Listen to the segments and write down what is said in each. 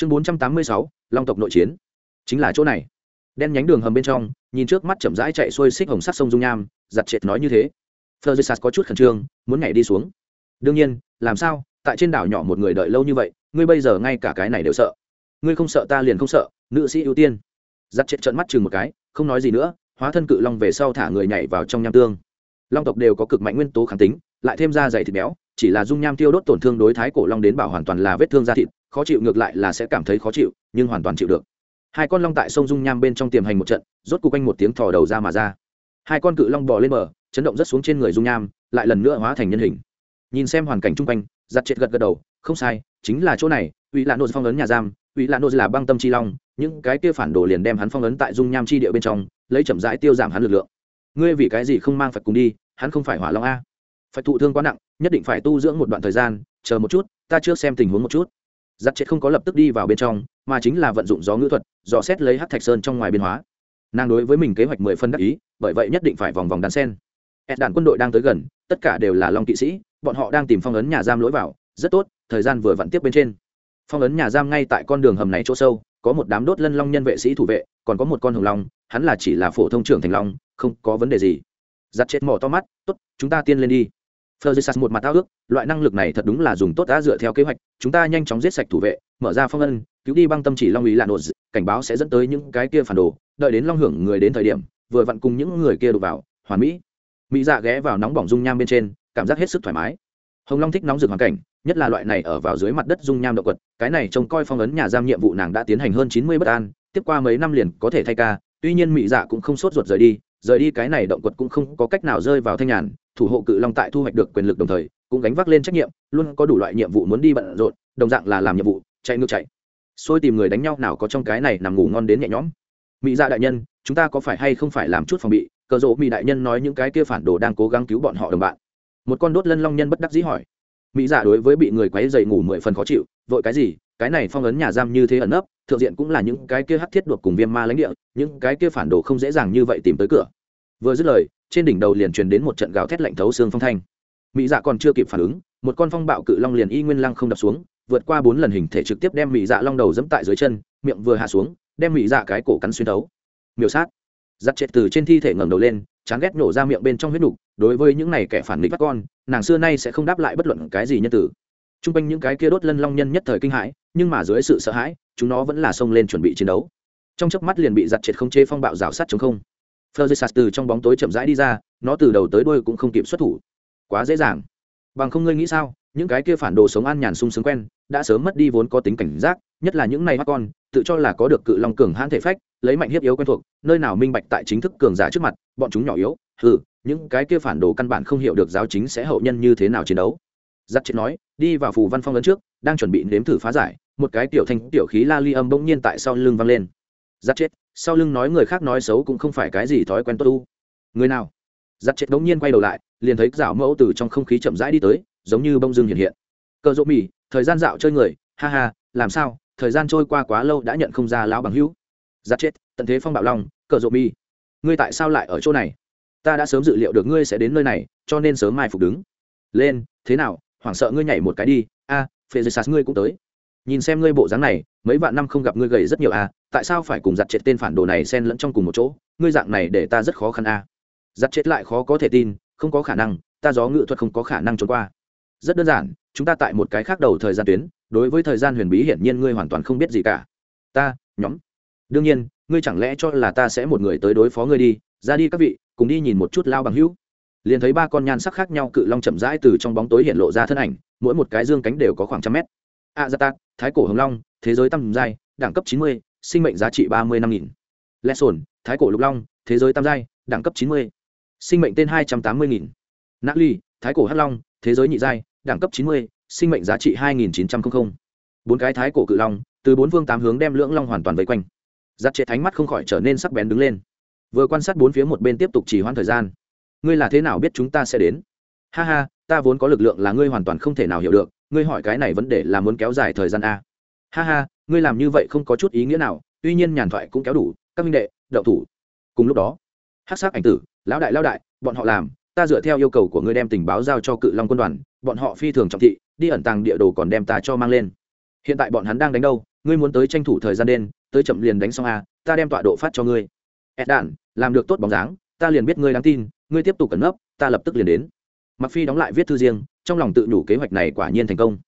chương bốn trăm tám mươi sáu, long tộc nội chiến. chính là chỗ này. đen nhánh đường hầm bên trong, nhìn trước mắt chậm rãi chạy xuôi xích hồng sắt sông dung nham giặt trệt nói như thế. Phờ dây sạt có chút khẩn trương, muốn nhảy đi xuống. đương nhiên, làm sao? tại trên đảo nhỏ một người đợi lâu như vậy, ngươi bây giờ ngay cả cái này đều sợ. ngươi không sợ ta liền không sợ, nữ sĩ ưu tiên. giặt trệt trợn mắt chừng một cái, không nói gì nữa, hóa thân cự long về sau thả người nhảy vào trong nham tương. long tộc đều có cực mạnh nguyên tố kháng tính, lại thêm ra dày thịt béo chỉ là dung nham tiêu đốt tổn thương đối thái cổ long đến bảo hoàn toàn là vết thương da thịt, khó chịu ngược lại là sẽ cảm thấy khó chịu, nhưng hoàn toàn chịu được. Hai con long tại sông dung nham bên trong tiềm hành một trận, rốt cục quanh một tiếng thò đầu ra mà ra. Hai con cự long bò lên bờ, chấn động rất xuống trên người dung nham, lại lần nữa hóa thành nhân hình. Nhìn xem hoàn cảnh chung quanh giặt chết gật gật đầu, không sai, chính là chỗ này ủy lạ nô phong ấn nhà giam ủy lạ nô là băng tâm chi long, những cái kia phản đồ liền đem hắn phong ấn tại dung nham chi địa bên trong, lấy chậm rãi tiêu giảm hắn lực lượng. Ngươi vì cái gì không mang phật cùng đi, hắn không phải hỏa long a? Phải thụ thương quá nặng nhất định phải tu dưỡng một đoạn thời gian, chờ một chút, ta chưa xem tình huống một chút. Giặt chết không có lập tức đi vào bên trong, mà chính là vận dụng gió ngữ thuật, dò xét lấy hát thạch sơn trong ngoài biên hóa. Nàng đối với mình kế hoạch mười phân đắc ý, bởi vậy nhất định phải vòng vòng đàn sen. Ed đàn quân đội đang tới gần, tất cả đều là long kỵ sĩ, bọn họ đang tìm phong ấn nhà giam lối vào. Rất tốt, thời gian vừa vặn tiếp bên trên. Phong ấn nhà giam ngay tại con đường hầm này chỗ sâu, có một đám đốt lân long nhân vệ sĩ thủ vệ, còn có một con hồng long, hắn là chỉ là phổ thông trưởng thành long, không có vấn đề gì. Giặt chết mỏ to mắt, tốt, chúng ta tiên lên đi. Fergus một mặt tao ước, loại năng lực này thật đúng là dùng tốt đã dựa theo kế hoạch, chúng ta nhanh chóng giết sạch thủ vệ, mở ra phong ân, cứu đi băng tâm chỉ long ý là nổ, cảnh báo sẽ dẫn tới những cái kia phản đồ, đợi đến long hưởng người đến thời điểm, vừa vặn cùng những người kia đụng vào, hoàn mỹ. Mỹ dạ ghé vào nóng bỏng dung nham bên trên, cảm giác hết sức thoải mái. Hồng Long thích nóng rực hoàn cảnh, nhất là loại này ở vào dưới mặt đất dung nham động quật, cái này trông coi phong ấn nhà giam nhiệm vụ nàng đã tiến hành hơn chín mươi bất an, tiếp qua mấy năm liền có thể thay ca, tuy nhiên Mỹ dạ cũng không sốt ruột rời đi, rời đi cái này động quật cũng không có cách nào rơi vào thanh nhàn, thủ hộ cự long tại thu hoạch được quyền lực đồng thời cũng gánh vác lên trách nhiệm luôn có đủ loại nhiệm vụ muốn đi bận rộn đồng dạng là làm nhiệm vụ chạy ngược chạy. Xôi tìm người đánh nhau nào có trong cái này nằm ngủ ngon đến nhẹ nhõm. Mỹ gia dạ đại nhân chúng ta có phải hay không phải làm chút phòng bị? Cờ rộ mỹ đại nhân nói những cái kia phản đồ đang cố gắng cứu bọn họ đồng bạn. Một con đốt lân long nhân bất đắc dĩ hỏi. Mỹ giả dạ đối với bị người quấy dậy ngủ mười phần khó chịu vội cái gì? Cái này phong ấn nhà giam như thế ẩn nấp thượng diện cũng là những cái kia hắc thiết đột cùng viêm ma lãnh địa những cái kia phản đồ không dễ dàng như vậy tìm tới cửa vừa dứt lời, trên đỉnh đầu liền truyền đến một trận gào thét lạnh thấu xương phong thanh. Mỹ dạ còn chưa kịp phản ứng, một con phong bạo cự long liền y nguyên lăng không đập xuống, vượt qua bốn lần hình thể trực tiếp đem mỹ dạ long đầu dẫm tại dưới chân, miệng vừa hạ xuống, đem mỹ dạ cái cổ cắn xuyên thấu. Miêu sát. Giặt chết từ trên thi thể ngẩng đầu lên, chán ghét nổ ra miệng bên trong huyết đục. đối với những này kẻ phản nghịch các con, nàng xưa nay sẽ không đáp lại bất luận cái gì nhân tử. T r u n g quanh những cái kia đốt lân long nhân nhất thời kinh hãi, nhưng mà dưới sự sợ hãi, chúng nó vẫn là xông lên chuẩn bị chiến đấu. Trong chớp mắt liền bị giặt chết không chế phong bạo rào sát chống không. Fergus từ trong bóng tối chậm rãi đi ra, nó từ đầu tới đuôi cũng không kịp xuất thủ. Quá dễ dàng. Bằng không ngươi nghĩ sao, những cái kia phản đồ sống an nhàn sung sướng quen, đã sớm mất đi vốn có tính cảnh giác, nhất là những này mắt con, tự cho là có được cự long cường hãn thể phách, lấy mạnh hiếp yếu quen thuộc, nơi nào minh bạch tại chính thức cường giả trước mặt, bọn chúng nhỏ yếu, hừ, những cái kia phản đồ căn bản không hiểu được giáo chính sẽ hậu nhân như thế nào chiến đấu. Giắt chết nói, đi vào phù văn phong lớn trước, đang chuẩn bị nếm thử phá giải, một cái tiểu thanh tiểu khí la ly âm bỗng nhiên tại sau lưng vang lên. Giắt chết, sau lưng nói người khác nói xấu cũng không phải cái gì thói quen tốt người nào? Giặt chết đống nhiên quay đầu lại liền thấy dạo mẫu từ trong không khí chậm rãi đi tới giống như bông dương hiện hiện. Cờ rộ mì thời gian dạo chơi người ha ha làm sao? Thời gian trôi qua quá lâu đã nhận không ra lão bằng hữu. Giặt chết tận thế phong bạo long cờ rộ mì. Ngươi tại sao lại ở chỗ này? Ta đã sớm dự liệu được ngươi sẽ đến nơi này cho nên sớm mai phục đứng. Lên thế nào? Hoảng sợ ngươi nhảy một cái đi. A à, phê dây sạt ngươi cũng tới nhìn xem ngươi bộ dáng này, mấy vạn năm không gặp ngươi gầy rất nhiều à tại sao phải cùng giặt chết tên phản đồ này xen lẫn trong cùng một chỗ? Ngươi dạng này để ta rất khó khăn à. Giặt chết lại khó có thể tin, không có khả năng, ta gió ngự thuật không có khả năng trốn qua. Rất đơn giản, chúng ta tại một cái khác đầu thời gian tuyến, đối với thời gian huyền bí hiển nhiên ngươi hoàn toàn không biết gì cả. Ta, nhóm. Đương nhiên, ngươi chẳng lẽ cho là ta sẽ một người tới đối phó ngươi đi? Ra đi các vị, cùng đi nhìn một chút lao bằng hữu. Liền thấy ba con nhan sắc khác nhau cự long chậm rãi từ trong bóng tối hiện lộ ra thân ảnh, mỗi một cái dương cánh đều có khoảng trăm mét a gia tạc thái cổ hồng long, thế giới tam giai, đẳng cấp chín mươi, sinh mệnh giá trị ba mươi năm nghìn. Lẽ sồn thái cổ lục long, thế giới tam giai, đẳng cấp chín mươi, sinh mệnh tên hai trăm tám mươi nghìn. Nã ly thái cổ hắc long, thế giới nhị giai, đẳng cấp chín mươi, sinh mệnh giá trị hai nghìn chín trăm linh bốn cái thái cổ cự long, từ bốn phương tám hướng đem lưỡng long hoàn toàn vây quanh. Giặt trệ thánh mắt không khỏi trở nên sắc bén đứng lên. Vừa quan sát bốn phía một bên tiếp tục chỉ hoãn thời gian. Ngươi là thế nào biết chúng ta sẽ đến? Ha ha, ta vốn có lực lượng là ngươi hoàn toàn không thể nào hiểu được ngươi hỏi cái này vấn đề là muốn kéo dài thời gian a? Ha ha, ngươi làm như vậy không có chút ý nghĩa nào, tuy nhiên nhàn thoại cũng kéo đủ, các minh đệ, đậu thủ. Cùng lúc đó hát sắc ảnh tử, lão đại lao đại, bọn họ làm, ta dựa theo yêu cầu của ngươi đem tình báo giao cho cự long quân đoàn, bọn họ phi thường trọng thị, đi ẩn tàng địa đồ còn đem ta cho mang lên. Hiện tại bọn hắn đang đánh đâu, ngươi muốn tới tranh thủ thời gian đen, tới chậm liền đánh xong a, ta đem tọa độ phát cho ngươi. Ed đạn làm được tốt bóng dáng, ta liền biết ngươi đáng tin, ngươi tiếp tục cẩn nấp, ta lập tức liền đến. Mặc phi đóng lại viết thư riêng trong lòng tự nhủ kế hoạch này quả nhiên thành công.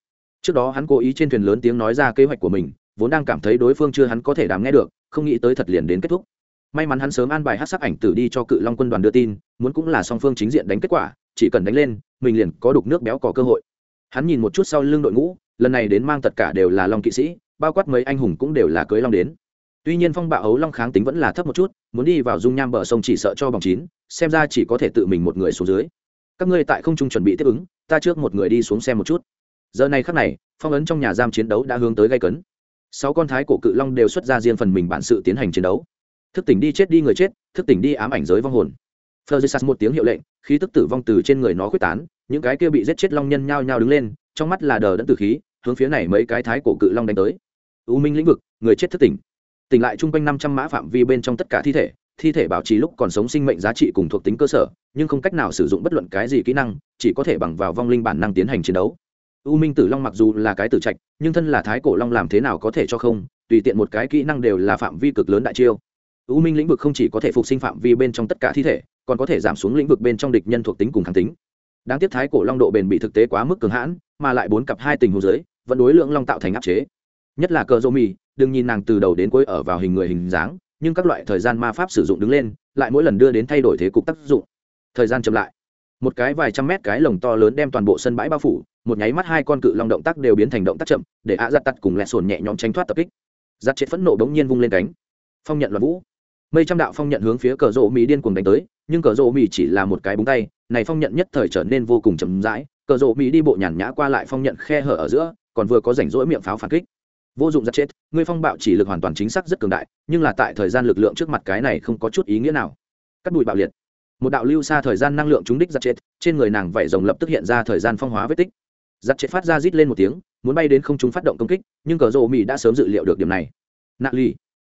Trước đó hắn cố ý trên thuyền lớn tiếng nói ra kế hoạch của mình, vốn đang cảm thấy đối phương chưa hắn có thể đàm nghe được, không nghĩ tới thật liền đến kết thúc. May mắn hắn sớm an bài hát sắc ảnh tử đi cho cự long quân đoàn đưa tin, muốn cũng là song phương chính diện đánh kết quả, chỉ cần đánh lên, mình liền có đục nước béo có cơ hội. Hắn nhìn một chút sau lưng đội ngũ, lần này đến mang tất cả đều là long kỵ sĩ, bao quát mấy anh hùng cũng đều là cưới long đến. Tuy nhiên phong bạo ấu long kháng tính vẫn là thấp một chút, muốn đi vào dung nham bờ sông chỉ sợ cho vòng chín, xem ra chỉ có thể tự mình một người xuống dưới các ngươi tại không trung chuẩn bị tiếp ứng ta trước một người đi xuống xem một chút giờ này khắc này phong ấn trong nhà giam chiến đấu đã hướng tới gây cấn sáu con thái cổ cự long đều xuất ra riêng phần mình bản sự tiến hành chiến đấu thức tỉnh đi chết đi người chết thức tỉnh đi ám ảnh giới vong hồn Fleur một tiếng hiệu lệnh, khí tức tử vong từ trên người nó khuếch tán, những cái kia bị giết chết long nhân nhao nhao đứng lên, trong mắt là đờ đẫn tử khí, hướng phía này mấy cái thái cổ cự long đánh tới. U Minh lĩnh vực, người chết thức tỉnh. Tỉnh lại trung quanh năm trăm mã phạm vi bên trong tất cả thi thể, thi thể bảo trì lúc còn sống sinh mệnh giá trị cùng thuộc tính cơ sở, nhưng không cách nào sử dụng bất luận cái gì kỹ năng, chỉ có thể bằng vào vong linh bản năng tiến hành chiến đấu. U Minh Tử Long mặc dù là cái tử trạch, nhưng thân là thái cổ long làm thế nào có thể cho không, tùy tiện một cái kỹ năng đều là phạm vi cực lớn đại chiêu. U Minh lĩnh vực không chỉ có thể phục sinh phạm vi bên trong tất cả thi thể, còn có thể giảm xuống lĩnh vực bên trong địch nhân thuộc tính cùng kháng tính. Đáng tiếc thái cổ long độ bền bị thực tế quá mức cường hãn, mà lại bốn cặp hai tình hồ dưới, vẫn đối lượng long tạo thành áp chế. Nhất là cờ Mi, đừng nhìn nàng từ đầu đến cuối ở vào hình người hình dáng, nhưng các loại thời gian ma pháp sử dụng đứng lên, lại mỗi lần đưa đến thay đổi thế cục tác dụng. Thời gian chậm lại, một cái vài trăm mét cái lồng to lớn đem toàn bộ sân bãi bao phủ, một nháy mắt hai con cự long động tác đều biến thành động tác chậm, để ạ giật tắt cùng lẹ sồn nhẹ nhõm tránh thoát tập kích. Giật chết phẫn nộ bỗng nhiên vung lên cánh, phong nhận loạn vũ. Mây trăm đạo phong nhận hướng phía cờ rỗ mỹ điên cuồng đánh tới nhưng cờ rỗ mỹ chỉ là một cái búng tay này phong nhận nhất thời trở nên vô cùng chậm rãi cờ rỗ mỹ đi bộ nhàn nhã qua lại phong nhận khe hở ở giữa còn vừa có rảnh rỗi miệng pháo phản kích. Vô dụng giật chết ngươi phong bạo chỉ lực hoàn toàn chính xác rất cường đại nhưng là tại thời gian lực lượng trước mặt cái này không có chút ý nghĩa nào. Cắt đùi bạo liệt một đạo lưu xa thời gian năng lượng trúng đích giật chết, trên người nàng vảy rồng lập tức hiện ra thời gian phong hóa vết tích. Giật chết phát ra rít lên một tiếng, muốn bay đến không chúng phát động công kích, nhưng cờ rô mỹ đã sớm dự liệu được điểm này. Nạ ly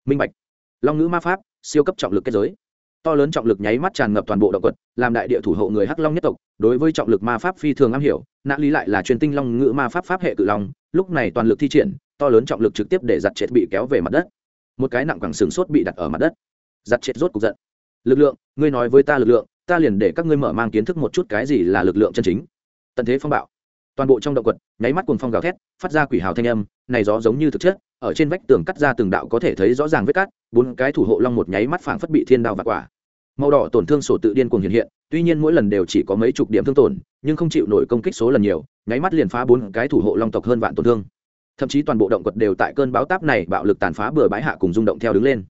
minh bạch. Long ngữ ma pháp, siêu cấp trọng lực kết giới. To lớn trọng lực nháy mắt tràn ngập toàn bộ động quật, làm đại địa thủ hộ người hắc long nhất tộc, đối với trọng lực ma pháp phi thường am hiểu nã lý lại là truyền tinh long ngữ ma pháp pháp hệ cự long, lúc này toàn lực thi triển, to lớn trọng lực trực tiếp để giặt chết bị kéo về mặt đất. Một cái nặng quẳng sừng sốt bị đặt ở mặt đất. Giặt chết rốt cục giận lực lượng, ngươi nói với ta lực lượng, ta liền để các ngươi mở mang kiến thức một chút cái gì là lực lượng chân chính. Tận thế phong bạo. Toàn bộ trong động quật, nháy mắt cuồng phong gào thét, phát ra quỷ hào thanh âm, này gió giống như thực chất, ở trên vách tường cắt ra từng đạo có thể thấy rõ ràng vết cắt bốn cái thủ hộ long một nháy mắt phảng phất bị thiên đao và quả. Màu đỏ tổn thương sổ tự điên cuồng hiện hiện, tuy nhiên mỗi lần đều chỉ có mấy chục điểm thương tổn, nhưng không chịu nổi công kích số lần nhiều, nháy mắt liền phá bốn cái thủ hộ long tộc hơn vạn tổn thương. Thậm chí toàn bộ động quật đều tại cơn báo táp này bạo lực tàn phá bừa bãi hạ cùng rung động theo đứng lên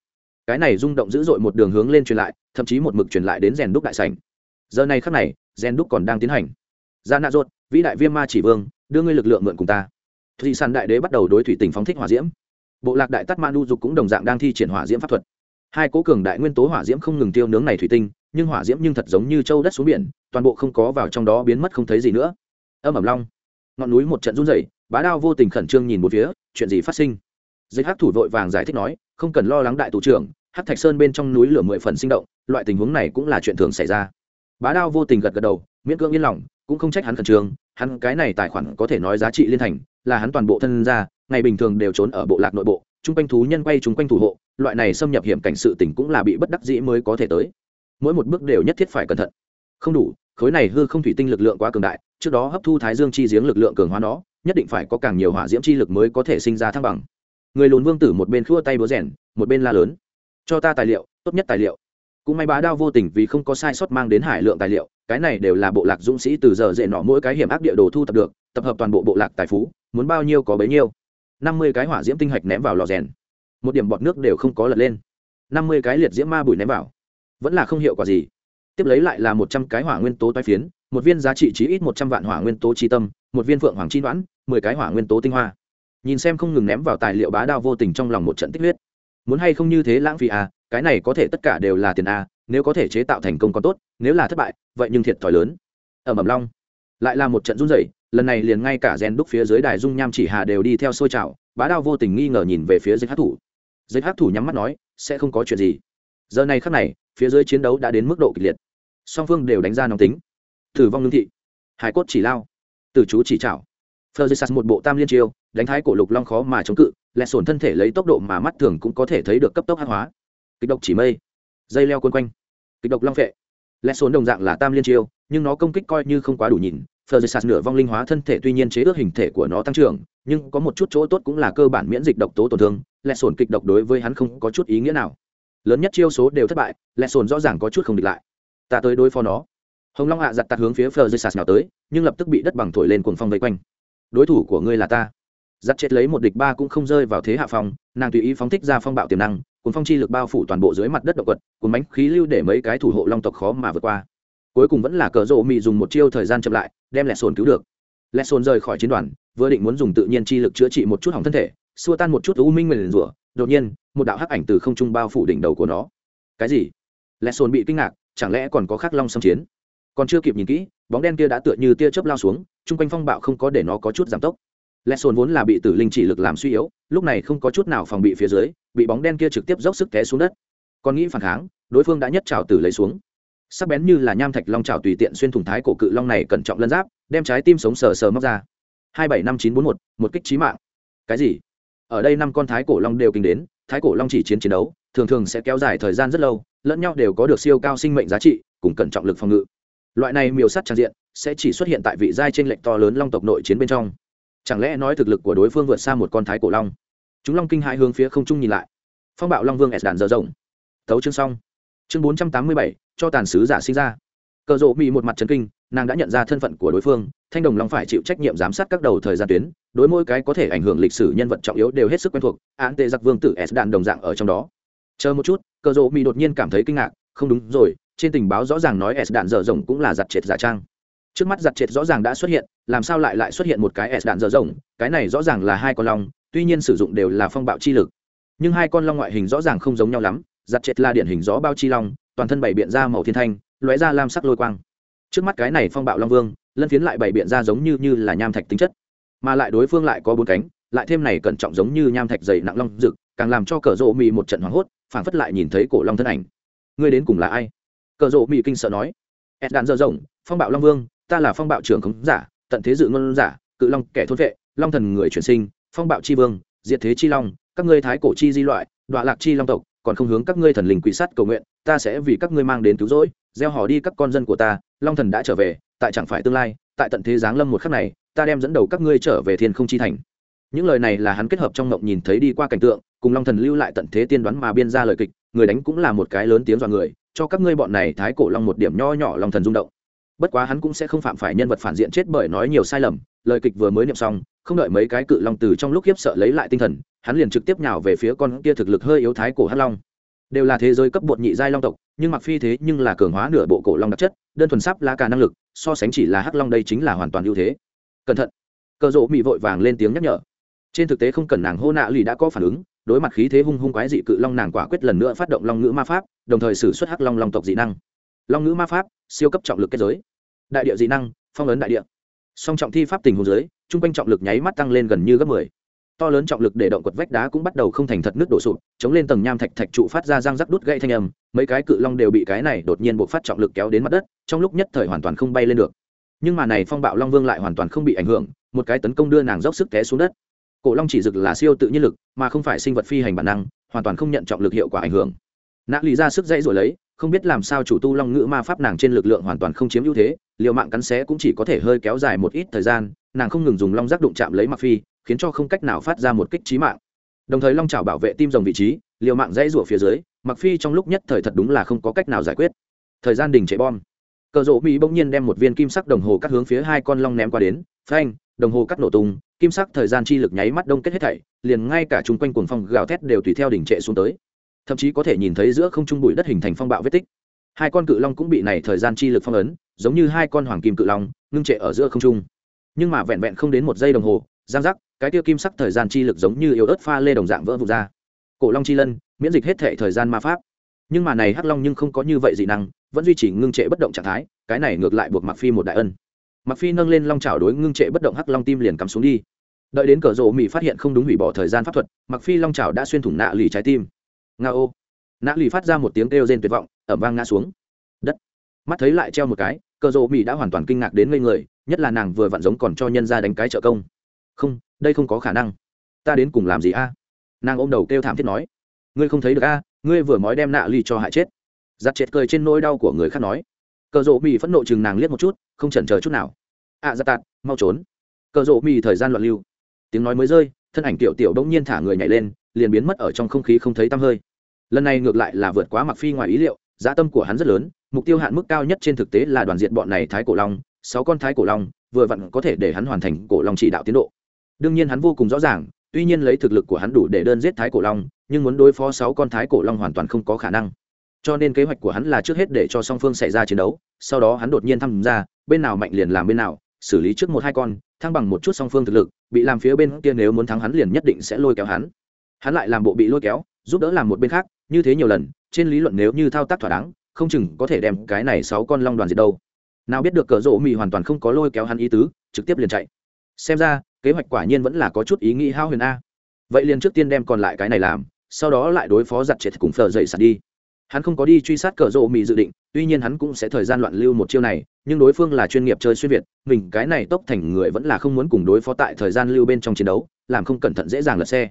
cái này rung động dữ dội một đường hướng lên truyền lại, thậm chí một mực truyền lại đến rèn đúc đại sảnh. Giờ này khắc này, rèn đúc còn đang tiến hành. Ra nạ rốt, vĩ đại viêm ma chỉ vương, đưa ngươi lực lượng mượn cùng ta. Thủy sản đại đế bắt đầu đối thủy tình phóng thích hỏa diễm. Bộ lạc đại tắt manu dục cũng đồng dạng đang thi triển hỏa diễm pháp thuật. Hai cố cường đại nguyên tố hỏa diễm không ngừng tiêu nướng này thủy tinh, nhưng hỏa diễm nhưng thật giống như châu đất xuống biển, toàn bộ không có vào trong đó biến mất không thấy gì nữa. Âm ẩm long. Ngọn núi một trận run rẩy, bá đao vô tình khẩn trương nhìn một phía, chuyện gì phát sinh? Dịch hắc thủ vội vàng giải thích nói, không cần lo lắng đại thủ trưởng hắc thạch sơn bên trong núi lửa mười phần sinh động, loại tình huống này cũng là chuyện thường xảy ra. Bá đao vô tình gật gật đầu, miễn cưỡng yên lòng, cũng không trách hắn khẩn trương, hắn cái này tài khoản có thể nói giá trị liên thành, là hắn toàn bộ thân ra, ngày bình thường đều trốn ở bộ lạc nội bộ, chung quanh thú nhân quay chung quanh thủ hộ, loại này xâm nhập hiểm cảnh sự tỉnh cũng là bị bất đắc dĩ mới có thể tới. Mỗi một bước đều nhất thiết phải cẩn thận. Không đủ, khối này hư không thủy tinh lực lượng quá cường đại, trước đó hấp thu thái dương chi giếng lực lượng cường hóa nó, nhất định phải có càng nhiều hỏa diễm chi lực mới có thể sinh ra thăng bằng. Người lùn vương tử một bên khua tay búa rèn, một bên la lớn cho ta tài liệu, tốt nhất tài liệu. Cũng may bá đao vô tình vì không có sai sót mang đến hải lượng tài liệu, cái này đều là bộ lạc dũng sĩ từ giờ dễ nọ mỗi cái hiểm ác địa đồ thu tập được, tập hợp toàn bộ bộ lạc tài phú, muốn bao nhiêu có bấy nhiêu. Năm mươi cái hỏa diễm tinh hạch ném vào lò rèn. Một điểm bọt nước đều không có lật lên. Năm mươi cái liệt diễm ma bụi ném vào. Vẫn là không hiệu quả gì. Tiếp lấy lại là một trăm cái hỏa nguyên tố toái phiến, một viên giá trị chí ít một trăm vạn hỏa nguyên tố chi tâm, một viên phượng hoàng chi đoán, mười cái hỏa nguyên tố tinh hoa. Nhìn xem không ngừng ném vào tài liệu bá đao vô tình trong lòng một trận tích huyết muốn hay không như thế lãng phí à cái này có thể tất cả đều là tiền à nếu có thể chế tạo thành công còn tốt, nếu là thất bại, vậy nhưng thiệt thòi lớn. Ở mầm long, lại là một trận run rẩy, lần này liền ngay cả gen đúc phía dưới đài dung nham chỉ hà đều đi theo xôi trào, bá đao vô tình nghi ngờ nhìn về phía dịch hát thủ. Dịch hát thủ nhắm mắt nói, sẽ không có chuyện gì. Giờ này khắc này, phía dưới chiến đấu đã đến mức độ kịch liệt. Song phương đều đánh ra nóng tính. Tử vong lương thị, hải cốt chỉ lao từ chú chỉ trảo Ferguson một bộ tam liên chiêu, đánh thái cổ lục long khó mà chống cự, lẹ sồn thân thể lấy tốc độ mà mắt thường cũng có thể thấy được cấp tốc hắc hóa. Kịch độc chỉ mây, dây leo cuốn quanh, kịch độc long phệ. Lẹ sồn đồng dạng là tam liên chiêu, nhưng nó công kích coi như không quá đủ nhìn. Ferguson nửa vong linh hóa thân thể tuy nhiên chế ước hình thể của nó tăng trưởng, nhưng có một chút chỗ tốt cũng là cơ bản miễn dịch độc tố tổn thương, lẹ sồn kịch độc đối với hắn không có chút ý nghĩa nào. Lớn nhất chiêu số đều thất bại, lẹ sồn rõ ràng có chút không địch lại. Ta tới đối phó nó. Hồng Long hạ giật tạt hướng phía Ferguson nào tới, nhưng lập tức bị đất bằng thổi lên cuồng phong vây quanh đối thủ của ngươi là ta. Giặt chết lấy một địch ba cũng không rơi vào thế hạ phong, nàng tùy ý phóng thích ra phong bạo tiềm năng cùng phong chi lực bao phủ toàn bộ dưới mặt đất động quật cùng bánh khí lưu để mấy cái thủ hộ long tộc khó mà vượt qua. Cuối cùng vẫn là cờ rộ mị dùng một chiêu thời gian chậm lại, đem lẹ sồn cứu được. Lẹ sồn rời khỏi chiến đoàn, vừa định muốn dùng tự nhiên chi lực chữa trị một chút hỏng thân thể, xua tan một chút u minh mình rủa, đột nhiên, một đạo hắc ảnh từ không trung bao phủ đỉnh đầu của nó. Cái gì? Lẹ sồn bị kinh ngạc, chẳng lẽ còn có khắc long xâm chiến? Còn chưa kịp nhìn kỹ, bóng đen kia đã tựa như tia chớp lao xuống, chung quanh phong bạo không có để nó có chút giảm tốc. Lẽ sồn vốn là bị tử linh chỉ lực làm suy yếu, lúc này không có chút nào phòng bị phía dưới, bị bóng đen kia trực tiếp dốc sức té xuống đất. Còn nghĩ phản kháng, đối phương đã nhất trào tử lấy xuống. Sắc bén như là nham thạch long trào tùy tiện xuyên thủng thái cổ cự long này cẩn trọng lân giáp, đem trái tim sống sờ sờ móc ra. Hai bảy năm chín bốn một một kích trí mạng. Cái gì? Ở đây năm con thái cổ long đều kinh đến, thái cổ long chỉ chiến chiến đấu, thường thường sẽ kéo dài thời gian rất lâu, lẫn nhau đều có được siêu cao sinh mệnh giá trị, cùng cẩn trọng lực phòng ngự loại này miêu sắt tràn diện sẽ chỉ xuất hiện tại vị giai trên lệnh to lớn long tộc nội chiến bên trong. Chẳng lẽ nói thực lực của đối phương vượt xa một con thái cổ long? Chúng long kinh hãi hướng phía không trung nhìn lại. Phong bạo long vương s đạn dở rộng. Thấu chương xong. Chương bốn trăm tám mươi bảy, cho tàn sứ giả sinh ra. Cờ rộ bị một mặt trấn kinh, nàng đã nhận ra thân phận của đối phương, thanh đồng long phải chịu trách nhiệm giám sát các đầu thời gian tuyến, đối mỗi cái có thể ảnh hưởng lịch sử nhân vật trọng yếu đều hết sức quen thuộc, án tệ giặc vương tử s đạn đồng dạng ở trong đó. Chờ một chút, cờ rộ bị đột nhiên cảm thấy kinh ngạc, không đúng rồi trên tình báo rõ ràng nói s đạn dở rộng cũng là giặt triệt giả trang. Trước mắt giặt triệt rõ ràng đã xuất hiện, làm sao lại lại xuất hiện một cái s đạn dở rộng cái này rõ ràng là hai con long, tuy nhiên sử dụng đều là phong bạo chi lực. Nhưng hai con long ngoại hình rõ ràng không giống nhau lắm, giặt triệt là điển hình gió bao chi long, toàn thân bảy biện ra màu thiên thanh, lóe ra lam sắc lôi quang. Trước mắt cái này phong bạo long vương, lân phiến lại bảy biện ra giống như như là nham thạch tính chất. Mà lại đối phương lại có bốn cánh, lại thêm này cẩn trọng giống như nham thạch dày nặng long rực, càng làm cho cờ rộ mì một trận hoảng hốt, phảng phất lại nhìn thấy cổ long thân ảnh. Ngươi đến cùng là ai? Cờ rộ mỹ kinh sợ nói, ed đạn dơ rộng, phong bạo long vương, ta là phong bạo trưởng khống giả, tận thế dự ngôn giả, cự long kẻ thốt vệ, long thần người chuyển sinh, phong bạo chi vương, diệt thế chi long, các ngươi thái cổ chi di loại đoạn lạc chi long tộc, còn không hướng các ngươi thần linh quỷ sát cầu nguyện, ta sẽ vì các ngươi mang đến cứu rỗi, gieo họ đi các con dân của ta, long thần đã trở về, tại chẳng phải tương lai, tại tận thế giáng lâm một khắc này, ta đem dẫn đầu các ngươi trở về thiên không chi thành. Những lời này là hắn kết hợp trong mộng nhìn thấy đi qua cảnh tượng, cùng long thần lưu lại tận thế tiên đoán mà biên ra lời kịch, người đánh cũng là một cái lớn tiếng dọa người cho các ngươi bọn này thái cổ long một điểm nho nhỏ long thần rung động. Bất quá hắn cũng sẽ không phạm phải nhân vật phản diện chết bởi nói nhiều sai lầm, lời kịch vừa mới niệm xong, không đợi mấy cái cự long từ trong lúc khiếp sợ lấy lại tinh thần, hắn liền trực tiếp nhào về phía con kia thực lực hơi yếu thái cổ hắc long. Đều là thế giới cấp bột nhị giai long tộc, nhưng mặc phi thế nhưng là cường hóa nửa bộ cổ long đặc chất, đơn thuần sắp là cả năng lực, so sánh chỉ là hắc long đây chính là hoàn toàn ưu thế. Cẩn thận. Cờ rộ bị vội vàng lên tiếng nhắc nhở. Trên thực tế không cần nàng hô nạ lì đã có phản ứng đối mặt khí thế hung hung quái dị cự long nàng quả quyết lần nữa phát động long ngữ ma pháp, đồng thời xử xuất hắc long long tộc dị năng. Long ngữ ma pháp, siêu cấp trọng lực kết giới. Đại địa dị năng, phong ấn đại địa. Song trọng thi pháp tình hồ giới trung quanh trọng lực nháy mắt tăng lên gần như gấp mười. To lớn trọng lực để động quật vách đá cũng bắt đầu không thành thật nước đổ sụp, chống lên tầng nham thạch thạch trụ phát ra răng rắc đút gây thanh âm, mấy cái cự long đều bị cái này đột nhiên buộc phát trọng lực kéo đến mặt đất, trong lúc nhất thời hoàn toàn không bay lên được. Nhưng mà này phong bạo long vương lại hoàn toàn không bị ảnh hưởng, một cái tấn công đưa nàng dốc sức té xuống đất cổ long chỉ dực là siêu tự nhiên lực, mà không phải sinh vật phi hành bản năng, hoàn toàn không nhận trọng lực hiệu quả ảnh hưởng. Nã lý ra sức dãy rồi lấy, không biết làm sao chủ tu long ngữ ma pháp nàng trên lực lượng hoàn toàn không chiếm ưu thế liệu mạng cắn xé cũng chỉ có thể hơi kéo dài một ít thời gian, nàng không ngừng dùng long giác đụng chạm lấy mặc phi, khiến cho không cách nào phát ra một kích trí mạng. Đồng thời long chảo bảo vệ tim rồng vị trí liệu mạng dãy rủa phía dưới mặc phi trong lúc nhất thời thật đúng là không có cách nào giải quyết. Thời gian đình chạy bom cờ rộ mỹ bỗng nhiên đem một viên kim sắc đồng hồ cắt hướng phía hai con long ném qua đến. Phanh, đồng hồ cắt nổ tung, kim sắc thời gian chi lực nháy mắt đông kết hết thảy, liền ngay cả chung quanh cuồng phong gào thét đều tùy theo đỉnh trệ xuống tới. Thậm chí có thể nhìn thấy giữa không trung bụi đất hình thành phong bạo vết tích. Hai con cự long cũng bị này thời gian chi lực phong ấn, giống như hai con hoàng kim cự long, ngưng trệ ở giữa không trung. Nhưng mà vẹn vẹn không đến một giây đồng hồ, giang giác, cái tiêu kim sắc thời gian chi lực giống như yếu ớt pha lê đồng dạng vỡ vụt ra. Cổ long chi lân, miễn dịch hết thệ thời gian ma pháp nhưng mà này hắc long nhưng không có như vậy dị năng, vẫn duy trì ngưng trệ bất động trạng thái, cái này ngược lại buộc mặc phi một đại ân. Mặc phi nâng lên long trào đối ngưng trệ bất động hắc long tim liền cắm xuống đi. Đợi đến cờ rộ mỹ phát hiện không đúng hủy bỏ thời gian pháp thuật mặc phi long trào đã xuyên thủng nạ lì trái tim. Nga ô. Nạ lì phát ra một tiếng kêu rên tuyệt vọng ở vang ngã xuống. Đất. Mắt thấy lại treo một cái, cờ rộ mỹ đã hoàn toàn kinh ngạc đến ngây người, nhất là nàng vừa vặn giống còn cho nhân ra đánh cái trợ công. Không, đây không có khả năng. Ta đến cùng làm gì a? Nàng ôm đầu kêu thảm thiết nói. Ngươi không thấy được a ngươi vừa mới đem nạ ly cho hại chết. Giặt chết cười trên nỗi đau của người khác nói. Cờ rộ mì phẫn nộ chừng nàng liếc một chút không chần chờ chút nào. Ạ à, giặt tạt mau trốn. Cờ rộ mì thời gian loạn lưu. Tiếng nói mới rơi thân ảnh tiểu tiểu đông nhiên thả người nhảy lên liền biến mất ở trong không khí không thấy tăm hơi. Lần này ngược lại là vượt quá mặc phi ngoài ý liệu giá tâm của hắn rất lớn mục tiêu hạn mức cao nhất trên thực tế là đoàn diện bọn này thái cổ long sáu con thái cổ long vừa vặn có thể để hắn hoàn thành cổ long chỉ đạo tiến độ. Đương nhiên hắn vô cùng rõ ràng tuy nhiên lấy thực lực của hắn đủ để đơn giết thái cổ long nhưng muốn đối phó sáu con thái cổ long hoàn toàn không có khả năng. Cho nên kế hoạch của hắn là trước hết để cho song phương xảy ra chiến đấu, sau đó hắn đột nhiên tham gia, bên nào mạnh liền làm bên nào, xử lý trước một hai con, thăng bằng một chút song phương thực lực, bị làm phía bên kia nếu muốn thắng hắn liền nhất định sẽ lôi kéo hắn. Hắn lại làm bộ bị lôi kéo, giúp đỡ làm một bên khác, như thế nhiều lần, trên lý luận nếu như thao tác thỏa đáng, không chừng có thể đem cái này sáu con long đoàn diệt đâu. Nào biết được cờ rỗ mì hoàn toàn không có lôi kéo hắn ý tứ, trực tiếp liền chạy. Xem ra, kế hoạch quả nhiên vẫn là có chút ý nghĩ hao huyền a. Vậy liền trước tiên đem còn lại cái này làm sau đó lại đối phó giặt chết cùng phờ dậy sạt đi. Hắn không có đi truy sát cờ rộ mì dự định, tuy nhiên hắn cũng sẽ thời gian loạn lưu một chiêu này, nhưng đối phương là chuyên nghiệp chơi xuyên việt, mình cái này tốc thành người vẫn là không muốn cùng đối phó tại thời gian lưu bên trong chiến đấu, làm không cẩn thận dễ dàng lật xe.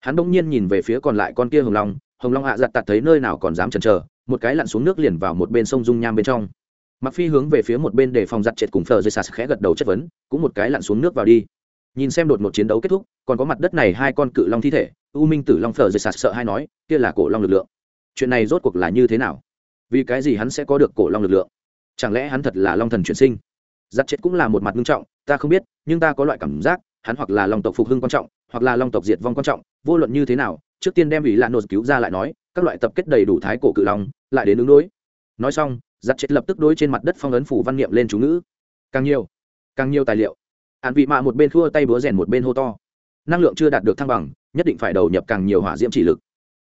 Hắn bỗng nhiên nhìn về phía còn lại con kia hồng long hồng long hạ giặt tạt thấy nơi nào còn dám chần chờ, một cái lặn xuống nước liền vào một bên sông dung nham bên trong. Mặc phi hướng về phía một bên để phòng giặt trệt cùng phờ dây sạt khẽ gật đầu chất vấn, cũng một cái lặn xuống nước vào đi. Nhìn xem đột một chiến đấu kết thúc, còn có mặt đất này hai con cự long thi thể u minh tử long phờ dây sạt sợ hay nói, kia là cổ long lực lượng. Chuyện này rốt cuộc là như thế nào? Vì cái gì hắn sẽ có được cổ long lực lượng? Chẳng lẽ hắn thật là long thần chuyển sinh? Giặt chết cũng là một mặt nghiêm trọng, ta không biết, nhưng ta có loại cảm giác, hắn hoặc là long tộc phục hưng quan trọng, hoặc là long tộc diệt vong quan trọng, vô luận như thế nào, trước tiên đem ủy lạ nô cứu ra lại nói, các loại tập kết đầy đủ thái cổ cự long, lại đến ứng đối. Nói xong giặt chết lập tức đối trên mặt đất phong ấn phủ văn niệm lên chú ngữ. Càng nhiều càng nhiều tài liệu. Hạn vị mạ một bên thua tay búa rèn một bên hô to năng lượng chưa đạt được thăng bằng, nhất định phải đầu nhập càng nhiều hỏa diễm chỉ lực.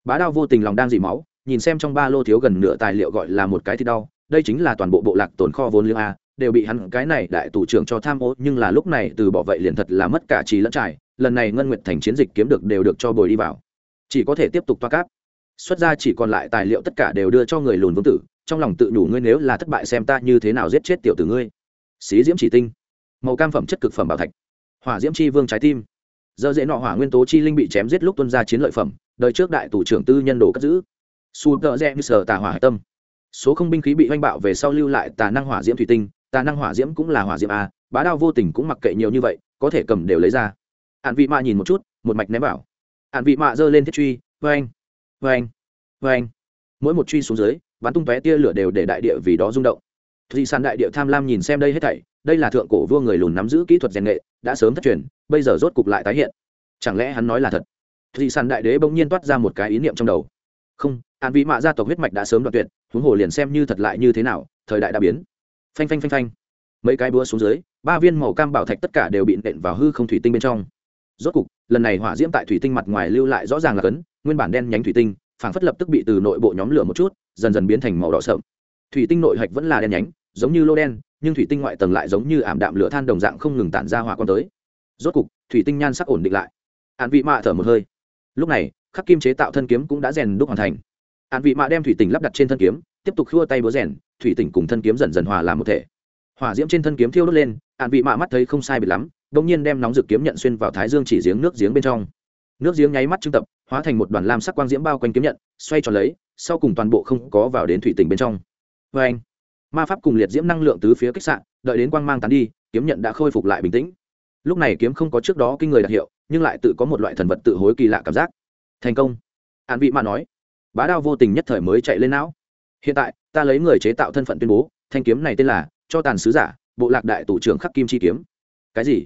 Bá đao vô tình lòng đang dỉ máu, nhìn xem trong ba lô thiếu gần nửa tài liệu gọi là một cái thì đau, đây chính là toàn bộ bộ lạc tồn kho vốn liếng a, đều bị hắn cái này đại tủ trưởng cho tham ô, nhưng là lúc này từ bỏ vậy liền thật là mất cả trí lẫn trải, lần này ngân nguyệt thành chiến dịch kiếm được đều được cho bồi đi vào. Chỉ có thể tiếp tục toa cáp. Xuất ra chỉ còn lại tài liệu tất cả đều đưa cho người lùn vương tử, trong lòng tự đủ ngươi nếu là thất bại xem ta như thế nào giết chết tiểu tử ngươi. Xí diễm chỉ tinh. Màu cam phẩm chất cực phẩm bảo thạch. Hỏa diễm chi vương trái tim giờ dễ nọ hỏa nguyên tố chi linh bị chém giết lúc tuân ra chiến lợi phẩm, đời trước đại tủ trưởng tư nhân đồ cất giữ. Su tợ rẽ như sở tà hỏa hải tâm. Số không binh khí bị oanh bạo về sau lưu lại tà năng hỏa diễm thủy tinh, tà năng hỏa diễm cũng là hỏa diễm a bá đao vô tình cũng mặc kệ nhiều như vậy, có thể cầm đều lấy ra. Hạn vị mạ nhìn một chút, một mạch ném vào. Hạn vị mạ giơ lên thiết truy vê anh vê anh vê anh mỗi một truy xuống dưới, bắn tung tóe tia lửa đều để đại địa vì đó rung động thụy sản đại địa tham lam nhìn xem đây hết thảy, đây là thượng cổ vua người lùn nắm giữ kỹ thuật rèn nghệ, đã sớm thất truyền, bây giờ rốt cục lại tái hiện. Chẳng lẽ hắn nói là thật? Thụy sản đại đế bỗng nhiên toát ra một cái ý niệm trong đầu. Không, an vị mạ gia tộc huyết mạch đã sớm đoạn tuyệt, huống hồ liền xem như thật lại như thế nào, thời đại đã biến. Phanh phanh phanh phanh. Mấy cái búa xuống dưới, ba viên màu cam bảo thạch tất cả đều bị nện vào hư không thủy tinh bên trong. Rốt cục, lần này hỏa diễm tại thủy tinh mặt ngoài lưu lại rõ ràng là cấn, nguyên bản đen nhánh thủy tinh, phảng phất lập tức bị từ nội bộ nhóm lửa một chút, dần dần biến thành màu đỏ sậm thủy tinh nội hạch vẫn là đen nhánh, giống như lô đen, nhưng thủy tinh ngoại tầng lại giống như ảm đạm lửa than đồng dạng không ngừng tản ra hỏa quan tới. Rốt cục, thủy tinh nhan sắc ổn định lại. Hạn vị mạ thở một hơi. Lúc này, khắc kim chế tạo thân kiếm cũng đã rèn đúc hoàn thành. Hạn vị mạ đem thủy tinh lắp đặt trên thân kiếm, tiếp tục khua tay búa rèn, thủy tinh cùng thân kiếm dần dần hòa làm một thể. Hỏa diễm trên thân kiếm thiêu đốt lên hạn vị mạ mắt thấy không sai biệt lắm đ ỗ n g nhiên đem nóng rực kiếm nhận xuyên vào thái dương chỉ giếng nước giếng bên trong. Nước giếng nháy mắt trưng tập, hóa thành một đoàn lam sắc quang diễm bao quanh kiếm nhận, xoay tròn lấy, sau cùng toàn bộ không có vào đến thủy tinh bên trong vê anh, ma pháp cùng liệt diễm năng lượng tứ phía kích sạn đợi đến quang mang tán đi, kiếm nhận đã khôi phục lại bình tĩnh. Lúc này kiếm không có trước đó kinh người đặc hiệu, nhưng lại tự có một loại thần vật tự hối kỳ lạ cảm giác. Thành công. An vị mà nói. Bá đao vô tình nhất thời mới chạy lên não. Hiện tại, ta lấy người chế tạo thân phận tuyên bố, thanh kiếm này tên là cho tàn sứ giả, bộ lạc đại tủ trưởng khắc kim chi kiếm. Cái gì?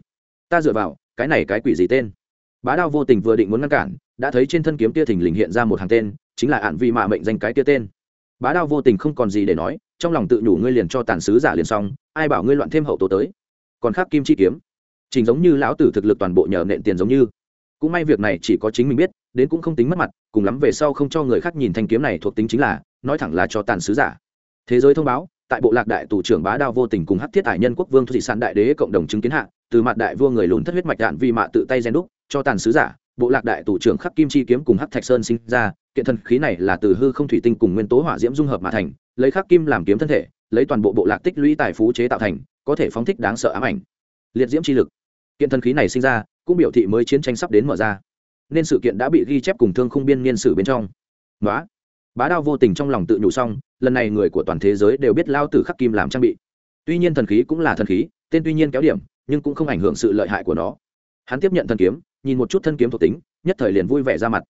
Ta dựa vào, cái này cái quỷ gì tên? Bá đao vô tình vừa định muốn ngăn cản, đã thấy trên thân kiếm tia thình lình hiện ra một hàng tên, chính là ạn vi mạ mệnh danh cái tia tên bá đao vô tình không còn gì để nói, trong lòng tự nhủ ngươi liền cho tàn sứ giả liền xong, ai bảo ngươi loạn thêm hậu tố tới. Còn khác kim chi kiếm. Chính giống như lão tử thực lực toàn bộ nhờ nện tiền giống như. Cũng may việc này chỉ có chính mình biết, đến cũng không tính mất mặt, cùng lắm về sau không cho người khác nhìn thanh kiếm này thuộc tính chính là, nói thẳng là cho tàn sứ giả. Thế giới thông báo, tại bộ lạc đại tù trưởng bá đao vô tình cùng hắc thiết hải nhân quốc vương thủy sản đại đế cộng đồng chứng kiến hạ, từ mặt đại vua người lùn thất huyết mạch đạn vì mạ tự tay gen đúc, cho tàn sứ giả bộ lạc đại tù trưởng khắc kim chi kiếm cùng hắc thạch sơn sinh ra, kiện thần khí này là từ hư không thủy tinh cùng nguyên tố hỏa diễm dung hợp mà thành, lấy khắc kim làm kiếm thân thể, lấy toàn bộ bộ lạc tích lũy tài phú chế tạo thành, có thể phóng thích đáng sợ ám ảnh. Liệt diễm chi lực. Kiện thần khí này sinh ra, cũng biểu thị mới chiến tranh sắp đến mở ra. Nên sự kiện đã bị ghi chép cùng thương khung biên niên sử bên trong. Đó bá đao vô tình trong lòng tự nhủ xong, lần này người của toàn thế giới đều biết lao tử khắc kim làm trang bị. Tuy nhiên thần khí cũng là thần khí, tên tuy nhiên kéo điểm, nhưng cũng không ảnh hưởng sự lợi hại của nó. Hắn tiếp nhận thần kiếm nhìn một chút thân kiếm thuộc tính, nhất thời liền vui vẻ ra mặt.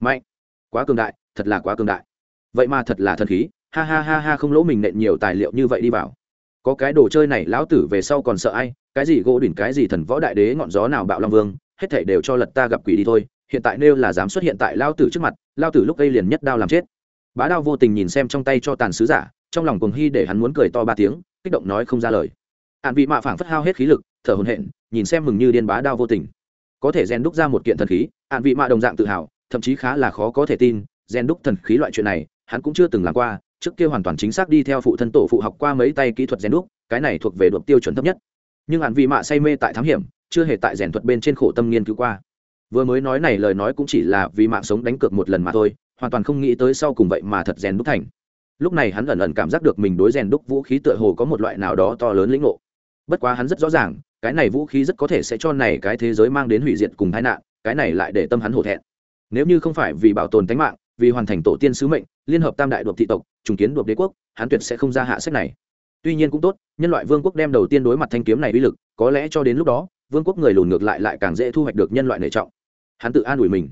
Mạnh! Quá cường đại, thật là quá cường đại. Vậy mà thật là thần khí, ha ha ha ha không lỗ mình nện nhiều tài liệu như vậy đi vào. Có cái đồ chơi này lão tử về sau còn sợ ai, cái gì gỗ đỉnh, cái gì thần võ đại đế ngọn gió nào bạo long vương, hết thảy đều cho lật ta gặp quỷ đi thôi, hiện tại nêu là dám xuất hiện tại lao tử trước mặt lao tử lúc gây liền nhất đao làm chết. Bá đao vô tình nhìn xem trong tay cho tàn sứ giả, trong lòng cuồng hy để hắn muốn cười to ba tiếng, kích động nói không ra lời. Hạn vị mạ phảng phất hao hết khí lực, thở hồn hện nhìn xem mừng như điên bá đao vô tình có thể rèn đúc ra một kiện thần khí hạn vị mạ đồng dạng tự hào, thậm chí khá là khó có thể tin, rèn đúc thần khí loại chuyện này, hắn cũng chưa từng làm qua, trước kia hoàn toàn chính xác đi theo phụ thân tổ phụ học qua mấy tay kỹ thuật rèn đúc, cái này thuộc về độ tiêu chuẩn thấp nhất. Nhưng hạn vị mạ say mê tại thám hiểm, chưa hề tại rèn thuật bên trên khổ tâm nghiên cứu qua. Vừa mới nói này lời nói cũng chỉ là vì mạng sống đánh cược một lần mà thôi, hoàn toàn không nghĩ tới sau cùng vậy mà thật rèn đúc thành. Lúc này hắn ẩn ẩn cảm giác được mình đối rèn đúc vũ khí tựa hồ có một loại nào đó to lớn lĩnh ngộ. Bất quá hắn rất rõ ràng cái này vũ khí rất có thể sẽ cho này cái thế giới mang đến hủy diệt cùng tai nạn, cái này lại để tâm hắn hổ thẹn. Nếu như không phải vì bảo tồn tính mạng, vì hoàn thành tổ tiên sứ mệnh, liên hợp tam đại đột thị tộc, trùng kiến đột đế quốc, hắn tuyệt sẽ không ra hạ sách này. Tuy nhiên cũng tốt, nhân loại vương quốc đem đầu tiên đối mặt thanh kiếm này uy lực, có lẽ cho đến lúc đó, vương quốc người lùn ngược lại lại càng dễ thu hoạch được nhân loại nể trọng. Hắn tự an ủi mình.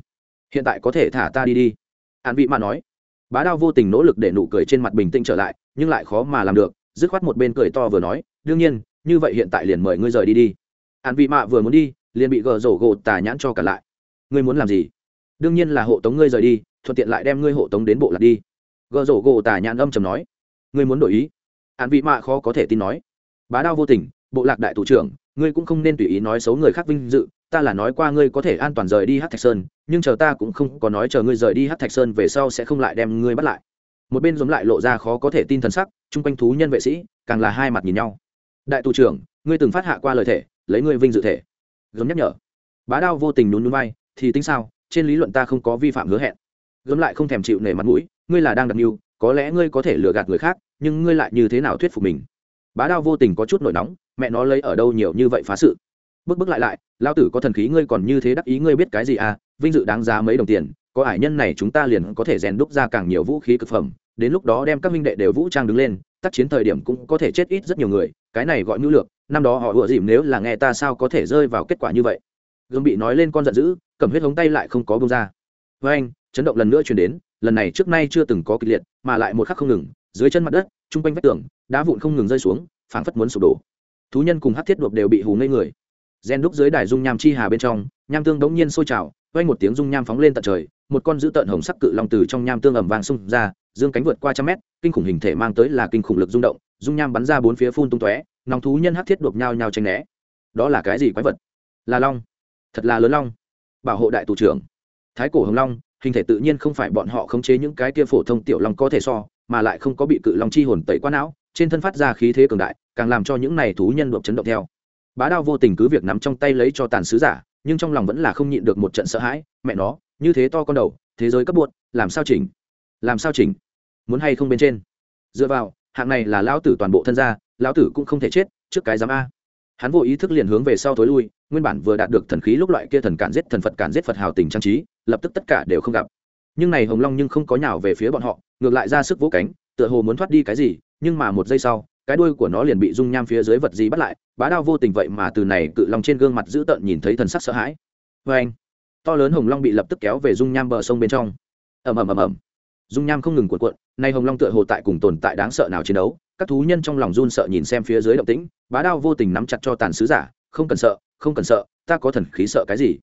Hiện tại có thể thả ta đi đi. An vị mà nói. Bá đao vô tình nỗ lực để nụ cười trên mặt bình tĩnh trở lại, nhưng lại khó mà làm được, dứt khoát một bên cười to vừa nói, đương nhiên như vậy hiện tại liền mời ngươi rời đi đi. An vị mạ vừa muốn đi, liền bị gờ rổ gột tà nhãn cho cả lại. Ngươi muốn làm gì? Đương nhiên là hộ tống ngươi rời đi, thuận tiện lại đem ngươi hộ tống đến bộ lạc đi. Gờ rổ gỗ tà nhãn âm chầm nói. Ngươi muốn đổi ý? An vị mạ khó có thể tin nói. Bá đao vô tình, bộ lạc đại thủ trưởng, ngươi cũng không nên tùy ý nói xấu người khác vinh dự, ta là nói qua ngươi có thể an toàn rời đi hát thạch sơn, nhưng chờ ta cũng không có nói chờ ngươi rời đi hát thạch sơn về sau sẽ không lại đem ngươi bắt lại. Một bên giống lại lộ ra khó có thể tin thần sắc, chung quanh thú nhân vệ sĩ, càng là hai mặt nhìn nhau đại tù trưởng, ngươi từng phát hạ qua lời thể, lấy ngươi vinh dự thể. Gớm nhắc nhở. Bá đao vô tình nhún núi bay thì tính sao, trên lý luận ta không có vi phạm hứa hẹn. Gớm lại không thèm chịu nể mặt mũi, ngươi là đang đặt mưu, có lẽ ngươi có thể lừa gạt người khác, nhưng ngươi lại như thế nào thuyết phục mình? Bá đao vô tình có chút nổi nóng, mẹ nó lấy ở đâu nhiều như vậy phá sự? Bước bước lại lại, lao tử có thần khí ngươi còn như thế đắc ý ngươi biết cái gì à vinh dự đáng giá mấy đồng tiền, có ải nhân này chúng ta liền có thể rèn đúc ra càng nhiều vũ khí cực phẩm đến lúc đó đem các minh đệ đều vũ trang đứng lên, tác chiến thời điểm cũng có thể chết ít rất nhiều người, cái này gọi mưu lược, năm đó họ ủa dìm nếu là nghe ta sao có thể rơi vào kết quả như vậy. Gương bị nói lên con giận dữ, cầm huyết hống tay lại không có bông ra. Với anh, chấn động lần nữa chuyển đến, lần này trước nay chưa từng có kịch liệt, mà lại một khắc không ngừng, dưới chân mặt đất chung quanh vách tường, đá vụn không ngừng rơi xuống, phảng phất muốn sụp đổ. Thú nhân cùng hát thiết đột đều bị hù ngây người gen đúc dưới đài dung nham chi hà bên trong, nham tương đống nhiên sôi trào quay một tiếng dung nham phóng lên tận trời, một con dữ tợn hồng sắc cự long từ trong nham tương ẩm vàng xung ra, dương cánh vượt qua trăm mét, kinh khủng hình thể mang tới là kinh khủng lực rung động, dung nham bắn ra bốn phía phun tung tóe, nòng thú nhân hắc thiết đột nhau nhau tranh né. Đó là cái gì quái vật? Là long. Thật là lớn long. Bảo hộ đại tù trưởng. Thái cổ hồng long, hình thể tự nhiên không phải bọn họ khống chế những cái kia phổ thông tiểu long có thể so, mà lại không có bị cự long chi hồn tẩy quá não, trên thân phát ra khí thế cường đại, càng làm cho những này thú nhân đột chấn động theo bá đao vô tình cứ việc nắm trong tay lấy cho tàn sứ giả, nhưng trong lòng vẫn là không nhịn được một trận sợ hãi, mẹ nó, như thế to con đầu, thế giới cấp buộc làm sao chỉnh? Làm sao chỉnh? Muốn hay không bên trên? Dựa vào, hạng này là lão tử toàn bộ thân gia, lão tử cũng không thể chết trước cái giám a. Hắn vô ý thức liền hướng về sau thối lui, nguyên bản vừa đạt được thần khí lúc loại kia thần cản giết thần phật cản giết phật hào tình trang trí, lập tức tất cả đều không gặp. Nhưng này hồng long nhưng không có nhào về phía bọn họ, ngược lại ra sức vỗ cánh, tựa hồ muốn thoát đi cái gì, nhưng mà một giây sau cái đuôi của nó liền bị dung nham phía dưới vật gì bắt lại, bá đao vô tình vậy mà từ này cự long trên gương mặt dữ tợn nhìn thấy thần sắc sợ hãi. Vê anh, to lớn hồng long bị lập tức kéo về dung nham bờ sông bên trong. Ầm ầm ầm ầm. Dung nham không ngừng cuộn cuộn, nay hồng long tựa hồ tại cùng tồn tại đáng sợ nào chiến đấu, các thú nhân trong lòng run sợ nhìn xem phía dưới động tĩnh, bá đao vô tình nắm chặt cho tàn sứ giả, không cần sợ, không cần sợ, ta có thần khí sợ cái gì?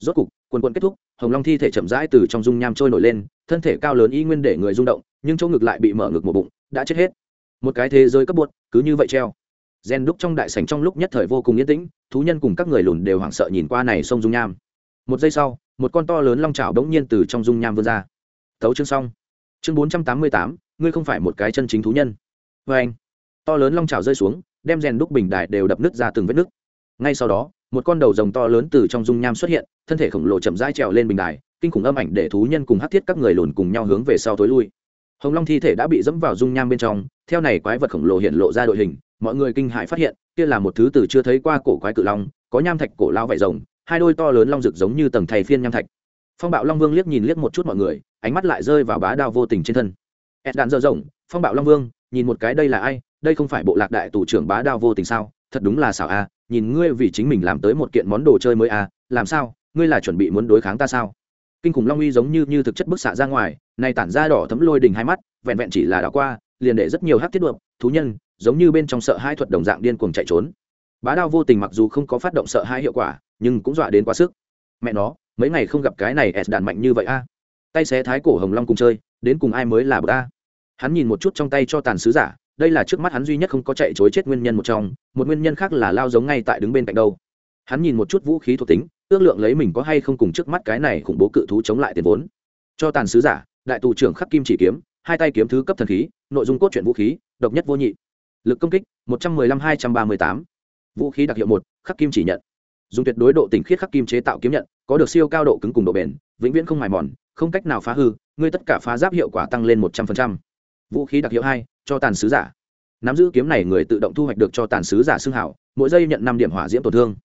Rốt cục quần quần kết thúc, hồng long thi thể chậm rãi từ trong dung nham trôi nổi lên, thân thể cao lớn y nguyên để người rung động, nhưng chỗ ngực lại bị mở ngực một bụng, đã chết hết một cái thế giới cấp bột, cứ như vậy treo. Gen đúc trong đại sảnh trong lúc nhất thời vô cùng yên tĩnh, thú nhân cùng các người lùn đều hoảng sợ nhìn qua này sông dung nham. Một giây sau, một con to lớn long trào đống nhiên từ trong dung nham vươn ra. Tấu chương xong. Chương bốn trăm tám mươi tám, ngươi không phải một cái chân chính thú nhân. Vê anh, to lớn long trào rơi xuống, đem rèn đúc bình đại đều đập nứt ra từng vết nứt. Ngay sau đó, một con đầu rồng to lớn từ trong dung nham xuất hiện, thân thể khổng lồ chậm rãi trèo lên bình đài, kinh khủng âm ảnh để thú nhân cùng hát thiết các người lùn cùng nhau hướng về sau tối lui hồng long thi thể đã bị dẫm vào dung nham bên trong, theo này quái vật khổng lồ hiện lộ ra đội hình, mọi người kinh hãi phát hiện, kia là một thứ từ chưa thấy qua cổ quái cự long, có nham thạch cổ lao vải rồng, hai đôi to lớn long rực giống như tầng thầy phiên nham thạch. Phong bạo long vương liếc nhìn liếc một chút mọi người, ánh mắt lại rơi vào bá đao vô tình trên thân. Ed đạn dơ rộng phong bạo long vương, nhìn một cái đây là ai, đây không phải bộ lạc đại tù trưởng bá đao vô tình sao, thật đúng là xảo a, nhìn ngươi vì chính mình làm tới một kiện món đồ chơi mới a, làm sao, ngươi là chuẩn bị muốn đối kháng ta sao? Kinh khủng long uy giống như như thực chất bức xạ ra ngoài, này tản ra đỏ thấm lôi đỉnh hai mắt, vẹn vẹn chỉ là đảo qua, liền để rất nhiều hát tiết đượm thú nhân, giống như bên trong sợ hai thuật đồng dạng điên cuồng chạy trốn. Bá đao vô tình mặc dù không có phát động sợ hai hiệu quả, nhưng cũng dọa đến quá sức. Mẹ nó, mấy ngày không gặp cái này s đạn mạnh như vậy a. Tay xé thái cổ hồng long cùng chơi, đến cùng ai mới là bậc a? Hắn nhìn một chút trong tay cho tàn sứ giả, đây là trước mắt hắn duy nhất không có chạy chối chết nguyên nhân một trong, một nguyên nhân khác là lao giống ngay tại đứng bên cạnh đâu hắn nhìn một chút vũ khí thuộc tính, ước lượng lấy mình có hay không cùng trước mắt cái này khủng bố cự thú chống lại tiền vốn. Cho tàn sứ giả, đại tù trưởng khắc kim chỉ kiếm, hai tay kiếm thứ cấp thần khí, nội dung cốt truyện vũ khí, độc nhất vô nhị. Lực công kích, một trăm mười lăm hai trăm ba mươi tám. Vũ khí đặc hiệu một, khắc kim chỉ nhận. Dùng tuyệt đối độ tỉnh khiết khắc kim chế tạo kiếm nhận, có được siêu cao độ cứng cùng độ bền, vĩnh viễn không mài mòn, không cách nào phá hư, ngươi tất cả phá giáp hiệu quả tăng lên một trăm linh vũ khí đặc hiệu hai, cho tàn sứ giả. Nắm giữ kiếm này người tự động thu hoạch được cho tàn sứ giả xương hảo, mỗi giây nhận năm điểm hỏa diễm tổn thương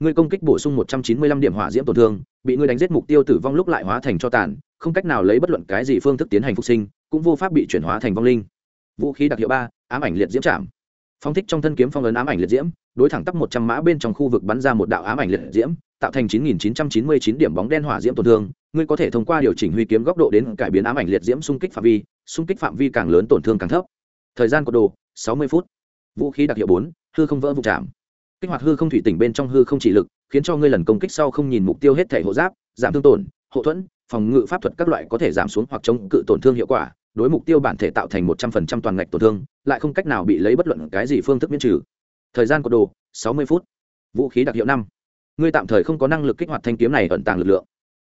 ngươi công kích bổ sung một trăm chín mươi lăm điểm hỏa diễm tổn thương, bị ngươi đánh giết mục tiêu tử vong lúc lại hóa thành cho tàn, không cách nào lấy bất luận cái gì phương thức tiến hành phục sinh, cũng vô pháp bị chuyển hóa thành vong linh. Vũ khí đặc hiệu ba, ám ảnh liệt diễm chạm phong thích trong thân kiếm phong ấn ám ảnh liệt diễm, đối thẳng tắp một trăm mã bên trong khu vực bắn ra một đạo ám ảnh liệt diễm, tạo thành chín nghìn chín trăm chín mươi chín điểm bóng đen hỏa diễm tổn thương. Ngươi có thể thông qua điều chỉnh huy kiếm góc độ đến cải biến ám ảnh liệt diễm xung kích phạm vi, xung kích phạm vi càng lớn tổn thương càng thấp. Thời gian của đồ, sáu mươi phút. Vũ khí đặc hiệu bốn, hư không vỡ vụ chạm kích hoạt hư không thủy tỉnh bên trong hư không chỉ lực, khiến cho ngươi lần công kích sau không nhìn mục tiêu hết thể hộ giáp, giảm thương tổn, hộ thuẫn, phòng ngự pháp thuật các loại có thể giảm xuống hoặc chống cự tổn thương hiệu quả, đối mục tiêu bản thể tạo thành một trăm phần trăm toàn ngạch tổn thương, lại không cách nào bị lấy bất luận cái gì phương thức miễn trừ. Thời gian của đồ, sáu mươi phút. Vũ khí đặc hiệu năm. Ngươi tạm thời không có năng lực kích hoạt thanh kiếm này ẩn tàng lực lượng.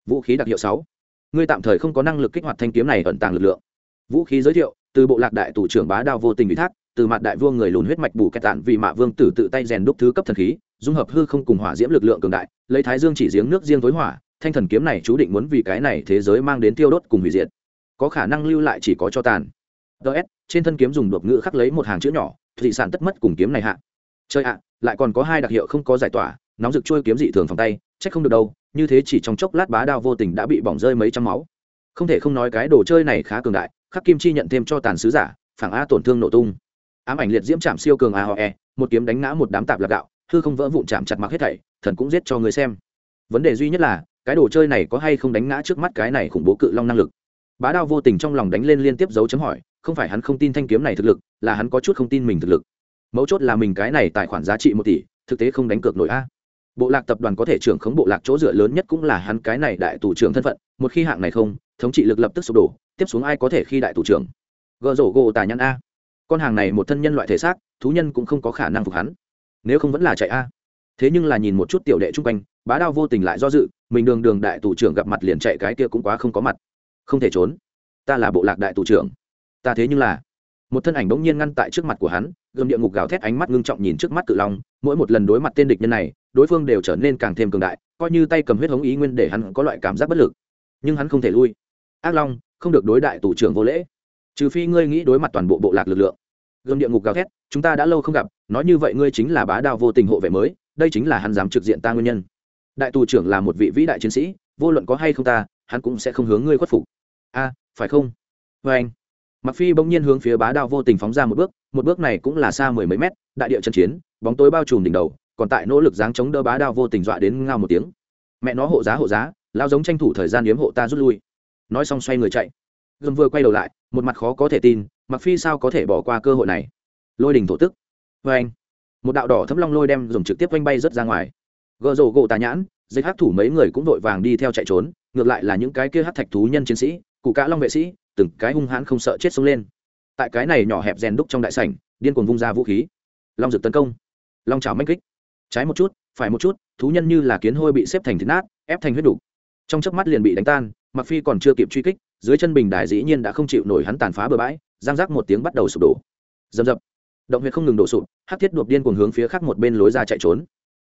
Vũ khí đặc hiệu sáu. Ngươi tạm thời không có năng lực kích hoạt thanh kiếm này ẩn tàng lực lượng. Vũ khí giới thiệu, từ bộ lạc đại tù trưởng bá đao vô tình ủy thác từ mặt đại vương người lùn huyết mạch bù kẹt tạn vì mạ vương tử tự tay rèn đúc thứ cấp thần khí, dung hợp hư không cùng hỏa diễm lực lượng cường đại, lấy thái dương chỉ giếng nước riêng tối hỏa, thanh thần kiếm này chú định muốn vì cái này thế giới mang đến tiêu đốt cùng hủy diệt. Có khả năng lưu lại chỉ có cho tàn. Ts trên thân kiếm dùng đột ngữ khắc lấy một hàng chữ nhỏ thị sản tất mất cùng kiếm này hạ. Chơi ạ, lại còn có hai đặc hiệu không có giải tỏa, nóng rực trôi kiếm dị thường phòng tay trách không được đâu, như thế chỉ trong chốc lát bá đao vô tình đã bị bỏng rơi mấy trăm máu. Không thể không nói cái đồ chơi này khá cường đại, khắc kim chi nhận thêm cho tàn sứ giả phảng a tổn thương nổ tung ám ảnh liệt diễm chạm siêu cường a ho e một kiếm đánh ngã một đám tạp lạc gạo, hư không vỡ vụn chạm chặt mặc hết thảy, thần cũng giết cho người xem. Vấn đề duy nhất là, cái đồ chơi này có hay không đánh ngã trước mắt cái này khủng bố cự long năng lực? Bá đao vô tình trong lòng đánh lên liên tiếp dấu chấm hỏi, không phải hắn không tin thanh kiếm này thực lực, là hắn có chút không tin mình thực lực. Mấu chốt là mình cái này tài khoản giá trị một tỷ, thực tế không đánh cược nổi a. Bộ lạc tập đoàn có thể trưởng khống bộ lạc chỗ dựa lớn nhất cũng là hắn cái này đại tù trưởng thân phận, một khi hạng này không, thống trị lực lập tức sụp đổ, tiếp xuống ai có thể khi đại tù trưởng? Gợ rổ gỗ tài nhãn a con hàng này một thân nhân loại thể xác, thú nhân cũng không có khả năng phục hắn. Nếu không vẫn là chạy a. Thế nhưng là nhìn một chút tiểu đệ chung quanh, bá đao vô tình lại do dự, mình đường đường đại tù trưởng gặp mặt liền chạy cái kia cũng quá không có mặt. Không thể trốn. Ta là bộ lạc đại tù trưởng. Ta thế nhưng là. Một thân ảnh bỗng nhiên ngăn tại trước mặt của hắn, gầm địa ngục gào thét ánh mắt ngưng trọng nhìn trước mắt cự long, mỗi một lần đối mặt tên địch nhân này, đối phương đều trở nên càng thêm cường đại, coi như tay cầm huyết hống ý nguyên để hắn có loại cảm giác bất lực. Nhưng hắn không thể lui. Ác long, không được đối đại tù trưởng vô lễ trừ phi ngươi nghĩ đối mặt toàn bộ bộ lạc lực lượng. Gươm địa ngục gào thét, chúng ta đã lâu không gặp, nói như vậy ngươi chính là bá đao vô tình hộ vệ mới, đây chính là hắn dám trực diện ta nguyên nhân. Đại tù trưởng là một vị vĩ đại chiến sĩ, vô luận có hay không ta, hắn cũng sẽ không hướng ngươi khuất phục. A, phải không? Vê anh mặc phi bỗng nhiên hướng phía bá đao vô tình phóng ra một bước một bước này cũng là xa mười mấy mét, đại địa trận chiến, bóng tối bao trùm đỉnh đầu, còn tại nỗ lực dáng chống đỡ bá đao vô tình dọa đến ngao một tiếng. Mẹ nó hộ giá hộ giá, lao giống tranh thủ thời gian yếm hộ ta rút lui. Nói xong xoay người chạy. Gầm vừa quay đầu lại một mặt khó có thể tin mặc phi sao có thể bỏ qua cơ hội này? Lôi đình thổ tức. Vê anh, một đạo đỏ thấm long lôi đem dùng trực tiếp quanh bay rớt ra ngoài. Gợ rổ gỗ tà nhãn dây hát thủ mấy người cũng vội vàng đi theo chạy trốn, ngược lại là những cái kia hát thạch thú nhân chiến sĩ, cụ cá long vệ sĩ, từng cái hung hãn không sợ chết sống lên. Tại cái này nhỏ hẹp rèn đúc trong đại sảnh, điên cuồng vung ra vũ khí. Long rực tấn công. Long chảo manh kích. Trái một chút, phải một chút, thú nhân như là kiến hôi bị xếp thành thịt nát, ép thành huyết đủ trong chớp mắt liền bị đánh tan mặc phi còn chưa kịp truy kích dưới chân bình đài dĩ nhiên đã không chịu nổi hắn tàn phá bừa bãi giang rác một tiếng bắt đầu sụp đổ. Dầm dập động huyệt không ngừng đổ sụp hát thiết đột điên cuồng hướng phía khác một bên lối ra chạy trốn.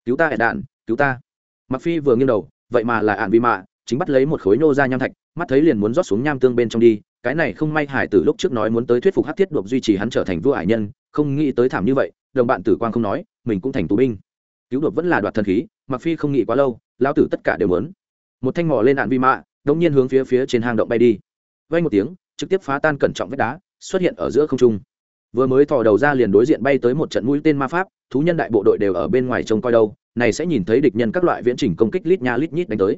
Cứu ta ẹ đạn cứu ta. Mặc phi vừa nghiêng đầu, vậy mà là ạn vi mạ, chính bắt lấy một khối nô ra nham thạch, mắt thấy liền muốn rót xuống nham tương bên trong đi, cái này không may hải từ lúc trước nói muốn tới thuyết phục hát thiết đột duy trì hắn trở thành vua hải nhân, không nghĩ tới thảm như vậy, đồng bạn tử quang không nói, mình cũng thành tù binh. Cứu đột vẫn là đoạt thần khí mặc phi không nghĩ quá lâu, lão tử tất cả đều muốn. Một thanh mỏ lên ạn vi mạ đông nhiên hướng phía phía trên hang động bay đi. Vay một tiếng, trực tiếp phá tan cẩn trọng vách đá, xuất hiện ở giữa không trung. Vừa mới thò đầu ra liền đối diện bay tới một trận mũi tên ma pháp, thú nhân đại bộ đội đều ở bên ngoài trông coi đâu, này sẽ nhìn thấy địch nhân các loại viễn trình công kích lít nha lít nhít đánh tới.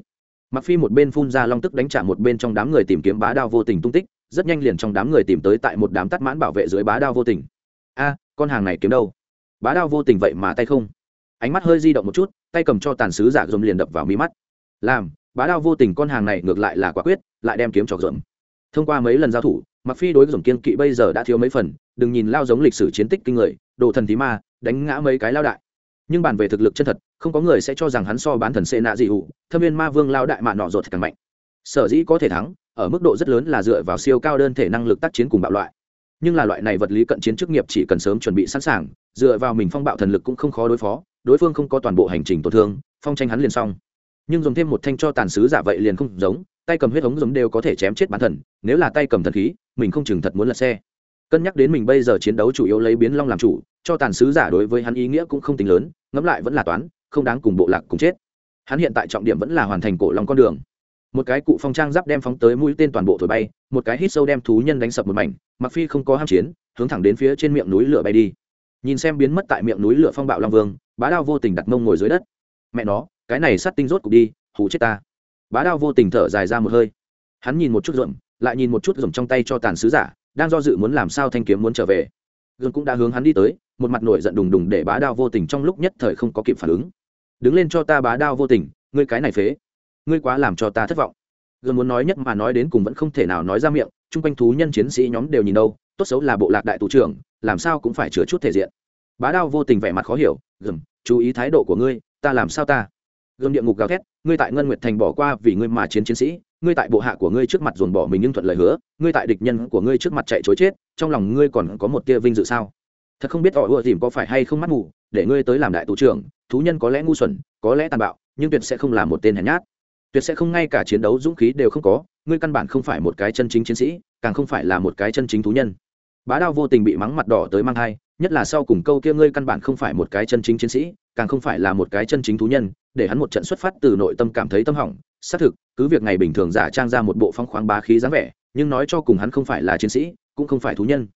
Mặc phi một bên phun ra long tức đánh trả một bên trong đám người tìm kiếm bá đao vô tình tung tích, rất nhanh liền trong đám người tìm tới tại một đám tắt mãn bảo vệ dưới bá đao vô tình. A, con hàng này kiếm đâu? Bá đao vô tình vậy mà tay không. Ánh mắt hơi di động một chút, tay cầm cho tàn sứ giả dùm liền đập vào mí mắt. Làm bá đao vô tình con hàng này ngược lại là quả quyết, lại đem kiếm trọc rộm thông qua mấy lần giao thủ mặc phi đối dùm kiên kỵ bây giờ đã thiếu mấy phần, đừng nhìn lao giống lịch sử chiến tích kinh người, đồ thần tí ma, đánh ngã mấy cái lao đại. Nhưng bàn về thực lực chân thật, không có người sẽ cho rằng hắn so bán thần xê nạ dị hụ thâm viên ma vương lao đại mạ nọ rột càng mạnh. Sở dĩ có thể thắng, ở mức độ rất lớn là dựa vào siêu cao đơn thể năng lực tác chiến cùng bạo loại. Nhưng là loại này vật lý cận chiến chức nghiệp chỉ cần sớm chuẩn bị sẵn sàng, dựa vào mình phong bạo thần lực cũng không khó đối phó, đối phương không có toàn bộ hành trình tổn thương, phong tranh hắn liền xong nhưng dùng thêm một thanh cho tàn sứ giả vậy liền không giống, tay cầm huyết hống giống đều có thể chém chết bản thần, nếu là tay cầm thần khí, mình không chừng thật muốn lật xe. Cân nhắc đến mình bây giờ chiến đấu chủ yếu lấy biến long làm chủ, cho tàn sứ giả đối với hắn ý nghĩa cũng không tính lớn, ngẫm lại vẫn là toán, không đáng cùng bộ lạc cùng chết. Hắn hiện tại trọng điểm vẫn là hoàn thành cổ long con đường. Một cái cụ phong trang giáp đem phóng tới mũi tên toàn bộ thổi bay, một cái hít sâu đem thú nhân đánh sập một mảnh mặc phi không có ham chiến, hướng thẳng đến phía trên miệng núi lửa bay đi. Nhìn xem biến mất tại miệng núi lửa phong bạo long vương, bá đao vô tình đặt mông ngồi dưới đất. Mẹ nó cái này sát tinh rốt cục đi hủ chết ta. Bá đao vô tình thở dài ra một hơi. Hắn nhìn một chút rộm lại nhìn một chút rộm trong tay cho tàn sứ giả đang do dự muốn làm sao thanh kiếm muốn trở về. Gương cũng đã hướng hắn đi tới một mặt nổi giận đùng đùng để bá đao vô tình trong lúc nhất thời không có kịp phản ứng. Đứng lên cho ta bá đao vô tình ngươi cái này phế. Ngươi quá làm cho ta thất vọng. Gương muốn nói nhất mà nói đến cùng vẫn không thể nào nói ra miệng chung quanh thú nhân chiến sĩ nhóm đều nhìn đâu tốt xấu là bộ lạc đại tù trưởng làm sao cũng phải chứa chút thể diện. Bá đao vô tình vẻ mặt khó hiểu gừng, chú ý thái độ của ngươi ta làm sao ta? Gầm địa ngục gào thét, ngươi tại ngân nguyệt thành bỏ qua vì ngươi mà chiến chiến sĩ, ngươi tại bộ hạ của ngươi trước mặt dồn bỏ mình nhưng thuận lời hứa, ngươi tại địch nhân của ngươi trước mặt chạy chối chết, trong lòng ngươi còn có một tia vinh dự sao? Thật không biết họ ưa tìm có phải hay không mắt mù, để ngươi tới làm đại tù trưởng, thú nhân có lẽ ngu xuẩn, có lẽ tàn bạo, nhưng tuyệt sẽ không là một tên hèn nhát. Tuyệt sẽ không ngay cả chiến đấu dũng khí đều không có, ngươi căn bản không phải một cái chân chính chiến sĩ, càng không phải là một cái chân chính thú nhân. Bá đao vô tình bị mắng mặt đỏ tới mang thai, nhất là sau cùng câu kia ngươi căn bản không phải một cái chân chính chiến sĩ, càng không phải là một cái chân chính thú nhân để hắn một trận xuất phát từ nội tâm cảm thấy tâm hỏng. Xác thực, cứ việc ngày bình thường giả trang ra một bộ phong khoáng bá khí dáng vẻ, nhưng nói cho cùng hắn không phải là chiến sĩ, cũng không phải thú nhân.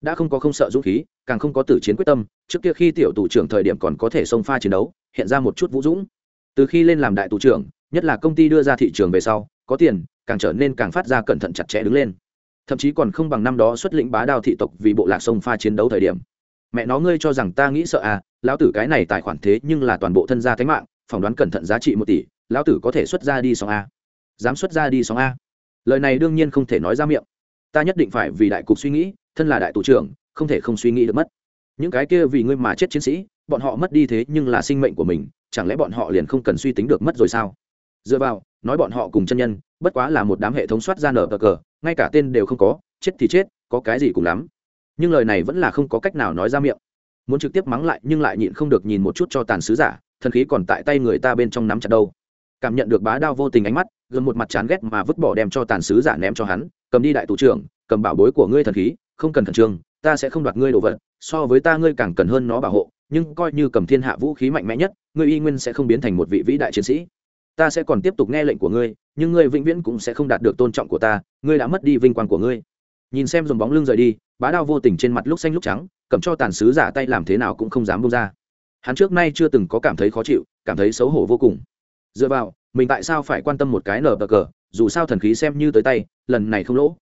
Đã không có không sợ dũng khí, càng không có tử chiến quyết tâm, trước kia khi tiểu tù trưởng thời điểm còn có thể xông pha chiến đấu, hiện ra một chút vũ dũng. Từ khi lên làm đại tù trưởng, nhất là công ty đưa ra thị trường về sau, có tiền, càng trở nên càng phát ra cẩn thận chặt chẽ đứng lên. Thậm chí còn không bằng năm đó xuất lĩnh bá đao thị tộc vì bộ lạc sông pha chiến đấu thời điểm. Mẹ nó, ngươi cho rằng ta nghĩ sợ à lão tử cái này tài khoản thế nhưng là toàn bộ thân gia thánh mạng phỏng đoán cẩn thận giá trị một tỷ, lão tử có thể xuất ra đi sóng a. Dám xuất ra đi sóng a. Lời này đương nhiên không thể nói ra miệng. Ta nhất định phải vì đại cục suy nghĩ, thân là đại tù trưởng, không thể không suy nghĩ được mất. Những cái kia vì ngươi mà chết chiến sĩ, bọn họ mất đi thế nhưng là sinh mệnh của mình, chẳng lẽ bọn họ liền không cần suy tính được mất rồi sao? Dựa vào, nói bọn họ cùng chân nhân, bất quá là một đám hệ thống soát ra nở cờ cờ, ngay cả tên đều không có, chết thì chết, có cái gì cùng lắm. Nhưng lời này vẫn là không có cách nào nói ra miệng. Muốn trực tiếp mắng lại nhưng lại nhịn không được nhìn một chút cho tàn sứ giả thần khí còn tại tay người ta bên trong nắm chặt đâu. Cảm nhận được bá đao vô tình ánh mắt gần một mặt chán ghét mà vứt bỏ đem cho tàn sứ giả ném cho hắn, cầm đi đại tù trưởng, cầm bảo bối của ngươi thần khí, không cần khẩn trương, ta sẽ không đoạt ngươi đồ vật, so với ta ngươi càng cần hơn nó bảo hộ, nhưng coi như cầm thiên hạ vũ khí mạnh mẽ nhất, ngươi y nguyên sẽ không biến thành một vị vĩ đại chiến sĩ. Ta sẽ còn tiếp tục nghe lệnh của ngươi, nhưng ngươi vĩnh viễn cũng sẽ không đạt được tôn trọng của ta, ngươi đã mất đi vinh quang của ngươi. Nhìn xem dòng bóng lưng rời đi, bá đao vô tình trên mặt lúc xanh lúc trắng, cầm cho tàn sứ giả tay làm thế nào cũng không dám bông ra hắn trước nay chưa từng có cảm thấy khó chịu, cảm thấy xấu hổ vô cùng. Dựa vào, mình tại sao phải quan tâm một cái nở bờ cờ, dù sao thần khí xem như tới tay, lần này không lỗ.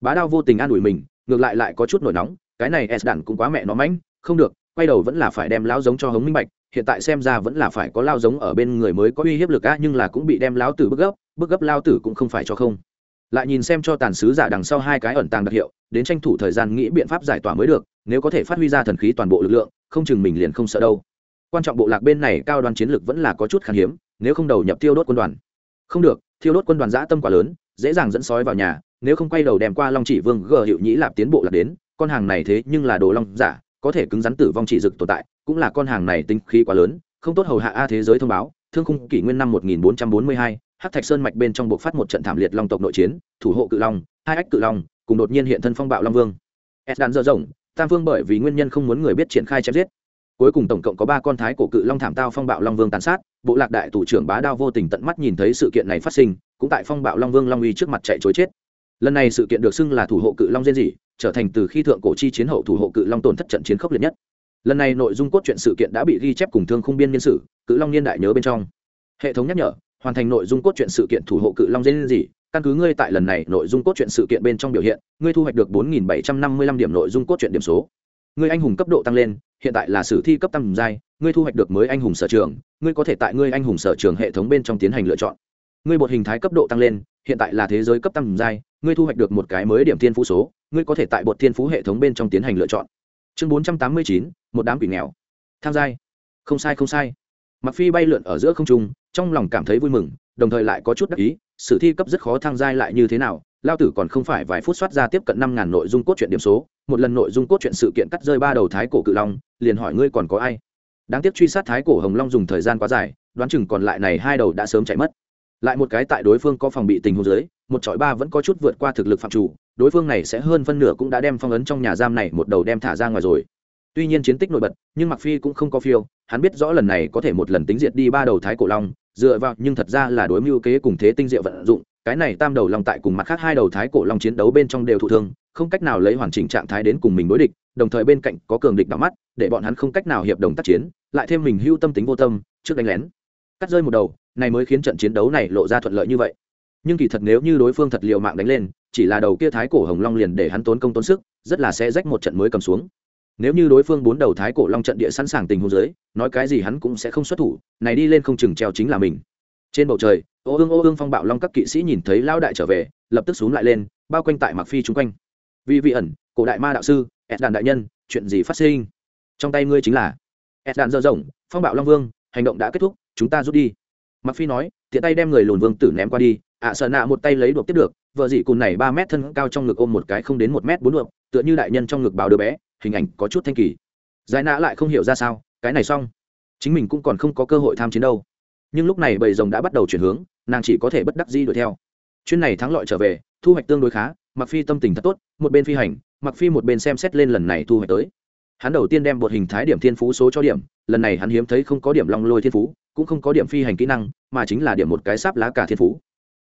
Bá đao vô tình an ủi mình, ngược lại lại có chút nổi nóng, cái này s đạn cũng quá mẹ nó mãnh, không được, quay đầu vẫn là phải đem lão giống cho hống minh bạch, hiện tại xem ra vẫn là phải có lao giống ở bên người mới có uy hiếp lực á, nhưng là cũng bị đem lão tử bức gấp bức gấp lao tử cũng không phải cho không. Lại nhìn xem cho tàn sứ giả đằng sau hai cái ẩn tàng đặc hiệu, đến tranh thủ thời gian nghĩ biện pháp giải tỏa mới được, nếu có thể phát huy ra thần khí toàn bộ lực lượng, không chừng mình liền không sợ đâu quan trọng bộ lạc bên này cao đoàn chiến lược vẫn là có chút khan hiếm nếu không đầu nhập tiêu đốt quân đoàn. Không được thiêu đốt quân đoàn giã tâm quá lớn dễ dàng dẫn sói vào nhà nếu không quay đầu đem qua long chỉ vương gờ hiệu nhĩ lạp tiến bộ lạc đến con hàng này thế nhưng là đồ long giả có thể cứng rắn tử vong chỉ dực tồn tại cũng là con hàng này tinh khí quá lớn không tốt hầu hạ a thế giới thông báo thương khung kỷ nguyên năm 1442, hắc thạch sơn mạch bên trong buộc phát một trận thảm liệt long tộc nội chiến thủ hộ cự long hai ách cự long cùng đột nhiên hiện thân phong bạo long vương. S đạn dở rộng tam vương bởi vì nguyên nhân không muốn người biết triển khai chém giết cuối cùng tổng cộng có ba con thái cổ cự long thảm tao phong bạo long vương tàn sát, bộ lạc đại thủ trưởng bá đao vô tình tận mắt nhìn thấy sự kiện này phát sinh, cũng tại phong bạo long vương long uy trước mặt chạy chối chết. Lần này sự kiện được xưng là thủ hộ cự long diên dị, trở thành từ khi thượng cổ chi chiến hậu thủ hộ cự long tổn thất trận chiến khốc liệt nhất. Lần này nội dung cốt truyện sự kiện đã bị ghi chép cùng thương khung biên niên sử, cự long niên đại nhớ bên trong. Hệ thống nhắc nhở, hoàn thành nội dung cốt truyện sự kiện thủ hộ cự long diên dị, căn cứ ngươi tại lần này nội dung cốt truyện sự kiện bên trong biểu hiện, ngươi thu hoạch được bốn nghìn bảy trăm năm mươi lăm điểm nội dung cốt truyện điểm số ngươi anh hùng cấp độ tăng lên, hiện tại là sử thi cấp tăng giai, ngươi thu hoạch được mới anh hùng sở trường, ngươi có thể tại ngươi anh hùng sở trường hệ thống bên trong tiến hành lựa chọn. Ngươi một hình thái cấp độ tăng lên, hiện tại là thế giới cấp tăng giai, ngươi thu hoạch được một cái mới điểm thiên phú số, ngươi có thể tại bột thiên phú hệ thống bên trong tiến hành lựa chọn. Chương bốn trăm tám mươi chín, một đám quỷ nghèo. Tham giai. Không sai không sai. Mặc phi bay lượn ở giữa không trung, trong lòng cảm thấy vui mừng, đồng thời lại có chút đắc ý, sử thi cấp rất khó thăng giai lại như thế nào, lao tử còn không phải vài phút soát ra tiếp cận năm ngàn nội dung cốt truyện điểm số một lần nội dung cốt truyện sự kiện cắt rơi ba đầu thái cổ cự long, liền hỏi ngươi còn có ai? Đáng tiếc truy sát thái cổ hồng long dùng thời gian quá dài, đoán chừng còn lại này hai đầu đã sớm chạy mất. Lại một cái tại đối phương có phòng bị tình huống dưới, một trọi ba vẫn có chút vượt qua thực lực phạm chủ, đối phương này sẽ hơn phân nửa cũng đã đem phong ấn trong nhà giam này một đầu đem thả ra ngoài rồi. Tuy nhiên chiến tích nổi bật, nhưng mặc phi cũng không có phiêu, hắn biết rõ lần này có thể một lần tính diệt đi ba đầu thái cổ long, dựa vào, nhưng thật ra là đối mưu kế cùng thế tinh diệu vận dụng, cái này tam đầu long tại cùng mặt khác hai đầu thái cổ long chiến đấu bên trong đều thụ thương không cách nào lấy hoàn chỉnh trạng thái đến cùng mình đối địch, đồng thời bên cạnh có cường địch đỏ mắt, để bọn hắn không cách nào hiệp đồng tác chiến, lại thêm mình hưu tâm tính vô tâm, trước đánh lén. Cắt rơi một đầu, này mới khiến trận chiến đấu này lộ ra thuận lợi như vậy. Nhưng kỳ thật nếu như đối phương thật liều mạng đánh lên, chỉ là đầu kia thái cổ hồng long liền để hắn tốn công tốn sức, rất là sẽ rách một trận mới cầm xuống. Nếu như đối phương bốn đầu thái cổ long trận địa sẵn sàng tình huống dưới, nói cái gì hắn cũng sẽ không xuất thủ, này đi lên không chừng treo chính là mình. Trên bầu trời, ô ương ô ương phong bạo long các kỵ sĩ nhìn thấy lão đại trở về, lập tức xuống lại lên, bao quanh tại mặc phi chung quanh vì vị ẩn cổ đại ma đạo sư ed đàn đại nhân chuyện gì phát sinh? Trong tay ngươi chính là ed đàn dơ rộng phong bạo long vương hành động đã kết thúc chúng ta rút đi. Mặc phi nói tiện tay đem người lùn vương tử ném qua đi ạ à, sợ nạ một tay lấy đuộc tiếp được vợ dị cùn này ba mét thân cao trong ngực ôm một cái không đến một mét bốn đuộc tựa như đại nhân trong ngực bào đứa bé hình ảnh có chút thanh kỳ. Giải nã lại không hiểu ra sao cái này xong. Chính mình cũng còn không có cơ hội tham chiến đâu. Nhưng lúc này bầy rồng đã bắt đầu chuyển hướng nàng chỉ có thể bất đắc di đuổi theo. Chuyến này thắng lợi trở về thu hoạch tương đối khá mặc phi tâm tình thật tốt, một bên phi hành mặc phi một bên xem xét lên lần này thu hoạch tới. Hắn đầu tiên đem một hình thái điểm thiên phú số cho điểm, lần này hắn hiếm thấy không có điểm long lôi thiên phú, cũng không có điểm phi hành kỹ năng, mà chính là điểm một cái sáp lá cả thiên phú.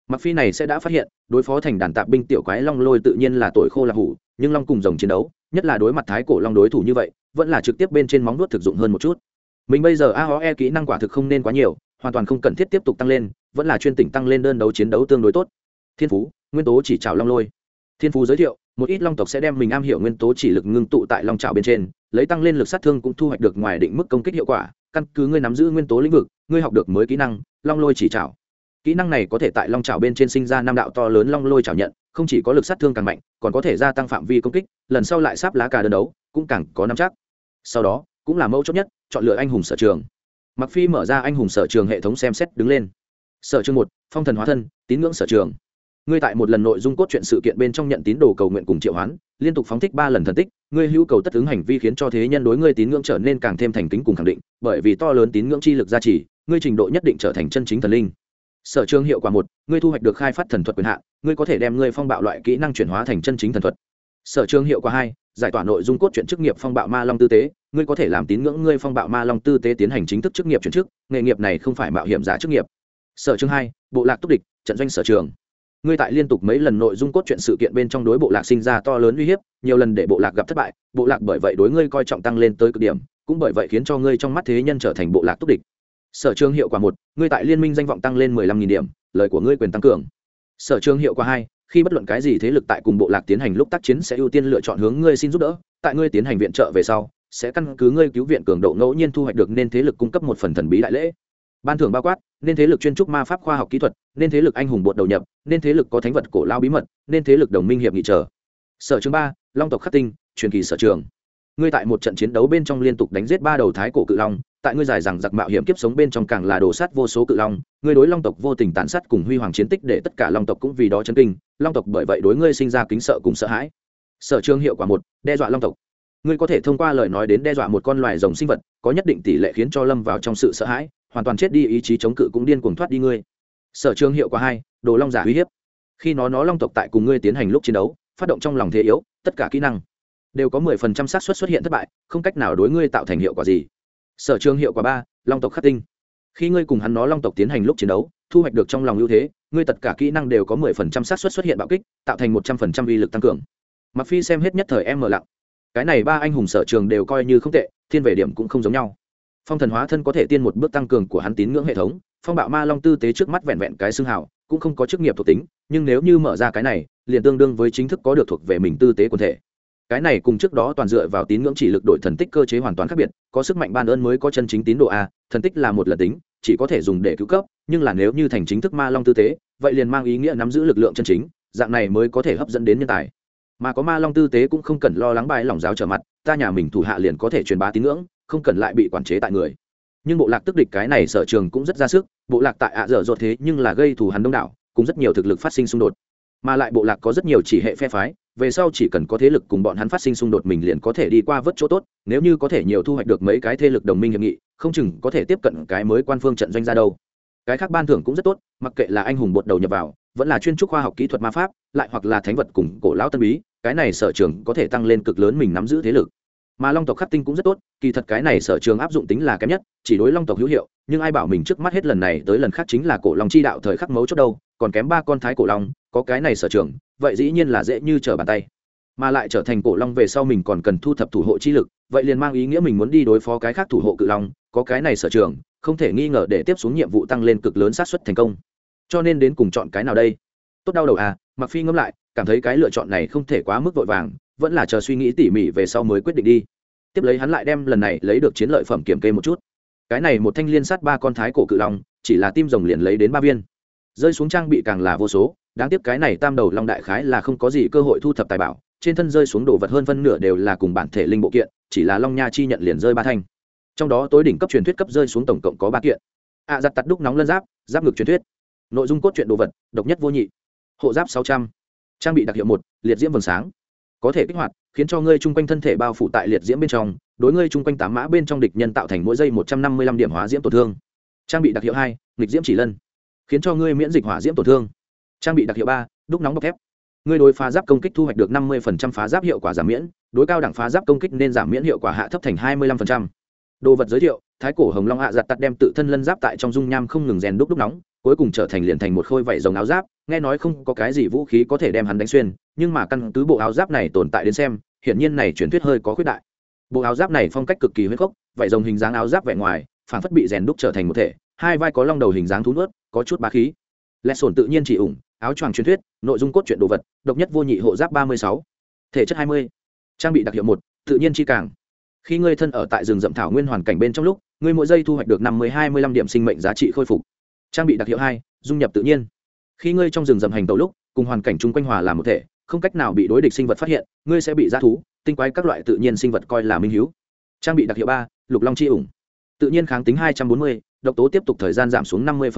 Mặc phi này sẽ đã phát hiện, đối phó thành đàn tạp binh tiểu quái long lôi tự nhiên là tuổi khô là hủ, nhưng long cùng rồng chiến đấu, nhất là đối mặt thái cổ long đối thủ như vậy, vẫn là trực tiếp bên trên móng nuốt thực dụng hơn một chút. Mình bây giờ a e kỹ năng quả thực không nên quá nhiều, hoàn toàn không cần thiết tiếp tục tăng lên, vẫn là chuyên tỉnh tăng lên đơn đấu chiến đấu tương đối tốt. Thiên phú, nguyên tố chỉ trào long lôi thiên phú giới thiệu, một ít long tộc sẽ đem mình am hiểu nguyên tố chỉ lực ngưng tụ tại long trào bên trên, lấy tăng lên lực sát thương cũng thu hoạch được ngoài định mức công kích hiệu quả, căn cứ ngươi nắm giữ nguyên tố lĩnh vực, ngươi học được mới kỹ năng, long lôi chỉ trào kỹ năng này có thể tại long trào bên trên sinh ra năm đạo to lớn long lôi trào nhận, không chỉ có lực sát thương càng mạnh, còn có thể gia tăng phạm vi công kích, lần sau lại sáp lá cà đơn đấu, cũng càng có năm chắc. Sau đó, cũng là mẫu chốt nhất, chọn lựa anh hùng sở trường. Mặc phi mở ra anh hùng sở trường hệ thống xem xét đứng lên. Sở trường một, phong thần hóa thân, tín ngưỡng sở trường ngươi tại một lần nội dung cốt truyện sự kiện bên trong nhận tín đồ cầu nguyện cùng triệu hoán, liên tục phóng thích ba lần thần tích, ngươi hữu cầu tất ứng hành vi khiến cho thế nhân đối ngươi tín ngưỡng trở nên càng thêm thành kính cùng khẳng định, bởi vì to lớn tín ngưỡng chi lực gia trì, ngươi trình độ nhất định trở thành chân chính thần linh. Sở trường hiệu quả một, ngươi thu hoạch được khai phát thần thuật quyền hạn, ngươi có thể đem ngươi phong bạo loại kỹ năng chuyển hóa thành chân chính thần thuật. Sở trường hiệu quả hai, giải tỏa nội dung cốt truyện chức nghiệp phong bạo ma long tư tế, ngươi có thể làm tín ngưỡng ngươi phong bạo ma long tư tế tiến hành chính thức chức nghiệp chuyển chức, nghề nghiệp này không phải mạo hiểm giả chức nghiệp. Sở trường hai, bộ lạc túc địch, trận doanh sở trường ngươi tại liên tục mấy lần nội dung cốt truyện sự kiện bên trong đối bộ lạc sinh ra to lớn uy hiếp, nhiều lần để bộ lạc gặp thất bại, bộ lạc bởi vậy đối ngươi coi trọng tăng lên tới cực điểm, cũng bởi vậy khiến cho ngươi trong mắt thế nhân trở thành bộ lạc túc địch. Sở trường hiệu quả một, ngươi tại liên minh danh vọng tăng lên mười lăm nghìn điểm, lời của ngươi quyền tăng cường. Sở trường hiệu quả hai, khi bất luận cái gì thế lực tại cùng bộ lạc tiến hành lúc tác chiến sẽ ưu tiên lựa chọn hướng ngươi xin giúp đỡ, tại ngươi tiến hành viện trợ về sau, sẽ căn cứ ngươi cứu viện cường độ ngẫu nhiên thu hoạch được nên thế lực cung cấp một phần thần bí đại lễ. Ban thưởng bao quát nên thế lực chuyên trúc ma pháp khoa học kỹ thuật, nên thế lực anh hùng bột đầu nhập, nên thế lực có thánh vật cổ lao bí mật, nên thế lực đồng minh hiệp nghị trở sở trường ba, long tộc khắc tinh, truyền kỳ sở trường. Ngươi tại một trận chiến đấu bên trong liên tục đánh giết ba đầu thái cổ cự long, tại ngươi dài rằng giặc mạo hiểm kiếp sống bên trong càng là đồ sát vô số cự long, ngươi đối long tộc vô tình tàn sát cùng huy hoàng chiến tích để tất cả long tộc cũng vì đó chấn kinh, long tộc bởi vậy đối ngươi sinh ra kính sợ cùng sợ hãi. Sở trường hiệu quả một, đe dọa long tộc. Ngươi có thể thông qua lời nói đến đe dọa một con loài rồng sinh vật, có nhất định tỷ lệ khiến cho lâm vào trong sự sợ hãi hoàn toàn chết đi, ý chí chống cự cũng điên cuồng thoát đi ngươi. Sở trường hiệu quả hai, đồ long giả uy hiếp. Khi nó nó long tộc tại cùng ngươi tiến hành lúc chiến đấu, phát động trong lòng thế yếu, tất cả kỹ năng đều có mười phần trăm xác suất xuất hiện thất bại, không cách nào đối ngươi tạo thành hiệu quả gì. Sở trường hiệu quả ba, long tộc khắc tinh. Khi ngươi cùng hắn nó long tộc tiến hành lúc chiến đấu, thu hoạch được trong lòng ưu thế, ngươi tất cả kỹ năng đều có mười phần trăm xác suất xuất hiện bạo kích, tạo thành một trăm phần trăm uy lực tăng cường. Mặc phi xem hết nhất thời em mở lặng. Cái này ba anh hùng sở trường đều coi như không tệ, thiên về điểm cũng không giống nhau phong thần hóa thân có thể tiên một bước tăng cường của hắn tín ngưỡng hệ thống, phong bạo ma long tư tế trước mắt vẹn vẹn cái xương hào, cũng không có chức nghiệp thuộc tính, nhưng nếu như mở ra cái này, liền tương đương với chính thức có được thuộc về mình tư tế quần thể. Cái này cùng trước đó toàn dựa vào tín ngưỡng chỉ lực đổi thần tích cơ chế hoàn toàn khác biệt, có sức mạnh ban ơn mới có chân chính tín độ a, thần tích là một lần tính, chỉ có thể dùng để cứu cấp, nhưng là nếu như thành chính thức ma long tư tế, vậy liền mang ý nghĩa nắm giữ lực lượng chân chính, dạng này mới có thể hấp dẫn đến nhân tài. Mà có ma long tư tế cũng không cần lo lắng bài lỏng giáo trở mặt, ta nhà mình thủ hạ liền có thể truyền bá tín ngưỡng không cần lại bị quản chế tại người. Nhưng bộ lạc tức địch cái này sở trường cũng rất ra sức, bộ lạc tại ạ dở dột thế nhưng là gây thù hắn đông đảo cũng rất nhiều thực lực phát sinh xung đột. Mà lại bộ lạc có rất nhiều chỉ hệ phe phái, về sau chỉ cần có thế lực cùng bọn hắn phát sinh xung đột mình liền có thể đi qua vớt chỗ tốt, nếu như có thể nhiều thu hoạch được mấy cái thế lực đồng minh hiệp nghị, không chừng có thể tiếp cận cái mới quan phương trận doanh ra đâu. Cái khác ban thưởng cũng rất tốt, mặc kệ là anh hùng bột đầu nhập vào, vẫn là chuyên trúc khoa học kỹ thuật ma pháp, lại hoặc là thánh vật cùng cổ lão tân bí, cái này sở trường có thể tăng lên cực lớn mình nắm giữ thế lực mà long tộc khắc tinh cũng rất tốt, kỳ thật cái này sở trường áp dụng tính là kém nhất, chỉ đối long tộc hữu hiệu, nhưng ai bảo mình trước mắt hết lần này tới lần khác chính là cổ long chi đạo thời khắc mấu chốt đâu, còn kém ba con thái cổ long, có cái này sở trường, vậy dĩ nhiên là dễ như trở bàn tay. Mà lại trở thành cổ long về sau mình còn cần thu thập thủ hộ chi lực, vậy liền mang ý nghĩa mình muốn đi đối phó cái khác thủ hộ cự long, có cái này sở trường, không thể nghi ngờ để tiếp xuống nhiệm vụ tăng lên cực lớn sát xuất thành công. Cho nên đến cùng chọn cái nào đây? Tốt đau đầu à mặc phi ngẫm lại, cảm thấy cái lựa chọn này không thể quá mức vội vàng, vẫn là chờ suy nghĩ tỉ mỉ về sau mới quyết định đi tiếp lấy hắn lại đem lần này lấy được chiến lợi phẩm kiểm kê một chút. Cái này một thanh liên sát ba con thái cổ cự long chỉ là tim rồng liền lấy đến ba viên. Rơi xuống trang bị càng là vô số đáng tiếc cái này tam đầu long đại khái là không có gì cơ hội thu thập tài bảo trên thân rơi xuống đồ vật hơn phân nửa đều là cùng bản thể linh bộ kiện chỉ là long nha chi nhận liền rơi ba thanh. Trong đó tối đỉnh cấp truyền thuyết cấp rơi xuống tổng cộng có ba kiện. Ạ à, giặt tắt đúc nóng lân giáp giáp ngực truyền thuyết. Nội dung cốt truyện đồ vật độc nhất vô nhị. Hộ giáp sáu trăm. Trang bị đặc hiệu một liệt diễm vầng sáng. Có thể kích hoạt khiến cho ngươi chung quanh thân thể bao phủ tại liệt diễm bên trong, đối ngươi chung quanh tám mã bên trong địch nhân tạo thành mỗi giây một trăm năm mươi lăm điểm hóa diễm tổn thương. Trang bị đặc hiệu hai, nghịch diễm chỉ lân. Khiến cho ngươi miễn dịch hỏa diễm tổn thương. Trang bị đặc hiệu ba, đúc nóng bọc thép. Ngươi đối phá giáp công kích thu hoạch được năm mươi phá giáp hiệu quả giảm miễn, đối cao đẳng phá giáp công kích nên giảm miễn hiệu quả hạ thấp thành hai mươi lăm đồ vật giới thiệu, thái cổ hồng long hạ giặt tắt đem tự thân lân giáp tại trong dung nham không ngừng rèn đúc đúc nóng cuối cùng trở thành liền thành một khôi vảy rồng áo giáp, nghe nói không có cái gì vũ khí có thể đem hắn đánh xuyên, nhưng mà căn cứ bộ áo giáp này tồn tại đến xem, hiển nhiên này truyền thuyết hơi có khuyết đại. Bộ áo giáp này phong cách cực kỳ huyết khốc, vảy rồng hình dáng áo giáp vẻ ngoài phản phất bị rèn đúc trở thành một thể, hai vai có long đầu hình dáng thú nuốt, có chút bá khí. Lẽ sổn tự nhiên chỉ ủng, áo choàng truyền thuyết, nội dung cốt truyện đồ vật, độc nhất vô nhị hộ giáp ba mươi sáu, thể chất hai mươi, trang bị đặc hiệu một, tự nhiên chi càng. Khi ngươi thân ở tại rừng rậm thảo nguyên hoàn cảnh bên trong lúc, ngươi mỗi giây thu hoạch được năm mươi hai mươi lăm điểm sinh mệnh giá trị khôi phục trang bị đặc hiệu hai, dung nhập tự nhiên. Khi ngươi trong rừng rậm hành tàu lúc, cùng hoàn cảnh chung quanh hòa làm một thể, không cách nào bị đối địch sinh vật phát hiện, ngươi sẽ bị g thú, tinh quái các loại tự nhiên sinh vật coi là minh h trang bị đặc hiệu ba, lục long chi ủng. Tự nhiên kháng tính hai trăm bốn mươi, độc tố tiếp tục thời gian giảm xuống năm mươi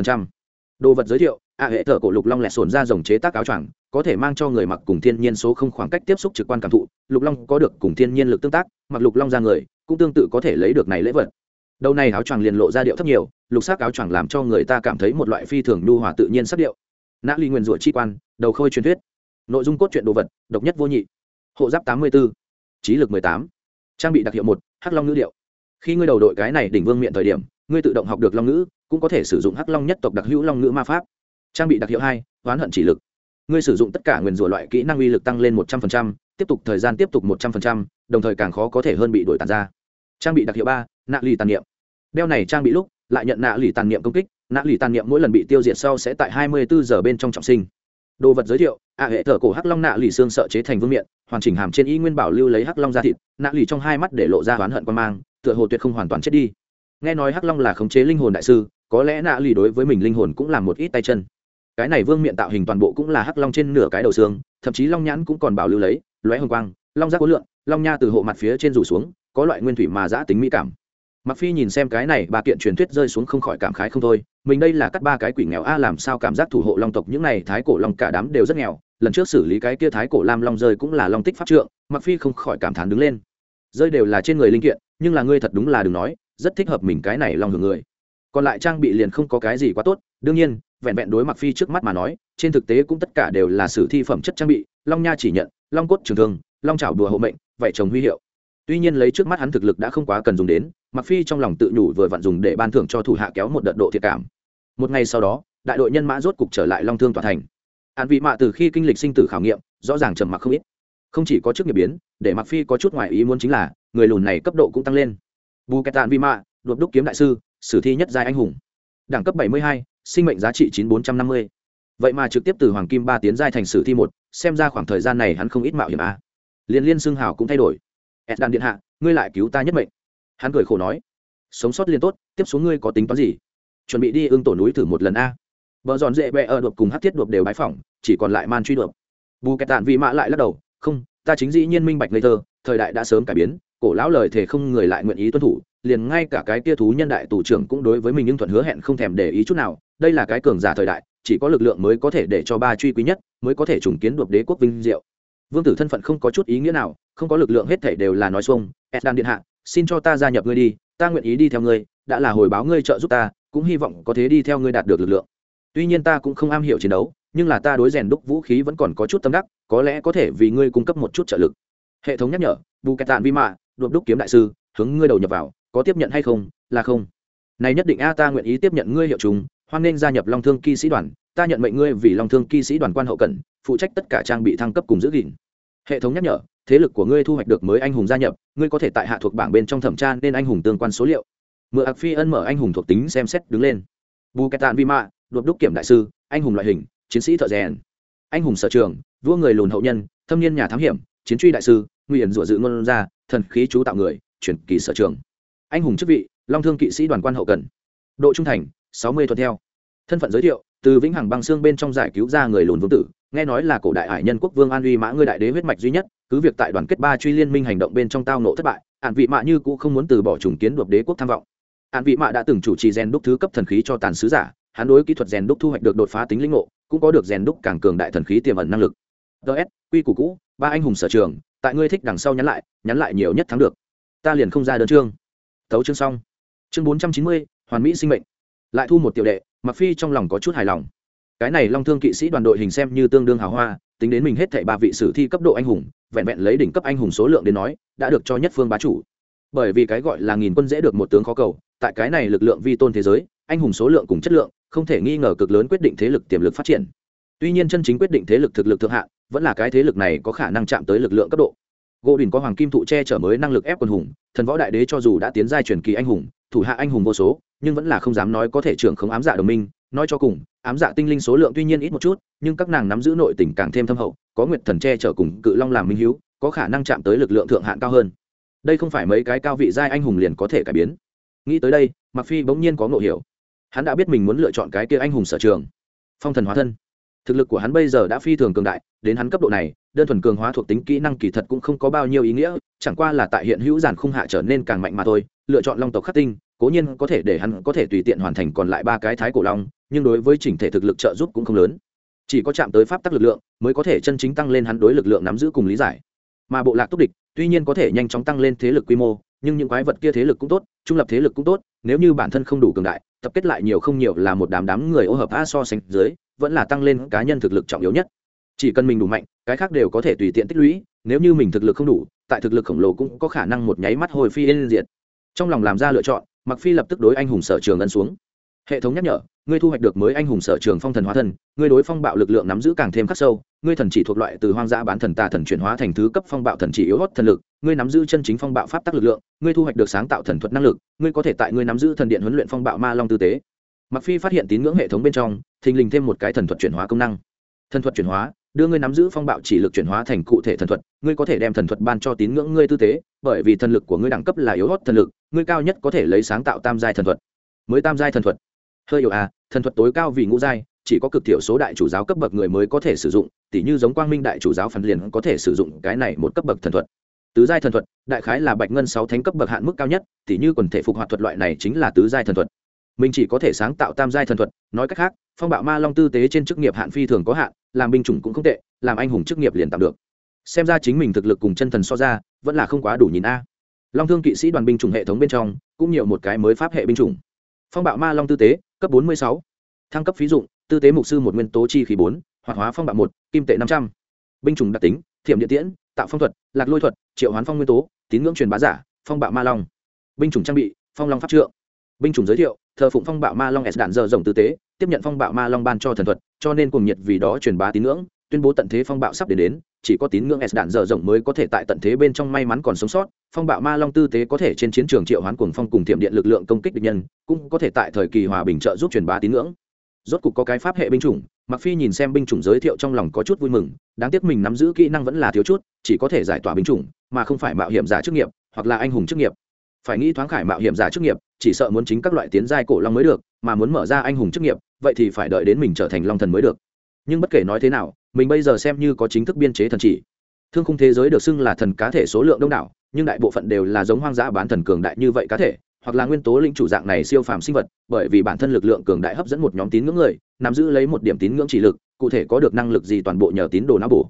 đồ vật giới thiệu, a hệ thở cổ lục long lẹ sồn ra dòng chế tác áo choàng, có thể mang cho người mặc cùng thiên nhiên số không khoảng cách tiếp xúc trực quan cảm thụ, lục long có được cùng thiên nhiên lực tương tác, mặc lục long ra người, cũng tương tự có thể lấy được này lễ vật. Đầu này áo choàng liền lộ ra điệu thấp nhiều lục sắc áo choàng làm cho người ta cảm thấy một loại phi thường nhu hòa tự nhiên sắc điệu. Nã ly nguyên rủa chi quan, đầu khôi truyền thuyết. Nội dung cốt truyện đồ vật, độc nhất vô nhị. Hộ giáp tám mươi b ố trí lực mười tám. Trang bị đặc hiệu một, hắc long ngữ điệu. Khi ngươi đầu đội cái này đỉnh vương miệng thời điểm, ngươi tự động học được long ngữ, cũng có thể sử dụng hắc long nhất tộc đặc hữu long ngữ ma pháp. Trang bị đặc hiệu hai oán hận chỉ lực. Ngươi sử dụng tất cả nguyền rủa loại kỹ năng uy lực tăng lên một trăm linh tiếp tục thời gian tiếp tục một trăm linh đồng thời càng khó có thể hơn bị đổi tàn ra. Trang bị đặc hiệu ba, nạ ly tàn niệm. Đeo này trang bị lúc lại nhận nạ lì tàn niệm công kích, nạ lì tàn niệm mỗi lần bị tiêu diệt sau sẽ tại hai mươi bốn giờ bên trong trọng sinh. Đồ vật giới thiệu ạ hệ thở cổ hắc long nạ lì xương sợ chế thành vương miện, hoàn chỉnh hàm trên y nguyên bảo lưu lấy hắc long ra thịt, nạ lì trong hai mắt để lộ ra oán hận quan mang, tựa hồ tuyệt không hoàn toàn chết đi. Nghe nói hắc long là khống chế linh hồn đại sư, có lẽ nạ lì đối với mình linh hồn cũng làm một ít tay chân. Cái này vương miện tạo hình toàn bộ cũng là hắc long trên nửa cái đầu xương, thậm chí long nhãn cũng còn bảo lưu lấy, lóe hồng quang, long giác cố lượng long nha từ hộ mặt phía trên rủ xuống, có loại nguyên thủy mà giã tính mỹ cảm mặc phi nhìn xem cái này, ba kiện truyền thuyết rơi xuống không khỏi cảm khái không thôi. Mình đây là cắt ba cái quỷ nghèo a, làm sao cảm giác thủ hộ long tộc những này thái cổ long cả đám đều rất nghèo. Lần trước xử lý cái kia thái cổ lam long rơi cũng là long tích pháp trượng. Mặc phi không khỏi cảm thán đứng lên. Rơi đều là trên người linh kiện, nhưng là ngươi thật đúng là đừng nói, rất thích hợp mình cái này long hưởng người. Còn lại trang bị liền không có cái gì quá tốt. Đương nhiên, vẹn vẹn đối mặc phi trước mắt mà nói, trên thực tế cũng tất cả đều là sử thi phẩm chất trang bị. Long nha chỉ nhận, long cốt trường thương, long chảo đùa hộ mệnh vậy chồng huy hiệu tuy nhiên lấy trước mắt hắn thực lực đã không quá cần dùng đến mặc phi trong lòng tự nhủ vừa vặn dùng để ban thưởng cho thủ hạ kéo một đợt độ thiệt cảm. Một ngày sau đó đại đội nhân mã rốt cục trở lại long thương tòa thành. An vị mạ từ khi kinh lịch sinh tử khảo nghiệm rõ ràng trầm mặc không ít. Không chỉ có chức nghiệp biến để mặc phi có chút ngoại ý muốn chính là người lùn này cấp độ cũng tăng lên. Bù kẹt tàn vi mạ đột đúc kiếm đại sư sử thi nhất giai anh hùng. Đẳng cấp 72, sinh mệnh giá trị 9450. vậy mà trực tiếp từ hoàng kim ba tiến giai thành sử thi một xem ra khoảng thời gian này hắn không ít mạo hiểm a. À. liên liên xương hào cũng thay đổi ed đàn điện hạ, ngươi lại cứu ta nhất mệnh. Hắn cười khổ nói, sống sót liên tốt, tiếp xuống ngươi có tính toán gì? Chuẩn bị đi ương tổ núi thử một lần a. Vợ dọn dễ bẹ ở đột cùng hát thiết đột đều bái phỏng, chỉ còn lại man truy đột. Bù kẹt tàn vị mạ lại lắc đầu, không, ta chính dĩ nhiên minh bạch ngây thơ, thời đại đã sớm cải biến, cổ lão lời thề không người lại nguyện ý tuân thủ, liền ngay cả cái kia thú nhân đại tù trưởng cũng đối với mình nhưng thuận hứa hẹn không thèm để ý chút nào, đây là cái cường giả thời đại, chỉ có lực lượng mới có thể để cho ba truy quý nhất, mới có thể trùng kiến đột đế quốc vinh diệu. Vương tử thân phận không có chút ý nghĩa nào không có lực lượng hết thảy đều là nói xuông eddan điện hạ, xin cho ta gia nhập ngươi đi, ta nguyện ý đi theo ngươi, đã là hồi báo ngươi trợ giúp ta, cũng hy vọng có thể đi theo ngươi đạt được lực lượng. Tuy nhiên ta cũng không am hiểu chiến đấu, nhưng là ta đối rèn đúc vũ khí vẫn còn có chút tâm đắc, có lẽ có thể vì ngươi cung cấp một chút trợ lực. Hệ thống nhắc nhở bù kẹt tạn vi mạ đột đúc kiếm đại sư, hướng ngươi đầu nhập vào, có tiếp nhận hay không? Là không. Này nhất định a, ta nguyện ý tiếp nhận ngươi hiệu chúng hoan nên gia nhập long thương kỵ sĩ đoàn, ta nhận mệnh ngươi vì long thương kỵ sĩ đoàn quan hậu cần, phụ trách tất cả trang bị thăng cấp cùng giữ gìn. Hệ thống nhắc nhở thế lực của ngươi thu hoạch được mới anh hùng gia nhập, ngươi có thể tại hạ thuộc bảng bên trong thẩm tra nên anh hùng tương quan số liệu. Mượn ạc phi ân mở anh hùng thuộc tính xem xét đứng lên. Bù kẹt tàn vi mạ đột đúc kiểm đại sư, anh hùng loại hình, chiến sĩ thợ rèn. Anh hùng sở trường, vua người lùn hậu nhân, thâm niên nhà thám hiểm, chiến truy đại sư, nguy hiểm rủa dự ngôn ra, thần khí chú tạo người chuyển kỳ sở trường. Anh hùng chức vị, long thương kỵ sĩ đoàn quan hậu cần. Độ trung thành, sáu mươi thuận theo. Thân phận giới thiệu, từ vĩnh hằng băng xương bên trong giải cứu ra người lùn vương tử nghe nói là cổ đại hải nhân quốc vương an uy mã ngươi đại đế huyết mạch duy nhất, cứ việc tại đoàn kết ba truy liên minh hành động bên trong tao nộ thất bại ạn vị mạ như cũ không muốn từ bỏ trùng kiến đột đế quốc tham vọng. Ạn vị mạ đã từng chủ trì rèn đúc thứ cấp thần khí cho tàn sứ giả, hắn đối kỹ thuật rèn đúc thu hoạch được đột phá tính linh ngộ, cũng có được rèn đúc càng cường đại thần khí tiềm ẩn năng lực. Ts quy củ cũ, ba anh hùng sở trường, tại ngươi thích đằng sau nhắn lại nhắn lại nhiều nhất thắng được. Ta liền không ra đơn chương. Tấu chương xong. Chương bốn trăm chín mươi, hoàn mỹ sinh mệnh. Lại thu một tiểu đệ mặc phi trong lòng có chút hài lòng cái này long thương kỵ sĩ đoàn đội hình xem như tương đương hào hoa, tính đến mình hết thảy ba vị sử thi cấp độ anh hùng, vẹn vẹn lấy đỉnh cấp anh hùng số lượng đến nói, đã được cho nhất phương bá chủ. Bởi vì cái gọi là nghìn quân dễ được một tướng khó cầu, tại cái này lực lượng vi tôn thế giới, anh hùng số lượng cùng chất lượng, không thể nghi ngờ cực lớn quyết định thế lực tiềm lực phát triển. Tuy nhiên chân chính quyết định thế lực thực lực thượng hạn vẫn là cái thế lực này có khả năng chạm tới lực lượng cấp độ. Gỗ đình có hoàng kim thụ che chở mới năng lực ép quân hùng, thần võ đại đế cho dù đã tiến giai truyền kỳ anh hùng, thủ hạ anh hùng vô số, nhưng vẫn là không dám nói có thể trưởng không ám dạ đồng minh nói cho cùng, ám dạ tinh linh số lượng tuy nhiên ít một chút, nhưng các nàng nắm giữ nội tình càng thêm thâm hậu, có nguyệt thần che chở cùng cự long làm minh hiếu, có khả năng chạm tới lực lượng thượng hạn cao hơn. Đây không phải mấy cái cao vị giai anh hùng liền có thể cải biến. Nghĩ tới đây mặc phi bỗng nhiên có ngộ hiểu. Hắn đã biết mình muốn lựa chọn cái kia anh hùng sở trường. Phong thần hóa thân. Thực lực của hắn bây giờ đã phi thường cường đại, đến hắn cấp độ này, đơn thuần cường hóa thuộc tính kỹ năng kỳ thật cũng không có bao nhiêu ý nghĩa, chẳng qua là tại hiện hữu giản khung hạ trở nên càng mạnh mà thôi. Lựa chọn long tộc khắc tinh, cố nhiên có thể để hắn có thể tùy tiện hoàn thành còn lại ba cái thái cổ long nhưng đối với chỉnh thể thực lực trợ giúp cũng không lớn. Chỉ có chạm tới pháp tắc lực lượng mới có thể chân chính tăng lên hắn đối lực lượng nắm giữ cùng lý giải. Mà bộ lạc túc địch, tuy nhiên có thể nhanh chóng tăng lên thế lực quy mô, nhưng những quái vật kia thế lực cũng tốt, trung lập thế lực cũng tốt, nếu như bản thân không đủ cường đại, tập kết lại nhiều không nhiều là một đám đám người ô hợp a so sánh dưới, vẫn là tăng lên cá nhân thực lực trọng yếu nhất. Chỉ cần mình đủ mạnh, cái khác đều có thể tùy tiện tích lũy, nếu như mình thực lực không đủ, tại thực lực khổng lồ cũng có khả năng một nháy mắt hồi phi lên diện trong lòng làm ra lựa chọn mặc phi lập tức đối anh hùng sở trường ân xuống hệ thống nhắc nhở, ngươi thu hoạch được mới anh hùng sở trường phong thần hóa thân, ngươi đối phong bạo lực lượng nắm giữ càng thêm khắc sâu, ngươi thần chỉ thuộc loại từ hoang dã bán thần tà thần chuyển hóa thành thứ cấp phong bạo thần chỉ yếu hót thần lực, ngươi nắm giữ chân chính phong bạo pháp tắc lực lượng, ngươi thu hoạch được sáng tạo thần thuật năng lực, ngươi có thể tại ngươi nắm giữ thần điện huấn luyện phong bạo ma long tư tế. Mặc phi phát hiện tín ngưỡng hệ thống bên trong, thình lình thêm một cái thần thuật chuyển hóa công năng. Thần thuật chuyển hóa, đưa ngươi nắm giữ phong bạo chỉ lực chuyển hóa thành cụ thể thần thuật, ngươi có thể đem thần thuật ban cho tín ngưỡng ngươi tư tế, bởi vì thần lực của ngươi đẳng cấp là yếu hót thần lực, ngươi cao nhất có thể lấy sáng tạo tam giai thần thuật. Mới tam giai thần thuật hơi yếu à thần thuật tối cao vì ngũ giai, chỉ có cực thiểu số đại chủ giáo cấp bậc người mới có thể sử dụng, tỉ như giống quang minh đại chủ giáo phần liền có thể sử dụng cái này một cấp bậc thần thuật. Tứ giai thần thuật, đại khái là bạch ngân sáu thánh cấp bậc hạn mức cao nhất, tỉ như quần thể phục hoạt thuật loại này chính là tứ giai thần thuật. Mình chỉ có thể sáng tạo tam giai thần thuật, nói cách khác, phong bạo ma long tư tế trên chức nghiệp hạn phi thường có hạn, làm binh chủng cũng không tệ, làm anh hùng chức nghiệp liền tạm được. Xem ra chính mình thực lực cùng chân thần so ra, vẫn là không quá đủ nhìn a. Long thương kỵ sĩ đoàn binh chủng hệ thống bên trong, cũng nhiều một cái mới pháp hệ binh chủng phong bạo ma long tư tế, cấp bốn mươi sáu. Thăng cấp phí dụng, tư tế mục sư một nguyên tố chi khí bốn, hoạt hóa phong bạo một, kim tệ năm trăm. Binh chủng đặc tính, thiểm địa tiễn, tạo phong thuật, lạc lôi thuật, triệu hoán phong nguyên tố, tín ngưỡng truyền bá giả, phong bạo ma long. Binh chủng trang bị, phong long pháp trượng. Binh chủng giới thiệu, thờ phụng phong bạo ma long s đạn dơ rồng tư tế, tiếp nhận phong bạo ma long ban cho thần thuật, cho nên cùng nhiệt vì đó truyền bá tín ngưỡng, tuyên bố tận thế phong bạo sắp đến đến chỉ có tín ngưỡng s đạn dở rộng mới có thể tại tận thế bên trong may mắn còn sống sót. Phong bạo ma long tư tế có thể trên chiến trường triệu hoán cuồng phong cùng thiểm điện lực lượng công kích địch nhân, cũng có thể tại thời kỳ hòa bình trợ giúp truyền bá tín ngưỡng. Rốt cục có cái pháp hệ binh chủng mặc phi nhìn xem binh chủng giới thiệu trong lòng có chút vui mừng, đáng tiếc mình nắm giữ kỹ năng vẫn là thiếu chút, chỉ có thể giải tỏa binh chủng, mà không phải mạo hiểm giả chức nghiệp, hoặc là anh hùng chức nghiệp. Phải nghĩ thoáng khải mạo hiểm giả chức nghiệp, chỉ sợ muốn chính các loại tiến giai cổ long mới được, mà muốn mở ra anh hùng chức nghiệp, vậy thì phải đợi đến mình trở thành long thần mới được. Nhưng bất kể nói thế nào mình bây giờ xem như có chính thức biên chế thần chỉ. Thương khung thế giới được xưng là thần cá thể số lượng đông đảo, nhưng đại bộ phận đều là giống hoang dã bán thần cường đại như vậy cá thể, hoặc là nguyên tố linh chủ dạng này siêu phàm sinh vật, bởi vì bản thân lực lượng cường đại hấp dẫn một nhóm tín ngưỡng người, nắm giữ lấy một điểm tín ngưỡng chỉ lực, cụ thể có được năng lực gì toàn bộ nhờ tín đồ não bổ.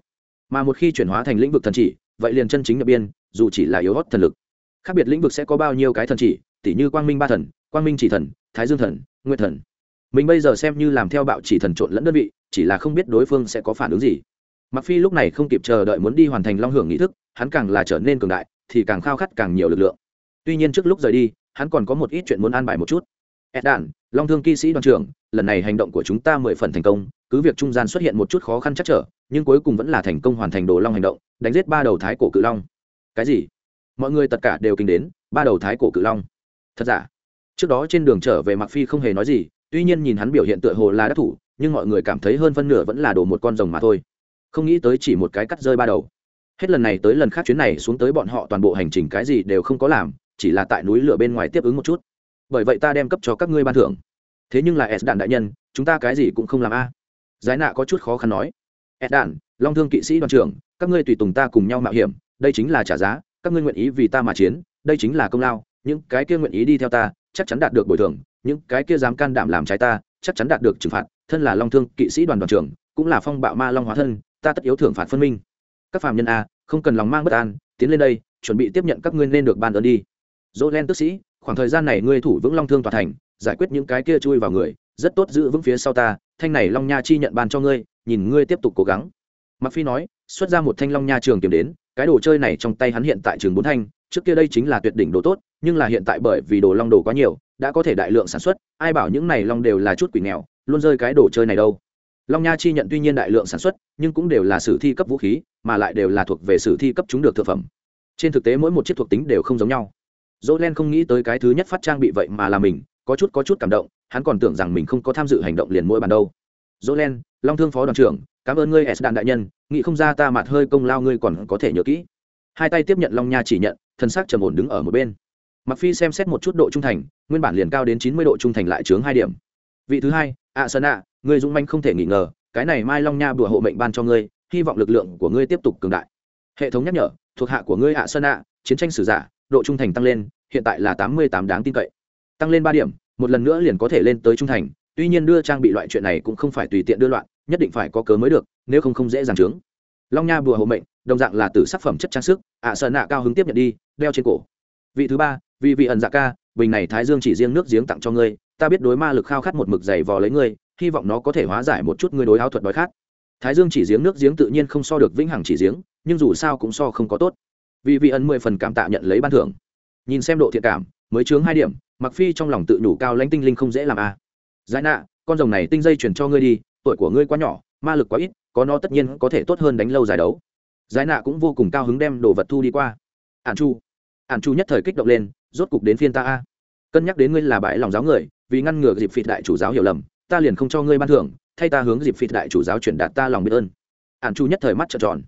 Mà một khi chuyển hóa thành lĩnh vực thần chỉ, vậy liền chân chính nhập biên, dù chỉ là yếu hót thần lực. Khác biệt lĩnh vực sẽ có bao nhiêu cái thần chỉ tỷ như quang minh ba thần, quang minh chỉ thần, thái dương thần nguyên thần mình bây giờ xem như làm theo bạo chỉ thần trộn lẫn đơn vị, chỉ là không biết đối phương sẽ có phản ứng gì. Mặc phi lúc này không kịp chờ đợi muốn đi hoàn thành long hưởng nghị thức, hắn càng là trở nên cường đại, thì càng khao khát càng nhiều lực lượng. Tuy nhiên trước lúc rời đi, hắn còn có một ít chuyện muốn an bài một chút. Ed đản long thương kỵ sĩ đoàn trưởng, lần này hành động của chúng ta mười phần thành công, cứ việc trung gian xuất hiện một chút khó khăn chắc trở, nhưng cuối cùng vẫn là thành công hoàn thành đồ long hành động, đánh giết ba đầu thái cổ cự long. Cái gì? Mọi người tất cả đều kinh đến, ba đầu thái cổ cự long. Thật giả? Trước đó trên đường trở về mặc phi không hề nói gì tuy nhiên nhìn hắn biểu hiện tựa hồ là đắc thủ, nhưng mọi người cảm thấy hơn phân nửa vẫn là đổ một con rồng mà thôi. Không nghĩ tới chỉ một cái cắt rơi ba đầu. Hết lần này tới lần khác chuyến này xuống tới bọn họ toàn bộ hành trình cái gì đều không có làm, chỉ là tại núi lửa bên ngoài tiếp ứng một chút. Bởi vậy ta đem cấp cho các ngươi ban thưởng. Thế nhưng là s đạn đại nhân, chúng ta cái gì cũng không làm a. Giải nạ có chút khó khăn nói. S đạn long thương kỵ sĩ đoàn trưởng, các ngươi tùy tùng ta cùng nhau mạo hiểm, đây chính là trả giá, các ngươi nguyện ý vì ta mà chiến, đây chính là công lao, những cái kia nguyện ý đi theo ta, chắc chắn đạt được bồi thường những cái kia dám can đảm làm trái ta, chắc chắn đạt được trừng phạt, thân là long thương, kỵ sĩ đoàn đoàn trưởng, cũng là phong bạo ma long hóa thân, ta tất yếu thưởng phạt phân minh. Các phạm nhân a, không cần lòng mang bất an, tiến lên đây, chuẩn bị tiếp nhận các ngươi nên được ban ơn đi. Dỗ len tức sĩ, khoảng thời gian này ngươi thủ vững long thương tòa thành, giải quyết những cái kia chui vào người, rất tốt giữ vững phía sau ta, thanh này long nha chi nhận ban cho ngươi, nhìn ngươi tiếp tục cố gắng. Mặc phi nói, xuất ra một thanh long nha trường kiếm đến, cái đồ chơi này trong tay hắn hiện tại trường bốn thanh, trước kia đây chính là tuyệt đỉnh đồ tốt, nhưng là hiện tại bởi vì đồ long đồ quá nhiều đã có thể đại lượng sản xuất, ai bảo những này long đều là chút quỷ nghèo, luôn rơi cái đồ chơi này đâu. Long nha chi nhận tuy nhiên đại lượng sản xuất, nhưng cũng đều là sử thi cấp vũ khí, mà lại đều là thuộc về sử thi cấp chúng được thực phẩm. Trên thực tế mỗi một chiếc thuộc tính đều không giống nhau. Dỗ len không nghĩ tới cái thứ nhất phát trang bị vậy mà là mình, có chút có chút cảm động, hắn còn tưởng rằng mình không có tham dự hành động liền mỗi bàn đâu. Dỗ len long thương phó đoàn trưởng, cảm ơn ngươi, s đạn đại nhân, nghĩ không ra ta mặt hơi công lao ngươi còn có thể nhớ kỹ. Hai tay tiếp nhận long nha chỉ nhận, thân xác trầm ổn đứng ở một bên mặc phi xem xét một chút độ trung thành, nguyên bản liền cao đến chín mươi độ trung thành lại chướng hai điểm. Vị thứ hai ạ sơn ạ ngươi dũng manh không thể nghi ngờ, cái này mai long nha bùa hộ mệnh ban cho ngươi, hy vọng lực lượng của ngươi tiếp tục cường đại. Hệ thống nhắc nhở, thuộc hạ của ngươi ạ sơn ạ, chiến tranh sử giả, độ trung thành tăng lên, hiện tại là tám mươi tám đáng tin cậy. Tăng lên ba điểm, một lần nữa liền có thể lên tới trung thành, tuy nhiên đưa trang bị loại chuyện này cũng không phải tùy tiện đưa loạn, nhất định phải có cớ mới được, nếu không không dễ dàng trướng long nha bùa hộ mệnh, đồng dạng là từ sắc phẩm chất trang sức ạ sơn ạ cao hứng tiếp nhận đi, đeo trên cổ. Vị thứ ba vì vị ẩn dạ ca, bình này thái dương chỉ riêng nước giếng tặng cho ngươi, ta biết đối ma lực khao khát một mực dày vò lấy ngươi, hy vọng nó có thể hóa giải một chút ngươi đối áo thuật đói khát. Thái dương chỉ giếng nước giếng tự nhiên không so được vĩnh hằng chỉ giếng nhưng dù sao cũng so không có tốt. Vì vị ẩn mười phần cảm tạ nhận lấy ban thưởng. Nhìn xem độ thiện cảm, mới chướng hai điểm mặc phi trong lòng tự đủ cao lãnh tinh linh không dễ làm a. À. giải nạ, con rồng này tinh dây chuyển cho ngươi đi, tuổi của ngươi quá nhỏ, ma lực quá ít, có nó tất nhiên có thể tốt hơn đánh lâu giải đấu. Giải nạ cũng vô cùng cao hứng đem đồ vật thu đi qua. Ản chu. Ản chu nhất thời kích động lên rốt cục đến phiên ta a. Cân nhắc đến ngươi là bãi lòng giáo người, vì ngăn ngừa dịp phịt đại chủ giáo hiểu lầm, ta liền không cho ngươi ban thưởng, thay ta hướng dịp phịt đại chủ giáo chuyển đạt ta lòng biết ơn. Ản chu nhất thời mắt trợn tròn.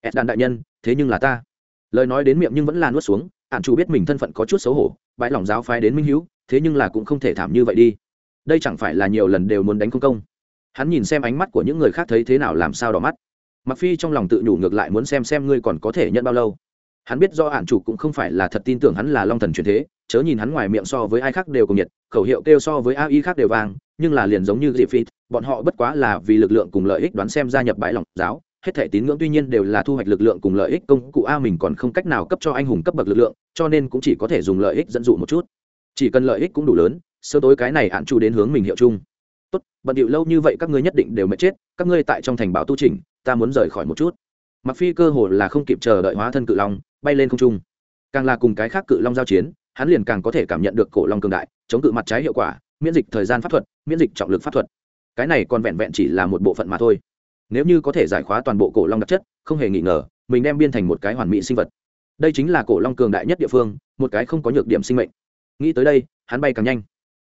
Ed đàn đại nhân, thế nhưng là ta. Lời nói đến miệng nhưng vẫn là nuốt xuống, ản chu biết mình thân phận có chút xấu hổ bãi lòng giáo phái đến minh hữu thế nhưng là cũng không thể thảm như vậy đi. Đây chẳng phải là nhiều lần đều muốn đánh công công. Hắn nhìn xem ánh mắt của những người khác thấy thế nào làm sao đỏ mắt. Mặc phi trong lòng tự nhủ ngược lại muốn xem xem ngươi còn có thể nhận bao lâu hắn biết do hạn chủ cũng không phải là thật tin tưởng hắn là long thần truyền thế, chớ nhìn hắn ngoài miệng so với ai khác đều cùng nhiệt, khẩu hiệu kêu so với ai khác đều vang, nhưng là liền giống như dịp phít bọn họ bất quá là vì lực lượng cùng lợi ích đoán xem gia nhập bãi lòng giáo, hết thể tín ngưỡng tuy nhiên đều là thu hoạch lực lượng cùng lợi ích, công cụ a mình còn không cách nào cấp cho anh hùng cấp bậc lực lượng, cho nên cũng chỉ có thể dùng lợi ích dẫn dụ một chút. Chỉ cần lợi ích cũng đủ lớn sơ tối cái này hạn chủ đến hướng mình hiệu chung. Tốt, bận điệu lâu như vậy các ngươi nhất định đều mệt chết, các ngươi tại trong thành bảo tu trình ta muốn rời khỏi một chút mặc phi cơ hồ là không kịp chờ đợi hóa thân cự long, bay lên không trung. Càng là cùng cái khác cự long giao chiến, hắn liền càng có thể cảm nhận được cổ long cường đại, chống cự mặt trái hiệu quả, miễn dịch thời gian pháp thuật, miễn dịch trọng lực pháp thuật. Cái này còn vẹn vẹn chỉ là một bộ phận mà thôi. Nếu như có thể giải khóa toàn bộ cổ long đặc chất, không hề nghi ngờ, mình đem biên thành một cái hoàn mỹ sinh vật. Đây chính là cổ long cường đại nhất địa phương, một cái không có nhược điểm sinh mệnh. Nghĩ tới đây, hắn bay càng nhanh.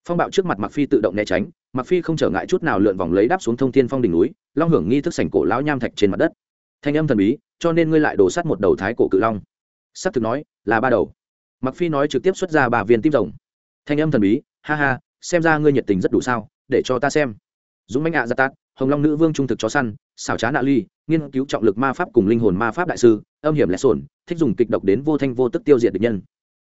Phong bạo trước mặt mặc phi tự động né tránh mặc phi không trở ngại chút nào lượn vòng lấy đáp xuống thông thiên phong đỉnh núi, long hưởng nghi thức sảnh cổ lão nham thạch trên mặt đất thanh âm thần bí, cho nên ngươi lại đổ sắt một đầu thái cổ cự long. Sắp thực nói, là ba đầu. Mặc phi nói trực tiếp xuất ra ba viên tim rồng. Thanh âm thần bí, ha ha, xem ra ngươi nhiệt tình rất đủ sao, để cho ta xem. Dũng mãnh ạ gia tát, hồng long nữ vương trung thực chó săn, xảo trá nạ ly, nghiên cứu trọng lực ma pháp cùng linh hồn ma pháp đại sư, âm hiểm lẽ sồn, thích dùng kịch độc đến vô thanh vô tức tiêu diệt địch nhân.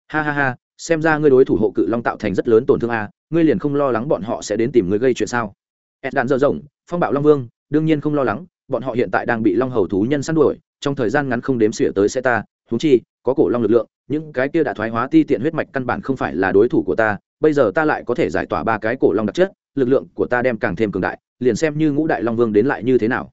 Ha ha ha, xem ra ngươi đối thủ hộ cự long tạo thành rất lớn tổn thương a, ngươi liền không lo lắng bọn họ sẽ đến tìm ngươi gây chuyện sao? Ed đạn dơ rộng phong bạo long vương, đương nhiên không lo lắng bọn họ hiện tại đang bị long hầu thú nhân săn đuổi, trong thời gian ngắn không đếm xỉa tới sẽ ta thú chi, có cổ long lực lượng, những cái kia đã thoái hóa ti tiện huyết mạch căn bản không phải là đối thủ của ta, bây giờ ta lại có thể giải tỏa ba cái cổ long đặc chất, lực lượng của ta đem càng thêm cường đại, liền xem như ngũ đại long vương đến lại như thế nào.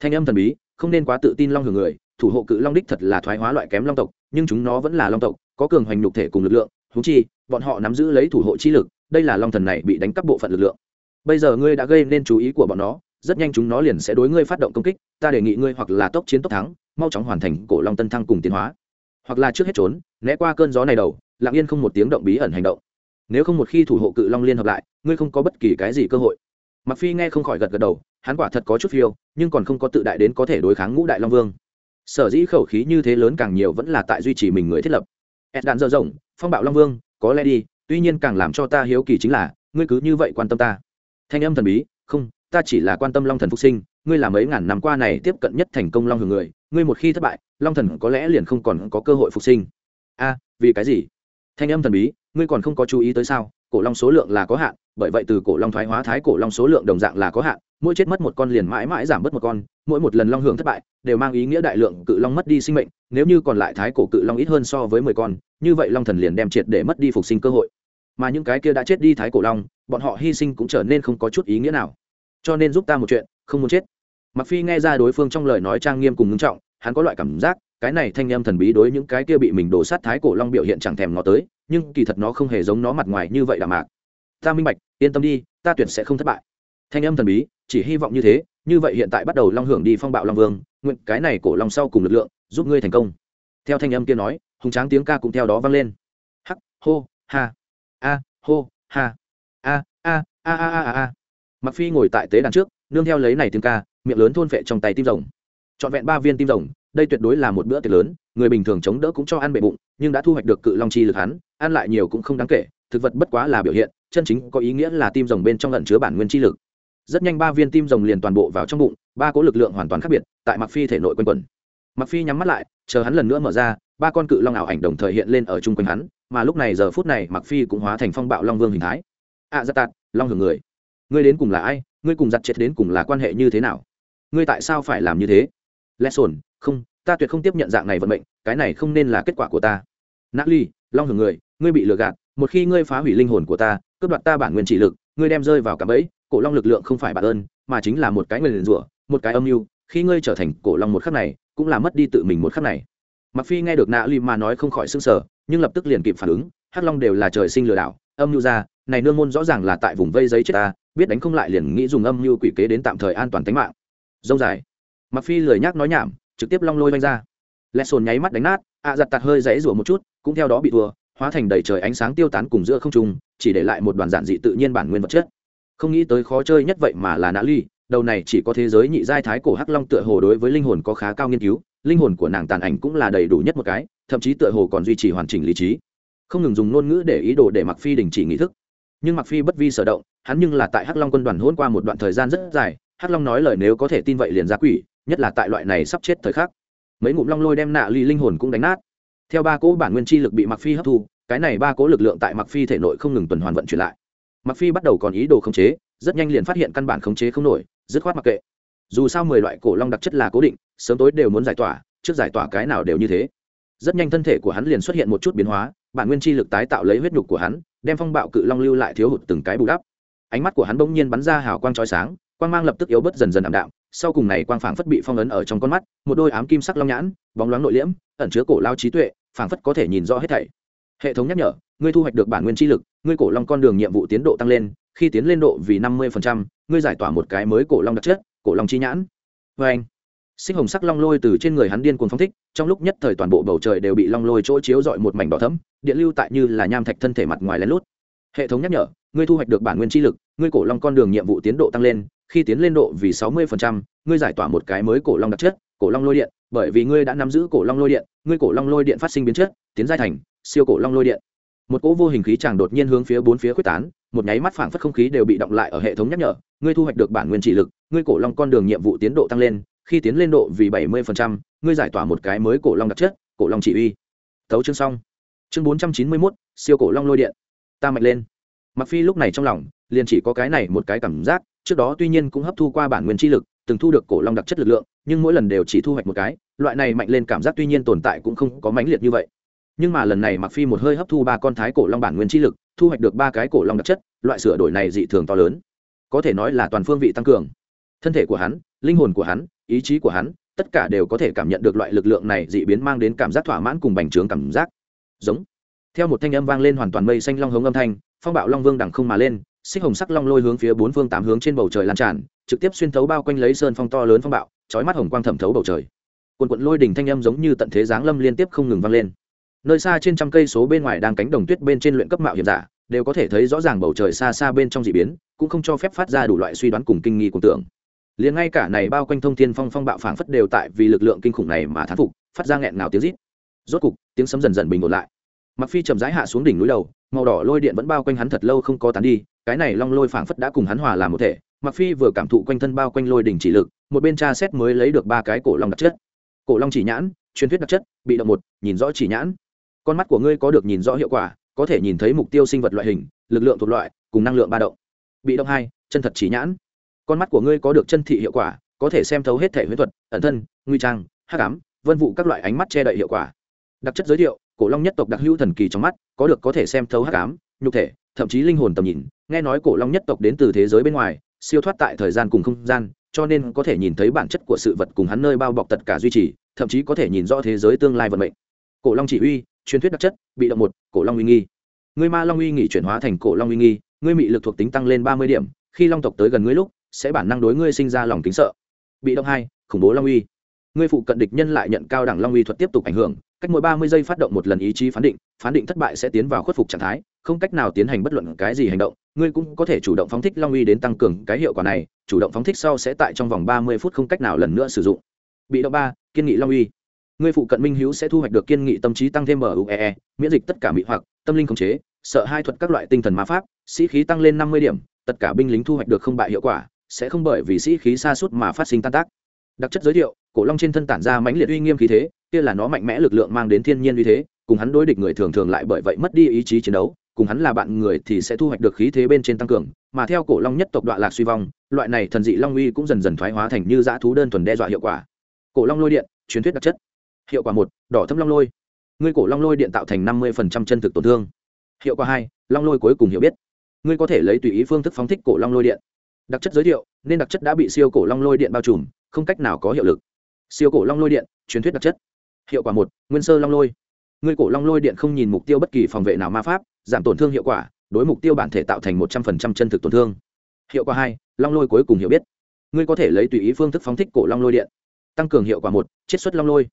Thanh âm thần bí, không nên quá tự tin long hưởng người, thủ hộ cự long đích thật là thoái hóa loại kém long tộc, nhưng chúng nó vẫn là long tộc, có cường hoành nhục thể cùng lực lượng thú chi, bọn họ nắm giữ lấy thủ hộ chi lực, đây là long thần này bị đánh cắp bộ phận lực lượng. Bây giờ ngươi đã gây nên chú ý của bọn nó rất nhanh chúng nó liền sẽ đối ngươi phát động công kích, ta đề nghị ngươi hoặc là tốc chiến tốc thắng, mau chóng hoàn thành cổ long tân thăng cùng tiến hóa. Hoặc là trước hết trốn, né qua cơn gió này đầu, lặng yên không một tiếng động bí ẩn hành động. Nếu không một khi thủ hộ cự long liên hợp lại, ngươi không có bất kỳ cái gì cơ hội. Mặc phi nghe không khỏi gật gật đầu, hắn quả thật có chút phiêu, nhưng còn không có tự đại đến có thể đối kháng ngũ đại long vương. Sở dĩ khẩu khí như thế lớn càng nhiều vẫn là tại duy trì mình người thiết lập. Ed đạn dơ rộng, phong bạo long vương, có lẽ đi, tuy nhiên càng làm cho ta hiếu kỳ chính là, ngươi cứ như vậy quan tâm ta. Thanh âm thần bí, không ta chỉ là quan tâm long thần phục sinh, ngươi là mấy ngàn năm qua này tiếp cận nhất thành công long hưởng người, ngươi một khi thất bại, long thần có lẽ liền không còn có cơ hội phục sinh. A, vì cái gì? Thanh âm thần bí, ngươi còn không có chú ý tới sao? Cổ long số lượng là có hạn, bởi vậy từ cổ long thoái hóa thái cổ long số lượng đồng dạng là có hạn, mỗi chết mất một con liền mãi mãi giảm bớt một con, mỗi một lần long hưởng thất bại, đều mang ý nghĩa đại lượng cự long mất đi sinh mệnh, nếu như còn lại thái cổ cự long ít hơn so với mười con, như vậy long thần liền đem triệt để mất đi phục sinh cơ hội. Mà những cái kia đã chết đi thái cổ long, bọn họ hy sinh cũng trở nên không có chút ý nghĩa nào cho nên giúp ta một chuyện, không muốn chết. Mặc phi nghe ra đối phương trong lời nói trang nghiêm cùng ngưng trọng, hắn có loại cảm giác, cái này thanh âm thần bí đối những cái kia bị mình đổ sát thái cổ long biểu hiện chẳng thèm ngó tới, nhưng kỳ thật nó không hề giống nó mặt ngoài như vậy là mạc. Ta minh bạch, yên tâm đi, ta tuyệt sẽ không thất bại. Thanh âm thần bí, chỉ hy vọng như thế, như vậy hiện tại bắt đầu long hưởng đi phong bạo long vương, nguyện cái này cổ long sau cùng lực lượng, giúp ngươi thành công. Theo thanh âm kia nói, hùng tráng tiếng ca cũng theo đó vang lên. Hắc, hô, ha, a, hô, ha a a a a a a mặc phi ngồi tại tế đàn trước nương theo lấy này tiếng ca miệng lớn thôn phệ trong tay tim rồng. Trọn vẹn ba viên tim rồng đây tuyệt đối là một bữa tiệc lớn người bình thường chống đỡ cũng cho ăn bệ bụng nhưng đã thu hoạch được cự long chi lực hắn ăn lại nhiều cũng không đáng kể thực vật bất quá là biểu hiện chân chính có ý nghĩa là tim rồng bên trong lẫn chứa bản nguyên chi lực. Rất nhanh ba viên tim rồng liền toàn bộ vào trong bụng ba cố lực lượng hoàn toàn khác biệt tại mặc phi thể nội quanh quẩn. Mặc phi nhắm mắt lại chờ hắn lần nữa mở ra ba con cự long ảo ảnh đồng thời hiện lên ở chung quanh hắn mà lúc này giờ phút này mặc phi cũng hóa thành phong bạo long vương hình thái. A à, giặt tạt long hưởng người ngươi đến cùng là ai, ngươi cùng giặt chết đến cùng là quan hệ như thế nào? Ngươi tại sao phải làm như thế? Lẽ sồn, không, ta tuyệt không tiếp nhận dạng này vận mệnh, cái này không nên là kết quả của ta. Nát ly, long hưởng người, ngươi bị lừa gạt, một khi ngươi phá hủy linh hồn của ta, cướp đoạt ta bản nguyên chỉ lực, ngươi đem rơi vào cả bẫy, cổ long lực lượng không phải bản ơn, mà chính là một cái người liền rủa, một cái âm mưu, khi ngươi trở thành cổ long một khắc này, cũng là mất đi tự mình một khắc này. Mặc phi nghe được nạ ly mà nói không khỏi sưng sờ, nhưng lập tức liền kịp phản ứng, hắc long đều là trời sinh lừa đảo, âm mưu ra này nương môn rõ ràng là tại vùng vây giấy chết ta, biết đánh không lại liền nghĩ dùng âm mưu quỷ kế đến tạm thời an toàn tính mạng. Dông dài. Mặc phi lười nhác nói nhảm, trực tiếp long lôi vanh ra. Lẹ sồn nháy mắt đánh nát, ạ giặt tạt hơi dãy rủa một chút, cũng theo đó bị thua, hóa thành đầy trời ánh sáng tiêu tán cùng giữa không trung, chỉ để lại một đoàn giản dị tự nhiên bản nguyên vật chất. Không nghĩ tới khó chơi nhất vậy mà là nã ly, đầu này chỉ có thế giới nhị giai thái cổ hắc long tựa hồ đối với linh hồn có khá cao nghiên cứu, linh hồn của nàng tàn ảnh cũng là đầy đủ nhất một cái, thậm chí tựa hồ còn duy trì hoàn chỉnh lý trí. Không ngừng dùng ngôn ngữ để ý đồ để mặc phi đình chỉ nghị thức nhưng mặc phi bất vi sở động, hắn nhưng là tại hắc long quân đoàn hôn qua một đoạn thời gian rất dài, hắc long nói lời nếu có thể tin vậy liền ra quỷ, nhất là tại loại này sắp chết thời khắc. Mấy ngụm long lôi đem nạ ly linh hồn cũng đánh nát. Theo ba cỗ bản nguyên chi lực bị mặc phi hấp thu, cái này ba cỗ lực lượng tại mặc phi thể nội không ngừng tuần hoàn vận chuyển lại. Mặc phi bắt đầu còn ý đồ khống chế, rất nhanh liền phát hiện căn bản khống chế không nổi, dứt khoát mặc kệ. Dù sao mười loại cổ long đặc chất là cố định, sớm tối đều muốn giải tỏa, trước giải tỏa cái nào đều như thế. Rất nhanh thân thể của hắn liền xuất hiện một chút biến hóa, bản nguyên chi lực tái tạo lấy huyết nhục của hắn đem phong bạo cự long lưu lại thiếu hụt từng cái bù đắp. Ánh mắt của hắn bỗng nhiên bắn ra hào quang chói sáng, quang mang lập tức yếu bớt dần dần ảm đạm, sau cùng này quang phảng phất bị phong ấn ở trong con mắt, một đôi ám kim sắc long nhãn, bóng loáng nội liễm, ẩn chứa cổ lao trí tuệ, phảng phất có thể nhìn rõ hết thảy. Hệ thống nhắc nhở, ngươi thu hoạch được bản nguyên chi lực, ngươi cổ long con đường nhiệm vụ tiến độ tăng lên, khi tiến lên độ vì năm mươi ngươi giải tỏa một cái mới cổ long đặc chất, cổ long chi nhãn. Vê anh sinh hồng sắc long lôi từ trên người hắn điên cuồng phong thích, trong lúc nhất thời toàn bộ bầu trời đều bị long lôi chỗ chiếu dọi một mảnh đỏ thấm điện lưu tại như là nham thạch thân thể mặt ngoài lén lút. Hệ thống nhắc nhở, ngươi thu hoạch được bản nguyên chi lực, ngươi cổ long con đường nhiệm vụ tiến độ tăng lên, khi tiến lên độ vì sáu mươi ngươi giải tỏa một cái mới cổ long đặc chất, cổ long lôi điện, bởi vì ngươi đã nắm giữ cổ long lôi điện, ngươi cổ long lôi điện phát sinh biến chất, tiến giai thành, siêu cổ long lôi điện. Một cỗ vô hình khí chàng đột nhiên hướng phía bốn phía quyết tán, một nháy mắt phảng phất không khí đều bị động lại ở hệ thống nhắc nhở, ngươi thu hoạch được bản nguyên trị lực, ngươi cổ long con đường nhiệm vụ tiến độ tăng lên khi tiến lên độ vì bảy mươi ngươi giải tỏa một cái mới cổ long đặc chất, cổ long chỉ uy. Tấu chương xong. Chương bốn trăm chín mươi mốt, siêu cổ long lôi điện. Ta mạnh lên. Mặc phi lúc này trong lòng, liền chỉ có cái này một cái cảm giác, trước đó tuy nhiên cũng hấp thu qua bản nguyên chi lực, từng thu được cổ long đặc chất lực lượng, nhưng mỗi lần đều chỉ thu hoạch một cái, loại này mạnh lên cảm giác tuy nhiên tồn tại cũng không có mãnh liệt như vậy. Nhưng mà lần này mặc phi một hơi hấp thu ba con thái cổ long bản nguyên chi lực, thu hoạch được ba cái cổ long đặc chất, loại sửa đổi này dị thường to lớn. Có thể nói là toàn phương vị tăng cường. Thân thể của hắn, linh hồn của hắn ý chí của hắn, tất cả đều có thể cảm nhận được loại lực lượng này dị biến mang đến cảm giác thỏa mãn cùng bành trướng cảm giác. Giống. Theo một thanh âm vang lên hoàn toàn mây xanh long hống âm thanh, phong bạo long vương đằng không mà lên, xích hồng sắc long lôi hướng phía bốn phương tám hướng trên bầu trời lan tràn, trực tiếp xuyên thấu bao quanh lấy sơn phong to lớn phong bạo trói mắt hồng quang thẩm thấu bầu trời. Quần quận lôi đỉnh thanh âm giống như tận thế giáng lâm liên tiếp không ngừng vang lên. Nơi xa trên trăm cây số bên ngoài đang cánh đồng tuyết bên trên luyện cấp mạo hiểm giả, đều có thể thấy rõ ràng bầu trời xa xa bên trong dị biến, cũng không cho phép phát ra đủ loại suy đoán cùng kinh nghi cùng tưởng liền ngay cả này bao quanh thông thiên phong phong bạo phảng phất đều tại vì lực lượng kinh khủng này mà thán phục, phát ra nghẹn ngào tiếng rít. Rốt cục, tiếng sấm dần dần bình ổn lại. Mặc phi chậm rãi hạ xuống đỉnh núi đầu, màu đỏ lôi điện vẫn bao quanh hắn thật lâu không có tán đi, cái này long lôi phảng phất đã cùng hắn hòa làm một thể. Mặc phi vừa cảm thụ quanh thân bao quanh lôi đỉnh chỉ lực, một bên tra xét mới lấy được ba cái cổ long đặc chất. Cổ long chỉ nhãn, truyền thuyết đặc chất, bị động một, nhìn rõ chỉ nhãn. Con mắt của ngươi có được nhìn rõ hiệu quả, có thể nhìn thấy mục tiêu sinh vật loại hình, lực lượng thuộc loại, cùng năng lượng ba động. Bị động hai, chân thật chỉ nhãn con mắt của ngươi có được chân thị hiệu quả, có thể xem thấu hết thể huyễn thuật, ẩn thân, nguy trang, hắc ám, vân vụ các loại ánh mắt che đậy hiệu quả. Đặc chất giới thiệu, cổ long nhất tộc đặc hữu thần kỳ trong mắt, có được có thể xem thấu hắc ám, nhục thể, thậm chí linh hồn tầm nhìn. Nghe nói cổ long nhất tộc đến từ thế giới bên ngoài, siêu thoát tại thời gian cùng không gian, cho nên có thể nhìn thấy bản chất của sự vật cùng hắn nơi bao bọc tất cả duy trì, thậm chí có thể nhìn rõ thế giới tương lai vận mệnh. Cổ long chỉ huy truyền thuyết đặc chất, bị động một, cổ long uy nghi. Ngươi ma long uy nghỉ chuyển hóa thành cổ long uy nghi, ngươi mị lực thuộc tính tăng lên ba mươi điểm, khi long tộc tới gần ngươi lúc sẽ bản năng đối ngươi sinh ra lòng kính sợ. Bị động hai khủng bố long uy. Ngươi phụ cận địch nhân lại nhận cao đẳng long uy thuật tiếp tục ảnh hưởng cách mỗi ba mươi giây phát động một lần ý chí phán định phán định thất bại sẽ tiến vào khuất phục trạng thái không cách nào tiến hành bất luận cái gì hành động ngươi cũng có thể chủ động phóng thích long uy đến tăng cường cái hiệu quả này chủ động phóng thích sau sẽ tại trong vòng ba mươi phút không cách nào lần nữa sử dụng. Bị động ba kiên nghị long uy. Ngươi phụ cận minh hữu sẽ thu hoạch được kiên nghị tâm trí tăng thêm muee e, miễn dịch tất cả mỹ hoặc tâm linh khống chế sợ hai thuật các loại tinh thần ma pháp sĩ khí tăng lên năm mươi điểm tất cả binh lính thu hoạch được không bại hiệu quả sẽ không bởi vì sĩ khí xa suốt mà phát sinh tan tác. Đặc chất giới thiệu, cổ long trên thân tản ra mãnh liệt uy nghiêm khí thế, kia là nó mạnh mẽ lực lượng mang đến thiên nhiên uy thế, cùng hắn đối địch người thường thường lại bởi vậy mất đi ý chí chiến đấu, cùng hắn là bạn người thì sẽ thu hoạch được khí thế bên trên tăng cường, mà theo cổ long nhất tộc đoạn lạc suy vong, loại này thần dị long uy cũng dần dần thoái hóa thành như dã thú đơn thuần đe dọa hiệu quả. Cổ long lôi điện, truyền thuyết đặc chất. Hiệu quả một, đỏ thâm long lôi. Ngươi cổ long lôi điện tạo thành năm mươi chân thực tổn thương. Hiệu quả hai, long lôi cuối cùng hiểu biết. Ngươi có thể lấy tùy ý phương thức phóng thích cổ long lôi điện đặc chất giới thiệu, nên đặc chất đã bị siêu cổ long lôi điện bao trùm, không cách nào có hiệu lực. Siêu cổ long lôi điện, truyền thuyết đặc chất. Hiệu quả một, nguyên sơ long lôi. Ngươi cổ long lôi điện không nhìn mục tiêu bất kỳ phòng vệ nào ma pháp, giảm tổn thương hiệu quả, đối mục tiêu bản thể tạo thành một trăm phần trăm chân thực tổn thương. Hiệu quả hai, long lôi cuối cùng hiểu biết. Ngươi có thể lấy tùy ý phương thức phóng thích cổ long lôi điện. Tăng cường hiệu quả một, chiết xuất long lôi.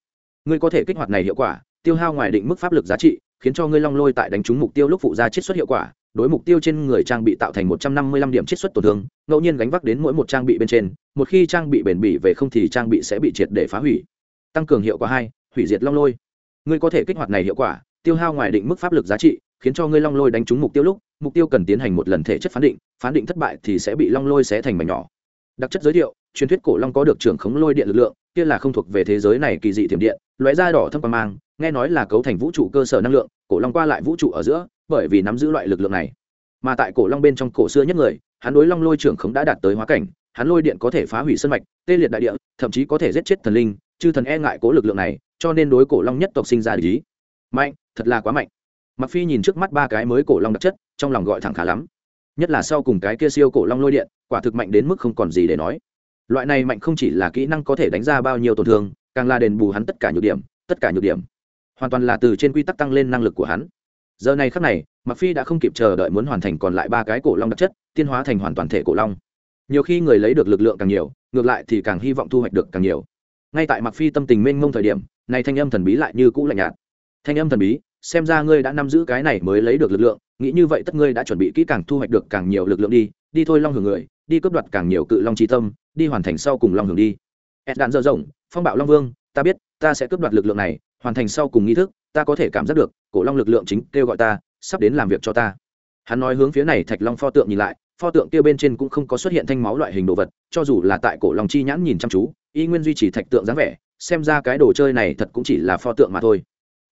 Ngươi có thể kích hoạt này hiệu quả, tiêu hao ngoài định mức pháp lực giá trị, khiến cho ngươi long lôi tại đánh trúng mục tiêu lúc phụ ra chiết xuất hiệu quả đối mục tiêu trên người trang bị tạo thành một trăm năm mươi lăm điểm chiết xuất tổn thương, ngẫu nhiên gánh vác đến mỗi một trang bị bên trên, một khi trang bị bền bỉ về không thì trang bị sẽ bị triệt để phá hủy. Tăng cường hiệu quả hai, hủy diệt long lôi. Ngươi có thể kích hoạt này hiệu quả, tiêu hao ngoài định mức pháp lực giá trị, khiến cho ngươi long lôi đánh trúng mục tiêu lúc, mục tiêu cần tiến hành một lần thể chất phán định phán định thất bại thì sẽ bị long lôi xé thành mảnh nhỏ. Đặc chất giới thiệu, truyền thuyết cổ long có được trưởng khống lôi điện lực lượng, kia là không thuộc về thế giới này kỳ dị tiềm điện, lóe da đỏ thâm quang mang, nghe nói là cấu thành vũ trụ cơ sở năng lượng, cổ long qua lại vũ trụ ở giữa bởi vì nắm giữ loại lực lượng này. Mà tại cổ long bên trong cổ xưa nhất người, hắn đối long lôi trưởng khống đã đạt tới hóa cảnh, hắn lôi điện có thể phá hủy sân mạch, tê liệt đại địa, thậm chí có thể giết chết thần linh, chư thần e ngại cố lực lượng này, cho nên đối cổ long nhất tộc sinh ra lý mạnh, thật là quá mạnh. Mặc phi nhìn trước mắt ba cái mới cổ long đặc chất, trong lòng gọi thẳng khá lắm. Nhất là sau cùng cái kia siêu cổ long lôi điện, quả thực mạnh đến mức không còn gì để nói. Loại này mạnh không chỉ là kỹ năng có thể đánh ra bao nhiêu tổn thương, càng là đền bù hắn tất cả nhược điểm, tất cả nhược điểm. Hoàn toàn là từ trên quy tắc tăng lên năng lực của hắn giờ này khắc này mặc phi đã không kịp chờ đợi muốn hoàn thành còn lại ba cái cổ long đặc chất, tiên hóa thành hoàn toàn thể cổ long. Nhiều khi người lấy được lực lượng càng nhiều, ngược lại thì càng hy vọng thu hoạch được càng nhiều. Ngay tại mặc phi tâm tình mênh mông thời điểm, này thanh âm thần bí lại như cũ lạnh nhạt. Thanh âm thần bí, xem ra ngươi đã nắm giữ cái này mới lấy được lực lượng, nghĩ như vậy tất ngươi đã chuẩn bị kỹ càng thu hoạch được càng nhiều lực lượng đi đi thôi long hưởng người, đi cướp đoạt càng nhiều cự long trí tâm, đi hoàn thành sau cùng long hưởng đi. Ed đạn dơ rộng, phong bạo long vương, ta biết, ta sẽ cướp đoạt lực lượng này, hoàn thành sau cùng nghi thức ta có thể cảm giác được, cổ long lực lượng chính kêu gọi ta, sắp đến làm việc cho ta. Hắn nói hướng phía này thạch long pho tượng nhìn lại, pho tượng kia bên trên cũng không có xuất hiện thanh máu loại hình đồ vật, cho dù là tại cổ long chi nhãn nhìn chăm chú, y nguyên duy trì thạch tượng dáng vẻ, xem ra cái đồ chơi này thật cũng chỉ là pho tượng mà thôi.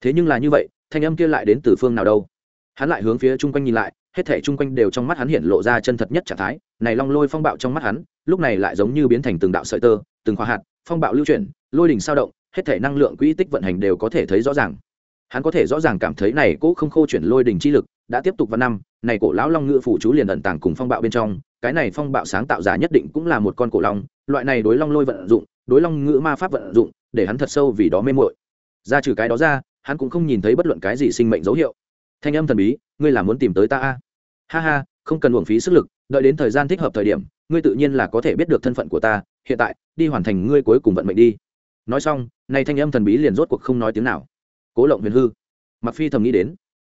Thế nhưng là như vậy, thanh âm kia lại đến từ phương nào đâu? Hắn lại hướng phía chung quanh nhìn lại, hết thể chung quanh đều trong mắt hắn hiện lộ ra chân thật nhất trạng thái, này long lôi phong bạo trong mắt hắn, lúc này lại giống như biến thành từng đạo sợi tơ, từng khoa hạt, phong bạo lưu chuyển, lôi đỉnh sao động, hết thể năng lượng quỹ tích vận hành đều có thể thấy rõ ràng hắn có thể rõ ràng cảm thấy này cỗ không khô chuyển lôi đình chi lực đã tiếp tục vào năm, này cổ lão long ngự phủ chú liền ẩn tàng cùng phong bạo bên trong, cái này phong bạo sáng tạo giả nhất định cũng là một con cổ long, loại này đối long lôi vận dụng, đối long ngựa ma pháp vận dụng, để hắn thật sâu vì đó mê muội. Ra trừ cái đó ra, hắn cũng không nhìn thấy bất luận cái gì sinh mệnh dấu hiệu. Thanh âm thần bí, ngươi là muốn tìm tới ta a? Ha ha, không cần uổng phí sức lực, đợi đến thời gian thích hợp thời điểm, ngươi tự nhiên là có thể biết được thân phận của ta, hiện tại, đi hoàn thành ngươi cuối cùng vận mệnh đi. Nói xong nay thanh âm thần bí liền rốt cuộc không nói tiếng nào cố lộng huyền hư mặc phi thầm nghĩ đến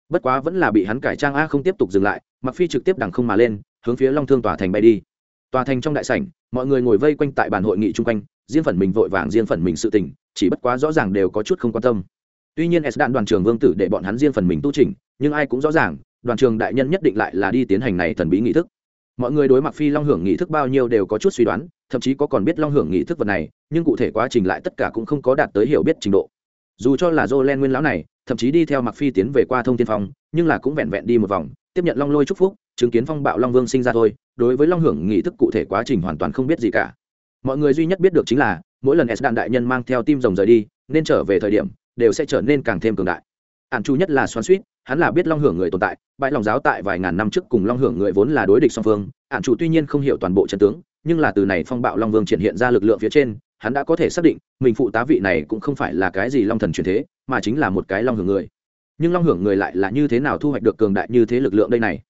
bất quá vẫn là bị hắn cải trang a không tiếp tục dừng lại mặc phi trực tiếp đằng không mà lên hướng phía long thương tòa thành bay đi tòa thành trong đại sảnh mọi người ngồi vây quanh tại bàn hội nghị chung quanh riêng phần mình vội vàng riêng phần mình sự tỉnh, chỉ bất quá rõ ràng đều có chút không quan tâm tuy nhiên s đạn đoàn trường vương tử để bọn hắn riêng phần mình tu trình nhưng ai cũng rõ ràng đoàn trường đại nhân nhất định lại là đi tiến hành này thần bí nghị thức mọi người đối mặt phi long hưởng nghị thức bao nhiêu đều có chút suy đoán thậm chí có còn biết long hưởng nghị thức vật này nhưng cụ thể quá trình lại tất cả cũng không có đạt tới hiểu biết trình độ dù cho là jolen nguyên lão này, thậm chí đi theo mặc phi tiến về qua thông tiên phong, nhưng là cũng vẹn vẹn đi một vòng, tiếp nhận long lôi chúc phúc, chứng kiến phong bạo long vương sinh ra thôi, đối với long hưởng nghị thức cụ thể quá trình hoàn toàn không biết gì cả. Mọi người duy nhất biết được chính là, mỗi lần s đạn đại nhân mang theo tim rồng rời đi, nên trở về thời điểm, đều sẽ trở nên càng thêm cường đại. Ản chu nhất là xoắn suýt, hắn là biết long hưởng người tồn tại, bãi lòng giáo tại vài ngàn năm trước cùng long hưởng người vốn là đối địch song phương. Ản chủ tuy nhiên không hiểu toàn bộ trận tướng, nhưng là từ này phong bạo long vương triển hiện ra lực lượng phía trên hắn đã có thể xác định, mình phụ tá vị này cũng không phải là cái gì long thần truyền thế, mà chính là một cái long hưởng người. Nhưng long hưởng người lại là như thế nào thu hoạch được cường đại như thế lực lượng đây này?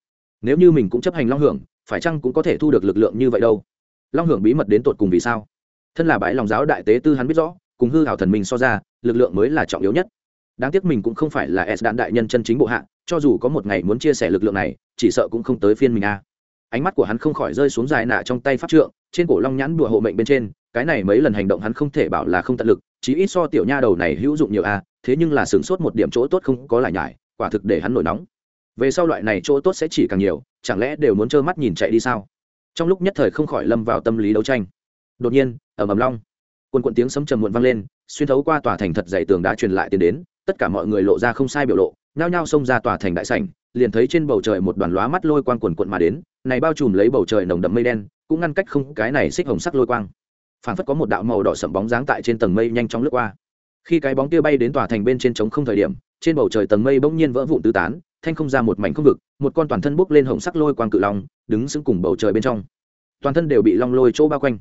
Nếu như mình cũng chấp hành long hưởng, phải chăng cũng có thể thu được lực lượng như vậy đâu? Long hưởng bí mật đến tột cùng vì sao? Thân là bãi lòng giáo đại tế tư hắn biết rõ, cùng hư hảo thần mình so ra, lực lượng mới là trọng yếu nhất. Đáng tiếc mình cũng không phải là s đạn đại nhân chân chính bộ hạ, cho dù có một ngày muốn chia sẻ lực lượng này, chỉ sợ cũng không tới phiên mình a. Ánh mắt của hắn không khỏi rơi xuống dài nạ trong tay pháp trượng, trên cổ long nhãn đùa hộ mệnh bên trên cái này mấy lần hành động hắn không thể bảo là không tận lực, chí ít so tiểu nha đầu này hữu dụng nhiều a, thế nhưng là sửng sốt một điểm chỗ tốt không có lại nhải, quả thực để hắn nổi nóng. Về sau loại này chỗ tốt sẽ chỉ càng nhiều, chẳng lẽ đều muốn trơ mắt nhìn chạy đi sao? Trong lúc nhất thời không khỏi lâm vào tâm lý đấu tranh. Đột nhiên ở mầm long. Quần quận tiếng sấm trầm muộn vang lên, xuyên thấu qua tòa thành thật dày tường đã truyền lại tiền đến, tất cả mọi người lộ ra không sai biểu lộ, nhao nhao xông ra tòa thành đại sảnh, liền thấy trên bầu trời một đoàn lóa mắt lôi quang quần quận mà đến, này bao trùm lấy bầu trời nồng đậm mây đen, cũng ngăn cách không cái này xích hồng sắc lôi quang phảng phất có một đạo màu đỏ sẫm bóng dáng tại trên tầng mây nhanh chóng lướt qua. Khi cái bóng kia bay đến tòa thành bên trên trống không thời điểm, trên bầu trời tầng mây bỗng nhiên vỡ vụn tứ tán, thanh không ra một mảnh không vực, một con toàn thân bốc lên hồng sắc lôi quang cự long, đứng sững cùng bầu trời bên trong. Toàn thân đều bị long lôi chỗ bao quanh.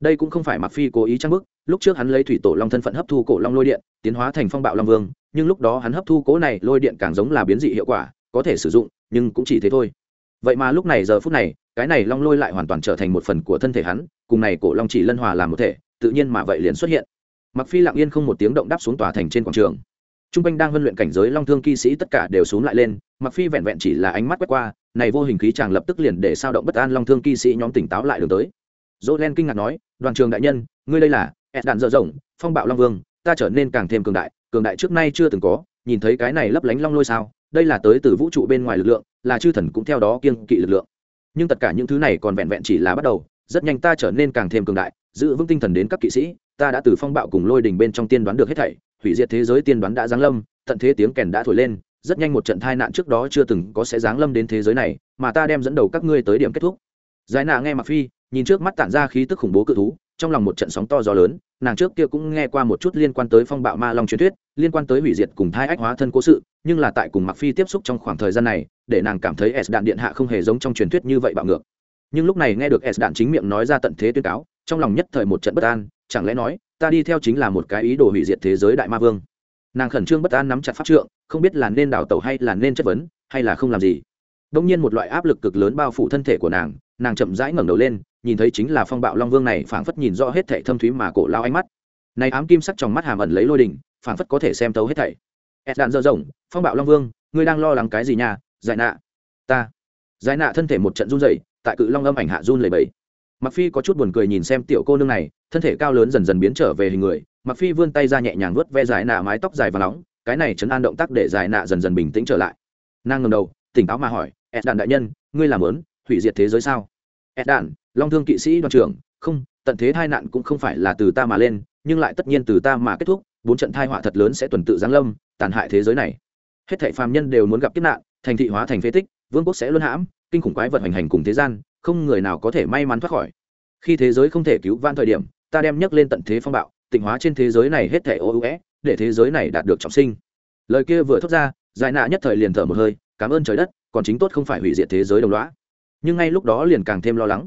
Đây cũng không phải mặc phi cố ý trang bức, lúc trước hắn lấy thủy tổ long thân phận hấp thu cổ long lôi điện, tiến hóa thành phong bạo long vương, nhưng lúc đó hắn hấp thu cố này lôi điện càng giống là biến dị hiệu quả, có thể sử dụng, nhưng cũng chỉ thế thôi. Vậy mà lúc này giờ phút này cái này long lôi lại hoàn toàn trở thành một phần của thân thể hắn, cùng này cổ long chỉ lân hòa làm một thể, tự nhiên mà vậy liền xuất hiện. Mặc phi lặng yên không một tiếng động đáp xuống tòa thành trên quảng trường. Trung quanh đang huấn luyện cảnh giới long thương kỵ sĩ tất cả đều xuống lại lên mặc phi vẹn vẹn chỉ là ánh mắt quét qua, này vô hình khí chàng lập tức liền để sao động bất an long thương kỵ sĩ nhóm tỉnh táo lại đường tới. Dỗ len kinh ngạc nói, đoàn trường đại nhân, ngươi đây là ẹt đạn dở rộng phong bạo long vương, ta trở nên càng thêm cường đại cường đại trước nay chưa từng có, nhìn thấy cái này lấp lánh long lôi sao, đây là tới từ vũ trụ bên ngoài lực lượng, là chư thần cũng theo đó kiêng kỵ lực lượng nhưng tất cả những thứ này còn vẹn vẹn chỉ là bắt đầu, rất nhanh ta trở nên càng thêm cường đại, giữ vững tinh thần đến các kỵ sĩ, ta đã từ phong bạo cùng lôi đình bên trong tiên đoán được hết thảy, hủy diệt thế giới tiên đoán đã giáng lâm, tận thế tiếng kèn đã thổi lên, rất nhanh một trận tai nạn trước đó chưa từng có sẽ giáng lâm đến thế giới này, mà ta đem dẫn đầu các ngươi tới điểm kết thúc. Giải nạ nghe mặc phi, nhìn trước mắt tản ra khí tức khủng bố cự thú, trong lòng một trận sóng to gió lớn, nàng trước kia cũng nghe qua một chút liên quan tới phong bạo ma long truyền thuyết, liên quan tới hủy diệt cùng thai ách hóa thân cố sự, nhưng là tại cùng mặc phi tiếp xúc trong khoảng thời gian này để nàng cảm thấy s đạn điện hạ không hề giống trong truyền thuyết như vậy bạo ngược. Nhưng lúc này nghe được s đạn chính miệng nói ra tận thế tuyên cáo, trong lòng nhất thời một trận bất an, chẳng lẽ nói, ta đi theo chính là một cái ý đồ hủy diệt thế giới đại ma vương. Nàng khẩn trương bất an nắm chặt pháp trượng, không biết là nên đào tẩu hay là nên chất vấn, hay là không làm gì. Đông nhiên một loại áp lực cực lớn bao phủ thân thể của nàng nàng chậm rãi ngẩng đầu lên, nhìn thấy chính là phong bạo long vương này, phảng phất nhìn rõ hết thảy thâm thúy mà cổ lao ánh mắt. Này ám kim sắc trong mắt hàm ẩn lấy lôi đỉnh, phảng phất có thể xem thấu hết thảy. Ed đạn dơ rộng phong bạo long vương, ngươi đang lo lắng cái gì nha? Giải nạ. Ta. Giải nạ thân thể một trận run rẩy, tại cự long âm ảnh hạ run lẩy bẩy. Mặc phi có chút buồn cười nhìn xem tiểu cô nương này, thân thể cao lớn dần dần biến trở về hình người. Mặc phi vươn tay ra nhẹ nhàng vuốt ve giải nạ mái tóc dài và nóng, cái này chấn an động tác để giải nạ dần dần bình tĩnh trở lại. Nàng ngầm đầu, tỉnh táo mà hỏi ed đạn đại nhân, ngươi làm lớn hủy diệt thế giới sao? Ed đạn, long thương kỵ sĩ đoàn trưởng, không, tận thế tai nạn cũng không phải là từ ta mà lên, nhưng lại tất nhiên từ ta mà kết thúc, bốn trận thai họa thật lớn sẽ tuần tự giáng lâm, tàn hại thế giới này hết thảy phàm nhân đều muốn gặp kiếp nạn, thành thị hóa thành phế tích, vương quốc sẽ luân hãm, kinh khủng quái vật hành hành cùng thế gian, không người nào có thể may mắn thoát khỏi. Khi thế giới không thể cứu vãn thời điểm, ta đem nhấc lên tận thế phong bạo, tịnh hóa trên thế giới này hết thảy ô uế. để thế giới này đạt được trọng sinh. Lời kia vừa thốt ra, giải nạ nhất thời liền thở một hơi, cảm ơn trời đất, còn chính tốt không phải hủy diệt thế giới đồng loá nhưng ngay lúc đó liền càng thêm lo lắng.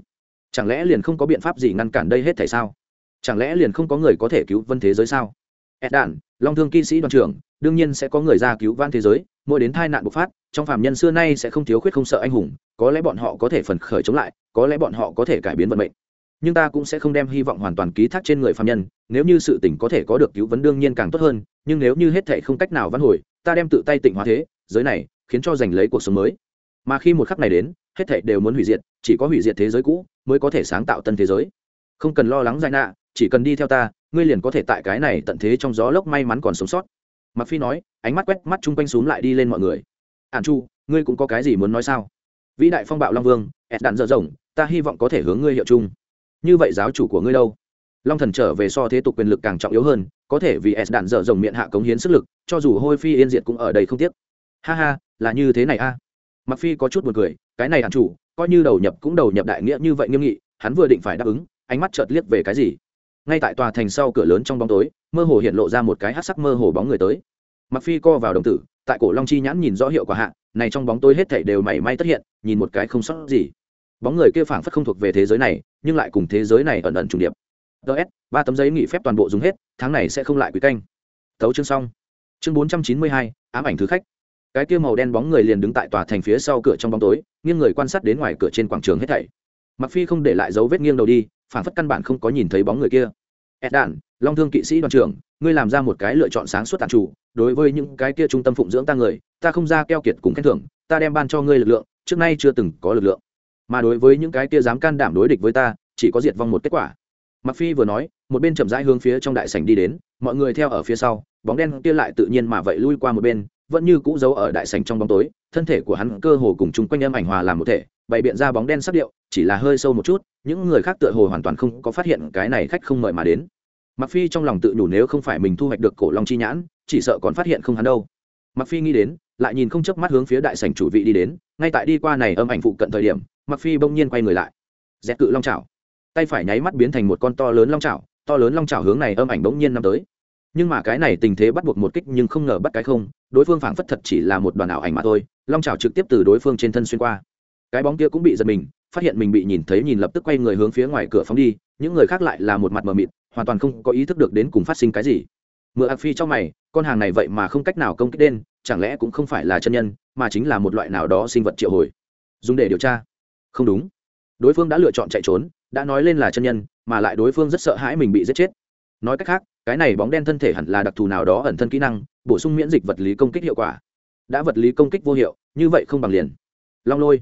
Chẳng lẽ liền không có biện pháp gì ngăn cản đây hết thảy sao? Chẳng lẽ liền không có người có thể cứu vân thế giới sao? Ed đản long thương kỵ sĩ đoàn trưởng, đương nhiên sẽ có người ra cứu van thế giới, mỗi đến tai nạn bộc phát, trong phạm nhân xưa nay sẽ không thiếu khuyết không sợ anh hùng, có lẽ bọn họ có thể phần khởi chống lại, có lẽ bọn họ có thể cải biến vận mệnh. Nhưng ta cũng sẽ không đem hy vọng hoàn toàn ký thác trên người phạm nhân, nếu như sự tỉnh có thể có được cứu vấn đương nhiên càng tốt hơn, nhưng nếu như hết thể không cách nào văn hồi, ta đem tự tay tịnh hóa thế, giới này khiến cho giành lấy cuộc sống mới. Mà khi một khắc này đến, hết thể đều muốn hủy diệt, chỉ có hủy diệt thế giới cũ mới có thể sáng tạo tân thế giới. Không cần lo lắng dài nạ, chỉ cần đi theo ta ngươi liền có thể tại cái này tận thế trong gió lốc may mắn còn sống sót. Mặc phi nói, ánh mắt quét mắt chung quanh xuống lại đi lên mọi người. Ản chu, ngươi cũng có cái gì muốn nói sao? Vĩ đại phong bạo long vương, ẹt đạn dở rộng, ta hy vọng có thể hướng ngươi hiệu chung. Như vậy giáo chủ của ngươi đâu? Long thần trở về so thế tục quyền lực càng trọng yếu hơn, có thể vì s đạn dở rộng miệng hạ cống hiến sức lực, cho dù hôi phi yên diệt cũng ở đây không tiếc. Ha ha, là như thế này a. À. mặc phi có chút buồn cười, cái này ản chủ coi như đầu nhập cũng đầu nhập đại nghĩa như vậy nghiêm nghị, hắn vừa định phải đáp ứng, ánh mắt chợt liếc về cái gì? Ngay tại tòa thành sau cửa lớn trong bóng tối, mơ hồ hiện lộ ra một cái hát sắc mơ hồ bóng người tới. Mặc phi co vào đồng tử, tại cổ long chi nhãn nhìn rõ hiệu quả hạ, này trong bóng tối hết thảy đều mảy may tất hiện, nhìn một cái không sót gì. Bóng người kia phảng phất không thuộc về thế giới này, nhưng lại cùng thế giới này ẩn ẩn trùng điệp. Ts ba tấm giấy nghỉ phép toàn bộ dùng hết, tháng này sẽ không lại quý canh. Thấu chương xong. Chương bốn trăm chín mươi hai, ám ảnh thứ khách. Cái kia màu đen bóng người liền đứng tại tòa thành phía sau cửa trong bóng tối, nghiêng người quan sát đến ngoài cửa trên quảng trường hết thảy. Mặc phi không để lại dấu vết nghiêng đầu đi phản phất căn bản không có nhìn thấy bóng người kia. Ed đản, long thương kỵ sĩ đoàn trưởng, ngươi làm ra một cái lựa chọn sáng suốt tàn chủ, đối với những cái kia trung tâm phụng dưỡng ta người, ta không ra keo kiệt cùng khen thưởng, ta đem ban cho ngươi lực lượng, trước nay chưa từng có lực lượng. Mà đối với những cái kia dám can đảm đối địch với ta, chỉ có diệt vong một kết quả. Mặc phi vừa nói, một bên chậm rãi hướng phía trong đại sảnh đi đến, mọi người theo ở phía sau, bóng đen kia lại tự nhiên mà vậy lui qua một bên, vẫn như cũ giấu ở đại sảnh trong bóng tối, thân thể của hắn cơ hồ cùng chung quanh âm ảnh hòa làm một thể bày biện ra bóng đen sắc điệu, chỉ là hơi sâu một chút, những người khác tựa hồ hoàn toàn không có phát hiện cái này khách không mời mà đến. Mặc phi trong lòng tự nhủ nếu không phải mình thu hoạch được cổ long chi nhãn, chỉ sợ còn phát hiện không hắn đâu. Mặc phi nghĩ đến, lại nhìn không chớp mắt hướng phía đại sảnh chủ vị đi đến, ngay tại đi qua này âm ảnh phụ cận thời điểm mặc phi bỗng nhiên quay người lại. Dẹt cự long chảo. Tay phải nháy mắt biến thành một con to lớn long chảo, to lớn long chảo hướng này âm ảnh bỗng nhiên năm tới. Nhưng mà cái này tình thế bắt buộc một kích nhưng không ngờ bắt cái không, đối phương phảng phất thật chỉ là một đoàn ảo ảnh mà thôi, long chảo trực tiếp từ đối phương trên thân xuyên qua cái bóng kia cũng bị giật mình, phát hiện mình bị nhìn thấy nhìn lập tức quay người hướng phía ngoài cửa phóng đi, những người khác lại là một mặt mờ mịt, hoàn toàn không có ý thức được đến cùng phát sinh cái gì. Mượn ạc phi trong mày, con hàng này vậy mà không cách nào công kích đen chẳng lẽ cũng không phải là chân nhân, mà chính là một loại nào đó sinh vật triệu hồi. Dùng để điều tra. Không đúng. Đối phương đã lựa chọn chạy trốn, đã nói lên là chân nhân, mà lại đối phương rất sợ hãi mình bị giết chết. Nói cách khác, cái này bóng đen thân thể hẳn là đặc thù nào đó ẩn thân kỹ năng, bổ sung miễn dịch vật lý công kích hiệu quả. Đã vật lý công kích vô hiệu, như vậy không bằng liền. Long lôi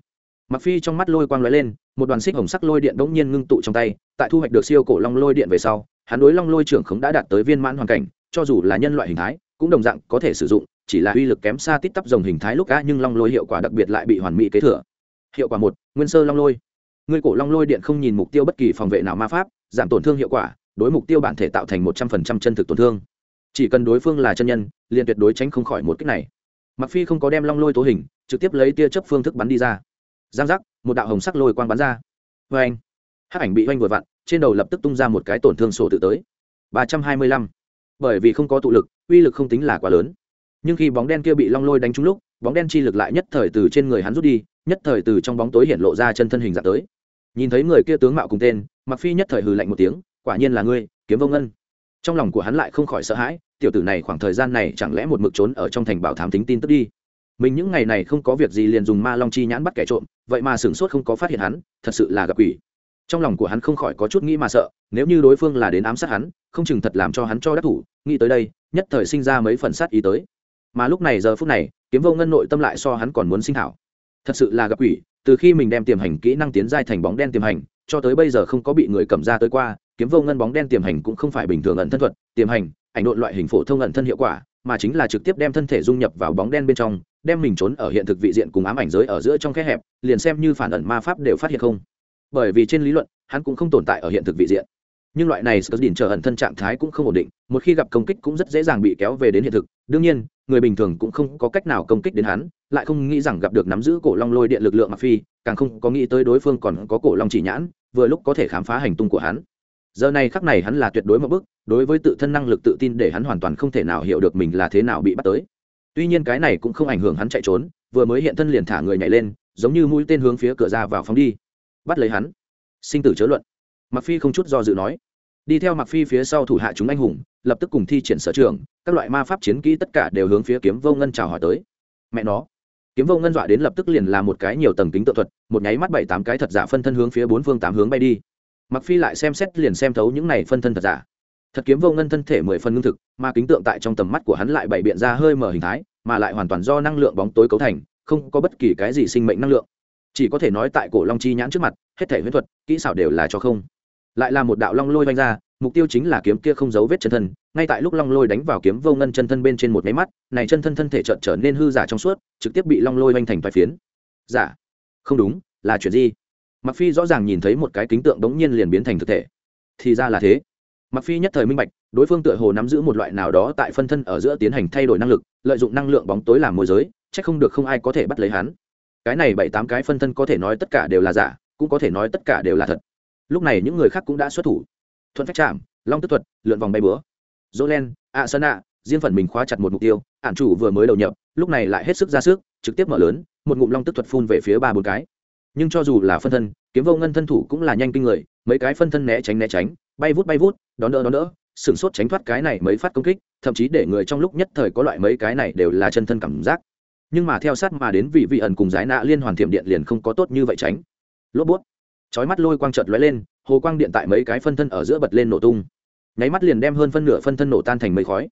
mặc phi trong mắt lôi quang lóe lên, một đoàn xích hồng sắc lôi điện đống nhiên ngưng tụ trong tay, tại thu hoạch được siêu cổ long lôi điện về sau, hắn đối long lôi trưởng khống đã đạt tới viên mãn hoàn cảnh, cho dù là nhân loại hình thái, cũng đồng dạng có thể sử dụng, chỉ là uy lực kém xa tít tắp dòng hình thái lúc cá nhưng long lôi hiệu quả đặc biệt lại bị hoàn mỹ kế thừa. Hiệu quả một, nguyên sơ long lôi. Người cổ long lôi điện không nhìn mục tiêu bất kỳ phòng vệ nào ma pháp, giảm tổn thương hiệu quả, đối mục tiêu bản thể tạo thành một trăm phần trăm chân thực tổn thương. Chỉ cần đối phương là chân nhân, liền tuyệt đối tránh không khỏi một cách này. Mặc phi không có đem long lôi tố hình, trực tiếp lấy tia chấp phương thức bắn đi ra giang giác, một đạo hồng sắc lôi quang bắn ra. Vê anh, hắc ảnh bị oanh vừa vặn, trên đầu lập tức tung ra một cái tổn thương sổ tự tới. Ba trăm hai mươi lăm. Bởi vì không có tụ lực, uy lực không tính là quá lớn. Nhưng khi bóng đen kia bị long lôi đánh trúng lúc, bóng đen chi lực lại nhất thời từ trên người hắn rút đi, nhất thời từ trong bóng tối hiện lộ ra chân thân hình dạng tới. Nhìn thấy người kia tướng mạo cùng tên mặc phi nhất thời hừ lạnh một tiếng, quả nhiên là ngươi, kiếm vô ngân. Trong lòng của hắn lại không khỏi sợ hãi, tiểu tử này khoảng thời gian này chẳng lẽ một mực trốn ở trong thành bảo thám tính tin tức đi mình những ngày này không có việc gì liền dùng ma long chi nhãn bắt kẻ trộm, vậy mà sửng sốt không có phát hiện hắn, thật sự là gặp quỷ. Trong lòng của hắn không khỏi có chút nghĩ mà sợ, nếu như đối phương là đến ám sát hắn, không chừng thật làm cho hắn cho đắc thủ, nghĩ tới đây, nhất thời sinh ra mấy phần sát ý tới. Mà lúc này giờ phút này, kiếm vô ngân nội tâm lại so hắn còn muốn sinh thảo thật sự là gặp quỷ, từ khi mình đem tiềm hành kỹ năng tiến giai thành bóng đen tiềm hành, cho tới bây giờ không có bị người cầm ra tới qua, kiếm vô ngân bóng đen tiềm hành cũng không phải bình thường ẩn thân thuật, tiềm hành, ảnh độn loại hình phổ thông ẩn thân hiệu quả, mà chính là trực tiếp đem thân thể dung nhập vào bóng đen bên trong đem mình trốn ở hiện thực vị diện cùng ám ảnh giới ở giữa trong khe hẹp, liền xem như phản ẩn ma pháp đều phát hiện không. Bởi vì trên lý luận, hắn cũng không tồn tại ở hiện thực vị diện. Nhưng loại này sờ đỉnh trở ẩn thân trạng thái cũng không ổn định, một khi gặp công kích cũng rất dễ dàng bị kéo về đến hiện thực. Đương nhiên, người bình thường cũng không có cách nào công kích đến hắn, lại không nghĩ rằng gặp được nắm giữ cổ long lôi điện lực lượng mặc phi, càng không có nghĩ tới đối phương còn có cổ long chỉ nhãn, vừa lúc có thể khám phá hành tung của hắn. Giờ này khắc này hắn là tuyệt đối một bước, đối với tự thân năng lực tự tin để hắn hoàn toàn không thể nào hiểu được mình là thế nào bị bắt tới tuy nhiên cái này cũng không ảnh hưởng hắn chạy trốn, vừa mới hiện thân liền thả người nhảy lên, giống như mũi tên hướng phía cửa ra vào phóng đi. Bắt lấy hắn. Sinh tử chớ luận. Mặc phi không chút do dự nói. Đi theo mặc phi phía sau thủ hạ chúng anh hùng, lập tức cùng thi triển sở trường, các loại ma pháp chiến kỹ tất cả đều hướng phía kiếm vô ngân chào hỏi tới. Mẹ nó. Kiếm vô ngân dọa đến lập tức liền là một cái nhiều tầng kính tự thuật, một nháy mắt bảy tám cái thật giả phân thân hướng phía bốn phương tám hướng bay đi. Mặc phi lại xem xét liền xem thấu những này phân thân thật giả thật kiếm vô ngân thân thể mười phân ngưng thực, mà kính tượng tại trong tầm mắt của hắn lại bày biện ra hơi mở hình thái, mà lại hoàn toàn do năng lượng bóng tối cấu thành, không có bất kỳ cái gì sinh mệnh năng lượng. Chỉ có thể nói tại cổ long chi nhãn trước mặt, hết thể huyễn thuật, kỹ xảo đều là cho không. Lại là một đạo long lôi vanh ra, mục tiêu chính là kiếm kia không dấu vết chân thân, ngay tại lúc long lôi đánh vào kiếm vô ngân chân thân bên trên một máy mắt, này chân thân thân thể trợn trở nên hư giả trong suốt, trực tiếp bị long lôi vanh thành vài phiến. Giả? Không đúng, là chuyện gì? Mặc phi rõ ràng nhìn thấy một cái kính tượng đống nhiên liền biến thành thực thể. Thì ra là thế mặc phi nhất thời minh bạch, đối phương tựa hồ nắm giữ một loại nào đó tại phân thân ở giữa tiến hành thay đổi năng lực, lợi dụng năng lượng bóng tối làm môi giới, chắc không được không ai có thể bắt lấy hắn. Cái này bảy tám cái phân thân có thể nói tất cả đều là giả, cũng có thể nói tất cả đều là thật. Lúc này những người khác cũng đã xuất thủ. Thuận phách chạm, long tức thuật, lượn vòng bay bữa dỗ len ạ sơn ạ riêng phần mình khóa chặt một mục tiêu, ản chủ vừa mới đầu nhập, lúc này lại hết sức ra sức, trực tiếp mở lớn, một ngụm long tức thuật phun về phía ba bốn cái. Nhưng cho dù là phân thân, kiếm vô ngân thân thủ cũng là nhanh kinh người, mấy cái phân thân né tránh né tránh bay vút bay vút, đón đỡ đón đỡ, sửng sốt tránh thoát cái này mấy phát công kích, thậm chí để người trong lúc nhất thời có loại mấy cái này đều là chân thân cảm giác. Nhưng mà theo sát mà đến vị vị ẩn cùng giải nạ liên hoàn thiểm điện liền không có tốt như vậy tránh. Lốp bút. Chói mắt lôi quang chợt lóe lên, hồ quang điện tại mấy cái phân thân ở giữa bật lên nổ tung. Nháy mắt liền đem hơn phân nửa phân thân nổ tan thành mấy khói.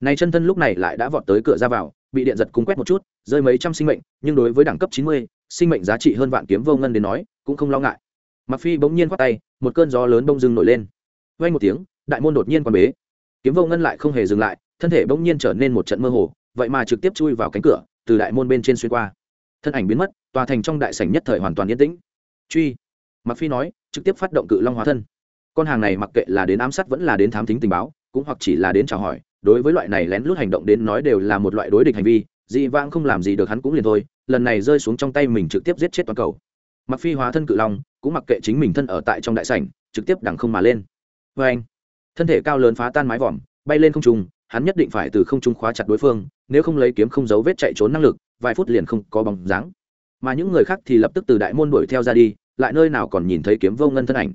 Này chân thân lúc này lại đã vọt tới cửa ra vào, bị điện giật cúng quét một chút, rơi mấy trăm sinh mệnh, nhưng đối với đẳng cấp chín mươi, sinh mệnh giá trị hơn vạn kiếm vô ngân đến nói, cũng không lo ngại. Mặc phi bỗng nhiên quát tay, một cơn gió lớn bông dưng nổi lên vang một tiếng, đại môn đột nhiên quan bế. Kiếm vô ngân lại không hề dừng lại, thân thể bỗng nhiên trở nên một trận mơ hồ, vậy mà trực tiếp chui vào cánh cửa, từ đại môn bên trên xuyên qua. Thân ảnh biến mất, tòa thành trong đại sảnh nhất thời hoàn toàn yên tĩnh. Truy. Mặc phi nói, trực tiếp phát động cự long hóa thân. Con hàng này mặc kệ là đến ám sát vẫn là đến thám thính tình báo, cũng hoặc chỉ là đến chào hỏi, đối với loại này lén lút hành động đến nói đều là một loại đối địch hành vi, dị vãng không làm gì được hắn cũng liền thôi, lần này rơi xuống trong tay mình trực tiếp giết chết toàn cầu. Mặc phi hóa thân cự long, cũng mặc kệ chính mình thân ở tại trong đại sảnh, trực tiếp đằng không mà lên vê anh, thân thể cao lớn phá tan mái vòm, bay lên không trung, hắn nhất định phải từ không trung khóa chặt đối phương, nếu không lấy kiếm không dấu vết chạy trốn năng lực, vài phút liền không có bóng dáng. Mà những người khác thì lập tức từ đại môn đuổi theo ra đi, lại nơi nào còn nhìn thấy kiếm vô ngân thân ảnh.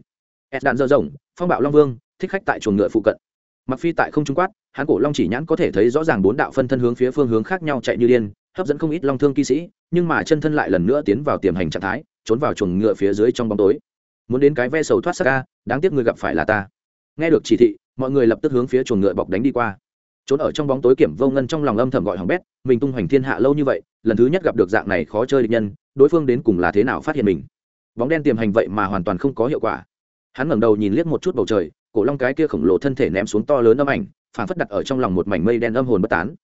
Ed đạn dơ rộng phong bạo long vương, thích khách tại chuồng ngựa phụ cận. Mặc phi tại không trung quát, hắn cổ long chỉ nhãn có thể thấy rõ ràng bốn đạo phân thân hướng phía phương hướng khác nhau chạy như điên, hấp dẫn không ít long thương kỵ sĩ, nhưng mà chân thân lại lần nữa tiến vào tiềm hành trạng thái, trốn vào chuồng ngựa phía dưới trong bóng tối. Muốn đến cái ve sầu thoát sắc ca đáng tiếc người gặp phải là ta nghe được chỉ thị, mọi người lập tức hướng phía chuồng ngựa bọc đánh đi qua. Trốn ở trong bóng tối kiểm vô ngân trong lòng âm thầm gọi hỏng bét, mình tung hoành thiên hạ lâu như vậy, lần thứ nhất gặp được dạng này khó chơi địch nhân, đối phương đến cùng là thế nào phát hiện mình? Bóng đen tiềm hành vậy mà hoàn toàn không có hiệu quả. Hắn ngẩng đầu nhìn liếc một chút bầu trời, cổ long cái kia khổng lồ thân thể ném xuống to lớn âm ảnh phản phất đặt ở trong lòng một mảnh mây đen âm hồn bất tán.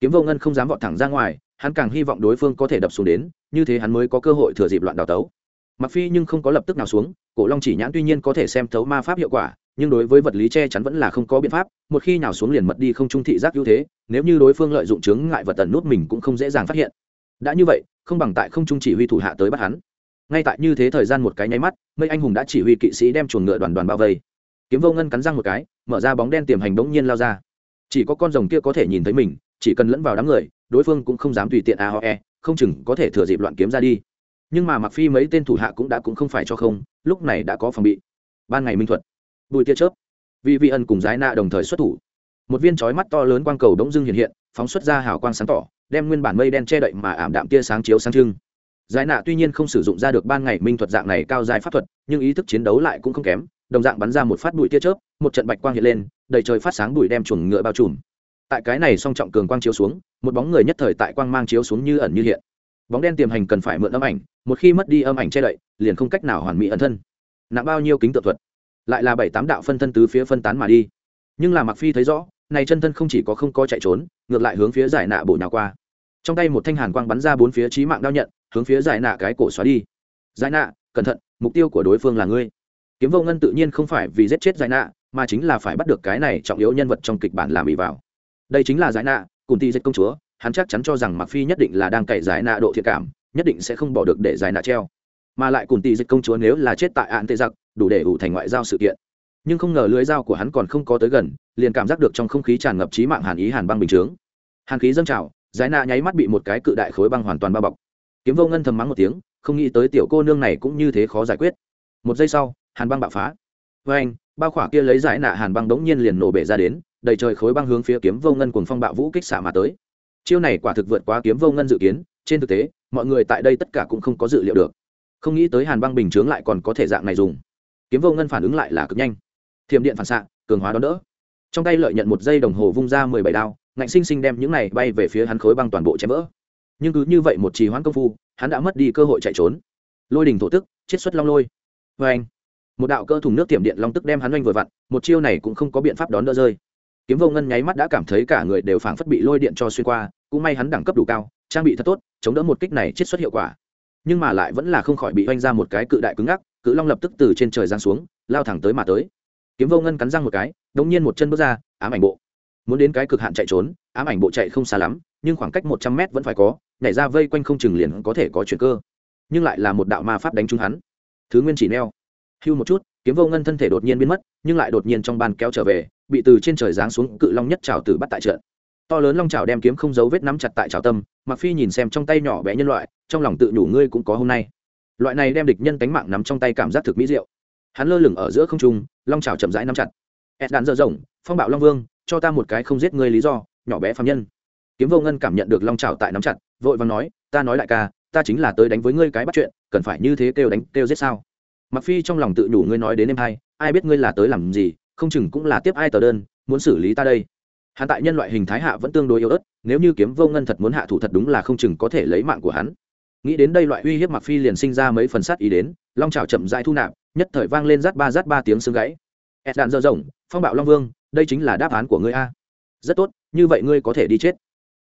Kiếm vô ngân không dám vọt thẳng ra ngoài, hắn càng hy vọng đối phương có thể đập xuống đến, như thế hắn mới có cơ hội thừa dịp loạn đào tấu. Mặc phi nhưng không có lập tức nào xuống, cổ long chỉ nhãn tuy nhiên có thể xem thấu ma pháp hiệu quả nhưng đối với vật lý che chắn vẫn là không có biện pháp, một khi nào xuống liền mật đi không trung thị giác ưu thế, nếu như đối phương lợi dụng chướng ngại vật tần nút mình cũng không dễ dàng phát hiện. Đã như vậy, không bằng tại không trung chỉ huy thủ hạ tới bắt hắn. Ngay tại như thế thời gian một cái nháy mắt mây anh hùng đã chỉ huy kỵ sĩ đem chuồng ngựa đoàn đoàn bao vây. Kiếm vô ngân cắn răng một cái, mở ra bóng đen tiềm hành bỗng nhiên lao ra. Chỉ có con rồng kia có thể nhìn thấy mình, chỉ cần lẫn vào đám người, đối phương cũng không dám tùy tiện a ho e không chừng có thể thừa dịp loạn kiếm ra đi. Nhưng mà mặc phi mấy tên thủ hạ cũng đã cũng không phải cho không, lúc này đã có phòng bị. Ban ngày minh thuật bùi tia chớp. Vì vị ân cùng giái nạ đồng thời xuất thủ. Một viên chói mắt to lớn quang cầu đống dưng hiện hiện, phóng xuất ra hào quang sáng tỏ, đem nguyên bản mây đen che đậy mà ảm đạm tia sáng chiếu sáng trưng. Giải nạ tuy nhiên không sử dụng ra được ban ngày minh thuật dạng này cao dài pháp thuật, nhưng ý thức chiến đấu lại cũng không kém, đồng dạng bắn ra một phát bụi tia chớp, một trận bạch quang hiện lên, đầy trời phát sáng bụi đem chuồng ngựa bao trùm. Tại cái này song trọng cường quang chiếu xuống, một bóng người nhất thời tại quang mang chiếu xuống như ẩn như hiện. Bóng đen tiềm hành cần phải mượn âm ảnh, một khi mất đi âm ảnh che đậy, liền không cách nào hoàn mỹ ẩn thân. Nặng bao nhiêu kính tự thuật lại là bảy tám đạo phân thân tứ phía phân tán mà đi. Nhưng là mặc phi thấy rõ, này chân thân không chỉ có không có chạy trốn, ngược lại hướng phía giải nạ bổ nhào qua. Trong tay một thanh hàn quang bắn ra bốn phía trí mạng đao nhận, hướng phía giải nạ cái cổ xóa đi. Giải nạ, cẩn thận, mục tiêu của đối phương là ngươi. Kiếm vô ngân tự nhiên không phải vì giết chết giải nạ, mà chính là phải bắt được cái này trọng yếu nhân vật trong kịch bản làm bị vào. Đây chính là giải nạ, cùng ti giết công chúa, hắn chắc chắn cho rằng mặc phi nhất định là đang cày giải nạ độ thiệt cảm, nhất định sẽ không bỏ được để giải nạ treo mà lại cùng tỷ dịch công chúa nếu là chết tại ạn tệ giặc đủ để ủ thành ngoại giao sự kiện. Nhưng không ngờ lưới dao của hắn còn không có tới gần, liền cảm giác được trong không khí tràn ngập trí mạng hàn ý hàn băng bình chướng. Hàn khí dâng trào, giải nạ nháy mắt bị một cái cự đại khối băng hoàn toàn bao bọc. Kiếm vô ngân thầm mắng một tiếng, không nghĩ tới tiểu cô nương này cũng như thế khó giải quyết. Một giây sau, hàn băng bạo phá. Với anh bao khỏa kia lấy giải nạ hàn băng đống nhiên liền nổ bể ra đến, đầy trời khối băng hướng phía kiếm vô ngân cùng phong bạo vũ kích xả mà tới. Chiêu này quả thực vượt quá kiếm vô ngân dự kiến, trên thực tế, mọi người tại đây tất cả cũng không có dự liệu được không nghĩ tới hàn băng bình chướng lại còn có thể dạng này dùng. Kiếm vô ngân phản ứng lại là cực nhanh. Thiểm điện phản xạ, cường hóa đón đỡ. Trong tay lợi nhận một giây đồng hồ vung ra mười bảy đao, ngạnh sinh sinh đem những này bay về phía hắn khối băng toàn bộ chém vỡ. Nhưng cứ như vậy một trì hoãn công phu, hắn đã mất đi cơ hội chạy trốn. Lôi đình thổ tức, chiết xuất long lôi. Vê anh, một đạo cơ thùng nước tiệm điện long tức đem hắn oanh vừa vặn, một chiêu này cũng không có biện pháp đón đỡ rơi. Kiếm vô ngân nháy mắt đã cảm thấy cả người đều phảng phất bị lôi điện cho xuyên qua, cũng may hắn đẳng cấp đủ cao, trang bị thật tốt, chống đỡ một kích này chiết xuất hiệu quả nhưng mà lại vẫn là không khỏi bị oanh ra một cái cự đại cứng ngắc, cự long lập tức từ trên trời giáng xuống, lao thẳng tới mà tới. Kiếm vô ngân cắn răng một cái đống nhiên một chân bước ra, ám ảnh bộ. Muốn đến cái cực hạn chạy trốn, ám ảnh bộ chạy không xa lắm, nhưng khoảng cách một trăm mét vẫn phải có, nhảy ra vây quanh không chừng liền có thể có chuyện cơ. Nhưng lại là một đạo ma pháp đánh trúng hắn. Thứ nguyên chỉ neo. Hưu một chút, kiếm vô ngân thân thể đột nhiên biến mất, nhưng lại đột nhiên trong bàn kéo trở về, bị từ trên trời giáng xuống cự long nhất trào tử bắt tại trận to lớn long trào đem kiếm không dấu vết nắm chặt tại trào tâm mặc phi nhìn xem trong tay nhỏ bé nhân loại, trong lòng tự nhủ ngươi cũng có hôm nay. Loại này đem địch nhân cánh mạng nắm trong tay cảm giác thực mỹ diệu. Hắn lơ lửng ở giữa không trung, long trào chậm rãi nắm chặt. Ép đạn dở rộng, phong bạo long vương, cho ta một cái không giết ngươi lý do, nhỏ bé phạm nhân. Kiếm vô ngân cảm nhận được long trào tại nắm chặt, vội vàng nói, ta nói lại ca, ta chính là tới đánh với ngươi cái bắt chuyện, cần phải như thế kêu đánh, kêu giết sao? Mặc phi trong lòng tự nhủ ngươi nói đến em hai, ai biết ngươi là tới làm gì, không chừng cũng là tiếp ai tờ đơn, muốn xử lý ta đây hắn tại nhân loại hình thái hạ vẫn tương đối yếu ớt, nếu như kiếm vô ngân thật muốn hạ thủ thật đúng là không chừng có thể lấy mạng của hắn. Nghĩ đến đây loại uy hiếp mặc phi liền sinh ra mấy phần sát ý đến, long trào chậm dại thu nạp, nhất thời vang lên rát ba rát ba tiếng xương gãy. Ed đạn dơ rộng phong bạo long vương, đây chính là đáp án của ngươi a. Rất tốt, như vậy ngươi có thể đi chết.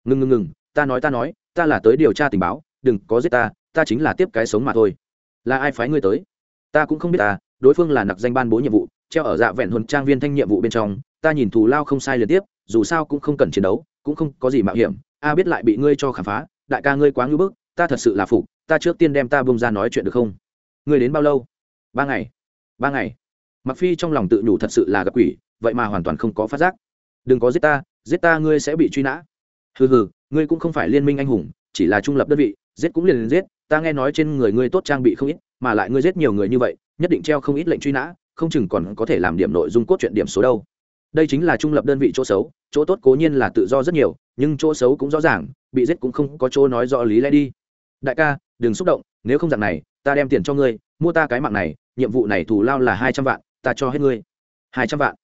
Ngừng ngừng ngừng, ta nói ta nói, ta là tới điều tra tình báo, đừng có giết ta ta chính là tiếp cái sống mà thôi. Là ai phái ngươi tới? Ta cũng không biết ta, đối phương là nặc danh ban bố nhiệm vụ, treo ở dạ vẹn huân trang viên thanh nhiệm vụ bên trong, ta nhìn thù lao không sai liên tiếp dù sao cũng không cần chiến đấu, cũng không có gì mạo hiểm, a biết lại bị ngươi cho khám phá, đại ca ngươi quá ngưỡng bức, ta thật sự là phục, ta trước tiên đem ta bông ra nói chuyện được không? Ngươi đến bao lâu? Ba ngày. Ba ngày. Mặc phi trong lòng tự nhủ thật sự là gặp quỷ, vậy mà hoàn toàn không có phát giác. Đừng có giết ta giết ta ngươi sẽ bị truy nã. Hừ hừ, ngươi cũng không phải liên minh anh hùng, chỉ là trung lập đơn vị, giết cũng liền giết, ta nghe nói trên người ngươi tốt trang bị không ít, mà lại ngươi giết nhiều người như vậy, nhất định treo không ít lệnh truy nã, không chừng còn có thể làm điểm nội dung cốt truyện điểm số đâu đây chính là trung lập đơn vị chỗ xấu, chỗ tốt cố nhiên là tự do rất nhiều, nhưng chỗ xấu cũng rõ ràng, bị giết cũng không có chỗ nói rõ lý lẽ đi. Đại ca, đừng xúc động, nếu không dạng này, ta đem tiền cho ngươi, mua ta cái mạng này, nhiệm vụ này thù lao là hai trăm vạn, ta cho hết ngươi. Hai trăm vạn.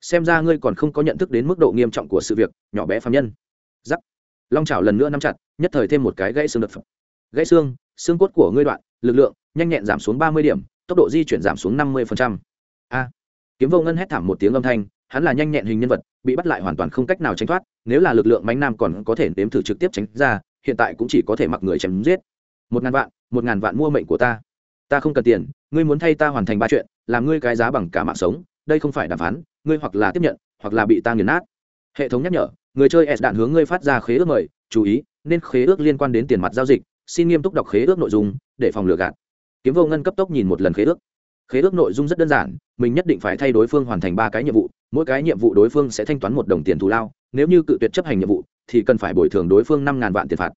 Xem ra ngươi còn không có nhận thức đến mức độ nghiêm trọng của sự việc, nhỏ bé phạm nhân. Giắc. Long chảo lần nữa nắm chặt, nhất thời thêm một cái gãy xương đập gãy xương xương cốt của ngươi đoạn, lực lượng, nhanh nhẹn giảm xuống ba mươi điểm, tốc độ di chuyển giảm xuống năm mươi a. Kiếm vô ngân hét thảm một tiếng âm thanh hắn là nhanh nhẹn hình nhân vật, bị bắt lại hoàn toàn không cách nào tránh thoát, nếu là lực lượng bánh nam còn có thể nếm thử trực tiếp tránh ra, hiện tại cũng chỉ có thể mặc người chém giết. Một ngàn vạn, một ngàn vạn mua mệnh của ta. Ta không cần tiền, ngươi muốn thay ta hoàn thành ba chuyện, làm ngươi cái giá bằng cả mạng sống, đây không phải đàm phán, ngươi hoặc là tiếp nhận, hoặc là bị ta nghiền nát. Hệ thống nhắc nhở, người chơi s đạn hướng ngươi phát ra khế ước mời, chú ý, nên khế ước liên quan đến tiền mặt giao dịch, xin nghiêm túc đọc khế ước nội dung, để phòng lừa gạt. Kiếm vô ngân cấp tốc nhìn một lần khế ước khế ước nội dung rất đơn giản, mình nhất định phải thay đối phương hoàn thành ba cái nhiệm vụ, mỗi cái nhiệm vụ đối phương sẽ thanh toán một đồng tiền thù lao, nếu như cự tuyệt chấp hành nhiệm vụ, thì cần phải bồi thường đối phương năm ngàn vạn tiền phạt.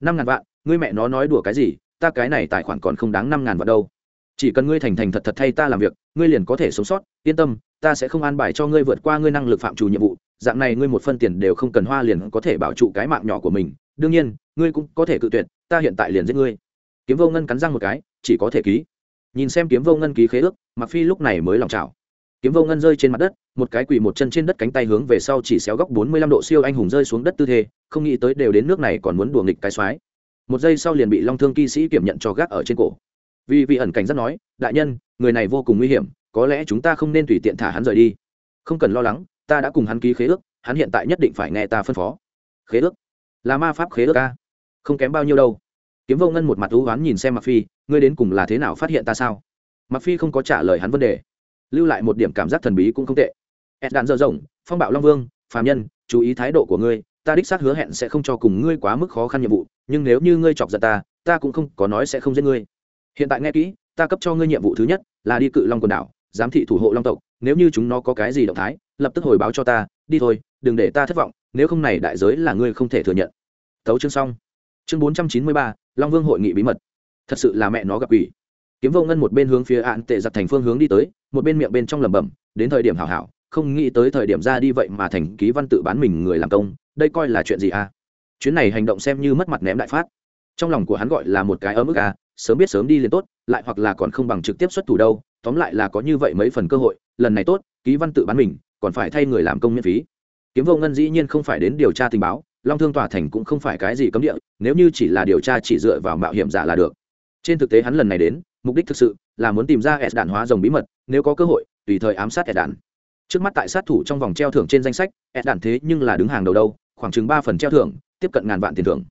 Năm ngàn vạn, ngươi mẹ nó nói đùa cái gì, ta cái này tài khoản còn không đáng năm ngàn vạn đâu. Chỉ cần ngươi thành thành thật thật thay ta làm việc, ngươi liền có thể sống sót, yên tâm, ta sẽ không an bài cho ngươi vượt qua ngươi năng lực phạm trù nhiệm vụ, dạng này ngươi một phân tiền đều không cần hoa liền có thể bảo trụ cái mạng nhỏ của mình. Đương nhiên, ngươi cũng có thể cự tuyệt, ta hiện tại liền giết ngươi. Kiếm vô ngân cắn răng một cái, chỉ có thể ký nhìn xem kiếm vô ngân ký khế ước mặc phi lúc này mới lòng chảo kiếm vô ngân rơi trên mặt đất, một cái quỳ một chân trên đất cánh tay hướng về sau chỉ xéo góc bốn mươi lăm độ siêu anh hùng rơi xuống đất tư thế, không nghĩ tới đều đến nước này còn muốn đùa nghịch cái xoái một giây sau liền bị long thương kỵ sĩ kiểm nhận cho gác ở trên cổ. Vì vị ẩn cảnh rất nói, đại nhân, người này vô cùng nguy hiểm, có lẽ chúng ta không nên tùy tiện thả hắn rời đi. Không cần lo lắng, ta đã cùng hắn ký khế ước, hắn hiện tại nhất định phải nghe ta phân phó. Khế ước? Là ma pháp khế ước ca không kém bao nhiêu đâu kiếm vô ngân một mặt thú oán nhìn xem mặc phi, ngươi đến cùng là thế nào phát hiện ta sao? Mặc phi không có trả lời hắn vấn đề, lưu lại một điểm cảm giác thần bí cũng không tệ. Ed đạn dơ rộng, phong bạo long vương, phàm nhân, chú ý thái độ của ngươi, ta đích xác hứa hẹn sẽ không cho cùng ngươi quá mức khó khăn nhiệm vụ, nhưng nếu như ngươi chọc giận ta ta cũng không có nói sẽ không giết ngươi. Hiện tại nghe kỹ, ta cấp cho ngươi nhiệm vụ thứ nhất là đi cự long quần đảo, giám thị thủ hộ long tộc, nếu như chúng nó có cái gì động thái, lập tức hồi báo cho ta, đi thôi, đừng để ta thất vọng, nếu không này đại giới là ngươi không thể thừa nhận. Tấu chương xong. Chương bốn trăm chín mươi ba long vương hội nghị bí mật. Thật sự là mẹ nó gặp quỷ. Kiếm vô ngân một bên hướng phía ạn tệ giặc thành phương hướng đi tới, một bên miệng bên trong lẩm bẩm, đến thời điểm hảo hảo, không nghĩ tới thời điểm ra đi vậy mà thành ký văn tự bán mình người làm công, đây coi là chuyện gì à? Chuyến này hành động xem như mất mặt ném đại phát. Trong lòng của hắn gọi là một cái ấm ức à sớm biết sớm đi liền tốt, lại hoặc là còn không bằng trực tiếp xuất thủ đâu, tóm lại là có như vậy mấy phần cơ hội, lần này tốt, ký văn tự bán mình, còn phải thay người làm công miễn phí. Kiếm vô ngân dĩ nhiên không phải đến điều tra tình báo long thương tòa thành cũng không phải cái gì cấm địa, nếu như chỉ là điều tra chỉ dựa vào mạo hiểm giả là được. Trên thực tế hắn lần này đến, mục đích thực sự là muốn tìm ra s đạn hóa rồng bí mật, nếu có cơ hội, tùy thời ám sát s đạn trước mắt tại sát thủ trong vòng treo thưởng trên danh sách s đạn thế nhưng là đứng hàng đầu đâu, khoảng chừng ba phần treo thưởng, tiếp cận ngàn vạn tiền thưởng.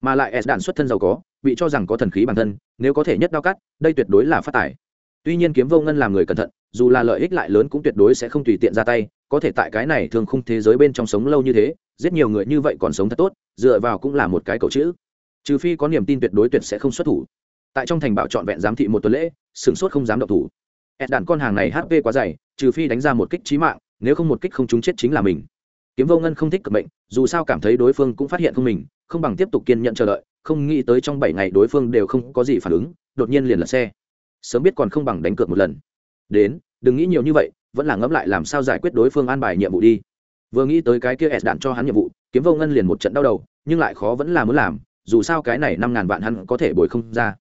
Mà lại s đạn xuất thân giàu có, bị cho rằng có thần khí bản thân, nếu có thể nhất đao cắt, đây tuyệt đối là phát tài. Tuy nhiên kiếm vô ngân làm người cẩn thận, dù là lợi ích lại lớn cũng tuyệt đối sẽ không tùy tiện ra tay, có thể tại cái này thường Không thế giới bên trong sống lâu như thế rất nhiều người như vậy còn sống thật tốt, dựa vào cũng là một cái cầu chữ. Trừ phi có niềm tin tuyệt đối tuyệt sẽ không xuất thủ. Tại trong thành bảo trọn vẹn giám thị một tuần lễ, sửng sốt không dám độc thủ. Ẹt đạn con hàng này hp quá dày, trừ phi đánh ra một kích trí mạng, nếu không một kích không trúng chết chính là mình. Kiếm vô ngân không thích cực bệnh dù sao cảm thấy đối phương cũng phát hiện không mình, không bằng tiếp tục kiên nhận chờ đợi, không nghĩ tới trong bảy ngày đối phương đều không có gì phản ứng, đột nhiên liền lật xe. Sớm biết còn không bằng đánh cược một lần. Đến, đừng nghĩ nhiều như vậy, vẫn là ngẫm lại làm sao giải quyết đối phương an bài nhiệm vụ đi vừa nghĩ tới cái kia s đạn cho hắn nhiệm vụ, kiếm vô ngân liền một trận đau đầu, nhưng lại khó vẫn là muốn làm, dù sao cái này năm ngàn vạn hắn có thể bồi không ra.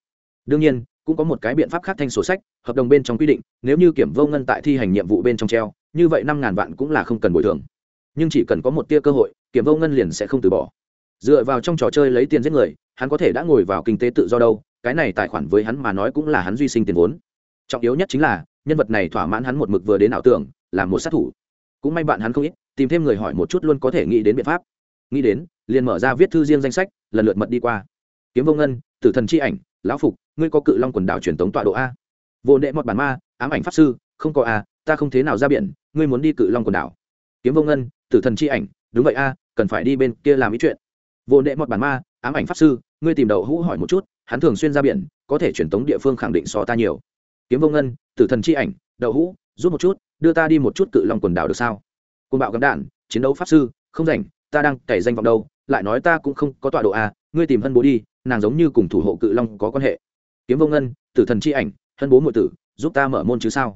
Đương nhiên, cũng có một cái biện pháp khác thanh sổ sách, hợp đồng bên trong quy định, nếu như kiểm vô ngân tại thi hành nhiệm vụ bên trong treo, như vậy năm ngàn vạn cũng là không cần bồi thường. Nhưng chỉ cần có một tia cơ hội, kiểm vô ngân liền sẽ không từ bỏ. Dựa vào trong trò chơi lấy tiền giết người, hắn có thể đã ngồi vào kinh tế tự do đâu, cái này tài khoản với hắn mà nói cũng là hắn duy sinh tiền vốn. Trọng yếu nhất chính là, nhân vật này thỏa mãn hắn một mực vừa đến ảo tưởng làm một sát thủ. Cũng may bạn hắn không ít tìm thêm người hỏi một chút luôn có thể nghĩ đến biện pháp. Nghĩ đến, liền mở ra viết thư riêng danh sách, lần lượt mật đi qua. Kiếm vô ngân, tử thần chi ảnh, lão phục, ngươi có cự long quần đảo truyền tống tọa độ a? Vô đệ một bản ma, ám ảnh pháp sư, không có a, ta không thế nào ra biển, ngươi muốn đi cự long quần đảo. Kiếm vô ngân, tử thần chi ảnh, đúng vậy a, cần phải đi bên kia làm ý chuyện. Vô đệ một bản ma, ám ảnh pháp sư, ngươi tìm đầu hũ hỏi một chút, hắn thường xuyên ra biển, có thể truyền tống địa phương khẳng định so ta nhiều. Kiếm vô ngân, tử thần chi ảnh đậu hũ rút một chút, đưa ta đi một chút cự long quần đảo được sao? Côn bạo gắm đạn, chiến đấu pháp sư, không rảnh, ta đang cày danh vọng đâu, lại nói ta cũng không có tọa độ a ngươi tìm hân bố đi, nàng giống như cùng thủ hộ cự long có quan hệ. Kiếm vô ngân, tử thần chi ảnh, hân bố ngụy tử, giúp ta mở môn chứ sao?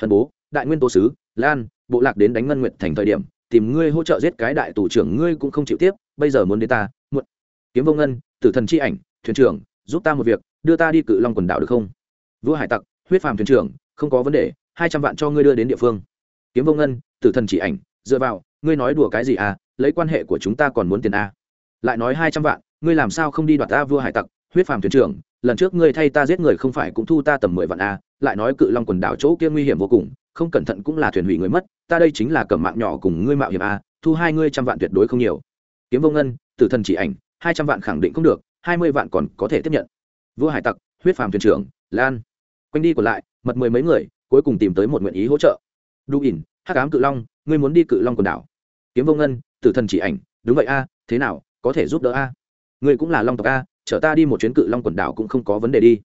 Hân bố, đại nguyên tô sứ, lan, bộ lạc đến đánh ngân nguyện thành thời điểm, tìm ngươi hỗ trợ giết cái đại tù trưởng ngươi cũng không chịu tiếp, bây giờ muốn đến ta, muộn. Kiếm vô ngân, tử thần chi ảnh, thuyền trưởng, giúp ta một việc, đưa ta đi cự long quần đảo được không? Vua hải tặc, huyết phàm thuyền trưởng, không có vấn đề, hai trăm vạn cho ngươi đưa đến địa phương. Kiếm vô ngân, tử thần chỉ ảnh dựa vào, ngươi nói đùa cái gì à lấy quan hệ của chúng ta còn muốn tiền à? lại nói hai trăm vạn, ngươi làm sao không đi đoạt ta vua hải tặc, huyết phàm thuyền trưởng, lần trước ngươi thay ta giết người không phải cũng thu ta tầm mười vạn à? lại nói cự long quần đảo chỗ kia nguy hiểm vô cùng, không cẩn thận cũng là thuyền hủy người mất, ta đây chính là cầm mạng nhỏ cùng ngươi mạo hiểm à? thu hai ngươi trăm vạn tuyệt đối không nhiều kiếm vô ngân, tử thần chỉ ảnh, hai trăm vạn khẳng định không được, hai mươi vạn còn có thể tiếp nhận vua hải tặc, huyết phàm thuyền trưởng, lan quanh đi còn lại, mật mười mấy người, cuối cùng tìm tới một nguyện ý hỗ trợ đu ỉn hắc ám cự long, ngươi muốn đi cự long quần đảo. Kiếm vô ngân, tử thần chỉ ảnh, đúng vậy a, thế nào, có thể giúp đỡ a? Ngươi cũng là long tộc a, chở ta đi một chuyến cự long quần đảo cũng không có vấn đề đi.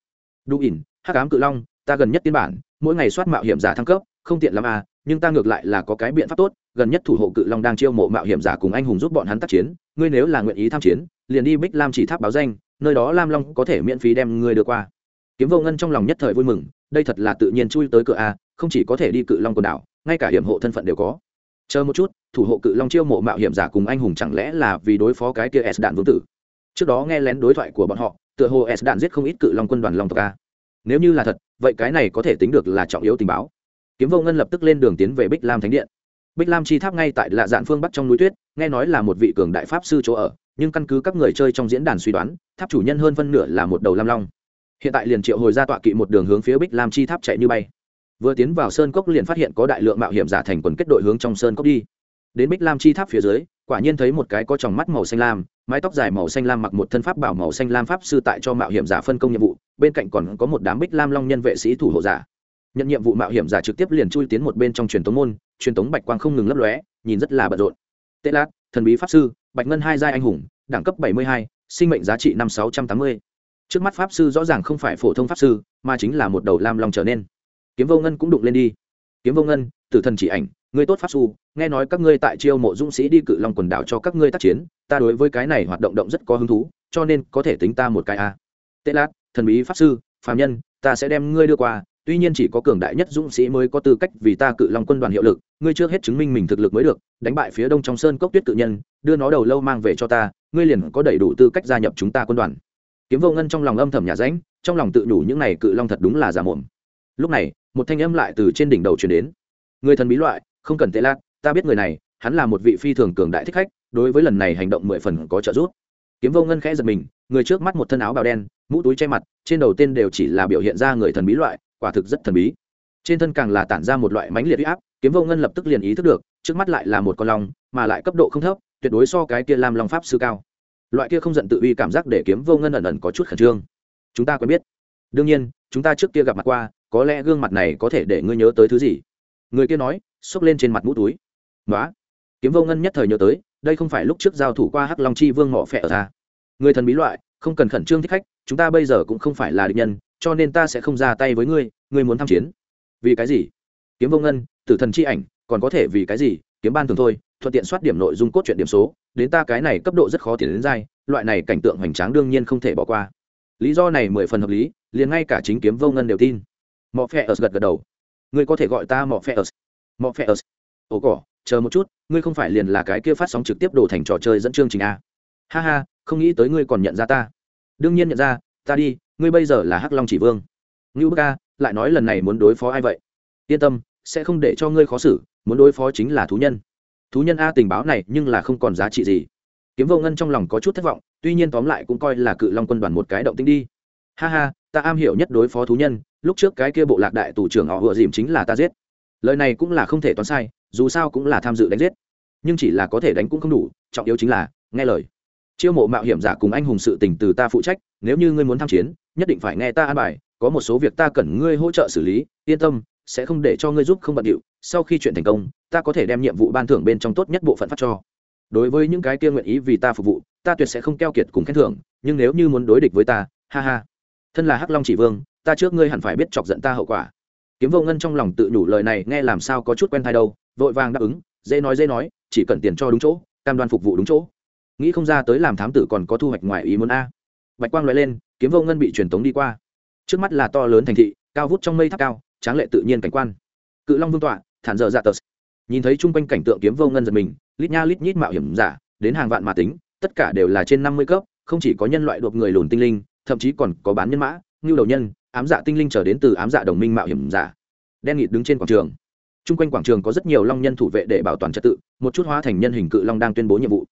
Đu ỉn, hắc ám cự long, ta gần nhất tiên bản, mỗi ngày soát mạo hiểm giả thăng cấp, không tiện lắm a, nhưng ta ngược lại là có cái biện pháp tốt, gần nhất thủ hộ cự long đang chiêu mộ mạo hiểm giả cùng anh hùng giúp bọn hắn tác chiến, ngươi nếu là nguyện ý tham chiến, liền đi bích lam chỉ tháp báo danh, nơi đó lam long có thể miễn phí đem ngươi đưa qua. Kiếm vô ngân trong lòng nhất thời vui mừng, đây thật là tự nhiên chui tới cửa a, không chỉ có thể đi cự long quần đảo ngay cả hiểm hộ thân phận đều có. Chờ một chút, thủ hộ cự long chiêu mộ mạo hiểm giả cùng anh hùng chẳng lẽ là vì đối phó cái kia s đạn vương tử? Trước đó nghe lén đối thoại của bọn họ, tựa hồ s đạn giết không ít cự long quân đoàn long tộc a. Nếu như là thật, vậy cái này có thể tính được là trọng yếu tình báo. Kiếm vô ngân lập tức lên đường tiến về bích lam thánh điện. Bích lam chi tháp ngay tại lạ dạn phương bắc trong núi tuyết, nghe nói là một vị cường đại pháp sư chỗ ở, nhưng căn cứ các người chơi trong diễn đàn suy đoán, tháp chủ nhân hơn phân nửa là một đầu lam long. Hiện tại liền triệu hồi ra tọa kỵ một đường hướng phía bích lam chi tháp chạy như bay vừa tiến vào sơn cốc liền phát hiện có đại lượng mạo hiểm giả thành quần kết đội hướng trong sơn cốc đi. Đến bích lam chi tháp phía dưới, quả nhiên thấy một cái có tròng mắt màu xanh lam, mái tóc dài màu xanh lam mặc một thân pháp bảo màu xanh lam pháp sư tại cho mạo hiểm giả phân công nhiệm vụ, bên cạnh còn có một đám bích lam long nhân vệ sĩ thủ hộ giả. Nhận nhiệm vụ mạo hiểm giả trực tiếp liền chui tiến một bên trong truyền tống môn, truyền tống bạch quang không ngừng lấp lóe, nhìn rất là bận rộn. Tê lát thần bí pháp sư, bạch ngân hai giai anh hùng, đẳng cấp bảy mươi hai, sinh mệnh giá trị năm sáu trăm tám mươi. Trước mắt pháp sư rõ ràng không phải phổ thông pháp sư, mà chính là một đầu lam long trở nên kiếm vô ngân cũng đụng lên đi. Kiếm vô ngân, tử thần chỉ ảnh người tốt pháp su, nghe nói các ngươi tại chiêu mộ dũng sĩ đi cự long quần đảo cho các ngươi tác chiến, ta đối với cái này hoạt động động rất có hứng thú, cho nên có thể tính ta một cái a. Tê lát thần bí pháp sư phạm nhân, ta sẽ đem ngươi đưa qua, tuy nhiên chỉ có cường đại nhất dũng sĩ mới có tư cách vì ta cự long quân đoàn hiệu lực, ngươi trước hết chứng minh mình thực lực mới được, đánh bại phía đông trong sơn cốc tuyết cự nhân, đưa nó đầu lâu mang về cho ta, ngươi liền có đầy đủ tư cách gia nhập chúng ta quân đoàn. Kiếm vô ngân trong lòng âm thầm nhà ránh, trong lòng tự nhủ những này cự long thật đúng là giả mồm lúc này, một thanh âm lại từ trên đỉnh đầu truyền đến. Người thần bí loại, không cần tệ lạc ta biết người này, hắn là một vị phi thường cường đại thích khách, đối với lần này hành động mười phần có trợ giúp. Kiếm vô ngân khẽ giật mình, người trước mắt một thân áo bào đen, mũ túi che mặt, trên đầu tên đều chỉ là biểu hiện ra người thần bí loại, quả thực rất thần bí. Trên thân càng là tản ra một loại mãnh liệt huy áp, kiếm vô ngân lập tức liền ý thức được, trước mắt lại là một con long, mà lại cấp độ không thấp, tuyệt đối so cái kia làm long pháp sư cao. Loại kia không giận tự uy cảm giác để kiếm vô ngân ẩn ẩn có chút khẩn trương. Chúng ta quen biết. Đương nhiên, chúng ta trước kia gặp mặt qua có lẽ gương mặt này có thể để ngươi nhớ tới thứ gì? Người kia nói, xốc lên trên mặt mũ túi. Nói kiếm vô ngân nhất thời nhớ tới, đây không phải lúc trước giao thủ qua hắc long chi vương mỏ phẹ ở ta. Người thần bí loại, không cần khẩn trương thích khách, chúng ta bây giờ cũng không phải là địch nhân, cho nên ta sẽ không ra tay với ngươi ngươi muốn tham chiến. Vì cái gì? Kiếm vô ngân, tử thần chi ảnh, còn có thể vì cái gì? Kiếm ban thường thôi, thuận tiện soát điểm nội dung cốt truyện điểm số, đến ta cái này cấp độ rất khó tiến đến dai loại này cảnh tượng hoành tráng đương nhiên không thể bỏ qua. Lý do này mười phần hợp lý, liền ngay cả chính kiếm vô ngân đều tin mọ phe ớt gật gật đầu. Ngươi có thể gọi ta mọ phe ớt. Mọ phe ớt. Ồ cỏ, chờ một chút, ngươi không phải liền là cái kia phát sóng trực tiếp đồ thành trò chơi dẫn chương trình a ha ha, không nghĩ tới ngươi còn nhận ra ta. Đương nhiên nhận ra, ta đi, ngươi bây giờ là hắc long chỉ vương. Ngưu bức ca lại nói lần này muốn đối phó ai vậy? Yên tâm, sẽ không để cho ngươi khó xử, muốn đối phó chính là thú nhân. Thú nhân a tình báo này nhưng là không còn giá trị gì. Kiếm vô ngân trong lòng có chút thất vọng, tuy nhiên tóm lại cũng coi là cự long quân đoàn một cái động tinh đi. Ha ha, ta am hiểu nhất đối phó thú nhân lúc trước cái kia bộ lạc đại tù trưởng họ vừa dìm chính là ta giết. Lời này cũng là không thể toán sai, dù sao cũng là tham dự đánh giết. Nhưng chỉ là có thể đánh cũng không đủ, trọng yếu chính là, nghe lời. Chiêu mộ mạo hiểm giả cùng anh hùng sự tình từ ta phụ trách, nếu như ngươi muốn tham chiến, nhất định phải nghe ta an bài, có một số việc ta cần ngươi hỗ trợ xử lý, yên tâm, sẽ không để cho ngươi giúp không bận điệu, sau khi chuyện thành công, ta có thể đem nhiệm vụ ban thưởng bên trong tốt nhất bộ phận phát cho. Đối với những cái kia nguyện ý vì ta phục vụ, ta tuyệt sẽ không keo kiệt cùng khen thưởng, nhưng nếu như muốn đối địch với ta, ha ha. Thân là hắc long chỉ vương ta trước ngươi hẳn phải biết chọc giận ta hậu quả. Kiếm vô ngân trong lòng tự nhủ lời này, nghe làm sao có chút quen thai đâu, vội vàng đáp ứng, dễ nói dễ nói, chỉ cần tiền cho đúng chỗ, cam đoan phục vụ đúng chỗ. Nghĩ không ra tới làm thám tử còn có thu hoạch ngoài ý muốn a. Bạch quang loại lên, kiếm vô ngân bị truyền tống đi qua. Trước mắt là to lớn thành thị, cao vút trong mây tháp cao, tráng lệ tự nhiên cảnh quan. Cự long vương tọa, thản dở dạ tờ. Nhìn thấy chung quanh cảnh tượng kiếm vô ngân giật mình, lít nha lít nhít mạo hiểm giả, đến hàng vạn mà tính, tất cả đều là trên năm mươi cấp, không chỉ có nhân loại đột người lùn tinh linh, thậm chí còn có bán nhân mã, ngưu đầu nhân ám dạ tinh linh trở đến từ ám dạ đồng minh mạo hiểm giả. Đen nghịt đứng trên quảng trường. Chung quanh quảng trường có rất nhiều long nhân thủ vệ để bảo toàn trật tự, một chút hóa thành nhân hình cự long đang tuyên bố nhiệm vụ.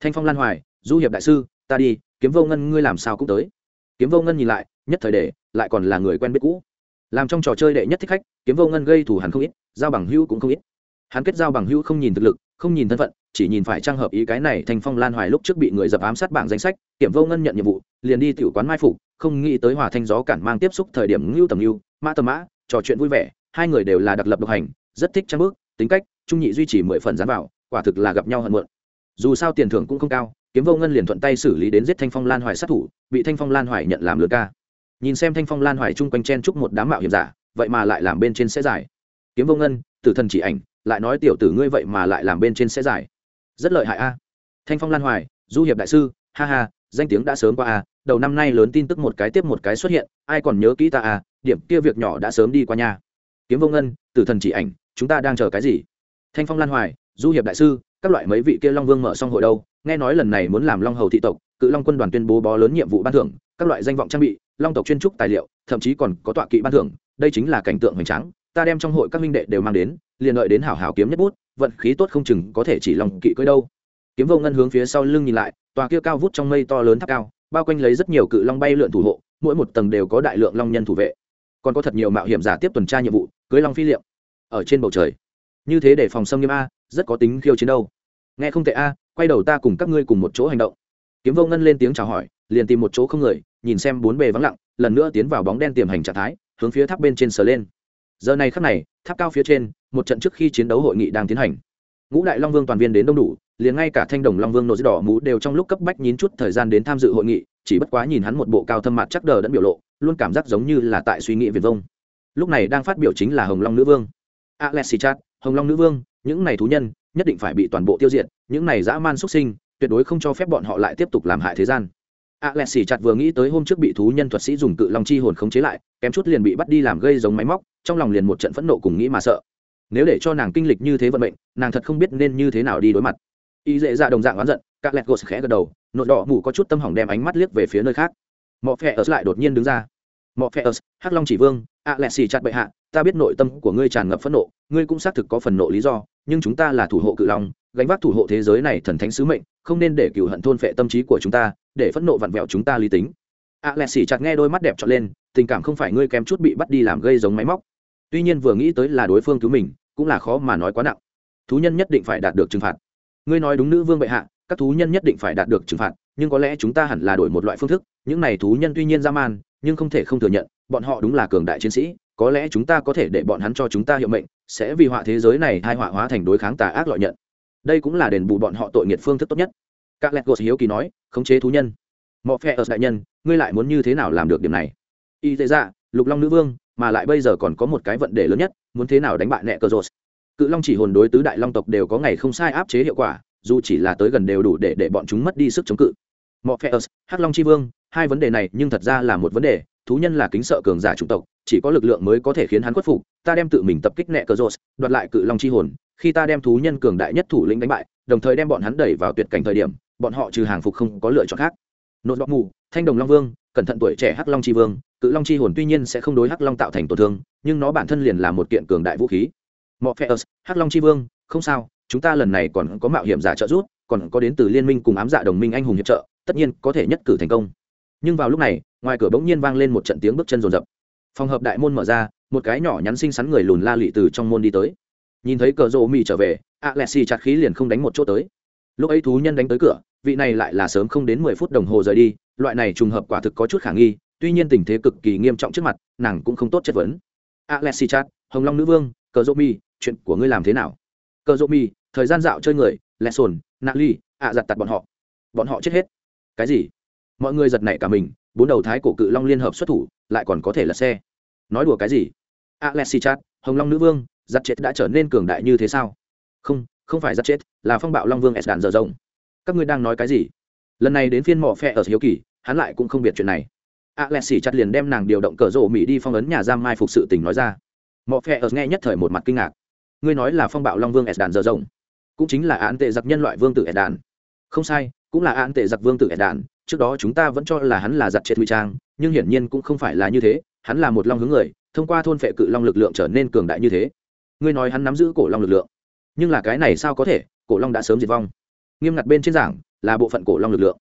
Thanh phong lan hoài, du hiệp đại sư, ta đi, kiếm vô ngân ngươi làm sao cũng tới. Kiếm vô ngân nhìn lại, nhất thời để, lại còn là người quen biết cũ. Làm trong trò chơi đệ nhất thích khách, kiếm vô ngân gây thủ hắn không ít, giao bằng hữu cũng không ít. Hắn kết giao bằng hữu không nhìn thực lực không nhìn thân phận, chỉ nhìn phải trang hợp ý cái này thanh phong lan hoài lúc trước bị người dập ám sát bảng danh sách, kiểm vô ngân nhận nhiệm vụ, liền đi tiểu quán mai phục, không nghĩ tới hòa thanh gió cản mang tiếp xúc thời điểm ngưu tầm ngưu, mã tầm mã, trò chuyện vui vẻ, hai người đều là đặc lập độc hành, rất thích trang bước, tính cách, trung nhị duy trì mười phần dán vào, quả thực là gặp nhau hận mượn dù sao tiền thưởng cũng không cao, kiếm vô ngân liền thuận tay xử lý đến giết thanh phong lan hoài sát thủ, bị thanh phong lan hoài nhận làm lừa ca. Nhìn xem thanh phong lan hoài chung quanh chen chúc một đám mạo hiểm giả, vậy mà lại làm bên trên sẽ giải. Kiếm vô ngân, tử thần chỉ ảnh lại nói tiểu tử ngươi vậy mà lại làm bên trên sẽ giải. Rất lợi hại a. Thanh phong lan hoài, du hiệp đại sư, ha ha, danh tiếng đã sớm qua a, đầu năm nay lớn tin tức một cái tiếp một cái xuất hiện, ai còn nhớ kỹ ta a, điểm kia việc nhỏ đã sớm đi qua nhà kiếm vô ngân, tử thần chỉ ảnh, chúng ta đang chờ cái gì? Thanh phong lan hoài, du hiệp đại sư, các loại mấy vị kia long vương mở xong hội đâu, nghe nói lần này muốn làm long hầu thị tộc, cự long quân đoàn tuyên bố bó lớn nhiệm vụ ban thưởng, các loại danh vọng trang bị, long tộc chuyên trúc tài liệu, thậm chí còn có tọa kỵ ban thưởng, đây chính là cảnh tượng hoành tráng ta đem trong hội các minh đệ đều mang đến, liền đợi đến hảo hảo kiếm nhất bút, vận khí tốt không chừng có thể chỉ lòng kỵ cưới đâu. Kiếm vô ngân hướng phía sau lưng nhìn lại, tòa kia cao vút trong mây to lớn tháp cao, bao quanh lấy rất nhiều cự long bay lượn thủ hộ, mỗi một tầng đều có đại lượng long nhân thủ vệ. Còn có thật nhiều mạo hiểm giả tiếp tuần tra nhiệm vụ cưới long phi liệm, ở trên bầu trời. Như thế để phòng xâm nghiêm a, rất có tính khiêu chiến đâu. Nghe không tệ a, quay đầu ta cùng các ngươi cùng một chỗ hành động. Kiếm vô ngân lên tiếng chào hỏi, liền tìm một chỗ không người, nhìn xem bốn bề vắng lặng, lần nữa tiến vào bóng đen tiềm hành trạng thái, hướng phía tháp bên trên sờ lên giờ này khắc này tháp cao phía trên một trận trước khi chiến đấu hội nghị đang tiến hành. Ngũ đại long vương toàn viên đến đông đủ liền ngay cả thanh đồng long vương nổ đỏ mũ đều trong lúc cấp bách nhín chút thời gian đến tham dự hội nghị chỉ bất quá nhìn hắn một bộ cao thâm mặt chắc đờ đẫn biểu lộ luôn cảm giác giống như là tại suy nghĩ viền vông. Lúc này đang phát biểu chính là hồng long nữ vương. Alexi chat hồng long nữ vương những này thú nhân nhất định phải bị toàn bộ tiêu diệt những này dã man xuất sinh tuyệt đối không cho phép bọn họ lại tiếp tục làm hại thế gian. Alexi chặt vừa nghĩ tới hôm trước bị thú nhân thuật sĩ dùng cự long chi hồn khống chế lại, kém chút liền bị bắt đi làm gây giống máy móc, trong lòng liền một trận phẫn nộ cùng nghĩ mà sợ. Nếu để cho nàng kinh lịch như thế vận mệnh, nàng thật không biết nên như thế nào đi đối mặt. Y dễ dạ đồng dạng oán giận, các lẹt gột khẽ gật đầu, nội đỏ mù có chút tâm hỏng đem ánh mắt liếc về phía nơi khác. Mọ Phệ ở lại đột nhiên đứng ra. Mọ Phệ ở, Hắc Long chỉ vương, Alexi chặt bệ hạ, ta biết nội tâm của ngươi tràn ngập phẫn nộ, ngươi cũng xác thực có phần nộ lý do, nhưng chúng ta là thủ hộ cự long, gánh vác thủ hộ thế giới này thần thánh sứ mệnh không nên để cựu hận thôn phệ tâm trí của chúng ta để phẫn nộ vặn vẹo chúng ta lý tính a lẹ xì chặt nghe đôi mắt đẹp trọn lên tình cảm không phải ngươi kém chút bị bắt đi làm gây giống máy móc tuy nhiên vừa nghĩ tới là đối phương cứu mình, cũng là khó mà nói quá nặng. Thú nhân nhất định phải đạt được trừng phạt. Ngươi nói đúng nữ vương bệ hạ, các thú nhân nhất định phải đạt được trừng phạt, nhưng có lẽ chúng ta hẳn là đổi một loại phương thức. Những này thú nhân tuy nhiên ra man, nhưng không thể không thừa nhận, bọn họ đúng là cường đại chiến sĩ, có lẽ chúng ta có thể để bọn hắn cho chúng ta hiệu mệnh, sẽ vì họa thế giới này hai họa hóa thành đối kháng tà ác lợi nhận. Đây cũng là đền bù bọn họ tội nghiệt phương thức tốt nhất. Các lẹt gột hiếu kỳ nói, khống chế thú nhân. Mọi phe ở đại nhân, ngươi lại muốn như thế nào làm được điểm này? Y tế ra dạ, lục long nữ vương mà lại bây giờ còn có một cái vận đề lớn nhất, muốn thế nào đánh bại nẹ cơ rột. Cự long chỉ hồn đối tứ đại long tộc đều có ngày không sai áp chế hiệu quả, dù chỉ là tới gần đều đủ để để bọn chúng mất đi sức chống cự. Mọi phe ở hắc long chi vương, hai vấn đề này nhưng thật ra là một vấn đề, thú nhân là kính sợ cường giả chủng tộc, chỉ có lực lượng mới có thể khiến hắn khuất phục, ta đem tự mình tập kích nẹ cơ rột, đoạt lại cự long chi hồn, khi ta đem thú nhân cường đại nhất thủ lĩnh đánh bại, đồng thời đem bọn hắn đẩy vào tuyệt cảnh thời điểm, bọn họ trừ hàng phục không có lựa chọn khác. Nốt bọc mù, thanh đồng long vương, cẩn thận tuổi trẻ hắc long c vương cự long chi hồn tuy nhiên sẽ không đối hắc long tạo thành tổn thương, nhưng nó bản thân liền là một kiện cường đại vũ khí. Mọ phe ớt hắc long chi vương, không sao, chúng ta lần này còn có mạo hiểm giả trợ giúp, còn có đến từ liên minh cùng ám dạ đồng minh anh hùng hiệp trợ, tất nhiên có thể nhất cử thành công. Nhưng vào lúc này, ngoài cửa bỗng nhiên vang lên một trận tiếng bước chân rồn rập. Phòng hợp đại môn mở ra, một cái nhỏ nhắn xinh xắn người lùn la lị từ trong môn đi tới. Nhìn thấy cờ rộ mì trở về a lẹ xì chặt khí liền không đánh một chỗ tới. Lúc ấy thú nhân đánh tới cửa, vị này lại là sớm không đến mười phút đồng hồ rời đi, loại này trùng hợp quả thực có chút khả nghi tuy nhiên tình thế cực kỳ nghiêm trọng trước mặt, nàng cũng không tốt chất vấn. Alexi chat hồng long nữ vương, cờ dô mi, chuyện của ngươi làm thế nào? Cờ dô mi, thời gian dạo chơi người, lẹ sồn nạ ly, ạ giặt tặt bọn họ. Bọn họ chết hết. Cái gì? Mọi người giật nảy cả mình, bốn đầu thái cổ cự long liên hợp xuất thủ, lại còn có thể là xe. Nói đùa cái gì? Alexi chat hồng long nữ vương giặt chết đã trở nên cường đại như thế sao? Không không phải giặt chết, là phong bạo long vương s đạn dở rộng. Các ngươi đang nói cái gì? Lần này đến phiên mỏ phe ở hiếu kỳ, hắn lại cũng không biết chuyện này alexi chặt liền đem nàng điều động cờ rộ mỹ đi phong ấn nhà giam mai phục sự tình nói ra mọi phe ở nghe nhất thời một mặt kinh ngạc ngươi nói là phong bạo long vương s Đàn dở rộng, cũng chính là án tệ giặc nhân loại vương tử s Đàn. không sai, cũng là án tệ giặc vương tử s Đàn. trước đó chúng ta vẫn cho là hắn là giặc chết nguy trang, nhưng hiển nhiên cũng không phải là như thế, hắn là một long hướng người, thông qua thôn phệ cự long lực lượng trở nên cường đại như thế ngươi nói hắn nắm giữ cổ long lực lượng, nhưng là cái này sao có thể, cổ long đã sớm diệt vong nghiêm ngặt bên trên giảng là bộ phận cổ long lực lượng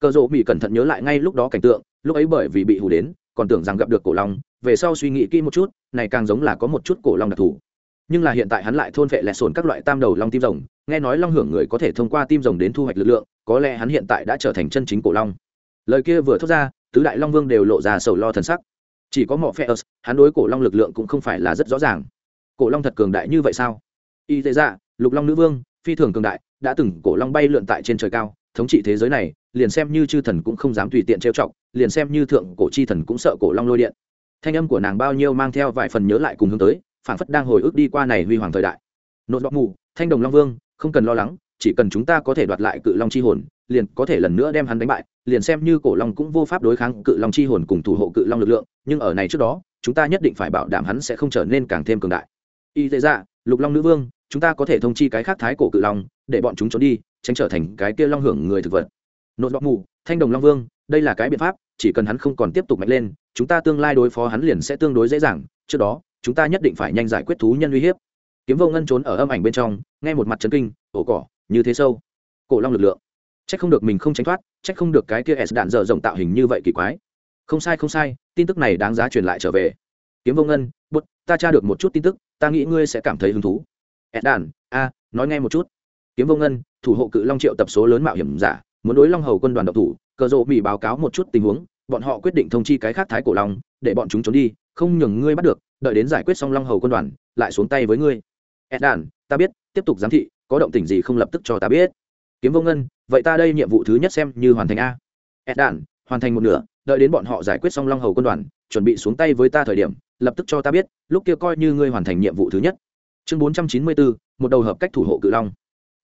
cờ rộ mỹ cẩn thận nhớ lại ngay lúc đó cảnh tượng lúc ấy bởi vì bị hù đến, còn tưởng rằng gặp được cổ long, về sau suy nghĩ kỹ một chút, này càng giống là có một chút cổ long đặc thù. Nhưng là hiện tại hắn lại thôn vệ lẹ sồn các loại tam đầu long tim rồng, nghe nói long hưởng người có thể thông qua tim rồng đến thu hoạch lực lượng, có lẽ hắn hiện tại đã trở thành chân chính cổ long. Lời kia vừa thốt ra, tứ đại long vương đều lộ ra sầu lo thần sắc. Chỉ có mỏ phe ớt, hắn đối cổ long lực lượng cũng không phải là rất rõ ràng. Cổ long thật cường đại như vậy sao? Y tế dạ lục long nữ vương, phi thường cường đại, đã từng cổ long bay lượn tại trên trời cao, thống trị thế giới này, liền xem như chư thần cũng không dám tùy tiện trêu chọc liền xem như thượng cổ chi thần cũng sợ cổ long lôi điện. Thanh âm của nàng bao nhiêu mang theo vài phần nhớ lại cùng hướng tới phản phất đang hồi ức đi qua này huy hoàng thời đại. Nốt bọc mù, thanh đồng long vương, không cần lo lắng, chỉ cần chúng ta có thể đoạt lại cự long chi hồn, liền có thể lần nữa đem hắn đánh bại, liền xem như cổ long cũng vô pháp đối kháng cự long chi hồn cùng thủ hộ cự long lực lượng, nhưng ở này trước đó, chúng ta nhất định phải bảo đảm hắn sẽ không trở nên càng thêm cường đại. Y tế ra dạ, lục long nữ vương, chúng ta có thể thông chi cái khác thái cổ cự long, để bọn chúng trốn đi, tránh trở thành cái kia long hưởng người thực vật. Nốt bọc mù, thanh đồng long vương đây là cái biện pháp, chỉ cần hắn không còn tiếp tục mạnh lên, chúng ta tương lai đối phó hắn liền sẽ tương đối dễ dàng, trước đó, chúng ta nhất định phải nhanh giải quyết thú nhân uy hiếp. Kiếm vô ngân trốn ở âm ảnh bên trong, nghe một mặt trấn kinh, ổ cỏ, như thế sâu. Cổ long lực lượng. C h ắ c không được mình không tránh thoát c h ắ c không được cái kia s đạn dở rộng tạo hình như vậy kỳ quái. Không sai không sai, tin tức này đáng giá truyền lại trở về. Kiếm vô ngân bút ta tra được một chút tin tức, ta nghĩ ngươi sẽ cảm thấy hứng thú. S đạn, a, nói nghe một chút. Kiếm vô ngân, thủ hộ cự long triệu tập số lớn mạo hiểm giả, muốn đối long hầu quân đoàn độc thủ cờ rộ bị báo cáo một chút tình huống, bọn họ quyết định thông chi cái khác thái cổ long, để bọn chúng trốn đi, không nhường ngươi bắt được, đợi đến giải quyết xong long hầu quân đoàn, lại xuống tay với ngươi. Ed đàn ta biết, tiếp tục giám thị, có động tình gì không lập tức cho ta biết. Kiếm vô ngân, vậy ta đây nhiệm vụ thứ nhất xem như hoàn thành a. Ed đàn hoàn thành một nửa, đợi đến bọn họ giải quyết xong long hầu quân đoàn, chuẩn bị xuống tay với ta thời điểm, lập tức cho ta biết, lúc kia coi như ngươi hoàn thành nhiệm vụ thứ nhất. Chương bốn trăm chín mươi bốn, một đầu hợp cách thủ hộ cự long.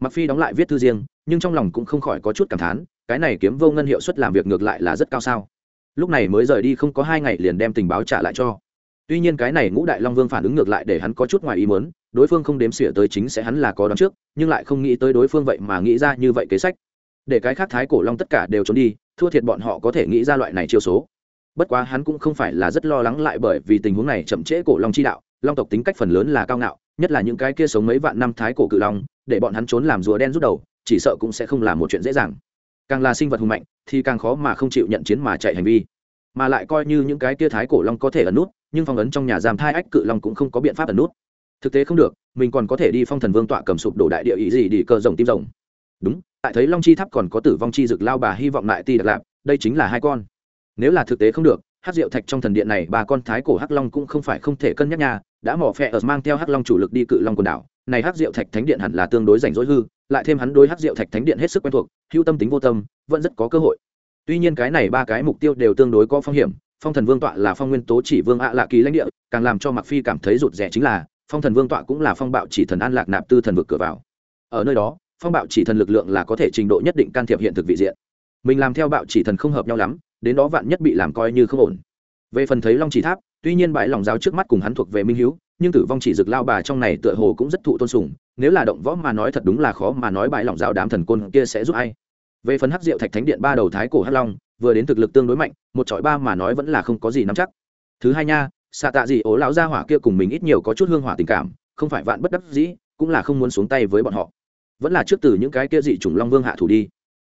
Mặc phi đóng lại viết thư riêng, nhưng trong lòng cũng không khỏi có chút cảm thán cái này kiếm vô ngân hiệu suất làm việc ngược lại là rất cao sao? Lúc này mới rời đi không có hai ngày liền đem tình báo trả lại cho. Tuy nhiên cái này ngũ đại long vương phản ứng ngược lại để hắn có chút ngoài ý muốn, đối phương không đếm xỉa tới chính sẽ hắn là có đón trước, nhưng lại không nghĩ tới đối phương vậy mà nghĩ ra như vậy kế sách. Để cái khác thái cổ long tất cả đều trốn đi, thua thiệt bọn họ có thể nghĩ ra loại này chiêu số. Bất quá hắn cũng không phải là rất lo lắng lại bởi vì tình huống này chậm trễ cổ long chi đạo, long tộc tính cách phần lớn là cao ngạo, nhất là những cái kia sống mấy vạn năm thái cổ cự long, để bọn hắn trốn làm rùa đen rút đầu, chỉ sợ cũng sẽ không là một chuyện dễ dàng càng là sinh vật hùng mạnh, thì càng khó mà không chịu nhận chiến mà chạy hành vi. Mà lại coi như những cái kia thái cổ long có thể ẩn nút, nhưng phong ấn trong nhà giam thai ách cự long cũng không có biện pháp ẩn nút. Thực tế không được, mình còn có thể đi phong thần vương tọa cầm sụp đổ đại địa ý gì đi cơ rồng tim rồng. Đúng, tại thấy long chi tháp còn có tử vong chi dực lao bà hy vọng lại ti đặc lạp, đây chính là hai con. Nếu là thực tế không được hát rượu thạch trong thần điện này ba con thái cổ hắc long cũng không phải không thể cân nhắc nha đã mỏ phe ở mang theo hắc long chủ lực đi cự long quần đảo. Này hắc rượu thạch thánh điện hẳn là tương đối rảnh rỗi hư lại thêm hắn đối hắc rượu thạch thánh điện hết sức quen thuộc hưu tâm tính vô tâm, vẫn rất có cơ hội. Tuy nhiên cái này ba cái mục tiêu đều tương đối có phong hiểm, phong thần vương tọa là phong nguyên tố chỉ vương ạ lạ kỳ lãnh địa, càng làm cho mặc phi cảm thấy rụt rẻ chính là, phong thần vương tọa cũng là phong bạo chỉ thần an lạc nạp tư thần vực cửa vào. Ở nơi đó, phong bạo chỉ thần lực lượng là có thể trình độ nhất định can thiệp hiện thực vị diện. Mình làm theo bạo chỉ thần không hợp nhau lắm, đến đó vạn nhất bị làm coi như không ổn. Về phần thấy long chỉ tháp, tuy nhiên bãi lòng giáo trước mắt cùng hắn thuộc về minh hiếu, nhưng tử vong chỉ dực lao bà trong này tựa hồ cũng rất thụ tôn sùng nếu là động võ mà nói thật đúng là khó mà nói bãi lòng giáo đám thần côn kia sẽ giúp ai. Về phần hắc diệu thạch thánh điện ba đầu thái cổ hắc long, vừa đến thực lực tương đối mạnh, một trọi ba mà nói vẫn là không có gì nắm chắc. Thứ hai nha, xạ tạ gì ố lão gia hỏa kia cùng mình ít nhiều có chút hương hỏa tình cảm, không phải vạn bất đắc dĩ, cũng là không muốn xuống tay với bọn họ. Vẫn là trước từ những cái kia dị chủng long vương hạ thủ đi.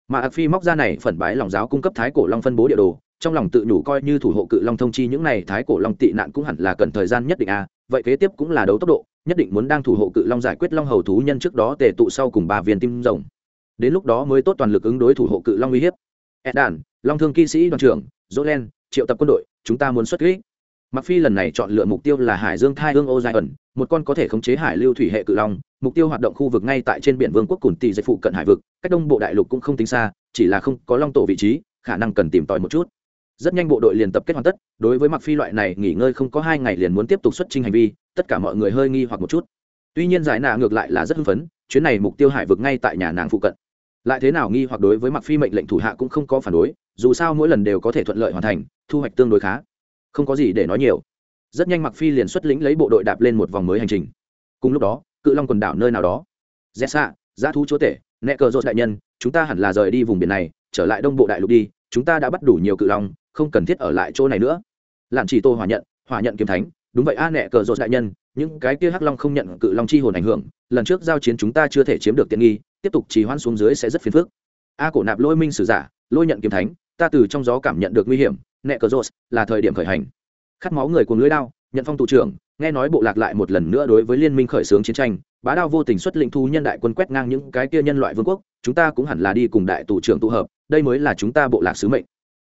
Mà ạc phi móc ra này phần bái lòng giáo cung cấp thái cổ long phân bố địa đồ, trong lòng tự nhủ coi như thủ hộ cự long thông chi những này thái cổ long tị nạn cũng hẳn là cần thời gian nhất định a à vậy kế tiếp cũng là đấu tốc độ, nhất định muốn đang thủ hộ cự long giải quyết long hầu thú nhân trước đó tề tụ sau cùng ba viên tim rồng. Đến lúc đó mới tốt toàn lực ứng đối thủ hộ cự long uy hiếp. Ed đàn long thương kỵ sĩ đoàn trưởng dỗ len triệu tập quân đội, chúng ta muốn xuất kỹ mặc phi lần này chọn lựa mục tiêu là hải dương thai hương ô dài ẩn, một con có thể khống chế hải lưu thủy hệ cự long, mục tiêu hoạt động khu vực ngay tại trên biển vương quốc cùn tì dịch phụ cận hải vực, cách đông bộ đại lục cũng không tính xa, chỉ là không có long tổ vị trí, khả năng cần tìm tòi một chút rất nhanh bộ đội liền tập kết hoàn tất, đối với mặc phi loại này nghỉ ngơi không có hai ngày liền muốn tiếp tục xuất trình hành vi, tất cả mọi người hơi nghi hoặc một chút. Tuy nhiên giải nạ ngược lại là rất hưng phấn, chuyến này mục tiêu hải vực ngay tại nhà nàng phụ cận. Lại thế nào nghi hoặc đối với mặc phi mệnh lệnh thủ hạ cũng không có phản đối, dù sao mỗi lần đều có thể thuận lợi hoàn thành, thu hoạch tương đối khá. Không có gì để nói nhiều. Rất nhanh mặc phi liền xuất lĩnh lấy bộ đội đạp lên một vòng mới hành trình. Cùng lúc đó, cự long quần đảo nơi nào đó. Rẽ xạ giá thú chúa tể, nẹ cờ rốt đại nhân, chúng ta hẳn là rời đi vùng biển này, trở lại đông bộ đại lục đi, chúng ta đã bắt đủ nhiều cự long không cần thiết ở lại chỗ này nữa. Lạn chỉ tô hòa nhận hòa nhận kiếm thánh, đúng vậy a nẹ cờ rột đại nhân, những cái kia hắc long không nhận cự long chi hồn ảnh hưởng, lần trước giao chiến chúng ta chưa thể chiếm được tiện nghi, tiếp tục trì hoãn xuống dưới sẽ rất phiền phức. A cổ nạp lôi minh sử giả, lôi nhận kiếm thánh, ta từ trong gió cảm nhận được nguy hiểm, nẹ cờ rột, là thời điểm khởi hành. Khát máu người cùng lưới đao, nhận phong thủ trưởng, nghe nói bộ lạc lại một lần nữa đối với liên minh khởi xướng chiến tranh, bá đao vô tình xuất lĩnh thu nhân đại quân quét ngang những cái kia nhân loại vương quốc, chúng ta cũng hẳn là đi cùng đại tù trưởng tụ hợp, đây mới là chúng ta bộ lạc sứ mệnh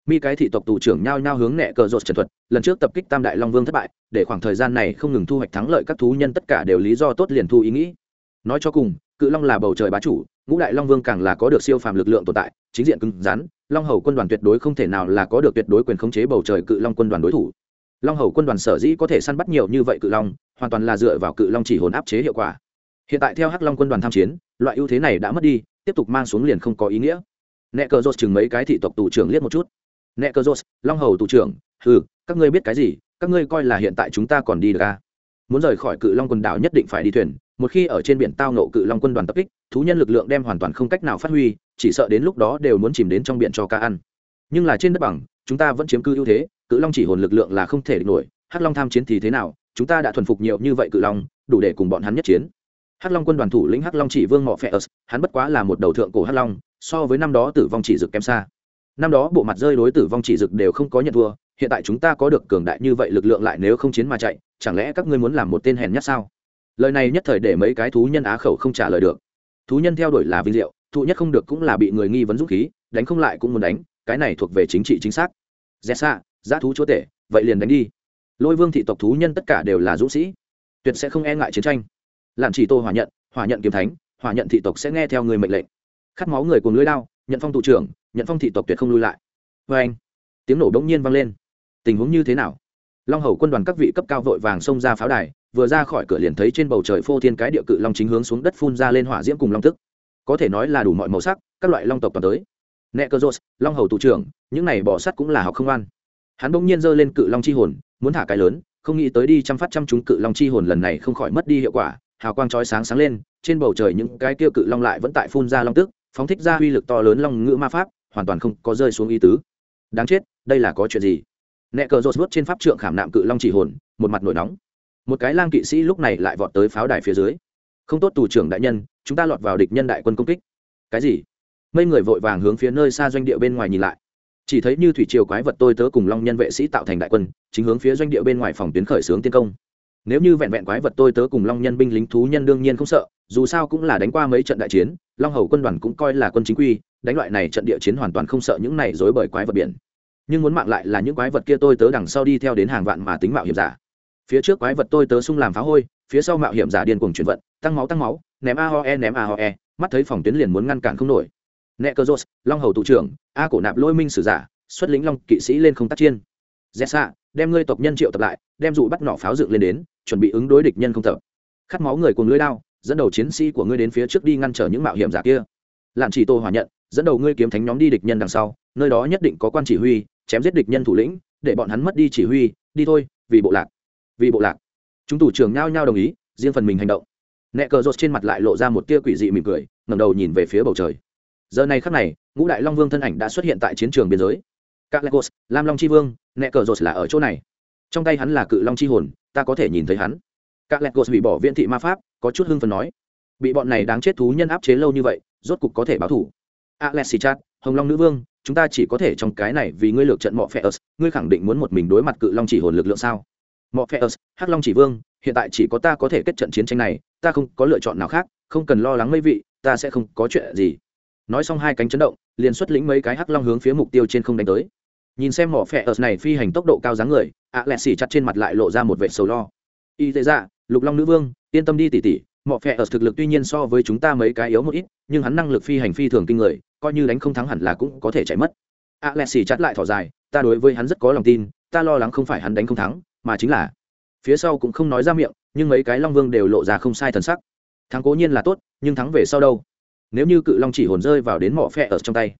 mi cái thị tộc tù trưởng nhao nhao hướng nẹ cờ rột trần thuật, lần trước tập kích tam đại long vương thất bại, để khoảng thời gian này không ngừng thu hoạch thắng lợi các thú nhân tất cả đều lý do tốt liền thu ý nghĩ. Nói cho cùng, cự long là bầu trời bá chủ, ngũ đại long vương càng là có được siêu phàm lực lượng tồn tại, chính diện cứng rắn, long hầu quân đoàn tuyệt đối không thể nào là có được tuyệt đối quyền khống chế bầu trời cự long quân đoàn đối thủ. Long hầu quân đoàn sở dĩ có thể săn bắt nhiều như vậy cự long, hoàn toàn là dựa vào cự long chỉ hồn áp chế hiệu quả. Hiện tại theo hắc long quân đoàn tham chiến, loại ưu thế này đã mất đi, tiếp tục mang xuống liền không có ý nghĩa. Nẹ cờ rột chừng mấy cái thị tộc tù trưởng liếc một chút nẹ cơ rột long hầu tù trưởng ừ các ngươi biết cái gì? Các ngươi coi là hiện tại chúng ta còn đi được à? muốn rời khỏi cự long quần đảo nhất định phải đi thuyền, một khi ở trên biển tao nộ cự long quân đoàn tập kích, thú nhân lực lượng đem hoàn toàn không cách nào phát huy, chỉ sợ đến lúc đó đều muốn chìm đến trong biển cho cá ăn. Nhưng là trên đất bằng, chúng ta vẫn chiếm cư ưu thế, cự long chỉ hồn lực lượng là không thể địch nổi, hắc long tham chiến thì thế nào? Chúng ta đã thuần phục nhiều như vậy cự long, đủ để cùng bọn hắn nhất chiến. Hắc long quân đoàn thủ lĩnh hắc long chỉ vương mọ phe ớt, hắn bất quá là một đầu thượng cổ hắc long, so với năm đó tử vong chỉ dực kém xa năm đó bộ mặt rơi đối tử vong chỉ dực đều không có nhận thua, hiện tại chúng ta có được cường đại như vậy lực lượng lại nếu không chiến mà chạy, chẳng lẽ các ngươi muốn làm một tên hèn nhất sao? Lời này nhất thời để mấy cái thú nhân á khẩu không trả lời được. Thú nhân theo đuổi là vinh diệu, thụ nhất không được cũng là bị người nghi vấn dũng khí, đánh không lại cũng muốn đánh, cái này thuộc về chính trị chính xác. Dè xa giá thú chúa tể, vậy liền đánh đi. Lôi vương thị tộc thú nhân tất cả đều là dũng sĩ. Tuyệt sẽ không e ngại chiến tranh. Làm chỉ tô hỏa nhận hỏa nhận kiếm thánh, hỏa nhận thị tộc sẽ nghe theo người mệnh lệnh. Khát máu người cùng lưới đao, nhận phong thủ trưởng nhận phong thị tộc tuyệt không lui lại. Vê anh. Tiếng nổ đống nhiên vang lên. Tình huống như thế nào? Long hầu quân đoàn các vị cấp cao vội vàng xông ra pháo đài, vừa ra khỏi cửa liền thấy trên bầu trời phô thiên cái địa cự long chính hướng xuống đất phun ra lên hỏa diễm cùng long tức. Có thể nói là đủ mọi màu sắc, các loại long tộc toàn tới. Nẹ cơ rốt long hầu thủ trưởng, những này bỏ sắt cũng là học không an hắn bỗng nhiên giơ lên cự long chi hồn, muốn thả cái lớn, không nghĩ tới đi chăm phát chăm chúng cự long chi hồn lần này không khỏi mất đi hiệu quả, hào quang chói sáng sáng lên, trên bầu trời những cái kia cự long lại vẫn tại phun ra long tức, phóng thích ra uy lực to lớn long ngữ ma pháp hoàn toàn không có rơi xuống ý tứ. Đáng chết, đây là có chuyện gì? Nẹ cờ rột vớt trên pháp trượng khảm nạm cự long chỉ hồn, một mặt nổi nóng. Một cái lang kỵ sĩ lúc này lại vọt tới pháo đài phía dưới. Không tốt tù trưởng đại nhân, chúng ta lọt vào địch nhân đại quân công kích. Cái gì? Mấy người vội vàng hướng phía nơi xa doanh địa bên ngoài nhìn lại. Chỉ thấy như thủy triều quái vật tôi tớ cùng long nhân vệ sĩ tạo thành đại quân, chính hướng phía doanh địa bên ngoài phòng tuyến khởi xướng tiến công. Nếu như vẹn vẹn quái vật tôi tớ cùng long nhân binh lính thú nhân đương nhiên không sợ, dù sao cũng là đánh qua mấy trận đại chiến, long hầu quân đoàn cũng coi là quân chính quy đánh loại này trận địa chiến hoàn toàn không sợ những này dối bởi quái vật biển. Nhưng muốn mạng lại là những quái vật kia tôi tớ đằng sau đi theo đến hàng vạn mà tính mạo hiểm giả. Phía trước quái vật tôi tớ sung làm phá hôi, phía sau mạo hiểm giả điên cuồng chuyển vận, tăng máu tăng máu, ném a ho e ném a ho e mắt thấy phòng tuyến liền muốn ngăn cản không nổi. Nẹ cơ rốt long hầu thủ trưởng, a cổ nạp lôi minh sử giả, xuất lính long kỵ sĩ lên không tác chiên dẹ xạ đem ngươi tộc nhân triệu tập lại, đem dụ bắt nỏ pháo dựng lên đến, chuẩn bị ứng đối địch nhân không tập. Khát máu người cùng lưới đao dẫn đầu chiến sĩ của ngươi đến phía trước đi ngăn trở những mạo hiểm giả kia. Lạn chỉ tô hòa nhận dẫn đầu ngươi kiếm thánh nhóm đi địch nhân đằng sau, nơi đó nhất định có quan chỉ huy, chém giết địch nhân thủ lĩnh, để bọn hắn mất đi chỉ huy, đi thôi, vì bộ lạc, vì bộ lạc. Chúng thủ trưởng nhao nhao đồng ý, riêng phần mình hành động. Nẹ cờ rột trên mặt lại lộ ra một tia quỷ dị mỉm cười ngầm đầu nhìn về phía bầu trời. Giờ này khắc này, ngũ đại long vương thân ảnh đã xuất hiện tại chiến trường biên giới. Các legos lam long chi vương, nẹ cờ rột là ở chỗ này. Trong tay hắn là cự long chi hồn, ta có thể nhìn thấy hắn. Các legos bị bỏ viện thị ma pháp, có chút hưng phần nói. Bị bọn này đáng chết thú nhân áp chế lâu như vậy, rốt cục có thể báo thủ alexi chat, hồng long nữ vương, chúng ta chỉ có thể trong cái này vì ngươi lược trận mọ phe ớt, ngươi khẳng định muốn một mình đối mặt cự long chỉ hồn lực lượng sao? Mọ phe ớt, hắc long chỉ vương, hiện tại chỉ có ta có thể kết trận chiến tranh này, ta không có lựa chọn nào khác, không cần lo lắng mấy vị, ta sẽ không có chuyện gì. Nói xong hai cánh chấn động, liền xuất lĩnh mấy cái hắc long hướng phía mục tiêu trên không đánh tới. Nhìn xem mỏ phẹ ớt này phi hành tốc độ cao dáng người ạ lẹ xỉ chặt trên mặt lại lộ ra một vệ sầu lo. Y thế ra lục long nữ vương, yên tâm đi tỉ tỉ mỏ phẹ ở thực lực tuy nhiên so với chúng ta mấy cái yếu một ít, nhưng hắn năng lực phi hành phi thường kinh người coi như đánh không thắng hẳn là cũng có thể chạy mất. A lẹ xì chặt lại thỏ dài, ta đối với hắn rất có lòng tin, ta lo lắng không phải hắn đánh không thắng, mà chính là phía sau cũng không nói ra miệng, nhưng mấy cái long vương đều lộ ra không sai thần sắc. Thắng cố nhiên là tốt, nhưng thắng về sau đâu? Nếu như cự long chỉ hồn rơi vào đến mỏ phe ở trong tay.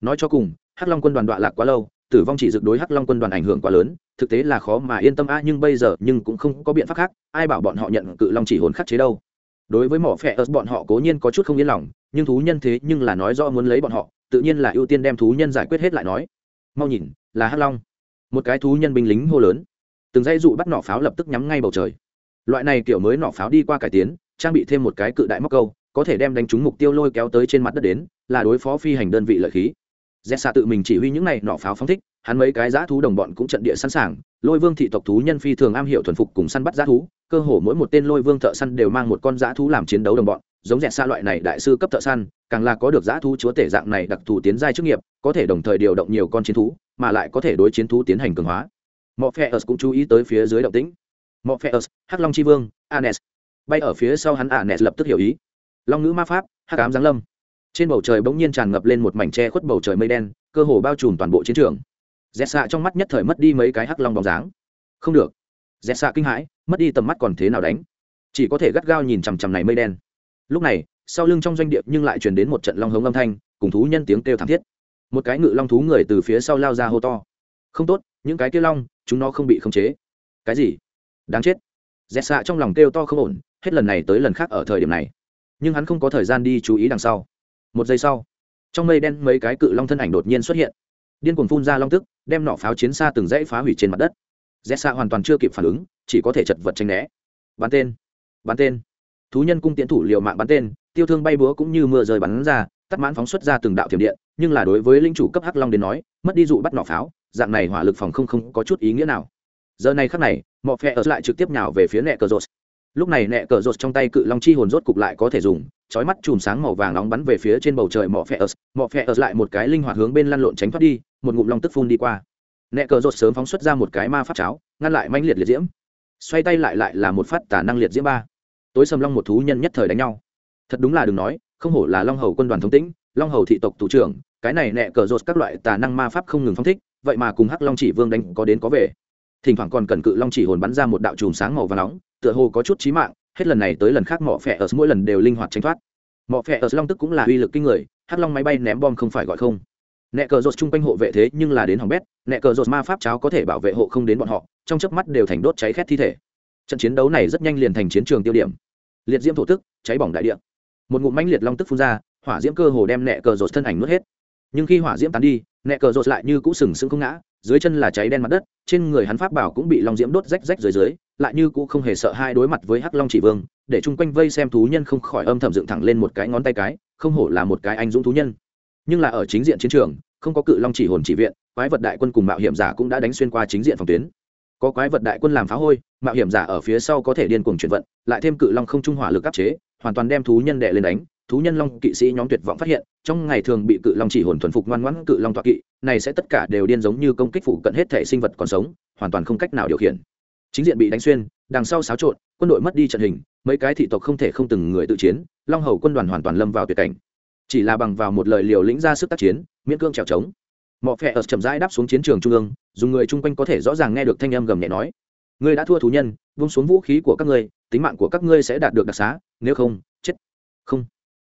Nói cho cùng, hắc long quân đoàn đọa lạc quá lâu, tử vong chỉ dực đối hắc long quân đoàn ảnh hưởng quá lớn, thực tế là khó mà yên tâm a, nhưng bây giờ nhưng cũng không có biện pháp khác, ai bảo bọn họ nhận cự long chỉ hồn khắc chế đâu? Đối với mỏ phẹ ớt, bọn họ cố nhiên có chút không yên lòng, nhưng thú nhân thế nhưng là nói rõ muốn lấy bọn họ, tự nhiên là ưu tiên đem thú nhân giải quyết hết lại nói. Mau nhìn, là hắc long. Một cái thú nhân binh lính hô lớn. Từng dây dụ bắt nỏ pháo lập tức nhắm ngay bầu trời. Loại này kiểu mới nỏ pháo đi qua cải tiến, trang bị thêm một cái cự đại móc câu, có thể đem đánh trúng mục tiêu lôi kéo tới trên mặt đất đến, là đối phó phi hành đơn vị lợi khí. Dẹt xạ tự mình chỉ huy những này nỏ pháo phóng thích, hắn mấy cái giã thú đồng bọn cũng trận địa sẵn sàng, lôi vương thị tộc thú nhân phi thường am hiểu thuần phục cùng săn bắt giã thú cơ hồ mỗi một tên lôi vương thợ săn đều mang một con giã thú làm chiến đấu đồng bọn giống dẹt xa loại này đại sư cấp thợ săn càng là có được giã thú chúa tể dạng này đặc thù tiến giai chức nghiệp có thể đồng thời điều động nhiều con chiến thú mà lại có thể đối chiến thú tiến hành cường hóa Morpheus cũng chú ý tới phía dưới động tĩnh. Morpheus, Hắc Long chi vương, Anes. Bay ở phía sau hắn Anes lập tức hiểu ý. Long ngữ ma pháp, Hắc ám giáng lâm. Trên bầu trời bỗng nhiên tràn ngập lên một mảnh che khuất bầu trời mây đen, cơ hồ bao trùm toàn bộ chiến trường. Zetsa trong mắt nhất thời mất đi mấy cái hắc long bóng dáng. Không được. Zetsa kinh hãi, mất đi tầm mắt còn thế nào đánh? Chỉ có thể gắt gao nhìn chằm chằm này mây đen. Lúc này, sau lưng trong doanh địa nhưng lại truyền đến một trận long hống âm thanh, cùng thú nhân tiếng kêu thảm thiết. Một cái ngự long thú người từ phía sau lao ra hô to. Không tốt, những cái kêu long chúng nó không bị khống chế cái gì đáng chết dẹt xạ trong lòng kêu to không ổn hết lần này tới lần khác ở thời điểm này nhưng hắn không có thời gian đi chú ý đằng sau một giây sau trong mây đen mấy cái cự long thân ảnh đột nhiên xuất hiện điên cuồng phun ra long tức đem nỏ pháo chiến xa từng dãy phá hủy trên mặt đất Rét xạ hoàn toàn chưa kịp phản ứng chỉ có thể chật vật tranh né. Bắn tên bắn tên. Thú nhân cung tiến thủ liều mạng bắn tên, tiêu thương bay búa cũng như mưa rơi bắn ra, tắt mãn phóng xuất ra từng đạo thiểm điện, nhưng là đối với linh chủ cấp hắc long đến nói, mất đi dụ bắt nỏ pháo, dạng này hỏa lực phòng không không có chút ý nghĩa nào. Giờ này khắc này mọi phe ở lại trực tiếp nhào về phía nẹ cờ rột. Lúc này nẹ cờ rột trong tay cự long chi hồn rốt cục lại có thể dùng, chói mắt chùm sáng màu vàng nóng bắn về phía trên bầu trời mỏ phe ớt mỏ phe ớt lại một cái linh hoạt hướng bên lăn lộn tránh thoát đi, một ngụm long tức phun đi qua. Nẹ cờ rột sớm phóng xuất ra một cái ma pháp cháo, ngăn lại manh liệt liệt diễm xoay tay lại lại là một phát tà năng liệt diễm ba. Tối sầm long một thú nhân nhất thời đánh nhau. Thật đúng là đừng nói, không hổ là long hầu quân đoàn thống tĩnh, long hầu thị tộc thủ trưởng, cái này nẹ cờ rột các loại tà năng ma pháp không ngừng phong thích, vậy mà cùng hắc long chỉ vương đánh có đến có về. Thỉnh thoảng còn cần cự long chỉ hồn bắn ra một đạo chùm sáng màu và nóng, tựa hồ có chút trí mạng, hết lần này tới lần khác mỏ phẹ ở mỗi lần đều linh hoạt tránh thoát. Mỏ phẹ ở long tức cũng là uy lực kinh người, hắc long máy bay ném bom không phải gọi không. Nẹ cờ rột chung quanh hộ vệ thế nhưng là đến hỏng bét, nẹ cờ rột ma pháp cháo có thể bảo vệ hộ không đến bọn họ trong chớp mắt đều thành đốt cháy khét thi thể. Trận chiến đấu này rất nhanh liền thành chiến trường tiêu điểm. Liệt diễm thổ tức, cháy bỏng đại địa. Một ngụm mãnh liệt long tức phun ra, hỏa diễm cơ hồ đem nẹ cờ rột thân ảnh nuốt hết. Nhưng khi hỏa diễm tán đi, nẹ cờ rột lại như cũ sừng sững không ngã, dưới chân là cháy đen mặt đất, trên người hắn pháp bảo cũng bị long diễm đốt rách rách dưới dưới, lại như cũ không hề sợ hai đối mặt với hắc long chỉ vương, để chung quanh vây xem thú nhân không khỏi âm thầm dựng thẳng lên một cái ngón tay cái, không hổ là một cái anh dũng thú nhân. Nhưng là ở chính diện chiến trường, không có cự long chỉ hồn chỉ viện, quái vật đại quân cùng mạo hiểm giả cũng đã đánh xuyên qua chính diện phòng tuyến có quái vật đại quân làm phá hôi, mạo hiểm giả ở phía sau có thể điên cuồng chuyển vận, lại thêm cự long không trung hỏa lực áp chế, hoàn toàn đem thú nhân đệ lên đánh. Thú nhân long kỵ sĩ nhóm tuyệt vọng phát hiện, trong ngày thường bị cự long chỉ hồn thuần phục ngoan ngoãn cự long toạ kỵ, này sẽ tất cả đều điên giống như công kích phụ cận hết thể sinh vật còn sống, hoàn toàn không cách nào điều khiển. Chính diện bị đánh xuyên, đằng sau xáo trộn, quân đội mất đi trận hình, mấy cái thị tộc không thể không từng người tự chiến, long hầu quân đoàn hoàn toàn lâm vào tuyệt cảnh. Chỉ là bằng vào một lời liều lĩnh ra sức tác chiến, miễn cương trèo trống mọ phẹ ở chậm rãi đáp xuống chiến trường trung ương, dùng người chung quanh có thể rõ ràng nghe được thanh âm gầm nhẹ nói. Ngươi đã thua thú nhân, vung xuống vũ khí của các ngươi, tính mạng của các ngươi sẽ đạt được đặc xá, nếu không, chết. Không.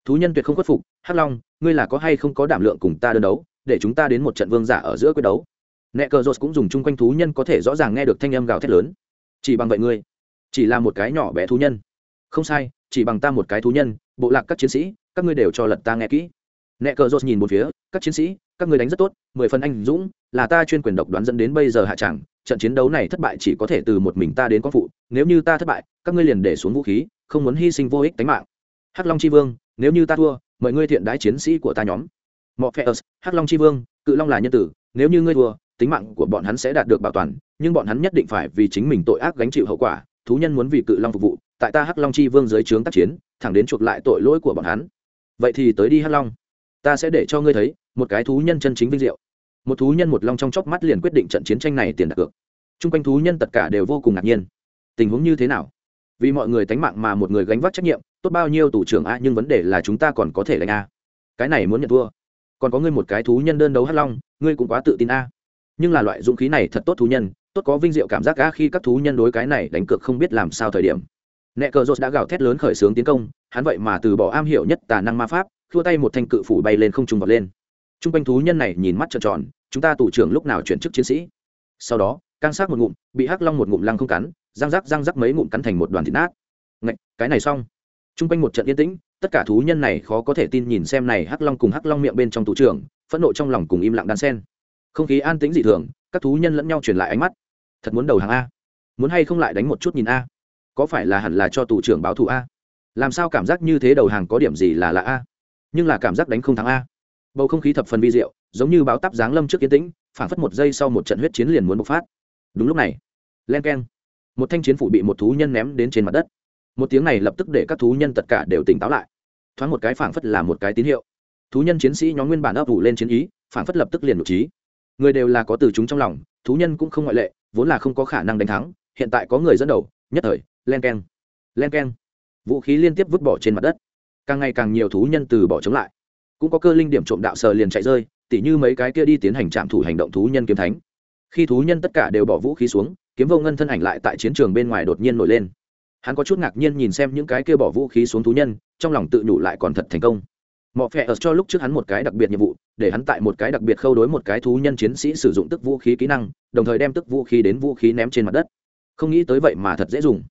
Thú nhân tuyệt không khuất phục, hắc long, ngươi là có hay không có đảm lượng cùng ta đơn đấu, để chúng ta đến một trận vương giả ở giữa quyết đấu. Nẹ cờ rột cũng dùng chung quanh thú nhân có thể rõ ràng nghe được thanh âm gào thét lớn. Chỉ bằng vậy ngươi, chỉ là một cái nhỏ bé thú nhân. Không sai, chỉ bằng ta một cái thú nhân, bộ lạc các chiến sĩ, các ngươi đều cho lật ta nghe kỹ. Nẹ cờ rột nhìn một phía, các chiến sĩ các ngươi đánh rất tốt, mười phần anh dũng, là ta chuyên quyền độc đoán dẫn đến bây giờ hạ tràng trận chiến đấu này thất bại chỉ có thể từ một mình ta đến con phụ, nếu như ta thất bại, các ngươi liền để xuống vũ khí, không muốn hy sinh vô ích tính mạng. Hắc long c h i vương, nếu như ta thua, mời ngươi thiện đái chiến sĩ của ta nhóm. Mọ phe ớt hắc long c h i vương, cự long là nhân tử, nếu như ngươi thua, tính mạng của bọn hắn sẽ đạt được bảo toàn, nhưng bọn hắn nhất định phải vì chính mình tội ác gánh chịu hậu quả, thú nhân muốn vì cự long phục vụ, tại ta hắc long chi vương dưới trướng tác chiến, thẳng đến chuộc lại tội lỗi của bọn hắn. Vậy thì tới đi hắc long ta sẽ để cho ngươi thấy một cái thú nhân chân chính vinh diệu. Một thú nhân một long trong chóc mắt liền quyết định trận chiến tranh này tiền đặt cược. T r u n g quanh thú nhân tất cả đều vô cùng ngạc nhiên. Tình huống như thế nào? Vì mọi người tánh mạng mà một người gánh vác trách nhiệm, tốt bao nhiêu tủ trưởng a, nhưng vấn đề là chúng ta còn có thể đánh a. Cái này muốn nhận thua. Còn có ngươi một cái thú nhân đơn đấu hắc long, ngươi cũng quá tự tin a. Nhưng là loại dũng khí này thật tốt thú nhân, tốt có vinh diệu cảm giác a, khi các thú nhân đối cái này đánh cược không biết làm sao thời điểm. Nẹ cờ rột đã gào thét lớn khởi xướng tiến công, hắn vậy mà từ bỏ am hiểu nhất tà năng ma pháp thua tay một thanh cự phủ bay lên không trung vọt lên. T r u n g quanh thú nhân này nhìn mắt trợn tròn chúng ta tù trưởng lúc nào chuyển chức chiến sĩ? Sau đó căng sát một ngụm bị hắc long một ngụm lăng không cắn răng rắc răng rắc mấy ngụm cắn thành một đoàn thịt nát. Ngậy, cái này xong. T r u n g quanh một trận yên tĩnh tất cả thú nhân này khó có thể tin nhìn xem này hắc long cùng hắc long miệng bên trong tù trưởng phẫn nộ trong lòng cùng im lặng đan sen. Không khí an tĩnh dị thường các thú nhân lẫn nhau truyền lại ánh mắt. Thật muốn đầu hàng a. Muốn hay không lại đánh một chút nhìn a. Có phải là hẳn là cho tù trưởng báo thù a? Làm sao cảm giác như thế đầu hàng có điểm gì là lạ a? Nhưng là cảm giác đánh không thắng a. Bầu không khí thập phần vi diệu, giống như báo tắp giáng lâm trước yên tĩnh phản phất một giây sau một trận huyết chiến liền muốn bộc phát. Đúng lúc này, len k e n một thanh chiến phủ bị một thú nhân ném đến trên mặt đất. Một tiếng này lập tức để các thú nhân tất cả đều tỉnh táo lại. Thoáng một cái phản phất là một cái tín hiệu. Thú nhân chiến sĩ nhóm nguyên bản ấp ủ lên chiến ý phản phất lập tức liền một trí. Người đều là có từ chúng trong lòng, thú nhân cũng không ngoại lệ, vốn là không có khả năng đánh thắng, hiện tại có người dẫn đầu, nhất thời, len keng len keng. Vũ khí liên tiếp vứt bỏ trên mặt đất càng ngày càng nhiều thú nhân từ bỏ chống lại. Cũng có cơ linh điểm trộm đạo sờ liền chạy rơi, tỉ như mấy cái kia đi tiến hành trạm thủ hành động thú nhân kiếm thánh. Khi thú nhân tất cả đều bỏ vũ khí xuống, kiếm vô ngân thân ảnh lại tại chiến trường bên ngoài đột nhiên nổi lên. Hắn có chút ngạc nhiên nhìn xem những cái kia bỏ vũ khí xuống thú nhân, trong lòng tự nhủ lại còn thật thành công. Mọ phẹ ở cho lúc trước hắn một cái đặc biệt nhiệm vụ, để hắn tại một cái đặc biệt khâu đối một cái thú nhân chiến sĩ sử dụng tức vũ khí kỹ năng, đồng thời đem tức vũ khí đến vũ khí ném trên mặt đất. Không nghĩ tới vậy mà thật dễ dùng.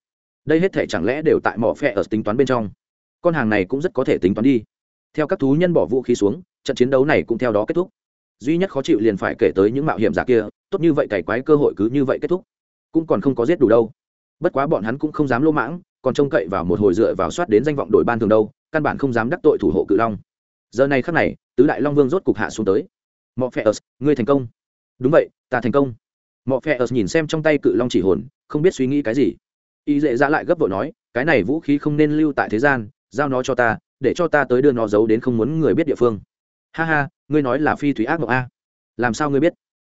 Đây hết thể chẳng lẽ đều tại mỏ phe ở tính toán bên trong con hàng này cũng rất có thể tính toán đi. Theo các thú nhân bỏ vũ khí xuống, trận chiến đấu này cũng theo đó kết thúc. Duy nhất khó chịu liền phải kể tới những mạo hiểm giả kia, tốt như vậy cày quái cơ hội cứ như vậy kết thúc. Cũng còn không có giết đủ đâu. Bất quá bọn hắn cũng không dám lỗ mãng, còn trông cậy vào một hồi dựa vào soát đến danh vọng đội ban thường đâu, căn bản không dám đắc tội thủ hộ cự long. Giờ này khắc này, tứ đại long vương rốt cục hạ xuống tới. Mọ phe ớt, ngươi thành công. Đúng vậy, ta thành công. Mọ phe ớt nhìn xem trong tay cự long chỉ hồn, không biết suy nghĩ cái gì. Y dễ ra dạ lại gấp vội nói, cái này vũ khí không nên lưu tại thế gian giao nó cho ta để cho ta tới đưa nó giấu đến không muốn người biết địa phương ha ha ngươi nói là phi thủy ác mộng a làm sao ngươi biết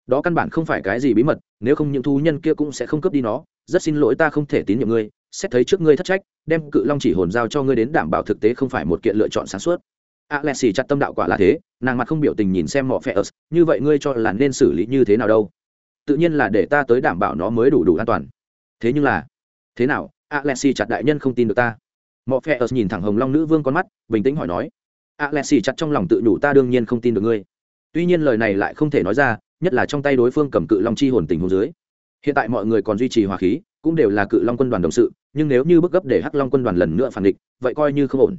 đó căn bản không phải cái gì bí mật nếu không những thú nhân kia cũng sẽ không cướp đi nó rất xin lỗi ta không thể tín nhiệm ngươi xét thấy trước ngươi thất trách đem cự long chỉ hồn giao cho ngươi đến đảm bảo thực tế không phải một kiện lựa chọn sáng suốt Alexi chặt tâm đạo quả là thế, nàng mặt không biểu tình nhìn xem mọ phệ ớt, như vậy ngươi cho là nên xử lý như thế nào đâu? Tự nhiên là để ta tới đảm bảo nó mới đủ đủ an toàn. Thế nhưng là, thế nào? Alexi chặt đại nhân không tin được ta. Mọ phệ ớt nhìn thẳng Hồng Long nữ vương con mắt, bình tĩnh hỏi nói. Alexi chặt trong lòng tự nhủ ta đương nhiên không tin được ngươi. Tuy nhiên lời này lại không thể nói ra, nhất là trong tay đối phương cầm cự long chi hồn tình hồ dưới. Hiện tại mọi người còn duy trì hòa khí, cũng đều là cự long quân đoàn đồng sự, nhưng nếu như bức gấp để Hắc Long quân đoàn lần nữa phản địch, vậy coi như không ổn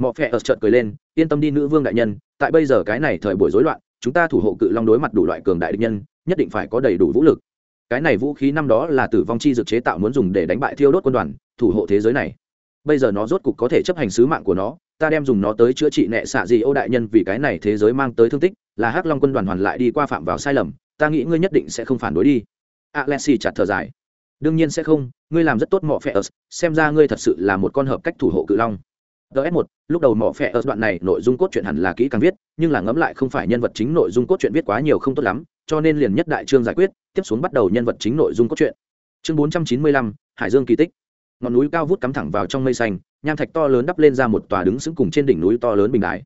mọ phe ớt chợt cười lên yên tâm đi nữ vương đại nhân tại bây giờ cái này thời buổi rối loạn chúng ta thủ hộ cự long đối mặt đủ loại cường đại địch nhân nhất định phải có đầy đủ vũ lực cái này vũ khí năm đó là tử vong chi dược chế tạo muốn dùng để đánh bại thiêu đốt quân đoàn thủ hộ thế giới này bây giờ nó rốt cục có thể chấp hành sứ mạng của nó, ta đem dùng nó tới chữa trị nệ xạ gì ô đại nhân vì cái này thế giới mang tới thương tích, là hắc long quân đoàn hoàn lại đi qua phạm vào sai lầm, ta nghĩ ngươi nhất định sẽ không phản đối đi. Alexi chặt thở dài. Đương nhiên sẽ không, ngươi làm rất tốt mỏ phe ớt, xem ra ngươi thật sự là một con hợp cách thủ hộ cự long. Ts một, lúc đầu mỏ phe ớt đoạn này nội dung cốt truyện hẳn là kỹ càng viết, nhưng là ngẫm lại không phải nhân vật chính nội dung cốt truyện viết quá nhiều không tốt lắm, cho nên liền nhất đại chương giải quyết, tiếp xuống bắt đầu nhân vật chính nội dung cốt truyện. Chương bốn trăm chín mươi lăm, hải dương kỳ tích ngọn núi cao vút cắm thẳng vào trong mây xanh, nham thạch to lớn đắp lên ra một tòa đứng sững cùng trên đỉnh núi to lớn bình đài.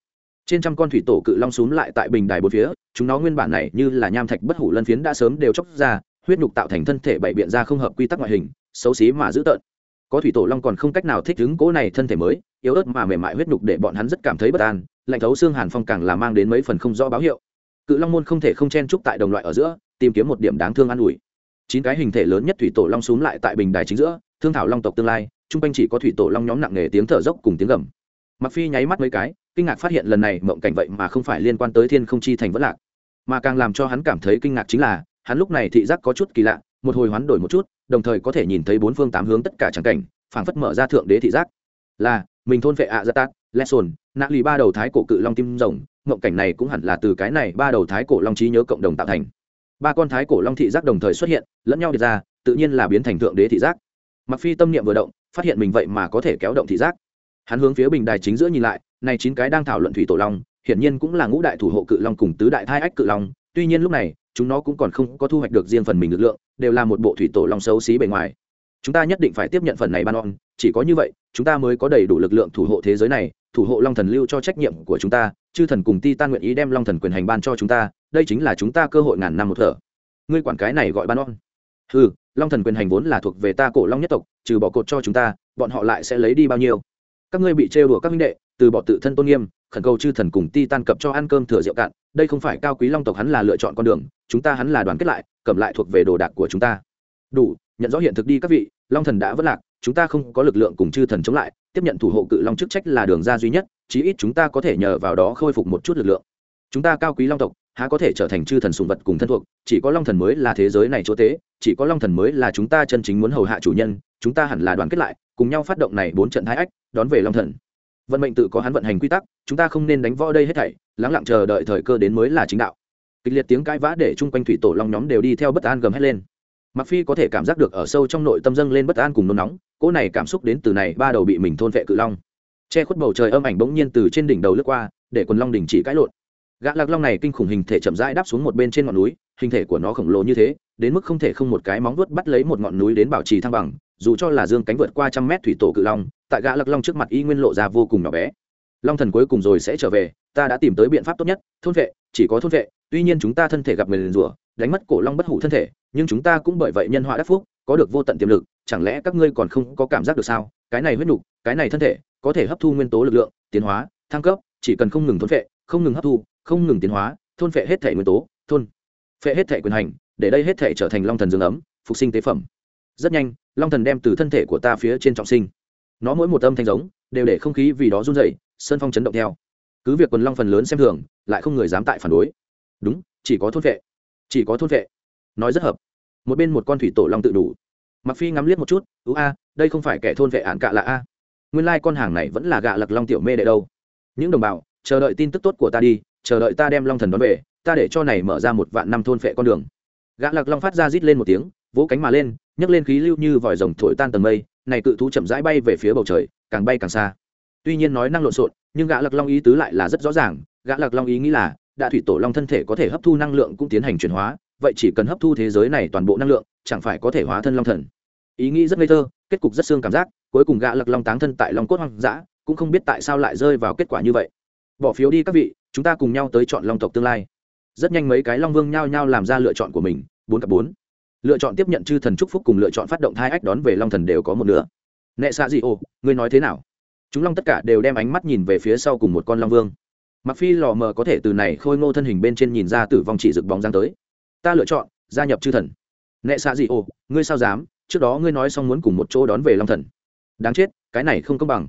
Trên trăm con thủy tổ cự long xúm lại tại bình đài bốn phía, chúng nó nguyên bản này như là nham thạch bất hủ lân phiến đã sớm đều chóc ra, huyết nhục tạo thành thân thể bảy biện ra không hợp quy tắc ngoại hình, xấu xí mà dữ tợn. Có thủy tổ long còn không cách nào thích ứng cố này thân thể mới, yếu ớt mà mềm mại huyết nhục để bọn hắn rất cảm thấy bất an, lạnh thấu xương hàn phong càng là mang đến mấy phần không rõ báo hiệu. Cự long môn không thể không chen trúc tại đồng loại ở giữa, tìm kiếm một điểm đáng thương an ủi. Chín cái hình thể lớn nhất thủy tổ long xúm lại tại bình đài chính giữa thương thảo long tộc tương lai, chung quanh chỉ có thủy tổ long nhóm nặng nề tiếng thở dốc cùng tiếng gầm. Mặc phi nháy mắt mấy cái, kinh ngạc phát hiện lần này mộng cảnh vậy mà không phải liên quan tới thiên không chi thành vất lạc. Mà càng làm cho hắn cảm thấy kinh ngạc chính là, hắn lúc này thị giác có chút kỳ lạ, một hồi hoán đổi một chút, đồng thời có thể nhìn thấy bốn phương tám hướng tất cả tràng cảnh, phảng phất mở ra thượng đế thị giác. Là, mình thôn vệ ạ gia tát lê sồn nạ lì ba đầu thái cổ cự long tim rồng, mộng cảnh này cũng hẳn là từ cái này ba đầu thái cổ long trí nhớ cộng đồng tạo thành. Ba con thái cổ long thị giác đồng thời xuất hiện, lẫn nhau đi ra, tự nhiên là biến thành thượng đế thị giác mặc phi tâm niệm vừa động, phát hiện mình vậy mà có thể kéo động thị giác. Hắn hướng phía bình đài chính giữa nhìn lại, này chín cái đang thảo luận thủy tổ long, hiển nhiên cũng là ngũ đại thủ hộ cự long cùng tứ đại thai ách cự long, tuy nhiên lúc này, chúng nó cũng còn không có thu hoạch được riêng phần mình lực lượng, đều là một bộ thủy tổ long xấu xí bề ngoài. Chúng ta nhất định phải tiếp nhận phần này ban on, chỉ có như vậy, chúng ta mới có đầy đủ lực lượng thủ hộ thế giới này, thủ hộ long thần lưu cho trách nhiệm của chúng ta, chư thần cùng ti tan nguyện ý đem long thần quyền hành ban cho chúng ta, đây chính là chúng ta cơ hội ngàn năm một thở. Ngươi quản cái này gọi ban on. Ừ long thần quyền hành vốn là thuộc về ta cổ long nhất tộc, trừ bỏ cột cho chúng ta, bọn họ lại sẽ lấy đi bao nhiêu? Các ngươi bị trêu đùa các minh đệ, từ bỏ tự thân tôn nghiêm, khẩn cầu chư thần cùng ti tan cập cho ăn cơm thừa rượu cạn, đây không phải cao quý long tộc hắn là lựa chọn con đường, chúng ta hắn là đoàn kết lại, cầm lại thuộc về đồ đạc của chúng ta. Đủ, nhận rõ hiện thực đi các vị, long thần đã vất lạc, chúng ta không có lực lượng cùng chư thần chống lại, tiếp nhận thủ hộ cự long chức trách là đường ra duy nhất, chí ít chúng ta có thể nhờ vào đó khôi phục một chút lực lượng. Chúng ta cao quý long tộc há có thể trở thành chư thần sùng vật cùng thân thuộc, chỉ có long thần mới là thế giới này chỗ tế, chỉ có long thần mới là chúng ta chân chính muốn hầu hạ chủ nhân, chúng ta hẳn là đoàn kết lại, cùng nhau phát động này bốn trận thái ách, đón về long thần. Vận mệnh tự có hắn vận hành quy tắc, chúng ta không nên đánh võ đây hết thảy, lắng lặng chờ đợi thời cơ đến mới là chính đạo. Kịch liệt tiếng cãi vã để chung quanh thủy tổ long nhóm đều đi theo bất an gầm hét lên. Mặc phi có thể cảm giác được ở sâu trong nội tâm dâng lên bất an cùng nôn nóng, cỗ này cảm xúc đến từ này ba đầu bị mình thôn vệ cự long. Che khuất bầu trời âm ảnh bỗng nhiên từ trên đỉnh đầu lướt qua, để quần long đỉnh chỉ cãi lộn gã lạc long này kinh khủng hình thể chậm rãi đáp xuống một bên trên ngọn núi hình thể của nó khổng lồ như thế đến mức không thể không một cái móng vuốt bắt lấy một ngọn núi đến bảo trì thăng bằng dù cho là dương cánh vượt qua trăm mét thủy tổ cự long tại gã lạc long trước mặt y nguyên lộ ra vô cùng nhỏ bé. Long thần cuối cùng rồi sẽ trở về ta đã tìm tới biện pháp tốt nhất thôn vệ chỉ có thôn vệ tuy nhiên chúng ta thân thể gặp người liền rủa đánh mất cổ long bất hủ thân thể nhưng chúng ta cũng bởi vậy nhân họa đắc phúc có được vô tận tiềm lực chẳng lẽ các ngươi còn không có cảm giác được sao? Cái này huyết nục cái này thân thể có thể hấp thu nguyên tố lực lượng tiến hóa thăng cấp chỉ cần không ngừng thôn vệ, không ngừng hấp thu không ngừng tiến hóa, thôn phệ hết thể nguyên tố, thôn phệ hết thể quyền hành, để đây hết thể trở thành long thần dương ấm, phục sinh tế phẩm. Rất nhanh, long thần đem từ thân thể của ta phía trên trọng sinh. Nó mỗi một âm thanh giống, đều để không khí vì đó run dậy sơn phong chấn động theo. Cứ việc quần long phần lớn xem thường, lại không người dám tại phản đối. Đúng, chỉ có thôn vệ chỉ có thôn vệ nói rất hợp. Một bên một con thủy tổ long tự đủ. Mặc phi ngắm liếc một chút, ú a, đây không phải kẻ thôn vệ ạn cạ là a. Nguyên lai con hàng này vẫn là gạ lặc long tiểu mê đệ đâu. Những đồng bào, chờ đợi tin tức tốt của ta đi chờ đợi ta đem long thần đón về, ta để cho này mở ra một vạn năm thôn phệ con đường. Gã lạc long phát ra rít lên một tiếng, vỗ cánh mà lên, nhấc lên khí lưu như vòi rồng thổi tan tầng mây, này cự thú chậm rãi bay về phía bầu trời, càng bay càng xa. Tuy nhiên nói năng lộn xộn, nhưng gã lạc long ý tứ lại là rất rõ ràng, gã lạc long ý nghĩ là, đã thủy tổ long thân thể có thể hấp thu năng lượng cũng tiến hành chuyển hóa, vậy chỉ cần hấp thu thế giới này toàn bộ năng lượng, chẳng phải có thể hóa thân long thần. Ý nghĩ rất ngây thơ, kết cục rất xương cảm giác, cuối cùng gã lạc long táng thân tại long cốt hoang dã, cũng không biết tại sao lại rơi vào kết quả như vậy. Bỏ phiếu đi các vị chúng ta cùng nhau tới chọn long tộc tương lai. Rất nhanh mấy cái long vương nhao nhao làm ra lựa chọn của mình, bốn cặp bốn. Lựa chọn tiếp nhận chư thần chúc phúc cùng lựa chọn phát động thai ách đón về long thần đều có một nửa. Nệ xạ gì ô, ngươi nói thế nào? Chúng long tất cả đều đem ánh mắt nhìn về phía sau cùng một con long vương. Mặc phi lò mờ có thể từ này khôi ngô thân hình bên trên nhìn ra tử vong chỉ rực bóng giang tới. Ta lựa chọn, gia nhập chư thần. Nệ xạ gì ô, ngươi sao dám? Trước đó ngươi nói xong muốn cùng một chỗ đón về long thần. Đáng chết, cái này không công bằng.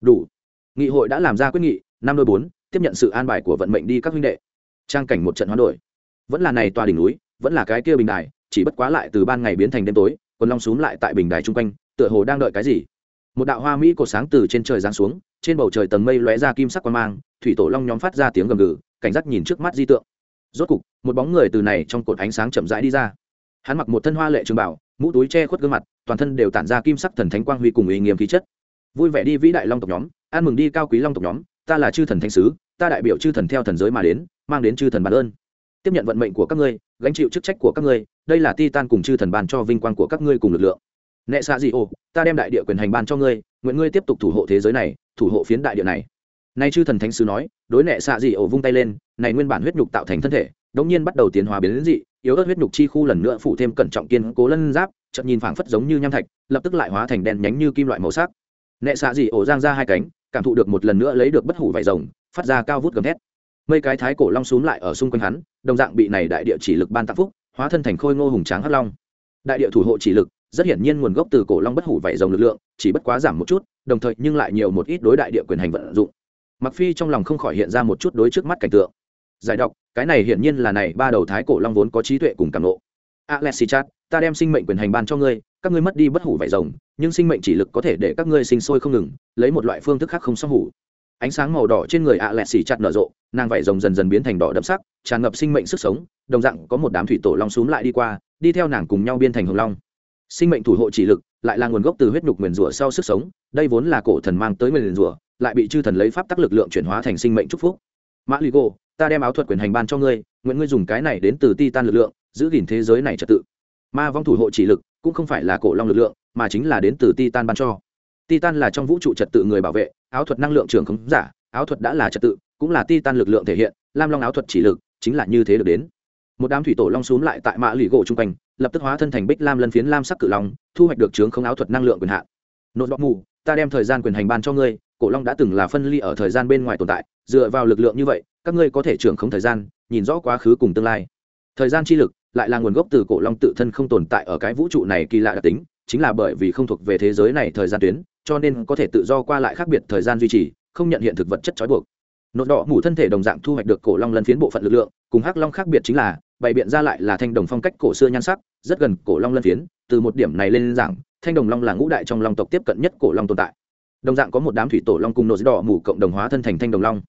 Đủ. Nghị hội đã làm ra quyết nghị, năm đôi bốn tiếp nhận sự an bài của vận mệnh đi các huynh đệ. Trang cảnh một trận hoán đổi. Vẫn là này tòa đỉnh núi, vẫn là cái kia bình đài, chỉ bất quá lại từ ban ngày biến thành đêm tối, quần long xúm lại tại bình đài chung quanh, tựa hồ đang đợi cái gì. Một đạo hoa mỹ cột sáng từ trên trời giáng xuống, trên bầu trời tầng mây lóe ra kim sắc quan mang, thủy tổ long nhóm phát ra tiếng gầm gừ, cảnh giác nhìn trước mắt di tượng. Rốt cục, một bóng người từ này trong cột ánh sáng chậm rãi đi ra. Hắn mặc một thân hoa lệ trường bảo mũ túi che khuất gương mặt, toàn thân đều tản ra kim sắc thần thánh quang huy cùng uy nghiêm khí chất. Vui vẻ đi vĩ đại long tộc nhóm an mừng đi cao quý long tộc nhóm, ta là chư thần thánh sứ ta đại biểu chư thần theo thần giới mà đến, mang đến chư thần bản ơn. Tiếp nhận vận mệnh của các ngươi, gánh chịu chức trách của các ngươi, đây là ti tan cùng chư thần ban cho vinh quang của các ngươi cùng lực lượng. Nệ xạ dị ô, ta đem đại địa quyền hành ban cho ngươi, nguyện ngươi tiếp tục thủ hộ thế giới này, thủ hộ phiến đại địa này. Nay chư thần thánh sứ nói, đối nệ xạ dị ô vung tay lên, này nguyên bản huyết nhục tạo thành thân thể, đống nhiên bắt đầu tiến hóa biến đến dị, yếu ớt huyết nhục chi khu lần nữa phụ thêm cẩn trọng kiên cố lân giáp chậm nhìn phảng phất giống như nham thạch, lập tức lại hóa thành đen nhánh như kim loại màu sắc. Nệ xạ dị ổ giang ra hai cánh, cảm thụ được một lần nữa lấy được bất hủ vải rồng phát ra cao vút gầm thét. Mấy cái thái cổ long xuống lại ở xung quanh hắn đồng dạng bị này đại địa chỉ lực ban tặng phúc hóa thân thành khôi ngô hùng tráng hắc long. Đại địa thủ hộ chỉ lực rất hiển nhiên nguồn gốc từ cổ long bất hủ vảy rồng lực lượng chỉ bất quá giảm một chút đồng thời nhưng lại nhiều một ít đối đại địa quyền hành vận dụng. Mặc phi trong lòng không khỏi hiện ra một chút đối trước mắt cảnh tượng. Giải đọc cái này hiển nhiên là này ba đầu thái cổ long vốn có trí tuệ cùng cảm nộ Alexichat, ta đem sinh mệnh quyền hành ban cho ngươi, các ngươi mất đi bất hủ vảy rồng, nhưng sinh mệnh chỉ lực có thể để các ngươi sinh sôi không ngừng, lấy một loại phương thức khác không song hủ. Ánh sáng màu đỏ trên người Alexichat nở rộ, nàng vảy rồng dần dần biến thành đỏ đậm sắc, tràn ngập sinh mệnh sức sống, đồng dạng có một đám thủy tổ long xúm lại đi qua, đi theo nàng cùng nhau biên thành hồng long. Sinh mệnh thủ hộ chỉ lực, lại là nguồn gốc từ huyết nhục nguyền rủa sau sức sống, đây vốn là cổ thần mang tới nguyền rủa, lại bị chư thần lấy pháp tắc lực lượng chuyển hóa thành sinh mệnh chúc phúc. Mã Ligo, ta đem áo thuật quyền hành ban cho ngươi, nguyện ngươi dùng cái này đến từ Titan lực lượng, giữ gìn thế giới này trật tự ma vong thủ hộ chỉ lực cũng không phải là cổ long lực lượng mà chính là đến từ titan ban cho titan là trong vũ trụ trật tự người bảo vệ, áo thuật năng lượng trường khống giả, áo thuật đã là trật tự, cũng là titan lực lượng thể hiện, lam long áo thuật chỉ lực, chính là như thế được đến. Một đám thủy tổ long xuống lại tại mã lì gỗ chung quanh, lập tức hóa thân thành bích lam lân phiến lam sắc cự long, thu hoạch được trướng không áo thuật năng lượng quyền hạn. Nốt bọc mù, ta đem thời gian quyền hành ban cho ngươi, cổ long đã từng là phân ly ở thời gian bên ngoài tồn tại, dựa vào lực lượng như vậy, các ngươi có thể trưởng không thời gian, nhìn rõ quá khứ cùng tương lai. Thời gian chi lực, lại là nguồn gốc từ cổ long tự thân không tồn tại ở cái vũ trụ này kỳ lạ đặc tính, chính là bởi vì không thuộc về thế giới này thời gian tuyến cho nên có thể tự do qua lại khác biệt thời gian duy trì không nhận hiện thực vật chất trói buộc. Nốt đỏ mủ thân thể đồng dạng thu hoạch được cổ long lân phiến bộ phận lực lượng cùng hắc long khác biệt chính là bày biện ra lại là thanh đồng phong cách cổ xưa nhan sắc rất gần cổ long lân phiến từ một điểm này lên giảng, thanh đồng long là ngũ đại trong long tộc tiếp cận nhất cổ long tồn tại. Đồng dạng có một đám thủy tổ long cùng nốt đỏ mủ cộng đồng hóa thân thành thanh đồng long.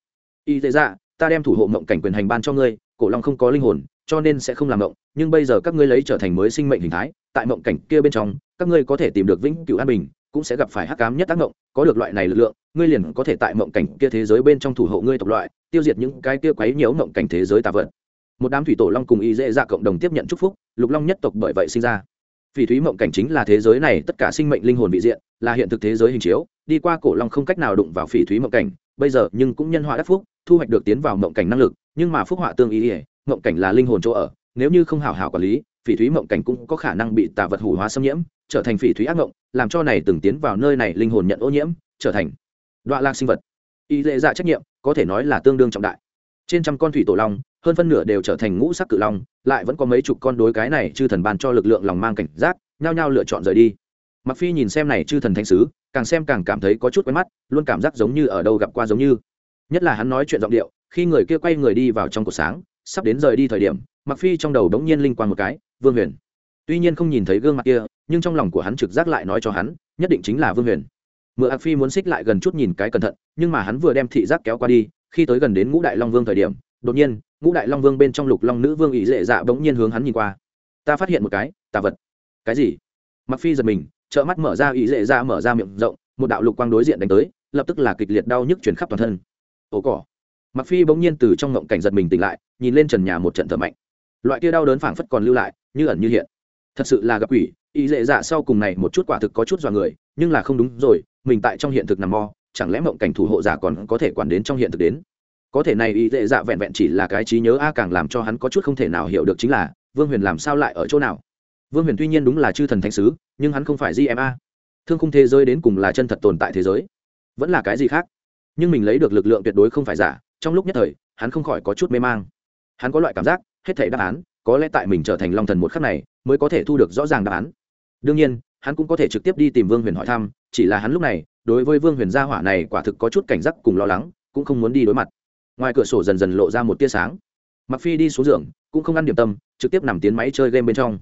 Y tế ra dạ, ta đem thủ hộ mộng cảnh quyền hành ban cho ngươi cổ long không có linh hồn cho nên sẽ không làm mộng nhưng bây giờ các ngươi lấy trở thành mới sinh mệnh hình thái tại mộng cảnh kia bên trong các ngươi có thể tìm được vĩnh cửu an bình cũng sẽ gặp phải hắc cám nhất tác động có được loại này lực lượng, ngươi liền có thể tại mộng cảnh kia thế giới bên trong thủ hộ ngươi tộc loại, tiêu diệt những cái kia quấy nhiễu mộng cảnh thế giới tà vật. Một đám thủy tổ long cùng y dễ dạ cộng đồng tiếp nhận chúc phúc, lục long nhất tộc bởi vậy sinh ra. Phỉ thúy mộng cảnh chính là thế giới này tất cả sinh mệnh linh hồn vị diện, là hiện thực thế giới hình chiếu, đi qua cổ long không cách nào đụng vào phỉ thúy mộng cảnh, bây giờ nhưng cũng nhân họa đắc phúc, thu hoạch được tiến vào mộng cảnh năng lực, nhưng mà phúc họa tương ý ỉa mộng cảnh là linh hồn chỗ ở, nếu như không hào hào quản lý, phỉ thúy mộng cảnh cũng có khả năng bị tà vật hủ hóa xâm nhiễm trở thành phỉ thúy ác mộng làm cho này từng tiến vào nơi này linh hồn nhận ô nhiễm, trở thành đoạn lạc sinh vật. Y lệ dạ trách nhiệm, có thể nói là tương đương trọng đại. Trên trăm con thủy tổ long, hơn phân nửa đều trở thành ngũ sắc cự long, lại vẫn có mấy chục con đối cái này chư thần ban cho lực lượng lòng mang cảnh giác, nhao nhao lựa chọn rời đi. Mặc phi nhìn xem này chư thần thánh sứ, càng xem càng cảm thấy có chút quen mắt, luôn cảm giác giống như ở đâu gặp qua giống như. Nhất là hắn nói chuyện giọng điệu, khi người kia quay người đi vào trong cuộc sáng, sắp đến rời đi thời điểm mặc phi trong đầu đống nhiên linh quan một cái, vương huyền tuy nhiên không nhìn thấy gương mặt kia, nhưng trong lòng của hắn trực giác lại nói cho hắn, nhất định chính là vương huyền. Mượn ạc phi muốn xích lại gần chút nhìn cái cẩn thận, nhưng mà hắn vừa đem thị giác kéo qua đi, khi tới gần đến ngũ đại long vương thời điểm, đột nhiên, ngũ đại long vương bên trong lục long nữ vương ý dệ dạ bỗng nhiên hướng hắn nhìn qua. Ta phát hiện một cái, tà vật. Cái gì? Mặc phi giật mình trợ mắt mở ra ý dệ dạ mở ra miệng rộng, một đạo lục quang đối diện đánh tới, lập tức là kịch liệt đau nhức chuyển khắp toàn thân. Ồ cỏ. Mặc phi bỗng nhiên từ trong ngộng cảnh giật mình tỉnh lại, nhìn lên trần nhà một trận thở mạnh. Loại kia đau đớn phảng phất còn lưu lại, như ẩn như hiện thật sự là gặp quỷ. Ý dễ dạ sau cùng này một chút quả thực có chút dọa người, nhưng là không đúng rồi, mình tại trong hiện thực nằm mò chẳng lẽ mộng cảnh thủ hộ giả còn có thể quản đến trong hiện thực đến? Có thể này ý dễ dạ vẹn vẹn chỉ là cái trí nhớ a càng làm cho hắn có chút không thể nào hiểu được chính là, vương huyền làm sao lại ở chỗ nào? Vương huyền tuy nhiên đúng là chư thần thánh sứ, nhưng hắn không phải gma thương khung thế giới đến cùng là chân thật tồn tại thế giới. Vẫn là cái gì khác? Nhưng mình lấy được lực lượng tuyệt đối không phải giả, trong lúc nhất thời, hắn không khỏi có chút mê mang. Hắn có loại cảm giác, hết thể đáp án có lẽ tại mình trở thành long thần một khắc này, mới có thể thu được rõ ràng đáp án. Đương nhiên, hắn cũng có thể trực tiếp đi tìm vương huyền hỏi thăm, chỉ là hắn lúc này, đối với vương huyền gia hỏa này quả thực có chút cảnh giác cùng lo lắng, cũng không muốn đi đối mặt. Ngoài cửa sổ dần dần lộ ra một tia sáng. Mặc phi đi xuống giường, cũng không ăn điểm tâm, trực tiếp nằm tiến máy chơi game bên trong.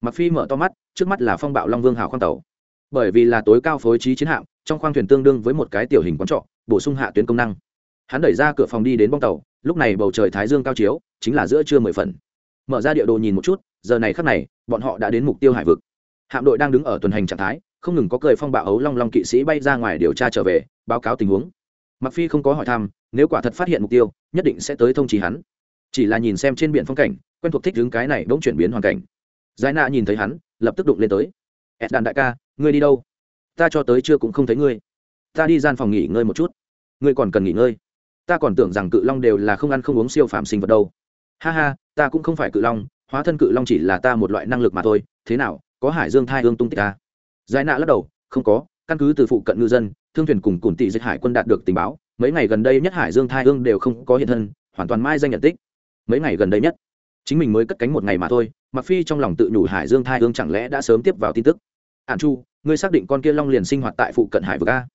Mặc phi mở to mắt, trước mắt là phong bạo long vương hào khoang tàu. Bởi vì là tối cao phối trí chiến hạm, trong khoang thuyền tương đương với một cái tiểu hình quán trọ, bổ sung hạ tuyến công năng. Hắn đẩy ra cửa phòng đi đến bong tàu, lúc này bầu trời thái dương cao chiếu, chính là giữa trưa mười phần mở ra địa đồ nhìn một chút, giờ này khắc này, bọn họ đã đến mục tiêu hải vực. Hạm đội đang đứng ở tuần hành trạng thái, không ngừng có cười phong bạo ấu long long kỵ sĩ bay ra ngoài điều tra trở về, báo cáo tình huống. Mặc phi không có hỏi thăm, nếu quả thật phát hiện mục tiêu, nhất định sẽ tới thông trì hắn. Chỉ là nhìn xem trên biển phong cảnh, quen thuộc thích đứng cái này bỗng chuyển biến hoàn cảnh. Giải nạ nhìn thấy hắn, lập tức đụng lên tới. Ed đàn đại ca, ngươi đi đâu? Ta cho tới chưa cũng không thấy ngươi. Ta đi gian phòng nghỉ ngơi một chút. Ngươi còn cần nghỉ ngơi. Ta còn tưởng rằng cự long đều là không ăn không uống siêu phàm sinh vật đâu ha ha, ta cũng không phải cự long, hóa thân cự long chỉ là ta một loại năng lực mà thôi, thế nào, có hải dương thai hương tung tích ta? Giải nạ lắc đầu, không có, căn cứ từ phụ cận ngư dân, thương thuyền cùng cùn tỷ dịch hải quân đạt được tình báo, mấy ngày gần đây nhất hải dương thai hương đều không có hiện thân, hoàn toàn mai danh nhận tích. Mấy ngày gần đây nhất, chính mình mới cất cánh một ngày mà thôi mặc phi trong lòng tự nhủ hải dương thai hương chẳng lẽ đã sớm tiếp vào tin tức? Ản chu, ngươi xác định con kia long liền sinh hoạt tại phụ cận hải vực a?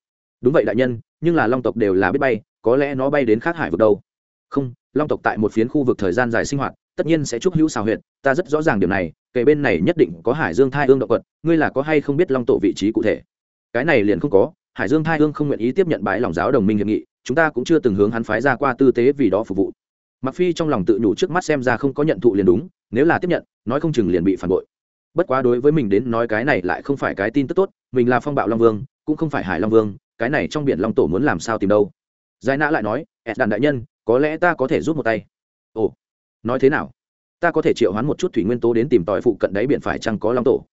Đúng vậy đại nhân, nhưng là long tộc đều là biết bay, có lẽ nó bay đến khác hải vực đâu? Không long tộc tại một phiến khu vực thời gian dài sinh hoạt, tất nhiên sẽ chúc hữu xào huyện ta rất rõ ràng điều này kể bên này nhất định có hải dương thai ương động vật ngươi là có hay không biết long tổ vị trí cụ thể? Cái này liền không có, hải dương thai ương không nguyện ý tiếp nhận bãi lòng giáo đồng minh hiệp nghị, chúng ta cũng chưa từng hướng hắn phái ra qua tư tế vì đó phục vụ. Mặc phi trong lòng tự nhủ trước mắt xem ra không có nhận thụ liền đúng, nếu là tiếp nhận, nói không chừng liền bị phản bội. Bất quá đối với mình đến nói cái này lại không phải cái tin tức tốt, mình là phong bạo long vương, cũng không phải hải long vương, cái này trong biển long tổ muốn làm sao tìm đâu? Giải nã lại nói ẹt đàn đại nhân có lẽ ta có thể giúp một tay. Ồ, nói thế nào? Ta có thể triệu hoán một chút thủy nguyên tố đến tìm tòi phụ cận đáy biển phải chăng có long tổ?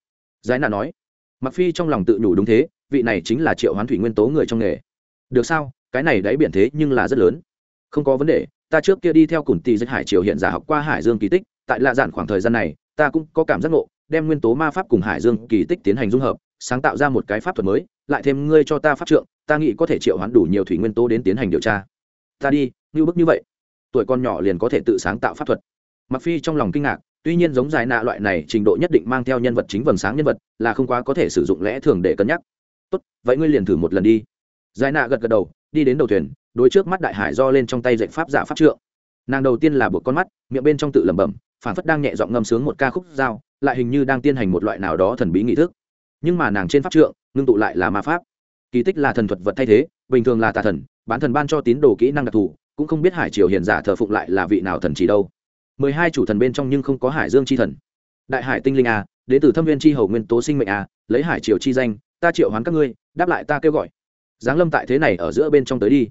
Giải nã nói. Mặc phi trong lòng tự nhủ đúng thế, vị này chính là triệu hoán thủy nguyên tố người trong nghề. Được sao? Cái này đáy biển thế nhưng là rất lớn. Không có vấn đề, ta trước kia đi theo cùng tì dịch hải triều hiện giả học qua hải dương kỳ tích, tại lạ dạn khoảng thời gian này, ta cũng có cảm giác ngộ, đem nguyên tố ma pháp cùng hải dương kỳ tích tiến hành dung hợp, sáng tạo ra một cái pháp thuật mới, lại thêm ngươi cho ta pháp trượng, ta nghĩ có thể triệu hoán đủ nhiều thủy nguyên tố đến tiến hành điều tra. Ta đi như bức như vậy. Tuổi con nhỏ liền có thể tự sáng tạo pháp thuật. Mặc phi trong lòng kinh ngạc, tuy nhiên giống dài nạ loại này trình độ nhất định mang theo nhân vật chính vầng sáng nhân vật, là không quá có thể sử dụng lẽ thường để cân nhắc. Tốt, vậy ngươi liền thử một lần đi. Dài nạ gật gật đầu, đi đến đầu thuyền, đối trước mắt đại hải do lên trong tay dạy pháp giả pháp trượng. Nàng đầu tiên là buộc con mắt, miệng bên trong tự lẩm bẩm phản phất đang nhẹ giọng ngâm sướng một ca khúc giao lại hình như đang tiên hành một loại nào đó thần bí nghị thức. Nhưng mà nàng trên pháp trượng, ngưng tụ lại là ma pháp. Kỳ tích là thần thuật vật thay thế, bình thường là tà thần, bán thần ban cho tín đồ kỹ năng đặc thù cũng không biết hải triều hiền giả thờ phụng lại là vị nào thần chỉ đâu. Mười hai chủ thần bên trong nhưng không có hải dương c h i thần. Đại hải tinh linh a đến từ thâm viên c h i hầu nguyên tố sinh mệnh a, lấy hải triều chi danh, ta triệu hoán các ngươi, đáp lại ta kêu gọi. Giáng lâm tại thế này ở giữa bên trong tới đi.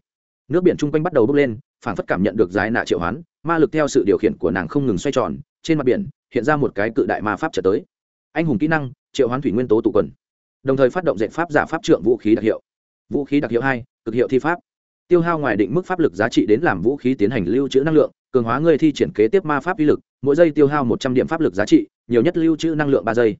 Nước biển chung quanh bắt đầu bốc lên phản phất cảm nhận được giải nạ triệu hoán, ma lực theo sự điều khiển của nàng không ngừng xoay tròn, trên mặt biển hiện ra một cái cự đại ma pháp trở tới. Anh hùng kỹ năng, triệu hoán thủy nguyên tố tụ quần. Đồng thời phát động dạy pháp giả pháp trượng vũ khí đặc hiệu. Vũ khí đặc hiệu hai, cực hiệu thi pháp tiêu hao ngoài định mức pháp lực giá trị đến làm vũ khí tiến hành lưu trữ năng lượng, cường hóa người thi triển kế tiếp ma pháp uy lực, mỗi giây tiêu hao một trăm điểm pháp lực giá trị, nhiều nhất lưu trữ năng lượng ba giây.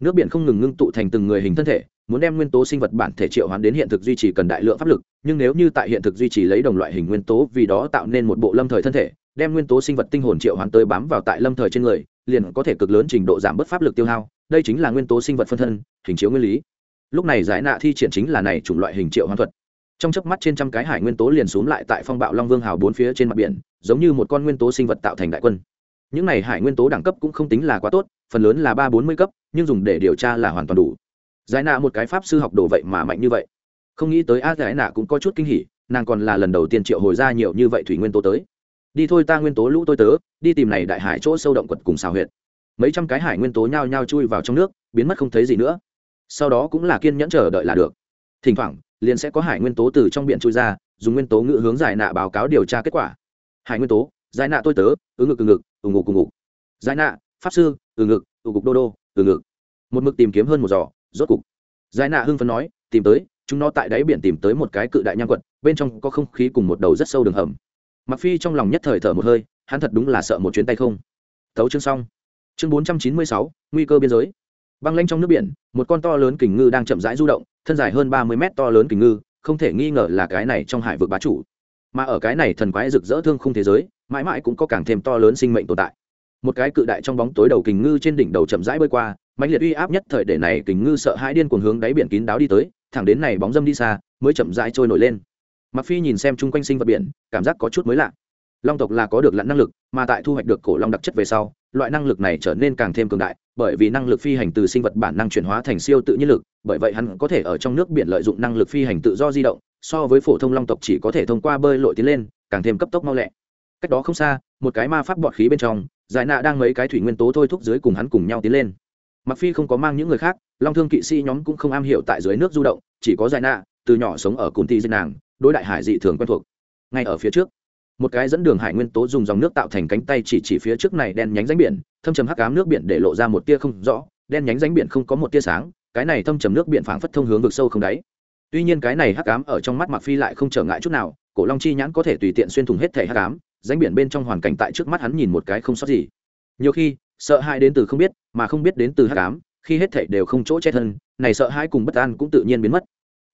Nước biển không ngừng ngưng tụ thành từng người hình thân thể, muốn đem nguyên tố sinh vật bản thể triệu hoán đến hiện thực duy trì cần đại lượng pháp lực, nhưng nếu như tại hiện thực duy trì lấy đồng loại hình nguyên tố, vì đó tạo nên một bộ lâm thời thân thể, đem nguyên tố sinh vật tinh hồn triệu hoán tới bám vào tại lâm thời trên người, liền có thể cực lớn trình độ giảm bớt pháp lực tiêu hao, đây chính là nguyên tố sinh vật phân thân, hình chiếu nguyên lý. Lúc này giải nạ thi triển chính là này chủng loại hình triệu hoán thuật trong chớp mắt trên trăm cái hải nguyên tố liền xuống lại tại phong bạo long vương hào bốn phía trên mặt biển, giống như một con nguyên tố sinh vật tạo thành đại quân. Những này hải nguyên tố đẳng cấp cũng không tính là quá tốt, phần lớn là ba bốn mươi cấp, nhưng dùng để điều tra là hoàn toàn đủ. Giải nạ một cái pháp sư học đồ vậy mà mạnh như vậy. Không nghĩ tới a giải nạ cũng có chút kinh hỉ, nàng còn là lần đầu tiên triệu hồi ra nhiều như vậy thủy nguyên tố tới. Đi thôi ta nguyên tố lũ tôi tớ, đi tìm này đại hải chỗ sâu động quật cùng xào huyệt. Mấy trăm cái hải nguyên tố nhao nhao chui vào trong nước, biến mất không thấy gì nữa. Sau đó cũng là kiên nhẫn chờ đợi là được. Thỉnh thoảng liền sẽ có hải nguyên tố từ trong biển trôi ra, dùng nguyên tố ngữ hướng giải nạ báo cáo điều tra kết quả. Hải nguyên tố, giải nạ tôi tớ, ứng ngực ứng ngực ủng ngục cùng ngục. Giải nạ, pháp sư, ứng ngực ừ ngục đô đô, ứng ngực. Một mực tìm kiếm hơn một giò rốt cục. Giải nạ hưng phấn nói, tìm tới, chúng nó tại đáy biển tìm tới một cái cự đại nham quật, bên trong có không khí cùng một đầu rất sâu đường hầm. Mặc phi trong lòng nhất thời thở một hơi, hắn thật đúng là sợ một chuyến tay không. Thấu chương xong. Chương bốn trăm chín mươi sáu, nguy cơ biên giới. Băng lanh trong nước biển, một con to lớn kình ngư đang chậm rãi du động thân dài hơn ba mươi mét to lớn kình ngư, không thể nghi ngờ là cái này trong hải vực bá chủ. Mà ở cái này thần quái rực rỡ thương khung thế giới, mãi mãi cũng có càng thêm to lớn sinh mệnh tồn tại. Một cái cự đại trong bóng tối đầu kình ngư trên đỉnh đầu chậm rãi bơi qua mạnh liệt uy áp nhất thời để này kình ngư sợ hãi điên cuồng hướng đáy biển kín đáo đi tới, thẳng đến này bóng dâm đi xa, mới chậm rãi trôi nổi lên. Mặc phi nhìn xem chung quanh sinh vật biển, cảm giác có chút mới lạ. Long tộc là có được lặn năng lực, mà tại thu hoạch được cổ long đặc chất về sau, loại năng lực này trở nên càng thêm cường đại bởi vì năng lực phi hành từ sinh vật bản năng chuyển hóa thành siêu tự nhiên lực, bởi vậy hắn có thể ở trong nước biển lợi dụng năng lực phi hành tự do di động, so với phổ thông long tộc chỉ có thể thông qua bơi lội tiến lên, càng thêm cấp tốc mau lẹ. Cách đó không xa, một cái ma pháp bọt khí bên trong, giải nạ đang mấy cái thủy nguyên tố thôi thúc dưới cùng hắn cùng nhau tiến lên. Mặc phi không có mang những người khác, long thương kỵ sĩ nhóm cũng không am hiểu tại dưới nước du động, chỉ có giải nạ, từ nhỏ sống ở cùng ti dân nàng, đối đại hải dị thường quen thuộc. Ngay ở phía trước một cái dẫn đường hải nguyên tố dùng dòng nước tạo thành cánh tay chỉ chỉ phía trước này đen nhánh ránh biển, thâm trầm hắc ám nước biển để lộ ra một tia không rõ, đen nhánh ránh biển không có một tia sáng, cái này thâm trầm nước biển phảng phất thông hướng vực sâu không đáy. Tuy nhiên cái này hắc ám ở trong mắt mặc phi lại không trở ngại chút nào, cổ long chi nhãn có thể tùy tiện xuyên thủng hết thể hắc ám ránh biển bên trong hoàn cảnh tại trước mắt hắn nhìn một cái không sót gì. Nhiều khi, sợ hãi đến từ không biết, mà không biết đến từ hắc ám, khi hết thể đều không chỗ che thân, này sợ hãi cùng bất an cũng tự nhiên biến mất.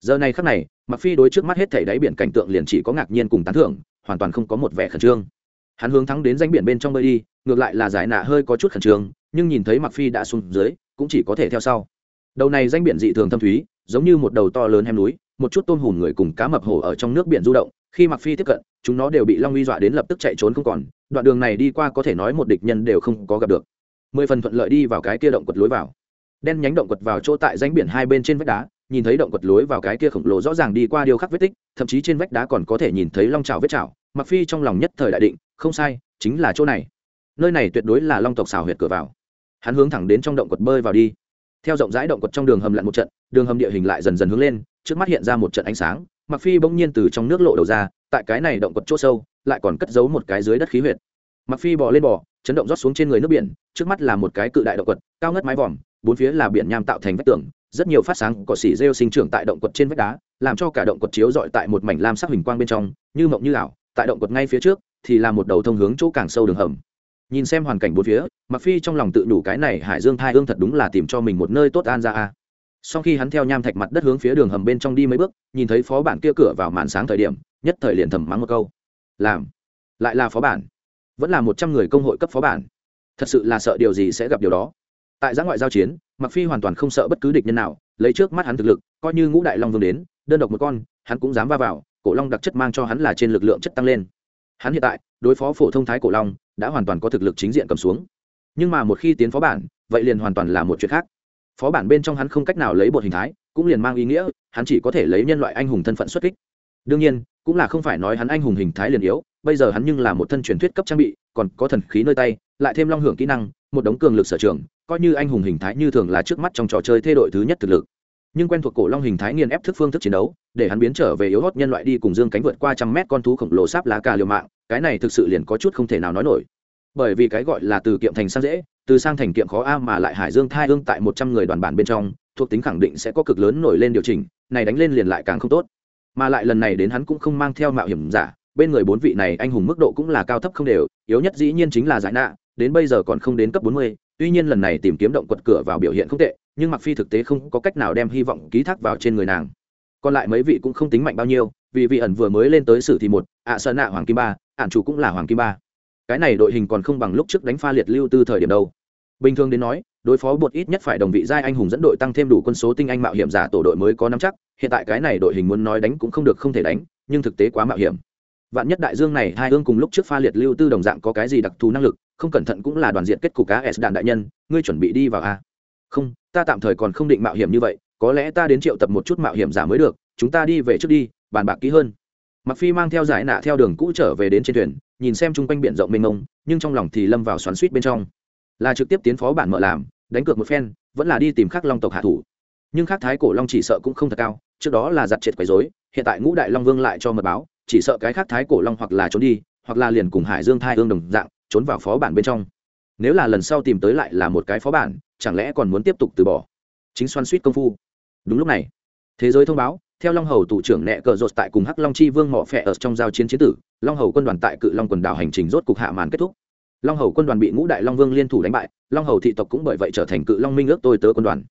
Giờ này khắc này mặc phi đối trước mắt hết thể đáy biển cảnh tượng liền chỉ có ngạc nhiên cùng tán thưởng hoàn toàn không có một vẻ khẩn trương. Hắn hướng thắng đến danh biển bên trong bơi đi, ngược lại là giải nạ hơi có chút khẩn trương, nhưng nhìn thấy mặc phi đã xuống dưới, cũng chỉ có thể theo sau. Đầu này danh biển dị thường thâm thúy, giống như một đầu to lớn hem núi, một chút tôm hùm người cùng cá mập hổ ở trong nước biển du động, khi mặc phi tiếp cận, chúng nó đều bị long uy dọa đến lập tức chạy trốn không còn, đoạn đường này đi qua có thể nói một địch nhân đều không có gặp được. Mười phần thuận lợi đi vào cái kia động quật lối vào. Đen nhánh động quật vào chỗ tại danh biển hai bên trên vách đá nhìn thấy động quật lối vào cái kia khổng lồ rõ ràng đi qua điêu khắc vết tích, thậm chí trên vách đá còn có thể nhìn thấy long trào vết trào mặc phi trong lòng nhất thời đại định, không sai, chính là chỗ này. Nơi này tuyệt đối là long tộc xào huyệt cửa vào. Hắn hướng thẳng đến trong động quật bơi vào đi. Theo rộng rãi động quật trong đường hầm lặn một trận, đường hầm địa hình lại dần dần hướng lên, trước mắt hiện ra một trận ánh sáng mặc phi bỗng nhiên từ trong nước lộ đầu ra, tại cái này động quật chỗ sâu, lại còn cất giấu một cái dưới đất khí huyệt. Mặc phi bò lên bò, chấn động rót xuống trên người nước biển, trước mắt là một cái cự đại động quật, cao ngất mái vòm, bốn phía là biển nham tạo thành vách tường rất nhiều phát sáng cỏ xỉ rêu sinh trưởng tại động quật trên vách đá, làm cho cả động quật chiếu dọi tại một mảnh lam sắc hình quang bên trong, như mộng như ảo. Tại động quật ngay phía trước thì là một đầu thông hướng chỗ càng sâu đường hầm. Nhìn xem hoàn cảnh bốn phía mặc phi trong lòng tự đủ cái này hải dương thai hương thật đúng là tìm cho mình một nơi tốt an ra a. Sau khi hắn theo nham thạch mặt đất hướng phía đường hầm bên trong đi mấy bước, nhìn thấy phó bản kia cửa vào màn sáng thời điểm, nhất thời liền thầm mắng một câu. Làm. Lại là phó bản. Vẫn là một trăm người công hội cấp phó bản. Thật sự là sợ điều gì sẽ gặp điều đó tại giã ngoại giao chiến mặc phi hoàn toàn không sợ bất cứ địch nhân nào, lấy trước mắt hắn thực lực, coi như ngũ đại long vương đến, đơn độc một con, hắn cũng dám va vào, cổ long đặc chất mang cho hắn là trên lực lượng chất tăng lên. Hắn hiện tại, đối phó phổ thông thái cổ long, đã hoàn toàn có thực lực chính diện cầm xuống. Nhưng mà một khi tiến phó bản, vậy liền hoàn toàn là một chuyện khác. Phó bản bên trong hắn không cách nào lấy bột hình thái, cũng liền mang ý nghĩa, hắn chỉ có thể lấy nhân loại anh hùng thân phận xuất kích. Đương nhiên, cũng là không phải nói hắn anh hùng hình thái liền yếu, bây giờ hắn nhưng là một thân truyền thuyết cấp trang bị, còn có thần khí nơi tay, lại thêm long hưởng kỹ năng, một đống cường lực sở trường coi như anh hùng hình thái như thường là trước mắt trong trò chơi thay đổi thứ nhất thực lực. Nhưng quen thuộc cổ long hình thái nghiền ép thức phương thức chiến đấu, để hắn biến trở về yếu hót nhân loại đi cùng dương cánh vượt qua trăm mét con thú khổng lồ sáp lá cà liều mạng, cái này thực sự liền có chút không thể nào nói nổi. Bởi vì cái gọi là từ kiệm thành sang dễ, từ sang thành kiệm khó a mà lại hải dương thai hương tại một trăm người đoàn bản bên trong, thuộc tính khẳng định sẽ có cực lớn nổi lên điều chỉnh, này đánh lên liền lại càng không tốt. Mà lại lần này đến hắn cũng không mang theo mạo hiểm giả, bên người bốn vị này anh hùng mức độ cũng là cao thấp không đều, yếu nhất dĩ nhiên chính là giải nạ, đến bây giờ còn không đến cấp bốn mươi tuy nhiên lần này tìm kiếm động quật cửa vào biểu hiện không tệ, nhưng mặc phi thực tế không có cách nào đem hy vọng ký thác vào trên người nàng. Còn lại mấy vị cũng không tính mạnh bao nhiêu, vì vị ẩn vừa mới lên tới sử thì một, ạ sơn nạ hoàng kim ba, ản chủ cũng là hoàng kim ba. Cái này đội hình còn không bằng lúc trước đánh pha liệt lưu tư thời điểm đâu. Bình thường đến nói, đối phó bột ít nhất phải đồng vị giai anh hùng dẫn đội tăng thêm đủ quân số tinh anh mạo hiểm giả tổ đội mới có nắm chắc, hiện tại cái này đội hình muốn nói đánh cũng không được không thể đánh, nhưng thực tế quá mạo hiểm. Vạn nhất đại dương này hai hương cùng lúc trước pha liệt lưu tư đồng dạng có cái gì đặc thù năng lực không cẩn thận cũng là đoàn diện kết cục cá s đạn đại nhân, ngươi chuẩn bị đi vào a. Không, ta tạm thời còn không định mạo hiểm như vậy, có lẽ ta đến triệu tập một chút mạo hiểm giả mới được, chúng ta đi về trước đi, bàn bạc kỹ hơn. Mặc phi mang theo giải nạ theo đường cũ trở về đến trên thuyền, nhìn xem chung quanh biển rộng mênh mông, nhưng trong lòng thì lâm vào xoắn suýt bên trong. Là trực tiếp tiến phó bản mở làm, đánh cược một phen, vẫn là đi tìm khắc long tộc hạ thủ. Nhưng khắc thái cổ long chỉ sợ cũng không thật cao, trước đó là giặt triệt quấy rối, hiện tại ngũ đại long vương lại cho mật báo, chỉ sợ cái khắc thái cổ long hoặc là trốn đi, hoặc là liền cùng hải dương thai ương đồng dạng trốn vào phó bản bên trong. Nếu là lần sau tìm tới lại là một cái phó bản, chẳng lẽ còn muốn tiếp tục từ bỏ? Chính xoan suýt công phu. Đúng lúc này, thế giới thông báo, theo long hầu thủ trưởng nẹ cờ rột tại cùng hắc long chi vương mỏ phẹ ở trong giao chiến chiến tử, long hầu quân đoàn tại cự long quần đảo hành trình rốt cục hạ màn kết thúc. Long hầu quân đoàn bị ngũ đại long vương liên thủ đánh bại, long hầu thị tộc cũng bởi vậy trở thành cự long minh ước tôi tớ quân đoàn.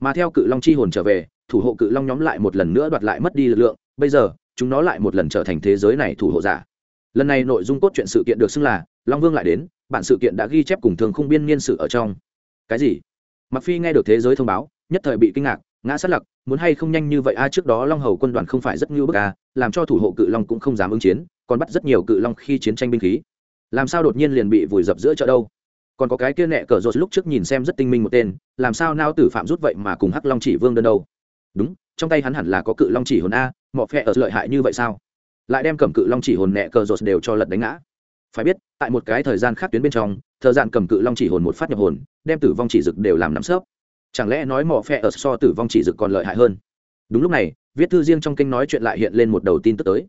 Mà theo cự long chi hồn trở về, thủ hộ cự long nhóm lại một lần nữa đoạt lại mất đi lực lượng, bây giờ, chúng nó lại một lần trở thành thế giới này thủ hộ giả lần này nội dung cốt truyện sự kiện được xưng là long vương lại đến, bản sự kiện đã ghi chép cùng thường không biên niên sự ở trong. Cái gì? Mặc phi nghe được thế giới thông báo, nhất thời bị kinh ngạc, ngã sát lặc, muốn hay không nhanh như vậy a, trước đó long hầu quân đoàn không phải rất ngưu bức a, làm cho thủ hộ cự long cũng không dám ứng chiến, còn bắt rất nhiều cự long khi chiến tranh binh khí. Làm sao đột nhiên liền bị vùi dập giữa chợ đâu? Còn có cái kia nẹ cờ rột lúc trước nhìn xem rất tinh minh một tên, làm sao nao tử phạm rút vậy mà cùng hắc long chỉ vương đơn đâu? Đúng, trong tay hắn hẳn là có cự long chỉ hồn a, mọ phe ở lợi hại như vậy sao? Lại đem cầm cự long chỉ hồn nẹ cờ rột đều cho lật đánh ngã. Phải biết, tại một cái thời gian khác tuyến bên trong thời gian cầm cự long chỉ hồn một phát nhập hồn, đem tử vong chỉ dực đều làm nắm sớp. Chẳng lẽ nói mỏ phe ở so tử vong chỉ dực còn lợi hại hơn? Đúng lúc này, viết thư riêng trong kênh nói chuyện lại hiện lên một đầu tin tức tới.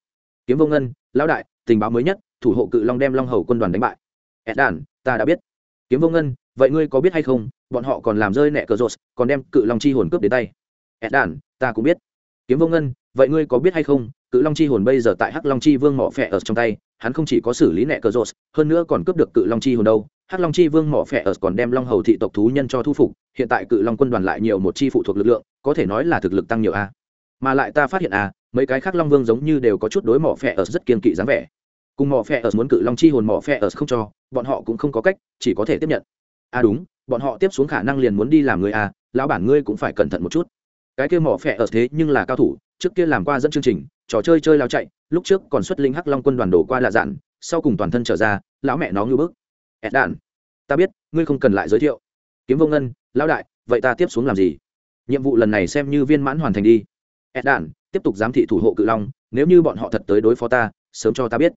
Kiếm vô ngân, lão đại, tình báo mới nhất, thủ hộ cự long đem long hầu quân đoàn đánh bại. Ed đàn ta đã biết. Kiếm vô ngân, vậy ngươi có biết hay không, bọn họ còn làm rơi nẹ cờ rột, còn đem cự long chi hồn cướp đến tay. Ed đàn ta cũng biết. Kiếm vô ngân, vậy ngươi có biết hay không cự long chi hồn bây giờ tại hắc long chi vương mỏ phẹ ở trong tay, hắn không chỉ có xử lý nẹ cờ rột hơn nữa còn cướp được cự long chi hồn đâu. Hắc long chi vương mỏ phẹ ở còn đem long hầu thị tộc thú nhân cho thu phục, hiện tại cự long quân đoàn lại nhiều một chi phụ thuộc lực lượng, có thể nói là thực lực tăng nhiều a. Mà lại ta phát hiện a, mấy cái khác long vương giống như đều có chút đối mỏ phẹ ở rất kiên kỵ dáng vẻ. Cùng mỏ phẹ ở muốn cự long chi hồn mỏ phẹ ở không cho, bọn họ cũng không có cách, chỉ có thể tiếp nhận. A đúng, bọn họ tiếp xuống khả năng liền muốn đi làm người a, lão bản ngươi cũng phải cẩn thận một chút. Cái kia mỏ phẹ ở thế nhưng là cao thủ trước kia làm qua dẫn chương trình, trò chơi chơi lao chạy, lúc trước còn xuất linh hắc long quân đoàn đổ qua lạ dạn, sau cùng toàn thân trở ra, lão mẹ nó ngưu bức. Ẹt đạn, ta biết, ngươi không cần lại giới thiệu. Kiếm vô ngân, lão đại, vậy ta tiếp xuống làm gì? Nhiệm vụ lần này xem như viên mãn hoàn thành đi. Ẹt đạn, tiếp tục giám thị thủ hộ cự long, nếu như bọn họ thật tới đối phó ta, sớm cho ta biết.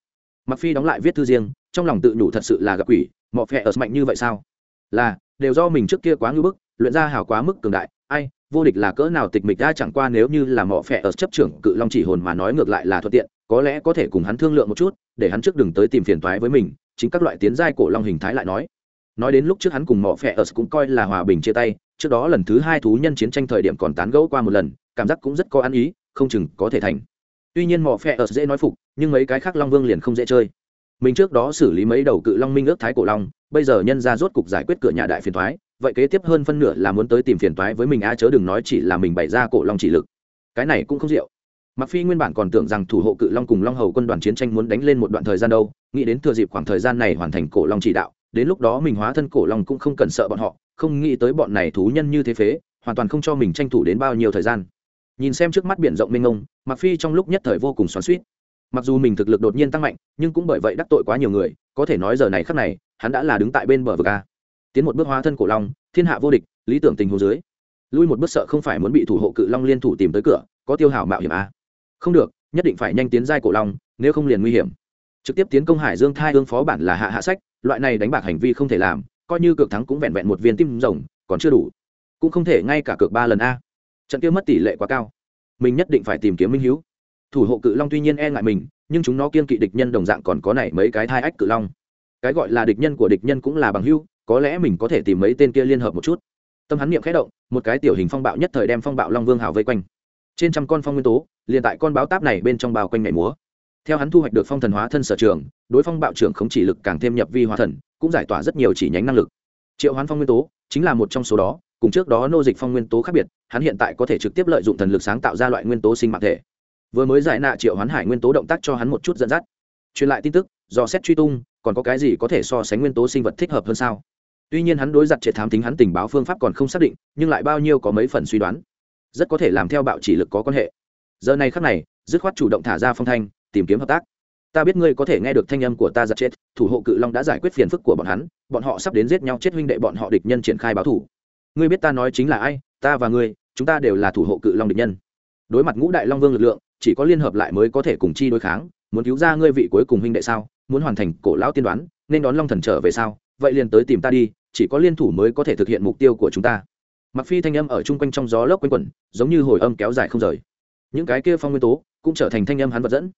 Mặc phi đóng lại viết thư riêng, trong lòng tự nhủ thật sự là gặp quỷ, mọ phẹ ở mạnh như vậy sao? Là, đều do mình trước kia quá ngưu bức, luyện ra hảo quá mức cường đại, ai vô địch là cỡ nào tịch mịch ra chẳng qua nếu như là mỏ phẹ ở chấp trưởng cự long chỉ hồn mà nói ngược lại là thuận tiện, có lẽ có thể cùng hắn thương lượng một chút, để hắn trước đừng tới tìm phiền toái với mình, chính các loại tiến giai cổ long hình thái lại nói. Nói đến lúc trước hắn cùng mỏ phẹ ở cũng coi là hòa bình chia tay, trước đó lần thứ hai thú nhân chiến tranh thời điểm còn tán gẫu qua một lần, cảm giác cũng rất có ăn ý, không chừng có thể thành. Tuy nhiên mỏ phẹ ở dễ nói phục, nhưng mấy cái khác long vương liền không dễ chơi. Mình trước đó xử lý mấy đầu cự long minh ước thái cổ long, bây giờ nhân ra rốt cục giải quyết cửa nhà đại phiền thoái vậy kế tiếp hơn phân nửa là muốn tới tìm phiền toái với mình a chớ đừng nói chỉ là mình bày ra cổ long chỉ lực. Cái này cũng không diệu mặc phi nguyên bản còn tưởng rằng thủ hộ cự long cùng long hầu quân đoàn chiến tranh muốn đánh lên một đoạn thời gian đâu, nghĩ đến thừa dịp khoảng thời gian này hoàn thành cổ long chỉ đạo, đến lúc đó mình hóa thân cổ long cũng không cần sợ bọn họ, không nghĩ tới bọn này thú nhân như thế phế, hoàn toàn không cho mình tranh thủ đến bao nhiêu thời gian. Nhìn xem trước mắt biển rộng mênh mông mặc phi trong lúc nhất thời vô cùng xoắn suýt mặc dù mình thực lực đột nhiên tăng mạnh, nhưng cũng bởi vậy đắc tội quá nhiều người, có thể nói giờ này khắc này, hắn đã là đứng tại bên bờ vực a tiến một bước hóa thân cổ long, thiên hạ vô địch, lý tưởng tình hồ dưới. Lui một bước sợ không phải muốn bị thủ hộ cự long liên thủ tìm tới cửa, có tiêu hảo mạo hiểm à. không được, nhất định phải nhanh tiến giai cổ long, nếu không liền nguy hiểm. Trực tiếp tiến công hải dương thai ương phó bản là hạ hạ sách, loại này đánh bạc hành vi không thể làm, coi như cược thắng cũng vẹn vẹn một viên tim rồng, còn chưa đủ. Cũng không thể ngay cả cược ba lần a. Trận kia mất tỷ lệ quá cao. Mình nhất định phải tìm kiếm minh hiếu. Thủ hộ cự long tuy nhiên e ngại mình, nhưng chúng nó kiên kỵ địch nhân đồng dạng còn có này mấy cái thai ách cự long. Cái gọi là địch nhân của địch nhân cũng là bằng hưu có lẽ mình có thể tìm mấy tên kia liên hợp một chút. Tâm hắn niệm khẽ động, một cái tiểu hình phong bạo nhất thời đem phong bạo long vương hào vây quanh. Trên trăm con phong nguyên tố, liền tại con báo táp này bên trong bao quanh ngày múa. Theo hắn thu hoạch được phong thần hóa thân sở trường, đối phong bạo trưởng không chỉ lực càng thêm nhập vi hóa thần, cũng giải tỏa rất nhiều chỉ nhánh năng lực. Triệu hoán phong nguyên tố, chính là một trong số đó, cùng trước đó nô dịch phong nguyên tố khác biệt, hắn hiện tại có thể trực tiếp lợi dụng thần lực sáng tạo ra loại nguyên tố sinh mạng thể. Vừa mới giải nạ triệu hoán hải nguyên tố động tác cho hắn một chút dẫn dắt. Truyền lại tin tức, do xét truy tung, còn có cái gì có thể so sánh nguyên tố sinh vật thích hợp hơn sao? Tuy nhiên hắn đối giặt triệt thám tính hắn tình báo phương pháp còn không xác định, nhưng lại bao nhiêu có mấy phần suy đoán. Rất có thể làm theo bạo chỉ lực có quan hệ. Giờ này khắc này, dứt khoát chủ động thả ra phong thanh, tìm kiếm hợp tác. Ta biết ngươi có thể nghe được thanh âm của ta giặt chết thủ hộ cự long đã giải quyết phiền phức của bọn hắn, bọn họ sắp đến giết nhau chết huynh đệ bọn họ địch nhân triển khai báo thủ. Ngươi biết ta nói chính là ai, ta và ngươi, chúng ta đều là thủ hộ cự long địch nhân. Đối mặt ngũ đại long vương lực lượng, chỉ có liên hợp lại mới có thể cùng chi đối kháng, muốn cứu ra ngươi vị cuối cùng huynh đệ sao, muốn hoàn thành cổ lão tiên đoán, nên đón long thần trở về sao? Vậy liền tới tìm ta đi, chỉ có liên thủ mới có thể thực hiện mục tiêu của chúng ta. Mặc phi thanh âm ở chung quanh trong gió lốc quanh quẩn, giống như hồi âm kéo dài không rời. Những cái kia phong nguyên tố cũng trở thành thanh âm hắn vật dẫn.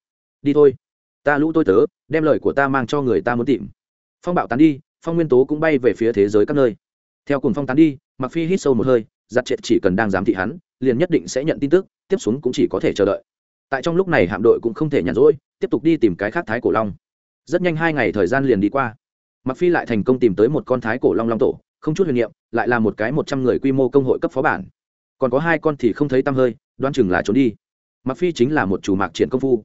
Đi thôi. Ta lũ tôi tớ, đem lời của ta mang cho người ta muốn tìm. Phong bạo tán đi, phong nguyên tố cũng bay về phía thế giới các nơi. Theo cùng phong tán đi mặc phi hít sâu một hơi giặt trệ chỉ cần đang giám thị hắn, liền nhất định sẽ nhận tin tức, tiếp xuống cũng chỉ có thể chờ đợi. Tại trong lúc này hạm đội cũng không thể nhàn rỗi, tiếp tục đi tìm cái khác thái cổ long. Rất nhanh hai ngày thời gian liền đi qua mặc phi lại thành công tìm tới một con thái cổ long long tổ, không chút huyền niệm, lại là một cái một trăm người quy mô công hội cấp phó bản. Còn có hai con thì không thấy tăm hơi đoan chừng là trốn đi. Mặc phi chính là một chủ mạc triển công phu.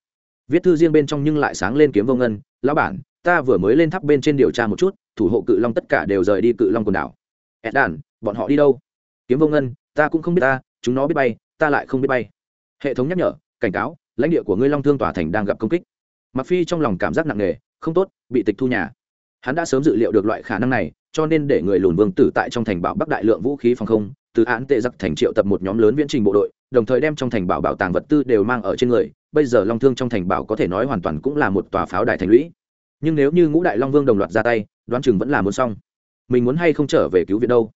Viết thư riêng bên trong nhưng lại sáng lên kiếm vô ngân, lão bản, ta vừa mới lên tháp bên trên điều tra một chút, thủ hộ cự long tất cả đều rời đi cự long quần đảo. Ed đàn, bọn họ đi đâu? Kiếm vô ngân, ta cũng không biết ta, chúng nó biết bay, ta lại không biết bay. Hệ thống nhắc nhở, cảnh cáo, lãnh địa của ngươi long thương tòa thành đang gặp công kích. Mặc phi trong lòng cảm giác nặng nề, không tốt, bị tịch thu nhà hắn đã sớm dự liệu được loại khả năng này, cho nên để người lùn vương tử tại trong thành bảo bắc đại lượng vũ khí phòng không, từ án tệ giặc thành triệu tập một nhóm lớn viễn trình bộ đội, đồng thời đem trong thành bảo bảo tàng vật tư đều mang ở trên người. Bây giờ long thương trong thành bảo có thể nói hoàn toàn cũng là một tòa pháo đài thành lũy. Nhưng nếu như ngũ đại long vương đồng loạt ra tay, đoán chừng vẫn là muốn xong. Mình muốn hay không trở về cứu viện đâu?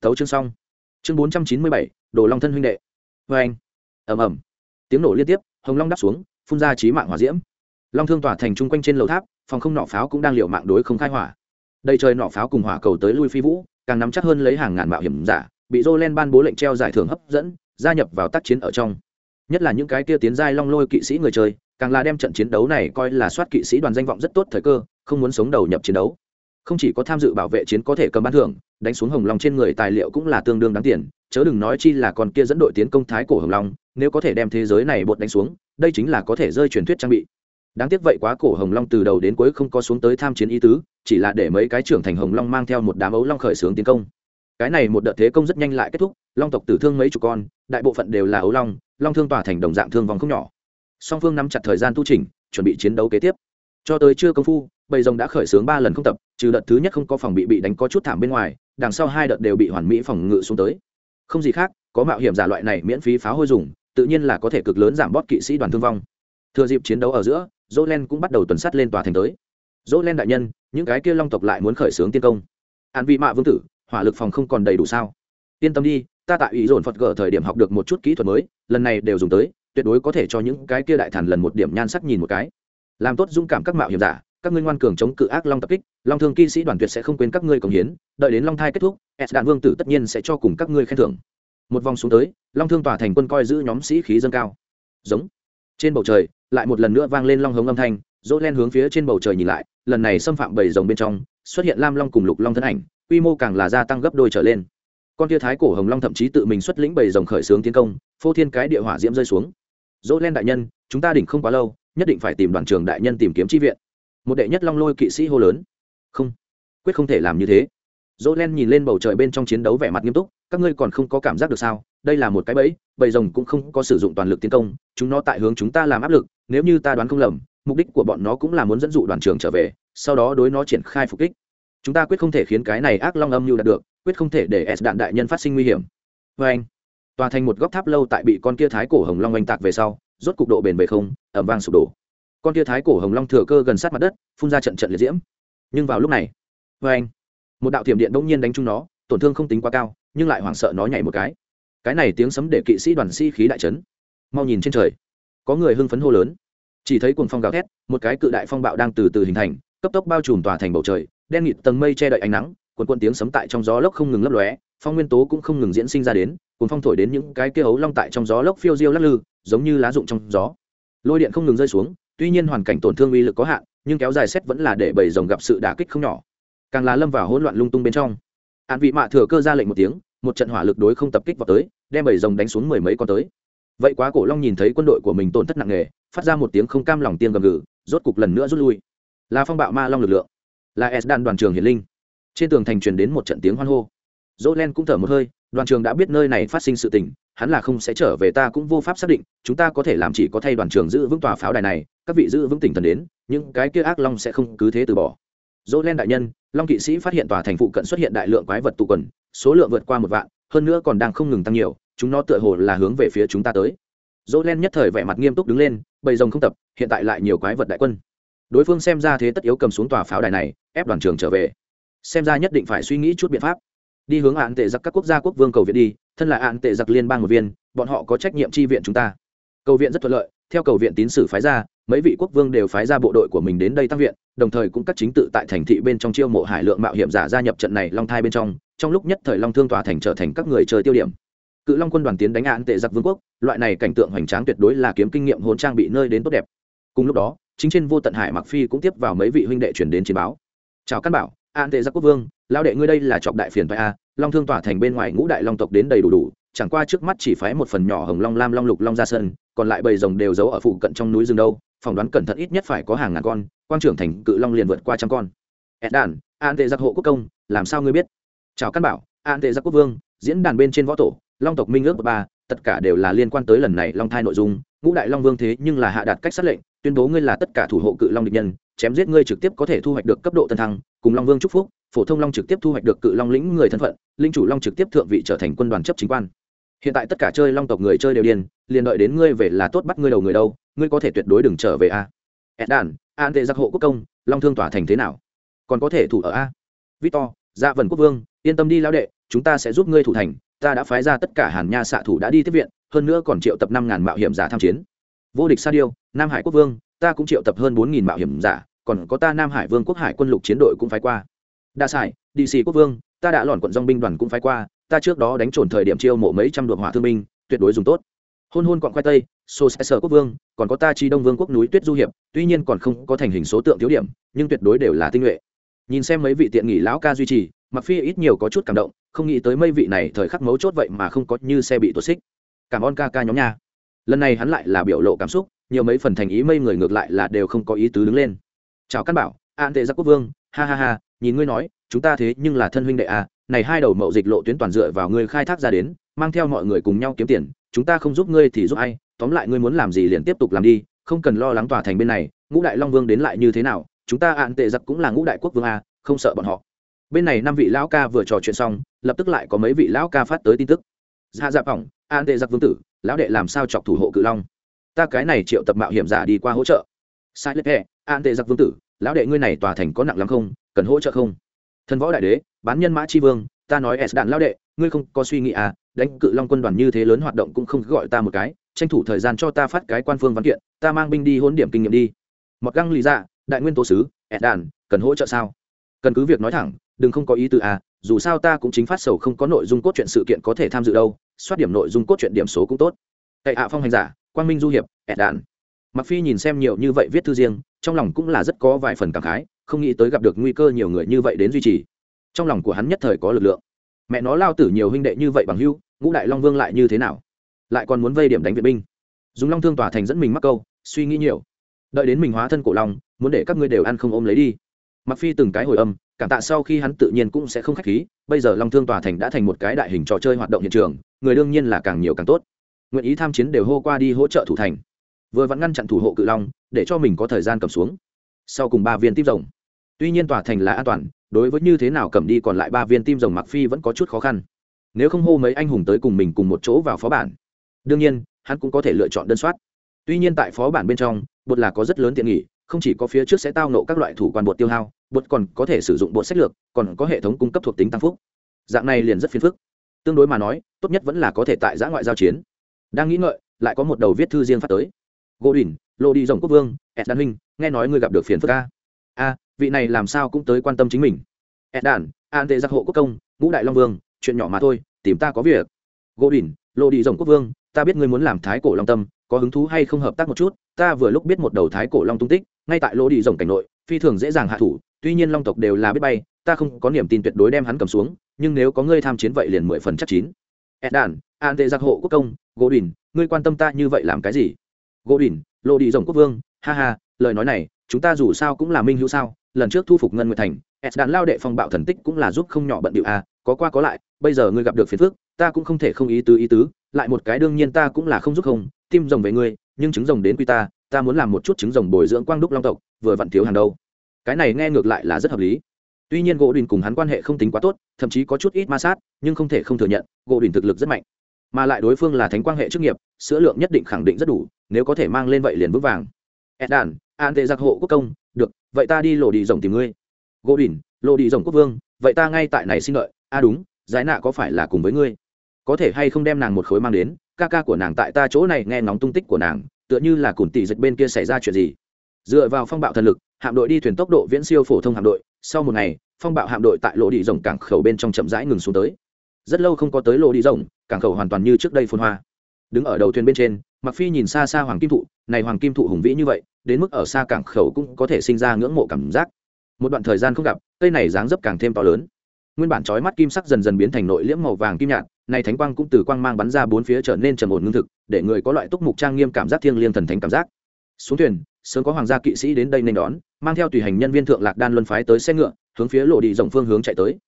Thấu chương xong. Chương bốn trăm chín mươi bảy, đồ long thân huynh đệ. Vê anh. Ầm ầm. Tiếng nổ liên tiếp, hồng long đắp xuống, phun ra trí mạng hỏa diễm. Long thương tỏa thành chung quanh trên lầu tháp phòng không nỏ pháo cũng đang liệu mạng đối không khai hỏa. Đầy trời nỏ pháo cùng hỏa cầu tới lui phi vũ, càng nắm chắc hơn lấy hàng ngàn mạo hiểm giả, bị dô len ban bố lệnh treo giải thưởng hấp dẫn, gia nhập vào tác chiến ở trong. Nhất là những cái kia tiến giai long lôi kỵ sĩ người chơi, càng là đem trận chiến đấu này coi là soát kỵ sĩ đoàn danh vọng rất tốt thời cơ, không muốn sống đầu nhập chiến đấu. Không chỉ có tham dự bảo vệ chiến có thể cầm ban thưởng, đánh xuống hồng long trên người tài liệu cũng là tương đương đáng tiền, chớ đừng nói chi là còn kia dẫn đội tiến công thái cổ hồng long, nếu có thể đem thế giới này bột đánh xuống, đây chính là có thể rơi truyền thuyết trang bị đáng tiếc vậy quá cổ hồng long từ đầu đến cuối không có xuống tới tham chiến ý tứ, chỉ là để mấy cái trưởng thành hồng long mang theo một đám ấu long khởi xướng tiến công. Cái này một đợt thế công rất nhanh lại kết thúc, long tộc tử thương mấy chục con, đại bộ phận đều là ấu long long thương tỏa thành đồng dạng thương vong không nhỏ. Song phương nắm chặt thời gian tu trình chuẩn bị chiến đấu kế tiếp. Cho tới chưa công phu, bầy rồng đã khởi xướng ba lần không tập, trừ đợt thứ nhất không có phòng bị bị đánh có chút thảm bên ngoài, đằng sau hai đợt đều bị hoàn mỹ phòng ngự xuống tới. Không gì khác, có mạo hiểm giả loại này miễn phí phá hôi dùng, tự nhiên là có thể cực lớn giảm bót kỵ sĩ đoàn thương vong. Thừa dịp chiến đấu ở giữa dỗ len cũng bắt đầu tuần sát lên tòa thành tới. Dỗ len đại nhân, những cái kia long tộc lại muốn khởi xướng tiên công. An vị mạ vương tử, hỏa lực phòng không còn đầy đủ sao? Yên tâm đi, ta tại ý dồn phật gở thời điểm học được một chút kỹ thuật mới, lần này đều dùng tới, tuyệt đối có thể cho những cái kia đại thần lần một điểm nhan sắc nhìn một cái. Làm tốt dung cảm các mạo hiểm giả, các ngươi ngoan cường chống cự ác long tập kích, long thương kỵ sĩ đoàn tuyệt sẽ không quên các ngươi cống hiến, đợi đến long thai kết thúc, s đạn vương tử tất nhiên sẽ cho cùng các ngươi khen thưởng. Một vòng xuống tới, long thương tỏa thành quân coi giữ nhóm sĩ khí dâng cao. Giống trên bầu trời, lại một lần nữa vang lên long hống âm thanh dỗ len hướng phía trên bầu trời nhìn lại, lần này xâm phạm bầy rồng bên trong, xuất hiện lam long cùng lục long thân ảnh, quy mô càng là gia tăng gấp đôi trở lên. Con tia thái cổ hồng long thậm chí tự mình xuất lĩnh bầy rồng khởi xướng tiến công, phô thiên cái địa hỏa diễm rơi xuống. Dỗ len đại nhân, chúng ta đỉnh không quá lâu, nhất định phải tìm đoàn trường đại nhân tìm kiếm tri viện. Một đệ nhất long lôi kỵ sĩ hô lớn. Không, quyết không thể làm như thế. Dỗ len nhìn lên bầu trời bên trong chiến đấu vẻ mặt nghiêm túc, các ngươi còn không có cảm giác được sao? Đây là một cái bẫy, bầy rồng cũng không có sử dụng toàn lực tiến công, chúng nó tại hướng chúng ta làm áp lực, nếu như ta đoán không lầm, mục đích của bọn nó cũng là muốn dẫn dụ đoàn trường trở về, sau đó đối nó triển khai phục kích. Chúng ta quyết không thể khiến cái này ác long âm mưu đạt được, quyết không thể để s đạn đại nhân phát sinh nguy hiểm. Vê anh, tòa thành một góc tháp lâu tại bị con kia thái cổ hồng long oanh tạc về sau, rốt cục độ bền về không, ẩm vang sụp đổ. Con kia thái cổ hồng long thừa cơ gần sát mặt đất, phun ra trận trận liệt diễm. Nhưng vào lúc này vê anh, một đạo thiểm điện bỗng nhiên đánh trúng nó, tổn thương không tính quá cao, nhưng lại hoảng sợ nó nhảy một cái cái này tiếng sấm để kỵ sĩ đoàn sĩ khí đại trấn mau nhìn trên trời. Có người hưng phấn hô lớn. Chỉ thấy cuồng phong gào thét, một cái cự đại phong bạo đang từ từ hình thành, cấp tốc bao trùm tòa thành bầu trời, đen nghịt tầng mây che đậy ánh nắng cuồn cuộn tiếng sấm tại trong gió lốc không ngừng lấp lóe, phong nguyên tố cũng không ngừng diễn sinh ra đến, cuồng phong thổi đến những cái kia ấu long tại trong gió lốc phiêu diêu lắc lư, giống như lá rụng trong gió. Lôi điện không ngừng rơi xuống, tuy nhiên hoàn cảnh tổn thương uy lực có hạn, nhưng kéo dài xét vẫn là để bầy rồng gặp sự đả kích không nhỏ. Càng là lâm vào hỗn loạn lung tung bên trong. An vị mạ thừa cơ ra lệnh một tiếng một trận hỏa lực đối không tập kích vào tới, đem bảy rồng đánh xuống mười mấy con tới. Vậy quá cổ long nhìn thấy quân đội của mình tổn thất nặng nề, phát ra một tiếng không cam lòng tiên gầm gừ, rốt cục lần nữa rút lui. Là phong bạo ma long lực lượng, là s đan đoàn trường hiển linh. Trên tường thành truyền đến một trận tiếng hoan hô. Dỗ len cũng thở một hơi, đoàn trường đã biết nơi này phát sinh sự tình, hắn là không sẽ trở về ta cũng vô pháp xác định, chúng ta có thể làm chỉ có thay đoàn trường giữ vững tòa pháo đài này, các vị giữ vững tỉnh thần đến, những cái kia ác long sẽ không cứ thế từ bỏ dỗ len đại nhân, long kỵ sĩ phát hiện tòa thành phụ cận xuất hiện đại lượng quái vật tụ quần, số lượng vượt qua một vạn, hơn nữa còn đang không ngừng tăng nhiều, chúng nó tựa hồ là hướng về phía chúng ta tới. Dỗ len nhất thời vẻ mặt nghiêm túc đứng lên, bầy rồng không tập, hiện tại lại nhiều quái vật đại quân. Đối phương xem ra thế tất yếu cầm xuống tòa pháo đài này, ép đoàn trường trở về. Xem ra nhất định phải suy nghĩ chút biện pháp. Đi hướng hạn tệ giặc các quốc gia quốc vương cầu viện đi, thân là hạn tệ giặc liên bang một viên, bọn họ có trách nhiệm chi viện chúng ta. Cầu viện rất thuận lợi theo cầu viện tín sử phái ra, mấy vị quốc vương đều phái ra bộ đội của mình đến đây tăng viện, đồng thời cũng các chính tự tại thành thị bên trong chiêu mộ hải lượng mạo hiểm giả gia nhập trận này long thai bên trong trong lúc nhất thời long thương tòa thành trở thành các người chơi tiêu điểm. Cự long quân đoàn tiến đánh án tệ giặc vương quốc, loại này cảnh tượng hoành tráng tuyệt đối là kiếm kinh nghiệm hôn trang bị nơi đến tốt đẹp. Cùng lúc đó, chính trên vô tận hải mặc phi cũng tiếp vào mấy vị huynh đệ chuyển đến chiến báo. Chào căn bảo an tệ giặc quốc vương lao đệ ngươi đây là trọc đại phiền phải a, long thương tỏa thành bên ngoài ngũ đại long tộc đến đầy đủ đủ, chẳng qua trước mắt chỉ phái một phần nhỏ hồng long lam long lục long ra sân còn lại bầy rồng đều giấu ở phụ cận trong núi rừng đâu, phỏng đoán cẩn thận ít nhất phải có hàng ngàn con, quang trưởng thành cự long liền vượt qua trăm con. Ed đàn an tệ giặc hộ quốc công, làm sao ngươi biết? Chào căn bảo, an tệ giặc quốc vương, diễn đàn bên trên võ tổ, long tộc minh ước ba, tất cả đều là liên quan tới lần này long thai nội dung, ngũ đại long vương thế nhưng là hạ đạt cách sát lệnh, tuyên bố ngươi là tất cả thủ hộ cự long địch nhân, chém giết ngươi trực tiếp có thể thu hoạch được cấp độ tân thăng, cùng long vương chúc phúc, phổ thông long trực tiếp thu hoạch được cự long lĩnh người thân phận, linh chủ long trực tiếp thượng vị trở thành quân đoàn chấp chính quan hiện tại tất cả chơi long tộc người chơi đều điên, liền đợi đến ngươi về là tốt bắt ngươi đầu người đâu, ngươi có thể tuyệt đối đừng trở về a. Ed đàn an tệ giặc hộ quốc công, long thương tỏa thành thế nào? Còn có thể thủ ở a? Victor dạ vần quốc vương, yên tâm đi lao đệ, chúng ta sẽ giúp ngươi thủ thành, ta đã phái ra tất cả hàn nha xạ thủ đã đi tiếp viện, hơn nữa còn triệu tập năm ngàn mạo hiểm giả tham chiến. Vô địch sa điêu, nam hải quốc vương, ta cũng triệu tập hơn bốn nghìn mạo hiểm giả, còn có ta nam hải vương quốc hải quân lục chiến đội cũng phái qua. Đa sải đi quốc vương, ta đã lòn quận dong binh đoàn cũng phái qua ta trước đó đánh trồn thời điểm chiêu mộ mấy trăm đội hỏa thương binh, tuyệt đối dùng tốt. Hôn hôn quặng khoai tây sô sở quốc vương, còn có ta chi đông vương quốc núi tuyết du hiệp, tuy nhiên còn không có thành hình số tượng thiếu điểm, nhưng tuyệt đối đều là tinh nhuệ. Nhìn xem mấy vị tiện nghỉ lão ca duy trì mặc phi ít nhiều có chút cảm động, không nghĩ tới mấy vị này thời khắc mấu chốt vậy mà không có như xe bị tuột xích. Cảm ơn ca ca nhóm nha. Lần này hắn lại là biểu lộ cảm xúc, nhiều mấy phần thành ý mây người ngược lại là đều không có ý tứ đứng lên. Chào căn bảo, an tệ giác quốc vương, ha ha ha, nhìn ngươi nói, chúng ta thế nhưng là thân huynh đệ à này hai đầu mậu dịch lộ tuyến toàn dựa vào ngươi khai thác ra đến, mang theo mọi người cùng nhau kiếm tiền, chúng ta không giúp ngươi thì giúp ai, tóm lại ngươi muốn làm gì liền tiếp tục làm đi, không cần lo lắng tòa thành bên này, ngũ đại long vương đến lại như thế nào, chúng ta Ạn tệ giặc cũng là ngũ đại quốc vương à không sợ bọn họ. Bên này năm vị lão ca vừa trò chuyện xong, lập tức lại có mấy vị lão ca phát tới tin tức. Dạ dạ phỏng an tệ giặc vương tử, lão đệ làm sao chọc thủ hộ cự long? Ta cái này triệu tập mạo hiểm giả đi qua hỗ trợ. Sai lệ hệ an tệ giặc vương tử, lão đệ ngươi này tòa thành có nặng lắm không, cần hỗ trợ không? Thần võ đại đế bán nhân mã chi vương, ta nói s đạn lão đệ, ngươi không có suy nghĩ à đánh cự long quân đoàn như thế lớn hoạt động cũng không gọi ta một cái, tranh thủ thời gian cho ta phát cái quan phương văn kiện, ta mang binh đi hôn điểm kinh nghiệm đi. Mặc găng lý ra dạ, đại nguyên tố sứ, s đạn, cần hỗ trợ sao? Cần cứ việc nói thẳng, đừng không có ý tư à dù sao ta cũng chính phát sầu không có nội dung cốt truyện sự kiện có thể tham dự đâu, soát điểm nội dung cốt truyện điểm số cũng tốt. Cậy ạ phong hành giả, quang minh du hiệp ẹt đạn. Mặc phi nhìn xem nhiều như vậy viết thư riêng, trong lòng cũng là rất có vài phần cảm khái, không nghĩ tới gặp được nguy cơ nhiều người như vậy đến duy trì trong lòng của hắn nhất thời có lực lượng. Mẹ nó lao tử nhiều huynh đệ như vậy bằng hưu, ngũ đại long vương lại như thế nào? Lại còn muốn vây điểm đánh viện binh. Dùng long thương tỏa thành dẫn mình mắc câu, suy nghĩ nhiều. Đợi đến mình hóa thân cổ long, muốn để các ngươi đều ăn không ôm lấy đi. Mặc phi từng cái hồi âm, cảm tạ sau khi hắn tự nhiên cũng sẽ không khách khí, bây giờ long thương tòa thành đã thành một cái đại hình trò chơi hoạt động hiện trường, người đương nhiên là càng nhiều càng tốt. Nguyện ý tham chiến đều hô qua đi hỗ trợ thủ thành. Vừa vẫn ngăn chặn thủ hộ cự long, để cho mình có thời gian cầm xuống. Sau cùng ba viên tim rồng. Tuy nhiên tòa thành là an toàn đối với như thế nào cầm đi còn lại ba viên tim rồng mặc phi vẫn có chút khó khăn. Nếu không hô mấy anh hùng tới cùng mình cùng một chỗ vào phó bản, đương nhiên, hắn cũng có thể lựa chọn đơn soát. Tuy nhiên tại phó bản bên trong, bột là có rất lớn tiện nghỉ không chỉ có phía trước sẽ tao nộ các loại thủ quan bột tiêu hao, bột còn có thể sử dụng bột sách lược, còn có hệ thống cung cấp thuộc tính tăng phúc. Dạng này liền rất phiền phức. Tương đối mà nói, tốt nhất vẫn là có thể tại giã ngoại giao chiến. Đang nghĩ ngợi, lại có một đầu viết thư riêng phát tới. Gỗ đỉnh lộ đi rồng quốc vương ed đan huynh, nghe nói ngươi gặp được phiền phức a? A vị này làm sao cũng tới quan tâm chính mình. Ed đàn an tệ giặc hộ quốc công, ngũ đại long vương, chuyện nhỏ mà thôi, tìm ta có việc. Gỗ đỉnh lộ đi rồng quốc vương, ta biết ngươi muốn làm thái cổ long tâm, có hứng thú hay không hợp tác một chút? Ta vừa lúc biết một đầu thái cổ long tung tích, ngay tại lộ đi rồng cảnh nội, phi thường dễ dàng hạ thủ, tuy nhiên long tộc đều là biết bay, ta không có niềm tin tuyệt đối đem hắn cầm xuống, nhưng nếu có ngươi tham chiến vậy liền mười phần chắc chín. Ed đàn an tệ giặc hộ quốc công gỗ đỉnh ngươi quan tâm ta như vậy làm cái gì? Gỗ đỉnh lộ đi rồng quốc vương, ha ha, lời nói này, chúng ta dù sao cũng là minh hữu sao? Lần trước thu phục ngân nguyệt thành, s đạn lao đệ phong bạo thần tích cũng là giúp không nhỏ bận điệu. A có qua có lại, bây giờ ngươi gặp được phiền phước ta cũng không thể không ý tứ ý tứ, lại một cái đương nhiên ta cũng là không giúp không, tim rồng về ngươi, nhưng trứng rồng đến quy ta ta muốn làm một chút trứng rồng bồi dưỡng quang đúc long tộc, vừa vặn thiếu hàng đâu. Cái này nghe ngược lại là rất hợp lý. Tuy nhiên gỗ đình cùng hắn quan hệ không tính quá tốt, thậm chí có chút ít ma sát, nhưng không thể không thừa nhận, gỗ đình thực lực rất mạnh. Mà lại đối phương là thánh quan hệ chức nghiệp, sữa lượng nhất định khẳng định rất đủ, nếu có thể mang lên vậy liền vững vàng. Ed đàn, an tệ giặc hộ quốc công được vậy ta đi lộ đi rồng tìm ngươi. Gỗ đỉnh, lộ đi rồng quốc vương vậy ta ngay tại này xin lợi. A à đúng giải nạ có phải là cùng với ngươi? Có thể hay không đem nàng một khối mang đến? Ca ca của nàng tại ta chỗ này nghe ngóng tung tích của nàng tựa như là cùng tỷ dịch bên kia xảy ra chuyện gì. Dựa vào phong bạo thần lực hạm đội đi thuyền tốc độ viễn siêu phổ thông hạm đội sau một ngày phong bạo hạm đội tại lộ đi rồng cảng khẩu bên trong chậm rãi ngừng xuống tới. Rất lâu không có tới lộ đi rồng cảng khẩu hoàn toàn như trước đây phun hoa. Đứng ở đầu thuyền bên trên mặc phi nhìn xa xa hoàng kim thụ này hoàng kim thụ hùng vĩ như vậy đến mức ở xa cảng khẩu cũng có thể sinh ra ngưỡng mộ cảm giác. Một đoạn thời gian không gặp, cây này dáng dấp càng thêm to lớn. Nguyên bản chói mắt kim sắc dần dần biến thành nội liễm màu vàng kim nhạt này thánh quang cũng từ quang mang bắn ra bốn phía trở nên trầm ổn ngưng thực, để người có loại túc mục trang nghiêm cảm giác thiêng liêng thần thánh cảm giác. Xuống thuyền, sớm có hoàng gia kỵ sĩ đến đây nên đón, mang theo tùy hành nhân viên thượng lạc đan luân phái tới xe ngựa, hướng phía lộ đi rộng phương hướng chạy tới.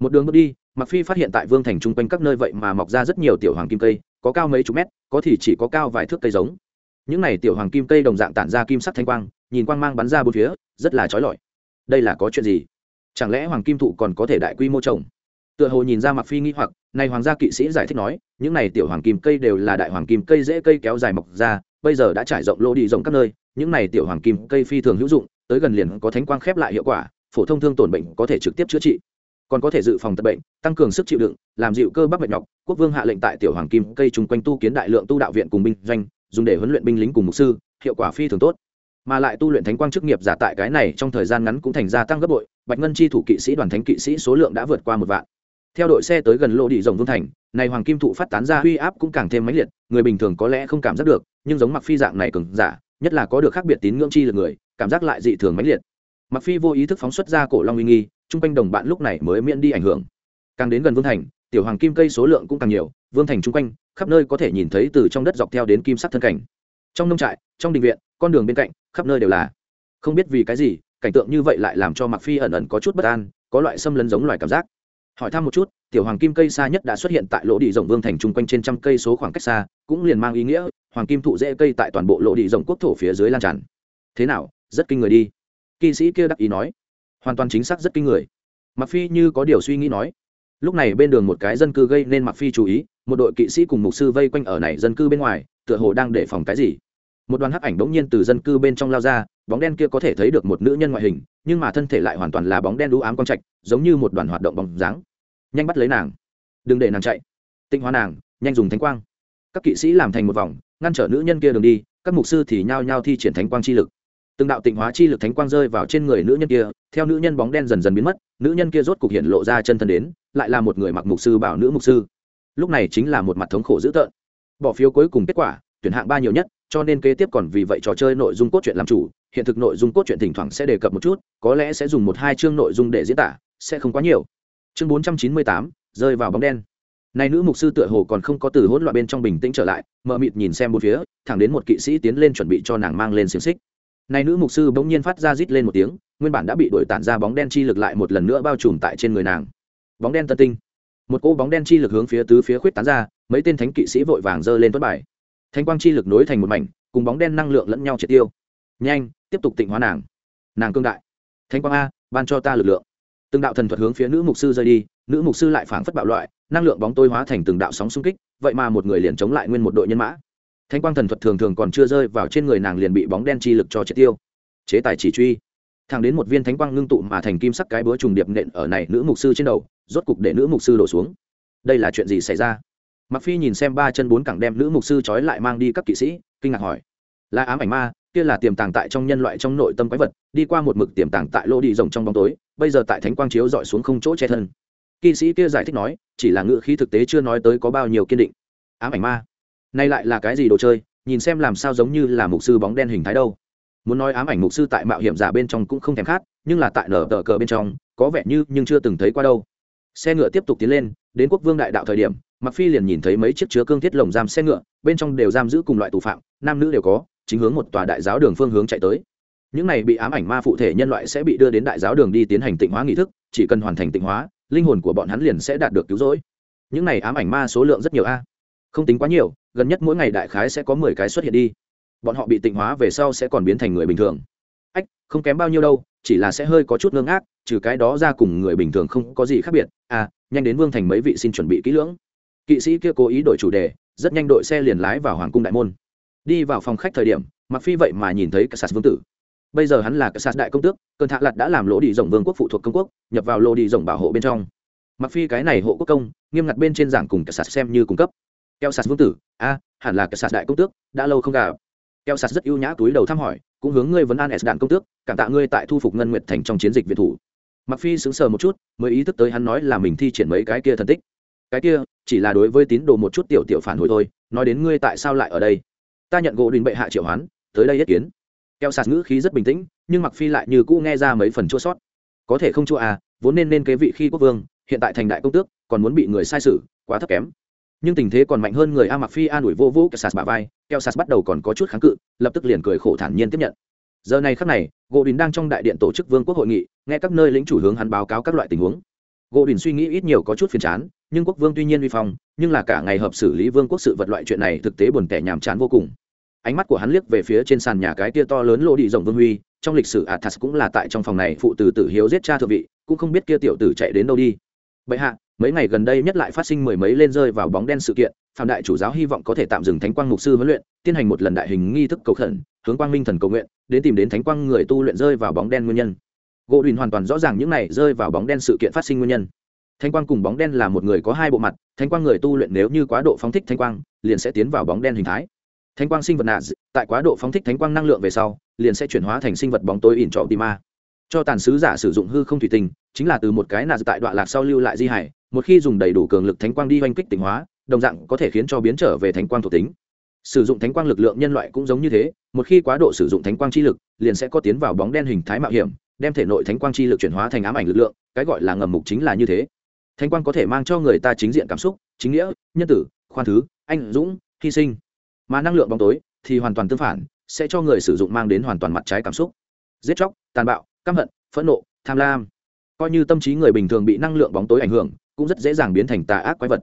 Một đường bước đi mặc phi phát hiện tại vương thành trung quanh các nơi vậy mà mọc ra rất nhiều tiểu hoàng kim cây, có cao mấy chục mét, có thì chỉ có cao vài thước cây giống những này tiểu hoàng kim cây đồng dạng tản ra kim sắc thanh quang, nhìn quang mang bắn ra bốn phía, rất là chói lọi. Đây là có chuyện gì? Chẳng lẽ hoàng kim thụ còn có thể đại quy mô trồng? Tựa hồ nhìn ra mặc phi nghĩ hoặc, này hoàng gia kỵ sĩ giải thích nói, những này tiểu hoàng kim cây đều là đại hoàng kim cây dễ cây kéo dài mọc ra, bây giờ đã trải rộng lỗ đi rộng các nơi, những này tiểu hoàng kim cây phi thường hữu dụng, tới gần liền có thánh quang khép lại hiệu quả, phổ thông thương tổn bệnh có thể trực tiếp chữa trị. Còn có thể dự phòng tật bệnh, tăng cường sức chịu đựng, làm dịu cơ bắp mệt nhọc. Quốc vương hạ lệnh tại tiểu hoàng kim cây chung quanh tu kiến đại lượng tu đạo viện cùng binh doanh dùng để huấn luyện binh lính cùng mục sư, hiệu quả phi thường tốt. Mà lại tu luyện thánh quang chức nghiệp giả tại cái này trong thời gian ngắn cũng thành gia tăng gấp bội, bạch ngân chi thủ kỵ sĩ đoàn thánh kỵ sĩ số lượng đã vượt qua một vạn. Theo đội xe tới gần lộ đi rồng vương thành, này hoàng kim thụ phát tán ra uy áp cũng càng thêm mãnh liệt, người bình thường có lẽ không cảm giác được, nhưng giống mặc phi dạng này cường giả, nhất là có được khác biệt tín ngưỡng chi lực người, cảm giác lại dị thường mãnh liệt. Mặc phi vô ý thức phóng xuất ra cổ long uy nghi, chung quanh đồng bạn lúc này mới miễn đi ảnh hưởng. Càng đến gần vương thành, tiểu hoàng kim cây số lượng cũng càng nhiều vương thành chung quanh, khắp nơi có thể nhìn thấy từ trong đất dọc theo đến kim sắc thân cảnh. Trong nông trại, trong đình viện, con đường bên cạnh, khắp nơi đều là. Không biết vì cái gì, cảnh tượng như vậy lại làm cho mặc phi ẩn ẩn có chút bất an, có loại xâm lấn giống loài cảm giác. Hỏi thăm một chút, tiểu hoàng kim cây xa nhất đã xuất hiện tại lỗ đi rộng vương thành chung quanh trên trăm cây số khoảng cách xa, cũng liền mang ý nghĩa, hoàng kim thụ dễ cây tại toàn bộ lỗ đi rộng quốc thổ phía dưới lan tràn. Thế nào, rất kinh người đi. Kỵ sĩ kia đắc ý nói. Hoàn toàn chính xác rất kinh người. Mặc phi như có điều suy nghĩ nói lúc này bên đường một cái dân cư gây nên mặc phi chú ý, một đội kỵ sĩ cùng mục sư vây quanh ở này dân cư bên ngoài, tựa hồ đang để phòng cái gì. Một đoàn hắc ảnh bỗng nhiên từ dân cư bên trong lao ra, bóng đen kia có thể thấy được một nữ nhân ngoại hình, nhưng mà thân thể lại hoàn toàn là bóng đen đũ ám quang trạch, giống như một đoàn hoạt động bóng dáng. Nhanh bắt lấy nàng. Đừng để nàng chạy. Tinh hóa nàng, nhanh dùng thánh quang. Các kỵ sĩ làm thành một vòng, ngăn trở nữ nhân kia đường đi, các mục sư thì nhao nhao thi triển thánh quang chi lực. Từng đạo tịnh hóa chi lực thánh quang rơi vào trên người nữ nhân kia, theo nữ nhân bóng đen dần dần biến mất, nữ nhân kia rốt cục hiện lộ ra chân thân đến lại là một người mặc mục sư bảo nữ mục sư. Lúc này chính là một mặt thống khổ dữ tợn. Bỏ phiếu cuối cùng kết quả, tuyển hạng ba nhiều nhất, cho nên kế tiếp còn vì vậy trò chơi nội dung cốt truyện làm chủ. Hiện thực nội dung cốt truyện thỉnh thoảng sẽ đề cập một chút, có lẽ sẽ dùng một hai chương nội dung để diễn tả, sẽ không quá nhiều. Chương bốn trăm chín mươi tám, rơi vào bóng đen. Này nữ mục sư tựa hồ còn không có từ hỗn loạn bên trong bình tĩnh trở lại, mờ mịt nhìn xem bốn phía, thẳng đến một kỵ sĩ tiến lên chuẩn bị cho nàng mang lên xiềng xích. Này nữ mục sư bỗng nhiên phát ra rít lên một tiếng, nguyên bản đã bị đổi tản ra bóng đen chi lực lại một lần nữa bao trùm tại trên người nàng bóng đen tân tinh. Một cô bóng đen chi lực hướng phía tứ phía khuyết tán ra, mấy tên thánh kỵ sĩ vội vàng giơ lên tuất bài. Thanh quang chi lực nối thành một mảnh, cùng bóng đen năng lượng lẫn nhau triệt tiêu. Nhanh, tiếp tục tịnh hóa nàng. Nàng cương đại. Thanh quang a, ban cho ta lực lượng. Từng đạo thần thuật hướng phía nữ mục sư rơi đi, nữ mục sư lại phảng phất bạo loại, năng lượng bóng tôi hóa thành từng đạo sóng xung kích, vậy mà một người liền chống lại nguyên một đội nhân mã. Thanh quang thần thuật thường thường còn chưa rơi vào trên người nàng liền bị bóng đen chi lực cho triệt tiêu. Chế tài chỉ truy thẳng đến một viên thánh quang ngưng tụ mà thành kim sắc cái búa trùng điệp nện ở này nữ mục sư trên đầu, rốt cục để nữ mục sư đổ xuống. Đây là chuyện gì xảy ra? Mặc phi nhìn xem ba chân bốn cẳng đem nữ mục sư trói lại mang đi các kỵ sĩ, kinh ngạc hỏi. Là ám ảnh ma, kia là tiềm tàng tại trong nhân loại trong nội tâm quái vật, đi qua một mực tiềm tàng tại lô đi rồng trong bóng tối, bây giờ tại thánh quang chiếu dọi xuống không chỗ che thân. Kỵ sĩ kia giải thích nói, chỉ là ngựa khí thực tế chưa nói tới có bao nhiêu kiên định. Ám ảnh ma. Nay lại là cái gì đồ chơi, nhìn xem làm sao giống như là mục sư bóng đen hình thái đâu muốn nói ám ảnh mục sư tại mạo hiểm giả bên trong cũng không thèm khát, nhưng là tại nở tờ cờ bên trong, có vẻ như nhưng chưa từng thấy qua đâu. Xe ngựa tiếp tục tiến lên, đến quốc vương đại đạo thời điểm mặc phi liền nhìn thấy mấy chiếc chứa cương thiết lồng giam xe ngựa, bên trong đều giam giữ cùng loại tù phạm, nam nữ đều có, chính hướng một tòa đại giáo đường phương hướng chạy tới. Những này bị ám ảnh ma phụ thể nhân loại sẽ bị đưa đến đại giáo đường đi tiến hành tịnh hóa nghi thức, chỉ cần hoàn thành tịnh hóa, linh hồn của bọn hắn liền sẽ đạt được cứu rỗi. Những này ám ảnh ma số lượng rất nhiều a. Không tính quá nhiều, gần nhất mỗi ngày đại khái sẽ có mười cái xuất hiện đi bọn họ bị tịnh hóa về sau sẽ còn biến thành người bình thường. Ách, không kém bao nhiêu đâu, chỉ là sẽ hơi có chút ngưng ác trừ cái đó ra cùng người bình thường không có gì khác biệt. À nhanh đến vương thành mấy vị xin chuẩn bị kỹ lưỡng. Kỵ sĩ kia cố ý đổi chủ đề, rất nhanh đội xe liền lái vào hoàng cung đại môn. Đi vào phòng khách thời điểm mặc phi vậy mà nhìn thấy cả sạt vương tử. Bây giờ hắn là cả sạt đại công tước, cơn thạ lặt đã làm lỗ đi rồng vương quốc phụ thuộc công quốc, nhập vào lỗ đi rồng bảo hộ bên trong. Mặc phi cái này hộ quốc công, nghiêm ngặt bên trên giảng cùng cả sạt xem như cung cấp. Keo sạt vương tử, a, hẳn là cả sạt đại công tước, đã lâu không gặp keo sạt rất ưu nhã túi đầu thăm hỏi, cũng hướng ngươi vấn an s đạn công tước, cảm tạ ngươi tại thu phục ngân nguyệt thành trong chiến dịch việt thủ. Mặc phi sững sờ một chút, mới ý thức tới hắn nói là mình thi triển mấy cái kia thần tích. Cái kia, chỉ là đối với tín đồ một chút tiểu tiểu phản hồi thôi, nói đến ngươi tại sao lại ở đây? Ta nhận gỗ đình bệ hạ triệu hoán, tới đây yết kiến. Keo sạt ngữ khí rất bình tĩnh, nhưng mặc phi lại như cũ nghe ra mấy phần chua sót. Có thể không chua à vốn nên nên kế vị khi quốc vương, hiện tại thành đại công tước, còn muốn bị người sai sử quá thấp kém nhưng tình thế còn mạnh hơn người a mặc phi an ủi vô vũ kẹo sạt bà vai kẹo sạt bắt đầu còn có chút kháng cự, lập tức liền cười khổ thản nhiên tiếp nhận. Giờ này khắc này, gỗ đình đang trong đại điện tổ chức vương quốc hội nghị, nghe các nơi lĩnh chủ hướng hắn báo cáo các loại tình huống. Gỗ đình suy nghĩ ít nhiều có chút phiền chán, nhưng quốc vương tuy nhiên uy phong, nhưng là cả ngày hợp xử lý vương quốc sự vật loại chuyện này thực tế buồn tẻ nhàm chán vô cùng. Ánh mắt của hắn liếc về phía trên sàn nhà cái tia to lớn lô đi rộng vương huy, trong lịch sử athas cũng là tại trong phòng này phụ tử tử hiếu giết cha thượng vị, cũng không biết kia tiểu tử chạy đến đâu đi. Bệ hạ mấy ngày gần đây nhất lại phát sinh mười mấy lên rơi vào bóng đen sự kiện, phạm đại chủ giáo hy vọng có thể tạm dừng thánh quang mục sư huấn luyện, tiến hành một lần đại hình nghi thức cầu khẩn, hướng quang minh thần cầu nguyện, đến tìm đến thánh quang người tu luyện rơi vào bóng đen nguyên nhân. Gỗ đùn hoàn toàn rõ ràng những này rơi vào bóng đen sự kiện phát sinh nguyên nhân. Thánh quang cùng bóng đen là một người có hai bộ mặt, thánh quang người tu luyện nếu như quá độ phóng thích thánh quang, liền sẽ tiến vào bóng đen hình thái. Thánh quang sinh vật nạ tại quá độ phóng thích thánh quang năng lượng về sau, liền sẽ chuyển hóa thành sinh vật bóng tối ỉn trọ tima cho tàn sứ giả sử dụng hư không thủy tinh, chính là từ một cái nạ tại đoạn lạc sau lưu lại di hải, một khi dùng đầy đủ cường lực thánh quang đi oanh kích tỉnh hóa, đồng dạng có thể khiến cho biến trở về thánh quang thuộc tính. Sử dụng thánh quang lực lượng nhân loại cũng giống như thế, một khi quá độ sử dụng thánh quang chi lực, liền sẽ có tiến vào bóng đen hình thái mạo hiểm, đem thể nội thánh quang chi lực chuyển hóa thành ám ảnh lực lượng, cái gọi là ngầm mục chính là như thế. Thánh quang có thể mang cho người ta chính diện cảm xúc, chính nghĩa, nhân tử, khoan thứ, anh dũng, hy sinh. Mà năng lượng bóng tối thì hoàn toàn tương phản, sẽ cho người sử dụng mang đến hoàn toàn mặt trái cảm xúc. Giết chóc, tàn bạo căm hận, phẫn nộ, tham lam. Coi như tâm trí người bình thường bị năng lượng bóng tối ảnh hưởng, cũng rất dễ dàng biến thành tà ác quái vật.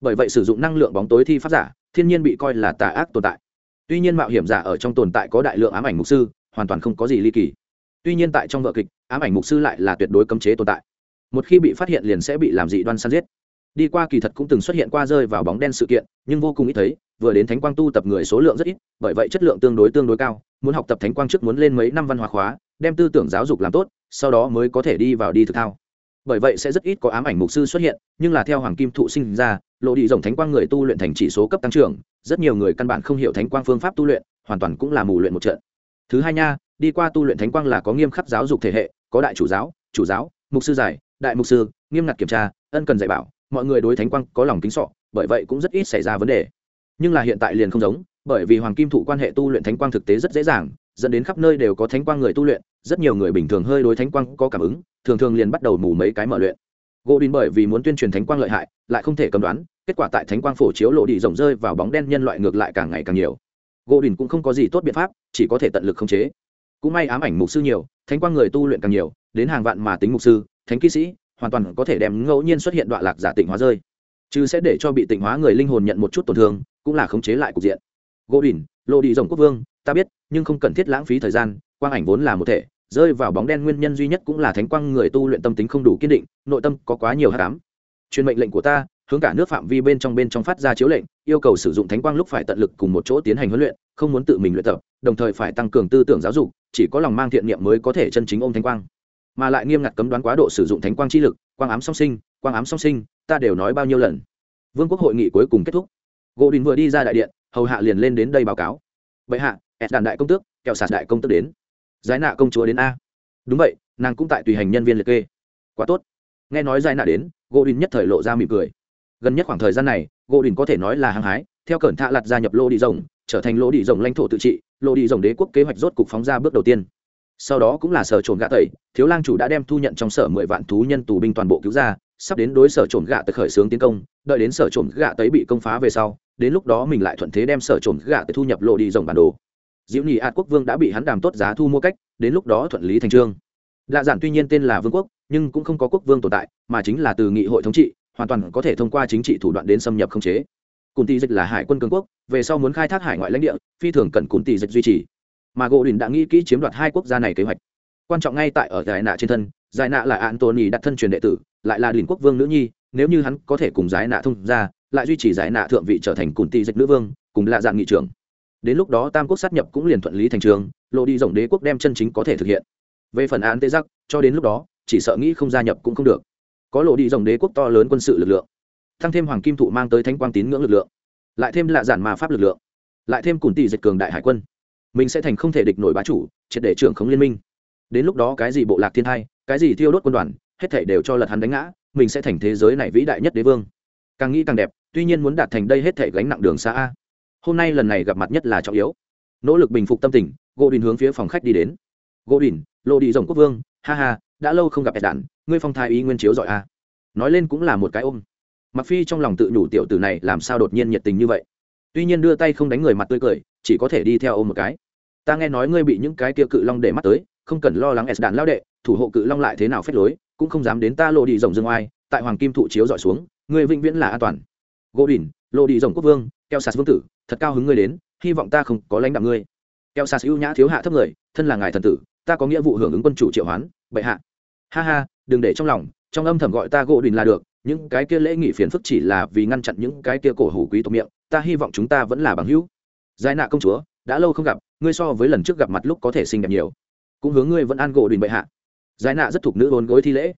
Bởi vậy sử dụng năng lượng bóng tối thi pháp giả, thiên nhiên bị coi là tà ác tồn tại. Tuy nhiên mạo hiểm giả ở trong tồn tại có đại lượng ám ảnh mục sư, hoàn toàn không có gì ly kỳ. Tuy nhiên tại trong vợ kịch, ám ảnh mục sư lại là tuyệt đối cấm chế tồn tại. Một khi bị phát hiện liền sẽ bị làm dị đoan săn giết. Đi qua kỳ thật cũng từng xuất hiện qua rơi vào bóng đen sự kiện, nhưng vô cùng ít thấy, vừa đến thánh quang tu tập người số lượng rất ít, bởi vậy chất lượng tương đối tương đối cao, muốn học tập thánh quang trước muốn lên mấy năm văn hóa khóa đem tư tưởng giáo dục làm tốt, sau đó mới có thể đi vào đi thực thao. Bởi vậy sẽ rất ít có ám ảnh mục sư xuất hiện, nhưng là theo hoàng kim thụ sinh ra, lộ đi rồng thánh quang người tu luyện thành chỉ số cấp tăng trưởng, rất nhiều người căn bản không hiểu thánh quang phương pháp tu luyện, hoàn toàn cũng là mù luyện một trận. Thứ hai nha, đi qua tu luyện thánh quang là có nghiêm khắc giáo dục thể hệ, có đại chủ giáo chủ giáo, mục sư giải, đại mục sư, nghiêm ngặt kiểm tra, ân cần dạy bảo, mọi người đối thánh quang có lòng kính sọ, bởi vậy cũng rất ít xảy ra vấn đề. Nhưng là hiện tại liền không giống, bởi vì hoàng kim thụ quan hệ tu luyện thánh quang thực tế rất dễ dàng, dẫn đến khắp nơi đều có thánh quang người tu luyện rất nhiều người bình thường hơi đối thánh quang có cảm ứng, thường thường liền bắt đầu mù mấy cái mở luyện. Gỗ đình bởi vì muốn tuyên truyền thánh quang lợi hại, lại không thể cầm đoán, kết quả tại thánh quang phổ chiếu lộ đi rộng rơi vào bóng đen nhân loại ngược lại càng ngày càng nhiều. Gỗ đình cũng không có gì tốt biện pháp, chỉ có thể tận lực khống chế. Cũng may ám ảnh mục sư nhiều, thánh quang người tu luyện càng nhiều, đến hàng vạn mà tính mục sư, thánh kỹ sĩ, hoàn toàn có thể đem ngẫu nhiên xuất hiện đoạn lạc giả tịnh hóa rơi. Chứ sẽ để cho bị tịnh hóa người linh hồn nhận một chút tổn thương, cũng là khống chế lại cục diện. Gỗ đình lộ đi rồng quốc vương, ta biết, nhưng không cần thiết lãng phí thời gian, quang ảnh vốn là một thể rơi vào bóng đen nguyên nhân duy nhất cũng là thánh quang người tu luyện tâm tính không đủ kiên định, nội tâm có quá nhiều hát cám truyền mệnh lệnh của ta, hướng cả nước phạm vi bên trong bên trong phát ra chiếu lệnh, yêu cầu sử dụng thánh quang lúc phải tận lực cùng một chỗ tiến hành huấn luyện, không muốn tự mình luyện tập, đồng thời phải tăng cường tư tưởng giáo dục, chỉ có lòng mang thiện niệm mới có thể chân chính ôm thánh quang. Mà lại nghiêm ngặt cấm đoán quá độ sử dụng thánh quang chi lực, quang ám song sinh, quang ám song sinh, ta đều nói bao nhiêu lần. Vương quốc hội nghị cuối cùng kết thúc. Gỗ đình vừa đi ra đại điện, hầu hạ liền lên đến đây báo cáo. Bệ hạ ẹt đàn đại công tước, kẹo sạt đại công tước đến giải nạ công chúa đến a. Đúng vậy, nàng cũng tại tùy hành nhân viên liệt kê. Quá tốt. Nghe nói giải nạ đến gỗ đình nhất thời lộ ra mỉm cười. Gần nhất khoảng thời gian này gỗ đình có thể nói là hăng hái, theo cẩn thạ lặt gia nhập lô đi rồng, trở thành lô đi rồng lãnh thổ tự trị, lô đi rồng đế quốc kế hoạch rốt cục phóng ra bước đầu tiên. Sau đó cũng là sở trồn gạ tẩy, thiếu lang chủ đã đem thu nhận trong sở mười vạn thú nhân tù binh toàn bộ cứu ra, sắp đến đối sở trồn gạ tới khởi xướng tiến công, đợi đến sở trồn gạ tới bị công phá về sau, đến lúc đó mình lại thuận thế đem sở trồn gạ tới thu nhập lộ đi rồng bản đồ diễu nhị ạt quốc vương đã bị hắn đàm tốt giá thu mua cách, đến lúc đó thuận lý thành trương. Lạ giản tuy nhiên tên là vương quốc, nhưng cũng không có quốc vương tồn tại, mà chính là từ nghị hội thống trị, hoàn toàn có thể thông qua chính trị thủ đoạn đến xâm nhập khống chế. Cùng tỷ dịch là hải quân cường quốc, về sau muốn khai thác hải ngoại lãnh địa, phi thường cần cùng tỷ dịch duy trì. Mà gỗ đình đã nghĩ kỹ chiếm đoạt hai quốc gia này kế hoạch. Quan trọng ngay tại ở giải nạ trên thân, giải nạ là antony đặt thân truyền đệ tử, lại là đình quốc vương nữ nhi, nếu như hắn có thể cùng giải nạ thông ra lại duy trì giải nạ thượng vị trở thành cùng tỷ dịch nữ vương, cùng là dạng nghị trưởng đến lúc đó tam quốc sát nhập cũng liền thuận lý thành trường, lộ đi rộng đế quốc đem chân chính có thể thực hiện. Về phần án tê giác, cho đến lúc đó, chỉ sợ nghĩ không gia nhập cũng không được. Có lộ đi rộng đế quốc to lớn quân sự lực lượng, tăng thêm hoàng kim thụ mang tới thánh quang tín ngưỡng lực lượng, lại thêm lạ giản mà pháp lực lượng, lại thêm cùn tỷ dịch cường đại hải quân, mình sẽ thành không thể địch nổi bá chủ, triệt để trưởng khống liên minh. Đến lúc đó cái gì bộ lạc thiên hai cái gì thiêu đốt quân đoàn, hết thể đều cho lật hắn đánh ngã, mình sẽ thành thế giới này vĩ đại nhất đế vương. Càng nghĩ càng đẹp, tuy nhiên muốn đạt thành đây hết thể gánh nặng đường xa a hôm nay lần này gặp mặt nhất là trọng yếu. Nỗ lực bình phục tâm tình, gỗ đình hướng phía phòng khách đi đến. Gỗ đình lộ đi rồng quốc vương, ha ha, đã lâu không gặp ẹt đản ngươi phong thái ý nguyên chiếu giỏi a à? nói lên cũng là một cái ôm. Mặc phi trong lòng tự nhủ tiểu tử này làm sao đột nhiên nhiệt tình như vậy? Tuy nhiên đưa tay không đánh người mặt tươi cười, chỉ có thể đi theo ôm một cái. Ta nghe nói ngươi bị những cái kia cự long để mắt tới, không cần lo lắng ẹt đản lao đệ, thủ hộ cự long lại thế nào phép lối, cũng không dám đến ta lộ đi rồng dương oai, tại hoàng kim thụ chiếu dọi xuống, ngươi vĩnh viễn là an toàn. Gỗ đỉnh lộ đi rồng quốc vương keo sạt vương tử, thật cao hứng ngươi đến, hy vọng ta không có lãnh đạo ngươi. Keo sạt ưu nhã thiếu hạ thấp người, thân là ngài thần tử, ta có nghĩa vụ hưởng ứng quân chủ triệu hoán, bệ hạ. Ha ha, đừng để trong lòng, trong âm thầm gọi ta gỗ đình là được, những cái kia lễ nghị phiền phức chỉ là vì ngăn chặn những cái kia cổ hủ quý tộc miệng, ta hy vọng chúng ta vẫn là bằng hữu. Giải nạ công chúa, đã lâu không gặp, ngươi so với lần trước gặp mặt lúc có thể xinh đẹp nhiều. Cũng hướng ngươi vẫn an gỗ đình bệ hạ. Giải nạ rất thuộc nữ hôn gối thi lễ.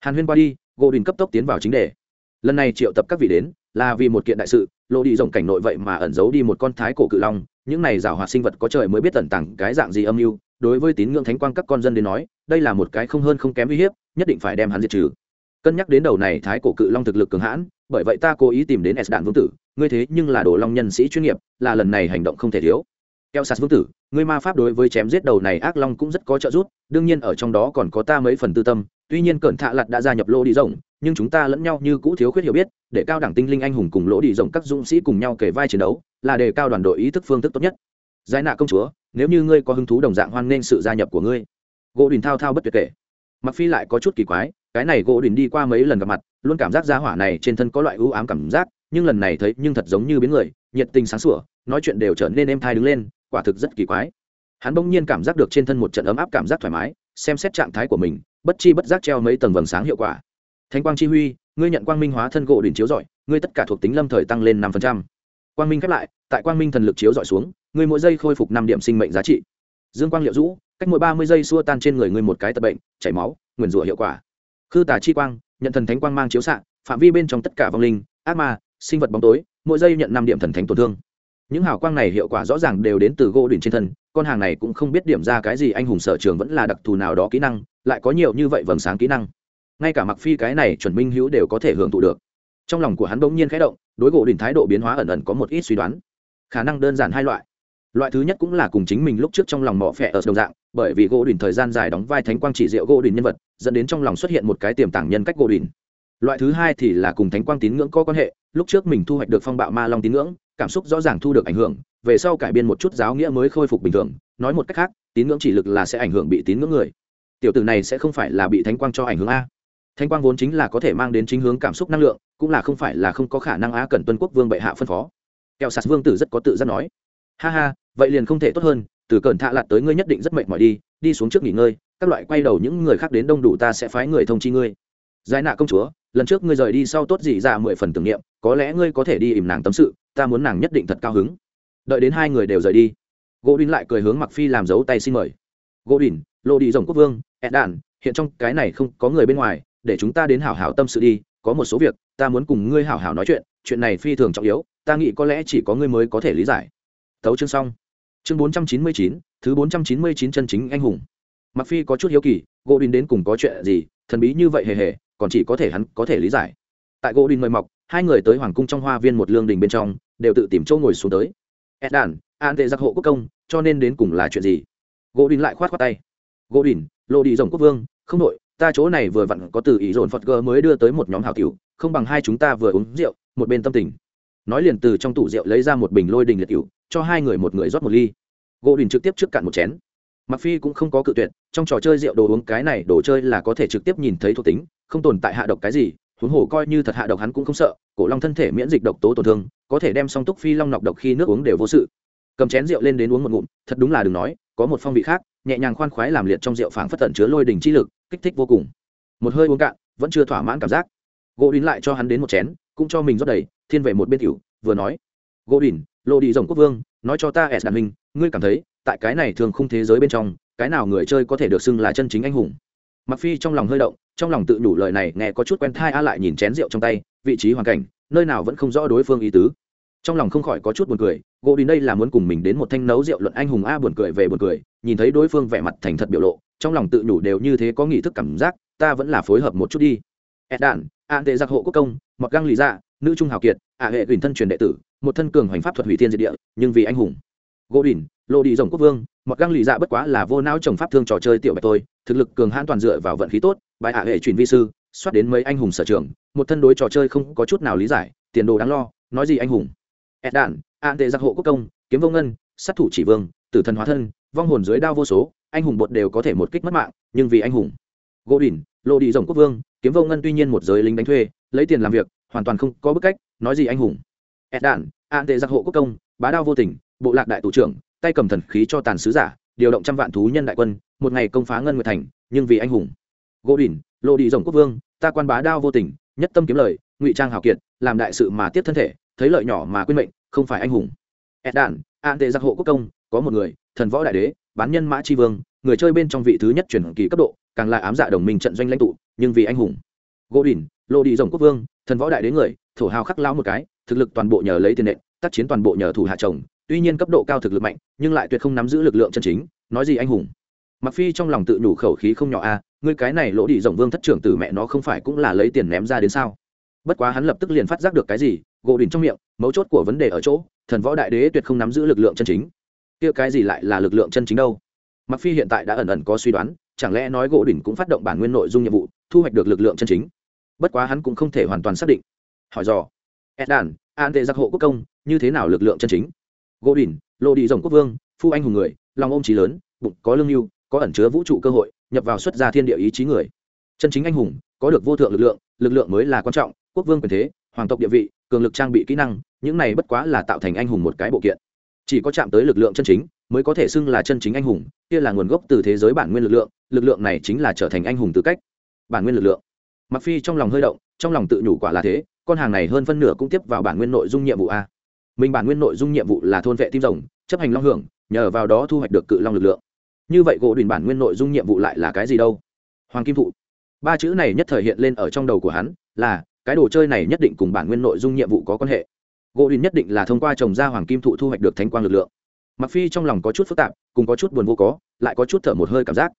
Hàn huyên qua đi, gỗ đình cấp tốc tiến vào chính đề lần này triệu tập các vị đến, là vì một kiện đại sự lộ đi rộng cảnh nội vậy mà ẩn giấu đi một con thái cổ cự long, những này rào hoạt sinh vật có trời mới biết tẩn tẳng cái dạng gì âm mưu, đối với tín ngưỡng thánh quang các con dân đến nói, đây là một cái không hơn không kém uy hiếp, nhất định phải đem hắn diệt trừ. Cân nhắc đến đầu này thái cổ cự long thực lực cường hãn, bởi vậy ta cố ý tìm đến s đạn vương tử, ngươi thế nhưng là đồ long nhân sĩ chuyên nghiệp, là lần này hành động không thể thiếu. Keo sạt vương tử, ngươi ma pháp đối với chém giết đầu này ác long cũng rất có trợ giúp, đương nhiên ở trong đó còn có ta mấy phần tư tâm, tuy nhiên cẩn thạ lặt đã gia nhập lô đi rộng nhưng chúng ta lẫn nhau như cũ thiếu khuyết hiểu biết, để cao đẳng tinh linh anh hùng cùng lỗ đi rộng các dũng sĩ cùng nhau kể vai chiến đấu, là đề cao đoàn đội ý thức phương thức tốt nhất. Giải nạ công chúa, nếu như ngươi có hứng thú đồng dạng hoan nghênh sự gia nhập của ngươi. Gỗ đình thao thao bất tuyệt kể. Mặc phi lại có chút kỳ quái, cái này gỗ đình đi qua mấy lần gặp mặt, luôn cảm giác gia hỏa này trên thân có loại ưu ám cảm giác, nhưng lần này thấy nhưng thật giống như biến người, nhiệt tình sáng sủa, nói chuyện đều trở nên êm thai đứng lên, quả thực rất kỳ quái. Hắn bỗng nhiên cảm giác được trên thân một trận ấm áp cảm giác thoải mái, xem xét trạng thái của mình, bất chi bất giác treo mấy tầng vầng sáng hiệu quả thánh quang chi huy, ngươi nhận quang minh hóa thân gỗ đỉnh chiếu rọi, ngươi tất cả thuộc tính lâm thời tăng lên năm quang minh khép lại, tại quang minh thần lực chiếu rọi xuống, ngươi mỗi giây khôi phục năm điểm sinh mệnh giá trị. Dương quang liệu rũ, cách mỗi ba mươi giây xua tan trên người ngươi một cái tật bệnh, chảy máu, nguyền rủa hiệu quả. Khư tà chi quang, nhận thần thánh quang mang chiếu xạ, phạm vi bên trong tất cả vong linh, ác ma, sinh vật bóng tối, mỗi giây nhận năm điểm thần thánh tổn thương. Những hào quang này hiệu quả rõ ràng đều đến từ gỗ đỉnh trên thân, con hàng này cũng không biết điểm ra cái gì, anh hùng sở trường vẫn là đặc thù nào đó kỹ năng, lại có nhiều như vậy vầng sáng kỹ năng ngay cả mặc phi cái này chuẩn minh hữu đều có thể hưởng thụ được. Trong lòng của hắn bỗng nhiên khẽ động, đối gỗ đỉnh thái độ biến hóa ẩn ẩn có một ít suy đoán. Khả năng đơn giản hai loại. Loại thứ nhất cũng là cùng chính mình lúc trước trong lòng mỏ phẹ ở đồng dạng, bởi vì gỗ đỉnh thời gian dài đóng vai thánh quang chỉ diệu gỗ đỉnh nhân vật, dẫn đến trong lòng xuất hiện một cái tiềm tàng nhân cách gỗ đỉnh. Loại thứ hai thì là cùng thánh quang tín ngưỡng có quan hệ, lúc trước mình thu hoạch được phong bạo ma long tín ngưỡng, cảm xúc rõ ràng thu được ảnh hưởng, về sau cải biên một chút giáo nghĩa mới khôi phục bình thường, nói một cách khác, tín ngưỡng chỉ lực là sẽ ảnh hưởng bị tín ngưỡng người. Tiểu tử này sẽ không phải là bị thánh quang cho ảnh hưởng a. Thanh quang vốn chính là có thể mang đến chính hướng cảm xúc năng lượng, cũng là không phải là không có khả năng á cần tuân quốc vương bệ hạ phân phó. Kẹo sạt vương tử rất có tự giác nói. Ha ha, vậy liền không thể tốt hơn, từ cẩn thạ lạt tới ngươi nhất định rất mệt mỏi đi đi xuống trước nghỉ ngơi, các loại quay đầu những người khác đến đông đủ ta sẽ phái người thông chi ngươi. Giải nạ công chúa, lần trước ngươi rời đi sau tốt gì ra mười phần tưởng niệm, có lẽ ngươi có thể đi ìm nàng tâm sự, ta muốn nàng nhất định thật cao hứng. Đợi đến hai người đều rời đi, gỗ đinh lại cười hướng mặc phi làm dấu tay xin mời. Gỗ đinh lộ đi rồng quốc vương ed đàn hiện trong cái này không có người bên ngoài để chúng ta đến hảo hảo tâm sự đi, có một số việc, ta muốn cùng ngươi hảo hảo nói chuyện chuyện này phi thường trọng yếu, ta nghĩ có lẽ chỉ có ngươi mới có thể lý giải. Tấu chương xong. Chương bốn trăm chín mươi chín, thứ bốn trăm chín mươi chín chân chính anh hùng. Mặc phi có chút hiếu kỳ gỗ đình đến cùng có chuyện gì, thần bí như vậy hề hề, còn chỉ có thể hắn có thể lý giải. Tại gỗ đình mời mọc, hai người tới hoàng cung trong hoa viên một lương đình bên trong, đều tự tìm chỗ ngồi xuống tới. Ed đàn an tệ giặc hộ quốc công, cho nên đến cùng là chuyện gì? Gỗ đình lại khoát khoát tay. Gỗ đình lộ đi rồng quốc vương, không nội ta chỗ này vừa vặn có từ ý dồn phật gơ mới đưa tới một nhóm hảo tiểu, không bằng hai chúng ta vừa uống rượu, một bên tâm tình. Nói liền từ trong tủ rượu lấy ra một bình lôi đình liệt cựu cho hai người một người rót một ly. Gỗ đình trực tiếp trước cạn một chén. Mặc phi cũng không có cự tuyệt, trong trò chơi rượu đồ uống cái này đồ chơi là có thể trực tiếp nhìn thấy thuộc tính, không tồn tại hạ độc cái gì, huống hồ coi như thật hạ độc hắn cũng không sợ, cổ long thân thể miễn dịch độc tố tổn thương, có thể đem song túc phi long nọc độc khi nước uống đều vô sự. Cầm chén rượu lên đến uống một ngụm, thật đúng là đừng nói, có một phong vị khác, nhẹ nhàng khoan khoái làm liệt trong rượu phảng phất tận chứa lôi đỉnh chi lực kích thích vô cùng. Một hơi uống cạn, vẫn chưa thỏa mãn cảm giác. Gỗ đín lại cho hắn đến một chén, cũng cho mình rót đầy, thiên về một bên tiểu, vừa nói. Gỗ đỉnh lộ đi rồng quốc vương, nói cho ta s đàn minh ngươi cảm thấy, tại cái này thường không thế giới bên trong, cái nào người chơi có thể được xưng là chân chính anh hùng? Mặc phi trong lòng hơi động, trong lòng tự đủ lời này nghe có chút quen thai a lại nhìn chén rượu trong tay, vị trí hoàn cảnh, nơi nào vẫn không rõ đối phương ý tứ. Trong lòng không khỏi có chút buồn cười gỗ đi đây là muốn cùng mình đến một thanh nấu rượu luận anh hùng a buồn cười về buồn cười, nhìn thấy đối phương vẻ mặt thành thật biểu lộ trong lòng tự nhủ đều như thế có nghị thức cảm giác, ta vẫn là phối hợp một chút đi. Ed đản an tệ giặc hộ quốc công mặc găng lý dạ nữ trung hào kiệt ả hệ quyền thân truyền đệ tử, một thân cường hoành pháp thuật hủy thiên diệt địa, nhưng vì anh hùng. Gỗ đỉnh lộ đi rồng quốc vương mặc găng lì dạ bất quá là vô não trồng pháp thương trò chơi tiểu bạch tôi thực lực cường hãn toàn dựa vào vận khí tốt, bài ả hệ truyền vi sư xoát đến mấy anh hùng sở trường, một thân đối trò chơi không có chút nào lý giải, tiền đồ đáng lo, nói gì anh hùng. Ed đản an tệ giặc hộ quốc công, kiếm vô ngân, sát thủ chỉ vương, tử thần hóa thân, vong hồn dưới đao vô số anh hùng bột đều có thể một kích mất mạng, nhưng vì anh hùng. Gỗ đỉnh lộ đi rồng quốc vương, kiếm vô ngân tuy nhiên một giới lính đánh thuê, lấy tiền làm việc, hoàn toàn không có bức cách, nói gì anh hùng. Ed đản an tệ giặc hộ quốc công, bá đao vô tình, bộ lạc đại tù trưởng, tay cầm thần khí cho tàn sứ giả, điều động trăm vạn thú nhân đại quân, một ngày công phá ngân nguyệt thành, nhưng vì anh hùng. Gỗ đỉnh lộ đi rồng quốc vương, ta quan bá đao vô tình, nhất tâm kiếm lời, ngụy trang hào kiệt, làm đại sự mà tiếp thân thể, thấy lợi nhỏ mà quên mệnh, không phải anh hùng. Ed đản an tệ giặc hộ quốc công, có một người, thần võ đại đế bán nhân mã tri vương người chơi bên trong vị thứ nhất chuyển kỳ cấp độ càng là ám dạ đồng minh trận doanh lãnh tụ nhưng vì anh hùng. Gỗ đỉnh lộ đi rồng quốc vương thần võ đại đế người thổ hào khắc lao một cái thực lực toàn bộ nhờ lấy tiền nện tác chiến toàn bộ nhờ thủ hạ chồng tuy nhiên cấp độ cao thực lực mạnh nhưng lại tuyệt không nắm giữ lực lượng chân chính nói gì anh hùng. Mặc phi trong lòng tự nhủ khẩu khí không nhỏ a à, ngươi cái này lỗ đi rồng vương thất trưởng tử mẹ nó không phải cũng là lấy tiền ném ra đến sao? Bất quá hắn lập tức liền phát giác được cái gì gỗ đỉnh trong miệng mấu chốt của vấn đề ở chỗ thần võ đại đế tuyệt không nắm giữ lực lượng chân chính kia cái gì lại là lực lượng chân chính đâu? Mặc phi hiện tại đã ẩn ẩn có suy đoán, chẳng lẽ nói gỗ đỉnh cũng phát động bản nguyên nội dung nhiệm vụ, thu hoạch được lực lượng chân chính? Bất quá hắn cũng không thể hoàn toàn xác định. Hỏi dò. Ed đàn an tệ giặc hộ quốc công, như thế nào lực lượng chân chính? Gỗ đỉnh lộ đi rồng quốc vương, phu anh hùng người, lòng ôm trí lớn, bụng có lương yêu có ẩn chứa vũ trụ cơ hội, nhập vào xuất gia thiên địa ý chí người. Chân chính anh hùng, có được vô thượng lực lượng lực lượng mới là quan trọng, quốc vương quyền thế, hoàng tộc địa vị, cường lực trang bị kỹ năng, những này bất quá là tạo thành anh hùng một cái bộ kiện chỉ có chạm tới lực lượng chân chính mới có thể xưng là chân chính anh hùng, kia là nguồn gốc từ thế giới bản nguyên lực lượng lực lượng này chính là trở thành anh hùng tư cách. Bản nguyên lực lượng. Mặc phi trong lòng hơi động, trong lòng tự nhủ quả là thế, con hàng này hơn phân nửa cũng tiếp vào bản nguyên nội dung nhiệm vụ a. Mình bản nguyên nội dung nhiệm vụ là thôn vệ tim rồng, chấp hành long hưởng, nhờ vào đó thu hoạch được cự long lực lượng. Như vậy gỗ đùn bản nguyên nội dung nhiệm vụ lại là cái gì đâu? Hoàng kim thụ. Ba chữ này nhất thời hiện lên ở trong đầu của hắn, là cái đồ chơi này nhất định cùng bản nguyên nội dung nhiệm vụ có quan hệ gỗ đình nhất định là thông qua trồng ra hoàng kim thụ thu hoạch được thánh quang lực lượng. Mặc phi trong lòng có chút phức tạp, cùng có chút buồn vô có, lại có chút thở một hơi cảm giác.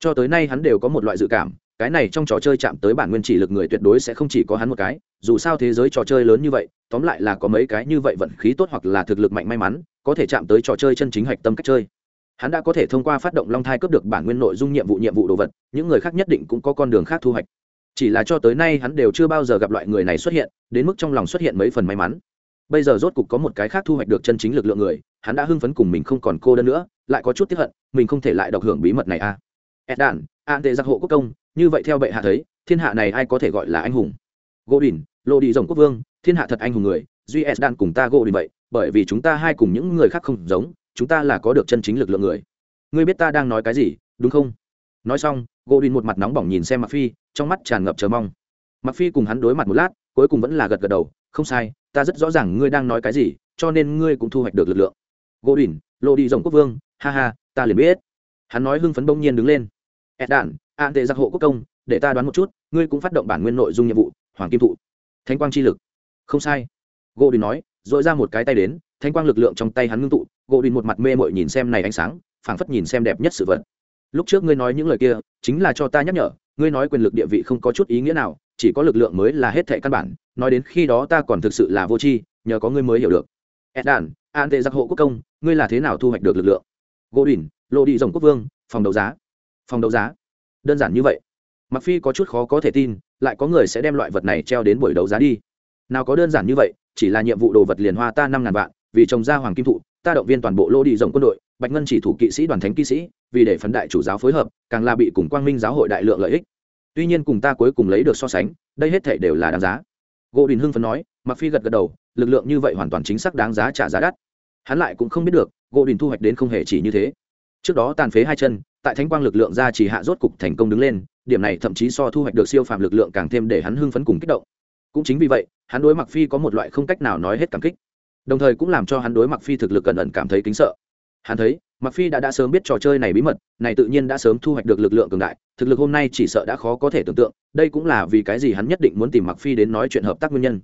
Cho tới nay hắn đều có một loại dự cảm, cái này trong trò chơi chạm tới bản nguyên chỉ lực người tuyệt đối sẽ không chỉ có hắn một cái, dù sao thế giới trò chơi lớn như vậy, tóm lại là có mấy cái như vậy vận khí tốt hoặc là thực lực mạnh may mắn, có thể chạm tới trò chơi chân chính hạch tâm cách chơi. Hắn đã có thể thông qua phát động long thai cướp được bản nguyên nội dung nhiệm vụ nhiệm vụ đồ vật, những người khác nhất định cũng có con đường khác thu hoạch. Chỉ là cho tới nay hắn đều chưa bao giờ gặp loại người này xuất hiện, đến mức trong lòng xuất hiện mấy phần may mắn bây giờ rốt cục có một cái khác thu hoạch được chân chính lực lượng người, hắn đã hưng phấn cùng mình không còn cô đơn nữa, lại có chút tiếp hận, mình không thể lại độc hưởng bí mật này à. a ed đản an tệ giặc hộ quốc công, như vậy theo bệ hạ thấy, thiên hạ này ai có thể gọi là anh hùng? Gỗ đình lộ đi rồng quốc vương, thiên hạ thật anh hùng người, duy ed đản cùng ta gỗ đình vậy, bởi vì chúng ta hai cùng những người khác không giống, chúng ta là có được chân chính lực lượng người. Ngươi biết ta đang nói cái gì, đúng không? Nói xong gỗ đình một mặt nóng bỏng nhìn xem mặc phi, trong mắt tràn ngập chờ mong. Mặc phi cùng hắn đối mặt một lát, cuối cùng vẫn là gật gật đầu không sai ta rất rõ ràng ngươi đang nói cái gì cho nên ngươi cũng thu hoạch được lực lượng. Gỗ Đỉnh, lộ đi rồng quốc vương ha ha ta liền biết. Hắn nói hưng phấn bỗng nhiên đứng lên. Ed đạn an tệ giặc hộ quốc công để ta đoán một chút ngươi cũng phát động bản nguyên nội dung nhiệm vụ hoàng kim thụ. Thánh quang chi lực. Không sai. Gỗ Đỉnh nói dội ra một cái tay đến thánh quang lực lượng trong tay hắn ngưng tụ gỗ Đỉnh một mặt mê mội nhìn xem này ánh sáng phảng phất nhìn xem đẹp nhất sự vật. Lúc trước ngươi nói những lời kia chính là cho ta nhắc nhở ngươi nói quyền lực địa vị không có chút ý nghĩa nào chỉ có lực lượng mới là hết thệ căn bản nói đến khi đó ta còn thực sự là vô tri, nhờ có ngươi mới hiểu được. Ed đàn an tệ giặc hộ quốc công, ngươi là thế nào thu hoạch được lực lượng? Gỗ đình lộ đi rồng quốc vương, phòng đấu giá. Phòng đấu giá. Đơn giản như vậy. Mặc phi có chút khó có thể tin, lại có người sẽ đem loại vật này treo đến buổi đấu giá đi. Nào có đơn giản như vậy, chỉ là nhiệm vụ đồ vật liền hoa ta năm ngàn vạn, vì trồng ra hoàng kim thụ, ta động viên toàn bộ lô đi rồng quân đội, bạch ngân chỉ thủ kỵ sĩ đoàn thánh kỵ sĩ, vì để phấn đại chủ giáo phối hợp, càng là bị cùng quang minh giáo hội đại lượng lợi ích. Tuy nhiên cùng ta cuối cùng lấy được so sánh, đây hết thể đều là đáng giá gỗ đình hưng phấn nói mặc phi gật gật đầu, lực lượng như vậy hoàn toàn chính xác đáng giá trả giá đắt. Hắn lại cũng không biết được, gỗ đình thu hoạch đến không hề chỉ như thế. Trước đó tàn phế hai chân, tại thánh quang lực lượng ra chỉ hạ rốt cục thành công đứng lên, điểm này thậm chí so thu hoạch được siêu phàm lực lượng càng thêm để hắn hưng phấn cùng kích động. Cũng chính vì vậy, hắn đối mặc phi có một loại không cách nào nói hết cảm kích. Đồng thời cũng làm cho hắn đối mặc phi thực lực cẩn ẩn cảm thấy kính sợ hắn thấy mặc phi đã đã sớm biết trò chơi này bí mật, này tự nhiên đã sớm thu hoạch được lực lượng cường đại, thực lực hôm nay chỉ sợ đã khó có thể tưởng tượng, đây cũng là vì cái gì hắn nhất định muốn tìm mặc phi đến nói chuyện hợp tác nguyên nhân.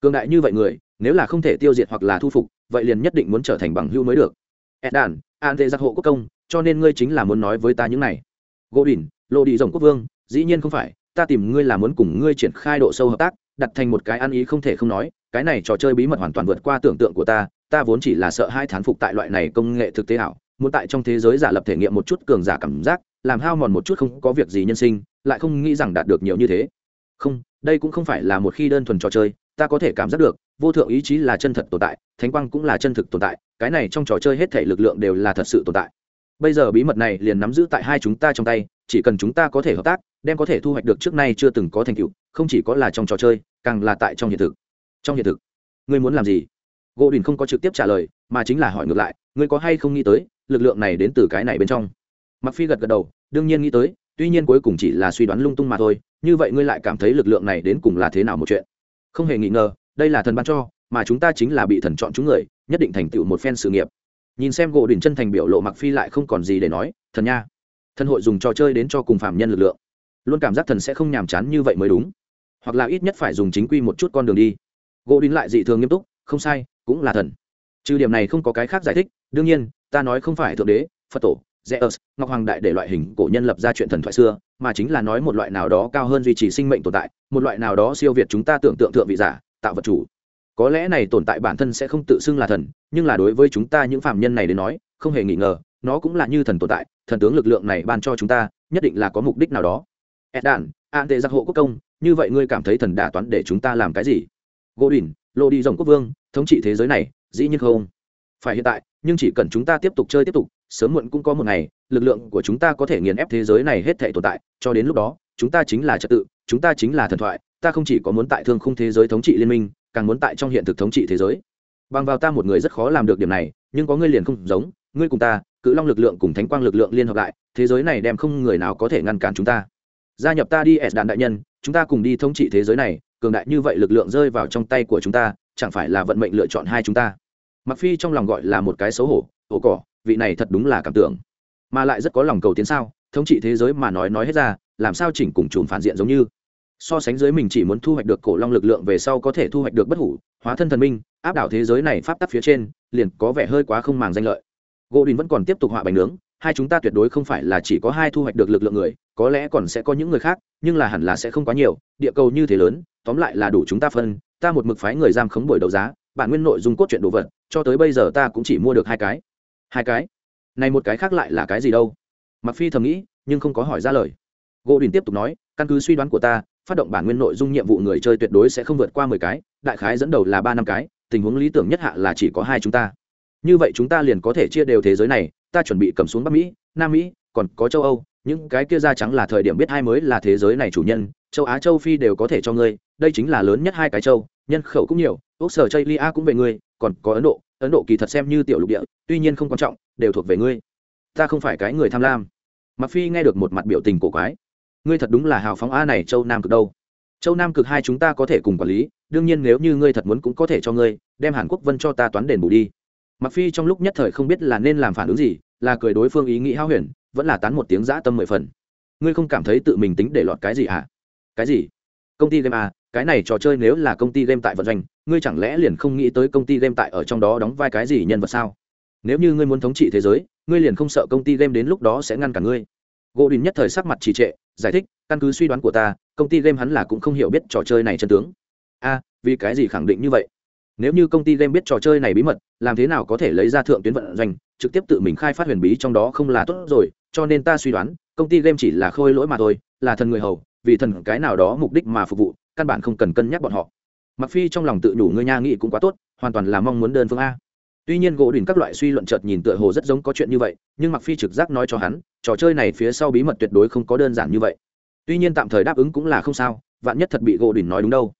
Cường đại như vậy người, nếu là không thể tiêu diệt hoặc là thu phục, vậy liền nhất định muốn trở thành bằng hữu mới được. Ed đàn an tệ giặc hộ quốc công, cho nên ngươi chính là muốn nói với ta những này. Gỗ đỉnh lộ đi rồng quốc vương, dĩ nhiên không phải, ta tìm ngươi là muốn cùng ngươi triển khai độ sâu hợp tác, đặt thành một cái ăn ý không thể không nói, cái này trò chơi bí mật hoàn toàn vượt qua tưởng tượng của ta ta vốn chỉ là sợ hai thán phục tại loại này công nghệ thực tế ảo, muốn tại trong thế giới giả lập thể nghiệm một chút cường giả cảm giác, làm hao mòn một chút không có việc gì nhân sinh, lại không nghĩ rằng đạt được nhiều như thế. Không, đây cũng không phải là một khi đơn thuần trò chơi, ta có thể cảm giác được, vô thượng ý chí là chân thật tồn tại, thánh quang cũng là chân thực tồn tại, cái này trong trò chơi hết thể lực lượng đều là thật sự tồn tại. Bây giờ bí mật này liền nắm giữ tại hai chúng ta trong tay, chỉ cần chúng ta có thể hợp tác, đem có thể thu hoạch được trước nay chưa từng có thành tựu, không chỉ có là trong trò chơi, càng là tại trong hiện thực. Trong hiện thực, ngươi muốn làm gì? Gỗ đình không có trực tiếp trả lời, mà chính là hỏi ngược lại, ngươi có hay không nghĩ tới, lực lượng này đến từ cái này bên trong? Mặc phi gật gật đầu, đương nhiên nghĩ tới, tuy nhiên cuối cùng chỉ là suy đoán lung tung mà thôi, như vậy ngươi lại cảm thấy lực lượng này đến cùng là thế nào một chuyện? Không hề nghi ngờ, đây là thần ban cho, mà chúng ta chính là bị thần chọn chúng người, nhất định thành tựu một phen sự nghiệp. Nhìn xem gỗ đình chân thành biểu lộ mặc phi lại không còn gì để nói, thần nha, thần hội dùng trò chơi đến cho cùng phạm nhân lực lượng, luôn cảm giác thần sẽ không nhàm chán như vậy mới đúng. Hoặc là ít nhất phải dùng chính quy một chút con đường đi. Gỗ đình lại dị thường nghiêm túc không sai, cũng là thần. Trừ điểm này không có cái khác giải thích, đương nhiên, ta nói không phải thượng đế, phật tổ, zeus, ngọc hoàng đại để loại hình cổ nhân lập ra chuyện thần thoại xưa, mà chính là nói một loại nào đó cao hơn duy trì sinh mệnh tồn tại, một loại nào đó siêu việt chúng ta tưởng tượng thượng vị giả, tạo vật chủ. Có lẽ này tồn tại bản thân sẽ không tự xưng là thần, nhưng là đối với chúng ta những phạm nhân này đến nói, không hề nghi ngờ, nó cũng là như thần tồn tại, thần tướng lực lượng này ban cho chúng ta, nhất định là có mục đích nào đó. Ed đản an tệ giặc hộ quốc công, như vậy ngươi cảm thấy thần đả toán để chúng ta làm cái gì? Gỗ đỉnh lộ đi dòng quốc vương, thống trị thế giới này, dĩ nhiên không? Phải hiện tại, nhưng chỉ cần chúng ta tiếp tục chơi tiếp tục, sớm muộn cũng có một ngày, lực lượng của chúng ta có thể nghiền ép thế giới này hết thể tồn tại, cho đến lúc đó, chúng ta chính là trật tự, chúng ta chính là thần thoại, ta không chỉ có muốn tại thương khung thế giới thống trị liên minh, càng muốn tại trong hiện thực thống trị thế giới. Bằng vào ta một người rất khó làm được điểm này, nhưng có ngươi liền không giống, ngươi cùng ta, cự long lực lượng cùng thánh quang lực lượng liên hợp lại, thế giới này đem không người nào có thể ngăn cản chúng ta. Gia nhập ta đi, s đạn đại nhân, chúng ta cùng đi thống trị thế giới này cường đại như vậy lực lượng rơi vào trong tay của chúng ta, chẳng phải là vận mệnh lựa chọn hai chúng ta? Mặc phi trong lòng gọi là một cái xấu hổ, ổ cỏ, vị này thật đúng là cảm tưởng. Mà lại rất có lòng cầu tiến sao, thống trị thế giới mà nói nói hết ra, làm sao chỉnh cùng chùm phản diện giống như? So sánh dưới mình chỉ muốn thu hoạch được cổ long lực lượng về sau có thể thu hoạch được bất hủ, hóa thân thần minh, áp đảo thế giới này pháp tắc phía trên, liền có vẻ hơi quá không màng danh lợi. Gỗ đình vẫn còn tiếp tục họa bánh nướng hai chúng ta tuyệt đối không phải là chỉ có hai thu hoạch được lực lượng người, có lẽ còn sẽ có những người khác, nhưng là hẳn là sẽ không quá nhiều, địa cầu như thế lớn, tóm lại là đủ chúng ta phân, ta một mực phái người giam khống buổi đấu giá, bản nguyên nội dung cốt truyện đồ vật, cho tới bây giờ ta cũng chỉ mua được hai cái. Hai cái? Này một cái khác lại là cái gì đâu? Mặc phi thầm nghĩ, nhưng không có hỏi ra lời. Gỗ đình tiếp tục nói, căn cứ suy đoán của ta, phát động bản nguyên nội dung nhiệm vụ người chơi tuyệt đối sẽ không vượt qua mười cái, đại khái dẫn đầu là ba năm cái, tình huống lý tưởng nhất hạ là chỉ có hai chúng ta. Như vậy chúng ta liền có thể chia đều thế giới này ta chuẩn bị cầm xuống bắc mỹ, nam mỹ, còn có châu âu, những cái kia da trắng là thời điểm biết hai mới là thế giới này chủ nhân, châu á, châu phi đều có thể cho ngươi, đây chính là lớn nhất hai cái châu, nhân khẩu cũng nhiều ốc sở chây lia cũng về ngươi, còn có ấn độ ấn độ kỳ thật xem như tiểu lục địa, tuy nhiên không quan trọng, đều thuộc về ngươi. Ta không phải cái người tham lam. Mặc phi nghe được một mặt biểu tình cổ quái. Ngươi thật đúng là hào phóng a này châu nam cực đâu. Châu nam cực hai chúng ta có thể cùng quản lý, đương nhiên nếu như ngươi thật muốn cũng có thể cho ngươi, đem hàn quốc vân cho ta toán đền bù đi mặc phi trong lúc nhất thời không biết là nên làm phản ứng gì, là cười đối phương ý nghĩ hao huyền, vẫn là tán một tiếng dã tâm mười phần. Ngươi không cảm thấy tự mình tính để lọt cái gì à? Cái gì? Công ty game à cái này trò chơi nếu là công ty game tại vận doanh, ngươi chẳng lẽ liền không nghĩ tới công ty game tại ở trong đó đóng vai cái gì nhân vật sao? Nếu như ngươi muốn thống trị thế giới, ngươi liền không sợ công ty game đến lúc đó sẽ ngăn cả ngươi. Gỗ đình nhất thời sắc mặt trì trệ, giải thích, căn cứ suy đoán của ta, công ty game hắn là cũng không hiểu biết trò chơi này chân tướng. A vì cái gì khẳng định như vậy? Nếu như công ty game biết trò chơi này bí mật, làm thế nào có thể lấy ra thượng tuyến vận doanh, trực tiếp tự mình khai phát huyền bí trong đó không là tốt rồi, cho nên ta suy đoán, công ty game chỉ là khôi lỗi mà thôi, là thần người hầu, vì thần cái nào đó mục đích mà phục vụ, căn bản không cần cân nhắc bọn họ. Mặc phi trong lòng tự đủ ngươi nha nghị cũng quá tốt, hoàn toàn là mong muốn đơn phương a. Tuy nhiên gỗ đỉnh các loại suy luận chợt nhìn tựa hồ rất giống có chuyện như vậy, nhưng mặc phi trực giác nói cho hắn, trò chơi này phía sau bí mật tuyệt đối không có đơn giản như vậy. Tuy nhiên tạm thời đáp ứng cũng là không sao, vạn nhất thật bị gỗ đỉnh nói đúng đâu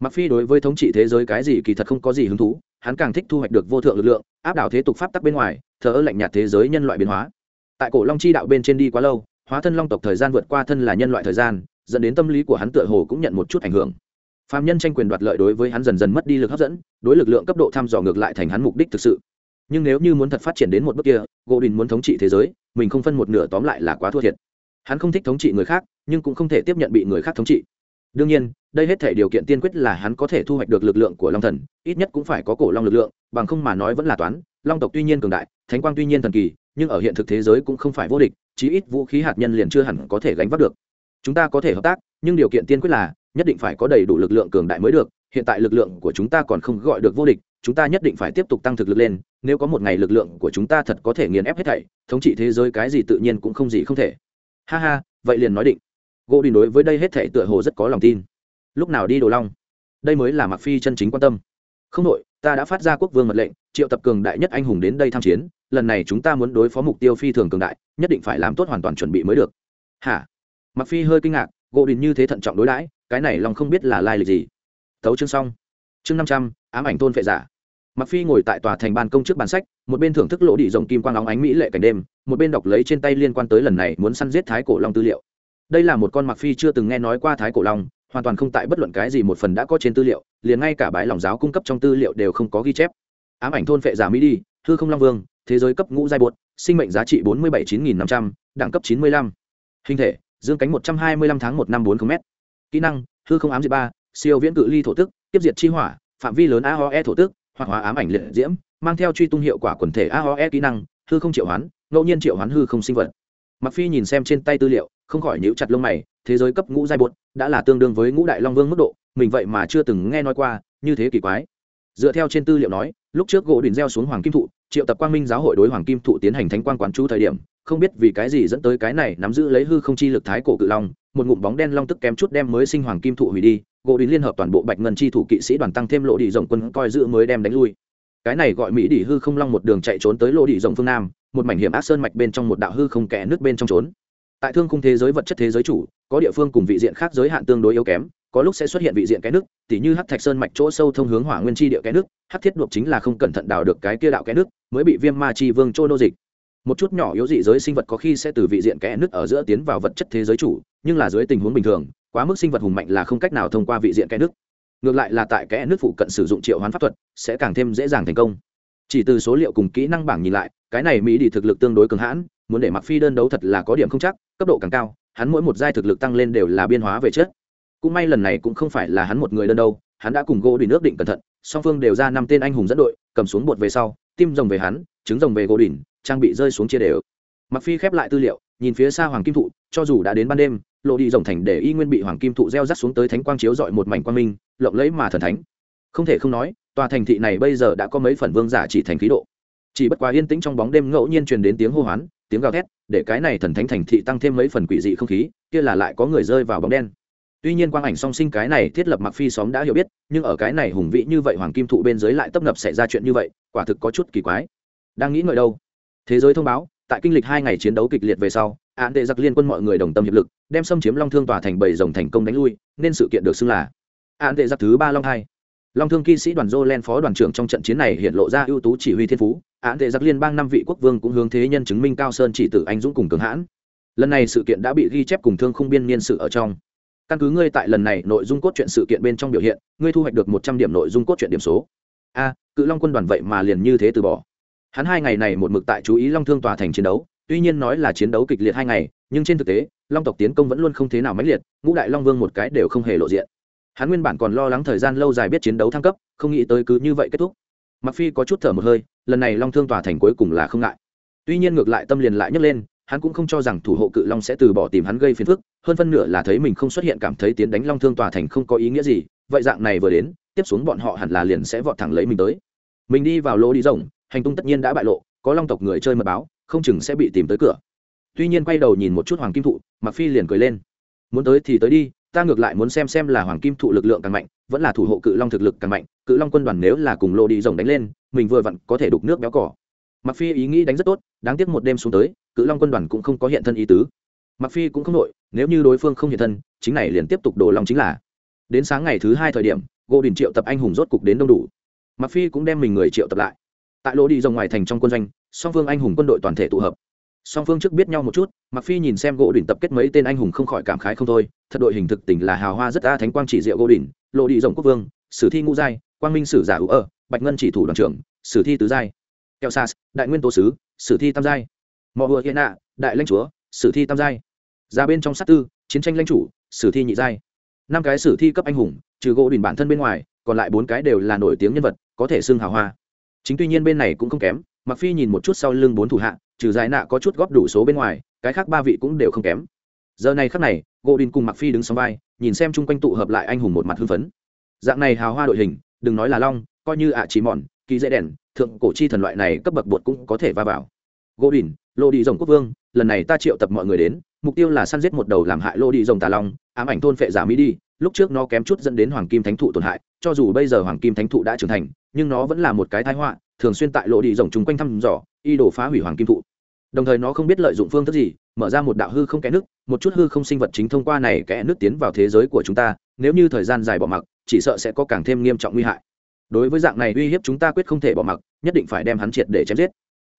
mặc phi đối với thống trị thế giới cái gì kỳ thật không có gì hứng thú, hắn càng thích thu hoạch được vô thượng lực lượng, áp đảo thế tục pháp tắc bên ngoài, thờ lạnh nhạt thế giới nhân loại biến hóa. Tại cổ long chi đạo bên trên đi quá lâu, hóa thân long tộc thời gian vượt qua thân là nhân loại thời gian, dẫn đến tâm lý của hắn tựa hồ cũng nhận một chút ảnh hưởng. Phạm nhân tranh quyền đoạt lợi đối với hắn dần dần mất đi lực hấp dẫn, đối lực lượng cấp độ thăm dò ngược lại thành hắn mục đích thực sự. Nhưng nếu như muốn thật phát triển đến một bước kia gỗ đình muốn thống trị thế giới, mình không phân một nửa tóm lại là quá thua thiệt. Hắn không thích thống trị người khác, nhưng cũng không thể tiếp nhận bị người khác thống trị đương nhiên, đây hết thể điều kiện tiên quyết là hắn có thể thu hoạch được lực lượng của long thần, ít nhất cũng phải có cổ long lực lượng, bằng không mà nói vẫn là toán. Long tộc tuy nhiên cường đại, thánh quang tuy nhiên thần kỳ, nhưng ở hiện thực thế giới cũng không phải vô địch, chí ít vũ khí hạt nhân liền chưa hẳn có thể gánh vác được. Chúng ta có thể hợp tác, nhưng điều kiện tiên quyết là, nhất định phải có đầy đủ lực lượng cường đại mới được. Hiện tại lực lượng của chúng ta còn không gọi được vô địch, chúng ta nhất định phải tiếp tục tăng thực lực lên. Nếu có một ngày lực lượng của chúng ta thật có thể nghiền ép hết thảy, thống trị thế giới cái gì tự nhiên cũng không gì không thể. Ha ha, vậy liền nói định gỗ đình đối với đây hết thảy tựa hồ rất có lòng tin. Lúc nào đi đồ long? Đây mới là mặc phi chân chính quan tâm. Không đội, ta đã phát ra quốc vương mật lệnh, triệu tập cường đại nhất anh hùng đến đây tham chiến, lần này chúng ta muốn đối phó mục tiêu phi thường cường đại, nhất định phải làm tốt hoàn toàn chuẩn bị mới được. Hả? Mặc phi hơi kinh ngạc, gỗ đình như thế thận trọng đối đãi, cái này lòng không biết là lai lịch gì. Thấu chương xong. Chương năm trăm, ám ảnh thôn phệ giả. Mặc phi ngồi tại tòa thành ban công trước bàn sách, một bên thưởng thức lỗ đi rồng kim quang óng ánh mỹ lệ cảnh đêm, một bên đọc lấy trên tay liên quan tới lần này muốn săn giết thái cổ long tư liệu đây là một con mặc phi chưa từng nghe nói qua thái cổ long, hoàn toàn không tại bất luận cái gì một phần đã có trên tư liệu, liền ngay cả bãi lòng giáo cung cấp trong tư liệu đều không có ghi chép. Ám ảnh thôn phệ giả mỹ đi, hư không long vương, thế giới cấp ngũ giai bột, sinh mệnh giá trị bốn mươi bảy chín nghìn năm trăm, đẳng cấp chín mươi lăm. Hình thể, dương cánh một trăm hai mươi lăm tháng một năm bốn km kỹ năng, hư không ám diệt ba, siêu viễn cự ly thổ tức, tiếp diệt chi hỏa, phạm vi lớn aoe thổ tức, hoặc hóa ám ảnh liệt diễm, mang theo truy tung hiệu quả quần thể aoe kỹ năng, hư không triệu hoán, ngẫu nhiên triệu hoán hư không sinh vật mặc phi nhìn xem trên tay tư liệu, không khỏi nhíu chặt lông mày, thế giới cấp ngũ giai bột đã là tương đương với ngũ đại long vương mức độ, mình vậy mà chưa từng nghe nói qua, như thế kỳ quái. Dựa theo trên tư liệu nói, lúc trước gỗ đỉnh gieo xuống hoàng kim thụ, triệu tập quang minh giáo hội đối hoàng kim thụ tiến hành thánh quan quán chú thời điểm, không biết vì cái gì dẫn tới cái này nắm giữ lấy hư không chi lực thái cổ cự long, một ngụm bóng đen long tức kém chút đem mới sinh hoàng kim thụ hủy đi, gỗ đỉnh liên hợp toàn bộ bạch ngân chi thủ kỵ sĩ đoàn tăng thêm lộ đi rộng quân coi giữ mới đem đánh lui cái này gọi mỹ đỉ hư không long một đường chạy trốn tới lộ đỉ rộng phương nam, một mảnh hiểm ác sơn mạch bên trong một đạo hư không kẽ nước bên trong trốn. Tại thương khung thế giới vật chất thế giới chủ, có địa phương cùng vị diện khác giới hạn tương đối yếu kém, có lúc sẽ xuất hiện vị diện cái nước tỉ như hắc thạch sơn mạch chỗ sâu thông hướng hỏa nguyên chi địa cái nước hắc thiết đột chính là không cẩn thận đào được cái kia đạo cái nước mới bị viêm ma chi vương trôi nô dịch. Một chút nhỏ yếu dị giới sinh vật có khi sẽ từ vị diện kẽ nước ở giữa tiến vào vật chất thế giới chủ, nhưng là dưới tình huống bình thường, quá mức sinh vật hùng mạnh là không cách nào thông qua vị diện kẽ nước ngược lại là tại kẽ nước phụ cận sử dụng triệu hoán pháp thuật, sẽ càng thêm dễ dàng thành công. Chỉ từ số liệu cùng kỹ năng bảng nhìn lại, cái này mỹ đi thực lực tương đối cường hãn, muốn để mặc phi đơn đấu thật là có điểm không chắc, cấp độ càng cao, hắn mỗi một giai thực lực tăng lên đều là biên hóa về chất cũng may lần này cũng không phải là hắn một người đơn đâu hắn đã cùng gỗ đỉnh ước định cẩn thận, song phương đều ra năm tên anh hùng dẫn đội, cầm xuống bột về sau, tim rồng về hắn, trứng rồng về gỗ đỉnh, trang bị rơi xuống chia đều. Mặc phi khép lại tư liệu, nhìn phía xa hoàng kim thụ, cho dù đã đến ban đêm lộ đi rồng thành để y nguyên bị hoàng kim thụ gieo rắc xuống tới thánh quang chiếu dọi một mảnh quang minh, lộng lẫy mà thần thánh. Không thể không nói, tòa thành thị này bây giờ đã có mấy phần vương giả chỉ thành khí độ. Chỉ bất quá yên tĩnh trong bóng đêm ngẫu nhiên truyền đến tiếng hô hoán, tiếng gào thét, để cái này thần thánh thành thị tăng thêm mấy phần quỷ dị không khí, kia là lại có người rơi vào bóng đen. Tuy nhiên quang ảnh song sinh cái này thiết lập mặc phi xóm đã hiểu biết, nhưng ở cái này hùng vĩ như vậy hoàng kim thụ bên dưới lại tấp nập xảy ra chuyện như vậy, quả thực có chút kỳ quái. Đang nghĩ ngợi đâu? Thế giới thông báo tại kinh lịch hai ngày chiến đấu kịch liệt về sau, án đệ giặc liên quân mọi người đồng tâm hiệp lực, đem xâm chiếm long thương tòa thành bảy rồng thành công đánh lui, nên sự kiện được xưng là án đệ giặc thứ ba long hai. Long thương kỵ sĩ đoàn jolen phó đoàn trưởng trong trận chiến này hiện lộ ra ưu tú chỉ huy thiên phú, án đệ giặc liên bang năm vị quốc vương cũng hướng thế nhân chứng minh cao sơn chỉ tử anh dũng cùng cường hãn. Lần này sự kiện đã bị ghi chép cùng thương không biên niên sự ở trong. Căn cứ ngươi tại lần này nội dung cốt truyện sự kiện bên trong biểu hiện, ngươi thu hoạch được một trăm điểm nội dung cốt truyện điểm số. A, cự long quân đoàn vậy mà liền như thế từ bỏ hắn hai ngày này một mực tại chú ý long thương tòa thành chiến đấu, tuy nhiên nói là chiến đấu kịch liệt hai ngày, nhưng trên thực tế, long tộc tiến công vẫn luôn không thế nào mãnh liệt, ngũ đại long vương một cái đều không hề lộ diện. Hắn nguyên bản còn lo lắng thời gian lâu dài biết chiến đấu thăng cấp, không nghĩ tới cứ như vậy kết thúc. Mặc phi có chút thở một hơi, lần này long thương tòa thành cuối cùng là không ngại. Tuy nhiên ngược lại tâm liền lại nhấc lên, hắn cũng không cho rằng thủ hộ cự long sẽ từ bỏ tìm hắn gây phiền phức, hơn phân nửa là thấy mình không xuất hiện cảm thấy tiến đánh long thương tòa thành không có ý nghĩa gì, vậy dạng này vừa đến, tiếp xuống bọn họ hẳn là liền sẽ vọt thẳng lấy mình tới. Mình đi vào lỗ đi rồng hành tung tất nhiên đã bại lộ, có long tộc người chơi mật báo, không chừng sẽ bị tìm tới cửa. Tuy nhiên quay đầu nhìn một chút hoàng kim thụ mặc phi liền cười lên. Muốn tới thì tới đi, ta ngược lại muốn xem xem là hoàng kim thụ lực lượng càng mạnh, vẫn là thủ hộ cự long thực lực càng mạnh, cự long quân đoàn nếu là cùng lộ đi rồng đánh lên, mình vừa vặn có thể đục nước béo cỏ. Mặc phi ý nghĩ đánh rất tốt, đáng tiếc một đêm xuống tới, cự long quân đoàn cũng không có hiện thân ý tứ. Mặc phi cũng không nội nếu như đối phương không hiện thân, chính này liền tiếp tục đổ long chính là. Đến sáng ngày thứ hai thời điểm gỗ đình triệu tập anh hùng rốt cục đến đông đủ. Mặc phi cũng đem mình người triệu tập lại tại lỗ đi rồng ngoài thành trong quân doanh, song phương anh hùng quân đội toàn thể tụ hợp. Song phương trước biết nhau một chút mặc phi nhìn xem gỗ đỉnh tập kết mấy tên anh hùng không khỏi cảm khái không thôi, thật đội hình thực tình là hào hoa rất đa thánh quang chỉ diệu gỗ đỉnh lộ đi rồng quốc vương, sử thi ngũ giai, quang minh sử giả hữu ở bạch ngân chỉ thủ đoàn trưởng, sử thi tứ giai. Keo sas đại nguyên tố sứ, sử thi tam giai. Mò hùa hiện nạ, đại lãnh chúa, sử thi tam giai. Ra bên trong sát tư, chiến tranh lãnh chủ, sử thi nhị giai. Năm cái sử thi cấp anh hùng, trừ gỗ đỉnh bản thân bên ngoài, còn lại bốn cái đều là nổi tiếng nhân vật, có thể xưng hào hoa chính tuy nhiên bên này cũng không kém mặc phi nhìn một chút sau lưng bốn thủ hạ, trừ giải nạ có chút góp đủ số bên ngoài, cái khác ba vị cũng đều không kém. Giờ này khắc này, gỗ đình cùng mặc phi đứng song vai, nhìn xem chung quanh tụ hợp lại anh hùng một mặt hưng phấn. Dạng này hào hoa đội hình, đừng nói là long, coi như ạ chỉ mòn, kỳ dễ đèn, thượng cổ chi thần loại này cấp bậc bột cũng có thể va vào. Gỗ đình, lô đi rồng quốc vương, lần này ta triệu tập mọi người đến, mục tiêu là săn giết một đầu làm hại lô đi rồng tà long, ám ảnh thôn phệ giả mỹ đi, lúc trước nó kém chút dẫn đến hoàng kim thánh thụ tổn hại cho dù bây giờ hoàng kim thánh thụ đã trưởng thành, nhưng nó vẫn là một cái thái họa, thường xuyên tại lộ đi rồng chung quanh thăm dò, y đổ phá hủy hoàng kim thụ. Đồng thời nó không biết lợi dụng phương thức gì, mở ra một đạo hư không kẽ nước, một chút hư không sinh vật chính thông qua này kẽ nước tiến vào thế giới của chúng ta, nếu như thời gian dài bỏ mặc, chỉ sợ sẽ có càng thêm nghiêm trọng nguy hại. Đối với dạng này uy hiếp chúng ta quyết không thể bỏ mặc, nhất định phải đem hắn triệt để chém giết.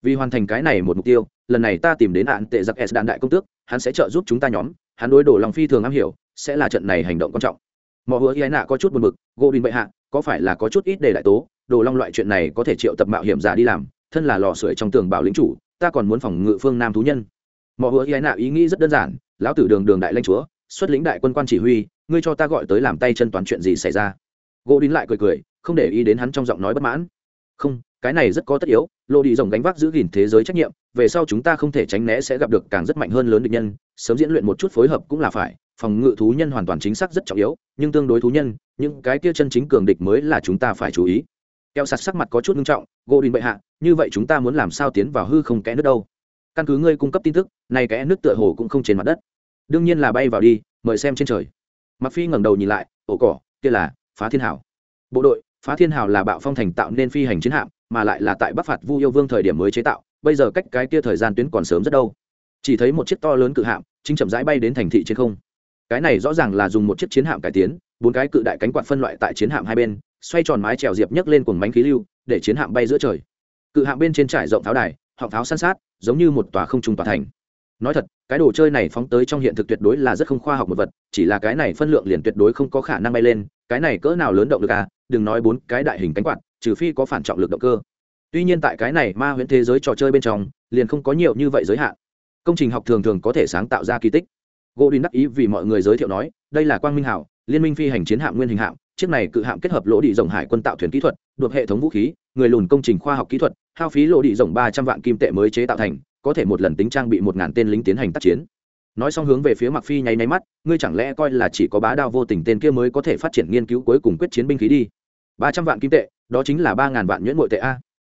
Vì hoàn thành cái này một mục tiêu, lần này ta tìm đến hạn tệ giặc s đạn đại công tước, hắn sẽ trợ giúp chúng ta nhóm, hắn đối đồ lòng phi thường am hiểu, sẽ là trận này hành động quan trọng mọi hứa y nạ có chút buồn bực, gỗ đình bệ hạ, có phải là có chút ít để đại tố? Đồ long loại chuyện này có thể triệu tập mạo hiểm giả đi làm, thân là lò sưởi trong tường bảo lĩnh chủ, ta còn muốn phòng ngự phương nam thú nhân. Mọi hứa y nạ ý nghĩ rất đơn giản, lão tử đường đường đại lanh chúa, xuất lĩnh đại quân quan chỉ huy, ngươi cho ta gọi tới làm tay chân toàn chuyện gì xảy ra? Gỗ đình lại cười cười, không để ý đến hắn trong giọng nói bất mãn. Không, cái này rất có tất yếu lộ đi rồng gánh vác giữ gìn thế giới trách nhiệm, về sau chúng ta không thể tránh né sẽ gặp được càng rất mạnh hơn lớn địch nhân, sớm diễn luyện một chút phối hợp cũng là phải phòng ngự thú nhân hoàn toàn chính xác rất trọng yếu, nhưng tương đối thú nhân, những cái kia chân chính cường địch mới là chúng ta phải chú ý. Keo sạt sắc mặt có chút nghiêm trọng gỗ đình bệ hạ, như vậy chúng ta muốn làm sao tiến vào hư không kẽ nước đâu? Căn cứ ngươi cung cấp tin tức, này kẽ nước tựa hồ cũng không trên mặt đất. Đương nhiên là bay vào đi, mời xem trên trời. Mặc phi ngẩng đầu nhìn lại, ổ cỏ, kia là phá thiên hảo. Bộ đội, phá thiên hảo là bạo phong thành tạo nên phi hành chiến hạm, mà lại là tại bắc phạt vu yêu vương thời điểm mới chế tạo, bây giờ cách cái kia thời gian tuyến còn sớm rất đâu. Chỉ thấy một chiếc to lớn cự hạm, chính chậm rãi bay đến thành thị trên không cái này rõ ràng là dùng một chiếc chiến hạm cải tiến, bốn cái cự đại cánh quạt phân loại tại chiến hạm hai bên, xoay tròn mái trèo diệp nhấc lên cùng bánh khí lưu, để chiến hạm bay giữa trời. Cự hạm bên trên trải rộng pháo đài, họng pháo san sát, giống như một tòa không trung tòa thành. Nói thật, cái đồ chơi này phóng tới trong hiện thực tuyệt đối là rất không khoa học một vật, chỉ là cái này phân lượng liền tuyệt đối không có khả năng bay lên, cái này cỡ nào lớn động lực à đừng nói bốn cái đại hình cánh quạt, trừ phi có phản trọng lực động cơ. Tuy nhiên tại cái này ma huyễn thế giới trò chơi bên trong, liền không có nhiều như vậy giới hạn. Công trình học thường thường có thể sáng tạo ra kỳ tích gỗ đinh đắc ý vì mọi người giới thiệu nói, đây là quang minh hảo, liên minh phi hành chiến hạm nguyên hình hạm, chiếc này cự hạm kết hợp lỗ đi rồng hải quân tạo thuyền kỹ thuật, đột hệ thống vũ khí, người lùn công trình khoa học kỹ thuật, hao phí lỗ đi rồng ba trăm vạn kim tệ mới chế tạo thành, có thể một lần tính trang bị một ngàn tên lính tiến hành tác chiến. Nói xong hướng về phía mặc phi nháy nháy mắt, ngươi chẳng lẽ coi là chỉ có bá đao vô tình tên kia mới có thể phát triển nghiên cứu cuối cùng quyết chiến binh khí đi? Ba trăm vạn kim tệ, đó chính là ba ngàn vạn nhuyễn nội tệ a.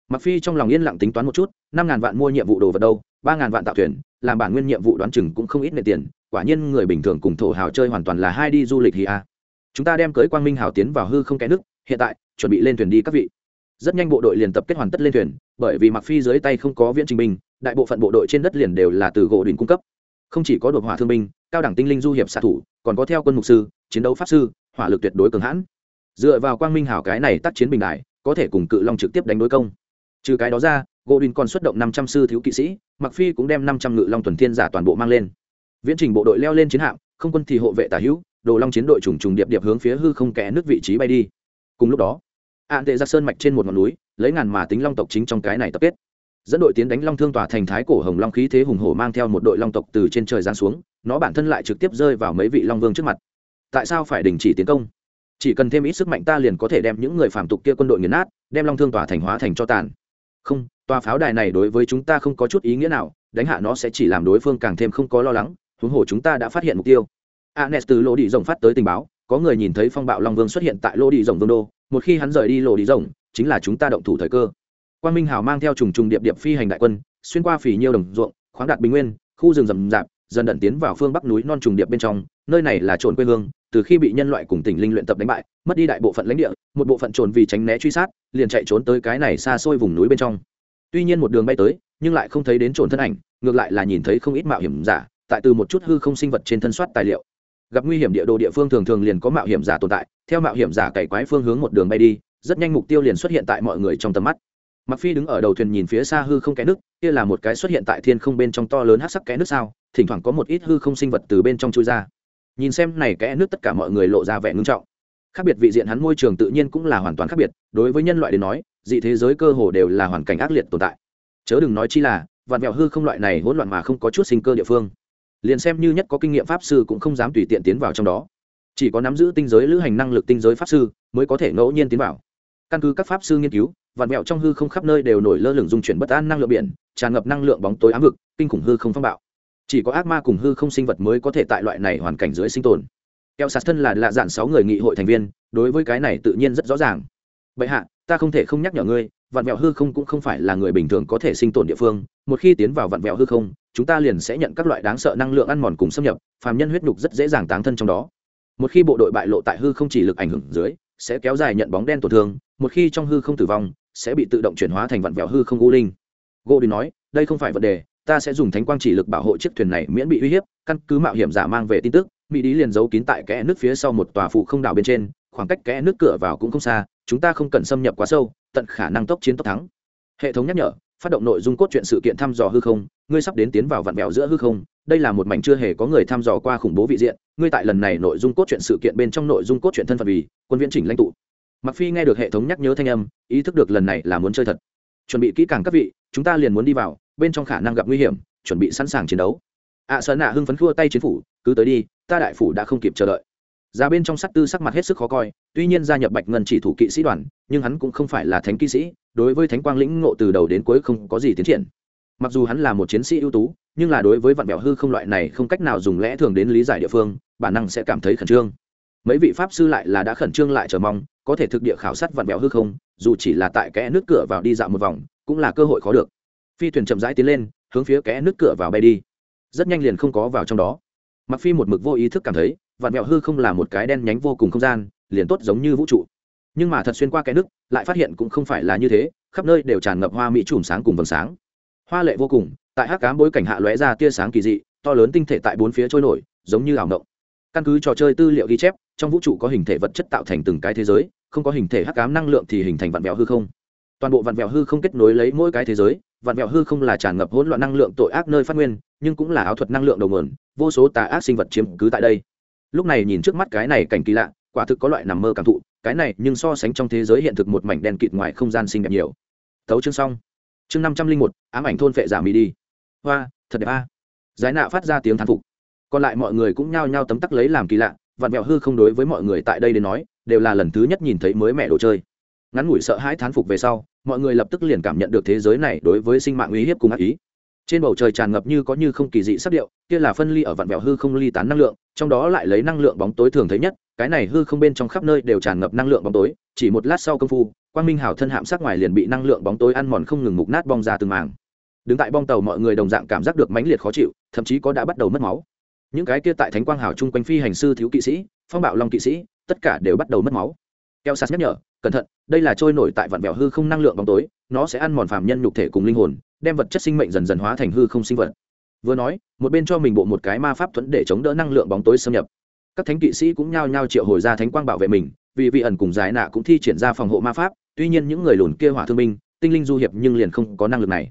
Mặc phi trong lòng yên lặng tính toán một chút, năm ngàn vạn mua nhiệm vụ đồ vật đâu, ba ngàn vạn tạo thuyền, làm bản nguyên nhiệm vụ đoán chừng cũng không ít nệ tiền quả nhiên người bình thường cùng thổ hào chơi hoàn toàn là hai đi du lịch hi a. Chúng ta đem cưới quang minh hào tiến vào hư không kẽ nước, hiện tại, chuẩn bị lên thuyền đi các vị. Rất nhanh bộ đội liền tập kết hoàn tất lên thuyền, bởi vì mặc phi dưới tay không có viễn trình binh, đại bộ phận bộ đội trên đất liền đều là từ gỗ đình cung cấp. Không chỉ có đột hỏa thương binh, cao đẳng tinh linh du hiệp xạ thủ, còn có theo quân mục sư, chiến đấu pháp sư, hỏa lực tuyệt đối cường hãn. Dựa vào quang minh hảo cái này tác chiến bình đại, có thể cùng cự long trực tiếp đánh đối công. Trừ cái đó ra, gỗ đình còn xuất động năm trăm sư thiếu kỵ sĩ mặc phi cũng đem năm trăm ngự long tuần thiên giả toàn bộ mang lên viễn trình bộ đội leo lên chiến hạm, không quân thì hộ vệ tả hữu, đồ long chiến đội trùng trùng điệp điệp hướng phía hư không kẽ nước vị trí bay đi. Cùng lúc đó ạn tệ ra sơn mạch trên một ngọn núi, lấy ngàn mà tính long tộc chính trong cái này tập kết. Dẫn đội tiến đánh long thương tòa thành thái cổ hồng long khí thế hùng hổ mang theo một đội long tộc từ trên trời giáng xuống, nó bản thân lại trực tiếp rơi vào mấy vị long vương trước mặt. Tại sao phải đình chỉ tiến công? Chỉ cần thêm ít sức mạnh ta liền có thể đem những người phạm tục kia quân đội nghiền nát, đem long thương tòa thành hóa thành cho tàn. Không, tòa pháo đài này đối với chúng ta không có chút ý nghĩa nào, đánh hạ nó sẽ chỉ làm đối phương càng thêm không có lo lắng huống hồ chúng ta đã phát hiện mục tiêu. Anes từ lô đi rồng phát tới tình báo, có người nhìn thấy phong bạo long vương xuất hiện tại lô đi rồng vương đô, một khi hắn rời đi lô đi rồng, chính là chúng ta động thủ thời cơ. Quan minh hào mang theo trùng trùng điệp điệp phi hành đại quân, xuyên qua phỉ nhiêu đồng ruộng, khoáng đạt bình nguyên, khu rừng rậm rạp, dần đận tiến vào phương bắc núi non trùng điệp bên trong, nơi này là trồn quê hương, từ khi bị nhân loại cùng tỉnh linh luyện tập đánh bại, mất đi đại bộ phận lãnh địa, một bộ phận trồn vì tránh né truy sát, liền chạy trốn tới cái này xa xôi vùng núi bên trong. Tuy nhiên một đường bay tới, nhưng lại không thấy đến trồn thân ảnh, ngược lại là nhìn thấy không ít mạo hiểm giả tại từ một chút hư không sinh vật trên thân soát tài liệu. Gặp nguy hiểm địa đồ địa phương thường thường liền có mạo hiểm giả tồn tại, theo mạo hiểm giả cày quái phương hướng một đường bay đi, rất nhanh mục tiêu liền xuất hiện tại mọi người trong tầm mắt. Mặc phi đứng ở đầu thuyền nhìn phía xa hư không kẽ nước, kia là một cái xuất hiện tại thiên không bên trong to lớn hát sắc kẽ nước sao, thỉnh thoảng có một ít hư không sinh vật từ bên trong chui ra. Nhìn xem này kẽ nước tất cả mọi người lộ ra vẻ ngưng trọng. Khác biệt vị diện hắn môi trường tự nhiên cũng là hoàn toàn khác biệt, đối với nhân loại đến nói, dị thế giới cơ hồ đều là hoàn cảnh ác liệt tồn tại. Chớ đừng nói chi là, vạn mẹo hư không loại này hỗn loạn mà không có chút sinh cơ địa phương liền xem như nhất có kinh nghiệm pháp sư cũng không dám tùy tiện tiến vào trong đó. Chỉ có nắm giữ tinh giới lữ hành năng lực tinh giới pháp sư mới có thể ngẫu nhiên tiến vào. Căn cứ các pháp sư nghiên cứu, vạn mẹo trong hư không khắp nơi đều nổi lơ lửng dung chuyển bất an năng lượng biển, tràn ngập năng lượng bóng tối ám vực, kinh khủng hư không phong bạo. Chỉ có ác ma cùng hư không sinh vật mới có thể tại loại này hoàn cảnh dưới sinh tồn. Kẹo sạt thân là lạ dạn sáu người nghị hội thành viên, đối với cái này tự nhiên rất rõ ràng. Vậy hạ, ta không thể không nhắc nhở ngươi, vạn vẹo hư không cũng không phải là người bình thường có thể sinh tồn địa phương, một khi tiến vào vạn vẹo hư không chúng ta liền sẽ nhận các loại đáng sợ năng lượng ăn mòn cùng xâm nhập, phàm nhân huyết nhục rất dễ dàng táng thân trong đó. Một khi bộ đội bại lộ tại hư không chỉ lực ảnh hưởng dưới, sẽ kéo dài nhận bóng đen tổn thương, một khi trong hư không tử vong, sẽ bị tự động chuyển hóa thành vạn vẹo hư không u linh. Gô đi nói, đây không phải vấn đề, ta sẽ dùng thánh quang chỉ lực bảo hộ chiếc thuyền này miễn bị uy hiếp, căn cứ mạo hiểm giả mang về tin tức, mỹ đi liền giấu kín tại kẽ nước phía sau một tòa phụ không đảo bên trên, khoảng cách kẽ nước cửa vào cũng không xa, chúng ta không cần xâm nhập quá sâu, tận khả năng tốc chiến tốc thắng. Hệ thống nhắc nhở, phát động nội dung cốt truyện sự kiện thăm dò hư không ngươi sắp đến tiến vào vạn bèo giữa hư không đây là một mảnh chưa hề có người thăm dò qua khủng bố vị diện ngươi tại lần này nội dung cốt truyện sự kiện bên trong nội dung cốt truyện thân phận vì quân viễn chỉnh lãnh tụ. Mặc phi nghe được hệ thống nhắc nhớ thanh âm ý thức được lần này là muốn chơi thật. Chuẩn bị kỹ càng các vị chúng ta liền muốn đi vào bên trong khả năng gặp nguy hiểm chuẩn bị sẵn sàng chiến đấu. Ạ à, sơn nạ hưng phấn khua tay chiến phủ cứ tới đi ta đại phủ đã không kịp chờ đợi. Ra bên trong sắc tư sắc mặt hết sức khó coi tuy nhiên gia nhập bạch ngân chỉ thủ kỵ sĩ đoàn nhưng hắn cũng không phải là thánh kỵ sĩ đối với thánh quang lĩnh ngộ từ đầu đến cuối không có gì tiến triển mặc dù hắn là một chiến sĩ ưu tú, nhưng là đối với vạn bèo hư không loại này không cách nào dùng lẽ thường đến lý giải địa phương, bản năng sẽ cảm thấy khẩn trương. Mấy vị pháp sư lại là đã khẩn trương lại chờ mong, có thể thực địa khảo sát vạn bèo hư không, dù chỉ là tại kẽ nước cửa vào đi dạo một vòng, cũng là cơ hội khó được. Phi thuyền chậm rãi tiến lên, hướng phía kẽ nước cửa vào bay đi. Rất nhanh liền không có vào trong đó. Mặc phi một mực vô ý thức cảm thấy vạn mẹo hư không là một cái đen nhánh vô cùng không gian, liền tốt giống như vũ trụ. Nhưng mà thật xuyên qua cái nước, lại phát hiện cũng không phải là như thế, khắp nơi đều tràn ngập hoa mỹ chùm sáng cùng vầng sáng hoa lệ vô cùng, tại hắc cám bối cảnh hạ lóe ra tia sáng kỳ dị, to lớn tinh thể tại bốn phía trôi nổi, giống như ảo động căn cứ trò chơi tư liệu ghi chép, trong vũ trụ có hình thể vật chất tạo thành từng cái thế giới, không có hình thể hắc cám năng lượng thì hình thành vạn vẹo hư không. Toàn bộ vạn vẹo hư không kết nối lấy mỗi cái thế giới, vạn vẹo hư không là tràn ngập hỗn loạn năng lượng tội ác nơi phát nguyên, nhưng cũng là áo thuật năng lượng đầu nguồn, vô số tà ác sinh vật chiếm cứ tại đây. Lúc này nhìn trước mắt cái này cảnh kỳ lạ, quả thực có loại nằm mơ cảm thụ, cái này nhưng so sánh trong thế giới hiện thực một mảnh đen kịt ngoài không gian xinh đẹp nhiều. Tấu chương xong chương năm trăm linh một, ám ảnh thôn phệ giả mì đi. Hoa, thật đẹp a. À. giải nạ phát ra tiếng thán phục. Còn lại mọi người cũng nhao nhao tấm tắc lấy làm kỳ lạ vạn mẹo hư không đối với mọi người tại đây đến nói, đều là lần thứ nhất nhìn thấy mới mẹ đồ chơi. Ngắn ngủi sợ hãi thán phục về sau, mọi người lập tức liền cảm nhận được thế giới này đối với sinh mạng uy hiếp cùng ác ý. Trên bầu trời tràn ngập như có như không kỳ dị sắc điệu, kia là phân ly ở vạn vẹo hư không ly tán năng lượng, trong đó lại lấy năng lượng bóng tối thường thấy nhất cái này hư không bên trong khắp nơi đều tràn ngập năng lượng bóng tối, chỉ một lát sau công phu, quang minh hào thân hạm sát ngoài liền bị năng lượng bóng tối ăn mòn không ngừng mục nát bong ra từng màng đứng tại bong tàu mọi người đồng dạng cảm giác được mãnh liệt khó chịu, thậm chí có đã bắt đầu mất máu. Những cái kia tại thánh quang hào chung quanh phi hành sư thiếu kỵ sĩ, phong bạo long kỵ sĩ, tất cả đều bắt đầu mất máu. Keo sas nhắc nhở, cẩn thận, đây là trôi nổi tại vạn vẹo hư không năng lượng bóng tối, nó sẽ ăn mòn phàm nhân nhục thể cùng linh hồn, đem vật chất sinh mệnh dần dần hóa thành hư không sinh vật. Vừa nói, một bên cho mình bộ một cái ma pháp thuẫn để chống đỡ năng lượng bóng tối xâm nhập các thánh kỵ sĩ cũng nhao nhao triệu hồi ra thánh quang bảo vệ mình, vì vị ẩn cùng giải nạ cũng thi triển ra phòng hộ ma pháp, tuy nhiên những người lùn kia hỏa thương binh, tinh linh du hiệp nhưng liền không có năng lực này.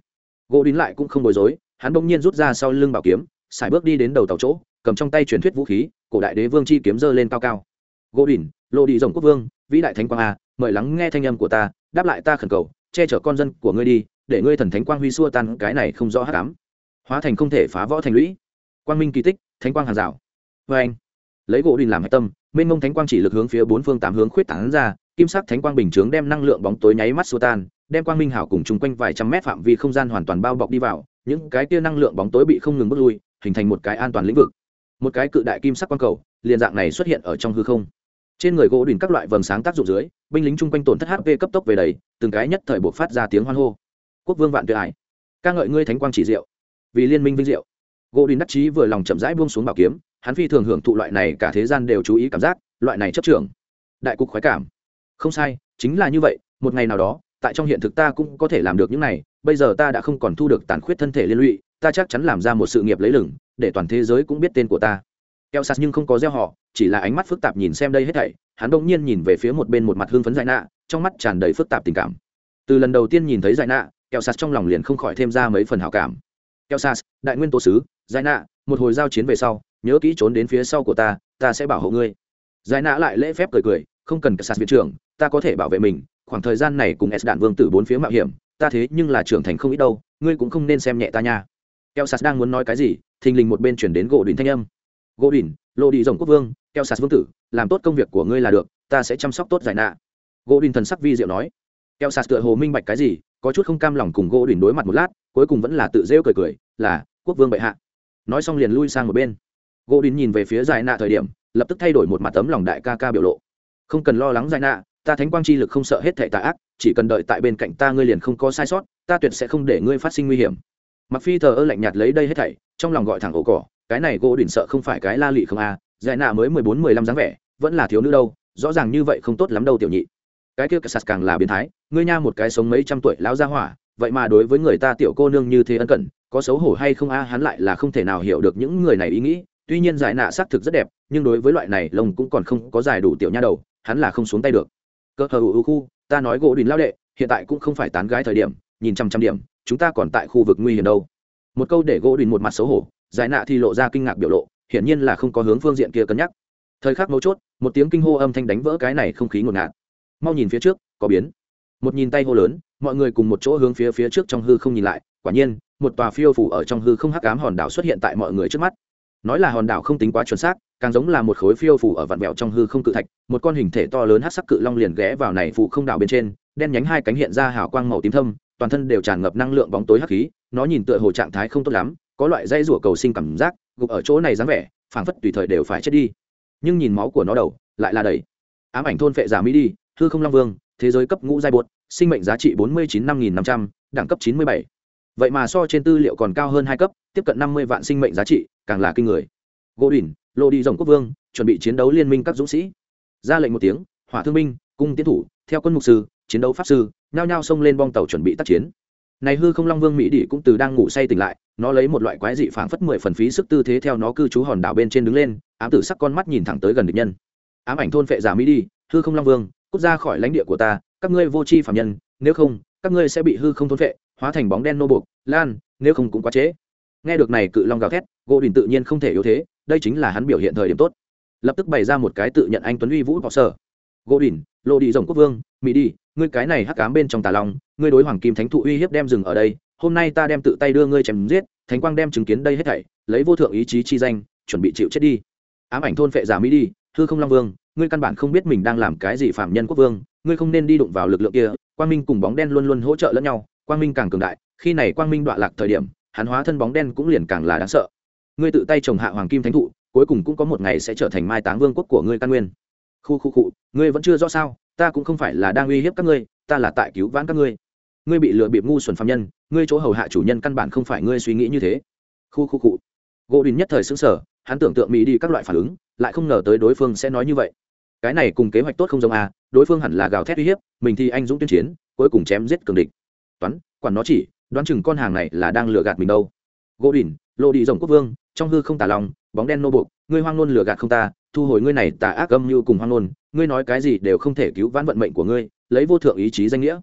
Gỗ đín lại cũng không bối rối, hắn bỗng nhiên rút ra sau lưng bảo kiếm xài bước đi đến đầu tàu chỗ, cầm trong tay truyền thuyết vũ khí, cổ đại đế vương chi kiếm dơ lên cao cao. Gỗ đỉnh lộ đi rồng quốc vương, vĩ đại thánh quang a, mời lắng nghe thanh âm của ta, đáp lại ta khẩn cầu, che chở con dân của ngươi đi, để ngươi thần thánh quang huy xua tan cái này không rõ hát cám hóa thành không thể phá võ thành lũy. Quang minh kỳ tích, thánh quang hàng rào. Vê anh lấy gỗ đình làm hạch tâm, mênh mông thánh quang chỉ lực hướng phía bốn phương tám hướng khuyết tảng ra, kim sắc thánh quang bình chướng đem năng lượng bóng tối nháy mắt xua tan, đem quang minh hảo cùng chung quanh vài trăm mét phạm vi không gian hoàn toàn bao bọc đi vào, những cái tia năng lượng bóng tối bị không ngừng bước lui, hình thành một cái an toàn lĩnh vực. Một cái cự đại kim sắc quang cầu, liền dạng này xuất hiện ở trong hư không. Trên người gỗ đùn các loại vầng sáng tác dụng dưới, binh lính chung quanh tổn thất hp cấp tốc về đầy, từng cái nhất thời buộc phát ra tiếng hoan hô. Quốc vương vạn tuyệt ải ca ngợi ngươi thánh quang chỉ diệu. Vì liên minh vinh diệu. Gỗ đùn đắc chí vừa lòng chậm rãi buông xuống bảo kiếm hắn phi thường hưởng thụ loại này cả thế gian đều chú ý cảm giác, loại này chấp trưởng. Đại cục khoái cảm. Không sai, chính là như vậy, một ngày nào đó, tại trong hiện thực ta cũng có thể làm được những này, bây giờ ta đã không còn thu được tàn khuyết thân thể liên lụy, ta chắc chắn làm ra một sự nghiệp lấy lửng để toàn thế giới cũng biết tên của ta. Keo sas nhưng không có gieo họ, chỉ là ánh mắt phức tạp nhìn xem đây hết thảy, hắn đông nhiên nhìn về phía một bên một mặt hương phấn Dại nạ, trong mắt tràn đầy phức tạp tình cảm. Từ lần đầu tiên nhìn thấy Dại nạ, keo sas trong lòng liền không khỏi thêm ra mấy phần hảo cảm. Keo sas, đại nguyên tố sứ, Dại nạ, một hồi giao chiến về sau nhớ kỹ trốn đến phía sau của ta ta sẽ bảo hộ ngươi. Giải nã lại lễ phép cười cười, không cần cả sạt viện trưởng, ta có thể bảo vệ mình, khoảng thời gian này cùng s đạn vương tử bốn phía mạo hiểm, ta thế nhưng là trưởng thành không ít đâu, ngươi cũng không nên xem nhẹ ta nha. Keo sạt đang muốn nói cái gì, thình lình một bên chuyển đến gỗ đỉnh thanh âm. Gỗ đỉnh lộ đi rồng quốc vương, keo sạt vương tử, làm tốt công việc của ngươi là được, ta sẽ chăm sóc tốt giải nạ gỗ đỉnh thần sắc vi diệu nói. Keo sạt tựa hồ minh bạch cái gì, có chút không cam lòng cùng gỗ đỉnh đối mặt một lát, cuối cùng vẫn là tự rêu cười cười, là, quốc vương bệ hạ. Nói xong liền lui sang một bên gỗ đình nhìn về phía giải nạ thời điểm lập tức thay đổi một mặt tấm lòng đại ca ca biểu lộ. Không cần lo lắng giải nạ ta thánh quang chi lực không sợ hết thệ tà ác chỉ cần đợi tại bên cạnh ta ngươi liền không có sai sót ta tuyệt sẽ không để ngươi phát sinh nguy hiểm. Mặc phi thờ ơ lạnh nhạt lấy đây hết thảy trong lòng gọi thẳng ổ cỏ cái này gỗ đỉnh sợ không phải cái la lị không a à, giải nạ mới mười bốn mười lăm dáng vẻ vẫn là thiếu nữ đâu rõ ràng như vậy không tốt lắm đâu tiểu nhị. Cái kia sạt càng là biến thái ngươi nha một cái sống mấy trăm tuổi lão gia hỏa vậy mà đối với người ta tiểu cô nương như thế ân cần có xấu hổ hay không a? Hắn lại là không thể nào hiểu được những người này ý nghĩ tuy nhiên giải nạ xác thực rất đẹp, nhưng đối với loại này, lông cũng còn không có giải đủ tiểu nha đầu, hắn là không xuống tay được. Cơ hờ ưu khu, ta nói gỗ đình lao đệ, hiện tại cũng không phải tán gái thời điểm, nhìn trăm trăm điểm, chúng ta còn tại khu vực nguy hiểm đâu. Một câu để gỗ đình một mặt xấu hổ, giải nạ thì lộ ra kinh ngạc biểu lộ, hiển nhiên là không có hướng phương diện kia cân nhắc. Thời khắc mấu chốt, một tiếng kinh hô âm thanh đánh vỡ cái này không khí ngột ngạt. Mau nhìn phía trước, có biến. Một nhìn tay hô lớn, mọi người cùng một chỗ hướng phía phía trước trong hư không nhìn lại, quả nhiên, một tòa phiêu phủ ở trong hư không hắc ám hòn đảo xuất hiện tại mọi người trước mắt nói là hòn đảo không tính quá chuẩn xác, càng giống là một khối phiêu phủ ở vạn mẹo trong hư không cự thạch, một con hình thể to lớn hát sắc cự long liền ghé vào này phụ không đảo bên trên, đen nhánh hai cánh hiện ra hào quang màu tím thâm, toàn thân đều tràn ngập năng lượng bóng tối hắc khí, nó nhìn tựa hồ trạng thái không tốt lắm, có loại dây rủa cầu sinh cảm giác, gục ở chỗ này dáng vẻ, phảng phất tùy thời đều phải chết đi. Nhưng nhìn máu của nó đầu, lại là đầy. Ám ảnh thôn phệ giả mỹ đi, hư không long vương, thế giới cấp ngũ giai bột, sinh mệnh giá trị bốn mươi chín năm nghìn năm trăm, đẳng cấp chín mươi bảy. Vậy mà so trên tư liệu còn cao hơn hai cấp, tiếp cận năm mươi vạn sinh mệnh giá trị càng là kinh người. Gỗ đỉnh lộ đi rồng quốc vương, chuẩn bị chiến đấu liên minh các dũng sĩ. Ra lệnh một tiếng, hỏa thương binh, cung tiến thủ, theo quân mục sư, chiến đấu pháp sư, nhao nhao xông lên bong tàu chuẩn bị tác chiến. Này hư không long vương mỹ đỉ cũng từ đang ngủ say tỉnh lại, nó lấy một loại quái dị phảng phất mười phần phí sức tư thế theo nó cư trú hòn đảo bên trên đứng lên, ám tử sắc con mắt nhìn thẳng tới gần địch nhân. Ám ảnh thôn phệ giả mỹ đi hư không long vương, cút ra khỏi lãnh địa của ta, các ngươi vô tri phạm nhân, nếu không, các ngươi sẽ bị hư không thôn phệ, hóa thành bóng đen nô buộc, lan, nếu không cũng quá trễ nghe được này cự long gào thét, gỗ đình tự nhiên không thể yếu thế, đây chính là hắn biểu hiện thời điểm tốt. Lập tức bày ra một cái tự nhận anh tuấn uy vũ bỏ sở. Gỗ đình lộ đi rồng quốc vương mỹ đi ngươi cái này hắc cám bên trong tà long, ngươi đối hoàng kim thánh thụ uy hiếp đem rừng ở đây, hôm nay ta đem tự tay đưa ngươi chém giết, thánh quang đem chứng kiến đây hết thảy, lấy vô thượng ý chí chi danh, chuẩn bị chịu chết đi. Ám ảnh thôn phệ giả mỹ đi hư không long vương, ngươi căn bản không biết mình đang làm cái gì phạm nhân quốc vương, ngươi không nên đi đụng vào lực lượng kia, quang minh cùng bóng đen luôn luôn hỗ trợ lẫn nhau, quang minh càng cường đại, khi này quang minh đọa lạc thời điểm hắn hóa thân bóng đen cũng liền càng là đáng sợ. Ngươi tự tay trồng hạ hoàng kim thánh thụ, cuối cùng cũng có một ngày sẽ trở thành mai táng vương quốc của ngươi căn nguyên. Khu khu cụ ngươi vẫn chưa rõ sao, ta cũng không phải là đang uy hiếp các ngươi, ta là tại cứu vãn các ngươi. Ngươi bị lừa bịp ngu xuẩn phạm nhân, ngươi chỗ hầu hạ chủ nhân căn bản không phải ngươi suy nghĩ như thế. Khu khu cụ gỗ đình nhất thời xứng sở hắn tưởng tượng mỹ đi các loại phản ứng, lại không ngờ tới đối phương sẽ nói như vậy. Cái này cùng kế hoạch tốt không giống à đối phương hẳn là gào thét uy hiếp, mình thì anh dũng tuyên chiến, cuối cùng chém giết cường địch. Toán, quản nó chỉ đoán chừng con hàng này là đang lừa gạt mình đâu. Gỗ đỉnh lộ đi rồng quốc vương, trong hư không tà lòng, bóng đen nô buộc, ngươi hoang nôn lừa gạt không ta, thu hồi ngươi này tà ác âm như cùng hoang nôn ngươi nói cái gì đều không thể cứu vãn vận mệnh của ngươi, lấy vô thượng ý chí danh nghĩa.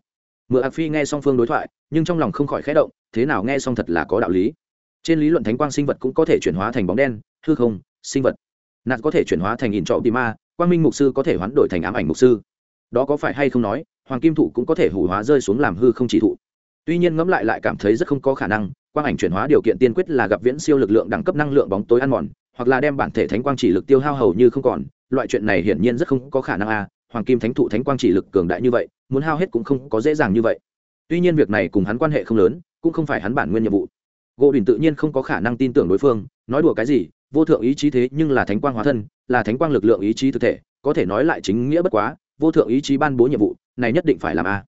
Mượn ạc phi nghe song phương đối thoại, nhưng trong lòng không khỏi khẽ động, thế nào nghe xong thật là có đạo lý. Trên lý luận thánh quang sinh vật cũng có thể chuyển hóa thành bóng đen, hư không, sinh vật. Nạt có thể chuyển hóa thành in trọ tì ma, quang minh mục sư có thể hoán đổi thành ám ảnh mục sư. Đó có phải hay không nói, hoàng kim thụ cũng có thể hủ hóa rơi xuống làm hư không chỉ thụ tuy nhiên ngẫm lại lại cảm thấy rất không có khả năng, quang ảnh chuyển hóa điều kiện tiên quyết là gặp viễn siêu lực lượng đẳng cấp năng lượng bóng tối ăn mòn, hoặc là đem bản thể thánh quang chỉ lực tiêu hao hầu như không còn, loại chuyện này hiển nhiên rất không có khả năng a, hoàng kim thánh thụ thánh quang chỉ lực cường đại như vậy, muốn hao hết cũng không có dễ dàng như vậy. Tuy nhiên việc này cùng hắn quan hệ không lớn, cũng không phải hắn bản nguyên nhiệm vụ. Gỗ đình tự nhiên không có khả năng tin tưởng đối phương, nói đùa cái gì, vô thượng ý chí thế nhưng là thánh quang hóa thân, là thánh quang lực lượng ý chí thực thể, có thể nói lại chính nghĩa bất quá, vô thượng ý chí ban bố nhiệm vụ, này nhất định phải làm a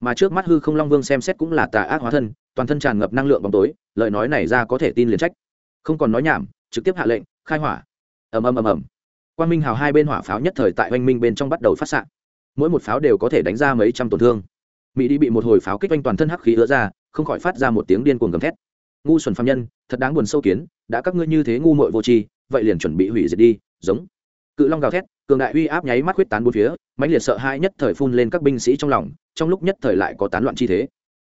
mà trước mắt hư không long vương xem xét cũng là tà ác hóa thân, toàn thân tràn ngập năng lượng bóng tối, lời nói này ra có thể tin liền trách. Không còn nói nhảm, trực tiếp hạ lệnh, khai hỏa. Ầm ầm ầm ầm. Quang minh hào hai bên hỏa pháo nhất thời tại oanh minh bên trong bắt đầu phát xạ. Mỗi một pháo đều có thể đánh ra mấy trăm tổn thương. Mỹ đi bị một hồi pháo kích oanh toàn thân hắc khí ứa ra, không khỏi phát ra một tiếng điên cuồng gầm thét. Ngu xuẩn phạm nhân, thật đáng buồn sâu kiến, đã các ngươi như thế ngu muội vô tri, vậy liền chuẩn bị hủy diệt đi, giống. Cự long gào thét cường đại uy áp nháy mắt huyết tán bốn phía, mãnh liệt sợ hãi nhất thời phun lên các binh sĩ trong lòng, trong lúc nhất thời lại có tán loạn chi thế.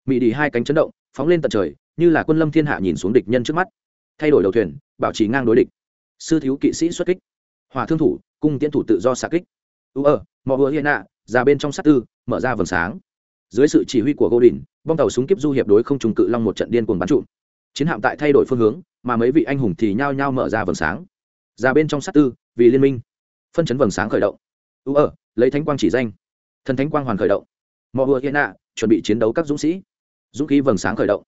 Mỹ đi hai cánh chấn động, phóng lên tận trời, như là quân lâm thiên hạ nhìn xuống địch nhân trước mắt. Thay đổi đầu thuyền, bảo trì ngang đối địch. Sư thiếu kỵ sĩ xuất kích. Hòa thương thủ, cung tiễn thủ tự do xạ kích. U mò hứa hiện nạ, ra bên trong sát tư, mở ra vầng sáng. Dưới sự chỉ huy của gô đình bom tàu súng kiếp du hiệp đối không trùng cự long một trận điên cuồng bắn trụm. Chiến hạm tại thay đổi phương hướng, mà mấy vị anh hùng thì nhao nhao mở ra vầng sáng. Ra bên trong sát tư, vì liên minh phân chấn vầng sáng khởi động. U ơ, lấy thánh quang chỉ danh. Thần thánh quang hoàn khởi động. Mò hùa hiện nạ, chuẩn bị chiến đấu các dũng sĩ. Dũng khí vầng sáng khởi động.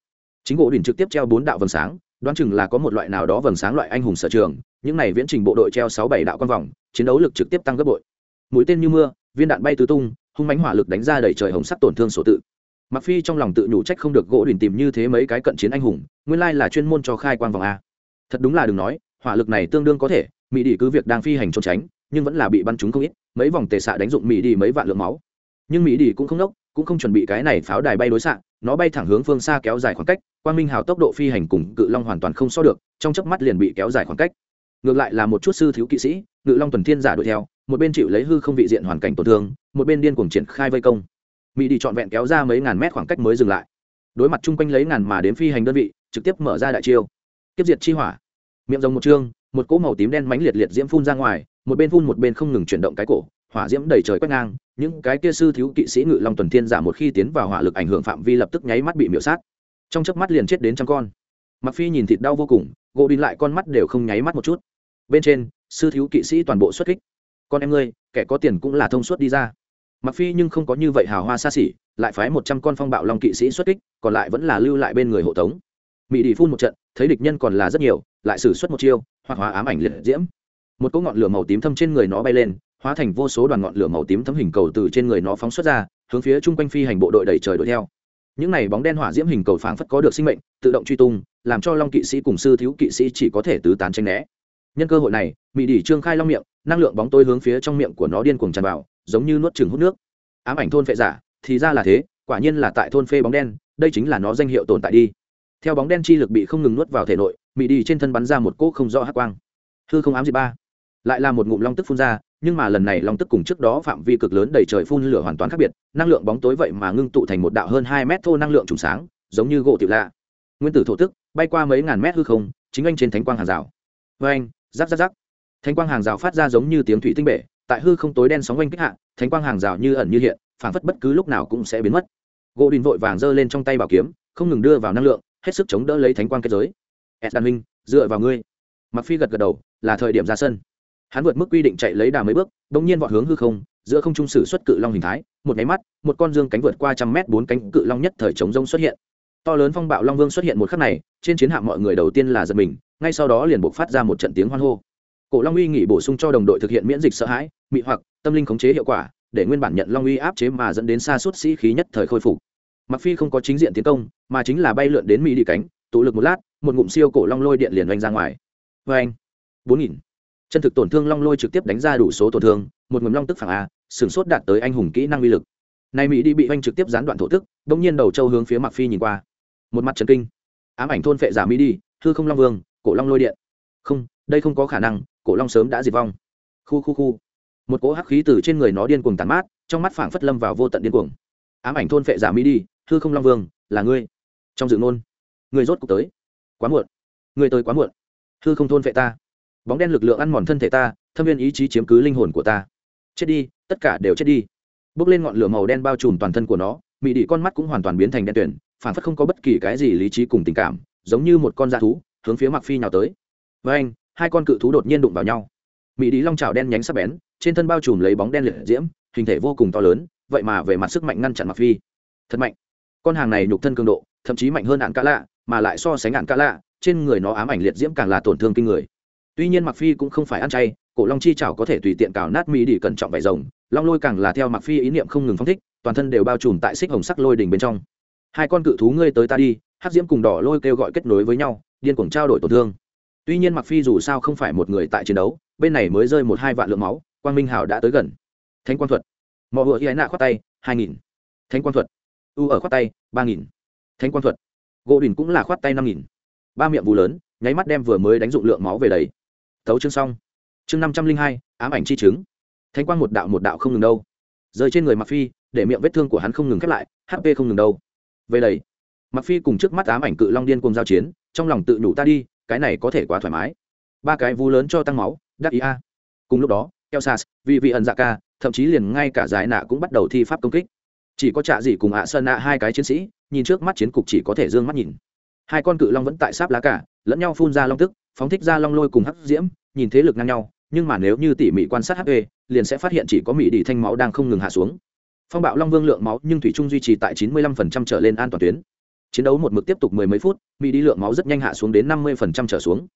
Chính gỗ đình trực tiếp treo bốn đạo vầng sáng, đoán chừng là có một loại nào đó vầng sáng loại anh hùng sở trường, những này viễn trình bộ đội treo sáu bảy đạo quang vòng, chiến đấu lực trực tiếp tăng gấp bội. Mũi tên như mưa, viên đạn bay tứ tung, hung mánh hỏa lực đánh ra đầy trời hồng sắc tổn thương sổ tự. Mặc phi trong lòng tự nhủ trách không được gỗ đình tìm như thế mấy cái cận chiến anh hùng, nguyên lai là chuyên môn cho khai quang vòng a. Thật đúng là đừng nói, hỏa lực này tương đương có thể, mỹ đi cứ việc đang phi hành trốn tránh nhưng vẫn là bị bắn trúng không ít, mấy vòng tề xạ đánh dụng mỹ đi mấy vạn lượng máu. Nhưng mỹ đi cũng không nốc, cũng không chuẩn bị cái này pháo đài bay đối xạ, nó bay thẳng hướng phương xa kéo dài khoảng cách, quang minh hào tốc độ phi hành cùng cự long hoàn toàn không so được, trong chớp mắt liền bị kéo dài khoảng cách. Ngược lại là một chút sư thiếu kỵ sĩ ngự long tuần thiên giả đuổi theo, một bên chịu lấy hư không vị diện hoàn cảnh tổn thương, một bên điên cuồng triển khai vây công. Mỹ đi trọn vẹn kéo ra mấy ngàn mét khoảng cách mới dừng lại. Đối mặt chung quanh lấy ngàn mà đến phi hành đơn vị, trực tiếp mở ra đại chiêu. Tiếp diệt chi hỏa. Miệng rồng một chương một cỗ màu tím đen mánh liệt liệt diễm phun ra ngoài, một bên phun một bên không ngừng chuyển động cái cổ, hỏa diễm đầy trời quét ngang, những cái kia sư thiếu kỵ sĩ ngự long tuần thiên giả một khi tiến vào hỏa lực ảnh hưởng phạm vi lập tức nháy mắt bị miễu sát. Trong chớp mắt liền chết đến trăm con. Mặc phi nhìn thịt đau vô cùng, gỗ đi lại con mắt đều không nháy mắt một chút. Bên trên, sư thiếu kỵ sĩ toàn bộ xuất kích. Con em ngươi, kẻ có tiền cũng là thông suốt đi ra. Mặc phi nhưng không có như vậy hào hoa xa xỉ, lại phái một trăm con phong bạo long kỵ sĩ xuất kích, còn lại vẫn là lưu lại bên người hộ tống. Mỹ đi phun một trận, thấy địch nhân còn là rất nhiều lại xử suất một chiêu, hoặc hóa ám ảnh liệt diễm. Một cỗ ngọn lửa màu tím thâm trên người nó bay lên, hóa thành vô số đoàn ngọn lửa màu tím thấm hình cầu từ trên người nó phóng xuất ra, hướng phía chung quanh phi hành bộ đội đẩy trời đuổi theo. Những này bóng đen hỏa diễm hình cầu phảng phất có được sinh mệnh, tự động truy tung, làm cho long kỵ sĩ cùng sư thiếu kỵ sĩ chỉ có thể tứ tán tranh né. Nhân cơ hội này mỹ đỉ trương khai long miệng, năng lượng bóng tối hướng phía trong miệng của nó điên cuồng tràn vào, giống như nuốt chừng hút nước. Ám ảnh thôn phệ giả, thì ra là thế, quả nhiên là tại thôn phê bóng đen, đây chính là nó danh hiệu tồn tại đi. Theo bóng đen chi lực bị không ngừng nuốt vào thể nội mỹ đi trên thân bắn ra một cỗ không rõ hắc quang. Hư không ám dị ba. Lại là một ngụm long tức phun ra, nhưng mà lần này long tức cùng trước đó phạm vi cực lớn đầy trời phun lửa hoàn toàn khác biệt, năng lượng bóng tối vậy mà ngưng tụ thành một đạo hơn hai mét thô năng lượng trùng sáng, giống như gỗ tiểu lạ. Nguyên tử thổ tức, bay qua mấy ngàn mét hư không, chính anh trên thánh quang hàng rào. Vê anh, rắc rắc rắc. Thánh quang hàng rào phát ra giống như tiếng thủy tinh bể, tại hư không tối đen sóng quanh kích hạ, thánh quang hàng rào như ẩn như hiện, phảng phất bất cứ lúc nào cũng sẽ biến mất. Gỗ đình vội vàng giơ lên trong tay bảo kiếm, không ngừng đưa vào năng lượng, hết sức chống đỡ lấy thánh quang kết giới s đan minh dựa vào ngươi. Mặc phi gật gật đầu, là thời điểm ra sân. Hắn vượt mức quy định chạy lấy đà mấy bước, bỗng nhiên vọt hướng hư không, giữa không trung sử xuất cự long hình thái, một máy mắt, một con dương cánh vượt qua trăm mét bốn cánh cự long nhất thời chống rông xuất hiện. To lớn phong bạo long vương xuất hiện một khắc này, trên chiến hạm mọi người đầu tiên là giật mình, ngay sau đó liền buộc phát ra một trận tiếng hoan hô. Cổ long uy nghỉ bổ sung cho đồng đội thực hiện miễn dịch sợ hãi, mị hoặc, tâm linh khống chế hiệu quả, để nguyên bản nhận long uy áp chế mà dẫn đến xa suốt sĩ khí nhất thời khôi phục. Mặc phi không có chính diện tiến công, mà chính là bay lượn đến mỹ đi cánh, tụ lực một lát một ngụm siêu cổ long lôi điện liền oanh ra ngoài. Vê anh. Bốn nghìn. Chân thực tổn thương long lôi trực tiếp đánh ra đủ số tổn thương, một ngụm long tức phảng a sửng sốt đạt tới anh hùng kỹ năng uy lực. Nay mỹ đi bị oanh trực tiếp gián đoạn thổ tức, bỗng nhiên đầu châu hướng phía mặc phi nhìn qua. Một mặt trần kinh. Ám ảnh thôn phệ giả mỹ đi, hư không long vương, cổ long lôi điện. Không, đây không có khả năng, cổ long sớm đã diệt vong. Khu khu khu. Một cỗ hắc khí từ trên người nó điên cuồng tàn mát, trong mắt phảng phất lâm vào vô tận điên cuồng. Ám ảnh thôn phệ giả mỹ đi, hư không long vương, là ngươi. Trong dự ngôn, người rốt cuộc tới quá muộn. Người tới quá muộn. Hư không thôn vệ ta. Bóng đen lực lượng ăn mòn thân thể ta, thâm viên ý chí chiếm cứ linh hồn của ta. Chết đi, tất cả đều chết đi. Bước lên ngọn lửa màu đen bao trùm toàn thân của nó mỹ đi con mắt cũng hoàn toàn biến thành đen tuyển phản phất không có bất kỳ cái gì lý trí cùng tình cảm, giống như một con da thú, hướng phía mặc phi nào tới. Với anh, hai con cự thú đột nhiên đụng vào nhau. Mỹ đi long trào đen nhánh sắc bén, trên thân bao trùm lấy bóng đen liệt diễm, hình thể vô cùng to lớn, vậy mà về mặt sức mạnh ngăn chặn mặc phi. Thật mạnh. Con hàng này nhục thân cường độ, thậm chí mạnh hơn ạn cá lạ mà lại so sánh ngạn cả lạ, trên người nó ám ảnh liệt diễm càng là tổn thương kinh người. Tuy nhiên mặc phi cũng không phải ăn chay, cổ long chi chảo có thể tùy tiện cào nát mỹ đi cẩn trọng vải rồng, long lôi càng là theo mặc phi ý niệm không ngừng phong thích, toàn thân đều bao trùm tại xích hồng sắc lôi đỉnh bên trong. Hai con cự thú ngươi tới ta đi, hắc diễm cùng đỏ lôi kêu gọi kết nối với nhau, điên cuồng trao đổi tổn thương. Tuy nhiên mặc phi dù sao không phải một người tại chiến đấu, bên này mới rơi một hai vạn lượng máu, quang minh hào đã tới gần. Thánh quang thuật. Mò hựa hy nạ khoát tay, hai nghìn. Thánh quang thuật. U ở khoát tay, ba nghìn. Thánh quang thuật gỗ đình cũng là khoát tay năm nghìn. Ba miệng vụ lớn nháy mắt đem vừa mới đánh dụng lượng máu về đấy thấu chương xong. Chương năm trăm linh hai ám ảnh chi chứng. Thanh quang một đạo một đạo không ngừng đâu. Rơi trên người mặc phi để miệng vết thương của hắn không ngừng khép lại hp không ngừng đâu. Về đầy. Mặc phi cùng trước mắt ám ảnh cự long điên cùng giao chiến trong lòng tự nhủ ta đi cái này có thể quá thoải mái. Ba cái vú lớn cho tăng máu đắc ý a. Cùng lúc đó Elsas, vì vị ẩn dạ ca, thậm chí liền ngay cả giải nạ cũng bắt đầu thi pháp công kích. Chỉ có Trạ Dị cùng ạ Sơn ạ hai cái chiến sĩ, nhìn trước mắt chiến cục chỉ có thể dương mắt nhìn. Hai con cự long vẫn tại sáp lá cả, lẫn nhau phun ra long tức, phóng thích ra long lôi cùng hắc diễm, nhìn thế lực ngang nhau, nhưng mà nếu như tỉ mỉ quan sát HP, liền sẽ phát hiện chỉ có mỹ đi thanh máu đang không ngừng hạ xuống. Phong bạo long vương lượng máu nhưng thủy trung duy trì tại 95% trở lên an toàn tuyến. Chiến đấu một mực tiếp tục mười mấy phút, mỹ đi lượng máu rất nhanh hạ xuống đến 50% trở xuống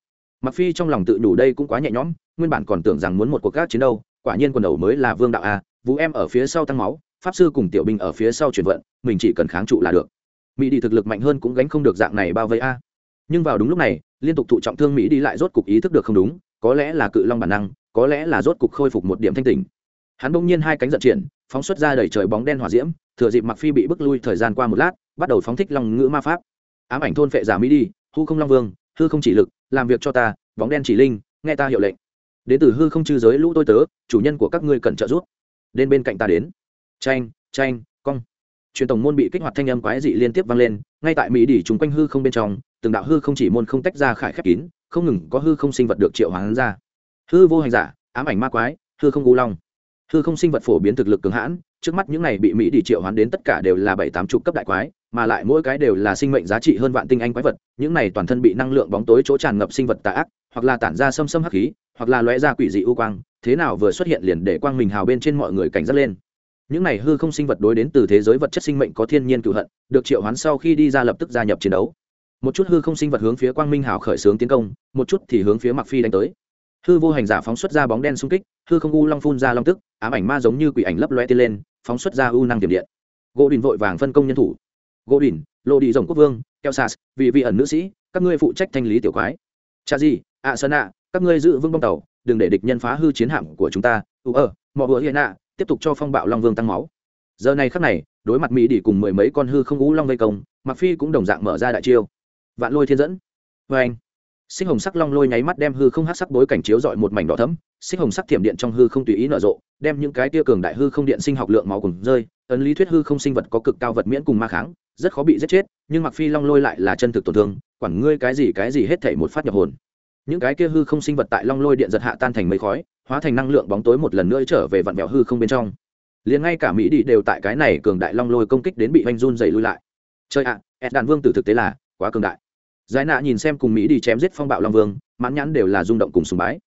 mặc phi trong lòng tự đủ đây cũng quá nhẹ nhõm nguyên bản còn tưởng rằng muốn một cuộc gác chiến đâu quả nhiên quần đầu mới là vương đạo a vũ em ở phía sau tăng máu pháp sư cùng tiểu binh ở phía sau chuyển vận, mình chỉ cần kháng trụ là được. Mỹ đi thực lực mạnh hơn cũng gánh không được dạng này bao vây a. Nhưng vào đúng lúc này, liên tục thụ trọng thương mỹ đi lại rốt cục ý thức được không đúng, có lẽ là cự long bản năng, có lẽ là rốt cục khôi phục một điểm thanh tỉnh. Hắn bỗng nhiên hai cánh giận triển, phóng xuất ra đẩy trời bóng đen hỏa diễm, thừa dịp mặc phi bị bức lui thời gian qua một lát, bắt đầu phóng thích long ngữ ma pháp. Ám ảnh thôn phệ giả mỹ đi, hư không long vương, hư không chỉ lực, làm việc cho ta, bóng đen chỉ linh, nghe ta hiệu lệnh. Đến từ hư không chư giới lũ tôi tớ, chủ nhân của các ngươi cần trợ giúp. Đến bên cạnh ta đến tranh tranh cong. Truyền tổng môn bị kích hoạt thanh âm quái dị liên tiếp vang lên, ngay tại mỹ đỉ chúng quanh hư không bên trong, từng đạo hư không chỉ môn không tách ra khải khép kín, không ngừng có hư không sinh vật được triệu hoán ra. Hư vô hành giả, ám ảnh ma quái, hư không u long. Hư không sinh vật phổ biến thực lực cường hãn, trước mắt những này bị mỹ đi triệu hoán đến tất cả đều là bảy tám chục cấp đại quái, mà lại mỗi cái đều là sinh mệnh giá trị hơn vạn tinh anh quái vật, những này toàn thân bị năng lượng bóng tối chỗ tràn ngập sinh vật tà ác, hoặc là tản ra xâm xâm hắc khí, hoặc là lóe ra quỷ dị u quang, thế nào vừa xuất hiện liền để quang mình hào bên trên mọi người cảnh giác lên những này hư không sinh vật đối đến từ thế giới vật chất sinh mệnh có thiên nhiên cựu hận, được triệu hoán sau khi đi ra lập tức gia nhập chiến đấu. Một chút hư không sinh vật hướng phía quang minh hào khởi xướng tiến công, một chút thì hướng phía mặc phi đánh tới. Hư vô hành giả phóng xuất ra bóng đen xung kích, hư không u long phun ra long tức, ám ảnh ma giống như quỷ ảnh lấp loe tiên lên, phóng xuất ra u năng tiềm điện. Gỗ đình vội vàng phân công nhân thủ. Gỗ đình lộ đi rồng quốc vương, keo sas, Vị vị ẩn nữ sĩ, các ngươi phụ trách thanh lý tiểu quái. Cha gì ạ sơn ạ các ngươi giữ vững bông tàu, đừng để địch nhân phá hư chiến hạm của chúng ta. Ưu ờ mọi bữa hiện ạ tiếp tục cho phong bạo long vương tăng máu. Giờ này khắc này, đối mặt mỹ đi cùng mười mấy con hư không ú long vây công mặc phi cũng đồng dạng mở ra đại chiêu. Vạn lôi thiên dẫn. Vê anh sinh hồng sắc long lôi nháy mắt đem hư không hát sắc bối cảnh chiếu dọi một mảnh đỏ thấm sinh hồng sắc thiểm điện trong hư không tùy ý nở rộ, đem những cái tia cường đại hư không điện sinh học lượng máu cùng rơi, ấn lý thuyết hư không sinh vật có cực cao vật miễn cùng ma kháng, rất khó bị giết chết, nhưng mặc phi long lôi lại là chân thực tổn thương, quản ngươi cái gì cái gì hết thảy một phát nhập hồn những cái kia hư không sinh vật tại long lôi điện giật hạ tan thành mấy khói hóa thành năng lượng bóng tối một lần nữa trở về vặn vẹo hư không bên trong. Liền ngay cả mỹ đi đều tại cái này cường đại long lôi công kích đến bị oanh run dày lui lại. Chơi ạ à, đàn vương tử thực tế là quá cường đại. Giải nạ nhìn xem cùng mỹ đi chém giết phong bạo long vương mãn nhãn đều là rung động cùng sùng bái.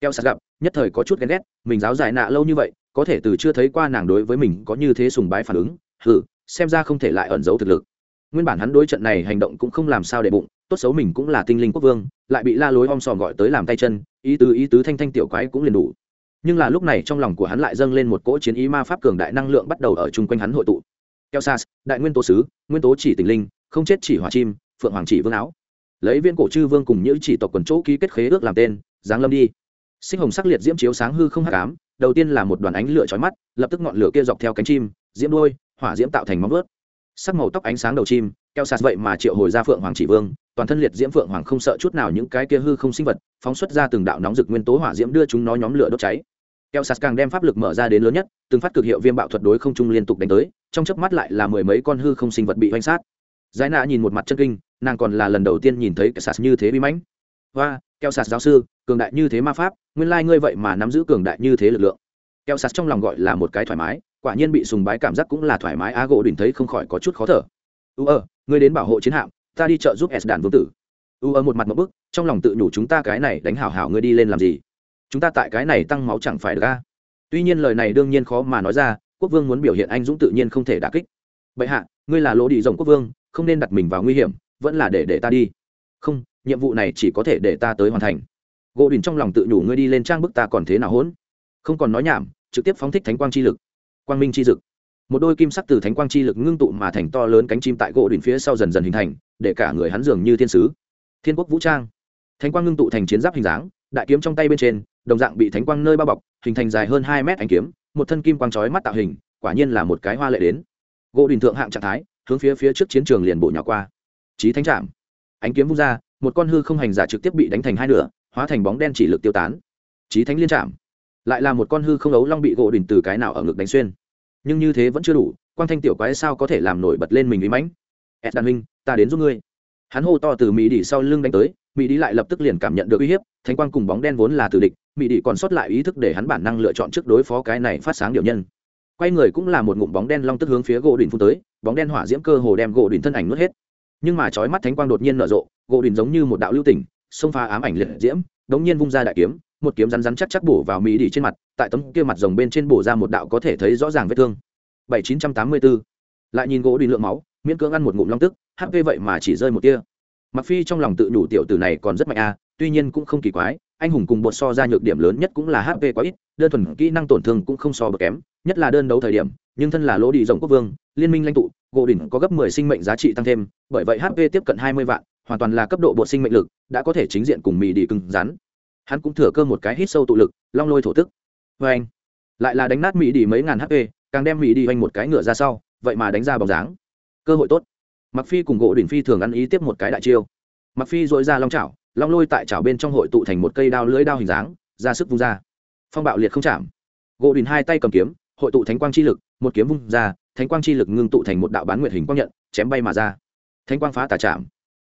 Keo sạt gặp nhất thời có chút ghen ghét mình giáo giải nạ lâu như vậy có thể từ chưa thấy qua nàng đối với mình có như thế sùng bái phản ứng hừ xem ra không thể lại ẩn giấu thực lực nguyên bản hắn đối trận này hành động cũng không làm sao để bụng, tốt xấu mình cũng là tinh linh quốc vương, lại bị la lối om sòm gọi tới làm tay chân, ý tứ ý tứ thanh thanh tiểu quái cũng liền đủ. Nhưng là lúc này trong lòng của hắn lại dâng lên một cỗ chiến ý ma pháp cường đại năng lượng bắt đầu ở chung quanh hắn hội tụ. Keo sas đại nguyên tố sứ, nguyên tố chỉ tình linh, không chết chỉ hỏa chim, phượng hoàng chỉ vương áo. Lấy viên cổ chư vương cùng những chỉ tộc quần chỗ ký kết khế ước làm tên, giáng lâm đi. Sinh hồng sắc liệt diễm chiếu sáng hư không hắc ám, đầu tiên là một đoàn ánh lửa chói mắt, lập tức ngọn lửa kia dọc theo cánh chim, diễm đôi hỏa diễm tạo thành móng ướt sắc màu tóc ánh sáng đầu chim, keo sạt vậy mà triệu hồi ra phượng hoàng chỉ vương, toàn thân liệt diễm phượng hoàng không sợ chút nào những cái kia hư không sinh vật, phóng xuất ra từng đạo nóng rực nguyên tố hỏa diễm đưa chúng nó nhóm lửa đốt cháy. Keo sạt càng đem pháp lực mở ra đến lớn nhất, từng phát cực hiệu viêm bạo thuật đối không trung liên tục đánh tới, trong chớp mắt lại là mười mấy con hư không sinh vật bị oanh sát. Giải nạ nhìn một mặt chân kinh, nàng còn là lần đầu tiên nhìn thấy keo sạt như thế bí mãnh. Hoa, keo sạt giáo sư, cường đại như thế ma pháp, nguyên lai ngươi vậy mà nắm giữ cường đại như thế lực lượng. Keo sạt trong lòng gọi là một cái thoải mái quả nhiên bị sùng bái cảm giác cũng là thoải mái á gỗ đỉnh thấy không khỏi có chút khó thở. U ơ, ngươi đến bảo hộ chiến hạm, ta đi chợ giúp s đàn vương tử. U ơ một mặt một bức, trong lòng tự nhủ chúng ta cái này đánh hảo hảo ngươi đi lên làm gì? Chúng ta tại cái này tăng máu chẳng phải được a? Tuy nhiên lời này đương nhiên khó mà nói ra, quốc vương muốn biểu hiện anh dũng tự nhiên không thể đả kích. Bệ hạ, ngươi là lỗ đi rồng quốc vương, không nên đặt mình vào nguy hiểm, vẫn là để để ta đi. Không, nhiệm vụ này chỉ có thể để ta tới hoàn thành. Gỗ đình trong lòng tự nhủ, ngươi đi lên trang bức ta còn thế nào hỗn? Không còn nói nhảm, trực tiếp phóng thích thánh quang chi lực quang minh chi dực. Một đôi kim sắc từ thánh quang chi lực ngưng tụ mà thành to lớn cánh chim tại gỗ đỉnh phía sau dần dần hình thành, để cả người hắn dường như thiên sứ. Thiên quốc vũ trang. Thánh quang ngưng tụ thành chiến giáp hình dáng, đại kiếm trong tay bên trên, đồng dạng bị thánh quang nơi bao bọc, hình thành dài hơn hai mét ánh kiếm, một thân kim quang chói mắt tạo hình, quả nhiên là một cái hoa lệ đến. Gỗ đỉnh thượng hạng trạng thái, hướng phía phía trước chiến trường liền bộ nhỏ qua. Trí thánh trạm ánh kiếm vung ra, một con hư không hành giả trực tiếp bị đánh thành hai nửa, hóa thành bóng đen chỉ lực tiêu tán. Trí thánh liên trạm lại là một con hư không ấu long bị gỗ đỉnh từ cái nào ở ngực đánh xuyên nhưng như thế vẫn chưa đủ quan thanh tiểu quái sao có thể làm nổi bật lên mình uy mãnh? Ed đàn huynh, ta đến giúp ngươi. Hắn hô to từ mỹ đi sau lưng đánh tới, mỹ đi lại lập tức liền cảm nhận được uy hiếp thanh quang cùng bóng đen vốn là từ địch, mỹ đi còn sót lại ý thức để hắn bản năng lựa chọn trước đối phó cái này phát sáng điều nhân. Quay người cũng là một ngụm bóng đen long tức hướng phía gỗ đỉnh phun tới, bóng đen hỏa diễm cơ hồ đem gỗ đỉnh thân ảnh nuốt hết. Nhưng mà chói mắt thánh quang đột nhiên nở rộ, gỗ đỉnh giống như một đạo lưu tỉnh xông pha ám ảnh liệt diễm, đống nhiên vung ra đại kiếm một kiếm rắn rắn chắc chắc bổ vào mỹ đi trên mặt, tại tấm kia mặt rồng bên trên bổ ra một đạo có thể thấy rõ ràng vết thương. Bảy chín trăm tám mươi bốn. Lại nhìn gỗ đi lượng máu, miễn cưỡng ăn một ngụm long tức hp vậy mà chỉ rơi một tia. Mặc phi trong lòng tự nhủ tiểu tử này còn rất mạnh a tuy nhiên cũng không kỳ quái, anh hùng cùng bột so ra nhược điểm lớn nhất cũng là hp quá ít, đơn thuần kỹ năng tổn thương cũng không so bậc kém, nhất là đơn đấu thời điểm, nhưng thân là lỗ đi rồng quốc vương, liên minh lãnh tụ, gỗ đỉnh có gấp 10 sinh mệnh giá trị tăng thêm, bởi vậy hp tiếp cận 20 vạn, hoàn toàn là cấp độ bộ sinh mệnh lực, đã có thể chính diện cùng mì đi cứng rắn hắn cũng thừa cơ một cái hít sâu tụ lực, long lôi thổ tức. Vê anh lại là đánh nát mỹ đi mấy ngàn hp càng đem mỹ đi hoành một cái ngựa ra sau, vậy mà đánh ra bóng dáng. Cơ hội tốt. Mặc phi cùng gỗ đỉnh phi thường ăn ý tiếp một cái đại chiêu. Mặc phi dội ra long chảo, long lôi tại chảo bên trong hội tụ thành một cây đao lưỡi đao hình dáng, ra sức vung ra. Phong bạo liệt không chạm. Gỗ đỉnh hai tay cầm kiếm, hội tụ thánh quang chi lực, một kiếm vung ra, thánh quang chi lực ngưng tụ thành một đạo bán nguyện hình quang nhận, chém bay mà ra. Thánh quang phá tà chạm.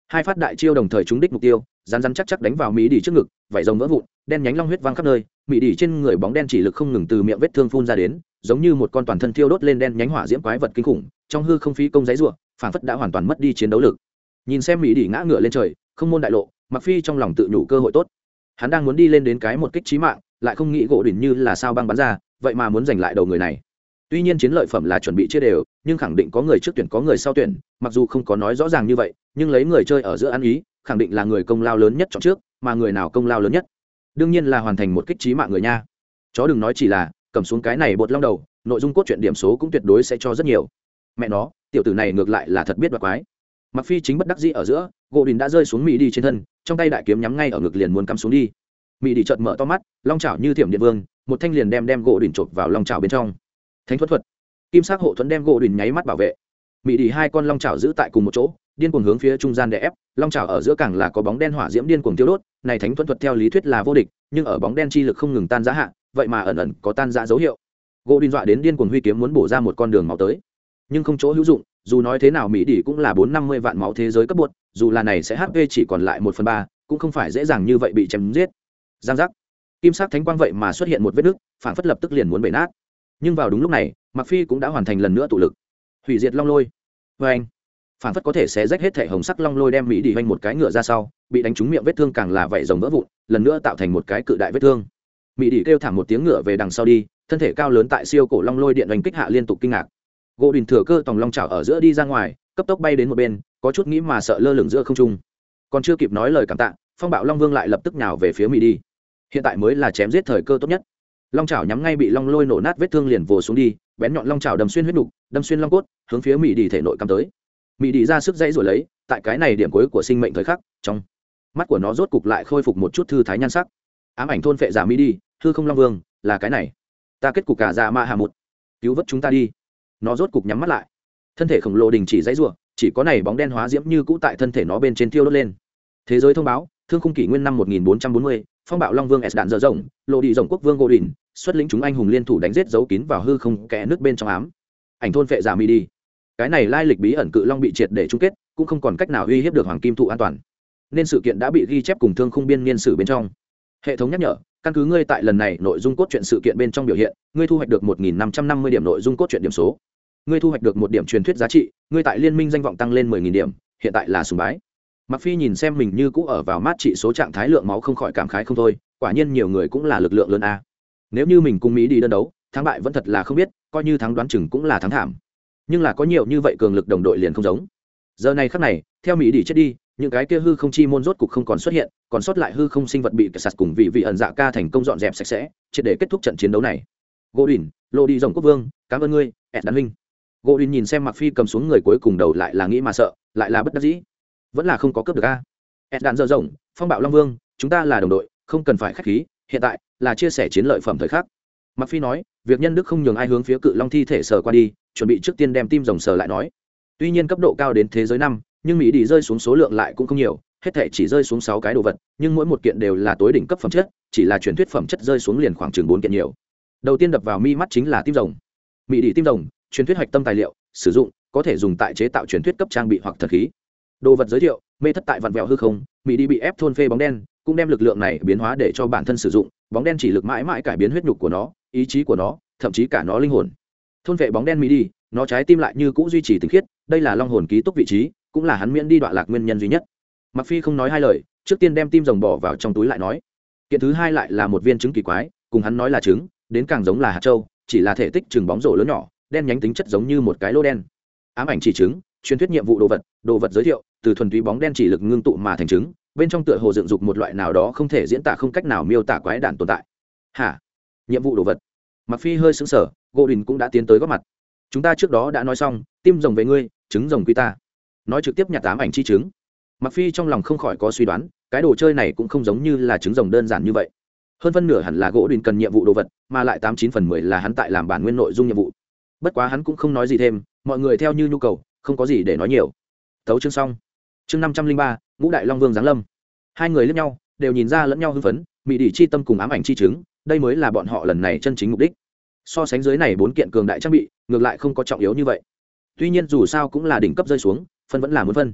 Hai phát đại chiêu đồng thời trúng đích mục tiêu rán rán chắc chắc đánh vào mỹ đi trước ngực vải rồng vỡ vụn, đen nhánh long huyết văng khắp nơi, mỹ đi trên người bóng đen chỉ lực không ngừng từ miệng vết thương phun ra đến, giống như một con toàn thân thiêu đốt lên đen nhánh hỏa diễm quái vật kinh khủng, trong hư không phí công giấy ruộng phản phất đã hoàn toàn mất đi chiến đấu lực. Nhìn xem mỹ đi ngã ngựa lên trời, không môn đại lộ mặc phi trong lòng tự nhủ cơ hội tốt. Hắn đang muốn đi lên đến cái một kích trí mạng, lại không nghĩ gỗ đỉnh như là sao băng bắn ra, vậy mà muốn giành lại đầu người này. Tuy nhiên chiến lợi phẩm là chuẩn bị chia đều, nhưng khẳng định có người trước tuyển có người sau tuyển, mặc dù không có nói rõ ràng như vậy, nhưng lấy người chơi ở giữa ăn ý khẳng định là người công lao lớn nhất chọn trước, mà người nào công lao lớn nhất? Đương nhiên là hoàn thành một kích trí mạng người nha. Chó đừng nói chỉ là, cầm xuống cái này bột long đầu, nội dung cốt truyện điểm số cũng tuyệt đối sẽ cho rất nhiều. Mẹ nó, tiểu tử này ngược lại là thật biết đoạt quái. Mặc phi chính bất đắc dĩ ở giữa, gỗ đình đã rơi xuống mỹ đi trên thân, trong tay đại kiếm nhắm ngay ở ngực liền muốn cắm xuống đi. Mỹ đi chợt mở to mắt, long chảo như thiểm điện vương, một thanh liền đem đem gỗ đình chộp vào long chảo bên trong. Thánh thuật thuật. Kim sắc hộ thuẫn đem gỗ đình nháy mắt bảo vệ. Mỹ đi hai con long chảo giữ tại cùng một chỗ điên cuồng hướng phía trung gian để ép, long chảo ở giữa càng là có bóng đen hỏa diễm điên cuồng tiêu đốt, này thánh thuẫn thuật theo lý thuyết là vô địch, nhưng ở bóng đen chi lực không ngừng tan rã hạ, vậy mà ẩn ẩn có tan rã dấu hiệu. Gỗ điên dọa đến điên cuồng huy kiếm muốn bổ ra một con đường máu tới. Nhưng không chỗ hữu dụng, dù nói thế nào mỹ đỉ cũng là bốn năm mươi vạn máu thế giới cấp bột, dù là này sẽ hp chỉ còn lại một phần ba, cũng không phải dễ dàng như vậy bị chém giết. Giang giác. Kim sắc thánh quang vậy mà xuất hiện một vết nứt, phản phất lập tức liền muốn bể nát. Nhưng vào đúng lúc này mặc phi cũng đã hoàn thành lần nữa tụ lực. Hủy diệt long lôi. Vê anh phản phất có thể sẽ rách hết thể hồng sắc long lôi đem mỹ đi hoành một cái ngựa ra sau bị đánh trúng miệng vết thương càng là vảy rồng vỡ vụn lần nữa tạo thành một cái cự đại vết thương. Mỹ đi kêu thảm một tiếng ngựa về đằng sau đi thân thể cao lớn tại siêu cổ long lôi điện đánh kích hạ liên tục kinh ngạc. Gỗ đình thừa cơ tòng long chảo ở giữa đi ra ngoài cấp tốc bay đến một bên có chút nghĩ mà sợ lơ lửng giữa không trung. Còn chưa kịp nói lời cảm tạ phong bạo long vương lại lập tức nhào về phía mỹ đi. Hiện tại mới là chém giết thời cơ tốt nhất. Long chảo nhắm ngay bị long lôi nổ nát vết thương liền vồ xuống đi bén nhọn long chảo đâm xuyên huyết đục, đâm xuyên long cốt hướng phía mỹ đi thể nội cắm tới mỹ đi ra sức dãy rồi lấy tại cái này điểm cuối của sinh mệnh thời khắc trong mắt của nó rốt cục lại khôi phục một chút thư thái nhan sắc. Ám ảnh thôn phệ giả mỹ đi thư không long vương là cái này. Ta kết cục cả dạ ma hà một cứu vớt chúng ta đi. Nó rốt cục nhắm mắt lại. Thân thể khổng lồ đình chỉ dãy rủa chỉ có này bóng đen hóa diễm như cũ tại thân thể nó bên trên thiêu đốt lên. Thế giới thông báo thương khung kỷ nguyên năm 1440, phong bạo long vương s đạn dở rộng lộ đi rộng quốc vương gỗ đình xuất lĩnh chúng anh hùng liên thủ đánh giết dấu kín vào hư không kẽ nước bên trong ám. Ảnh thôn phệ giả mỹ đi cái này lai lịch bí ẩn cự long bị triệt để chung kết, cũng không còn cách nào uy hiếp được hoàng kim thụ an toàn. Nên sự kiện đã bị ghi chép cùng thương khung biên niên sử bên trong. Hệ thống nhắc nhở, căn cứ ngươi tại lần này nội dung cốt truyện sự kiện bên trong biểu hiện, ngươi thu hoạch được một nghìn năm trăm năm mươi điểm nội dung cốt truyện điểm số. Ngươi thu hoạch được một điểm truyền thuyết giá trị, ngươi tại liên minh danh vọng tăng lên mười nghìn điểm, hiện tại là sùng bái. Mặc phi nhìn xem mình như cũ ở vào mát trị số trạng thái lượng máu không khỏi cảm khái không thôi, quả nhiên nhiều người cũng là lực lượng lớn a. Nếu như mình cùng mỹ đi đơn đấu, thắng bại vẫn thật là không biết, coi như thắng đoán chừng cũng là thắng thảm nhưng là có nhiều như vậy cường lực đồng đội liền không giống. Giờ này khắc này, theo mỹ đi chết đi, những cái kia hư không chi môn rốt cục không còn xuất hiện, còn sót lại hư không sinh vật bị sạt cùng vị vị ẩn dạ ca thành công dọn dẹp sạch sẽ, triệt để kết thúc trận chiến đấu này. Gỗ đỉnh lộ đi dòng quốc vương, cảm ơn ngươi, ẹt đàn huynh. Gỗ đỉnh nhìn xem mặc phi cầm xuống người cuối cùng đầu lại là nghĩ mà sợ, lại là bất đắc dĩ. Vẫn là không có cướp được a. Ẹt đạn dơ rộng phong bạo long vương, chúng ta là đồng đội, không cần phải khách khí, hiện tại là chia sẻ chiến lợi phẩm thời khắc. Mặc phi nói, việc nhân đức không nhường ai hướng phía cự long thi thể sờ qua đi chuẩn bị trước tiên đem tim rồng sờ lại nói. Tuy nhiên cấp độ cao đến thế giới năm, nhưng mỹ đi rơi xuống số lượng lại cũng không nhiều, hết thể chỉ rơi xuống sáu cái đồ vật, nhưng mỗi một kiện đều là tối đỉnh cấp phẩm chất, chỉ là truyền thuyết phẩm chất rơi xuống liền khoảng chừng bốn kiện nhiều. Đầu tiên đập vào mi mắt chính là tim rồng. Mỹ đi tim rồng, truyền thuyết hạch tâm tài liệu, sử dụng, có thể dùng tại chế tạo truyền thuyết cấp trang bị hoặc thật khí. Đồ vật giới thiệu, mê thất tại vặn vẹo hư không, mỹ đi bị ép thôn phê bóng đen, cũng đem lực lượng này biến hóa để cho bản thân sử dụng, bóng đen chỉ lực mãi mãi cải biến huyết nhục của nó, ý chí của nó, thậm chí cả nó linh hồn thôn vệ bóng đen mỹ đi, nó trái tim lại như cũ duy trì tình khiết, đây là long hồn ký túc vị trí, cũng là hắn miễn đi đoạn lạc nguyên nhân duy nhất. Mặc phi không nói hai lời, trước tiên đem tim rồng bỏ vào trong túi lại nói. Kiện thứ hai lại là một viên trứng kỳ quái, cùng hắn nói là trứng, đến càng giống là hạt châu, chỉ là thể tích chừng bóng rổ lớn nhỏ, đen nhánh tính chất giống như một cái lô đen. Ám ảnh chỉ trứng, truyền thuyết nhiệm vụ đồ vật đồ vật giới thiệu, từ thuần túy bóng đen chỉ lực ngưng tụ mà thành trứng, bên trong tựa hồ dựng dục một loại nào đó không thể diễn tả không cách nào miêu tả quái đản tồn tại. Hả? Nhiệm vụ đồ vật. Mặc phi hơi sững sờ gỗ đình cũng đã tiến tới góp mặt. Chúng ta trước đó đã nói xong, tim rồng về ngươi, trứng rồng quy ta. Nói trực tiếp nhặt tám ảnh chi trứng. Mặc phi trong lòng không khỏi có suy đoán, cái đồ chơi này cũng không giống như là trứng rồng đơn giản như vậy. Hơn phân nửa hẳn là gỗ đình cần nhiệm vụ đồ vật, mà lại tám chín phần mười là hắn tại làm bản nguyên nội dung nhiệm vụ. Bất quá hắn cũng không nói gì thêm, mọi người theo như nhu cầu, không có gì để nói nhiều. Tấu chương xong. Chương năm trăm linh ba, ngũ đại long vương giáng lâm. Hai người lẫn nhau, đều nhìn ra lẫn nhau hưng phấn mỹ đỉ chi tâm cùng ám ảnh chi chứng đây mới là bọn họ lần này chân chính mục đích so sánh dưới này bốn kiện cường đại trang bị, ngược lại không có trọng yếu như vậy. Tuy nhiên dù sao cũng là đỉnh cấp rơi xuống, phân vẫn là muốn phân.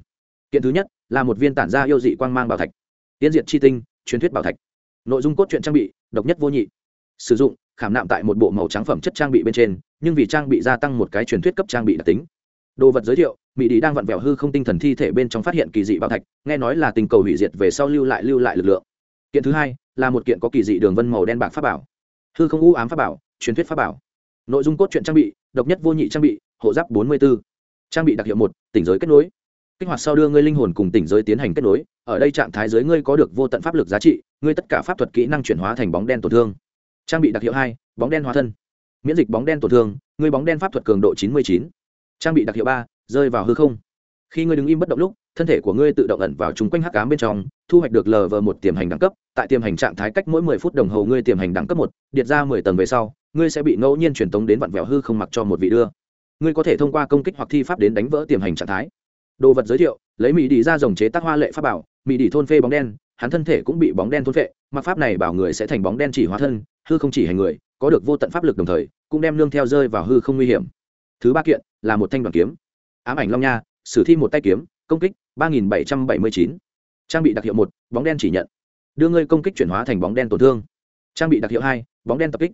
Kiện thứ nhất là một viên tản gia yêu dị quang mang bảo thạch tiến diện chi tinh, truyền thuyết bảo thạch. Nội dung cốt truyện trang bị, độc nhất vô nhị. Sử dụng, khảm nạm tại một bộ màu trắng phẩm chất trang bị bên trên, nhưng vì trang bị gia tăng một cái truyền thuyết cấp trang bị đặc tính. Đồ vật giới thiệu, mỹ đi đang vặn vẹo hư không tinh thần thi thể bên trong phát hiện kỳ dị bảo thạch, nghe nói là tình cầu hủy diệt về sau lưu lại lưu lại lực lượng. Kiện thứ hai là một kiện có kỳ dị đường vân màu đen bạc pháp bảo. Hư không u ám pháp bảo truyền thuyết pháp bảo. Nội dung cốt truyện trang bị, độc nhất vô nhị trang bị, hộ giáp bốn mươi b ố trang bị đặc hiệu một, tỉnh giới kết nối. Kích hoạt sau đưa ngươi linh hồn cùng tỉnh giới tiến hành kết nối, ở đây trạng thái giới ngươi có được vô tận pháp lực giá trị, ngươi tất cả pháp thuật kỹ năng chuyển hóa thành bóng đen tổn thương. Trang bị đặc hiệu hai, bóng đen hóa thân. Miễn dịch bóng đen tổn thương, ngươi bóng đen pháp thuật cường độ chín mươi chín. Trang bị đặc hiệu ba, rơi vào hư không. Khi ngươi đứng im bất động lúc, thân thể của ngươi tự động ẩn vào chung quanh hắc cám bên trong, thu hoạch được lờ vờ một tiềm hành đẳng cấp. Tại tiềm hành trạng thái cách mỗi mười phút đồng hồ ngươi tiềm hành đẳng cấp một điện ra mười tầng về sau ngươi sẽ bị ngẫu nhiên truyền tống đến vặn vẹo hư không mặc cho một vị đưa. Ngươi có thể thông qua công kích hoặc thi pháp đến đánh vỡ tiềm hành trạng thái. Đồ vật giới thiệu, lấy mỹ đi ra dòng chế tác hoa lệ pháp bảo, mỹ đi thôn phê bóng đen, hắn thân thể cũng bị bóng đen thôn phệ, mặc pháp này bảo người sẽ thành bóng đen chỉ hóa thân, hư không chỉ hành người, có được vô tận pháp lực đồng thời, cũng đem lương theo rơi vào hư không nguy hiểm. Thứ ba kiện, là một thanh đoàn kiếm. Ám ảnh long nha, sử thi một tay kiếm, công kích ba nghìn bảy trăm bảy mươi chín. Trang bị đặc hiệu một, bóng đen chỉ nhận. Đưa ngươi công kích chuyển hóa thành bóng đen tổn thương. Trang bị đặc hiệu hai, bóng đen tập kích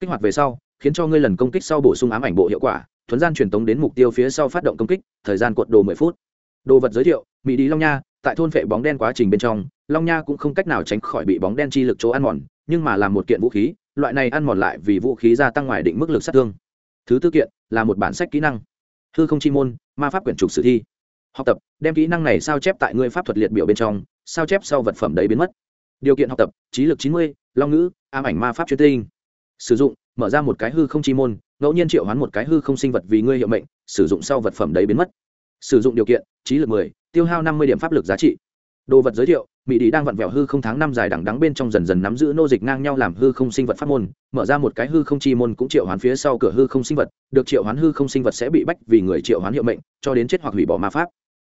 kích hoạt về sau, khiến cho ngươi lần công kích sau bổ sung ám ảnh bộ hiệu quả, thuấn gian truyền tống đến mục tiêu phía sau phát động công kích, thời gian cuộn đồ mười phút. Đồ vật giới thiệu, mỹ đi long nha, tại thôn phệ bóng đen quá trình bên trong, long nha cũng không cách nào tránh khỏi bị bóng đen chi lực chỗ ăn mòn, nhưng mà là một kiện vũ khí, loại này ăn mòn lại vì vũ khí gia tăng ngoài định mức lực sát thương. Thứ tư kiện, là một bản sách kỹ năng. Hư không chi môn, ma pháp quyển trục sử thi. Học tập, đem kỹ năng này sao chép tại ngươi pháp thuật liệt biểu bên trong, sao chép sau vật phẩm đấy biến mất. Điều kiện học tập, trí lực chín mươi, long ngữ, ám ảnh ma pháp chuyên tinh sử dụng, mở ra một cái hư không chi môn, ngẫu nhiên triệu hoán một cái hư không sinh vật vì ngươi hiệu mệnh, sử dụng sau vật phẩm đấy biến mất. Sử dụng điều kiện, trí lực mười, tiêu hao năm mươi điểm pháp lực giá trị. Đồ vật giới thiệu, mỹ đi đang vặn vẹo hư không tháng năm dài đẳng đắng bên trong dần dần nắm giữ nô dịch ngang nhau làm hư không sinh vật pháp môn, mở ra một cái hư không chi môn cũng triệu hoán phía sau cửa hư không sinh vật, được triệu hoán hư không sinh vật sẽ bị bách vì người triệu hoán hiệu mệnh, cho đến chết hoặc hủy bỏ ma pháp.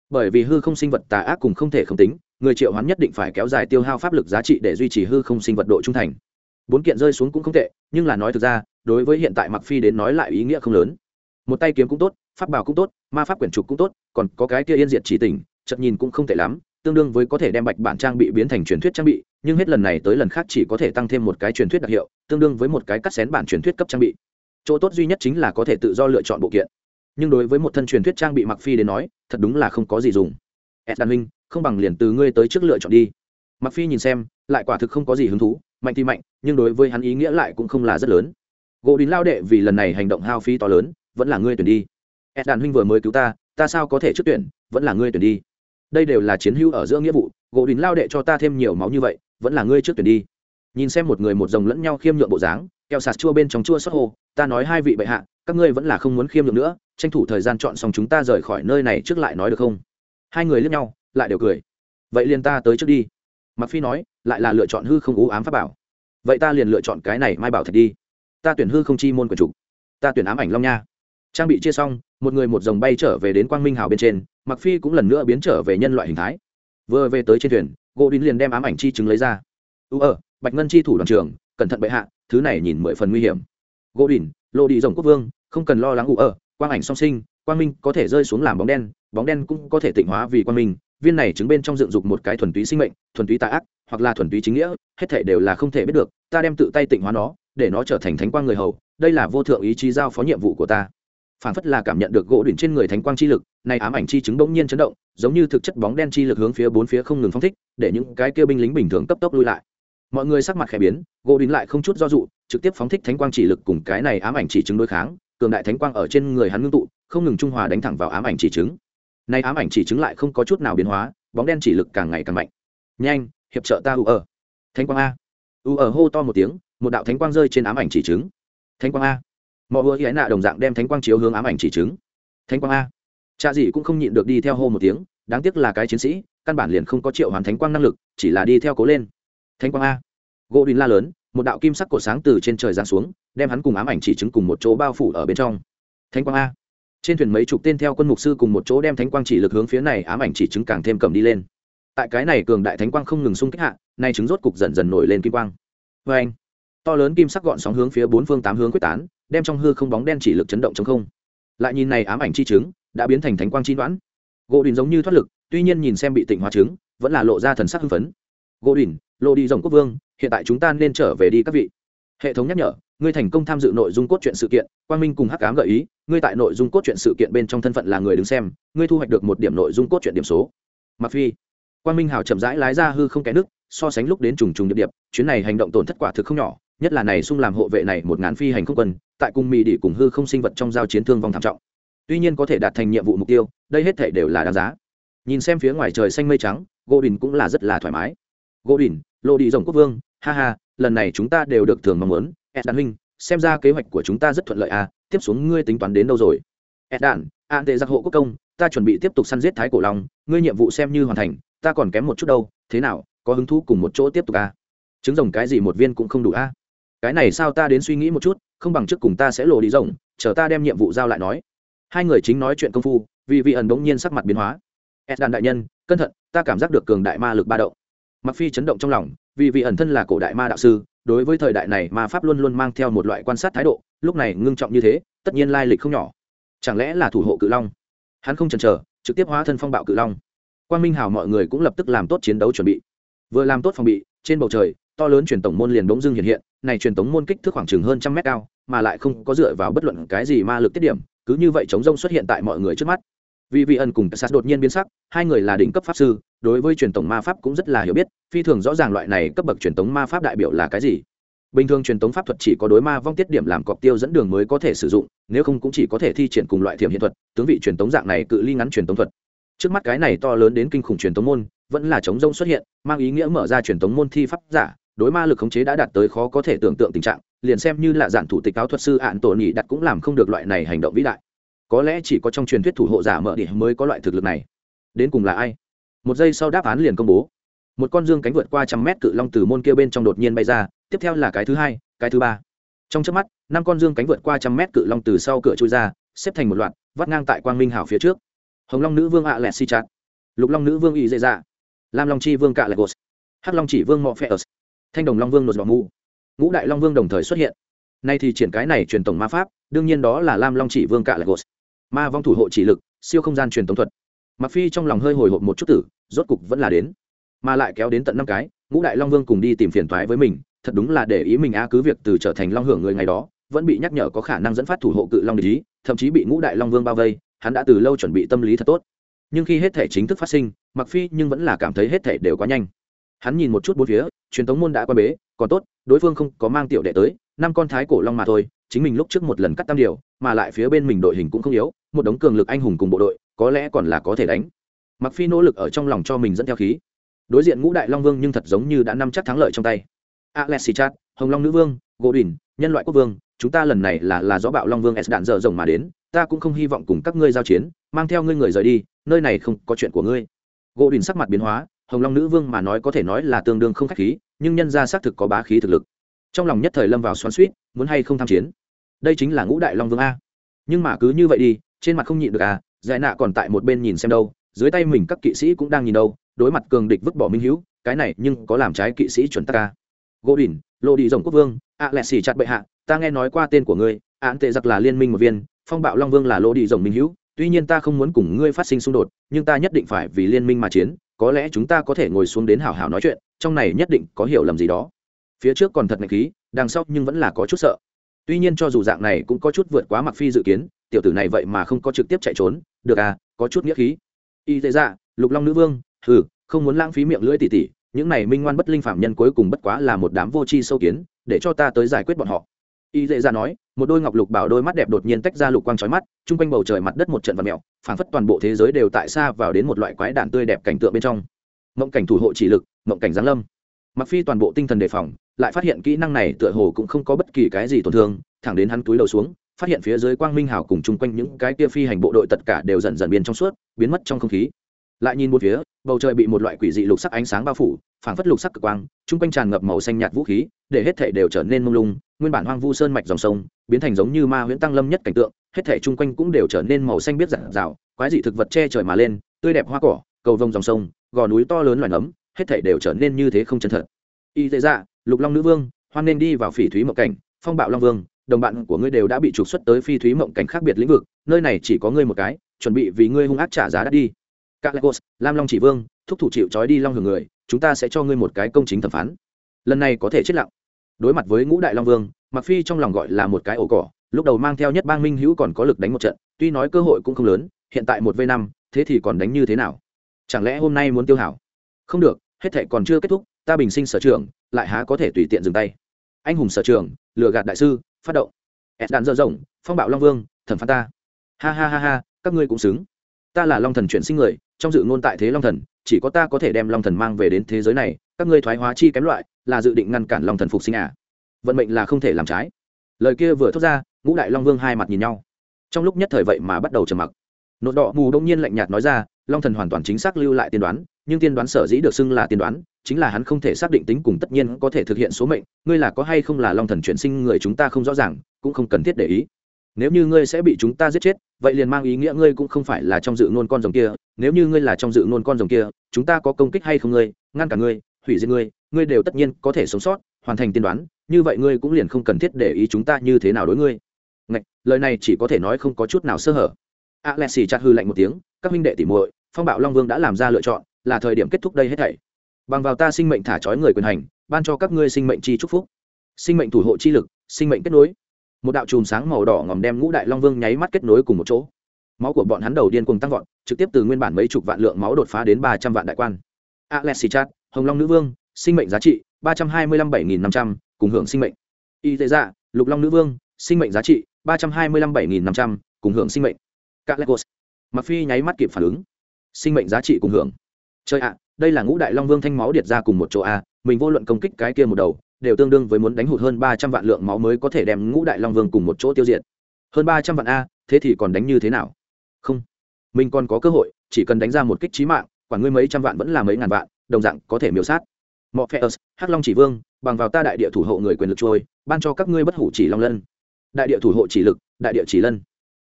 Bởi vì hư không sinh vật tà ác cùng không thể không tính, người triệu hoán nhất định phải kéo dài tiêu hao pháp lực giá trị để duy trì hư không sinh vật độ trung thành bốn kiện rơi xuống cũng không tệ, nhưng là nói thực ra, đối với hiện tại mặc phi đến nói lại ý nghĩa không lớn. Một tay kiếm cũng tốt, pháp bảo cũng tốt, ma pháp quyển trục cũng tốt, còn có cái kia yên diệt chỉ tình chậm nhìn cũng không tệ lắm, tương đương với có thể đem bạch bản trang bị biến thành truyền thuyết trang bị, nhưng hết lần này tới lần khác chỉ có thể tăng thêm một cái truyền thuyết đặc hiệu, tương đương với một cái cắt xén bản truyền thuyết cấp trang bị. Chỗ tốt duy nhất chính là có thể tự do lựa chọn bộ kiện. Nhưng đối với một thân truyền thuyết trang bị mặc phi đến nói, thật đúng là không có gì dùng. Ed đàn huynh, không bằng liền từ ngươi tới trước lựa chọn đi. Mặc phi nhìn xem, lại quả thực không có gì hứng thú mạnh thì mạnh, nhưng đối với hắn ý nghĩa lại cũng không là rất lớn. Gỗ đình lao đệ vì lần này hành động hao phí to lớn, vẫn là ngươi tuyển đi. Ed đàn huynh vừa mới cứu ta ta sao có thể trước tuyển, vẫn là ngươi tuyển đi. Đây đều là chiến hữu ở giữa nghĩa vụ, gỗ đình lao đệ cho ta thêm nhiều máu như vậy, vẫn là ngươi trước tuyển đi. Nhìn xem một người một dòng lẫn nhau khiêm nhượng bộ dáng, keo sạt chua bên trong chua xót hồ ta nói hai vị bệ hạ, các ngươi vẫn là không muốn khiêm nhượng nữa, tranh thủ thời gian chọn xong chúng ta rời khỏi nơi này trước lại nói được không? Hai người liếc nhau, lại đều cười. Vậy liền ta tới trước đi mặc phi nói, lại là lựa chọn hư không ú ám pháp bảo. Vậy ta liền lựa chọn cái này mai bảo thạch đi. Ta tuyển hư không chi môn quần trục ta tuyển ám ảnh long nha. Trang bị chia xong, một người một dòng bay trở về đến quang minh hào bên trên mặc phi cũng lần nữa biến trở về nhân loại hình thái. Vừa về tới trên thuyền, gỗ đín liền đem ám ảnh chi chứng lấy ra. Ưu ờ bạch ngân chi thủ đoàn trưởng, cẩn thận bệ hạ, thứ này nhìn mười phần nguy hiểm. Gỗ đỉnh lộ đi rồng quốc vương, không cần lo lắng ưu ờ quang ảnh song sinh, quang minh có thể rơi xuống làm bóng đen bóng đen cũng có thể tịnh hóa vì quang minh viên này chứng bên trong dựng dục một cái thuần túy sinh mệnh, thuần túy tà ác, hoặc là thuần túy chính nghĩa, hết thể đều là không thể biết được, ta đem tự tay tịnh hóa nó, để nó trở thành thánh quang người hầu, đây là vô thượng ý chí giao phó nhiệm vụ của ta. Phản phất là cảm nhận được gỗ đỉnh trên người thánh quang chi lực này ám ảnh chi chứng bỗng nhiên chấn động, giống như thực chất bóng đen chi lực hướng phía bốn phía không ngừng phong thích, để những cái kia binh lính bình thường cấp tốc lui lại. Mọi người sắc mặt khẽ biến, gỗ đỉnh lại không chút do dụ trực tiếp phóng thích thánh quang chỉ lực cùng cái này ám ảnh chỉ chứng đối kháng, cường đại thánh quang ở trên người hắn ngưng tụ, không ngừng trung hòa đánh thẳng vào ám ảnh chỉ chứng nay ám ảnh chỉ chứng lại không có chút nào biến hóa, bóng đen chỉ lực càng ngày càng mạnh. Nhanh, hiệp trợ ta, u ở thánh quang a. U ở hô to một tiếng, một đạo thánh quang rơi trên ám ảnh chỉ chứng. Thánh quang a. Mọi vừa hiái nạ đồng dạng đem thánh quang chiếu hướng ám ảnh chỉ chứng. Thánh quang a. Cha gì cũng không nhịn được đi theo hô một tiếng, đáng tiếc là cái chiến sĩ, căn bản liền không có triệu hoàn thánh quang năng lực, chỉ là đi theo cố lên. Thánh quang a. Gỗ đình la lớn, một đạo kim sắc cổ sáng từ trên trời giáng xuống, đem hắn cùng ám ảnh chỉ chứng cùng một chỗ bao phủ ở bên trong. Thánh quang a trên thuyền mấy chục tên theo quân mục sư cùng một chỗ đem thánh quang chỉ lực hướng phía này ám ảnh chỉ chứng càng thêm cầm đi lên. Tại cái này cường đại thánh quang không ngừng xung kích hạ, nay chứng rốt cục dần dần nổi lên kim quang. Vê anh, to lớn kim sắc gọn sóng hướng phía bốn phương tám hướng quyết tán, đem trong hư không bóng đen chỉ lực chấn động trong không. Lại nhìn này ám ảnh chi chứng, đã biến thành thánh quang chi đoán. Gỗ đình giống như thoát lực, tuy nhiên nhìn xem bị tịnh hóa chứng vẫn là lộ ra thần sắc hưng phấn. Gỗ đình lộ đi dòng quốc vương, hiện tại chúng ta nên trở về đi các vị. Hệ thống nhắc nhở ngươi thành công tham dự nội dung cốt truyện sự kiện, quang minh cùng hắc Ám gợi ý, ngươi tại nội dung cốt truyện sự kiện bên trong thân phận là người đứng xem, ngươi thu hoạch được một điểm nội dung cốt truyện điểm số. Mặc phi, quang minh hào chậm rãi lái ra hư không kẽ nước, so sánh lúc đến trùng trùng điệp điệp, chuyến này hành động tổn thất quả thực không nhỏ, nhất là này xung làm hộ vệ này một ngàn phi hành không quân, tại cung mì đi cùng hư không sinh vật trong giao chiến thương vong thảm trọng. Tuy nhiên có thể đạt thành nhiệm vụ mục tiêu, đây hết thể đều là đáng giá. Nhìn xem phía ngoài trời xanh mây trắng, gỗ đình cũng là rất là thoải mái. Gỗ đình lộ đi rồng quốc vương, ha ha, lần này chúng ta đều được thường mong muốn ed đàn huynh, xem ra kế hoạch của chúng ta rất thuận lợi à tiếp xuống ngươi tính toán đến đâu rồi? Ed đàn an tệ giặc hộ quốc công, ta chuẩn bị tiếp tục săn giết thái cổ long, ngươi nhiệm vụ xem như hoàn thành, ta còn kém một chút đâu, thế nào, có hứng thú cùng một chỗ tiếp tục à? Trứng rồng cái gì một viên cũng không đủ à? Cái này sao ta đến suy nghĩ một chút, không bằng trước cùng ta sẽ lộ đi rồng, chờ ta đem nhiệm vụ giao lại nói. Hai người chính nói chuyện công phu, vì vị ẩn đống nhiên sắc mặt biến hóa. Ed đàn đại nhân, cẩn thận, ta cảm giác được cường đại ma lực ba động. Mặc phi chấn động trong lòng, vì vị ẩn thân là cổ đại ma đạo sư đối với thời đại này ma pháp luôn luôn mang theo một loại quan sát thái độ, lúc này ngưng trọng như thế, tất nhiên lai lịch không nhỏ. Chẳng lẽ là thủ hộ cự long? Hắn không chần chờ, trực tiếp hóa thân phong bạo cự long. Quang minh hào mọi người cũng lập tức làm tốt chiến đấu chuẩn bị. Vừa làm tốt phòng bị, trên bầu trời, to lớn truyền tổng môn liền bỗng dưng hiện hiện, này truyền tống môn kích thước khoảng chừng hơn trăm mét cao, mà lại không có dựa vào bất luận cái gì ma lực tiết điểm, cứ như vậy chống rông xuất hiện tại mọi người trước mắt vì vị ẩn cùng sas đột nhiên biến sắc, hai người là đỉnh cấp pháp sư, đối với truyền thống ma pháp cũng rất là hiểu biết, phi thường rõ ràng loại này cấp bậc truyền thống ma pháp đại biểu là cái gì. Bình thường truyền thống pháp thuật chỉ có đối ma vong tiết điểm làm cọc tiêu dẫn đường mới có thể sử dụng, nếu không cũng chỉ có thể thi triển cùng loại thiểm hiện thuật, tướng vị truyền thống dạng này cự ly ngắn truyền thống thuật. Trước mắt cái này to lớn đến kinh khủng truyền thống môn, vẫn là chống rông xuất hiện, mang ý nghĩa mở ra truyền thống môn thi pháp giả, đối ma lực khống chế đã đạt tới khó có thể tưởng tượng tình trạng, liền xem như là giản thủ tịch áo thuật sư ạn tổ nhị đặt cũng làm không được loại này hành động vĩ đại có lẽ chỉ có trong truyền thuyết thủ hộ giả mở địa mới có loại thực lực này. Đến cùng là ai? Một giây sau đáp án liền công bố. Một con dương cánh vượt qua trăm mét cự long từ môn kia bên trong đột nhiên bay ra, tiếp theo là cái thứ hai, cái thứ ba. Trong trước mắt, năm con dương cánh vượt qua trăm mét cự long từ sau cửa trôi ra, xếp thành một loạt, vắt ngang tại quang minh hảo phía trước. Hồng long nữ vương ạ lẹt si chặt. Lục long nữ vương y dễ dạ. Lam long chi vương cạ lẹt gos hắc long chỉ vương mọ phe thanh đồng long vương nột mù. Ngũ đại long vương đồng thời xuất hiện. Nay thì triển cái này truyền tổng ma pháp, đương nhiên đó là lam long chỉ vương cạ lagos ma vong thủ hộ chỉ lực, siêu không gian truyền tống thuật. Mặc phi trong lòng hơi hồi hộp một chút tử, rốt cục vẫn là đến. Mà lại kéo đến tận năm cái, ngũ đại long vương cùng đi tìm phiền toái với mình, thật đúng là để ý mình a cứ việc từ trở thành long hưởng người ngày đó, vẫn bị nhắc nhở có khả năng dẫn phát thủ hộ cự long ý, thậm chí bị ngũ đại long vương bao vây, hắn đã từ lâu chuẩn bị tâm lý thật tốt. Nhưng khi hết thể chính thức phát sinh mặc phi nhưng vẫn là cảm thấy hết thể đều quá nhanh. Hắn nhìn một chút bốn phía, truyền thống môn đã qua bế, còn tốt, đối phương không có mang tiểu đệ tới, năm con thái cổ long mà thôi, chính mình lúc trước một lần cắt tam điều, mà lại phía bên mình đội hình cũng không yếu một đống cường lực anh hùng cùng bộ đội, có lẽ còn là có thể đánh. Mặc phi nỗ lực ở trong lòng cho mình dẫn theo khí. Đối diện ngũ đại long vương nhưng thật giống như đã nắm chắc thắng lợi trong tay. Alexi chat hồng long nữ vương gỗ đình nhân loại quốc vương, chúng ta lần này là là do bạo long vương s đạn dở rồng mà đến, ta cũng không hy vọng cùng các ngươi giao chiến, mang theo ngươi người rời đi, nơi này không có chuyện của ngươi. Gỗ đình sắc mặt biến hóa, hồng long nữ vương mà nói có thể nói là tương đương không khách khí, nhưng nhân ra xác thực có bá khí thực lực. Trong lòng nhất thời lâm vào xoắn suýt muốn hay không tham chiến. Đây chính là ngũ đại long vương a. Nhưng mà cứ như vậy đi trên mặt không nhịn được à giải nạ còn tại một bên nhìn xem đâu, dưới tay mình các kỵ sĩ cũng đang nhìn đâu, đối mặt cường địch vứt bỏ minh hữu cái này nhưng có làm trái kỵ sĩ chuẩn tắc à. Gỗ đỉnh lộ đi rồng quốc vương, ạ lẹ xì chặt bệ hạ, ta nghe nói qua tên của ngươi, án tệ giặc là liên minh một viên, phong bạo long vương là lộ đi rồng minh hữu tuy nhiên ta không muốn cùng ngươi phát sinh xung đột, nhưng ta nhất định phải vì liên minh mà chiến, có lẽ chúng ta có thể ngồi xuống đến hào hào nói chuyện, trong này nhất định có hiểu lầm gì đó. Phía trước còn thật ngạch khí, đằng sau nhưng vẫn là có chút sợ. Tuy nhiên cho dù dạng này cũng có chút vượt quá mặc phi dự kiến tiểu tử này vậy mà không có trực tiếp chạy trốn được à có chút nghĩa khí. Y dễ dạ, lục long nữ vương hừ không muốn lãng phí miệng lưỡi tỉ tỉ những này minh ngoan bất linh phạm nhân cuối cùng bất quá là một đám vô tri sâu kiến để cho ta tới giải quyết bọn họ. Y dễ dạ nói một đôi ngọc lục bảo đôi mắt đẹp đột nhiên tách ra lục quang trói mắt chung quanh bầu trời mặt đất một trận và mèo phảng phất toàn bộ thế giới đều tại xa vào đến một loại quái đạn tươi đẹp cảnh tượng bên trong. Mộng cảnh thủ hộ chỉ lực mộng cảnh giáng lâm. Mặc phi toàn bộ tinh thần đề phòng lại phát hiện kỹ năng này tựa hồ cũng không có bất kỳ cái gì tổn thương thẳng đến hắn túi đầu xuống phát hiện phía dưới quang minh hào cùng chung quanh những cái kia phi hành bộ đội tất cả đều dần dần biến trong suốt, biến mất trong không khí. Lại nhìn một phía, bầu trời bị một loại quỷ dị lục sắc ánh sáng bao phủ, phảng phất lục sắc cực quang, chung quanh tràn ngập màu xanh nhạt vũ khí, để hết thể đều trở nên mông lung, nguyên bản hoang vu sơn mạch dòng sông, biến thành giống như ma huyễn tăng lâm nhất cảnh tượng, hết thể chung quanh cũng đều trở nên màu xanh biết rạng rào quái dị thực vật che trời mà lên, tươi đẹp hoa cỏ, cầu vông dòng sông, gò núi to lớn loài nấm, hết thể đều trở nên như thế không chân thật. Y tế dạ lục long nữ vương, hoan nên đi vào phỉ thúy mộng cảnh, phong bạo long vương đồng bạn của ngươi đều đã bị trục xuất tới phi thúy mộng cảnh khác biệt lĩnh vực nơi này chỉ có ngươi một cái chuẩn bị vì ngươi hung ác trả giá đắt đi Calagos, Lam Long chỉ vương, thúc thủ chịu trói đi long hưởng người, chúng ta sẽ cho ngươi một cái công chính thẩm phán. Lần này có thể chết lặng. Đối mặt với Ngũ Đại Long Vương, Mặc Phi trong lòng gọi là một cái ổ cỏ, lúc đầu mang theo nhất bang minh hữu còn có lực đánh một trận, tuy nói cơ hội cũng không lớn, hiện tại một v năm, thế thì còn đánh như thế nào? Chẳng lẽ hôm nay muốn tiêu hảo? Không được, hết thảy còn chưa kết thúc, ta bình sinh sở trường, lại há có thể tùy tiện dừng tay. Anh hùng sở trường, lừa gạt đại sư, phát động. Ed đạn dơ rộng, phong bạo long vương, thẩm phán ta. Ha ha ha ha, các ngươi cũng xứng. Ta là long thần chuyển sinh người, trong dự ngôn tại thế long thần chỉ có ta có thể đem long thần mang về đến thế giới này các ngươi thoái hóa chi kém loại là dự định ngăn cản long thần phục sinh à vận mệnh là không thể làm trái lời kia vừa thốt ra ngũ đại long vương hai mặt nhìn nhau trong lúc nhất thời vậy mà bắt đầu trầm mặc nốt đỏ mù đông nhiên lạnh nhạt nói ra long thần hoàn toàn chính xác lưu lại tiên đoán nhưng tiên đoán sở dĩ được xưng là tiên đoán chính là hắn không thể xác định tính cùng tất nhiên có thể thực hiện số mệnh ngươi là có hay không là long thần chuyển sinh người chúng ta không rõ ràng cũng không cần thiết để ý. Nếu như ngươi sẽ bị chúng ta giết chết vậy liền mang ý nghĩa ngươi cũng không phải là trong dự nôn con rồng kia nếu như ngươi là trong dự nôn con rồng kia chúng ta có công kích hay không ngươi ngăn cả ngươi hủy diệt ngươi ngươi đều tất nhiên có thể sống sót hoàn thành tiên đoán như vậy ngươi cũng liền không cần thiết để ý chúng ta như thế nào đối ngươi. Ngạch, lời này chỉ có thể nói không có chút nào sơ hở. A lẹ xì chặt hư lạnh một tiếng các huynh đệ tỉ muội phong bạo long vương đã làm ra lựa chọn là thời điểm kết thúc đây hết thảy bằng vào ta sinh mệnh thả trói người quyền hành, ban cho các ngươi sinh mệnh chi chúc phúc. Sinh mệnh thủ hộ chi lực, sinh mệnh kết nối. Một đạo chùm sáng màu đỏ ngòm đem ngũ đại long vương nháy mắt kết nối cùng một chỗ. Máu của bọn hắn đầu điên cùng tăng vọt, trực tiếp từ nguyên bản mấy chục vạn lượng máu đột phá đến ba trăm vạn đại quan. Alexichat hồng long nữ vương, sinh mệnh giá trị ba trăm hai mươi lăm bảy nghìn năm trăm, cùng hưởng sinh mệnh. Y tế dạ lục long nữ vương, sinh mệnh giá trị ba trăm hai mươi lăm bảy nghìn năm trăm, cùng hưởng sinh mệnh. Calagos. mặc phi nháy mắt kịp phản ứng. Sinh mệnh giá trị cùng hưởng. Chơi ạ đây là ngũ đại long vương thanh máu điệt ra cùng một chỗ a, mình vô luận công kích cái kia một đầu, đều tương đương với muốn đánh hụt hơn ba trăm vạn lượng máu mới có thể đem ngũ đại long vương cùng một chỗ tiêu diệt. Hơn ba trăm vạn a, thế thì còn đánh như thế nào? Không. Mình còn có cơ hội, chỉ cần đánh ra một kích trí mạng quản ngươi mấy trăm vạn vẫn là mấy ngàn vạn, đồng dạng có thể miêu sát. Mọi phe hắc long chỉ vương, bằng vào ta đại địa thủ hộ người quyền lực trôi, ban cho các ngươi bất hủ chỉ long lân. Đại địa thủ hộ chỉ lực, đại địa chỉ lân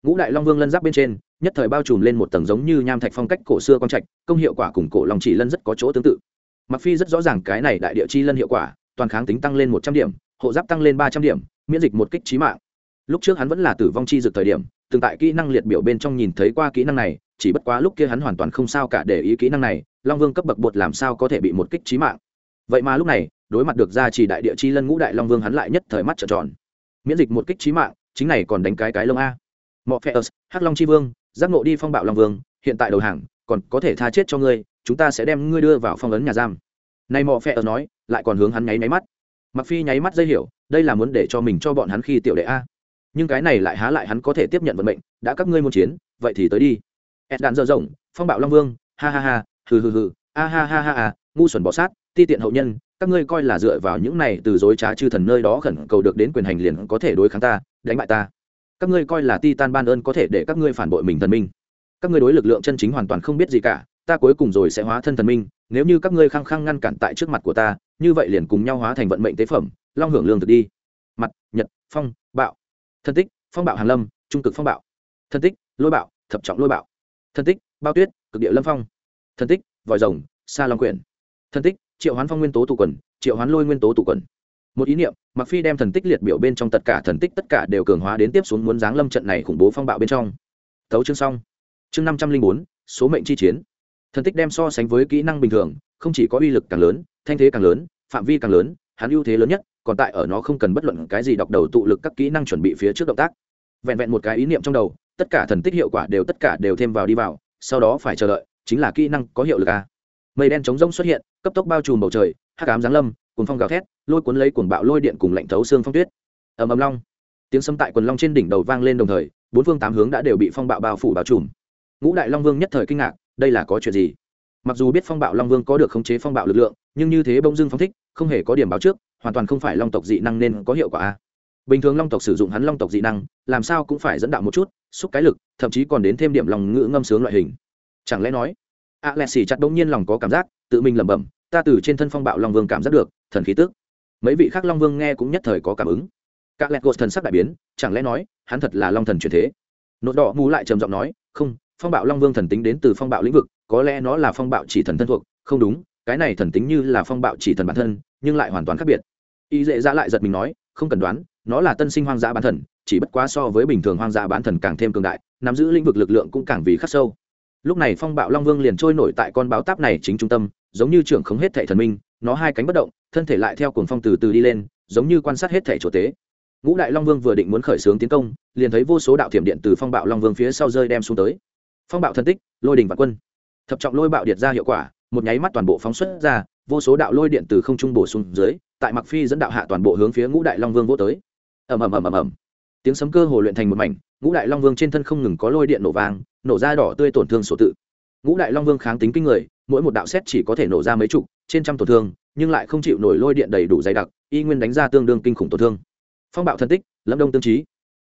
ngũ đại long vương lân giáp bên trên, nhất thời bao trùm lên một tầng giống như nham thạch phong cách cổ xưa quang trạch, công hiệu quả cùng cổ long chỉ lân rất có chỗ tương tự. Mặc phi rất rõ ràng cái này đại địa chi lân hiệu quả, toàn kháng tính tăng lên một trăm điểm, hộ giáp tăng lên ba trăm điểm, miễn dịch một kích trí mạng. Lúc trước hắn vẫn là tử vong chi dược thời điểm, từng tại kỹ năng liệt biểu bên trong nhìn thấy qua kỹ năng này, chỉ bất quá lúc kia hắn hoàn toàn không sao cả để ý kỹ năng này, long vương cấp bậc bột làm sao có thể bị một kích trí mạng. Vậy mà lúc này, đối mặt được ra chỉ đại địa chi lân ngũ đại long vương hắn lại nhất thời mắt trợn tròn. Miễn dịch một kích trí mạng, chính này còn đánh cái cái lông a mọ phe hắc long chi vương, giác ngộ đi phong bạo long vương, hiện tại đầu hàng, còn có thể tha chết cho ngươi, chúng ta sẽ đem ngươi đưa vào phong ấn nhà giam. Nay mọ phe nói, lại còn hướng hắn nháy máy mắt. Mặc phi nháy mắt dây hiểu, đây là muốn để cho mình cho bọn hắn khi tiểu đệ a. Nhưng cái này lại há lại hắn có thể tiếp nhận vận mệnh, đã các ngươi muốn chiến, vậy thì tới đi. Ed đạn dơ rộng, phong bạo long vương, ha ha ha, hừ hừ hừ, a ha ha ha ha, ngu xuẩn bỏ sát, ti tiện hậu nhân, các ngươi coi là dựa vào những này từ dối trá chư thần nơi đó khẩn cầu được đến quyền hành liền có thể đối kháng ta, đánh bại ta các ngươi coi là titan ban ơn có thể để các ngươi phản bội mình thần minh. Các ngươi đối lực lượng chân chính hoàn toàn không biết gì cả, ta cuối cùng rồi sẽ hóa thân thần minh, nếu như các ngươi khăng khăng ngăn cản tại trước mặt của ta, như vậy liền cùng nhau hóa thành vận mệnh tế phẩm, long hưởng lương thực đi. Mặt, nhật, phong, bạo. Thân tích, phong bạo hàn lâm, trung cực phong bạo. Thân tích, lôi bạo, thập trọng lôi bạo. Thân tích, bao tuyết, cực địa lâm phong. Thân tích, vòi rồng, sa long quyển. Thân tích, triệu hoán phong nguyên tố tụ quần, triệu hoán lôi nguyên tố tụ quần. Một ý niệm mặc phi đem thần tích liệt biểu bên trong tất cả thần tích tất cả đều cường hóa đến tiếp xuống muốn giáng lâm trận này khủng bố phong bạo bên trong. Tấu chương xong. Chương năm trăm linh bốn, số mệnh chi chiến. Thần tích đem so sánh với kỹ năng bình thường, không chỉ có uy lực càng lớn, thanh thế càng lớn, phạm vi càng lớn, hắn ưu thế lớn nhất, còn tại ở nó không cần bất luận cái gì đọc đầu tụ lực các kỹ năng chuẩn bị phía trước động tác. Vẹn vẹn một cái ý niệm trong đầu, tất cả thần tích hiệu quả đều tất cả đều thêm vào đi vào, sau đó phải chờ đợi, chính là kỹ năng có hiệu lực a mây đen chống rông xuất hiện, cấp tốc bao trùm bầu trời, hắc ám giáng lâm cuốn phong gào thét lôi cuốn lấy cuồng bạo lôi điện cùng lạnh thấu xương phong tuyết. Ầm ầm long. Tiếng sấm tại quần long trên đỉnh đầu vang lên đồng thời, bốn phương tám hướng đã đều bị phong bạo bao phủ bao trùm. Ngũ đại long vương nhất thời kinh ngạc, đây là có chuyện gì? Mặc dù biết phong bạo long vương có được khống chế phong bạo lực lượng, nhưng như thế bỗng dưng phong thích, không hề có điểm báo trước, hoàn toàn không phải long tộc dị năng nên có hiệu quả a. Bình thường long tộc sử dụng hắn long tộc dị năng, làm sao cũng phải dẫn đạo một chút, xúc cái lực, thậm chí còn đến thêm điểm lòng ngữ ngâm sướng loại hình. Chẳng lẽ nói a lẹ xì chặt bỗng nhiên lòng có cảm giác, tự mình lẩm bẩm, ta từ trên thân phong bạo long vương cảm giác được, thần khí tức mấy vị khác long vương nghe cũng nhất thời có cảm ứng. Các lẹt gột thần sắc đại biến, chẳng lẽ nói, hắn thật là long thần truyền thế? Nốt đỏ mù lại trầm giọng nói, không, phong bạo long vương thần tính đến từ phong bạo lĩnh vực, có lẽ nó là phong bạo chỉ thần thân thuộc, không đúng, cái này thần tính như là phong bạo chỉ thần bản thân, nhưng lại hoàn toàn khác biệt. Y dễ ra dạ lại giật mình nói, không cần đoán, nó là tân sinh hoang dã bán thần, chỉ bất quá so với bình thường hoang dã bán thần càng thêm cường đại, nắm giữ lĩnh vực lực lượng cũng càng vì khắc sâu. Lúc này phong bạo long vương liền trôi nổi tại con báo táp này chính trung tâm, giống như trưởng không hết thệ thần minh nó hai cánh bất động, thân thể lại theo cuồng phong từ từ đi lên, giống như quan sát hết thẻ chỗ tế. Ngũ đại long vương vừa định muốn khởi xướng tiến công, liền thấy vô số đạo thiểm điện từ phong bạo long vương phía sau rơi đem xuống tới. Phong bạo thân tích, lôi đình và quân. Thập trọng lôi bạo điện ra hiệu quả, một nháy mắt toàn bộ phóng xuất ra, vô số đạo lôi điện từ không trung bổ xuống dưới, tại mặc phi dẫn đạo hạ toàn bộ hướng phía ngũ đại long vương vô tới. Ầm ầm ầm ầm ầm. Tiếng sấm cơ hồ luyện thành một mảnh, ngũ đại long vương trên thân không ngừng có lôi điện nổ vàng nổ ra đỏ tươi tổn thương sổ tự. Ngũ đại long vương kháng tính kinh người mỗi một đạo xét chỉ có thể nổ ra mấy chục, trên trăm tổn thương, nhưng lại không chịu nổi lôi điện đầy đủ dày đặc, y nguyên đánh ra tương đương kinh khủng tổn thương. Phong bạo thân tích, lâm đông tương trí.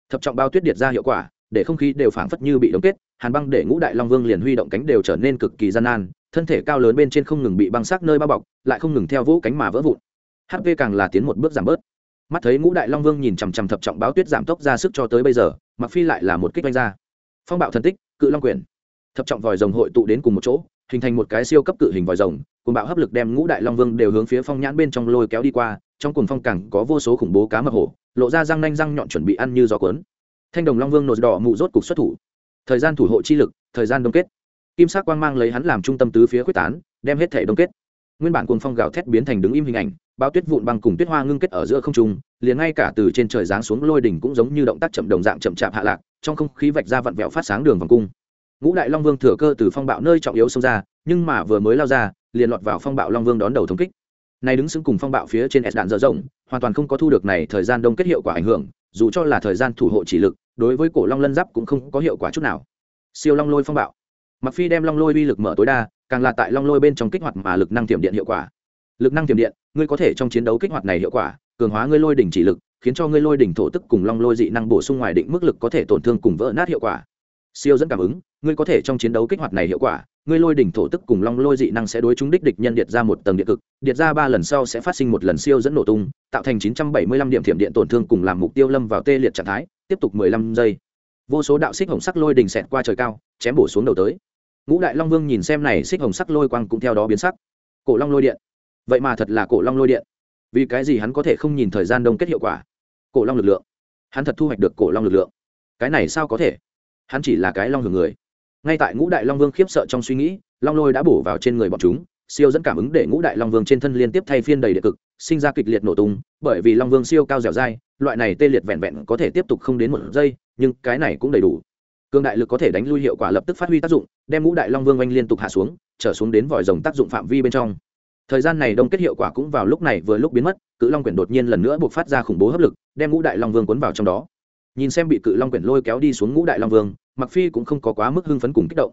Thập trọng bao tuyết điệt ra hiệu quả, để không khí đều phảng phất như bị đóng kết, hàn băng để ngũ đại long vương liền huy động cánh đều trở nên cực kỳ gian nan, thân thể cao lớn bên trên không ngừng bị băng sắc nơi bao bọc, lại không ngừng theo vũ cánh mà vỡ vụn. Hp càng là tiến một bước giảm bớt. Mắt thấy ngũ đại long vương nhìn chằm chằm thập trọng báo tuyết giảm tốc ra sức cho tới bây giờ mặc phi lại là một kích đánh ra. Phong bạo thần tích, cự long quyền thập trọng vòi rồng hội tụ đến cùng một chỗ hình thành một cái siêu cấp cự hình vòi rồng cùng bạo hấp lực đem ngũ đại long vương đều hướng phía phong nhãn bên trong lôi kéo đi qua, trong cùng phong cẳng có vô số khủng bố cá mập hổ, lộ ra răng nanh răng nhọn chuẩn bị ăn như gió cuốn. Thanh đồng long vương nột đỏ mụ rốt cục xuất thủ. Thời gian thủ hộ chi lực, thời gian đông kết. Kim sắc quang mang lấy hắn làm trung tâm tứ phía quyết tán, đem hết thể đông kết. Nguyên bản cuồng phong gào thét biến thành đứng im hình ảnh, bao tuyết vụn băng cùng tuyết hoa ngưng kết ở giữa không trung, liền ngay cả từ trên trời giáng xuống lôi đỉnh cũng giống như động tác chậm đồng dạng chậm chạp hạ lạc, trong không khí vạch ra vặn vẹo phát sáng đường vòng cung ngũ đại long vương thừa cơ từ phong bạo nơi trọng yếu xông ra, nhưng mà vừa mới lao ra, liền lọt vào phong bạo long vương đón đầu thống kích. Này đứng xứng cùng phong bạo phía trên s đạn dở rộng, hoàn toàn không có thu được này thời gian đông kết hiệu quả ảnh hưởng, dù cho là thời gian thủ hộ chỉ lực, đối với cổ long lân giáp cũng không có hiệu quả chút nào. Siêu long lôi phong bạo. Mặc phi đem long lôi uy lực mở tối đa, càng là tại long lôi bên trong kích hoạt mà lực năng tiềm điện hiệu quả. Lực năng tiềm điện, ngươi có thể trong chiến đấu kích hoạt này hiệu quả, cường hóa ngươi lôi đỉnh chỉ lực, khiến cho ngươi lôi đỉnh thổ tức cùng long lôi dị năng bổ sung ngoài định mức lực có thể tổn thương cùng vỡ nát hiệu quả. Siêu dẫn cảm ứng ngươi có thể trong chiến đấu kích hoạt này hiệu quả, ngươi lôi đỉnh thổ tức cùng long lôi dị năng sẽ đối chúng đích địch nhân điện ra một tầng điện cực điện ra ba lần sau sẽ phát sinh một lần siêu dẫn nổ tung, tạo thành 975 điểm thiểm điện tổn thương cùng làm mục tiêu lâm vào tê liệt trạng thái, tiếp tục 15 giây. Vô số đạo xích hồng sắc lôi đỉnh xẹt qua trời cao, chém bổ xuống đầu tới. Ngũ đại long vương nhìn xem này, xích hồng sắc lôi quang cũng theo đó biến sắc. Cổ long lôi điện. Vậy mà thật là cổ long lôi điện. Vì cái gì hắn có thể không nhìn thời gian đông kết hiệu quả? Cổ long lực lượng. Hắn thật thu hoạch được cổ long lực lượng. Cái này sao có thể? Hắn chỉ là cái long hưởng người ngay tại ngũ đại long vương khiếp sợ trong suy nghĩ, long lôi đã bổ vào trên người bọn chúng, siêu dẫn cảm ứng để ngũ đại long vương trên thân liên tiếp thay phiên đầy địa cực, sinh ra kịch liệt nổ tung, bởi vì long vương siêu cao dẻo dai, loại này tê liệt vẹn vẹn có thể tiếp tục không đến một giây, nhưng cái này cũng đầy đủ. Cương đại lực có thể đánh lui hiệu quả lập tức phát huy tác dụng, đem ngũ đại long vương oanh liên tục hạ xuống, trở xuống đến vòi rồng tác dụng phạm vi bên trong. Thời gian này đông kết hiệu quả cũng vào lúc này vừa lúc biến mất, cự long quyển đột nhiên lần nữa buộc phát ra khủng bố hấp lực, đem ngũ đại long vương cuốn vào trong đó. Nhìn xem bị cự long quyển lôi kéo đi xuống ngũ đại long vương mặc phi cũng không có quá mức hưng phấn cùng kích động.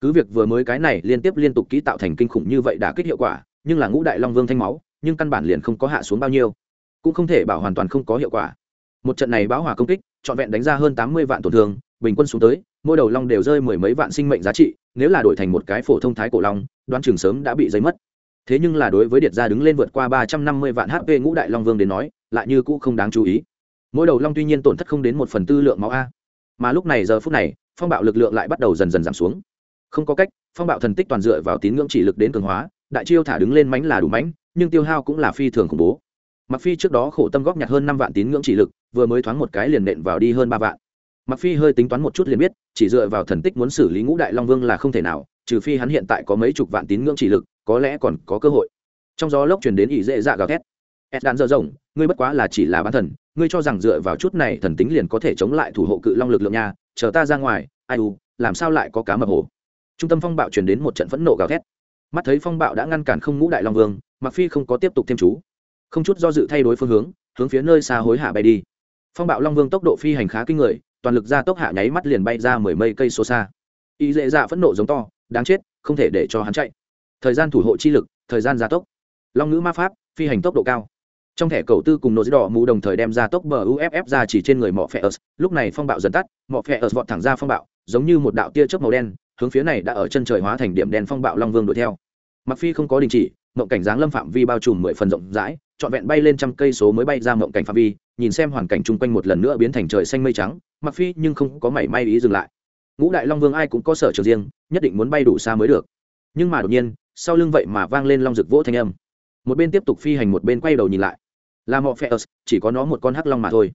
Cứ việc vừa mới cái này liên tiếp liên tục ký tạo thành kinh khủng như vậy đã kích hiệu quả, nhưng là ngũ đại long vương thanh máu, nhưng căn bản liền không có hạ xuống bao nhiêu. Cũng không thể bảo hoàn toàn không có hiệu quả. Một trận này báo hỏa công kích, trọn vẹn đánh ra hơn tám mươi vạn tổn thương, bình quân xuống tới, mỗi đầu long đều rơi mười mấy vạn sinh mệnh giá trị, nếu là đổi thành một cái phổ thông thái cổ long, đoán chừng sớm đã bị giấy mất. Thế nhưng là đối với điệt gia đứng lên vượt qua ba trăm năm mươi vạn hp ngũ đại long vương đến nói, lại như cũ không đáng chú ý. Mỗi đầu long tuy nhiên tổn thất không đến một phần tư lượng máu a. Mà lúc này giờ phút này phong bạo lực lượng lại bắt đầu dần dần giảm xuống. Không có cách, phong bạo thần tích toàn dựa vào tín ngưỡng chỉ lực đến cường hóa, đại chiêu thả đứng lên mánh là đủ mánh nhưng tiêu hao cũng là phi thường khủng bố. Mặc phi trước đó khổ tâm góp nhặt hơn năm vạn tín ngưỡng chỉ lực, vừa mới thoáng một cái liền nện vào đi hơn ba vạn. Mặc phi hơi tính toán một chút liền biết, chỉ dựa vào thần tích muốn xử lý ngũ đại long vương là không thể nào, trừ phi hắn hiện tại có mấy chục vạn tín ngưỡng chỉ lực, có lẽ còn có cơ hội. Trong gió lốc truyền đến ỷ dễ dạ gào thét. Ed đạn dở rộng, ngươi bất quá là chỉ là bán thần, ngươi cho rằng dựa vào chút này thần tính liền có thể chống lại thủ hộ cự long lực lượng nha chờ ta ra ngoài, ai u, làm sao lại có cá mập hổ? Trung tâm phong bạo truyền đến một trận phẫn nộ gào thét. Mắt thấy phong bạo đã ngăn cản không ngũ đại long vương mặc phi không có tiếp tục thêm chú. Không chút do dự thay đổi phương hướng hướng phía nơi xa hối hạ bay đi. Phong bạo long vương tốc độ phi hành khá kinh người, toàn lực ra tốc hạ nháy mắt liền bay ra mười mây cây số xa. Y dễ dạ phẫn nộ giống to, đáng chết, không thể để cho hắn chạy. Thời gian thủ hộ chi lực, thời gian gia tốc. Long ngữ ma pháp, phi hành tốc độ cao trong thẻ cầu tư cùng nô đỏ mù đồng thời đem ra tốc bờ uff ra chỉ trên người mỏ phe ớt. Lúc này phong bạo dần tắt, mỏ phe ớt vọt thẳng ra phong bạo, giống như một đạo tia chớp màu đen, hướng phía này đã ở chân trời hóa thành điểm đen phong bạo long vương đuổi theo. Mặc phi không có đình chỉ, mộng cảnh dáng lâm phạm vi bao trùm mười phần rộng rãi, trọn vẹn bay lên trăm cây số mới bay ra mộng cảnh phạm vi, nhìn xem hoàn cảnh chung quanh một lần nữa biến thành trời xanh mây trắng mặc phi nhưng không có mảy may ý dừng lại. Ngũ đại long vương ai cũng có sở trường riêng, nhất định muốn bay đủ xa mới được. Nhưng mà đột nhiên, sau lưng vậy mà vang lên long rực vỗ thanh âm một bên tiếp tục phi hành một bên quay đầu nhìn lại. Là mọ phe ớt, chỉ có nó một con hắc long mà thôi.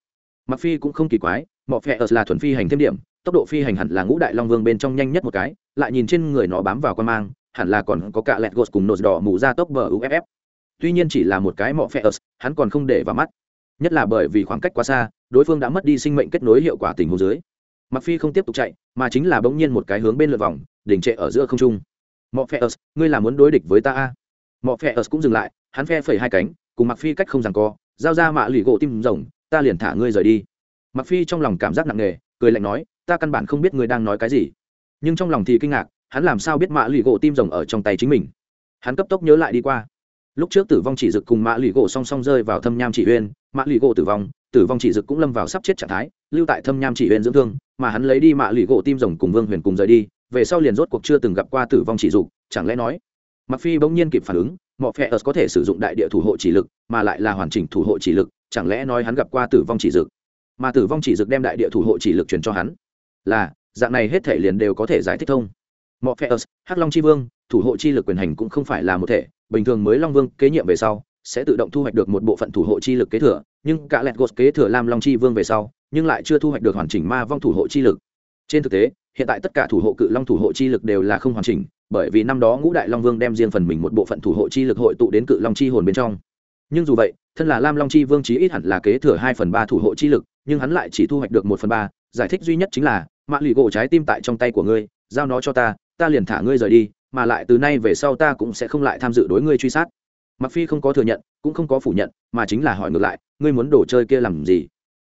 Mặc phi cũng không kỳ quái, mọ phe ớt là thuần phi hành thêm điểm, tốc độ phi hành hẳn là ngũ đại long vương bên trong nhanh nhất một cái, lại nhìn trên người nó bám vào quan mang, hẳn là còn có cả lẹt gột cùng nốt đỏ mù ra tốc bờ uff tuy nhiên chỉ là một cái mọ phe ớt, hắn còn không để vào mắt. Nhất là bởi vì khoảng cách quá xa, đối phương đã mất đi sinh mệnh kết nối hiệu quả tình huống dưới. Mặc phi không tiếp tục chạy, mà chính là bỗng nhiên một cái hướng bên lượt vòng đỉnh trệ ở giữa không trung. Mọ phe ớt, ngươi là muốn đối địch với ta a mọ phe ớt cũng dừng lại, hắn phe phẩy hai cánh, cùng mặc phi cách không rằng co, giao ra mạ lì gỗ tim rồng, ta liền thả ngươi rời đi. Mặc phi trong lòng cảm giác nặng nề, cười lạnh nói, ta căn bản không biết ngươi đang nói cái gì. Nhưng trong lòng thì kinh ngạc, hắn làm sao biết mạ lì gỗ tim rồng ở trong tay chính mình? Hắn cấp tốc nhớ lại đi qua. Lúc trước tử vong chỉ dực cùng mạ lì gỗ song song rơi vào thâm nham chỉ huyên, mạ lì gỗ tử vong tử vong chỉ dực cũng lâm vào sắp chết trạng thái, lưu tại thâm nham chỉ huyên dưỡng thương, mà hắn lấy đi mạ lì gỗ tim rồng cùng vương huyền cùng rời đi, về sau liền rốt cuộc chưa từng gặp qua tử vong chỉ dục chẳng lẽ nói mặc phi bỗng nhiên kịp phản ứng mọi phe ớt có thể sử dụng đại địa thủ hộ chỉ lực, mà lại là hoàn chỉnh thủ hộ chỉ lực, chẳng lẽ nói hắn gặp qua tử vong chỉ dực mà tử vong chỉ dực đem đại địa thủ hộ chỉ lực truyền cho hắn. Là, dạng này hết thể liền đều có thể giải thích thông. Mọi phe ớt, hắc long chi vương, thủ hộ chi lực quyền hành cũng không phải là một thể, bình thường mới long vương kế nhiệm về sau, sẽ tự động thu hoạch được một bộ phận thủ hộ chi lực kế thừa, nhưng cả lẹt gột kế thừa lam long chi vương về sau, nhưng lại chưa thu hoạch được hoàn chỉnh ma vong thủ hộ chi lực. Trên thực tế, hiện tại tất cả thủ hộ cự long thủ hộ chi lực đều là không hoàn chỉnh bởi vì năm đó ngũ đại long vương đem riêng phần mình một bộ phận thủ hộ chi lực hội tụ đến cự long chi hồn bên trong. Nhưng dù vậy, thân là lam long chi vương chí ít hẳn là kế thừa hai phần ba thủ hộ chi lực, nhưng hắn lại chỉ thu hoạch được một phần ba. Giải thích duy nhất chính là mạng lì gỗ trái tim tại trong tay của ngươi, giao nó cho ta ta liền thả ngươi rời đi, mà lại từ nay về sau ta cũng sẽ không lại tham dự đối ngươi truy sát. Mặc phi không có thừa nhận, cũng không có phủ nhận, mà chính là hỏi ngược lại, ngươi muốn đồ chơi kia làm gì?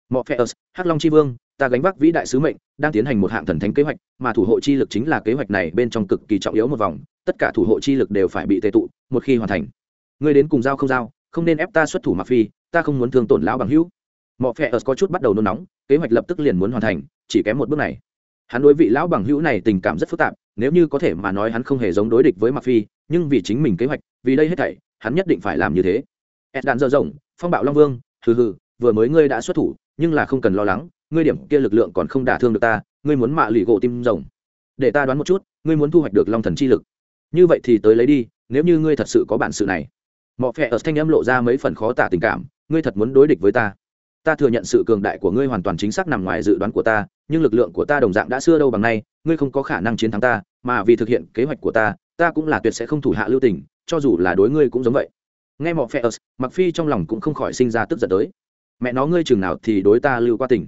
Mọ phe hắc long chi vương ta gánh vác vĩ đại sứ mệnh, đang tiến hành một hạng thần thánh kế hoạch, mà thủ hộ chi lực chính là kế hoạch này bên trong cực kỳ trọng yếu một vòng, tất cả thủ hộ chi lực đều phải bị tệ tụ, một khi hoàn thành, ngươi đến cùng giao không giao, không nên ép ta xuất thủ mặc phi, ta không muốn thương tổn lão bằng hữu. Mọi phe có chút bắt đầu nôn nóng, kế hoạch lập tức liền muốn hoàn thành, chỉ kém một bước này. Hắn đối vị lão bằng hữu này tình cảm rất phức tạp, nếu như có thể mà nói hắn không hề giống đối địch với mặc phi, nhưng vì chính mình kế hoạch, vì đây hết thảy, hắn nhất định phải làm như thế. Ed đạn dơ rộng, phong bạo long vương, hừ hừ, vừa mới ngươi đã xuất thủ, nhưng là không cần lo lắng ngươi điểm kia lực lượng còn không đả thương được ta, ngươi muốn mạ lì gỗ tim rồng. Để ta đoán một chút, ngươi muốn thu hoạch được long thần chi lực. Như vậy thì tới lấy đi, nếu như ngươi thật sự có bản sự này. Mọi phe ở thanh âm lộ ra mấy phần khó tả tình cảm, ngươi thật muốn đối địch với ta. Ta thừa nhận sự cường đại của ngươi hoàn toàn chính xác nằm ngoài dự đoán của ta, nhưng lực lượng của ta đồng dạng đã xưa đâu bằng nay, ngươi không có khả năng chiến thắng ta, mà vì thực hiện kế hoạch của ta ta cũng là tuyệt sẽ không thủ hạ lưu tình, cho dù là đối ngươi cũng giống vậy. Nghe mọi phe ớt mặc phi trong lòng cũng không khỏi sinh ra tức giận tới. Mẹ nó, ngươi chừng nào thì đối ta lưu qua tình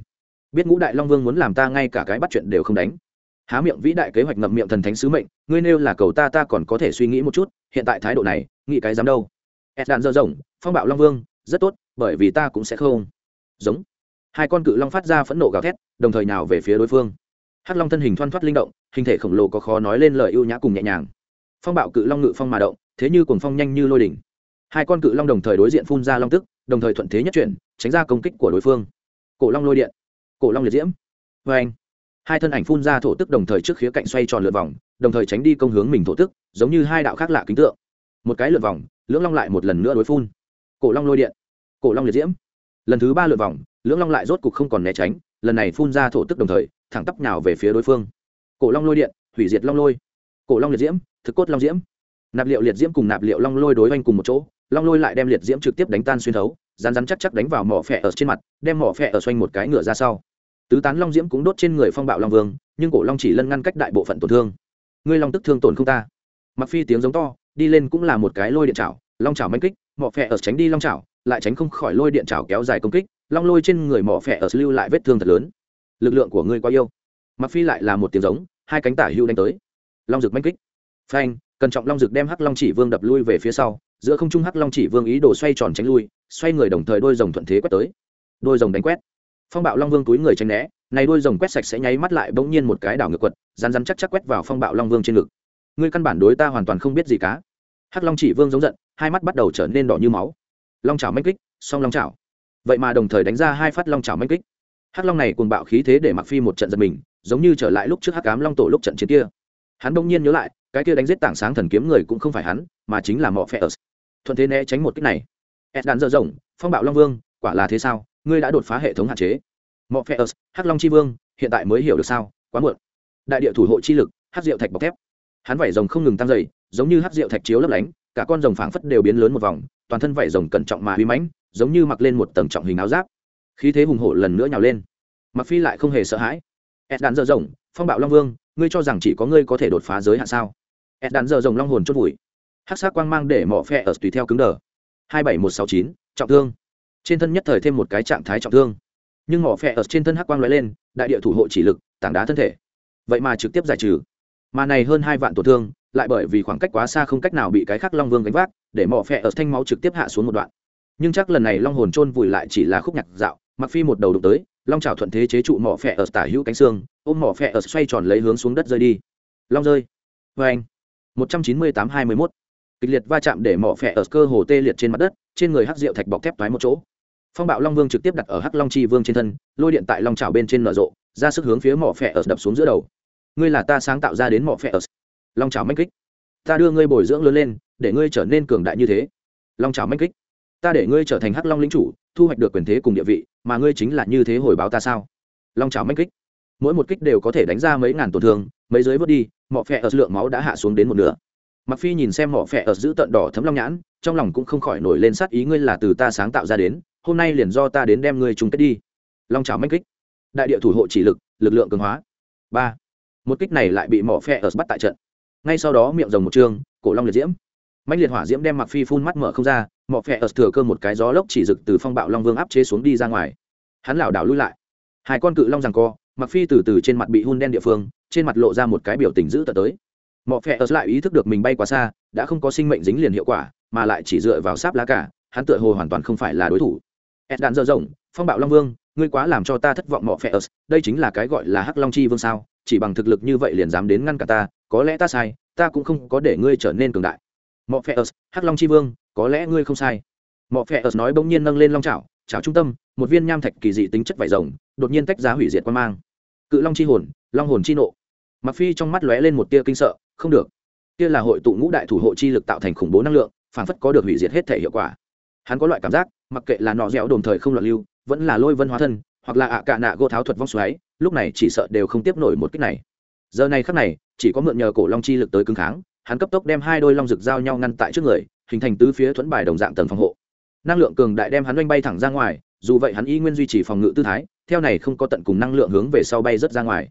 biết ngũ đại long vương muốn làm ta ngay cả cái bắt chuyện đều không đánh. Há miệng vĩ đại kế hoạch ngậm miệng thần thánh sứ mệnh, ngươi nêu là cầu ta ta còn có thể suy nghĩ một chút, hiện tại thái độ này, nghĩ cái dám đâu. Ed đạn dơ rộng phong bạo long vương, rất tốt, bởi vì ta cũng sẽ không. Giống. Hai con cự long phát ra phẫn nộ gào thét, đồng thời nào về phía đối phương. Hắc long thân hình thoăn thoắt linh động, hình thể khổng lồ có khó nói lên lời ưu nhã cùng nhẹ nhàng. Phong bạo cự long ngự phong mà động, thế như cuồng phong nhanh như lôi đỉnh. Hai con cự long đồng thời đối diện phun ra long tức, đồng thời thuận thế nhất chuyển, tránh ra công kích của đối phương. Cổ long lôi điện cổ long liệt diễm. Vê anh, hai thân ảnh phun ra thổ tức đồng thời trước khía cạnh xoay tròn lượt vòng, đồng thời tránh đi công hướng mình thổ tức, giống như hai đạo khác lạ kính tượng. Một cái lượt vòng, lưỡng long lại một lần nữa đối phun. Cổ long lôi điện, cổ long liệt diễm. Lần thứ ba lượt vòng, lưỡng long lại rốt cục không còn né tránh, lần này phun ra thổ tức đồng thời, thẳng tắp nhào về phía đối phương. Cổ long lôi điện, hủy diệt long lôi. Cổ long liệt diễm, thực cốt long diễm. Nạp liệu liệt diễm cùng nạp liệu long lôi đối oanh cùng một chỗ, long lôi lại đem liệt diễm trực tiếp đánh tan xuyên thấu rán rán chắc chắc đánh vào mỏ phẹ ở trên mặt, đem mỏ phẹ ở xoanh một cái ngựa ra sau tứ tán long diễm cũng đốt trên người phong bạo long vương, nhưng cổ long chỉ lân ngăn cách đại bộ phận tổn thương. Ngươi long tức thương tổn không ta. Mặc phi tiếng giống to, đi lên cũng là một cái lôi điện chảo, long chảo manh kích, mỏ phẹ ở tránh đi long chảo, lại tránh không khỏi lôi điện chảo kéo dài công kích, long lôi trên người mỏ phẹ ở lưu lại vết thương thật lớn. Lực lượng của ngươi quá yêu mặc phi lại là một tiếng giống, hai cánh tả hưu đánh tới. Long rực manh kích. Phanh, cẩn trọng long rực đem hắc long chỉ vương đập lui về phía sau, giữa không trung hắc long chỉ vương ý đồ xoay tròn tránh lui, xoay người đồng thời đôi rồng thuận thế quét tới. Đôi rồng đánh quét phong bạo long vương túi người tránh né, này đôi rồng quét sạch sẽ nháy mắt lại bỗng nhiên một cái đảo ngược quật rán rán chắc chắc quét vào phong bạo long vương trên ngực. Ngươi căn bản đối ta hoàn toàn không biết gì cá hắc long chỉ vương giống giận, hai mắt bắt đầu trở nên đỏ như máu. Long chảo manh kích, song long chảo. Vậy mà đồng thời đánh ra hai phát long chảo manh kích. Hắc long này cùng bạo khí thế để mặc phi một trận giật mình, giống như trở lại lúc trước hắc cám long tổ lúc trận chiến kia. Hắn bỗng nhiên nhớ lại, cái kia đánh giết tảng sáng thần kiếm người cũng không phải hắn, mà chính là mọ phe ớt. Thuận thế né tránh một cách này. Ed đạn dở rộng phong bạo long vương, quả là thế sao? Ngươi đã đột phá hệ thống hạn chế. Mọi phe ớt hắc long chi vương hiện tại mới hiểu được sao quá muộn. Đại địa thủ hộ chi lực hắc rượu thạch bọc thép. Hắn vải rồng không ngừng tăng dày giống như hắc rượu thạch chiếu lấp lánh cả con rồng phảng phất đều biến lớn một vòng toàn thân vải rồng cẩn trọng mà uy mãnh giống như mặc lên một tầng trọng hình áo giáp. Khí thế hùng hổ lần nữa nhào lên. Mặc phi lại không hề sợ hãi. Ed đạn dở rồng, phong bạo long vương ngươi cho rằng chỉ có ngươi có thể đột phá giới hạn sao? Ed đạn dở rồng long hồn chốt vùi. Hát sát quang mang để mỏ phe ở tùy theo cứng đờ. Hai bảy một sáu chín trọng thương trên thân nhất thời thêm một cái trạng thái trọng thương. Nhưng mỏ phẹ ở trên thân hắc quang lóe lên, đại địa thủ hộ chỉ lực, tảng đá thân thể. Vậy mà trực tiếp giải trừ. Mà này hơn hai vạn tổn thương, lại bởi vì khoảng cách quá xa không cách nào bị cái khắc long vương gánh vác, để mỏ phẹ ở thanh máu trực tiếp hạ xuống một đoạn. Nhưng chắc lần này long hồn chôn vùi lại chỉ là khúc nhạc dạo mặc phi một đầu đụng tới, long trào thuận thế chế trụ mỏ phẹ ở tả hữu cánh xương, ôm mỏ phẹ ở xoay tròn lấy hướng xuống đất rơi đi. Long rơi. Vê anh. Một trăm chín mươi tám hai mươi mốt. Kịch liệt va chạm để mỏ phẹ ở cơ hồ tê liệt trên mặt đất, trên người hắc rượu thạch bọc thép thoái một chỗ phong bạo long vương trực tiếp đặt ở hắc long chi vương trên thân, lôi điện tại long trào bên trên nở rộ, ra sức hướng phía mỏ phẹ ở đập xuống giữa đầu. Ngươi là ta sáng tạo ra đến mỏ phẹ ở long trào manh kích. Ta đưa ngươi bồi dưỡng lớn lên, để ngươi trở nên cường đại như thế. Long trào manh kích. Ta để ngươi trở thành hắc long lính chủ, thu hoạch được quyền thế cùng địa vị, mà ngươi chính là như thế hồi báo ta sao? Long trào manh kích. Mỗi một kích đều có thể đánh ra mấy ngàn tổn thương, mấy giới vớt đi mỏ phẹ ở lượng máu đã hạ xuống đến một nửa. Mặc phi nhìn xem mỏ phẹ ở giữ tận đỏ thấm long nhãn, trong lòng cũng không khỏi nổi lên sát ý ngươi là từ ta sáng tạo ra đến hôm nay liền do ta đến đem ngươi chung kết đi. Long trào manh kích. Đại địa thủ hộ chỉ lực lực lượng cường hóa. Ba. Một kích này lại bị mỏ phe ở bắt tại trận. Ngay sau đó miệng rồng một trường, cổ long liệt diễm. Mạnh liệt hỏa diễm đem mặc phi phun mắt mở không ra, mỏ phe ở thừa cơ một cái gió lốc chỉ rực từ phong bạo long vương áp chế xuống đi ra ngoài. Hắn lảo đảo lui lại. Hai con cự long rằng co mặc phi từ từ trên mặt bị hun đen địa phương, trên mặt lộ ra một cái biểu tình dữ tợn tới. Mỏ phe ở lại ý thức được mình bay quá xa, đã không có sinh mệnh dính liền hiệu quả, mà lại chỉ dựa vào sáp lá cả, hắn tựa hồ hoàn toàn không phải là đối thủ ed đạn dở rộng, phong bạo long vương, ngươi quá làm cho ta thất vọng mọ phe ớt đây chính là cái gọi là hắc long chi vương sao? Chỉ bằng thực lực như vậy liền dám đến ngăn cả ta, có lẽ ta sai, ta cũng không có để ngươi trở nên cường đại. Mọ phe ớt hắc long chi vương, có lẽ ngươi không sai. Mọ phe ớt nói bỗng nhiên nâng lên long chảo chảo trung tâm, một viên nham thạch kỳ dị tính chất vải rồng, đột nhiên tách ra hủy diệt quan mang. Cự long chi hồn, long hồn chi nộ. Mặc phi trong mắt lóe lên một tia kinh sợ, không được. Kia là hội tụ ngũ đại thủ hộ chi lực tạo thành khủng bố năng lượng, phản phất có được hủy diệt hết thể hiệu quả hắn có loại cảm giác, mặc kệ là nọ dẻo đồng thời không loạn lưu, vẫn là lôi vân hóa thân, hoặc là ạ cạ nạ gỗ tháo thuật vong xoáy, lúc này chỉ sợ đều không tiếp nổi một cách này. Giờ này khắc này, chỉ có mượn nhờ cổ long chi lực tới cứng kháng, hắn cấp tốc đem hai đôi long rực giao nhau ngăn tại trước người, hình thành tứ phía thuẫn bài đồng dạng tầng phòng hộ. Năng lượng cường đại đem hắn oanh bay thẳng ra ngoài, dù vậy hắn y nguyên duy trì phòng ngự tư thái, theo này không có tận cùng năng lượng hướng về sau bay rất ra ngoài.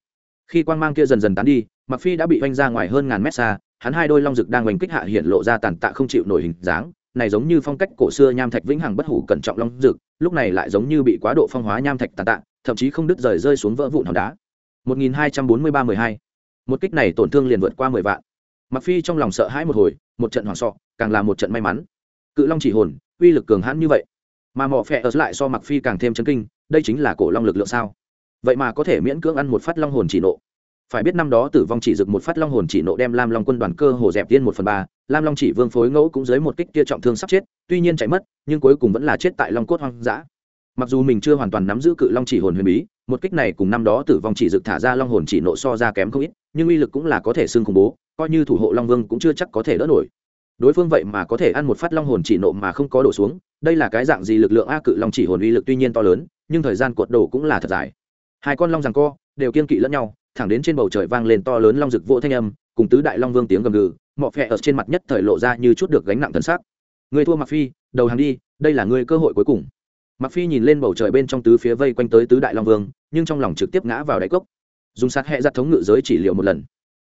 Khi quang mang kia dần dần tán đi mặc phi đã bị oanh ra ngoài hơn ngàn mét xa, hắn hai đôi long rực đang oanh kích hạ hiện lộ ra tàn tạ không chịu nổi hình dáng này giống như phong cách cổ xưa nham thạch vĩnh hằng bất hủ cẩn trọng long dực, lúc này lại giống như bị quá độ phong hóa nham thạch tàn tạ thậm chí không đứt rời rơi xuống vỡ vụn hòn đá. 1243-12 một kích này tổn thương liền vượt qua 10 vạn. Mặc phi trong lòng sợ hãi một hồi một trận hoảng sợ càng là một trận may mắn. Cự long chỉ hồn uy lực cường hãn như vậy mà mỏ phẹ ở lại so mặc phi càng thêm chấn kinh đây chính là cổ long lực lượng sao? Vậy mà có thể miễn cưỡng ăn một phát long hồn chỉ nộ phải biết năm đó tử vong chỉ dực một phát long hồn chỉ nộ đem lam long quân đoàn cơ hồ dẹp tiên một phần ba, lam long chỉ vương phối ngẫu cũng dưới một kích kia trọng thương sắp chết, tuy nhiên chạy mất, nhưng cuối cùng vẫn là chết tại long cốt hoang dã. Mặc dù mình chưa hoàn toàn nắm giữ cự long chỉ hồn huyền bí, một kích này cùng năm đó tử vong chỉ dực thả ra long hồn chỉ nộ so ra kém không ít, nhưng uy lực cũng là có thể xưng khủng bố, coi như thủ hộ long vương cũng chưa chắc có thể đỡ nổi. Đối phương vậy mà có thể ăn một phát long hồn chỉ nộ mà không có đổ xuống, đây là cái dạng gì lực lượng a cự long chỉ hồn uy lực tuy nhiên to lớn, nhưng thời gian cuộn đổ cũng là thật dài. Hai con long rằng co, đều kiên kỵ lẫn nhau thẳng đến trên bầu trời vang lên to lớn long rực vỗ thanh âm, cùng tứ đại long vương tiếng gầm gừ, mọ phẹ ở trên mặt nhất thời lộ ra như chút được gánh nặng thân xác người thua mặc phi, đầu hàng đi, đây là người cơ hội cuối cùng. Mặc phi nhìn lên bầu trời bên trong tứ phía vây quanh tới tứ đại long vương, nhưng trong lòng trực tiếp ngã vào đáy cốc. Dùng sát hệ giặt thống ngự giới chỉ liệu một lần.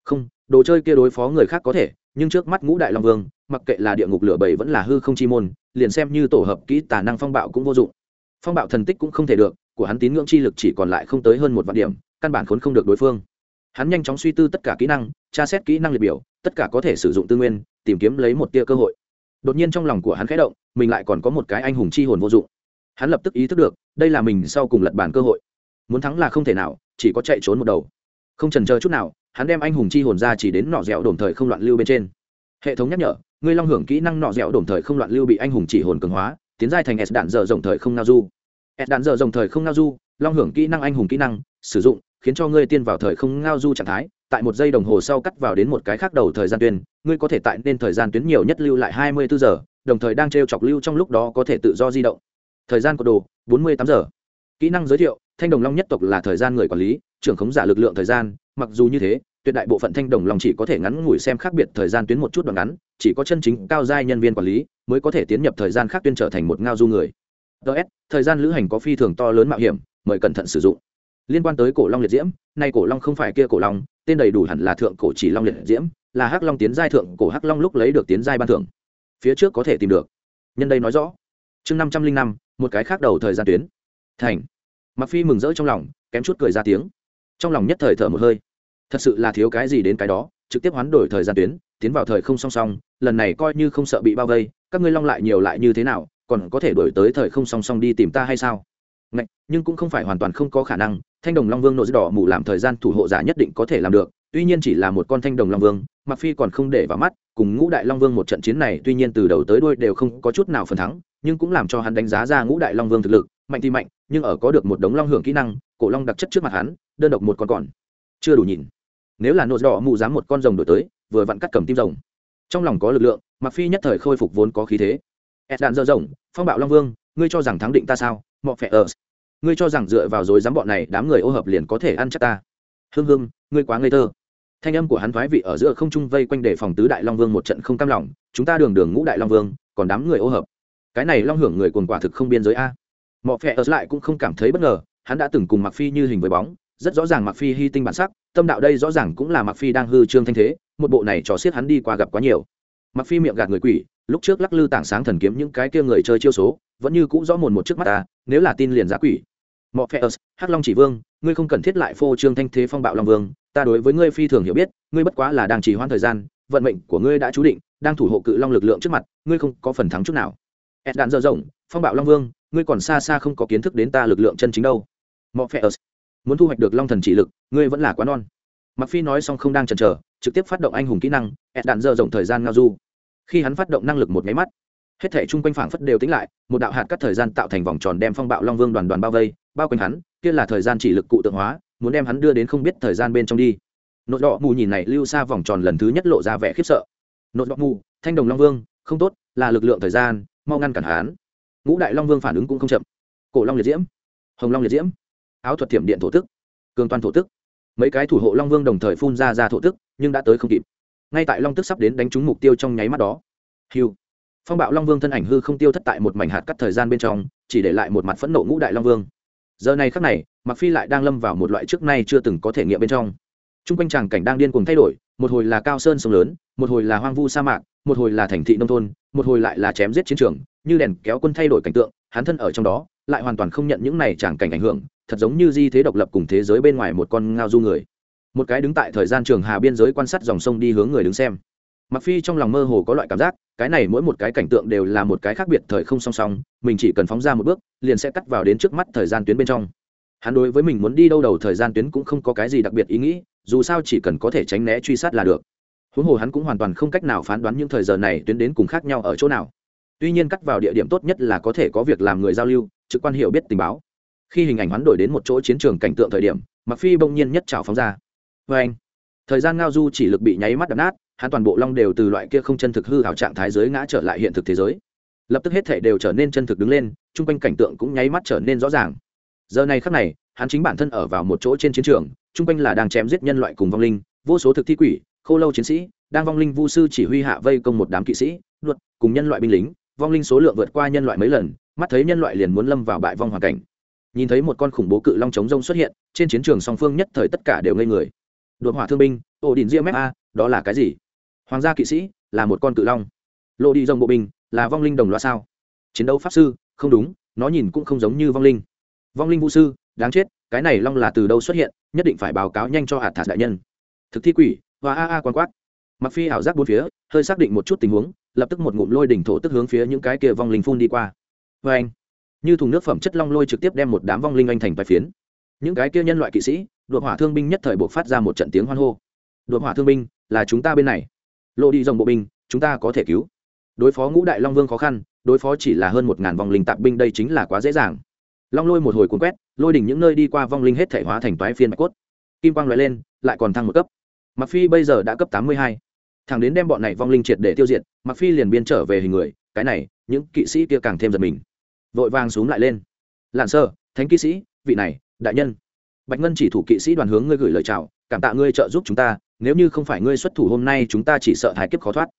Không, đồ chơi kia đối phó người khác có thể, nhưng trước mắt ngũ đại long vương, mặc kệ là địa ngục lửa bảy vẫn là hư không chi môn, liền xem như tổ hợp kỹ tả năng phong bạo cũng vô dụng. Phong bạo thần tích cũng không thể được, của hắn tín ngưỡng chi lực chỉ còn lại không tới hơn một vạn điểm căn bản khốn không được đối phương. Hắn nhanh chóng suy tư tất cả kỹ năng, tra xét kỹ năng liệt biểu, tất cả có thể sử dụng tư nguyên, tìm kiếm lấy một tia cơ hội. Đột nhiên trong lòng của hắn khẽ động, mình lại còn có một cái anh hùng chi hồn vô dụng. Hắn lập tức ý thức được, đây là mình sau cùng lật bản cơ hội. Muốn thắng là không thể nào, chỉ có chạy trốn một đầu. Không trần chờ chút nào, hắn đem anh hùng chi hồn ra chỉ đến nọ dẻo đồn thời không loạn lưu bên trên. Hệ thống nhắc nhở, ngươi long hưởng kỹ năng nọ dẻo đồn thời không loạn lưu bị anh hùng chỉ hồn cường hóa, tiến giai thành s đạn dở dòng thời không nao du. S đạn dở dòng thời không nao du, long hưởng kỹ năng anh hùng kỹ năng, sử dụng khiến cho ngươi tiên vào thời không ngao du trạng thái, tại một giây đồng hồ sau cắt vào đến một cái khác đầu thời gian tuyến ngươi có thể tại nên thời gian tuyến nhiều nhất lưu lại hai mươi bốn giờ, đồng thời đang t r e o chọc lưu trong lúc đó có thể tự do di động. Thời gian của đồ, bốn mươi tám giờ. Kỹ năng giới thiệu, thanh đồng long nhất tộc là thời gian người quản lý, trưởng khống giả lực lượng thời gian, mặc dù như thế, tuyệt đại bộ phận thanh đồng long chỉ có thể ngắn ngủi xem khác biệt thời gian tuyến một chút đoạn ngắn, chỉ có chân chính cao giai nhân viên quản lý mới có thể tiến nhập thời gian khác tuyên trở thành một ngao du người. Ts thời gian lữ hành có phi thường to lớn mạo hiểm, mời cẩn thận sử dụng liên quan tới cổ long liệt diễm, nay cổ long không phải kia cổ long, tên đầy đủ hẳn là thượng cổ chỉ long liệt diễm, là hắc long tiến giai thượng cổ hắc long lúc lấy được tiến giai ban thưởng. Phía trước có thể tìm được. Nhân đây nói rõ. Chương năm trăm linh năm, một cái khác đầu thời gian tuyến. Thành. Mặc phi mừng rỡ trong lòng, kém chút cười ra tiếng. Trong lòng nhất thời thở một hơi. Thật sự là thiếu cái gì đến cái đó, trực tiếp hoán đổi thời gian tuyến, tiến vào thời không song song, lần này coi như không sợ bị bao vây, các ngươi long lại nhiều lại như thế nào, còn có thể đổi tới thời không song song đi tìm ta hay sao? Ngạch, nhưng cũng không phải hoàn toàn không có khả năng thanh đồng long vương nội đỏ mù làm thời gian thủ hộ giả nhất định có thể làm được tuy nhiên chỉ là một con thanh đồng long vương mặc phi còn không để vào mắt cùng ngũ đại long vương một trận chiến này tuy nhiên từ đầu tới đuôi đều không có chút nào phần thắng nhưng cũng làm cho hắn đánh giá ra ngũ đại long vương thực lực mạnh thì mạnh nhưng ở có được một đống long hưởng kỹ năng cổ long đặc chất trước mặt hắn đơn độc một con còn chưa đủ nhìn. Nếu là nội đỏ mù dám một con rồng đổi tới vừa vặn cắt cầm tim rồng. Trong lòng có lực lượng mặc phi nhất thời khôi phục vốn có khí thế. Ed đạn dơ rồng phong bạo long vương ngươi cho rằng thắng định ta sao? Mọ phẹ ở ngươi cho rằng dựa vào dối dám bọn này, đám người ô hợp liền có thể ăn chắc ta. Hương hương ngươi quá ngây thơ. Thanh âm của hắn thoái vị ở giữa không trung vây quanh để phòng tứ đại long vương một trận không cam lòng. Chúng ta đường đường ngũ đại long vương, còn đám người ô hợp. Cái này long hưởng người quần quả thực không biên giới a. Mọ phẹ ở lại cũng không cảm thấy bất ngờ. Hắn đã từng cùng mặc phi như hình với bóng. Rất rõ ràng mặc phi hy tinh bản sắc, tâm đạo đây rõ ràng cũng là mặc phi đang hư trương thanh thế. Một bộ này trò xiết hắn đi qua gặp quá nhiều. Mặc phi miệng gạt người quỷ lúc trước lắc lư tảng sáng thần kiếm những cái kia người chơi chiêu số, vẫn như cũ rõ mồn một trước mắt ta, nếu là tin liền giá quỷ. Mọ phe ớt, hắc long chỉ vương, ngươi không cần thiết lại phô trương thanh thế phong bạo long vương, ta đối với ngươi phi thường hiểu biết, ngươi bất quá là đang trì hoãn thời gian, vận mệnh của ngươi đã chú định, đang thủ hộ cự long lực lượng trước mặt, ngươi không có phần thắng chút nào. Ed đạn dơ rộng, phong bạo long vương, ngươi còn xa xa không có kiến thức đến ta lực lượng chân chính đâu. Mọ phe ớt, muốn thu hoạch được long thần chỉ lực, ngươi vẫn là quá non. Mặc phi nói xong không đang chần chờ, trực tiếp phát động anh hùng kỹ năng ed đạn dơ rộng thời gian ngao du khi hắn phát động năng lực một máy mắt, hết thể chung quanh phảng phất đều tính lại, một đạo hạt cắt thời gian tạo thành vòng tròn đem phong bạo long vương đoàn đoàn bao vây, bao quanh hắn, kia là thời gian chỉ lực cụ tượng hóa, muốn đem hắn đưa đến không biết thời gian bên trong đi. Nội đỏ mù nhìn này lưu xa vòng tròn lần thứ nhất lộ ra vẻ khiếp sợ. Nội đỏ mù, thanh đồng long vương, không tốt, là lực lượng thời gian, mau ngăn cản hắn. Ngũ đại long vương phản ứng cũng không chậm. Cổ long liệt diễm, hồng long liệt diễm, áo thuật thiểm điện thổ tức, cường toàn thổ tức. Mấy cái thủ hộ long vương đồng thời phun ra ra thổ tức, nhưng đã tới không kịp ngay tại long tức sắp đến đánh trúng mục tiêu trong nháy mắt đó. Hiu phong bạo long vương thân ảnh hư không tiêu thất tại một mảnh hạt cắt thời gian bên trong, chỉ để lại một mặt phẫn nộ ngũ đại long vương. Giờ này khắc này mặc phi lại đang lâm vào một loại trước nay chưa từng có thể nghiệm bên trong. Trung quanh tràng cảnh đang điên cuồng thay đổi, một hồi là cao sơn sông lớn, một hồi là hoang vu sa mạc, một hồi là thành thị nông thôn, một hồi lại là chém giết chiến trường, như đèn kéo quân thay đổi cảnh tượng, hắn thân ở trong đó, lại hoàn toàn không nhận những này tràng cảnh ảnh hưởng, thật giống như di thế độc lập cùng thế giới bên ngoài một con ngao du người một cái đứng tại thời gian trường hà biên giới quan sát dòng sông đi hướng người đứng xem. Mặc phi trong lòng mơ hồ có loại cảm giác, cái này mỗi một cái cảnh tượng đều là một cái khác biệt thời không song song, mình chỉ cần phóng ra một bước, liền sẽ cắt vào đến trước mắt thời gian tuyến bên trong. Hắn đối với mình muốn đi đâu đầu thời gian tuyến cũng không có cái gì đặc biệt ý nghĩ, dù sao chỉ cần có thể tránh né truy sát là được. Huống hồ hắn cũng hoàn toàn không cách nào phán đoán những thời giờ này tuyến đến cùng khác nhau ở chỗ nào. Tuy nhiên cắt vào địa điểm tốt nhất là có thể có việc làm người giao lưu, trực quan hiểu biết tình báo. Khi hình ảnh hoán đổi đến một chỗ chiến trường cảnh tượng thời điểm mặc phi bỗng nhiên nhất trào phóng ra vê anh. Thời gian ngao du chỉ lực bị nháy mắt đập nát, hắn toàn bộ long đều từ loại kia không chân thực hư hảo trạng thái dưới ngã trở lại hiện thực thế giới. Lập tức hết thể đều trở nên chân thực đứng lên, chung quanh cảnh tượng cũng nháy mắt trở nên rõ ràng. Giờ này khắc này, hắn chính bản thân ở vào một chỗ trên chiến trường, chung quanh là đang chém giết nhân loại cùng vong linh, vô số thực thi quỷ, khô lâu chiến sĩ, đang vong linh vu sư chỉ huy hạ vây công một đám kỵ sĩ luật cùng nhân loại binh lính, vong linh số lượng vượt qua nhân loại mấy lần, mắt thấy nhân loại liền muốn lâm vào bại vong hoàn cảnh. Nhìn thấy một con khủng bố cự long chống rông xuất hiện, trên chiến trường song phương nhất thời tất cả đều ngây người đột hỏa thương binh ổ đỉnh diêm a, đó là cái gì? Hoàng gia kỵ sĩ, là một con cự long. Lộ đi rồng bộ binh, là vong linh đồng loa sao? Chiến đấu pháp sư, không đúng, nó nhìn cũng không giống như vong linh. Vong linh vũ sư, đáng chết, cái này long là từ đâu xuất hiện, nhất định phải báo cáo nhanh cho hạt thạt đại nhân. Thực thi quỷ và a a quan quát. Mặc phi ảo giác bốn phía, hơi xác định một chút tình huống, lập tức một ngụm lôi đỉnh thổ tức hướng phía những cái kia vong linh phun đi qua. Vê anh như thùng nước phẩm chất long lôi trực tiếp đem một đám vong linh anh thành vài phiến. Những cái kia nhân loại kỵ sĩ đột hỏa thương binh nhất thời buộc phát ra một trận tiếng hoan hô. Đột hỏa thương binh, là chúng ta bên này. Lộ đi dòng bộ binh, chúng ta có thể cứu. Đối phó ngũ đại long vương khó khăn, đối phó chỉ là hơn một ngàn vong linh tạp binh đây chính là quá dễ dàng. Long lôi một hồi cuốn quét, lôi đỉnh những nơi đi qua vong linh hết thể hóa thành toái phiên bạch cốt. Kim quang loại lên, lại còn thăng một cấp. Mặc phi bây giờ đã cấp tám mươi hai. Thằng đến đem bọn này vong linh triệt để tiêu diệt mặc phi liền biên trở về hình người, cái này, những kỵ sĩ kia càng thêm giật mình. Vội vàng xuống lại lên. Lạn sơ, thánh kỵ sĩ, vị này, đại nhân bạch ngân chỉ thủ kỵ sĩ đoàn hướng ngươi gửi lời chào, cảm tạ ngươi trợ giúp chúng ta, nếu như không phải ngươi xuất thủ hôm nay chúng ta chỉ sợ thái kiếp khó thoát.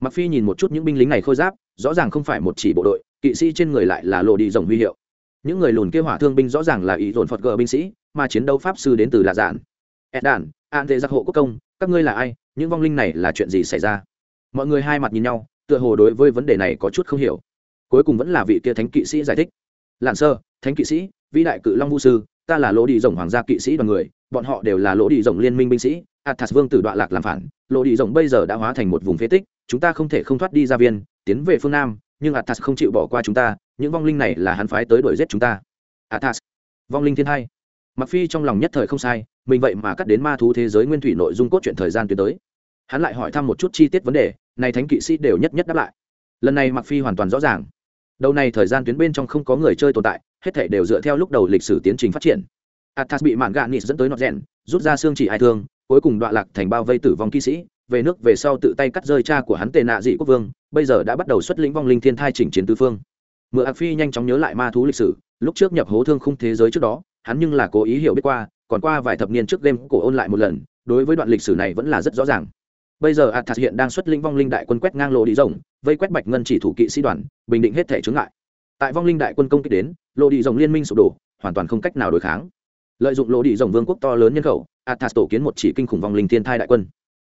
Mặc phi nhìn một chút những binh lính này khôi giáp, rõ ràng không phải một chỉ bộ đội, kỵ sĩ trên người lại là lộ đi rồng huy hiệu. Những người lùn kia hỏa thương binh rõ ràng là ý dồn phật gờ binh sĩ, mà chiến đấu pháp sư đến từ là giản. Ed đản, an tệ giặc hộ quốc công, các ngươi là ai, những vong linh này là chuyện gì xảy ra? Mọi người hai mặt nhìn nhau, tựa hồ đối với vấn đề này có chút không hiểu. Cuối cùng vẫn là vị kia thánh kỵ sĩ giải thích. Lạn sơ, thánh kỵ sĩ, vĩ đại cự long vũ sư ta là lỗ đi rồng hoàng gia kỵ sĩ đoàn người, bọn họ đều là lỗ đi rồng liên minh binh sĩ, athas vương tử đoạn lạc làm phản, lỗ đi rồng bây giờ đã hóa thành một vùng phế tích, chúng ta không thể không thoát đi ra viên, tiến về phương nam, nhưng athas không chịu bỏ qua chúng ta, những vong linh này là hắn phái tới đuổi giết chúng ta. Athas, vong linh thiên hai. Mặc phi trong lòng nhất thời không sai, mình vậy mà cắt đến ma thú thế giới nguyên thủy nội dung cốt truyện thời gian tuyến tới. Hắn lại hỏi thăm một chút chi tiết vấn đề, này thánh kỵ sĩ đều nhất nhất đáp lại. Lần này mặc phi hoàn toàn rõ ràng. Đầu này thời gian tuyến bên trong không có người chơi tồn tại hết thảy đều dựa theo lúc đầu lịch sử tiến trình phát triển. Athas bị mạn gạn nịt dẫn tới nọt rèn, rút ra xương chỉ ai thương, cuối cùng đoạn lạc thành bao vây tử vong kỵ sĩ, về nước về sau tự tay cắt rơi cha của hắn tề nạ dị quốc vương, bây giờ đã bắt đầu xuất lĩnh vong linh thiên thai chỉnh chiến tứ phương. Mượn ạc phi nhanh chóng nhớ lại ma thú lịch sử, lúc trước nhập hố thương khung thế giới trước đó, hắn nhưng là cố ý hiểu biết qua, còn qua vài thập niên trước game cổ ôn lại một lần, đối với đoạn lịch sử này vẫn là rất rõ ràng. Bây giờ athas hiện đang xuất lĩnh vong linh đại quân quét ngang lộ đi rồng vây quét bạch ngân chỉ thủ kỵ sĩ đoàn, bình định hết thể chướng ngại. Tại vong linh đại quân công kích đến lộ đi rồng liên minh sụp đổ, hoàn toàn không cách nào đối kháng. Lợi dụng lộ đi rồng vương quốc to lớn nhân khẩu, athas tổ kiến một chỉ kinh khủng vong linh thiên thai đại quân.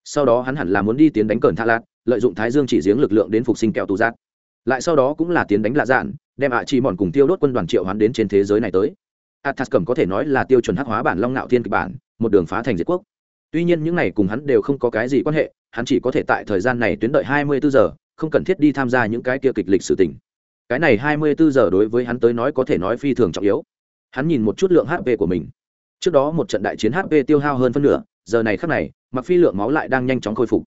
Sau đó hắn hẳn là muốn đi tiến đánh cờn tha lạt, lợi dụng thái dương chỉ giếng lực lượng đến phục sinh kẹo tù giác lại sau đó cũng là tiến đánh lạ dạn đem ạ chi mòn cùng tiêu đốt quân đoàn triệu hoán đến trên thế giới này tới. Athas cầm có thể nói là tiêu chuẩn hắc hóa bản long ngạo thiên kịch bản, một đường phá thành diệt quốc. Tuy nhiên những này cùng hắn đều không có cái gì quan hệ, hắn chỉ có thể tại thời gian này tuyến đợi hai mươi bốn giờ, không cần thiết đi tham gia những cái kia kịch lịch sử tỉnh cái này hai mươi bốn giờ đối với hắn tới nói có thể nói phi thường trọng yếu. Hắn nhìn một chút lượng hp của mình. Trước đó một trận đại chiến hp tiêu hao hơn phân nửa, giờ này khắc này, mặc phi lượng máu lại đang nhanh chóng khôi phục.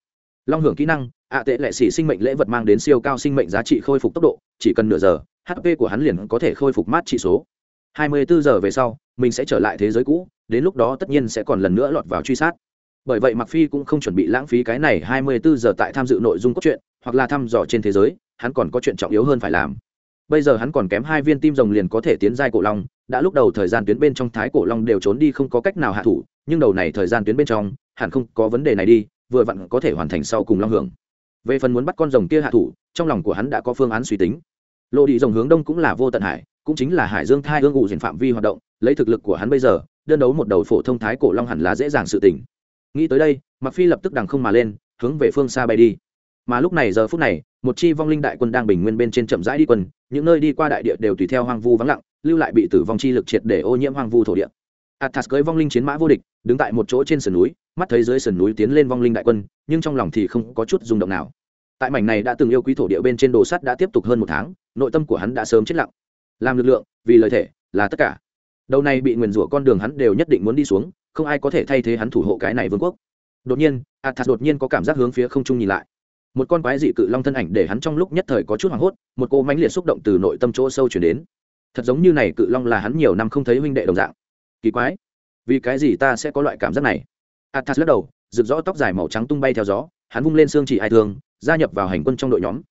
Long hưởng kỹ năng, ạ tệ lệ xỉ sinh mệnh lễ vật mang đến siêu cao sinh mệnh giá trị khôi phục tốc độ, chỉ cần nửa giờ hp của hắn liền có thể khôi phục mát trị số. 24 giờ về sau, mình sẽ trở lại thế giới cũ, đến lúc đó tất nhiên sẽ còn lần nữa lọt vào truy sát. Bởi vậy mặc phi cũng không chuẩn bị lãng phí cái này 24 giờ tại tham dự nội dung cốt truyện, hoặc là thăm dò trên thế giới, hắn còn có chuyện trọng yếu hơn phải làm bây giờ hắn còn kém hai viên tim rồng liền có thể tiến giai cổ long, đã lúc đầu thời gian tuyến bên trong thái cổ long đều trốn đi không có cách nào hạ thủ, nhưng đầu này thời gian tuyến bên trong, hẳn không có vấn đề này đi, vừa vặn có thể hoàn thành sau cùng long hưởng. Về phần muốn bắt con rồng kia hạ thủ, trong lòng của hắn đã có phương án suy tính. Lộ đi rồng hướng đông cũng là vô tận hải, cũng chính là hải dương thai hương ngụ diện phạm vi hoạt động, lấy thực lực của hắn bây giờ, đơn đấu một đầu phổ thông thái cổ long hẳn là dễ dàng sự tỉnh nghĩ tới đây mặc phi lập tức đằng không mà lên, hướng về phương xa bay đi mà lúc này giờ phút này, một chi vong linh đại quân đang bình nguyên bên trên chậm rãi đi quân, những nơi đi qua đại địa đều tùy theo hoang vu vắng lặng, lưu lại bị tử vong chi lực triệt để ô nhiễm hoang vu thổ địa. Athas cưới vong linh chiến mã vô địch, đứng tại một chỗ trên sườn núi, mắt thấy dưới sườn núi tiến lên vong linh đại quân, nhưng trong lòng thì không có chút rung động nào. Tại mảnh này đã từng yêu quý thổ địa bên trên đồ sắt đã tiếp tục hơn một tháng, nội tâm của hắn đã sớm chết lặng. Làm lực lượng, vì lời thể, là tất cả. Đầu này bị nguyền rủa con đường hắn đều nhất định muốn đi xuống, không ai có thể thay thế hắn thủ hộ cái này vương quốc. Đột nhiên, athas đột nhiên có cảm giác hướng phía không trung nhìn lại một con quái dị cự long thân ảnh để hắn trong lúc nhất thời có chút hoảng hốt, một cô mãnh liệt xúc động từ nội tâm chỗ sâu chuyển đến. Thật giống như này cự long là hắn nhiều năm không thấy huynh đệ đồng dạng. Kỳ quái, vì cái gì ta sẽ có loại cảm giác này? Athas lắc đầu, rực rõ tóc dài màu trắng tung bay theo gió, hắn vung lên xương chỉ ai thương, gia nhập vào hành quân trong đội nhóm.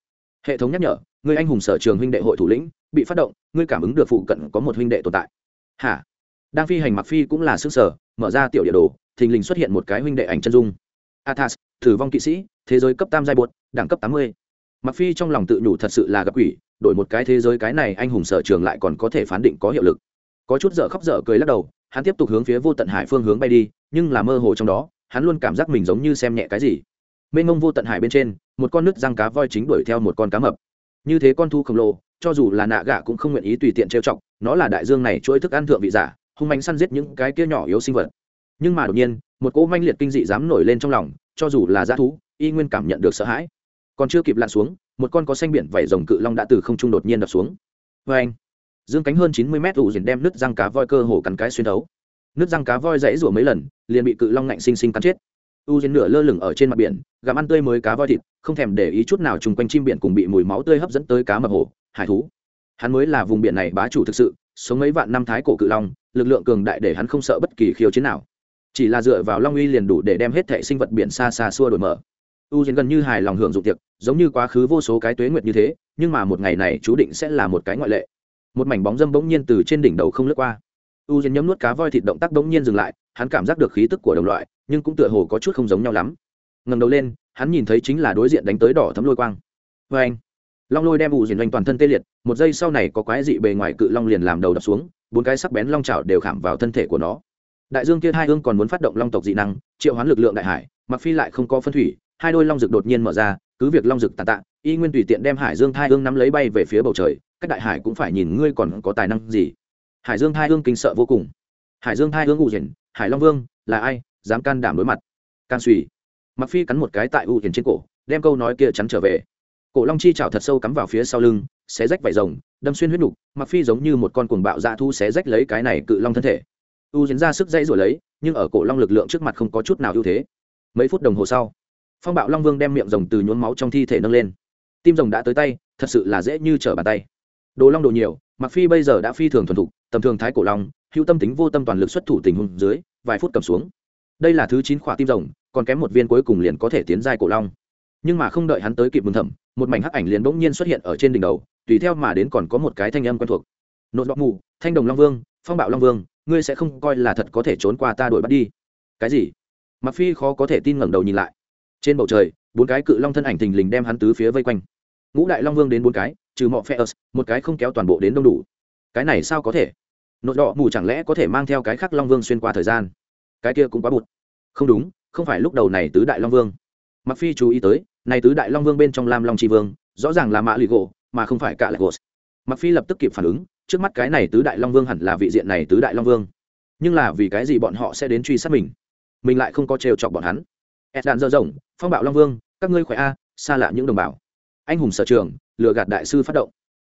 Hệ thống nhắc nhở, người anh hùng sở trường huynh đệ hội thủ lĩnh, bị phát động, ngươi cảm ứng được phụ cận có một huynh đệ tồn tại. Hả? Đang phi hành mặc phi cũng là sức sở, mở ra tiểu địa đồ, thình lình xuất hiện một cái huynh đệ ảnh chân dung athas, thử vong kỵ sĩ, thế giới cấp tam giai bột đẳng cấp tám mươi. Mặc phi trong lòng tự nhủ thật sự là gặp quỷ, đổi một cái thế giới cái này anh hùng sở trường lại còn có thể phán định có hiệu lực. Có chút dở khóc dở cười lắc đầu, hắn tiếp tục hướng phía vô tận hải phương hướng bay đi, nhưng là mơ hồ trong đó, hắn luôn cảm giác mình giống như xem nhẹ cái gì. Mênh mông vô tận hải bên trên, một con nước răng cá voi chính đuổi theo một con cá mập. Như thế con thu khổng lồ, cho dù là nạ gạ cũng không nguyện ý tùy tiện trêu chọc, nó là đại dương này chuỗi thức ăn thượng vị giả, hung manh săn giết những cái kia nhỏ yếu sinh vật. Nhưng mà đột nhiên một cỗ manh liệt kinh dị dám nổi lên trong lòng, cho dù là dã thú, y nguyên cảm nhận được sợ hãi. Còn chưa kịp lặn xuống, một con có xanh biển vảy rồng cự long đã từ không trung đột nhiên đập xuống. Vê anh, dương cánh hơn chín mươi mét ủ dền đem nứt răng cá voi cơ hồ cắn cái xuyên thấu. Nứt răng cá voi dãy rủa mấy lần, liền bị cự long ngạnh xinh xinh cắn chết. U dền nửa lơ lửng ở trên mặt biển, gặm ăn tươi mới cá voi thịt, không thèm để ý chút nào chung quanh chim biển cùng bị mùi máu tươi hấp dẫn tới cá mập hổ, hải thú. Hắn mới là vùng biển này bá chủ thực sự, sống mấy vạn năm thái cổ cự long, lực lượng cường đại để hắn không sợ bất kỳ khiêu chiến nào chỉ là dựa vào long uy liền đủ để đem hết thệ sinh vật biển xa xa xua đổi mở. U diễn gần như hài lòng hưởng dụng tiệc, giống như quá khứ vô số cái tuế nguyệt như thế, nhưng mà một ngày này chú định sẽ là một cái ngoại lệ. Một mảnh bóng dâm bỗng nhiên từ trên đỉnh đầu không lướt qua. U diễn nhấm nuốt cá voi thịt động tác bỗng nhiên dừng lại, hắn cảm giác được khí tức của đồng loại, nhưng cũng tựa hồ có chút không giống nhau lắm. Ngầm đầu lên, hắn nhìn thấy chính là đối diện đánh tới đỏ thấm lôi quang. Vê anh, long lôi đem u diễn doanh toàn thân tê liệt, một giây sau này có quái dị bề ngoài cự long liền làm đầu đập xuống, bốn cái sắc bén long trào đều khảm vào thân thể của nó đại dương kia hai hương còn muốn phát động long tộc dị năng, triệu hoán lực lượng đại hải mặc phi lại không có phân thủy, hai đôi long rực đột nhiên mở ra, cứ việc long rực tàn tạ, y nguyên tùy tiện đem hải dương thai hương nắm lấy bay về phía bầu trời các đại hải cũng phải nhìn ngươi còn có tài năng gì. Hải dương thai hương kinh sợ vô cùng. Hải dương thai hương ủ hiển, hải long vương, là ai, dám can đảm đối mặt? Can suy. Mặc phi cắn một cái tại ủ hiển trên cổ, đem câu nói kia chắn trở về. Cổ long chi chảo thật sâu cắm vào phía sau lưng, xé rách vải rồng, đâm xuyên huyết nục mặc phi giống như một con cuồng bạo dạ thu xé rách lấy cái này cự long thân thể u diễn ra sức dây rồi lấy, nhưng ở cổ long lực lượng trước mặt không có chút nào ưu thế. Mấy phút đồng hồ sau, phong bạo long vương đem miệng rồng từ nhuốm máu trong thi thể nâng lên. Tim rồng đã tới tay, thật sự là dễ như trở bàn tay. Đồ long đồ nhiều mặc phi bây giờ đã phi thường thuần thục, tầm thường thái cổ long, hữu tâm tính vô tâm toàn lực xuất thủ tình huống dưới, vài phút cầm xuống. Đây là thứ chín khỏa tim rồng, còn kém một viên cuối cùng liền có thể tiến giai cổ long. Nhưng mà không đợi hắn tới kịp mừng thầm, một mảnh hắc ảnh liền bỗng nhiên xuất hiện ở trên đỉnh đầu, tùy theo mà đến còn có một cái thanh âm quen thuộc. Nốt bọc mù, thanh đồng long vương, phong bạo long vương ngươi sẽ không coi là thật có thể trốn qua ta đuổi bắt đi. Cái gì? Mặc phi khó có thể tin ngẩng đầu nhìn lại. Trên bầu trời, bốn cái cự long thân ảnh thình lình đem hắn tứ phía vây quanh. Ngũ đại long vương đến bốn cái, trừ mọ phe một cái không kéo toàn bộ đến đông đủ. Cái này sao có thể? Nội đỏ mù chẳng lẽ có thể mang theo cái khác long vương xuyên qua thời gian? Cái kia cũng quá bụt. Không đúng, không phải lúc đầu này tứ đại long vương. Mặc phi chú ý tới, này tứ đại long vương bên trong lam long tri vương, rõ ràng là mã lì gỗ, mà không phải cả lại gỗ. Mặc phi lập tức kịp phản ứng trước mắt cái này tứ đại long vương hẳn là vị diện này tứ đại long vương. Nhưng là vì cái gì bọn họ sẽ đến truy sát mình? Mình lại không có trêu chọc bọn hắn. Ed đạn dơ rộng phong bạo long vương, các ngươi khỏe a, xa lạ những đồng bào. Anh hùng sở trường, lừa gạt đại sư phát động.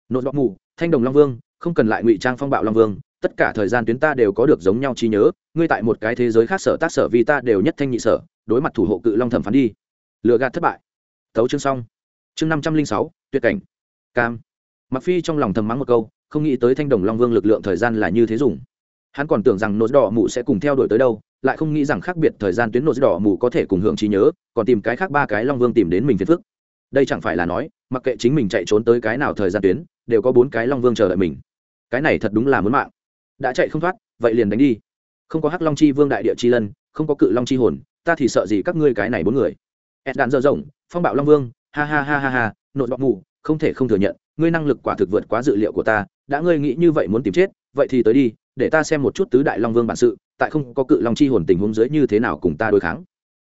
Nội bọc mù, thanh đồng long vương, không cần lại ngụy trang phong bạo long vương, tất cả thời gian tuyến ta đều có được giống nhau trí nhớ, ngươi tại một cái thế giới khác sở tác sở vì ta đều nhất thanh nhị sở, đối mặt thủ hộ cự long thẩm phán đi. Lừa gạt thất bại. Thấu chương xong. Chương năm trăm linh sáu, tuyệt cảnh. Cam. Mặc phi trong lòng thầm mắng một câu không nghĩ tới thanh đồng long vương lực lượng thời gian là như thế dùng. Hắn còn tưởng rằng nốt đỏ mù sẽ cùng theo đuổi tới đâu, lại không nghĩ rằng khác biệt thời gian tuyến nốt đỏ mù có thể cùng hưởng trí nhớ, còn tìm cái khác ba cái long vương tìm đến mình phiền phức. Đây chẳng phải là nói, mặc kệ chính mình chạy trốn tới cái nào thời gian tuyến, đều có bốn cái long vương chờ đợi mình. Cái này thật đúng là muốn mạng. Đã chạy không thoát, vậy liền đánh đi. Không có hắc long chi vương đại địa chi lân, không có cự long chi hồn, ta thì sợ gì các ngươi cái này bốn người. Ed đạn dơ rộng, phong bạo long vương, ha ha ha ha ha nội bọc mù, không thể không thừa nhận, ngươi năng lực quả thực vượt quá dự liệu của ta đã ngươi nghĩ như vậy muốn tìm chết, vậy thì tới đi, để ta xem một chút tứ đại long vương bản sự, tại không có cự long chi hồn tình huống dưới như thế nào cùng ta đối kháng.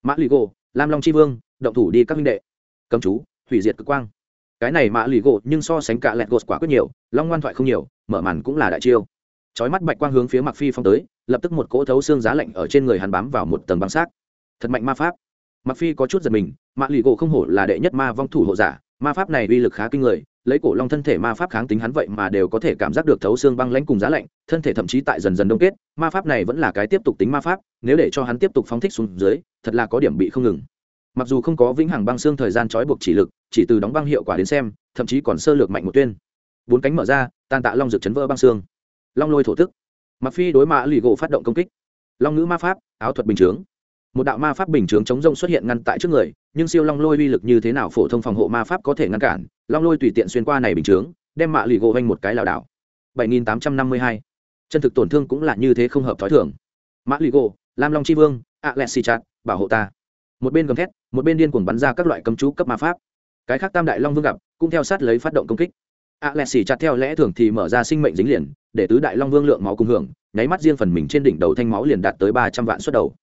Mã lì gỗ, lam long chi vương, động thủ đi các minh đệ. Cầm chú, hủy diệt cực quang. Cái này mã lì gỗ nhưng so sánh cả lẹt gột quả quyết nhiều, long ngoan thoại không nhiều, mở màn cũng là đại chiêu. Chói mắt bạch quang hướng phía mặc phi phong tới, lập tức một cỗ thấu xương giá lạnh ở trên người hắn bám vào một tầng băng xác. Thật mạnh ma pháp. Mặc phi có chút giật mình, mã lì gỗ không hổ là đệ nhất ma vong thủ hộ giả, ma pháp này uy lực khá kinh người lấy cổ long thân thể ma pháp kháng tính hắn vậy mà đều có thể cảm giác được thấu xương băng lãnh cùng giá lạnh, thân thể thậm chí tại dần dần đông kết, ma pháp này vẫn là cái tiếp tục tính ma pháp, nếu để cho hắn tiếp tục phóng thích xuống dưới, thật là có điểm bị không ngừng. Mặc dù không có vĩnh hằng băng xương thời gian trói buộc chỉ lực, chỉ từ đóng băng hiệu quả đến xem, thậm chí còn sơ lược mạnh một tuyên. Bốn cánh mở ra, tan tạ long rực chấn vỡ băng xương. Long lôi thổ tức mặc phi đối mã lì gỗ phát động công kích. Long ngữ ma pháp, áo thuật bình chướng. Một đạo ma pháp bình chướng chống rông xuất hiện ngăn tại trước người nhưng siêu long lôi uy lực như thế nào phổ thông phòng hộ ma pháp có thể ngăn cản? Long lôi tùy tiện xuyên qua này bình chướng, đem mạ lì gỗ vanh một cái lảo đảo. 7852. chân thực tổn thương cũng là như thế không hợp thói thường. Mã lì gỗ, lam long chi vương alexi chặt bảo hộ ta. Một bên gầm thét, một bên điên cuồng bắn ra các loại cấm chú cấp ma pháp. Cái khác tam đại long vương gặp, cũng theo sát lấy phát động công kích. Alexi chặt theo lẽ thường thì mở ra sinh mệnh dính liền, để tứ đại long vương lượng máu cùng hưởng, nháy mắt riêng phần mình trên đỉnh đầu thanh máu liền đạt tới ba trăm vạn suất đầu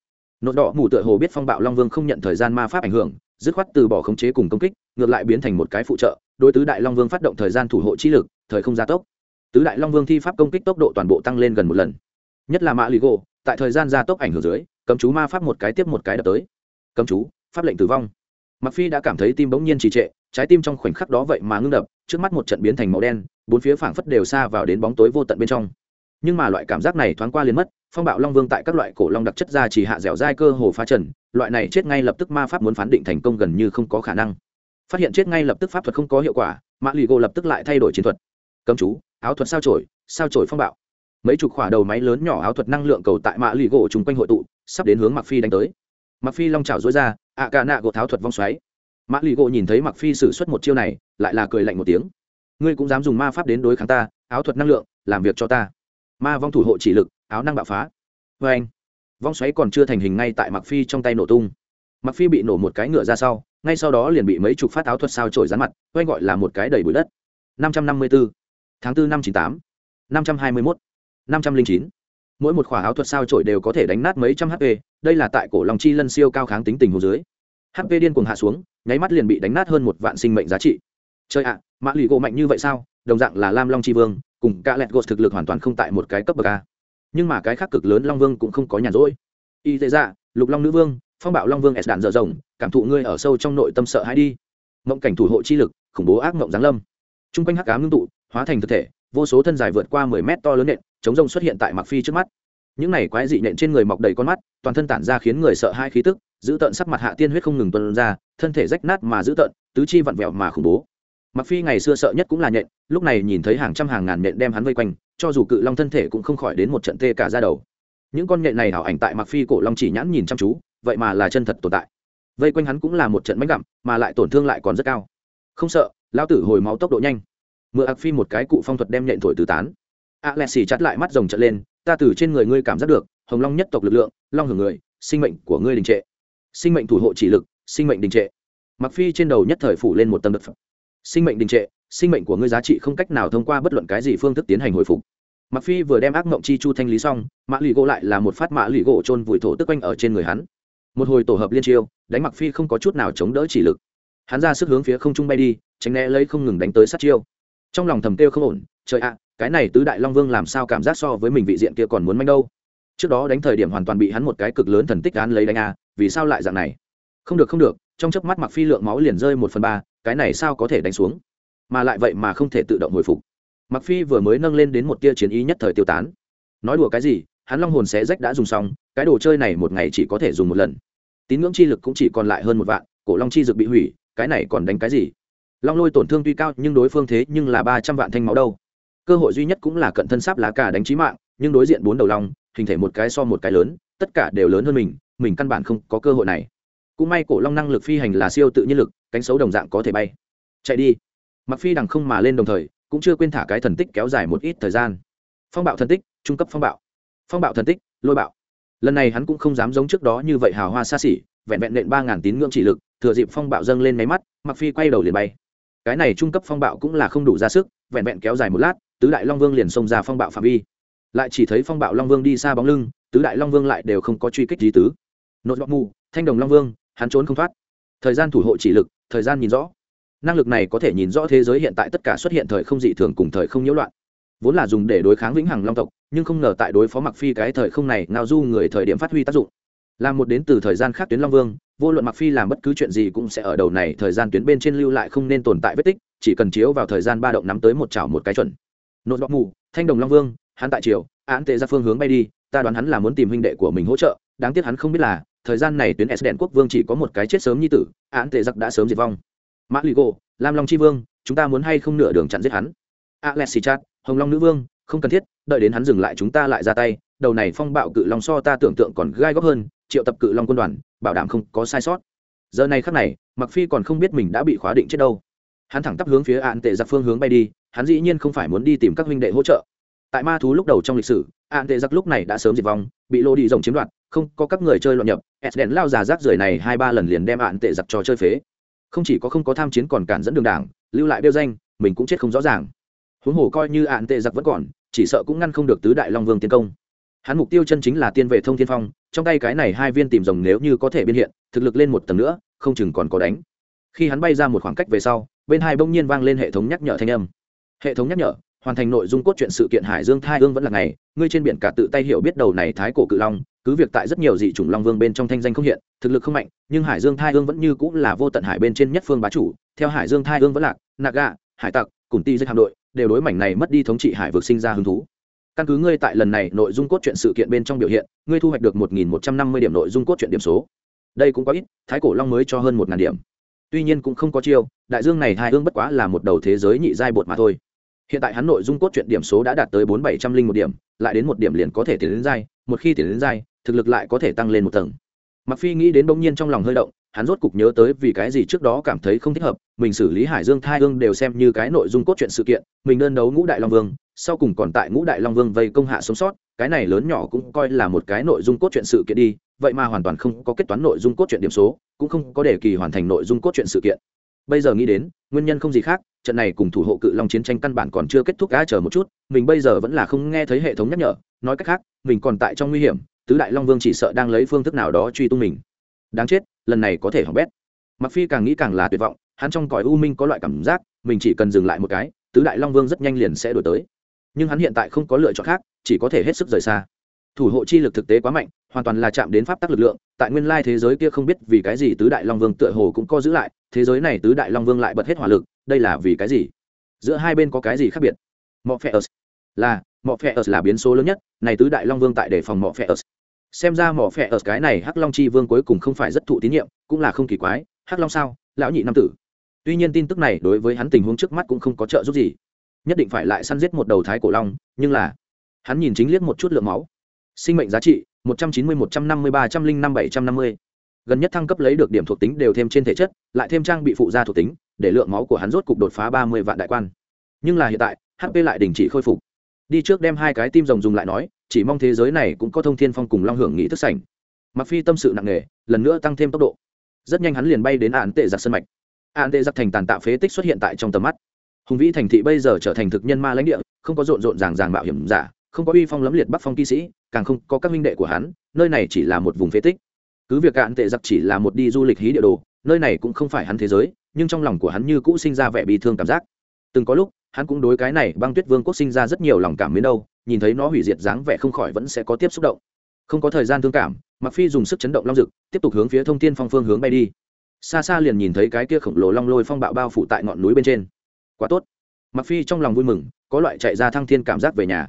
nốt đỏ mù tựa hồ biết phong bạo long vương không nhận thời gian ma pháp ảnh hưởng, dứt khoát từ bỏ khống chế cùng công kích, ngược lại biến thành một cái phụ trợ, đối tứ đại long vương phát động thời gian thủ hộ chi lực, thời không gia tốc. Tứ đại long vương thi pháp công kích tốc độ toàn bộ tăng lên gần một lần. Nhất là mã lì gỗ, tại thời gian gia tốc ảnh hưởng dưới, cấm chú ma pháp một cái tiếp một cái đập tới. Cấm chú, pháp lệnh tử vong. Mặc phi đã cảm thấy tim bỗng nhiên trì trệ, trái tim trong khoảnh khắc đó vậy mà ngưng đập, trước mắt một trận biến thành màu đen, bốn phía phảng phất đều xa vào đến bóng tối vô tận bên trong. Nhưng mà loại cảm giác này thoáng qua liền mất phong bạo long vương tại các loại cổ long đặc chất ra chỉ hạ dẻo dai cơ hồ phá trần, loại này chết ngay lập tức ma pháp muốn phán định thành công gần như không có khả năng. Phát hiện chết ngay lập tức pháp thuật không có hiệu quả, mã lì gỗ lập tức lại thay đổi chiến thuật. Cấm chú, áo thuật sao trổi sao trổi phong bạo. Mấy chục khỏa đầu máy lớn nhỏ áo thuật năng lượng cầu tại mã lì gỗ chung quanh hội tụ, sắp đến hướng mặc phi đánh tới. Mặc phi long trào dối ra, ạ cả nạ gỗ tháo thuật vong xoáy. Mã lì gỗ nhìn thấy mặc phi xử suất một chiêu này, lại là cười lạnh một tiếng. Ngươi cũng dám dùng ma pháp đến đối kháng ta, áo thuật năng lượng, làm việc cho ta. Ma vong thủ hộ chỉ lực áo năng bạo phá. Vê anh vong xoáy còn chưa thành hình ngay tại mặc phi trong tay nổ tung. Mặc phi bị nổ một cái ngựa ra sau ngay sau đó liền bị mấy chục phát áo thuật sao trổi rán mặt oanh gọi là một cái đầy bụi đất. 554, tháng 4 năm 98, 521, 509. mỗi một khỏa áo thuật sao trổi đều có thể đánh nát mấy trăm hp đây là tại cổ lòng chi lân siêu cao kháng tính tình hồ dưới. hp điên cuồng hạ xuống nháy mắt liền bị đánh nát hơn một vạn sinh mệnh giá trị. Chơi ạ mã lì gỗ mạnh như vậy sao? Đồng dạng là lam long chi vương cùng cả lẹt gột thực lực hoàn toàn không tại một cái cấp bậc a nhưng mà cái khác cực lớn long vương cũng không có nhàn rỗi. Y tế dạ lục long nữ vương, phong bạo long vương s đạn dở rồng, cảm thụ ngươi ở sâu trong nội tâm sợ hãi đi. Mộng cảnh thủ hộ chi lực, khủng bố ác mộng giáng lâm. T r u n g quanh hắc cám ngưng tụ, hóa thành thực thể, vô số thân dài vượt qua mười mét to lớn nện, chống rông xuất hiện tại mặc phi trước mắt. Những này quái dị nện trên người mọc đầy con mắt, toàn thân tản ra khiến người sợ hai khí tức, giữ tợn sắc mặt hạ tiên huyết không ngừng tuân ra, thân thể rách nát mà giữ tợn, tứ chi vặn vẹo mà khủng bố. Mặc phi ngày xưa sợ nhất cũng là nhện lúc này nhìn thấy hàng trăm hàng ngàn nhện đem hắn vây quanh cho dù cự long thân thể cũng không khỏi đến một trận tê cả ra đầu. Những con nghệ này hảo ảnh tại mặc phi cổ long chỉ nhãn nhìn chăm chú, vậy mà là chân thật tồn tại. Vây quanh hắn cũng là một trận mánh gặm, mà lại tổn thương lại còn rất cao. Không sợ lao tử hồi máu tốc độ nhanh. Mượn ạc phi một cái cụ phong thuật đem nhện thổi tứ tán. A lẹ xì chặt lại mắt rồng trận lên, ta từ trên người ngươi cảm giác được, hồng long nhất tộc lực lượng, long hưởng người, sinh mệnh của ngươi đình trệ. Sinh mệnh thủ hộ chỉ lực, sinh mệnh đình trệ. Mặc phi trên đầu nhất thời phủ lên một tâm đất sinh mệnh đình trệ sinh mệnh của ngươi giá trị không cách nào thông qua bất luận cái gì phương thức tiến hành hồi phục. Mặc phi vừa đem ác mộng chi chu thanh lý xong, mã lì gỗ lại là một phát mã lì gỗ trôn vùi thổ tức quanh ở trên người hắn. Một hồi tổ hợp liên chiêu, đánh mặc phi không có chút nào chống đỡ chỉ lực. Hắn ra sức hướng phía không trung bay đi, tránh né lấy không ngừng đánh tới sát chiêu. Trong lòng thầm kêu không ổn, trời ạ, cái này tứ đại long vương làm sao cảm giác so với mình vị diện kia còn muốn manh đâu? Trước đó đánh thời điểm hoàn toàn bị hắn một cái cực lớn thần tích án lấy đánh a vì sao lại dạng này? Không được không được, trong chớp mắt mặc phi lượng máu liền rơi một phần ba, cái này sao có thể đánh xuống? Mà lại vậy mà không thể tự động hồi phục. Mặc phi vừa mới nâng lên đến một tia chiến ý nhất thời tiêu tán. Nói đùa cái gì, hắn long hồn xé rách đã dùng xong, cái đồ chơi này một ngày chỉ có thể dùng một lần. Tín ngưỡng chi lực cũng chỉ còn lại hơn một vạn, cổ long chi dực bị hủy, cái này còn đánh cái gì? Long lôi tổn thương tuy cao, nhưng đối phương thế nhưng là ba trăm vạn thanh máu đâu. Cơ hội duy nhất cũng là cận thân sáp lá cả đánh chí mạng, nhưng đối diện bốn đầu long, hình thể một cái so một cái lớn, tất cả đều lớn hơn mình mình căn bản không có cơ hội này. Cũng may cổ long năng lực phi hành là siêu tự nhiên lực, cánh xấu đồng dạng có thể bay. Chạy đi mặc phi đằng không mà lên đồng thời, cũng chưa quên thả cái thần tích kéo dài một ít thời gian. Phong bạo thần tích, trung cấp phong bạo. Phong bạo thần tích, lôi bạo. Lần này hắn cũng không dám giống trước đó như vậy hào hoa xa xỉ, vẹn vẹn nện ba ngàn tín ngưỡng chỉ lực, thừa dịp phong bạo dâng lên máy mắt mặc phi quay đầu liền bay. Cái này trung cấp phong bạo cũng là không đủ ra sức, vẹn vẹn kéo dài một lát, tứ đại long vương liền xông ra phong bạo phạm vi. Lại chỉ thấy phong bạo long vương đi xa bóng lưng, tứ đại long vương lại đều không có truy kích gì tứ. Nội bọc mù, thanh đồng long vương, hắn trốn không thoát. Thời gian thủ hộ chỉ lực, thời gian nhìn rõ năng lực này có thể nhìn rõ thế giới hiện tại tất cả xuất hiện thời không dị thường cùng thời không nhiễu loạn. Vốn là dùng để đối kháng vĩnh hằng long tộc, nhưng không ngờ tại đối phó mặc phi cái thời không này, ngao du người thời điểm phát huy tác dụng. Là một đến từ thời gian khác tuyến long vương, vô luận mặc phi làm bất cứ chuyện gì cũng sẽ ở đầu này thời gian tuyến bên trên lưu lại không nên tồn tại vết tích, chỉ cần chiếu vào thời gian ba động nắm tới một chảo một cái chuẩn. Nội bọc mù, thanh đồng long vương, hắn tại triều, án tệ ra phương hướng bay đi, ta đoán hắn là muốn tìm huynh đệ của mình hỗ trợ, đáng tiếc hắn không biết là, thời gian này tuyến s đèn quốc vương chỉ có một cái chết sớm như tử, án tệ giặc đã sớm diệt vong mã lì gỗ, lam long c h i vương, chúng ta muốn hay không nửa đường chặn giết hắn? Alexi chat hồng long nữ vương, không cần thiết, đợi đến hắn dừng lại chúng ta lại ra tay. Đầu này phong bạo cự long so ta tưởng tượng còn gai góc hơn, triệu tập cự long quân đoàn, bảo đảm không có sai sót. Giờ này khắc này mặc phi còn không biết mình đã bị khóa định chết đâu. Hắn thẳng tắp hướng phía ạn tệ giặc phương hướng bay đi, hắn dĩ nhiên không phải muốn đi tìm các huynh đệ hỗ trợ. Tại ma thú lúc đầu trong lịch sử ạn tệ giặc lúc này đã sớm diệt vong, bị lô đi rồng chiếm đoạt, không có các người chơi loạn nhập. S đèn lao già rác rưởi này hai ba lần liền đem ạn tệ giặc cho chơi phế không chỉ có không có tham chiến còn cản dẫn đường đảng, lưu lại đeo danh, mình cũng chết không rõ ràng. Huống hồ coi như ạn tệ giặc vẫn còn, chỉ sợ cũng ngăn không được tứ đại long vương tiến công. Hắn mục tiêu chân chính là tiên vệ thông thiên phong, trong tay cái này hai viên tìm rồng nếu như có thể biên hiện, thực lực lên một tầng nữa, không chừng còn có đánh. Khi hắn bay ra một khoảng cách về sau, bên hai bỗng nhiên vang lên hệ thống nhắc nhở thanh âm. Hệ thống nhắc nhở, hoàn thành nội dung cốt truyện sự kiện hải dương thai ương vẫn là ngày, ngươi trên biển cả tự tay hiểu biết đầu này thái cổ cự long cứ việc tại rất nhiều dị chủng long vương bên trong thanh danh không hiện, thực lực không mạnh, nhưng hải dương thai ương vẫn như cũng là vô tận hải bên trên nhất phương bá chủ. Theo hải dương thai ương vẫn lạc, naga, hải tặc, cùng ti dây hạm đội đều đối mảnh này mất đi thống trị hải vực sinh ra hứng thú. Căn cứ ngươi tại lần này nội dung cốt truyện sự kiện bên trong biểu hiện, ngươi thu hoạch được một nghìn một trăm năm mươi điểm nội dung cốt truyện điểm số. Đây cũng có ít, thái cổ long mới cho hơn một ngàn điểm. Tuy nhiên cũng không có chiêu, đại dương này hai ương bất quá là một đầu thế giới nhị giai bột mà thôi. Hiện tại hắn nội dung cốt truyện điểm số đã đạt tới bốn bảy trăm linh một điểm, lại đến một điểm liền có thể tiến đến giai, một khi tiến đến giai thực lực lại có thể tăng lên một tầng. Mặc phi nghĩ đến bỗng nhiên trong lòng hơi động, hắn rốt cục nhớ tới vì cái gì trước đó cảm thấy không thích hợp, mình xử lý hải dương, thai hương đều xem như cái nội dung cốt truyện sự kiện, mình đơn đấu ngũ đại long vương, sau cùng còn tại ngũ đại long vương vây công hạ sống sót, cái này lớn nhỏ cũng coi là một cái nội dung cốt truyện sự kiện đi, vậy mà hoàn toàn không có kết toán nội dung cốt truyện điểm số, cũng không có để kỳ hoàn thành nội dung cốt truyện sự kiện. Bây giờ nghĩ đến, nguyên nhân không gì khác, trận này cùng thủ hộ cự long chiến tranh căn bản còn chưa kết thúc, á, chờ một chút, mình bây giờ vẫn là không nghe thấy hệ thống nhắc nhở, nói cách khác, mình còn tại trong nguy hiểm tứ đại long vương chỉ sợ đang lấy phương thức nào đó truy tung mình. Đáng chết, lần này có thể hỏng bét. Mặc phi càng nghĩ càng là tuyệt vọng, hắn trong cõi u minh có loại cảm giác, mình chỉ cần dừng lại một cái, tứ đại long vương rất nhanh liền sẽ đổi tới. Nhưng hắn hiện tại không có lựa chọn khác, chỉ có thể hết sức rời xa. Thủ hộ chi lực thực tế quá mạnh, hoàn toàn là chạm đến pháp tắc lực lượng, tại nguyên lai thế giới kia không biết vì cái gì tứ đại long vương tựa hồ cũng co giữ lại, thế giới này tứ đại long vương lại bật hết hỏa lực, đây là vì cái gì? Giữa hai bên có cái gì khác biệt? Mọ phe ớt là, mọ phe ớt là biến số lớn nhất, này tứ đại long vương tại đề phòng mọ phe ớt xem ra mỏ phẹ ở cái này hắc long chi vương cuối cùng không phải rất thụ tín nhiệm, cũng là không kỳ quái, hắc long sao? Lão nhị nam tử. Tuy nhiên tin tức này đối với hắn tình huống trước mắt cũng không có trợ giúp gì. Nhất định phải lại săn giết một đầu thái cổ long, nhưng là hắn nhìn chính liếc một chút lượng máu. Sinh mệnh giá trị, một trăm chín mươi, một trăm năm mươi, ba trăm linh năm, bảy trăm năm mươi. Gần nhất thăng cấp lấy được điểm thuộc tính đều thêm trên thể chất, lại thêm trang bị phụ gia thuộc tính, để lượng máu của hắn rốt cục đột phá ba mươi vạn đại quan. Nhưng là hiện tại hp lại đình chỉ khôi phục đi trước đem hai cái tim rồng dùng lại nói, chỉ mong thế giới này cũng có thông thiên phong cùng long hưởng nghị thức sảnh. Mặc phi tâm sự nặng nề, lần nữa tăng thêm tốc độ. Rất nhanh hắn liền bay đến án tệ giặc sân mạch. Án tệ giặc thành tàn tạ phế tích xuất hiện tại trong tầm mắt. Hùng vĩ thành thị bây giờ trở thành thực nhân ma lãnh địa, không có rộn rộn ràng ràng mạo hiểm giả, không có uy phong lấm liệt bắc phong kỵ sĩ, càng không có các minh đệ của hắn, nơi này chỉ là một vùng phế tích. Cứ việc án tệ giặc chỉ là một đi du lịch hí địa đồ, nơi này cũng không phải hắn thế giới, nhưng trong lòng của hắn như cũ sinh ra vẻ bị thương cảm giác từng có lúc, hắn cũng đối cái này băng tuyết vương quốc sinh ra rất nhiều lòng cảm mến đâu, nhìn thấy nó hủy diệt dáng vẻ không khỏi vẫn sẽ có tiếp xúc động. Không có thời gian thương cảm mặc phi dùng sức chấn động long dực, tiếp tục hướng phía thông thiên phong phương hướng bay đi. Xa xa liền nhìn thấy cái kia khổng lồ long lôi phong bạo bao phủ tại ngọn núi bên trên. Quá tốt. Mặc phi trong lòng vui mừng, có loại chạy ra thăng thiên cảm giác về nhà.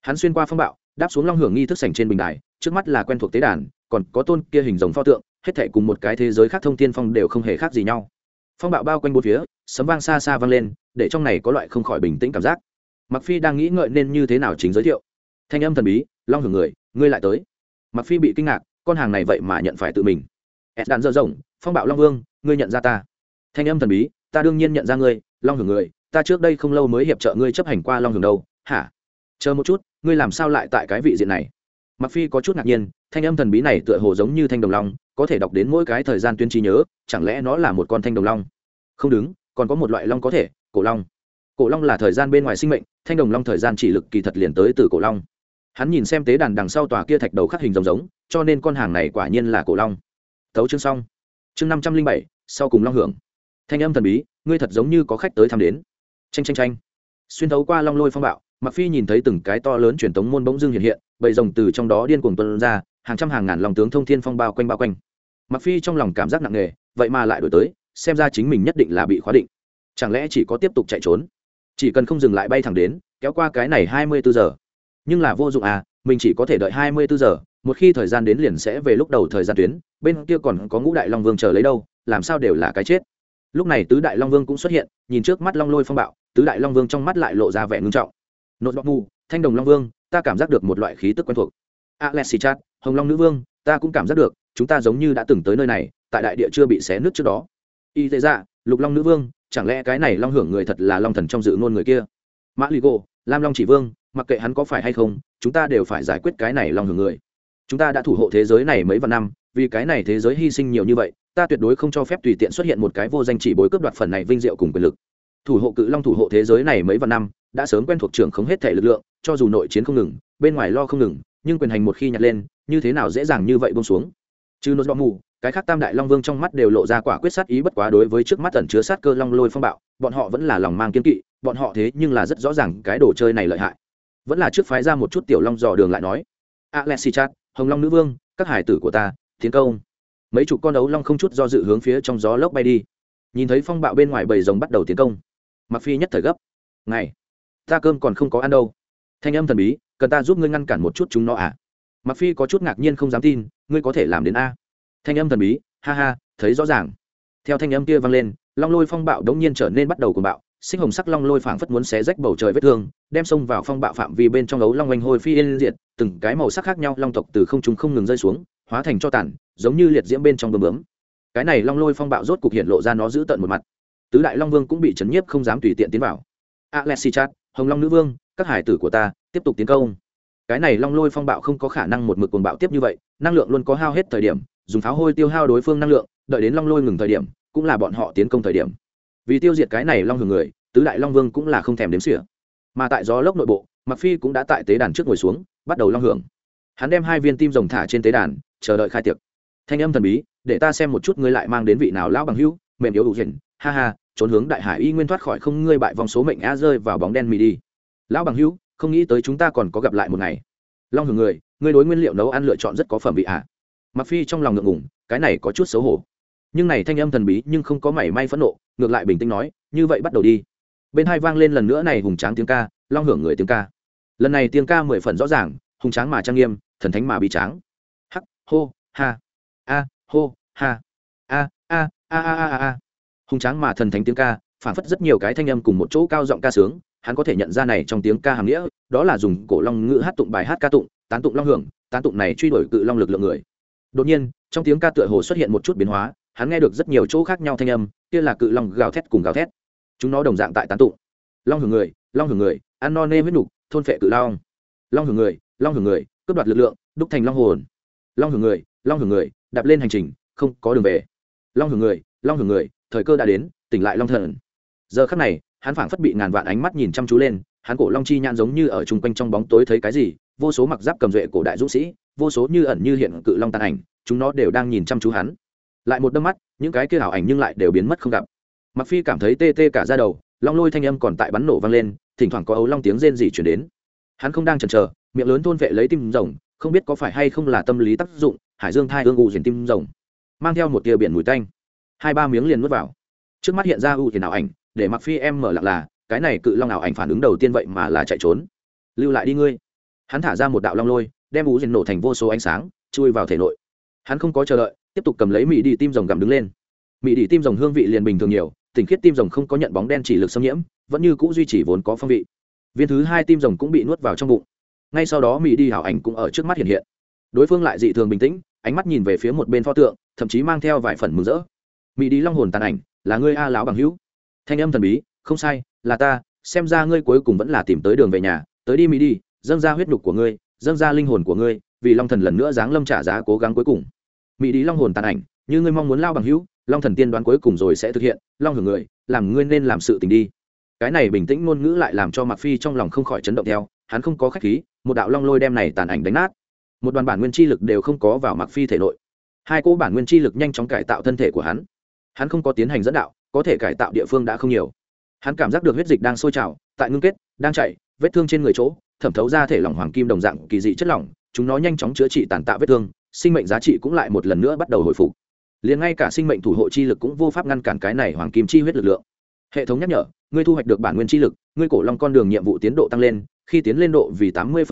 Hắn xuyên qua phong bạo, đáp xuống long hưởng nghi thức sảnh trên bình đài, trước mắt là quen thuộc tế đàn, còn có tôn kia hình giống pho tượng, hết thảy cùng một cái thế giới khác thông thiên phong đều không hề khác gì nhau phong bạo bao quanh bốn phía, sấm vang xa xa vang lên, để trong này có loại không khỏi bình tĩnh cảm giác. Mặc phi đang nghĩ ngợi nên như thế nào chính giới thiệu. Thanh âm thần bí, long hưởng người, ngươi lại tới. Mặc phi bị kinh ngạc, con hàng này vậy mà nhận phải tự mình. Ed đạn dơ rộng, phong bạo long vương, ngươi nhận ra ta. Thanh âm thần bí, ta đương nhiên nhận ra ngươi, long hưởng người, ta trước đây không lâu mới hiệp trợ ngươi chấp hành qua long hưởng đâu. Hả? Chờ một chút, ngươi làm sao lại tại cái vị diện này? Mặc phi có chút ngạc nhiên, thanh âm thần bí này tựa hồ giống như thanh đồng long, có thể đọc đến mỗi cái thời gian tuyên trí nhớ, chẳng lẽ nó là một con thanh đồng long? Không đứng, còn có một loại long có thể, cổ long. Cổ long là thời gian bên ngoài sinh mệnh, thanh đồng long thời gian chỉ lực kỳ thật liền tới từ cổ long. Hắn nhìn xem tế đàn đằng sau tòa kia thạch đầu khắc hình giống giống, cho nên con hàng này quả nhiên là cổ long. Thấu chương xong. Chương năm trăm linh bảy, sau cùng long hưởng. Thanh âm thần bí, ngươi thật giống như có khách tới thăm đến. Tranh tranh tranh xuyên thấu qua long lôi phong bạo mặc phi nhìn thấy từng cái to lớn truyền thống môn bỗng dưng hiện hiện bầy rồng từ trong đó điên cuồng tuân ra, hàng trăm hàng ngàn lòng tướng thông thiên phong bao quanh bao quanh. Mặc phi trong lòng cảm giác nặng nề, vậy mà lại đổi tới, xem ra chính mình nhất định là bị khóa định. Chẳng lẽ chỉ có tiếp tục chạy trốn? Chỉ cần không dừng lại bay thẳng đến, kéo qua cái này hai mươi bốn giờ. Nhưng là vô dụng à mình chỉ có thể đợi hai mươi bốn giờ, một khi thời gian đến liền sẽ về lúc đầu thời gian tuyến, bên kia còn có ngũ đại long vương chờ lấy đâu, làm sao đều là cái chết. Lúc này tứ đại long vương cũng xuất hiện, nhìn trước mắt long lôi phong bạo, tứ đại long vương trong mắt lại lộ ra vẻ ngưng trọng. Nội bọc mù, thanh đồng long vương ta cảm giác được một loại khí tức quen thuộc. Alexi chat hồng long nữ vương, ta cũng cảm giác được, chúng ta giống như đã từng tới nơi này, tại đại địa chưa bị xé nứt trước đó. Y thế dạ lục long nữ vương, chẳng lẽ cái này long hưởng người thật là long thần trong dự ngôn người kia? Mã lì gỗ lam long chỉ vương, mặc kệ hắn có phải hay không, chúng ta đều phải giải quyết cái này long hưởng người. Chúng ta đã thủ hộ thế giới này mấy vạn năm, vì cái này thế giới hy sinh nhiều như vậy, ta tuyệt đối không cho phép tùy tiện xuất hiện một cái vô danh chỉ bối cướp đoạt phần này vinh diệu cùng quyền lực. Thủ hộ cự long thủ hộ thế giới này mấy vạn năm đã sớm quen thuộc trưởng không hết thể lực lượng, cho dù nội chiến không ngừng, bên ngoài lo không ngừng, nhưng quyền hành một khi nhặt lên, như thế nào dễ dàng như vậy bông xuống. Chứ nốt bọ mù, cái khác tam đại long vương trong mắt đều lộ ra quả quyết sát ý bất quá đối với trước mắt ẩn chứa sát cơ long lôi phong bạo, bọn họ vẫn là lòng mang kiên kỵ, bọn họ thế nhưng là rất rõ ràng cái đồ chơi này lợi hại. Vẫn là trước phái ra một chút tiểu long dò đường lại nói alexi chat hồng long nữ vương, các hải tử của ta, tiến công. Mấy chục con ấu long không chút do dự hướng phía trong gió lốc bay đi. Nhìn thấy phong bạo bên ngoài bầy rồng bắt đầu tiến công. Mặc phi nhất thời gấp ngày ta cơm còn không có ăn đâu. Thanh âm thần bí, cần ta giúp ngươi ngăn cản một chút chúng nó à? Mặc phi có chút ngạc nhiên không dám tin, ngươi có thể làm đến a? Thanh âm thần bí, ha ha, thấy rõ ràng. Theo thanh âm kia vang lên, long lôi phong bạo đống nhiên trở nên bắt đầu cuồng bạo sinh hồng sắc long lôi phảng phất muốn xé rách bầu trời vết thương, đem xông vào phong bạo phạm vi bên trong ấu long oanh hôi phi yên diệt, từng cái màu sắc khác nhau long tộc từ không trung không ngừng rơi xuống, hóa thành cho tàn, giống như liệt diễm bên trong bơm bướm. Cái này long lôi phong bạo rốt cục hiện lộ ra nó giữ tận một mặt. Tứ đại long vương cũng bị chấn nhiếp không dám tùy tiện tiến vào. Alexi chat hồng long nữ vương, các hải tử của ta, tiếp tục tiến công. Cái này long lôi phong bạo không có khả năng một mực cuồng bạo tiếp như vậy, năng lượng luôn có hao hết thời điểm, dùng pháo hôi tiêu hao đối phương năng lượng, đợi đến long lôi ngừng thời điểm, cũng là bọn họ tiến công thời điểm. Vì tiêu diệt cái này long hưởng người, tứ đại long vương cũng là không thèm đếm xỉa. Mà tại gió lốc nội bộ mặc phi cũng đã tại tế đàn trước ngồi xuống, bắt đầu long hưởng. Hắn đem hai viên tim rồng thả trên tế đàn, chờ đợi khai tiệc. Thanh âm thần bí, để ta xem một chút ngươi lại mang đến vị nào lão bằng hữu, mềm yếu đủ hiển ha ha trốn hướng đại hải y nguyên thoát khỏi không ngươi bại vòng số mệnh a rơi vào bóng đen mì đi. Lão bằng hữu, không nghĩ tới chúng ta còn có gặp lại một ngày. Long hưởng người, ngươi đối nguyên liệu nấu ăn lựa chọn rất có phẩm vị ạ à. mặc phi trong lòng ngượng ngùng, cái này có chút xấu hổ. Nhưng này thanh âm thần bí nhưng không có mảy may phẫn nộ, ngược lại bình tĩnh nói, như vậy bắt đầu đi. Bên hai vang lên lần nữa này hùng tráng tiếng ca, long hưởng người tiếng ca. Lần này tiếng ca mười phần rõ ràng, hùng tráng mà trang nghiêm, thần thánh mà bị tráng. Hắc, hô, ha, a, hô, ha, a a a a a a hùng tráng mà thần thánh tiếng ca phản phất rất nhiều cái thanh âm cùng một chỗ cao giọng ca sướng, hắn có thể nhận ra này trong tiếng ca hàm nghĩa, đó là dùng cổ long ngữ hát tụng bài hát ca tụng, tán tụng long hưởng, tán tụng này truy đuổi cự long lực lượng người. Đột nhiên, trong tiếng ca tựa hồ xuất hiện một chút biến hóa, hắn nghe được rất nhiều chỗ khác nhau thanh âm, kia là cự long gào thét cùng gào thét. Chúng nó đồng dạng tại tán tụng. Long hưởng người, long hưởng người, ăn no nê huyết nục, thôn phệ cự long. Long hưởng người, long hưởng người, cướp đoạt lực lượng, đúc thành long hồn. Long hưởng người, long hưởng người, đạp lên hành trình, không có đường về. Long hưởng người, long hưởng người thời cơ đã đến, tỉnh lại long thần. Giờ khắc này, hắn phảng phất bị ngàn vạn ánh mắt nhìn chăm chú lên, hắn cổ long chi nhãn giống như ở chung quanh trong bóng tối thấy cái gì, vô số mặc giáp cầm duệ cổ đại dũng sĩ, vô số như ẩn như hiện cự long tàn ảnh, chúng nó đều đang nhìn chăm chú hắn. Lại một đâm mắt, những cái kia ảo ảnh nhưng lại đều biến mất không gặp. Mặc phi cảm thấy tê tê cả ra đầu, long lôi thanh âm còn tại bắn nổ vang lên, thỉnh thoảng có ấu long tiếng rên rỉ chuyển đến. Hắn không đang chần chờ, miệng lớn thôn vệ lấy tim rồng, không biết có phải hay không là tâm lý tác dụng, hải dương thai ương ụ diển tim rồng, mang theo một tia biển mùi tanh hai ba miếng liền nuốt vào. Trước mắt hiện ra ưu thì nào ảnh, để mặc phi em mở lặng là, cái này cự long nào ảnh phản ứng đầu tiên vậy mà là chạy trốn. Lưu lại đi ngươi. Hắn thả ra một đạo long lôi, đem ưu diền nổ thành vô số ánh sáng, chui vào thể nội. Hắn không có chờ đợi, tiếp tục cầm lấy mỹ đi tim rồng gặm đứng lên. Mỹ đi tim rồng hương vị liền bình thường nhiều tỉnh khiết tim rồng không có nhận bóng đen chỉ lực xâm nhiễm, vẫn như cũ duy trì vốn có phong vị. Viên thứ hai tim rồng cũng bị nuốt vào trong bụng. Ngay sau đó mỹ đi hảo ảnh cũng ở trước mắt hiện hiện. Đối phương lại dị thường bình tĩnh, ánh mắt nhìn về phía một bên pho tượng, thậm chí mang theo vài phần mừng rỡ mỹ đi long hồn tàn ảnh, là ngươi a lão bằng hữu. Thanh âm thần bí, không sai, là ta, xem ra ngươi cuối cùng vẫn là tìm tới đường về nhà, tới đi mỹ đi dâng ra huyết nhục của ngươi, dâng ra linh hồn của ngươi, vì long thần lần nữa giáng lâm trả giá cố gắng cuối cùng. Mỹ đi long hồn tàn ảnh, như ngươi mong muốn lao bằng hữu, long thần tiên đoán cuối cùng rồi sẽ thực hiện, long hưởng người, làm ngươi nên làm sự tình đi. Cái này bình tĩnh ngôn ngữ lại làm cho mặc phi trong lòng không khỏi chấn động theo, hắn không có khách khí, một đạo long lôi đem này tàn ảnh đánh nát. Một đoàn bản nguyên chi lực đều không có vào mặc phi thể nội. Hai cỗ bản nguyên chi lực nhanh chóng cải tạo thân thể của hắn hắn không có tiến hành dẫn đạo, có thể cải tạo địa phương đã không nhiều. Hắn cảm giác được huyết dịch đang sôi trào, tại ngưng kết, đang chạy vết thương trên người chỗ, thẩm thấu ra thể lỏng hoàng kim đồng dạng kỳ dị chất lỏng, chúng nó nhanh chóng chữa trị tàn tạo vết thương, sinh mệnh giá trị cũng lại một lần nữa bắt đầu hồi phục. Liền ngay cả sinh mệnh thủ hộ chi lực cũng vô pháp ngăn cản cái này hoàng kim chi huyết lực lượng. Hệ thống nhắc nhở, ngươi thu hoạch được bản nguyên chi lực, ngươi cổ long con đường nhiệm vụ tiến độ tăng lên, khi tiến lên độ vì tám mươi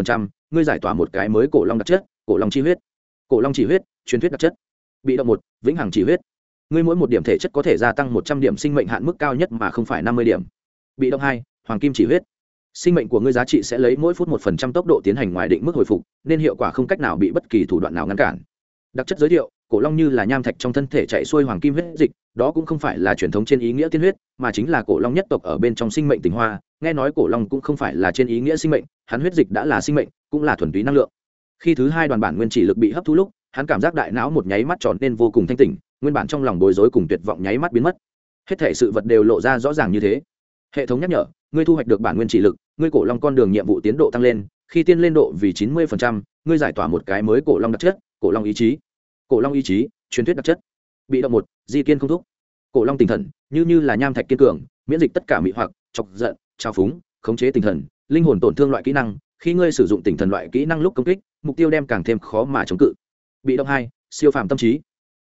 ngươi giải tỏa một cái mới cổ long đặc chất, cổ long chi huyết. Cổ long chỉ huyết, truyền thuyết đặc chất. Bị động một, vĩnh hằng chỉ huyết ngươi mỗi một điểm thể chất có thể gia tăng một trăm điểm sinh mệnh hạn mức cao nhất mà không phải năm mươi điểm. Bị động hai, hoàng kim chỉ huyết. Sinh mệnh của ngươi giá trị sẽ lấy mỗi phút một phần trăm tốc độ tiến hành ngoài định mức hồi phục, nên hiệu quả không cách nào bị bất kỳ thủ đoạn nào ngăn cản. Đặc chất giới thiệu, cổ long như là nham thạch trong thân thể chạy xuôi hoàng kim huyết dịch, đó cũng không phải là truyền thống trên ý nghĩa tiên huyết, mà chính là cổ long nhất tộc ở bên trong sinh mệnh tình hoa. Nghe nói cổ long cũng không phải là trên ý nghĩa sinh mệnh, hắn huyết dịch đã là sinh mệnh, cũng là thuần túy năng lượng. Khi thứ hai đoàn bản nguyên chỉ lực bị hấp thu lúc, hắn cảm giác đại não một nháy mắt tròn nên vô cùng thanh tỉnh nguyên bản trong lòng bối rối cùng tuyệt vọng nháy mắt biến mất. Hết thể sự vật đều lộ ra rõ ràng như thế. Hệ thống nhắc nhở, ngươi thu hoạch được bản nguyên chỉ lực, ngươi cổ long con đường nhiệm vụ tiến độ tăng lên, khi tiên lên độ vì chín mươi ngươi giải tỏa một cái mới cổ long đặc chất, cổ long ý chí. Cổ long ý chí, truyền thuyết đặc chất. Bị động một, di kiên không thúc. Cổ long tinh thần, như như là nham thạch kiên cường, miễn dịch tất cả mị hoặc, chọc giận trao phúng, khống chế tinh thần, linh hồn tổn thương loại kỹ năng, khi ngươi sử dụng tinh thần loại kỹ năng lúc công kích, mục tiêu đem càng thêm khó mà chống cự. Bị động hai, siêu phàm tâm trí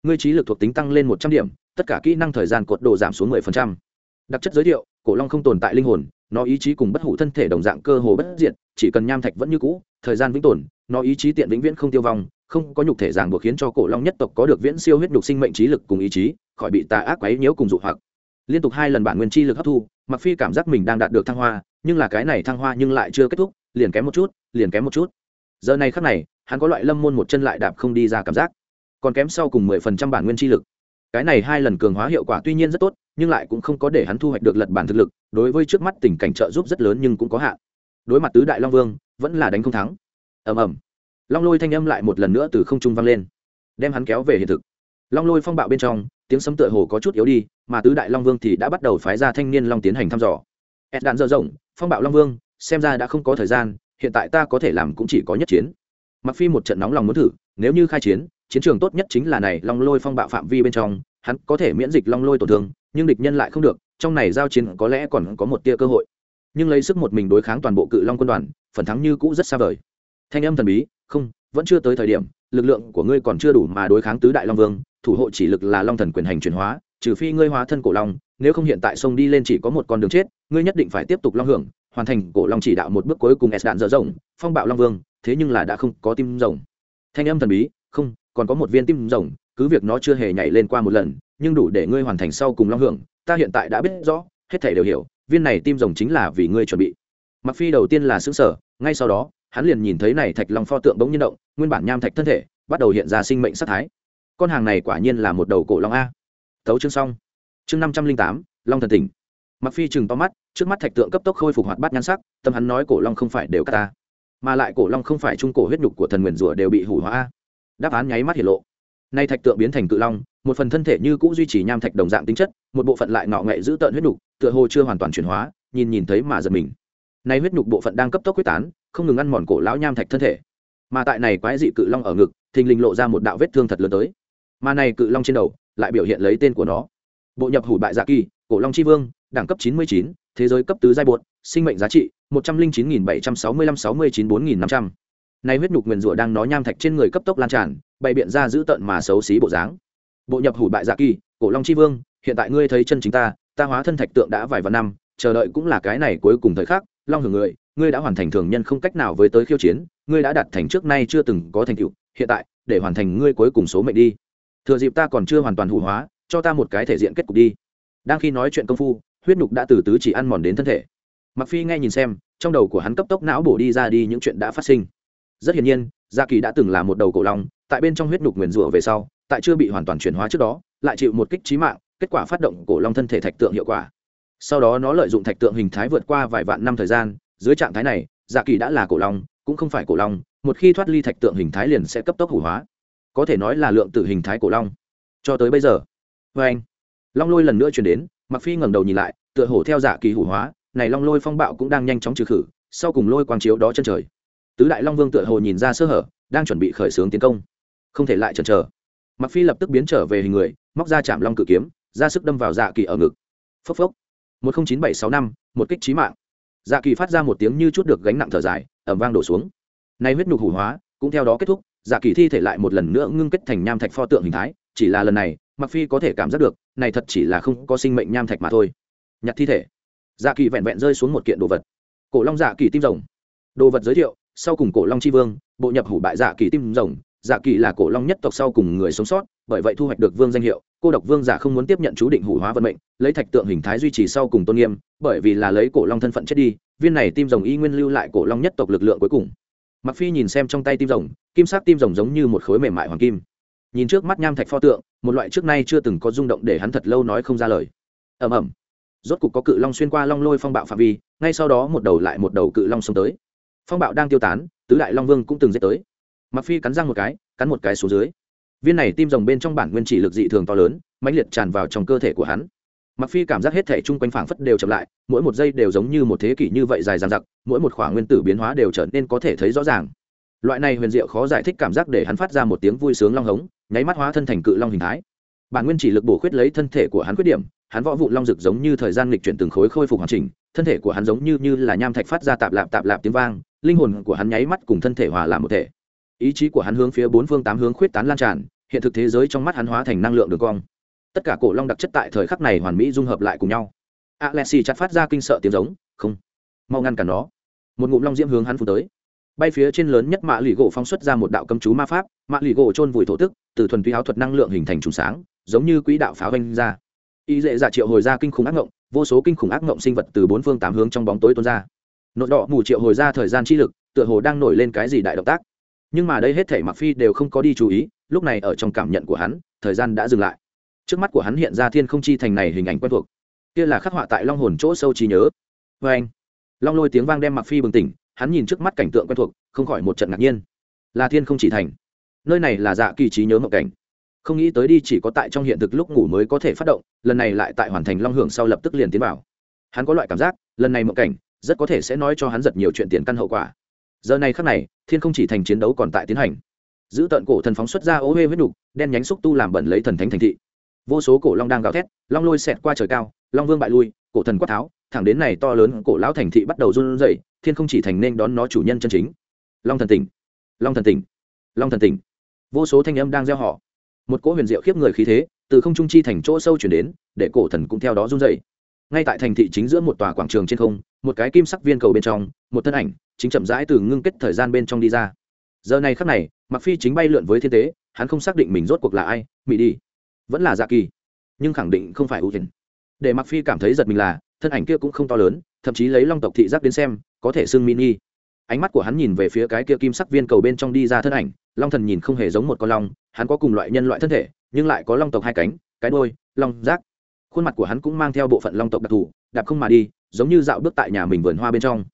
ngươi trí lực thuộc tính tăng lên một trăm điểm, tất cả kỹ năng thời gian cột độ giảm xuống mười phần trăm. Đặc chất giới thiệu, cổ long không tồn tại linh hồn, nó ý chí cùng bất hủ thân thể đồng dạng cơ hồ bất diệt, chỉ cần nham thạch vẫn như cũ, thời gian vĩnh tồn, nó ý chí tiện vĩnh viễn không tiêu vong, không có nhục thể ràng buộc khiến cho cổ long nhất tộc có được viễn siêu huyết nhục sinh mệnh trí lực cùng ý chí, khỏi bị tà ác quấy nhiễu cùng dụ hoặc. Liên tục hai lần bản nguyên chi lực hấp thu mặc phi cảm giác mình đang đạt được thăng hoa, nhưng là cái này thăng hoa nhưng lại chưa kết thúc, liền kém một chút, liền kém một chút. Giờ này khắc này, hắn có loại lâm môn một chân lại đạp không đi ra cảm giác còn kém sau cùng mười phần trăm bản nguyên chi lực. Cái này hai lần cường hóa hiệu quả tuy nhiên rất tốt, nhưng lại cũng không có để hắn thu hoạch được lật bản thực lực, đối với trước mắt tình cảnh trợ giúp rất lớn nhưng cũng có hạn. Đối mặt tứ đại long vương, vẫn là đánh không thắng. Ầm ầm. Long lôi thanh âm lại một lần nữa từ không trung vang lên, đem hắn kéo về hiện thực. Long lôi phong bạo bên trong, tiếng sấm tựa hồ có chút yếu đi, mà tứ đại long vương thì đã bắt đầu phái ra thanh niên long tiến hành thăm dò. Ét đạn dở rộng, phong bạo long vương, xem ra đã không có thời gian, hiện tại ta có thể làm cũng chỉ có nhất chiến. Mặc phi một trận nóng lòng muốn thử, nếu như khai chiến chiến trường tốt nhất chính là này long lôi phong bạo phạm vi bên trong, hắn có thể miễn dịch long lôi tổn thương, nhưng địch nhân lại không được, trong này giao chiến có lẽ còn có một tia cơ hội. Nhưng lấy sức một mình đối kháng toàn bộ cự long quân đoàn, phần thắng như cũ rất xa vời. Thanh âm thần bí, không, vẫn chưa tới thời điểm, lực lượng của ngươi còn chưa đủ mà đối kháng tứ đại long vương, thủ hộ chỉ lực là long thần quyền hành chuyển hóa, trừ phi ngươi hóa thân cổ long, nếu không hiện tại sông đi lên chỉ có một con đường chết, ngươi nhất định phải tiếp tục long hưởng, hoàn thành cổ long chỉ đạo một bước cuối cùng s đạn dở rộng, phong bạo long vương, thế nhưng là đã không có tim rồng. Thanh âm thần bí, không còn có một viên tim rồng, cứ việc nó chưa hề nhảy lên qua một lần, nhưng đủ để ngươi hoàn thành sau cùng long hưởng, ta hiện tại đã biết rõ, hết thể đều hiểu, viên này tim rồng chính là vì ngươi chuẩn bị. Mặc phi đầu tiên là xứng sở ngay sau đó, hắn liền nhìn thấy này thạch long pho tượng bỗng nhiên động, nguyên bản nham thạch thân thể, bắt đầu hiện ra sinh mệnh sắc thái. Con hàng này quả nhiên là một đầu cổ long a. Thấu chương xong. Chương năm trăm linh tám, long thần tỉnh. Mặc phi chừng to mắt, trước mắt thạch tượng cấp tốc khôi phục hoạt bát nhan sắc, tâm hắn nói cổ long không phải đều cắt ta, mà lại cổ long không phải trung cổ huyết nhục của thần nguyền rủa đều bị hủ hóa a đáp án nháy mắt hiện lộ. Nay thạch tượng biến thành cự long một phần thân thể như cũ duy trì nham thạch đồng dạng tính chất một bộ phận lại ngọ nghệ giữ tợn huyết nhục tựa hồ chưa hoàn toàn chuyển hóa nhìn nhìn thấy mà giật mình. Nay huyết nhục bộ phận đang cấp tốc quyết tán không ngừng ăn mòn cổ lão nham thạch thân thể. Mà tại này quái dị cự long ở ngực thình lình lộ ra một đạo vết thương thật lớn tới. Mà này cự long trên đầu lại biểu hiện lấy tên của nó. Bộ nhập hủ bại dạ kỳ cổ long tri vương đẳng cấp 99, thế giới cấp tứ giai bột sinh mệnh giá trị 109.765-694.500 nay huyết nhục nguyền rủa đang nói nham thạch trên người cấp tốc lan tràn, bày biện ra giữ tận mà xấu xí bộ dáng. Bộ nhập hủ bại dạ kỳ, cổ long c h i vương, hiện tại ngươi thấy chân chính ta ta hóa thân thạch tượng đã vài vạn năm, chờ đợi cũng là cái này cuối cùng thời khắc, long hưởng người, ngươi đã hoàn thành thường nhân không cách nào với tới khiêu chiến, ngươi đã đạt thành trước nay chưa từng có thành tựu, hiện tại, để hoàn thành ngươi cuối cùng số mệnh đi. Thừa dịp ta còn chưa hoàn toàn hủ hóa, cho ta một cái thể diện kết cục đi. Đang khi nói chuyện công phu, huyết nhục đã từ tứ chỉ ăn mòn đến thân thể. Mặc phi nghe nhìn xem, trong đầu của hắn cấp tốc não bổ đi ra đi những chuyện đã phát sinh rất hiển nhiên gia kỳ đã từng là một đầu cổ long, tại bên trong huyết nhục nguyền rủa về sau, tại chưa bị hoàn toàn chuyển hóa trước đó, lại chịu một kích trí mạng, kết quả phát động cổ long thân thể thạch tượng hiệu quả. Sau đó nó lợi dụng thạch tượng hình thái vượt qua vài vạn năm thời gian, dưới trạng thái này gia kỳ đã là cổ long, cũng không phải cổ long, một khi thoát ly thạch tượng hình thái liền sẽ cấp tốc hủ hóa. Có thể nói là lượng tử hình thái cổ long. Cho tới bây giờ vê anh. Long lôi lần nữa chuyển đến mặc phi ngẩng đầu nhìn lại, tựa hổ theo giả kỳ hủ hóa, này long lôi phong bạo cũng đang nhanh chóng trừ khử, sau cùng lôi quang chiếu đó chân trời tứ đại long vương tựa hồ nhìn ra sơ hở, đang chuẩn bị khởi xướng tiến công. Không thể lại chần chờ. Mặc phi lập tức biến trở về hình người, móc ra chạm long cự kiếm, ra sức đâm vào dạ kỳ ở ngực. Phốc phốc. Một không chín bảy sáu năm, một kích trí mạng. Dạ kỳ phát ra một tiếng như chút được gánh nặng thở dài ẩm vang đổ xuống. Nay huyết nhục hủ hóa, cũng theo đó kết thúc dạ kỳ thi thể lại một lần nữa ngưng kết thành nham thạch pho tượng hình thái, chỉ là lần này mặc phi có thể cảm giác được, này thật chỉ là không có sinh mệnh nham thạch mà thôi. Nhặt thi thể. Dạ kỳ vẹn vẹn rơi xuống một kiện đồ vật. Cổ long dạ kỳ tim rồng. Đồ vật giới thiệu sau cùng cổ long chi vương, bộ nhập hủ bại dạ kỳ tim rồng dạ kỳ là cổ long nhất tộc sau cùng người sống sót, bởi vậy thu hoạch được vương danh hiệu, cô độc vương giả không muốn tiếp nhận chú định hủ hóa vận mệnh, lấy thạch tượng hình thái duy trì sau cùng tôn nghiêm, bởi vì là lấy cổ long thân phận chết đi, viên này tim rồng y nguyên lưu lại cổ long nhất tộc lực lượng cuối cùng. Mặc phi nhìn xem trong tay tim rồng, kim sắc tim rồng giống như một khối mềm mại hoàng kim. Nhìn trước mắt nham thạch pho tượng, một loại trước nay chưa từng có rung động để hắn thật lâu nói không ra lời. Ầm ầm. Rốt cục có cự long xuyên qua long lôi phong bạo phạm vi, ngay sau đó một đầu lại một đầu cự long xông tới phong bạo đang tiêu tán, tứ đại long vương cũng từng dết tới. Mặc phi cắn răng một cái, cắn một cái xuống dưới. Viên này tim rồng bên trong bản nguyên chỉ lực dị thường to lớn, mãnh liệt tràn vào trong cơ thể của hắn. Mặc phi cảm giác hết thể chung quanh phảng phất đều chậm lại, mỗi một giây đều giống như một thế kỷ như vậy dài dằng dặc, mỗi một khoảng nguyên tử biến hóa đều trở nên có thể thấy rõ ràng. Loại này huyền diệu khó giải thích cảm giác để hắn phát ra một tiếng vui sướng long hống, nháy mắt hóa thân thành cự long hình thái. Bản nguyên chỉ lực bổ khuyết lấy thân thể của hắn khuyết điểm, hắn võ vụ long rực giống như thời gian lịch chuyển từng khối khôi phục hoàn chỉnh, thân thể của hắn giống như như là nham thạch phát ra tạp lạp tạp lạp tiếng vang linh hồn của hắn nháy mắt cùng thân thể hòa làm một thể. Ý chí của hắn hướng phía bốn phương tám hướng khuyết tán lan tràn, hiện thực thế giới trong mắt hắn hóa thành năng lượng đường cong. Tất cả cổ long đặc chất tại thời khắc này hoàn mỹ dung hợp lại cùng nhau. Alexi chặt phát ra kinh sợ tiếng giống, không, mau ngăn cản nó. Một ngụm long diễm hướng hắn phun tới. Bay phía trên lớn nhất mạ lì gỗ phóng xuất ra một đạo cấm chú ma pháp, mạ lì gỗ trôn vùi thổ tức, từ thuần túy áo thuật năng lượng hình thành trùng sáng, giống như quỹ đạo pháo vanh ra. Y dễ dạ triệu hồi ra kinh khủng ác ngộng, vô số kinh khủng ác ngộng sinh vật từ bốn phương tám hướng trong bóng tối tuôn ra nội đỏ mù triệu hồi ra thời gian chi lực, tựa hồ đang nổi lên cái gì đại động tác. Nhưng mà đây hết thể mặc phi đều không có đi chú ý, lúc này ở trong cảm nhận của hắn, thời gian đã dừng lại. Trước mắt của hắn hiện ra thiên không chi thành này hình ảnh quen thuộc. Kia là khắc họa tại long hồn chỗ sâu trí nhớ. Vê anh, long lôi tiếng vang đem mặc phi bừng tỉnh, hắn nhìn trước mắt cảnh tượng quen thuộc, không khỏi một trận ngạc nhiên. Là thiên không chỉ thành. Nơi này là dạ kỳ trí nhớ mộng cảnh. Không nghĩ tới đi chỉ có tại trong hiện thực lúc ngủ mới có thể phát động, lần này lại tại hoàn thành long hưởng sau lập tức liền tiến vào. Hắn có loại cảm giác, lần này mộng cảnh rất có thể sẽ nói cho hắn giật nhiều chuyện tiền căn hậu quả. Giờ này khắc này, thiên không chỉ thành chiến đấu còn tại tiến hành. Giữ tận cổ thần phóng xuất ra ô huê huyết đục đen nhánh xúc tu làm bẩn lấy thần thánh thành thị. Vô số cổ long đang gào thét, long lôi xẹt qua trời cao, long vương bại lui, cổ thần quát tháo, thẳng đến này to lớn cổ lão thành thị bắt đầu run rẩy, thiên không chỉ thành nên đón nó chủ nhân chân chính. Long thần tỉnh, long thần tỉnh, long thần tỉnh. Vô số thanh âm đang gieo họ một cỗ huyền diệu khiếp người khí thế, từ không trung chi thành chỗ sâu chuyển đến, để cổ thần cũng theo đó run rẩy ngay tại thành thị chính giữa một tòa quảng trường trên không, một cái kim sắc viên cầu bên trong, một thân ảnh chính chậm rãi từ ngưng kết thời gian bên trong đi ra. Giờ này khắc này mặc phi chính bay lượn với thiên tế, hắn không xác định mình rốt cuộc là ai mỹ đi. Vẫn là dạ kỳ. Nhưng khẳng định không phải ưu tiên. Để mặc phi cảm thấy giật mình là, thân ảnh kia cũng không to lớn, thậm chí lấy long tộc thị giác đến xem, có thể xưng mini ánh mắt của hắn nhìn về phía cái kia kim sắc viên cầu bên trong đi ra thân ảnh, long thần nhìn không hề giống một con long, hắn có cùng loại nhân loại thân thể, nhưng lại có long tộc hai cánh, cái đôi long giác khuôn mặt của hắn cũng mang theo bộ phận long tộc đặc thù, đạp không mà đi, giống như dạo bước tại nhà mình vườn hoa bên trong.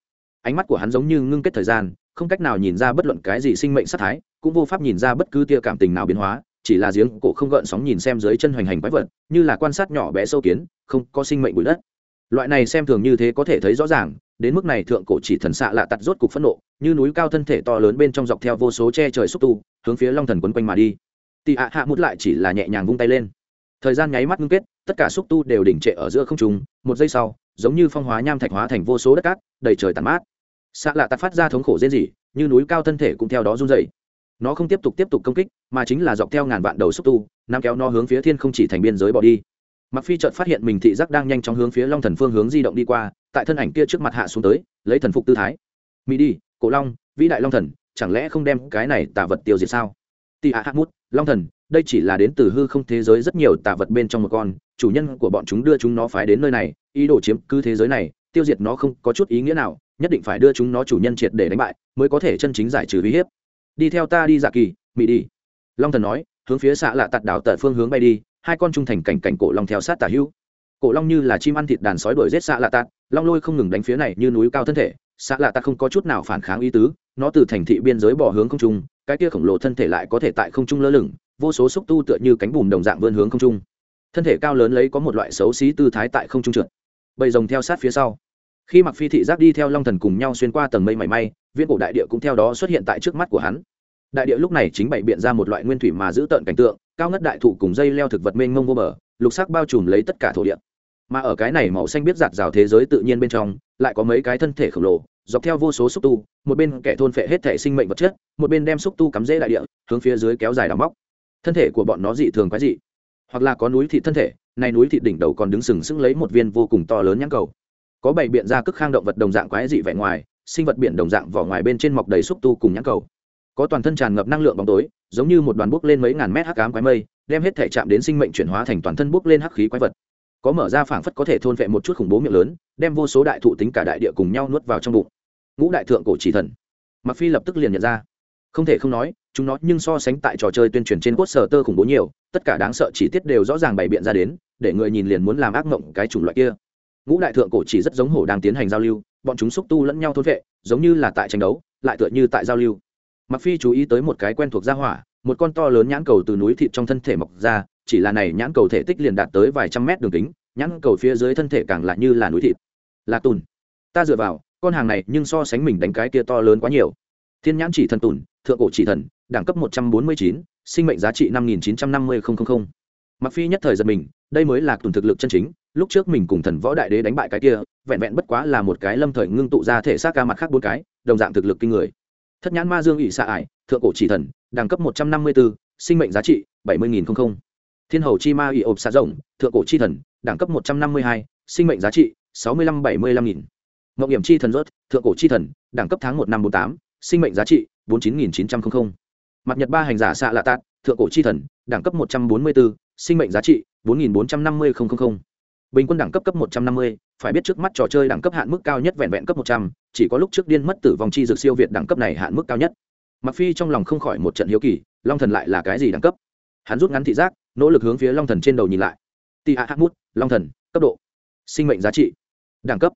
Ánh mắt của hắn giống như ngưng kết thời gian, không cách nào nhìn ra bất luận cái gì sinh mệnh sát thái, cũng vô pháp nhìn ra bất cứ tia cảm tình nào biến hóa, chỉ là giếng cổ không gợn sóng nhìn xem dưới chân hoành hành quái vật, như là quan sát nhỏ bé sâu kiến, không có sinh mệnh bụi đất. Loại này xem thường như thế có thể thấy rõ ràng, đến mức này thượng cổ chỉ thần xạ lạ tặt rốt cục phẫn nộ, như núi cao thân thể to lớn bên trong dọc theo vô số che trời xúc tu, hướng phía long thần quấn quanh mà đi. Tị ạ hạ mút lại chỉ là nhẹ nhàng vung tay lên thời gian nháy mắt ngưng kết, tất cả xúc tu đều đỉnh trệ ở giữa không trung, một giây sau, giống như phong hóa nham thạch hóa thành vô số đất cát, đầy trời tàn mát. Xạ lạ tạt phát ra thống khổ rên rỉ, như núi cao thân thể cũng theo đó run dậy nó không tiếp tục tiếp tục công kích, mà chính là dọc theo ngàn vạn đầu xúc tu, nắm kéo nó hướng phía thiên không chỉ thành biên giới bỏ đi. Mặc phi chợt phát hiện mình thị giác đang nhanh chóng hướng phía long thần phương hướng di động đi qua, tại thân ảnh kia trước mặt hạ xuống tới, lấy thần phục tư thái. Mỹ đi, cổ long, vĩ đại long thần, chẳng lẽ không đem cái này tả vật tiêu diệt sao? Tị hạ hạ mút, long thần đây chỉ là đến từ hư không thế giới rất nhiều tà vật bên trong một con, chủ nhân của bọn chúng đưa chúng nó phái đến nơi này, ý đồ chiếm cứ thế giới này, tiêu diệt nó không có chút ý nghĩa nào, nhất định phải đưa chúng nó chủ nhân triệt để đánh bại, mới có thể chân chính giải trừ uy hiếp. Đi theo ta đi dạ kỳ mỹ đi. Long thần nói, hướng phía xạ lạ tạt đảo tận phương hướng bay đi, hai con trung thành cảnh cảnh cổ long theo sát tả hữu cổ long như là chim ăn thịt đàn sói đuổi giết xạ lạ tạt, long lôi không ngừng đánh phía này như núi cao thân thể, xạ lạ tạt không có chút nào phản kháng ý tứ, nó từ thành thị biên giới bỏ hướng không trung cái kia khổng lồ thân thể lại có thể tại không trung lơ lửng, vô số xúc tu tựa như cánh bùm đồng dạng vươn hướng không trung. Thân thể cao lớn lấy có một loại xấu xí tư thái tại không trung trượt. Bầy rồng theo sát phía sau. Khi mặc phi thị giác đi theo long thần cùng nhau xuyên qua tầng mây mảy may viên cổ đại địa cũng theo đó xuất hiện tại trước mắt của hắn. Đại địa lúc này chính bày biện ra một loại nguyên thủy mà giữ tợn cảnh tượng, cao ngất đại thụ cùng dây leo thực vật mênh mông vô bờ, lục sắc bao trùm lấy tất cả thổ địa. Mà ở cái này màu xanh biết giạt rào thế giới tự nhiên bên trong, lại có mấy cái thân thể khổng lồ dọc theo vô số xúc tu, một bên kẻ thôn phệ hết thể sinh mệnh vật chất, một bên đem xúc tu cắm rễ đại địa, hướng phía dưới kéo dài đào móc. Thân thể của bọn nó dị thường quái dị. Hoặc là có núi thị thân thể, này núi thị đỉnh đầu còn đứng sừng sững lấy một viên vô cùng to lớn nhãn cầu. Có bảy biện ra cức khang động vật đồng dạng quái dị vẻ ngoài, sinh vật biển đồng dạng vỏ ngoài bên trên mọc đầy xúc tu cùng nhãn cầu. Có toàn thân tràn ngập năng lượng bóng tối, giống như một đoàn bốc lên mấy ngàn mét hắc ám quái mây, đem hết thể chạm đến sinh mệnh chuyển hóa thành toàn thân bốc lên hắc khí quái vật có mở ra phảng phất có thể thôn vệ một chút khủng bố miệng lớn, đem vô số đại thụ tính cả đại địa cùng nhau nuốt vào trong bụng. Ngũ đại thượng cổ chỉ thần. Mặc phi lập tức liền nhận ra. Không thể không nói, chúng nó nhưng so sánh tại trò chơi tuyên truyền trên quốc sở tơ khủng bố nhiều, tất cả đáng sợ chi tiết đều rõ ràng bày biện ra đến, để người nhìn liền muốn làm ác mộng cái chủng loại kia. Ngũ đại thượng cổ chỉ rất giống hổ đang tiến hành giao lưu, bọn chúng xúc tu lẫn nhau thôn vệ, giống như là tại tranh đấu, lại tựa như tại giao lưu. Mặc phi chú ý tới một cái quen thuộc gia hỏa, một con to lớn nhãn cầu từ núi thịt trong thân thể mọc ra chỉ là này nhãn cầu thể tích liền đạt tới vài trăm mét đường kính, nhãn cầu phía dưới thân thể càng lại như là núi thịt. Là tùn. Ta dựa vào, con hàng này nhưng so sánh mình đánh cái kia to lớn quá nhiều. Thiên nhãn chỉ thần tùn, thượng cổ chỉ thần, đẳng cấp một trăm bốn mươi chín, sinh mệnh giá trị năm nghìn chín trăm năm mươi mặc phi nhất thời giật mình, đây mới là tùn thực lực chân chính, lúc trước mình cùng thần võ đại đế đánh bại cái kia, vẹn vẹn bất quá là một cái lâm thời ngưng tụ ra thể xác ca mặt khác bốn cái, đồng dạng thực lực kinh người. Thất nhãn ma dương ỵ xạ ải, thượng cổ chỉ thần, đẳng cấp một trăm năm mươi bốn sinh mệnh giá trị bảy mươi nghìn thiên hầu chi ma ỵ ộp xạ rộng thượng cổ chi thần, đẳng cấp một trăm năm mươi hai, sinh mệnh giá trị sáu mươi lăm bảy mươi lăm nghìn. Ngọc hiểm chi thần rớt thượng cổ chi thần, đẳng cấp tháng một năm bốn tám, sinh mệnh giá trị bốn chín nghìn chín trăm linh mặt nhật ba hành giả xạ lạ tạt, thượng cổ chi thần, đẳng cấp một trăm bốn mươi bốn, sinh mệnh giá trị bốn nghìn bốn trăm năm mươi bình quân đẳng cấp cấp một trăm năm mươi, phải biết trước mắt trò chơi đẳng cấp hạn mức cao nhất vẹn vẹn cấp một trăm, chỉ có lúc trước điên mất tử vong chi dược siêu việt đẳng cấp này hạn mức cao nhất. Mặc phi trong lòng không khỏi một trận hiếu kỳ, long thần lại là cái gì đẳng cấp? Hắn rút ngắn thị giác nỗ lực hướng phía long thần trên đầu nhìn lại. Tị a hát mút, long thần, cấp độ. Sinh mệnh giá trị, đẳng cấp.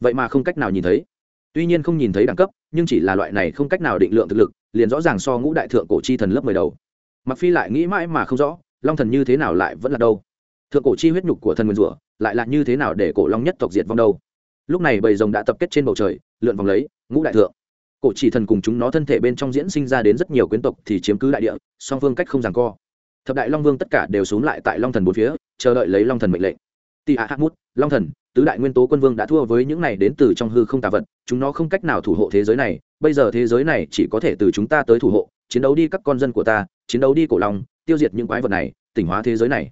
Vậy mà không cách nào nhìn thấy. Tuy nhiên không nhìn thấy đẳng cấp, nhưng chỉ là loại này không cách nào định lượng thực lực, liền rõ ràng so ngũ đại thượng cổ chi thần lớp mười đầu. Mặc phi lại nghĩ mãi mà không rõ, long thần như thế nào lại vẫn là đâu? Thượng cổ chi huyết nhục của thần nguyên rủa, lại là như thế nào để cổ long nhất tộc diệt vong đâu? Lúc này bầy rồng đã tập kết trên bầu trời, lượn vòng lấy, ngũ đại thượng. Cổ chỉ thần cùng chúng nó thân thể bên trong diễn sinh ra đến rất nhiều quyến tộc thì chiếm cứ đại địa, song phương cách không giằng co thập đại long vương tất cả đều xuống lại tại long thần bốn phía, chờ đợi lấy long thần mệnh lệnh. Tị hạ hát mút, long thần, tứ đại nguyên tố quân vương đã thua với những này đến từ trong hư không tà vật, chúng nó không cách nào thủ hộ thế giới này, bây giờ thế giới này chỉ có thể từ chúng ta tới thủ hộ, chiến đấu đi các con dân của ta, chiến đấu đi cổ long, tiêu diệt những quái vật này, tỉnh hóa thế giới này.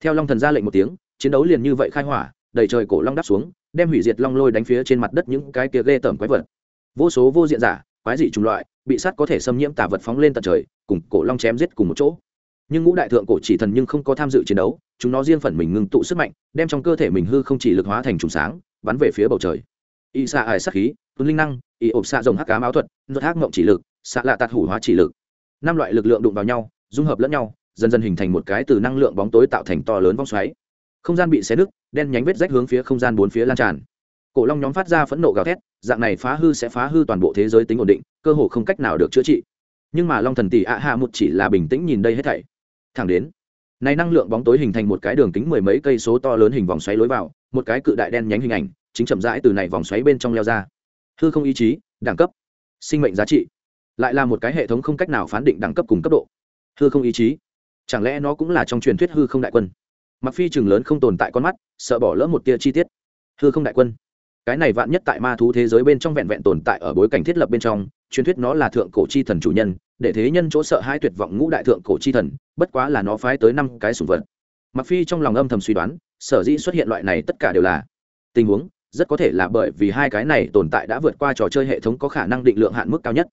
Theo long thần ra lệnh một tiếng, chiến đấu liền như vậy khai hỏa, đầy trời cổ long đáp xuống, đem hủy diệt long lôi đánh phía trên mặt đất những cái kia ghê tởm quái vật. Vô số vô diện giả, quái dị chủng loại, bị sát có thể xâm nhiễm tà vật phóng lên tận trời, cùng cổ long chém giết cùng một chỗ nhưng ngũ đại thượng cổ chỉ thần nhưng không có tham dự chiến đấu, chúng nó riêng phần mình ngưng tụ sức mạnh, đem trong cơ thể mình hư không chỉ lực hóa thành trùng sáng, bắn về phía bầu trời. Y xạ ải sắc khí, tuấn linh năng, y ộp xạ rồng hắc cám áo thuật ruột hắc mộng chỉ lực, xạ lạ tạt hủ hóa chỉ lực. Năm loại lực lượng đụng vào nhau, dung hợp lẫn nhau, dần dần hình thành một cái từ năng lượng bóng tối tạo thành to lớn vong xoáy. Không gian bị xé nứt, đen nhánh vết rách hướng phía không gian bốn phía lan tràn. Cổ long nhóm phát ra phẫn nộ gào thét, dạng này phá hư sẽ phá hư toàn bộ thế giới tính ổn định, cơ hồ không cách nào được chữa trị. Nhưng mà long thần tỷ ạ hạ một chỉ là bình tĩnh nhìn đây hết thảy thẳng đến. Này năng lượng bóng tối hình thành một cái đường kính mười mấy cây số to lớn hình vòng xoáy lối vào, một cái cự đại đen nhánh hình ảnh, chính chậm rãi từ này vòng xoáy bên trong leo ra. Hư không ý chí, đẳng cấp, sinh mệnh giá trị. Lại là một cái hệ thống không cách nào phán định đẳng cấp cùng cấp độ. Hư không ý chí, chẳng lẽ nó cũng là trong truyền thuyết hư không đại quân? Mặc phi trường lớn không tồn tại con mắt, sợ bỏ lỡ một tia chi tiết. Hư không đại quân, cái này vạn nhất tại ma thú thế giới bên trong vẹn vẹn tồn tại ở bối cảnh thiết lập bên trong, truyền thuyết nó là thượng cổ chi thần chủ nhân để thế nhân chỗ sợ hai tuyệt vọng ngũ đại thượng cổ chi thần, bất quá là nó phái tới năm cái sủng vật. Mặc phi trong lòng âm thầm suy đoán, sở dĩ xuất hiện loại này tất cả đều là tình huống, rất có thể là bởi vì hai cái này tồn tại đã vượt qua trò chơi hệ thống có khả năng định lượng hạn mức cao nhất.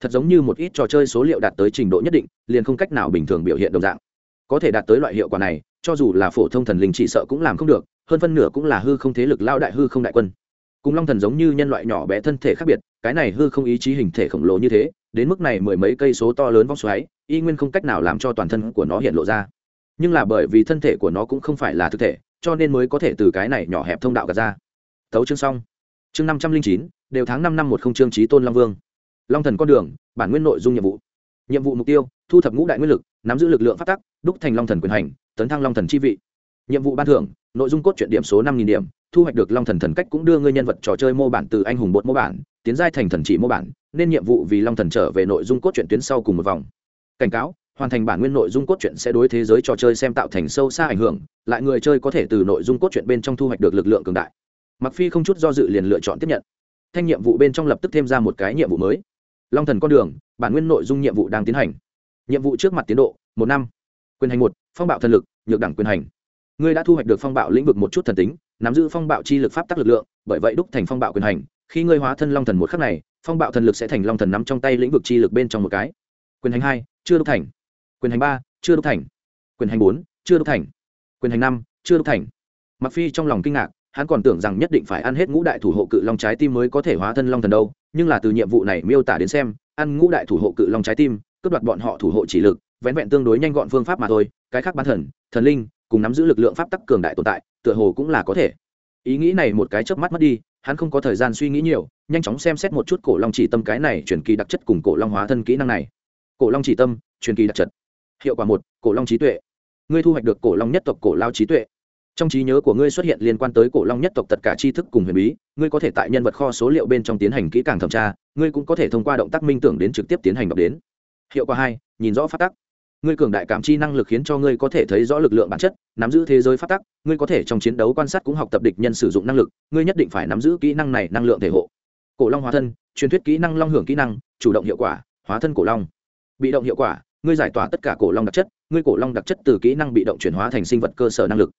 Thật giống như một ít trò chơi số liệu đạt tới trình độ nhất định, liền không cách nào bình thường biểu hiện đồng dạng. Có thể đạt tới loại hiệu quả này, cho dù là phổ thông thần linh chỉ sợ cũng làm không được, hơn phân nửa cũng là hư không thế lực lao đại hư không đại quân. Cùng long thần giống như nhân loại nhỏ bé thân thể khác biệt, cái này hư không ý chí hình thể khổng lồ như thế đến mức này mười mấy cây số to lớn vong xoáy, y nguyên không cách nào làm cho toàn thân của nó hiện lộ ra. Nhưng là bởi vì thân thể của nó cũng không phải là thực thể, cho nên mới có thể từ cái này nhỏ hẹp thông đạo gạt ra. Thấu chương xong. Chương năm trăm linh chín, đều tháng năm năm một không chương trí tôn long vương. Long thần con đường, bản nguyên nội dung nhiệm vụ. Nhiệm vụ mục tiêu, thu thập ngũ đại nguyên lực, nắm giữ lực lượng phát tắc, đúc thành long thần quyền hành, tấn thăng long thần chi vị. Nhiệm vụ ban thưởng, nội dung cốt truyện điểm số năm nghìn điểm, thu hoạch được long thần thần cách cũng đưa ngươi nhân vật trò chơi mô bản từ anh hùng bột mô bản, tiến giai thành thần chỉ mô bản nên nhiệm vụ vì long thần trở về nội dung cốt truyện tuyến sau cùng một vòng. Cảnh cáo, hoàn thành bản nguyên nội dung cốt truyện sẽ đối thế giới trò chơi xem tạo thành sâu xa ảnh hưởng, lại người chơi có thể từ nội dung cốt truyện bên trong thu hoạch được lực lượng cường đại. Mặc phi không chút do dự liền lựa chọn tiếp nhận. Thanh nhiệm vụ bên trong lập tức thêm ra một cái nhiệm vụ mới. Long thần con đường, bản nguyên nội dung nhiệm vụ đang tiến hành. Nhiệm vụ trước mặt tiến độ, một năm. Quyền hành một, phong bạo thần lực, nhược đẳng quyền hành. Ngươi đã thu hoạch được phong bạo lĩnh vực một chút thần tính, nắm giữ phong bạo chi lực pháp tắc lực lượng, bởi vậy đúc thành phong bạo quyền hành khi ngươi hóa thân long thần một khắc này, phong bạo thần lực sẽ thành long thần nắm trong tay lĩnh vực chi lực bên trong một cái. Quyền hành hai, chưa đúc thành. Quyền hành ba, chưa đúc thành. Quyền hành bốn, chưa đúc thành. Quyền hành năm, chưa đúc thành. Mặc phi trong lòng kinh ngạc, hắn còn tưởng rằng nhất định phải ăn hết ngũ đại thủ hộ cự long trái tim mới có thể hóa thân long thần đâu, nhưng là từ nhiệm vụ này miêu tả đến xem, ăn ngũ đại thủ hộ cự long trái tim, cướp đoạt bọn họ thủ hộ chỉ lực vén vẹn tương đối nhanh gọn phương pháp mà thôi, cái khác bán thần thần linh, cùng nắm giữ lực lượng pháp tắc cường đại tồn tại, tựa hồ cũng là có thể. Ý nghĩ này một cái chớp mắt mất đi hắn không có thời gian suy nghĩ nhiều, nhanh chóng xem xét một chút cổ long chỉ tâm cái này truyền kỳ đặc chất cùng cổ long hóa thân kỹ năng này. Cổ long chỉ tâm, truyền kỳ đặc chất. Hiệu quả một, cổ long trí tuệ. Ngươi thu hoạch được cổ long nhất tộc cổ lao trí tuệ. Trong trí nhớ của ngươi xuất hiện liên quan tới cổ long nhất tộc tất cả tri thức cùng huyền bí, ngươi có thể tại nhân vật kho số liệu bên trong tiến hành kỹ càng thẩm tra, ngươi cũng có thể thông qua động tác minh tưởng đến trực tiếp tiến hành đọc đến. Hiệu quả hai, nhìn rõ phát tắc ngươi cường đại cảm chi năng lực khiến cho ngươi có thể thấy rõ lực lượng bản chất, nắm giữ thế giới phát tắc, ngươi có thể trong chiến đấu quan sát cũng học tập địch nhân sử dụng năng lực, ngươi nhất định phải nắm giữ kỹ năng này, năng lượng thể hộ. Cổ long hóa thân, truyền thuyết kỹ năng long hưởng kỹ năng, chủ động hiệu quả, hóa thân cổ long. Bị động hiệu quả, ngươi giải tỏa tất cả cổ long đặc chất, ngươi cổ long đặc chất từ kỹ năng bị động chuyển hóa thành sinh vật cơ sở năng lực.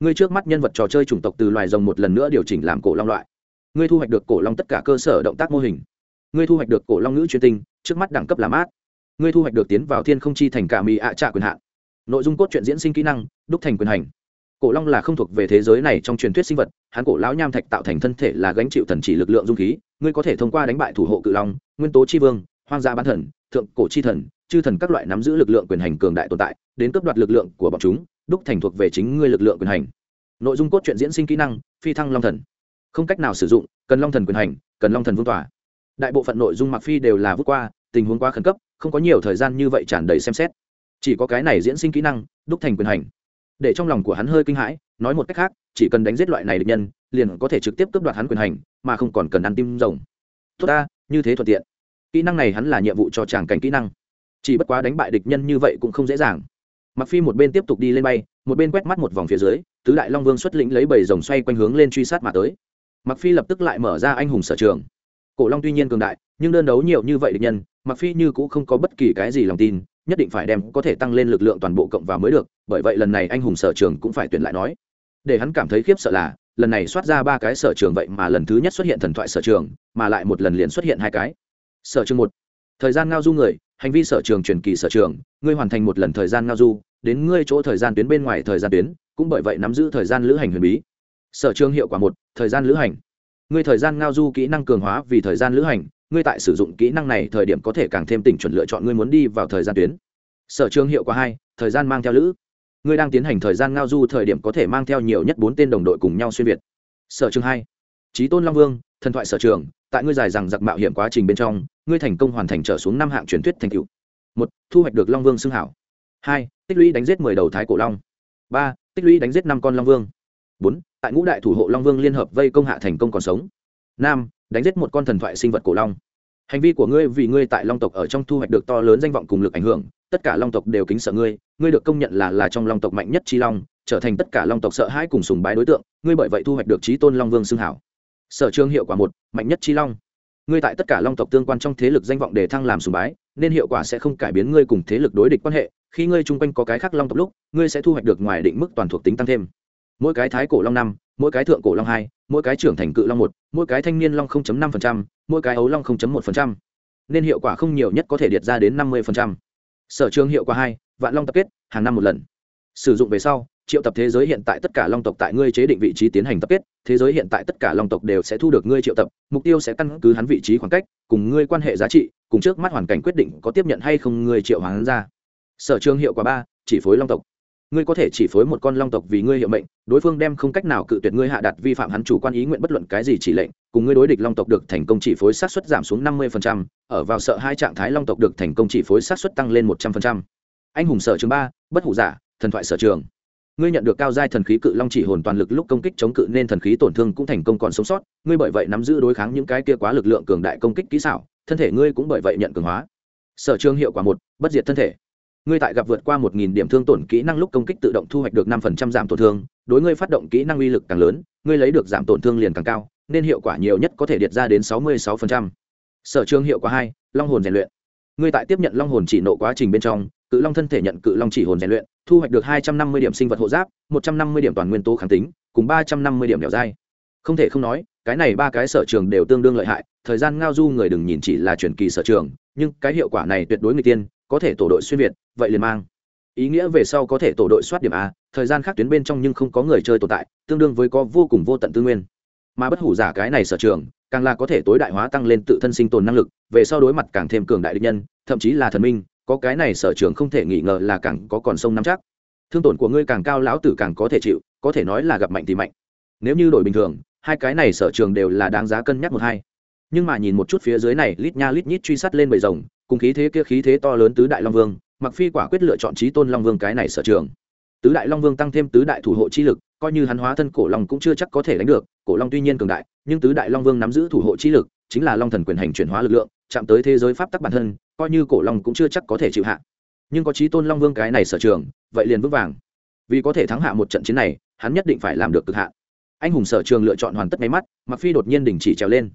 Ngươi trước mắt nhân vật trò chơi chủng tộc từ loài rồng một lần nữa điều chỉnh làm cổ long loại. Ngươi thu hoạch được cổ long tất cả cơ sở động tác mô hình. Ngươi thu hoạch được cổ long ngữ chuyên tinh, trước mắt đẳng cấp làm át ngươi thu hoạch được tiến vào thiên không chi thành cả mỹ ạ trạ quyền hạn. Nội dung cốt truyện diễn sinh kỹ năng, đúc thành quyền hành. Cổ long là không thuộc về thế giới này trong truyền thuyết sinh vật, hắn cổ lão nham thạch tạo thành thân thể là gánh chịu thần chỉ lực lượng dung khí, ngươi có thể thông qua đánh bại thủ hộ cự long, nguyên tố chi vương, hoang gia bán thần, thượng cổ chi thần, chư thần các loại nắm giữ lực lượng quyền hành cường đại tồn tại, đến cấp đoạt lực lượng của bọn chúng, đúc thành thuộc về chính ngươi lực lượng quyền hành. Nội dung cốt truyện diễn sinh kỹ năng, phi thăng long thần. Không cách nào sử dụng, cần long thần quyền hành, cần long thần vương tỏa đại bộ phận nội dung mặc phi đều là vút qua, tình huống quá khẩn cấp không có nhiều thời gian như vậy tràn đầy xem xét. Chỉ có cái này diễn sinh kỹ năng, đúc thành quyền hành. Để trong lòng của hắn hơi kinh hãi, nói một cách khác, chỉ cần đánh giết loại này được nhân, liền có thể trực tiếp cướp đoạt hắn quyền hành, mà không còn cần ăn tim rồng. Tốt ta, như thế thuận tiện. Kỹ năng này hắn là nhiệm vụ cho chàng cảnh kỹ năng. Chỉ bất quá đánh bại địch nhân như vậy cũng không dễ dàng. Mặc phi một bên tiếp tục đi lên bay, một bên quét mắt một vòng phía dưới, tứ đại long vương xuất lĩnh lấy bảy rồng xoay quanh hướng lên truy sát mà tới. Mặc phi lập tức lại mở ra anh hùng sở trường. Cổ long tuy nhiên cường đại nhưng đơn đấu nhiều như vậy địch nhân mặc phi như cũng không có bất kỳ cái gì lòng tin, nhất định phải đem có thể tăng lên lực lượng toàn bộ cộng vào mới được, bởi vậy lần này anh hùng sở trường cũng phải tuyển lại nói. Để hắn cảm thấy khiếp sợ là, lần này soát ra ba cái sở trường vậy mà lần thứ nhất xuất hiện thần thoại sở trường, mà lại một lần liền xuất hiện hai cái. Sở trường một, thời gian ngao du người, hành vi sở trường truyền kỳ sở trường, ngươi hoàn thành một lần thời gian ngao du, đến ngươi chỗ thời gian tuyến bên ngoài thời gian tuyến, cũng bởi vậy nắm giữ thời gian lữ hành huyền bí. Sở trường hiệu quả một, thời gian lữ hành. Ngươi thời gian ngao du kỹ năng cường hóa vì thời gian lữ hành ngươi tại sử dụng kỹ năng này thời điểm có thể càng thêm tỉnh chuẩn lựa chọn ngươi muốn đi vào thời gian tuyến. Sở trường hiệu quả hai, thời gian mang theo lữ. Ngươi đang tiến hành thời gian ngao du thời điểm có thể mang theo nhiều nhất bốn tên đồng đội cùng nhau xuyên việt. Sở trường hai trí tôn long vương, thần thoại sở trường, tại ngươi dài rằng giặc mạo hiểm quá trình bên trong, ngươi thành công hoàn thành trở xuống năm hạng truyền thuyết thành cựu một, thu hoạch được long vương xưng hảo. Hai, tích lũy đánh giết mười đầu thái cổ long. Ba, tích lũy đánh giết năm con long vương. Bốn, tại ngũ đại thủ hộ long vương liên hợp vây công hạ thành công còn sống. Năm đánh giết một con thần thoại sinh vật cổ long. Hành vi của ngươi vì ngươi tại long tộc ở trong thu hoạch được to lớn danh vọng cùng lực ảnh hưởng, tất cả long tộc đều kính sợ ngươi ngươi được công nhận là là trong long tộc mạnh nhất chi long, trở thành tất cả long tộc sợ hãi cùng sùng bái đối tượng, ngươi bởi vậy thu hoạch được trí tôn long vương xưng hảo. Sở trường hiệu quả một, mạnh nhất chi long. Ngươi tại tất cả long tộc tương quan trong thế lực danh vọng để thăng làm sùng bái, nên hiệu quả sẽ không cải biến ngươi cùng thế lực đối địch quan hệ, khi ngươi chung quanh có cái khác long tộc lúc, ngươi sẽ thu hoạch được ngoài định mức toàn thuộc tính tăng thêm mỗi cái thái cổ long năm, mỗi cái thượng cổ long hai, mỗi cái trưởng thành cự long một, mỗi cái thanh niên long năm mỗi cái ấu long một nên hiệu quả không nhiều nhất có thể điệt ra đến năm mươi sở trường hiệu quả hai, vạn long tập kết, hàng năm một lần. Sử dụng về sau, triệu tập thế giới hiện tại tất cả long tộc tại ngươi chế định vị trí tiến hành tập kết, thế giới hiện tại tất cả long tộc đều sẽ thu được ngươi triệu tập, mục tiêu sẽ căn cứ hắn vị trí khoảng cách, cùng ngươi quan hệ giá trị, cùng trước mắt hoàn cảnh quyết định có tiếp nhận hay không ngươi triệu hoán ra. Sở trường hiệu quả ba, chỉ phối long tộc ngươi có thể chỉ phối một con long tộc vì ngươi hiệu mệnh, đối phương đem không cách nào cự tuyệt ngươi hạ đặt vi phạm hắn chủ quan ý nguyện bất luận cái gì chỉ lệnh, cùng ngươi đối địch long tộc được thành công chỉ phối sát xuất giảm xuống năm mươi ở vào sợ hai trạng thái long tộc được thành công chỉ phối sát xuất tăng lên một trăm linh anh hùng sở trường ba, bất hủ giả, thần thoại sở trường. Ngươi nhận được cao giai thần khí cự long chỉ hồn toàn lực lúc công kích chống cự nên thần khí tổn thương cũng thành công còn sống sót, ngươi bởi vậy nắm giữ đối kháng những cái kia quá lực lượng cường đại công kích kỹ xảo, thân thể ngươi cũng bởi vậy nhận cường hóa. Sở trường hiệu quả một, bất diệt thân thể ngươi tại gặp vượt qua một nghìn điểm thương tổn kỹ năng lúc công kích tự động thu hoạch được năm phần trăm giảm tổn thương, đối ngươi phát động kỹ năng uy lực càng lớn, ngươi lấy được giảm tổn thương liền càng cao, nên hiệu quả nhiều nhất có thể điệt ra đến sáu mươi sáu phần trăm. Sở trường hiệu quả hai, long hồn rèn luyện. Ngươi tại tiếp nhận long hồn chỉ nộ quá trình bên trong, cự long thân thể nhận cự long chỉ hồn rèn luyện, thu hoạch được hai trăm năm mươi điểm sinh vật hộ giáp, một trăm năm mươi điểm toàn nguyên tố kháng tính, cùng ba trăm năm mươi điểm đèo dai. Không thể không nói, cái này ba cái sở trường đều tương đương lợi hại, thời gian ngao du người đừng nhìn chỉ là truyền kỳ sở trường, nhưng cái hiệu quả này tuyệt đối người tiên có thể tổ đội xuyên việt, vậy liền mang. Ý nghĩa về sau có thể tổ đội soát điểm a, thời gian khác tuyến bên trong nhưng không có người chơi tồn tại, tương đương với có vô cùng vô tận tư nguyên. Mà bất hủ giả cái này sở trường, càng là có thể tối đại hóa tăng lên tự thân sinh tồn năng lực, về sau đối mặt càng thêm cường đại địch nhân, thậm chí là thần minh, có cái này sở trường không thể nghi ngờ là càng có còn sông nắm chắc. Thương tổn của ngươi càng cao lão tử càng có thể chịu, có thể nói là gặp mạnh thì mạnh. Nếu như đổi bình thường, hai cái này sở trường đều là đáng giá cân nhắc một hai. Nhưng mà nhìn một chút phía dưới này, lít nha lít nhít truy sát lên bầy rồng cùng khí thế kia khí thế to lớn tứ đại long vương mặc phi quả quyết lựa chọn trí tôn long vương cái này sở trường. Tứ đại long vương tăng thêm tứ đại thủ hộ chi lực, coi như hắn hóa thân cổ long cũng chưa chắc có thể đánh được, cổ long tuy nhiên cường đại, nhưng tứ đại long vương nắm giữ thủ hộ chi lực, chính là long thần quyền hành chuyển hóa lực lượng, chạm tới thế giới pháp tắc bản thân, coi như cổ long cũng chưa chắc có thể chịu hạ. Nhưng có trí tôn long vương cái này sở trường, vậy liền vững vàng. Vì có thể thắng hạ một trận chiến này, hắn nhất định phải làm được cực hạ. Anh hùng sở trường lựa chọn hoàn tất máy mắt mặc phi đột nhiên đình chỉ trèo lên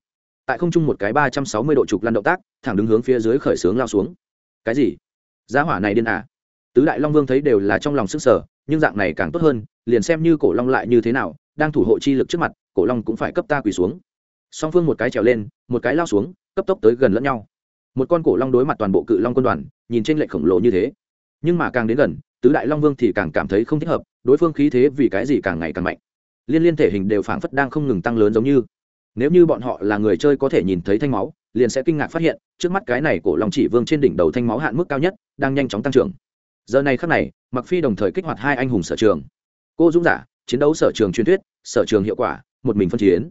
tại không trung một cái ba trăm sáu mươi độ trục lăn động tác, thẳng đứng hướng phía dưới khởi xướng lao xuống. Cái gì? Giá hỏa này điên à? Tứ đại long vương thấy đều là trong lòng sức sở, nhưng dạng này càng tốt hơn, liền xem như cổ long lại như thế nào, đang thủ hộ chi lực trước mặt, cổ long cũng phải cấp ta quỳ xuống. Song phương một cái trèo lên, một cái lao xuống, cấp tốc tới gần lẫn nhau. Một con cổ long đối mặt toàn bộ cự long quân đoàn, nhìn trên lệnh khổng lồ như thế. Nhưng mà càng đến gần, tứ đại long vương thì càng cảm thấy không thích hợp, đối phương khí thế vì cái gì càng ngày càng mạnh. Liên liên thể hình đều phảng phất đang không ngừng tăng lớn giống như nếu như bọn họ là người chơi có thể nhìn thấy thanh máu liền sẽ kinh ngạc phát hiện trước mắt cái này cổ long chỉ vương trên đỉnh đầu thanh máu hạn mức cao nhất đang nhanh chóng tăng trưởng. Giờ này khắc này mặc phi đồng thời kích hoạt hai anh hùng sở trường. Cô dũng giả chiến đấu sở trường truyền thuyết sở trường hiệu quả một mình phân chiến.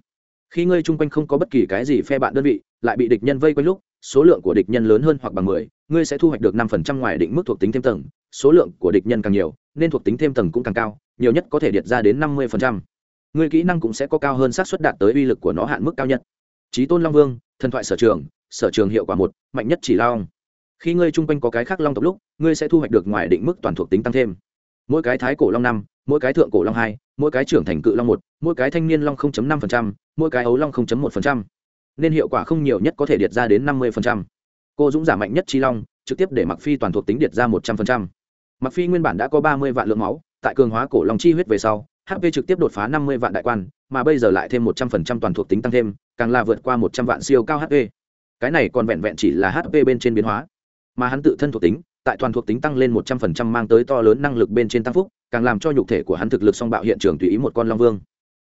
Khi ngươi chung quanh không có bất kỳ cái gì phe bạn đơn vị lại bị địch nhân vây quanh lúc số lượng của địch nhân lớn hơn hoặc bằng 10, ngươi sẽ thu hoạch được 5% ngoài định mức thuộc tính thêm tầng số lượng của địch nhân càng nhiều nên thuộc tính thêm tầng cũng càng cao nhiều nhất có thể điệt ra đến 50% ngươi kỹ năng cũng sẽ có cao hơn xác suất đạt tới uy lực của nó hạn mức cao nhất trí tôn long vương thần thoại sở trường sở trường hiệu quả một mạnh nhất chỉ long khi ngươi chung quanh có cái khác long tộc lúc ngươi sẽ thu hoạch được ngoài định mức toàn thuộc tính tăng thêm mỗi cái thái cổ long năm mỗi cái thượng cổ long hai mỗi cái trưởng thành cự long một mỗi cái thanh niên long 0.5%, mỗi cái ấu long 0.1%. nên hiệu quả không nhiều nhất có thể điệt ra đến 50%. cô dũng giả mạnh nhất chi long trực tiếp để mặc phi toàn thuộc tính điệt ra 100%. mặc phi nguyên bản đã có 30 vạn lượng máu tại cường hóa cổ long chi huyết về sau hp trực tiếp đột phá 50 vạn đại quan, mà bây giờ lại thêm 100% toàn thuộc tính tăng thêm, càng là vượt qua 100 vạn siêu cao hp cái này còn vẹn vẹn chỉ là hp bên trên biến hóa. Mà hắn tự thân thuộc tính, tại toàn thuộc tính tăng lên một trăm phần trăm mang tới to lớn năng lực bên trên tăng phúc, càng làm cho nhục thể của hắn thực lực song bạo hiện trường tùy ý một con long vương.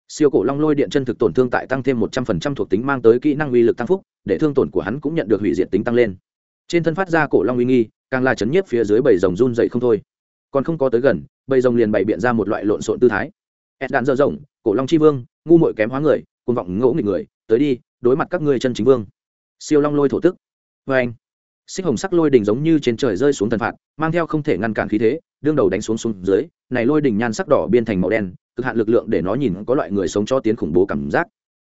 Siêu cổ long lôi điện chân thực tổn thương tại tăng thêm một trăm phần trăm thuộc tính mang tới kỹ năng uy lực tăng phúc, để thương tổn của hắn cũng nhận được hủy diệt tính tăng lên. Trên thân phát ra cổ long uy nghi, càng là chấn nhiếp phía dưới bầy rồng run dậy không thôi. Còn không có tới gần, bầy rồng liền bày biện ra một loại lộn xộn tư thái ed đạn dơ rộng, cổ long c h i vương, ngu mội kém hóa người côn vọng ngỗ nghịch người, tới đi, đối mặt các ngươi chân chính vương. Siêu long lôi thổ tức. Vê anh, xích hồng sắc lôi đỉnh giống như trên trời rơi xuống thần phạt, mang theo không thể ngăn cản khí thế, đương đầu đánh xuống xuống dưới, này lôi đỉnh nhan sắc đỏ biên thành màu đen, cực hạn lực lượng để nó nhìn có loại người sống cho tiến khủng bố cảm giác.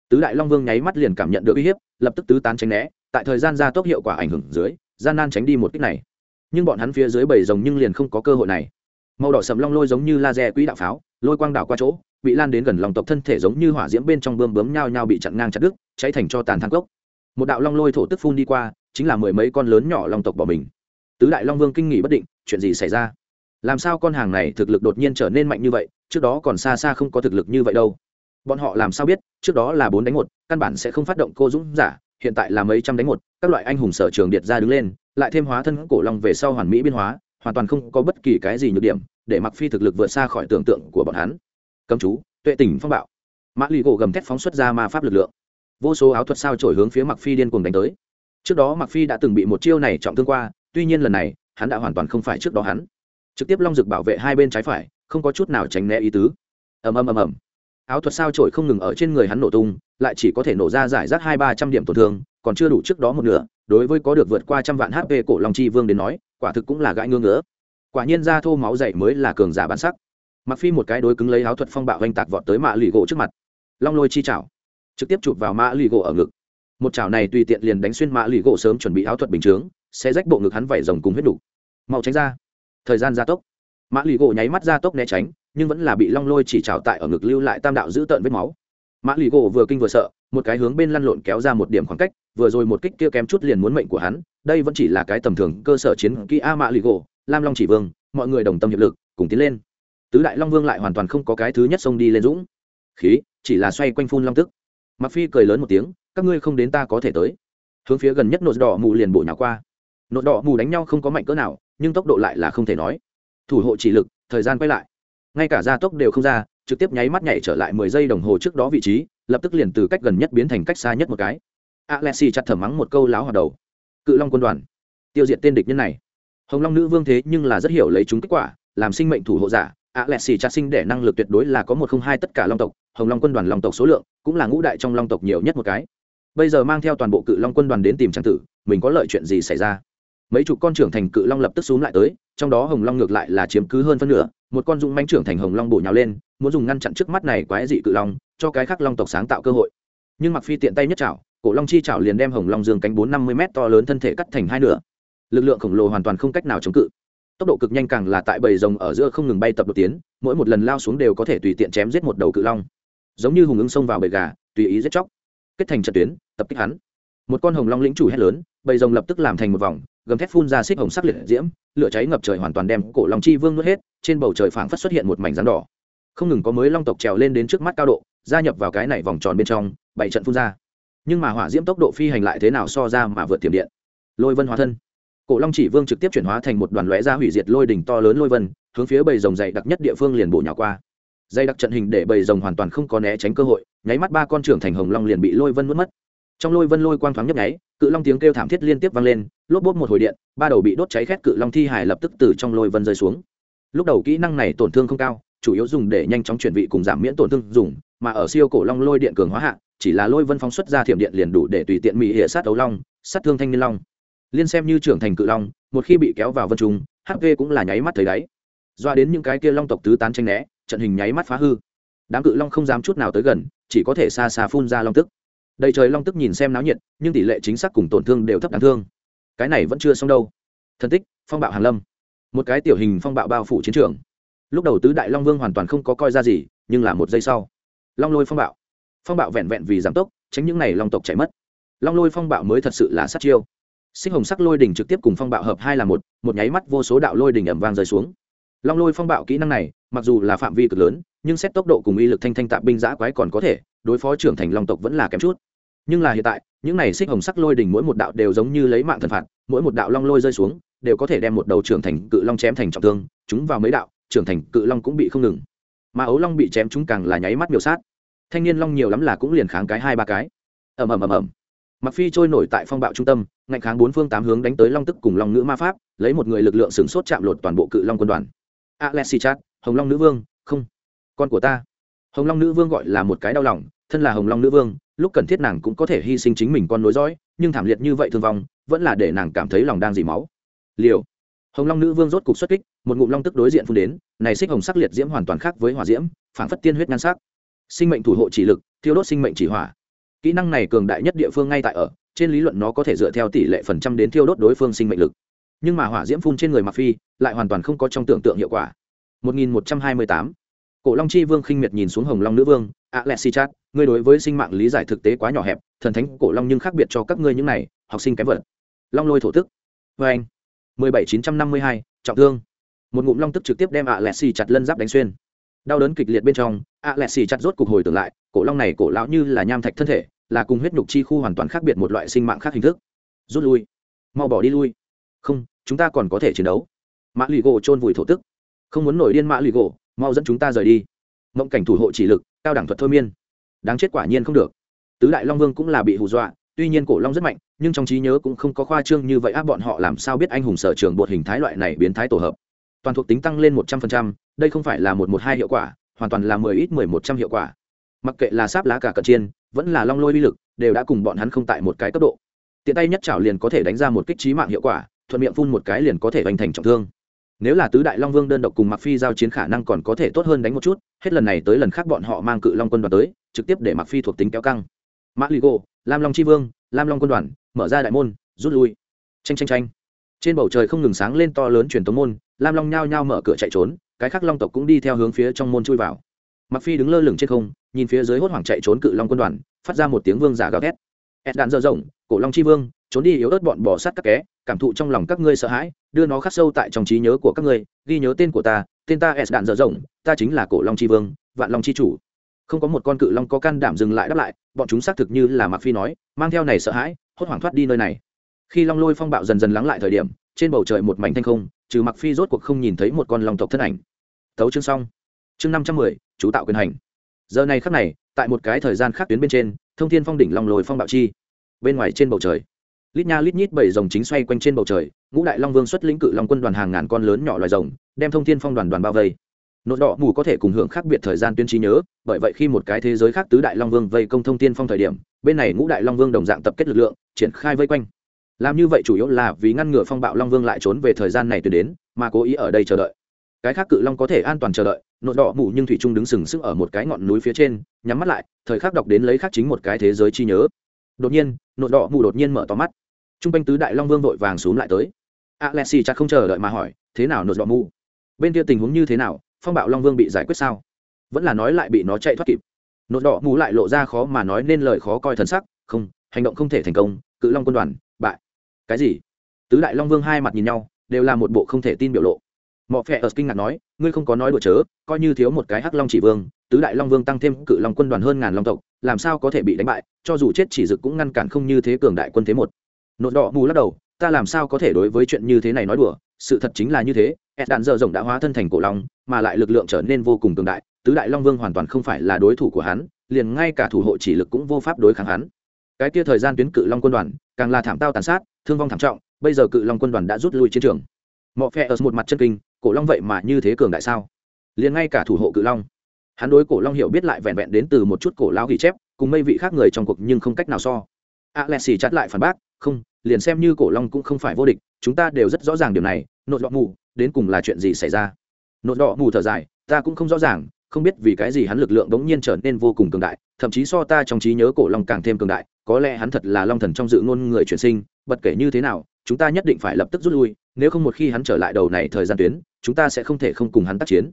Tứ đại long vương nháy mắt liền cảm nhận được uy hiếp, lập tức tứ tán tránh né, tại thời gian gia tốc hiệu quả ảnh hưởng dưới, gian nan tránh đi một cách này. Nhưng bọn hắn phía dưới bảy rồng nhưng liền không có cơ hội này màu đỏ sầm long lôi giống như laser quỹ đạo pháo, lôi quang đảo qua chỗ, bị lan đến gần lòng tộc thân thể giống như hỏa diễm bên trong bơm bướm nhao nhao bị chặn ngang chặt đứt, cháy thành cho tàn thang gốc một đạo long lôi thổ tức phun đi qua, chính là mười mấy con lớn nhỏ long tộc bỏ mình. Tứ đại long vương kinh nghỉ bất định, chuyện gì xảy ra? Làm sao con hàng này thực lực đột nhiên trở nên mạnh như vậy, trước đó còn xa xa không có thực lực như vậy đâu. Bọn họ làm sao biết, trước đó là bốn đánh một, căn bản sẽ không phát động cô dũng giả, hiện tại là mấy trăm đánh một, các loại anh hùng sở trường điệt ra đứng lên, lại thêm hóa thân cổ long về sau hoàn mỹ biên hóa, hoàn toàn không có bất kỳ cái gì nhược điểm để mặc phi thực lực vượt xa khỏi tưởng tượng của bọn hắn. Cấm chú, tuệ tỉnh phong bạo. Mã lì gỗ gầm thép phóng xuất ra ma pháp lực lượng. Vô số áo thuật sao trổi hướng phía mặc phi điên cuồng đánh tới. Trước đó mặc phi đã từng bị một chiêu này trọng thương qua, tuy nhiên lần này, hắn đã hoàn toàn không phải trước đó hắn. Trực tiếp long dực bảo vệ hai bên trái phải, không có chút nào tránh né ý tứ. Ầm ầm ầm ầm. Áo thuật sao trổi không ngừng ở trên người hắn nổ tung, lại chỉ có thể nổ ra giải rác hai ba trăm điểm tổn thương, còn chưa đủ trước đó một nửa, đối với có được vượt qua trăm vạn hp cổ long chi vương đến nói, quả thực cũng là gãi ngưỡng ngứa quả nhiên ra thô máu dậy mới là cường giả bản sắc. Mặc phi một cái đối cứng lấy áo thuật phong bạo oanh tạc vọt tới mạ lì gỗ trước mặt. Long lôi chi chảo, trực tiếp chụp vào mạ lì gỗ ở ngực. Một chảo này tùy tiện liền đánh xuyên mạ lì gỗ sớm chuẩn bị áo thuật bình chướng, sẽ rách bộ ngực hắn vẩy rồng cùng huyết đủ mau tránh ra. Thời gian gia tốc. Mạ lì gỗ nháy mắt gia tốc né tránh, nhưng vẫn là bị long lôi chỉ trào tại ở ngực lưu lại tam đạo giữ tợn vết máu. Mã lì gỗ vừa kinh vừa sợ, một cái hướng bên lăn lộn kéo ra một điểm khoảng cách, vừa rồi một kích kia kém chút liền muốn mệnh của hắn, đây vẫn chỉ là cái tầm thường cơ sở chiến kỹ a mã lì gỗ lam long chỉ vương, mọi người đồng tâm hiệp lực, cùng tiến lên. Tứ đại long vương lại hoàn toàn không có cái thứ nhất xông đi lên dũng. Khí, chỉ là xoay quanh phun long tức. Mặc phi cười lớn một tiếng, các ngươi không đến ta có thể tới. Hướng phía gần nhất nốt đỏ mù liền bổ nhào qua. Nốt đỏ mù đánh nhau không có mạnh cỡ nào, nhưng tốc độ lại là không thể nói. Thủ hộ chỉ lực, thời gian quay lại. Ngay cả gia tốc đều không ra, trực tiếp nháy mắt nhảy trở lại mười giây đồng hồ trước đó vị trí, lập tức liền từ cách gần nhất biến thành cách xa nhất một cái. Alexi chặt thở mắng một câu láo hoạt đầu. Cự long quân đoàn. Tiêu diệt tên địch nhân này hồng long nữ vương thế nhưng là rất hiểu lấy chúng kết quả, làm sinh mệnh thủ hộ giả. Ạ lẹ xì chặt sinh để năng lực tuyệt đối là có một không hai tất cả long tộc, hồng long quân đoàn long tộc số lượng cũng là ngũ đại trong long tộc nhiều nhất một cái. Bây giờ mang theo toàn bộ cự long quân đoàn đến tìm trang tử, mình có lợi chuyện gì xảy ra? Mấy chục con trưởng thành cự long lập tức xuống lại tới, trong đó hồng long ngược lại là chiếm cứ hơn phân nửa, một con dũng manh trưởng thành hồng long bổ nhào lên, muốn dùng ngăn chặn trước mắt này quái dị cự long, cho cái khác long tộc sáng tạo cơ hội. Nhưng mặc phi tiện tay nhất chảo, cổ long chi chảo liền đem hồng long dương cánh bốn năm mươi m to lớn thân thể cắt thành hai nửa lực lượng khổng lồ hoàn toàn không cách nào chống cự. Tốc độ cực nhanh càng là tại bầy rồng ở giữa không ngừng bay tập đột tiến, mỗi một lần lao xuống đều có thể tùy tiện chém giết một đầu cự long. Giống như hùng ứng xông vào bầy gà, tùy ý giết chóc. Kết thành trận tuyến, tập kích hắn. Một con hồng long lĩnh chủ hét lớn, bầy rồng lập tức làm thành một vòng, gầm thép phun ra xích hồng sắc liệt diễm, lửa cháy ngập trời hoàn toàn đem cổ long chi vương nuốt hết, trên bầu trời phảng phất xuất hiện một mảnh rắn đỏ. Không ngừng có mới long tộc trèo lên đến trước mắt cao độ, gia nhập vào cái này vòng tròn bên trong, bảy trận phun ra. Nhưng mà hỏa diễm tốc độ phi hành lại thế nào so ra mà vượt tiềm điện? Lôi vân hóa thân cổ long chỉ vương trực tiếp chuyển hóa thành một đoàn lóe ra hủy diệt lôi đỉnh to lớn lôi vân, hướng phía bầy rồng dày đặc nhất địa phương liền bổ nhỏ qua. Dày đặc trận hình để bầy rồng hoàn toàn không có né tránh cơ hội, nháy mắt ba con trưởng thành hồng long liền bị lôi vân nuốt mất. Trong lôi vân lôi quang thoáng nhấp nháy, cự long tiếng kêu thảm thiết liên tiếp vang lên, lốp bốt một hồi điện, ba đầu bị đốt cháy khét cự long thi hải lập tức từ trong lôi vân rơi xuống. Lúc đầu kỹ năng này tổn thương không cao, chủ yếu dùng để nhanh chóng chuyển vị cùng giảm miễn tổn thương dùng, mà ở siêu cổ long lôi điện cường hóa hạ, chỉ là lôi vân phóng xuất ra thiểm điện liền đủ để tùy tiện mỹ hệ sát ấu long, sát thương thanh niên long liên xem như trưởng thành cự long, một khi bị kéo vào vân trung hp cũng là nháy mắt thấy đáy. Doa đến những cái kia long tộc tứ tán tranh né, trận hình nháy mắt phá hư. Đám cự long không dám chút nào tới gần, chỉ có thể xa xa phun ra long tức. Đầy trời long tức nhìn xem náo nhiệt, nhưng tỷ lệ chính xác cùng tổn thương đều thấp đáng thương. Cái này vẫn chưa xong đâu. Thân tích, phong bạo hàn lâm. Một cái tiểu hình phong bạo bao phủ chiến trường. Lúc đầu tứ đại long vương hoàn toàn không có coi ra gì, nhưng là một giây sau, long lôi phong bạo. Phong bạo vẹn vẹn vì giảm tốc, tránh những n à y long tộc chạy mất. Long lôi phong bạo mới thật sự là sát chiêu sinh hồng sắc lôi đỉnh trực tiếp cùng phong bạo hợp hai là một một nháy mắt vô số đạo lôi đỉnh ẩm vang rơi xuống. Long lôi phong bạo kỹ năng này, mặc dù là phạm vi cực lớn, nhưng xét tốc độ cùng uy lực thanh thanh tạp binh giã quái còn có thể, đối phó trưởng thành long tộc vẫn là kém chút. Nhưng là hiện tại, những này xích hồng sắc lôi đỉnh mỗi một đạo đều giống như lấy mạng thần phạt, mỗi một đạo long lôi rơi xuống, đều có thể đem một đầu trưởng thành cự long chém thành trọng thương, chúng vào mấy đạo, trưởng thành cự long cũng bị không ngừng. Mà ấu long bị chém chúng càng là nháy mắt miểu sát. Thanh niên long nhiều lắm là cũng liền kháng cái hai ba cái. Ầm ầm ầm ầm mặc phi trôi nổi tại phong bạo trung tâm, ngạnh kháng bốn phương tám hướng đánh tới long tức cùng long nữ ma pháp, lấy một người lực lượng sửng sốt chạm lột toàn bộ cự long quân đoàn. Alexi chat hồng long nữ vương, không, con của ta. Hồng long nữ vương gọi là một cái đau lòng, thân là hồng long nữ vương, lúc cần thiết nàng cũng có thể hy sinh chính mình con nối dõi, nhưng thảm liệt như vậy thương vong, vẫn là để nàng cảm thấy lòng đang dì máu. Liều. Hồng long nữ vương rốt cục xuất kích, một ngụm long tức đối diện phun đến, này xích hồng sắc liệt diễm hoàn toàn khác với hỏa diễm phản phất tiên huyết nhan sắc. Sinh mệnh thủ hộ chỉ lực, thiêu đốt sinh mệnh chỉ hỏa kỹ năng này cường đại nhất địa phương ngay tại ở, trên lý luận nó có thể dựa theo tỷ lệ phần trăm đến thiêu đốt đối phương sinh mệnh lực. Nhưng mà hỏa diễm phun trên người mặc phi lại hoàn toàn không có trong tưởng tượng hiệu quả. 1128 cổ long chi vương khinh miệt nhìn xuống hồng long nữ vương alexi chat ngươi đối với sinh mạng lý giải thực tế quá nhỏ hẹp, thần thánh cổ long nhưng khác biệt cho các ngươi những này, học sinh kém vật. Long lôi thổ tức. Vê anh 17952 trọng thương. Một ngụm long tức trực tiếp đem alexi chặt lân giáp đánh xuyên. Đau đớn kịch liệt bên trong alexi chặt rốt cục hồi tưởng lại, cổ long này cổ lão như là nham thạch thân thể là cùng huyết nhục chi khu hoàn toàn khác biệt một loại sinh mạng khác hình thức. Rút lui. Mau bỏ đi lui. Không, chúng ta còn có thể chiến đấu. Mã lụy gỗ chôn vùi thổ tức. Không muốn nổi điên mã lụy gỗ, mau dẫn chúng ta rời đi. Mộng cảnh thủ hộ chỉ lực, cao đẳng thuật thôi miên. Đáng chết quả nhiên không được. Tứ đại long vương cũng là bị hù dọa, tuy nhiên cổ long rất mạnh, nhưng trong trí nhớ cũng không có khoa trương như vậy áp bọn họ làm sao biết anh hùng sở trường bột hình thái loại này biến thái tổ hợp. Toàn thuộc tính tăng lên một trăm phần trăm, đây không phải là một một hai hiệu quả, hoàn toàn là mười ít mười một trăm hiệu quả mặc kệ là sáp lá cả cận chiên, vẫn là long lôi uy lực, đều đã cùng bọn hắn không tại một cái cấp độ. Tiện tay nhất chảo liền có thể đánh ra một kích trí mạng hiệu quả, thuận miệng phun một cái liền có thể hoành thành trọng thương. Nếu là tứ đại long vương đơn độc cùng mặc phi giao chiến khả năng còn có thể tốt hơn đánh một chút, hết lần này tới lần khác bọn họ mang cự long quân đoàn tới, trực tiếp để mặc phi thuộc tính kéo căng. Mã ligo lam long chi vương, lam long quân đoàn, mở ra đại môn, rút lui. Tranh tranh tranh trên bầu trời không ngừng sáng lên to lớn truyền tống môn, lam long nhao nhao mở cửa chạy trốn, cái khác long tộc cũng đi theo hướng phía trong môn chui vào. Mặc phi đứng lơ lửng trên không nhìn phía dưới hốt hoảng chạy trốn cự long quân đoàn, phát ra một tiếng vương giả gào thét. Ed đạn dơ rộng, cổ long chi vương, trốn đi yếu ớt bọn bỏ sát các ké cảm thụ trong lòng các ngươi sợ hãi, đưa nó khắc sâu tại trong trí nhớ của các ngươi, ghi nhớ tên của ta, tên ta ed đạn dơ rộng, ta chính là cổ long chi vương, vạn long chi chủ. Không có một con cự long có can đảm dừng lại đáp lại, bọn chúng xác thực như là mạc phi nói, mang theo này sợ hãi, hốt hoảng thoát đi nơi này. Khi long lôi phong bạo dần dần lắng lại thời điểm, trên bầu trời một mảnh thanh không, trừ mặc phi rốt cuộc không nhìn thấy một con long tộc thân ảnh. Tấu chương xong. Chương năm trăm mười, chú tạo quyền hành giờ này khắc này, tại một cái thời gian khác tuyến bên trên, thông thiên phong đỉnh long lồi phong bạo chi. Bên ngoài trên bầu trời, lít nha lít nhít bảy dòng chính xoay quanh trên bầu trời, ngũ đại long vương xuất lĩnh cự long quân đoàn hàng ngàn con lớn nhỏ loài rồng, đem thông thiên phong đoàn đoàn bao vây. Nốt đỏ mù có thể cùng hưởng khác biệt thời gian tuyên trí nhớ, bởi vậy khi một cái thế giới khác tứ đại long vương vây công thông thiên phong thời điểm, bên này ngũ đại long vương đồng dạng tập kết lực lượng, triển khai vây quanh. Làm như vậy chủ yếu là vì ngăn ngừa phong bạo long vương lại trốn về thời gian này tuyến đến, mà cố ý ở đây chờ đợi. Cái khác cự long có thể an toàn chờ đợi nốt đỏ mù nhưng thủy trung đứng sừng sững ở một cái ngọn núi phía trên, nhắm mắt lại, thời khắc đọc đến lấy khác chính một cái thế giới chi nhớ. Đột nhiên nốt đỏ mù đột nhiên mở to mắt. T r u n g quanh tứ đại long vương vội vàng xuống lại tới. Alexi chắc không chờ đợi mà hỏi, thế nào nốt đỏ mù? Bên kia tình huống như thế nào? Phong bạo long vương bị giải quyết sao? Vẫn là nói lại bị nó chạy thoát kịp. Nốt đỏ mù lại lộ ra khó mà nói nên lời khó coi thần sắc, không, hành động không thể thành công, cự long quân đoàn, bại. Cái gì? Tứ đại long vương hai mặt nhìn nhau, đều là một bộ không thể tin biểu lộ mọ phe ở kinh ngạc nói, ngươi không có nói đùa chớ, coi như thiếu một cái hắc long chỉ vương, tứ đại long vương tăng thêm cự long quân đoàn hơn ngàn long tộc, làm sao có thể bị đánh bại, cho dù chết chỉ dực cũng ngăn cản không như thế cường đại quân thế một. Nốt đỏ mù lắc đầu, ta làm sao có thể đối với chuyện như thế này nói đùa, sự thật chính là như thế ed đạn dợ rộng đã hóa thân thành cổ long, mà lại lực lượng trở nên vô cùng cường đại, tứ đại long vương hoàn toàn không phải là đối thủ của hắn, liền ngay cả thủ hộ chỉ lực cũng vô pháp đối kháng hắn. Cái kia thời gian tuyến cự long quân đoàn, càng là thảm tao tàn sát, thương vong thảm trọng, bây giờ cự long quân đoàn đã rút lui chiến trường. Mọ phe ở một mặt chân kinh cổ long vậy mà như thế cường đại sao? Liền ngay cả thủ hộ cự long. Hắn đối cổ long hiểu biết lại vẹn vẹn đến từ một chút cổ lao ghi chép, cùng mây vị khác người trong cuộc nhưng không cách nào so. Alexi chặt lại phản bác, không, liền xem như cổ long cũng không phải vô địch, chúng ta đều rất rõ ràng điều này nội đỏ mù, đến cùng là chuyện gì xảy ra? Nội đỏ mù thở dài, ta cũng không rõ ràng, không biết vì cái gì hắn lực lượng đống nhiên trở nên vô cùng cường đại, thậm chí so ta trong trí nhớ cổ long càng thêm cường đại, có lẽ hắn thật là long thần trong dự ngôn người chuyển sinh, bất kể như thế nào, chúng ta nhất định phải lập tức rút lui, nếu không một khi hắn trở lại đầu này thời gian tuyến chúng ta sẽ không thể không cùng hắn tác chiến.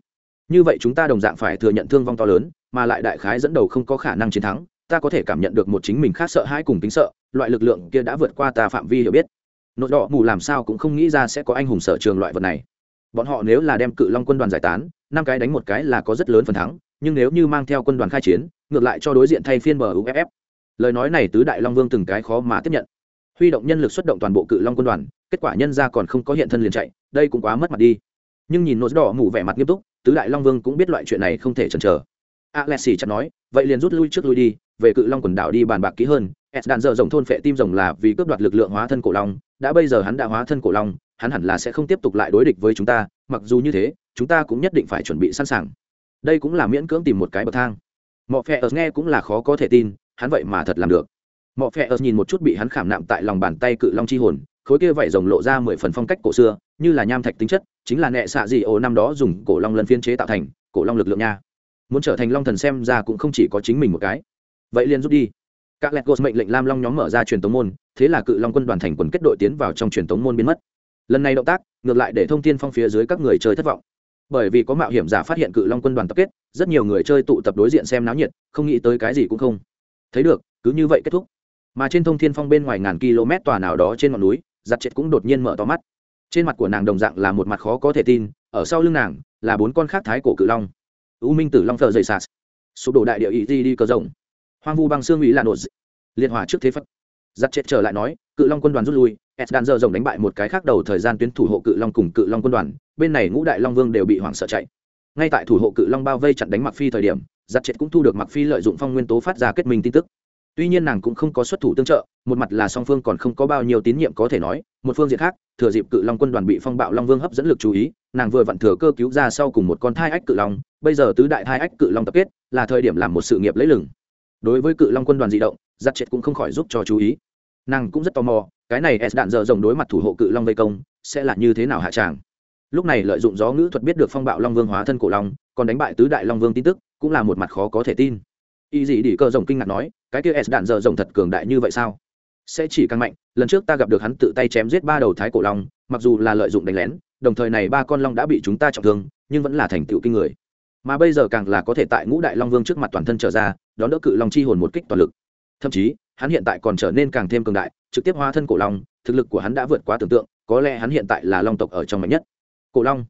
Như vậy chúng ta đồng dạng phải thừa nhận thương vong to lớn, mà lại đại khái dẫn đầu không có khả năng chiến thắng, ta có thể cảm nhận được một chính mình khác sợ hãi cùng tính sợ, loại lực lượng kia đã vượt qua ta phạm vi hiểu biết. Nội đỏ mù làm sao cũng không nghĩ ra sẽ có anh hùng sở trường loại vật này. Bọn họ nếu là đem cự long quân đoàn giải tán, năm cái đánh một cái là có rất lớn phần thắng, nhưng nếu như mang theo quân đoàn khai chiến, ngược lại cho đối diện thay phiên bờ uff lời nói này tứ đại long vương từng cái khó mà tiếp nhận. Huy động nhân lực xuất động toàn bộ cự long quân đoàn, kết quả nhân ra còn không có hiện thân liền chạy, đây cũng quá mất mặt đi nhưng nhìn nốt đỏ ngủ vẻ mặt nghiêm túc, tứ đại long vương cũng biết loại chuyện này không thể chần chờ. Alexi chặt nói, vậy liền rút lui trước lui đi, về cự long quần đảo đi bàn bạc kỹ hơn. S đàn dợ rồng thôn phệ tim rồng là vì cướp đoạt lực lượng hóa thân cổ long, đã bây giờ hắn đã hóa thân cổ long, hắn hẳn là sẽ không tiếp tục lại đối địch với chúng ta, mặc dù như thế, chúng ta cũng nhất định phải chuẩn bị sẵn sàng. Đây cũng là miễn cưỡng tìm một cái bậc thang. Mọi phe ở nghe cũng là khó có thể tin, hắn vậy mà thật làm được. Mọi phe ở nhìn một chút bị hắn khảm nạm tại lòng bàn tay cự long chi hồn khối kia vảy rồng lộ ra mười phần phong cách cổ xưa, như là nham thạch tính chất, chính là nẹ xạ dị ô năm đó dùng cổ long lần phiên chế tạo thành, cổ long lực lượng nha. Muốn trở thành long thần xem ra cũng không chỉ có chính mình một cái. Vậy liền rút đi. Các lẹt gos mệnh lệnh lam long nhóm mở ra truyền tống môn, thế là cự long quân đoàn thành quần kết đội tiến vào trong truyền tống môn biến mất. Lần này động tác, ngược lại để thông tin phong phía dưới các người chơi thất vọng. Bởi vì có mạo hiểm giả phát hiện cự long quân đoàn tập kết, rất nhiều người chơi tụ tập đối diện xem náo nhiệt, không nghĩ tới cái gì cũng không. Thấy được, cứ như vậy kết thúc. Mà trên thông thiên phong bên ngoài ngàn km tòa nào đó trên ngọn núi giặt chết cũng đột nhiên mở to mắt. Trên mặt của nàng đồng dạng là một mặt khó có thể tin, ở sau lưng nàng là bốn con khác thái cổ cự long. U minh tử long thợ dày sạt. Sụp đổ đại địa ý di đi cờ rồng. hoang vu băng xương ý là nột liệt hỏa trước thế phật. Giặt chết trở lại nói, cự long quân đoàn rút lui. S đàn dơ rồng đánh bại một cái khác đầu thời gian tuyến thủ hộ cự long cùng cự long quân đoàn. Bên này ngũ đại long vương đều bị hoảng sợ chạy. Ngay tại thủ hộ cự long bao vây chặn đánh mặc phi thời điểm, giặt chết cũng thu được mặc phi lợi dụng phong nguyên tố phát ra kết minh tin tức tuy nhiên nàng cũng không có xuất thủ tương trợ, một mặt là song phương còn không có bao nhiêu tín nhiệm có thể nói, một phương diện khác, thừa dịp cự long quân đoàn bị phong bạo long vương hấp dẫn lực chú ý, nàng vừa vặn thừa cơ cứu ra sau cùng một con thai ách cự long, bây giờ tứ đại thai ách cự long tập kết, là thời điểm làm một sự nghiệp lấy lừng. Đối với cự long quân đoàn di động giặt chết cũng không khỏi giúp cho chú ý. Nàng cũng rất tò mò, cái này s đạn dở rồng đối mặt thủ hộ cự long vây công, sẽ là như thế nào hạ tràng? Lúc này lợi dụng gió ngữ thuật biết được phong bạo long vương hóa thân cổ long, còn đánh bại tứ đại long vương tin tức, cũng là một mặt khó có thể tin y dị đi cơ rồng kinh ngạc nói, cái kia s đạn dở rồng thật cường đại như vậy sao? Sẽ chỉ càng mạnh, lần trước ta gặp được hắn tự tay chém giết ba đầu thái cổ long, mặc dù là lợi dụng đánh lén, đồng thời này ba con long đã bị chúng ta trọng thương, nhưng vẫn là thành tựu kinh người. Mà bây giờ càng là có thể tại ngũ đại long vương trước mặt toàn thân trở ra, đón đỡ cự long chi hồn một kích toàn lực. Thậm chí, hắn hiện tại còn trở nên càng thêm cường đại, trực tiếp hóa thân cổ long, thực lực của hắn đã vượt quá tưởng tượng, có lẽ hắn hiện tại là long tộc ở trong mạnh nhất. Cổ long.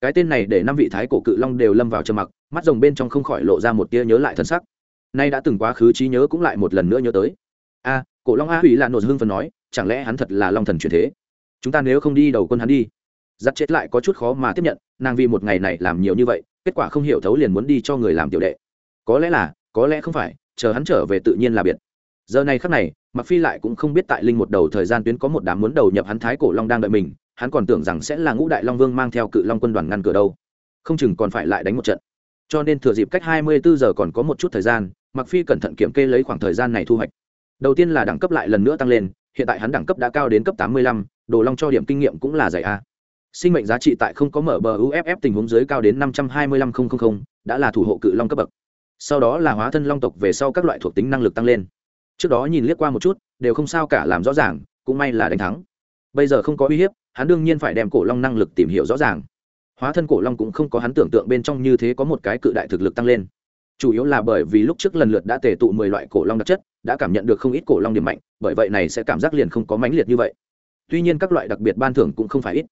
Cái tên này để năm vị thái cổ cự long đều lâm vào trầm mặc, mắt rồng bên trong không khỏi lộ ra một tia nhớ lại thân sắc nay đã từng quá khứ trí nhớ cũng lại một lần nữa nhớ tới. A, cổ long a hủy là nội hưng phần nói, chẳng lẽ hắn thật là long thần truyền thế? Chúng ta nếu không đi đầu quân hắn đi. Giặt chết lại có chút khó mà tiếp nhận, nàng vì một ngày này làm nhiều như vậy, kết quả không hiểu thấu liền muốn đi cho người làm tiểu đệ. Có lẽ là, có lẽ không phải, chờ hắn trở về tự nhiên là biệt. Giờ này khắc này mặc phi lại cũng không biết tại linh một đầu thời gian tuyến có một đám muốn đầu nhập hắn thái cổ long đang đợi mình, hắn còn tưởng rằng sẽ là ngũ đại long vương mang theo cự long quân đoàn ngăn cửa đâu. Không chừng còn phải lại đánh một trận. Cho nên thừa dịp cách 24 giờ còn có một chút thời gian mặc phi cẩn thận kiểm kê lấy khoảng thời gian này thu hoạch. Đầu tiên là đẳng cấp lại lần nữa tăng lên hiện tại hắn đẳng cấp đã cao đến cấp 85, đồ long cho điểm kinh nghiệm cũng là giải a. Sinh mệnh giá trị tại không có mở bờ uff tình huống dưới cao đến 525000, đã là thủ hộ cự long cấp bậc. Sau đó là hóa thân long tộc về sau các loại thuộc tính năng lực tăng lên. Trước đó nhìn liếc qua một chút đều không sao cả làm rõ ràng cũng may là đánh thắng. Bây giờ không có uy hiếp hắn đương nhiên phải đem cổ long năng lực tìm hiểu rõ ràng. Hóa thân cổ long cũng không có hắn tưởng tượng bên trong như thế có một cái cự đại thực lực tăng lên chủ yếu là bởi vì lúc trước lần lượt đã tề tụ mười loại cổ long đặc chất, đã cảm nhận được không ít cổ long điểm mạnh, bởi vậy này sẽ cảm giác liền không có mãnh liệt như vậy. Tuy nhiên các loại đặc biệt ban thưởng cũng không phải ít.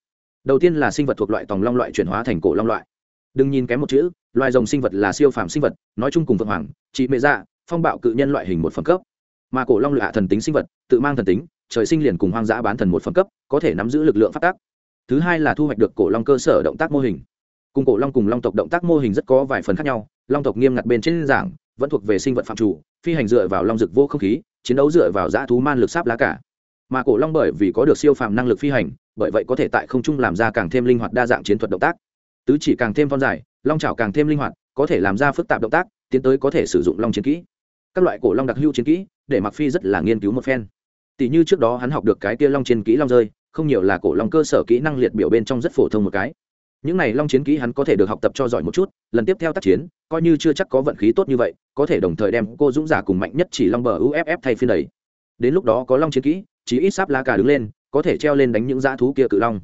Đầu tiên là sinh vật thuộc loại tòng long loại chuyển hóa thành cổ long loại. Đừng nhìn kém một chữ, loài rồng sinh vật là siêu phàm sinh vật, nói chung cùng vượng hoàng, chị mẹ dạ phong bạo cự nhân loại hình một phẩm cấp. Mà cổ long lạ thần tính sinh vật, tự mang thần tính, trời sinh liền cùng hoang dã bán thần một phẩm cấp, có thể nắm giữ lực lượng phát tác. Thứ hai là thu hoạch được cổ long cơ sở động tác mô hình. Cùng cổ long cùng long tộc động tác mô hình rất có vài phần khác nhau long tộc nghiêm ngặt bên trên giảng, vẫn thuộc về sinh vật phạm chủ, phi hành dựa vào long dực vô không khí, chiến đấu dựa vào dã thú man lực sáp lá cả. Mà cổ long bởi vì có được siêu phàm năng lực phi hành, bởi vậy có thể tại không trung làm ra càng thêm linh hoạt đa dạng chiến thuật động tác. Tứ chỉ càng thêm phong dài, long trào càng thêm linh hoạt, có thể làm ra phức tạp động tác, tiến tới có thể sử dụng long chiến kỹ. Các loại cổ long đặc hữu chiến kỹ, để mặc phi rất là nghiên cứu một phen. Tỷ như trước đó hắn học được cái kia long chiến kỹ long rơi, không nhiều là cổ long cơ sở kỹ năng liệt biểu bên trong rất phổ thông một cái những này long chiến kỹ hắn có thể được học tập cho giỏi một chút, lần tiếp theo tác chiến, coi như chưa chắc có vận khí tốt như vậy, có thể đồng thời đem cô dũng giả cùng mạnh nhất chỉ long bờ uff thay phiên đầy. Đến lúc đó có long chiến kỹ chỉ ít sáp lá cà đứng lên, có thể treo lên đánh những dã thú kia cự long.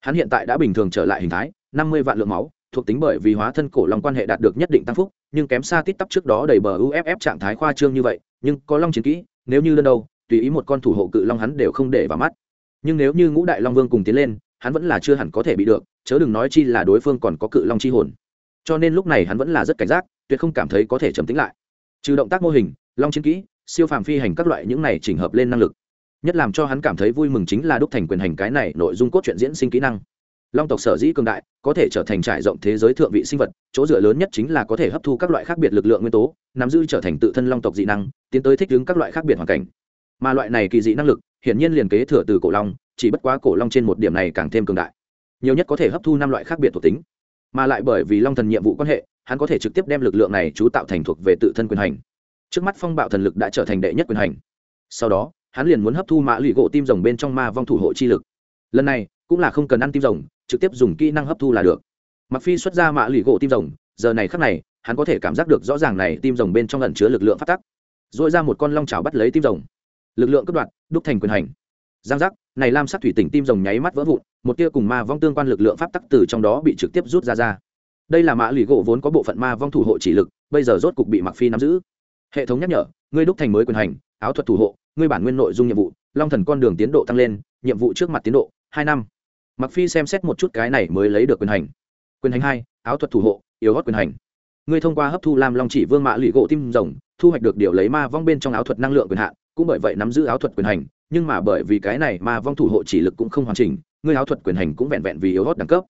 Hắn hiện tại đã bình thường trở lại hình thái, năm mươi vạn lượng máu, thuộc tính bởi vì hóa thân cổ long quan hệ đạt được nhất định tăng phúc, nhưng kém xa tít tắp trước đó đầy bờ uff trạng thái khoa trương như vậy, nhưng có long chiến kỹ, nếu như đơn đâu, tùy ý một con thủ hộ cự long hắn đều không để vào mắt. Nhưng nếu như ngũ đại long vương cùng tiến lên hắn vẫn là chưa hẳn có thể bị được, chớ đừng nói chi là đối phương còn có cự long chi hồn. Cho nên lúc này hắn vẫn là rất cảnh giác, tuyệt không cảm thấy có thể trầm tính lại. Trừ động tác mô hình, long chiến kỹ, siêu phàm phi hành các loại những này chỉnh hợp lên năng lực. Nhất làm cho hắn cảm thấy vui mừng chính là đúc thành quyền hành cái này nội dung cốt truyện diễn sinh kỹ năng. Long tộc sở dĩ cường đại, có thể trở thành trải rộng thế giới thượng vị sinh vật, chỗ dựa lớn nhất chính là có thể hấp thu các loại khác biệt lực lượng nguyên tố, nắm giữ trở thành tự thân long tộc dị năng, tiến tới thích ứng các loại khác biệt hoàn cảnh. Mà loại này kỳ dị năng lực, hiển nhiên liền kế thừa từ cổ long chỉ bất quá cổ long trên một điểm này càng thêm cường đại. Nhiều nhất có thể hấp thu năm loại khác biệt thuộc tính. Mà lại bởi vì long thần nhiệm vụ quan hệ, hắn có thể trực tiếp đem lực lượng này chú tạo thành thuộc về tự thân quyền hành. Trước mắt phong bạo thần lực đã trở thành đệ nhất quyền hành. Sau đó, hắn liền muốn hấp thu mã lụy gỗ tim rồng bên trong ma vong thủ hộ chi lực. Lần này, cũng là không cần ăn tim rồng, trực tiếp dùng kỹ năng hấp thu là được. Mặc phi xuất ra mã lụy gỗ tim rồng, giờ này khắc này, hắn có thể cảm giác được rõ ràng này tim rồng bên trong lần chứa lực lượng phát tắc. Dội ra một con long trào bắt lấy tim rồng. Lực lượng cấp đoạn đúc thành quyền hành giang giác, này lam sắc thủy tỉnh tim rồng nháy mắt vỡ vụn, một tia cùng ma vong tương quan lực lượng pháp tắc từ trong đó bị trực tiếp rút ra ra. Đây là mã lì gỗ vốn có bộ phận ma vong thủ hộ chỉ lực, bây giờ rốt cục bị mặc phi nắm giữ. Hệ thống nhắc nhở, ngươi đúc thành mới quyền hành, áo thuật thủ hộ, ngươi bản nguyên nội dung nhiệm vụ, long thần con đường tiến độ tăng lên, nhiệm vụ trước mặt tiến độ, hai năm. Mặc phi xem xét một chút cái này mới lấy được quyền hành. Quyền hành hai, áo thuật thủ hộ, yếu hót quyền hành. Ngươi thông qua hấp thu lam long chỉ vương mã lụy gỗ tim rồng, thu hoạch được điều lấy ma vong bên trong áo thuật năng lượng quyền hạn, cũng bởi vậy nắm giữ áo thuật quyền hành nhưng mà bởi vì cái này mà vong thủ hộ chỉ lực cũng không hoàn chỉnh, ngươi áo thuật quyền hành cũng vẹn vẹn vì yếu hót đẳng cấp.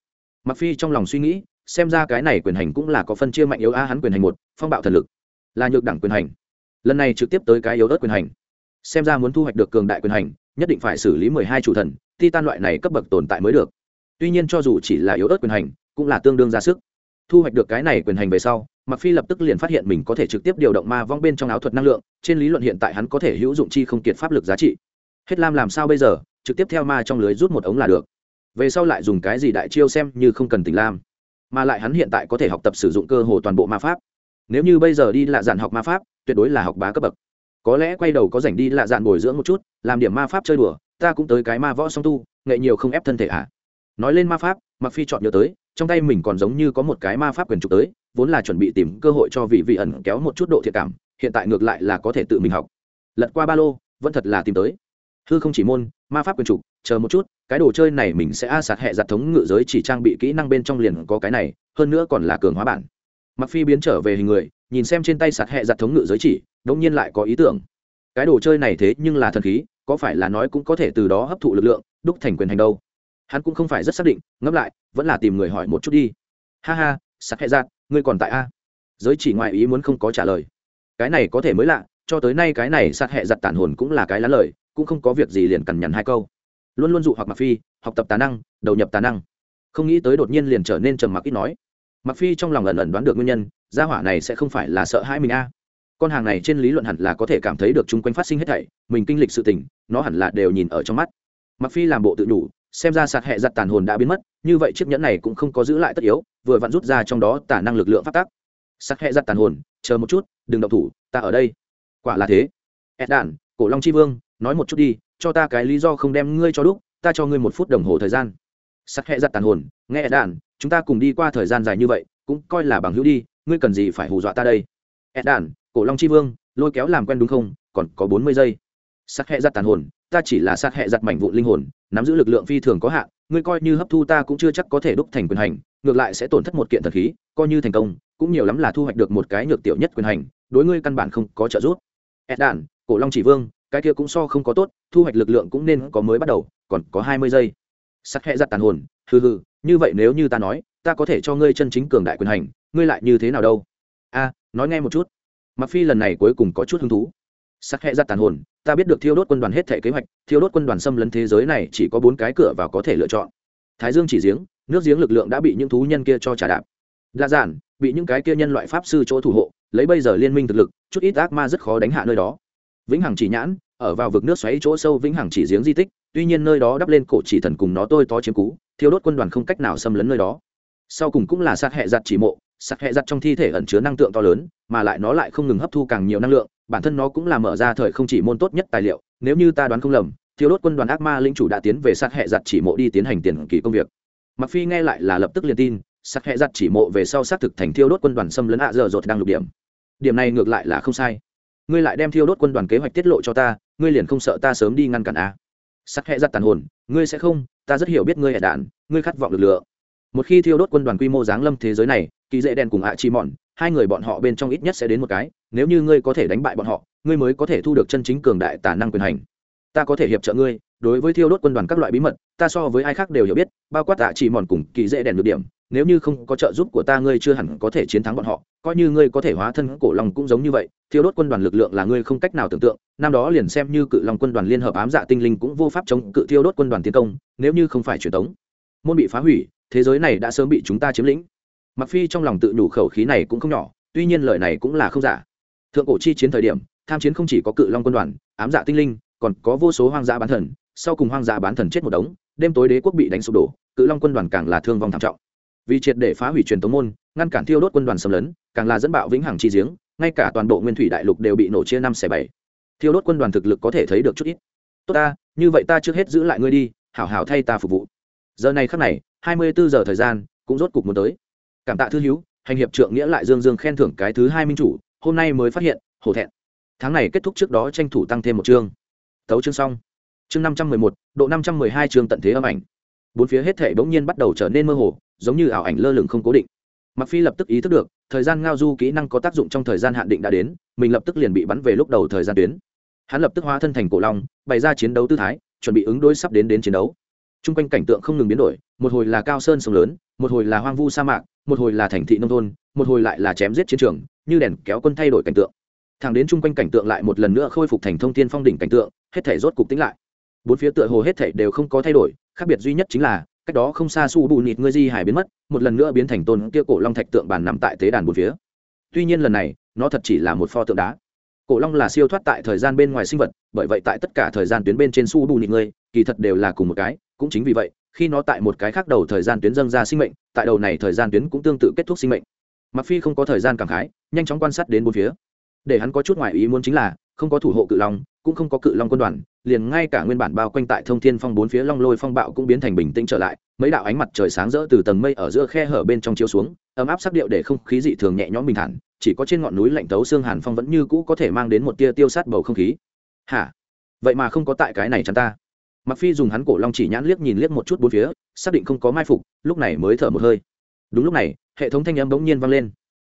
Mặc phi trong lòng suy nghĩ, xem ra cái này quyền hành cũng là có phân chia mạnh yếu a, hắn quyền hành một, phong bạo thần lực, là nhược đẳng quyền hành. Lần này trực tiếp tới cái yếu ớt quyền hành. Xem ra muốn thu hoạch được cường đại quyền hành, nhất định phải xử lý mười hai chủ thần, titan loại này cấp bậc tồn tại mới được. Tuy nhiên cho dù chỉ là yếu ớt quyền hành, cũng là tương đương ra sức. Thu hoạch được cái này quyền hành về sau mặc phi lập tức liền phát hiện mình có thể trực tiếp điều động ma vong bên trong áo thuật năng lượng, trên lý luận hiện tại hắn có thể hữu dụng chi không kiệt pháp lực giá trị hết lam làm sao bây giờ, trực tiếp theo ma trong lưới rút một ống là được. Về sau lại dùng cái gì đại chiêu xem như không cần tỉnh lam. Mà lại hắn hiện tại có thể học tập sử dụng cơ hồ toàn bộ ma pháp. Nếu như bây giờ đi lạ dạn học ma pháp, tuyệt đối là học bá cấp bậc. Có lẽ quay đầu có rảnh đi lạ dạn bồi dưỡng một chút, làm điểm ma pháp chơi đùa, ta cũng tới cái ma võ song tu, nghệ nhiều không ép thân thể ạ à. nói lên ma pháp mặc phi chọn nhớ tới, trong tay mình còn giống như có một cái ma pháp quyền trục tới, vốn là chuẩn bị tìm cơ hội cho vị vị ẩn kéo một chút độ thiệt cảm, hiện tại ngược lại là có thể tự mình học. Lật qua ba lô, vẫn thật là tìm tới hư không chỉ môn, ma pháp quyền trục, chờ một chút, cái đồ chơi này mình sẽ a sạt hệ giặt thống ngự giới chỉ trang bị kỹ năng bên trong liền có cái này, hơn nữa còn là cường hóa bản. Mặc phi biến trở về hình người, nhìn xem trên tay sạt hệ giặt thống ngự giới chỉ, đống nhiên lại có ý tưởng. Cái đồ chơi này thế nhưng là thần khí, có phải là nói cũng có thể từ đó hấp thụ lực lượng, đúc thành quyền hành đâu? Hắn cũng không phải rất xác định, ngẫm lại, vẫn là tìm người hỏi một chút đi. Ha ha, sạt hệ giặt, ngươi còn tại a? Giới chỉ ngoại ý muốn không có trả lời. Cái này có thể mới lạ, cho tới nay cái này sát hệ giặt tản hồn cũng là cái lá lời cũng không có việc gì liền cằn nhằn hai câu. Luôn luôn dụ hoặc mặc phi, học tập tà năng, đầu nhập tà năng. Không nghĩ tới đột nhiên liền trở nên trầm mặc ít nói. Mặc phi trong lòng ẩn ẩn đoán được nguyên nhân, gia hỏa này sẽ không phải là sợ hãi mình a. Con hàng này trên lý luận hẳn là có thể cảm thấy được chung quanh phát sinh hết thảy, mình kinh lịch sự tình, nó hẳn là đều nhìn ở trong mắt. Mặc phi làm bộ tự đủ xem ra sạt hệ giặt tàn hồn đã biến mất, như vậy chiếc nhẫn này cũng không có giữ lại tất yếu, vừa vặn rút ra trong đó tả năng lực lượng phát tác sạt hệ giặt tàn hồn, chờ một chút, đừng động thủ, ta ở đây. Quả là thế. Ed đàn cổ long chi vương nói một chút đi, cho ta cái lý do không đem ngươi cho đúc, ta cho ngươi một phút đồng hồ thời gian. Sắc hệ giặt tàn hồn, nghe ed chúng ta cùng đi qua thời gian dài như vậy, cũng coi là bằng hữu đi, ngươi cần gì phải hù dọa ta đây? Ed đàn cổ long chi vương, lôi kéo làm quen đúng không? Còn có bốn mươi giây. Sắc hệ giặt tàn hồn, ta chỉ là sát hệ giặt mảnh vụn linh hồn, nắm giữ lực lượng phi thường có hạn, ngươi coi như hấp thu ta cũng chưa chắc có thể đúc thành quyền hành, ngược lại sẽ tổn thất một kiện thần khí, coi như thành công, cũng nhiều lắm là thu hoạch được một cái nhược tiểu nhất quyền hành, đối ngươi căn bản không có trợ giúp. Ed đàn cổ long chỉ vương cái kia cũng so không có tốt, thu hoạch lực lượng cũng nên có mới bắt đầu, còn có hai mươi giây. Sắc hẹ giặt tàn hồn, hừ hừ, như vậy nếu như ta nói, ta có thể cho ngươi chân chính cường đại quyền hành, ngươi lại như thế nào đâu? A, nói nghe một chút. Mặc phi lần này cuối cùng có chút hứng thú. Sắc hẹ giặt tàn hồn, ta biết được thiêu đốt quân đoàn hết thể kế hoạch, thiêu đốt quân đoàn xâm lấn thế giới này chỉ có bốn cái cửa vào có thể lựa chọn. Thái dương chỉ giếng, nước giếng lực lượng đã bị những thú nhân kia cho trả đạp. Đa giản, bị những cái kia nhân loại pháp sư chỗ thủ hộ, lấy bây giờ liên minh thực lực, chút ít ác ma rất khó đánh hạ nơi đó vĩnh hằng chỉ nhãn, ở vào vực nước xoáy chỗ sâu vĩnh hằng chỉ giếng di tích, tuy nhiên nơi đó đắp lên cổ chỉ thần cùng nó tôi to chiếm cú, thiêu đốt quân đoàn không cách nào xâm lấn nơi đó. Sau cùng cũng là sát hệ giặt chỉ mộ, sát hệ giặt trong thi thể ẩn chứa năng lượng to lớn, mà lại nó lại không ngừng hấp thu càng nhiều năng lượng, bản thân nó cũng là mở ra thời không chỉ môn tốt nhất tài liệu, nếu như ta đoán không lầm, thiêu đốt quân đoàn ác ma linh chủ đã tiến về sát hệ giặt chỉ mộ đi tiến hành tiền kỳ công việc. Mặc phi nghe lại là lập tức liền tin, sát hệ giặt chỉ mộ về sau xác thực thành thiêu đốt quân đoàn xâm lấn hạ giờ rột đang lục điểm. Điểm này ngược lại là không sai ngươi lại đem thiêu đốt quân đoàn kế hoạch tiết lộ cho ta, ngươi liền không sợ ta sớm đi ngăn cản a à. sắc hẹ giặt tàn hồn, ngươi sẽ không, ta rất hiểu biết ngươi hệ đạn, ngươi khát vọng lực lượng một khi thiêu đốt quân đoàn quy mô giáng lâm thế giới này, kỳ dễ đen cùng ạ chi mòn hai người bọn họ bên trong ít nhất sẽ đến một cái, nếu như ngươi có thể đánh bại bọn họ, ngươi mới có thể thu được chân chính cường đại tả năng quyền hành ta có thể hiệp trợ ngươi, đối với thiêu đốt quân đoàn các loại bí mật, ta so với ai khác đều hiểu biết, bao quát tạ chỉ mòn cùng kỳ dễ đèn được điểm nếu như không có trợ giúp của ta, ngươi chưa hẳn có thể chiến thắng bọn họ. Coi như ngươi có thể hóa thân, cổ long cũng giống như vậy. Thiêu đốt quân đoàn lực lượng là ngươi không cách nào tưởng tượng. Năm đó liền xem như cự long quân đoàn liên hợp ám dạ tinh linh cũng vô pháp chống cự thiêu đốt quân đoàn tiến công, nếu như không phải truyền thống môn bị phá hủy, thế giới này đã sớm bị chúng ta chiếm lĩnh. Mặc phi trong lòng tự đủ khẩu khí này cũng không nhỏ, tuy nhiên lời này cũng là không giả. Thượng cổ chi chiến thời điểm, tham chiến không chỉ có cự long quân đoàn, ám dạ tinh linh, còn có vô số hoang dã bán thần. Sau cùng hoang dã bán thần chết một đống, đêm tối đế quốc bị đánh sụp đổ, cự long quân đoàn càng là thương vong thảm trọng vì triệt để phá hủy truyền tống môn, ngăn cản thiêu đốt quân đoàn xâm lấn, càng là dẫn bạo vĩnh hằng chi giếng, ngay cả toàn bộ nguyên thủy đại lục đều bị nổ chia năm xẻ bảy. Thiêu đốt quân đoàn thực lực có thể thấy được chút ít. Tốt ta, như vậy ta trước hết giữ lại ngươi đi, hảo hảo thay ta phục vụ. Giờ này khắc này, hai mươi bốn giờ thời gian, cũng rốt cục muốn tới. Cảm tạ thư hữu, hành hiệp trượng nghĩa lại dương dương khen thưởng cái thứ hai minh chủ, hôm nay mới phát hiện, hổ thẹn. Tháng này kết thúc trước đó tranh thủ tăng thêm một chương. Thấu chương xong. Chương năm trăm mười một, độ năm trăm mười hai chương tận thế âm ảnh. Bốn phía hết thể bỗng nhiên bắt đầu trở nên mơ hồ giống như ảo ảnh lơ lửng không cố định. Mặc phi lập tức ý thức được, thời gian ngao du kỹ năng có tác dụng trong thời gian hạn định đã đến, mình lập tức liền bị bắn về lúc đầu thời gian tuyến. Hắn lập tức hóa thân thành cổ long, bày ra chiến đấu tư thái, chuẩn bị ứng đối sắp đến đến chiến đấu. Trung quanh cảnh tượng không ngừng biến đổi, một hồi là cao sơn sông lớn, một hồi là hoang vu sa mạc, một hồi là thành thị nông thôn, một hồi lại là chém giết chiến trường, như đèn kéo quân thay đổi cảnh tượng. Thẳng đến Trung quanh cảnh tượng lại một lần nữa khôi phục thành thông thiên phong đỉnh cảnh tượng, hết thảy rốt cục tĩnh lại. Bốn phía tựa hồ hết thảy đều không có thay đổi, khác biệt duy nhất chính là cách đó không xa su bù nịt ngươi di hải biến mất, một lần nữa biến thành tôn kia cổ long thạch tượng bàn nằm tại tế đàn bốn phía. Tuy nhiên lần này, nó thật chỉ là một pho tượng đá. Cổ long là siêu thoát tại thời gian bên ngoài sinh vật, bởi vậy tại tất cả thời gian tuyến bên trên su bù nịt ngươi, kỳ thật đều là cùng một cái, cũng chính vì vậy, khi nó tại một cái khác đầu thời gian tuyến dâng ra sinh mệnh, tại đầu này thời gian tuyến cũng tương tự kết thúc sinh mệnh. Mặc phi không có thời gian cảm khái, nhanh chóng quan sát đến bốn phía. Để hắn có chút ngoại ý muốn chính là, không có thủ hộ cự long cũng không có cự long quân đoàn, liền ngay cả nguyên bản bao quanh tại thông thiên phong bốn phía long lôi phong bạo cũng biến thành bình tĩnh trở lại, mấy đạo ánh mặt trời sáng rỡ từ tầng mây ở giữa khe hở bên trong chiếu xuống, ấm áp sắc điệu để không khí dị thường nhẹ nhõm bình thản, chỉ có trên ngọn núi lạnh tấu xương hàn phong vẫn như cũ có thể mang đến một tia tiêu sát bầu không khí. Hả? Vậy mà không có tại cái này chắn ta. Mặc phi dùng hắn cổ long chỉ nhãn liếc nhìn liếc một chút bốn phía, xác định không có mai phục, lúc này mới thở một hơi. Đúng lúc này, hệ thống thanh âm bỗng nhiên vang lên.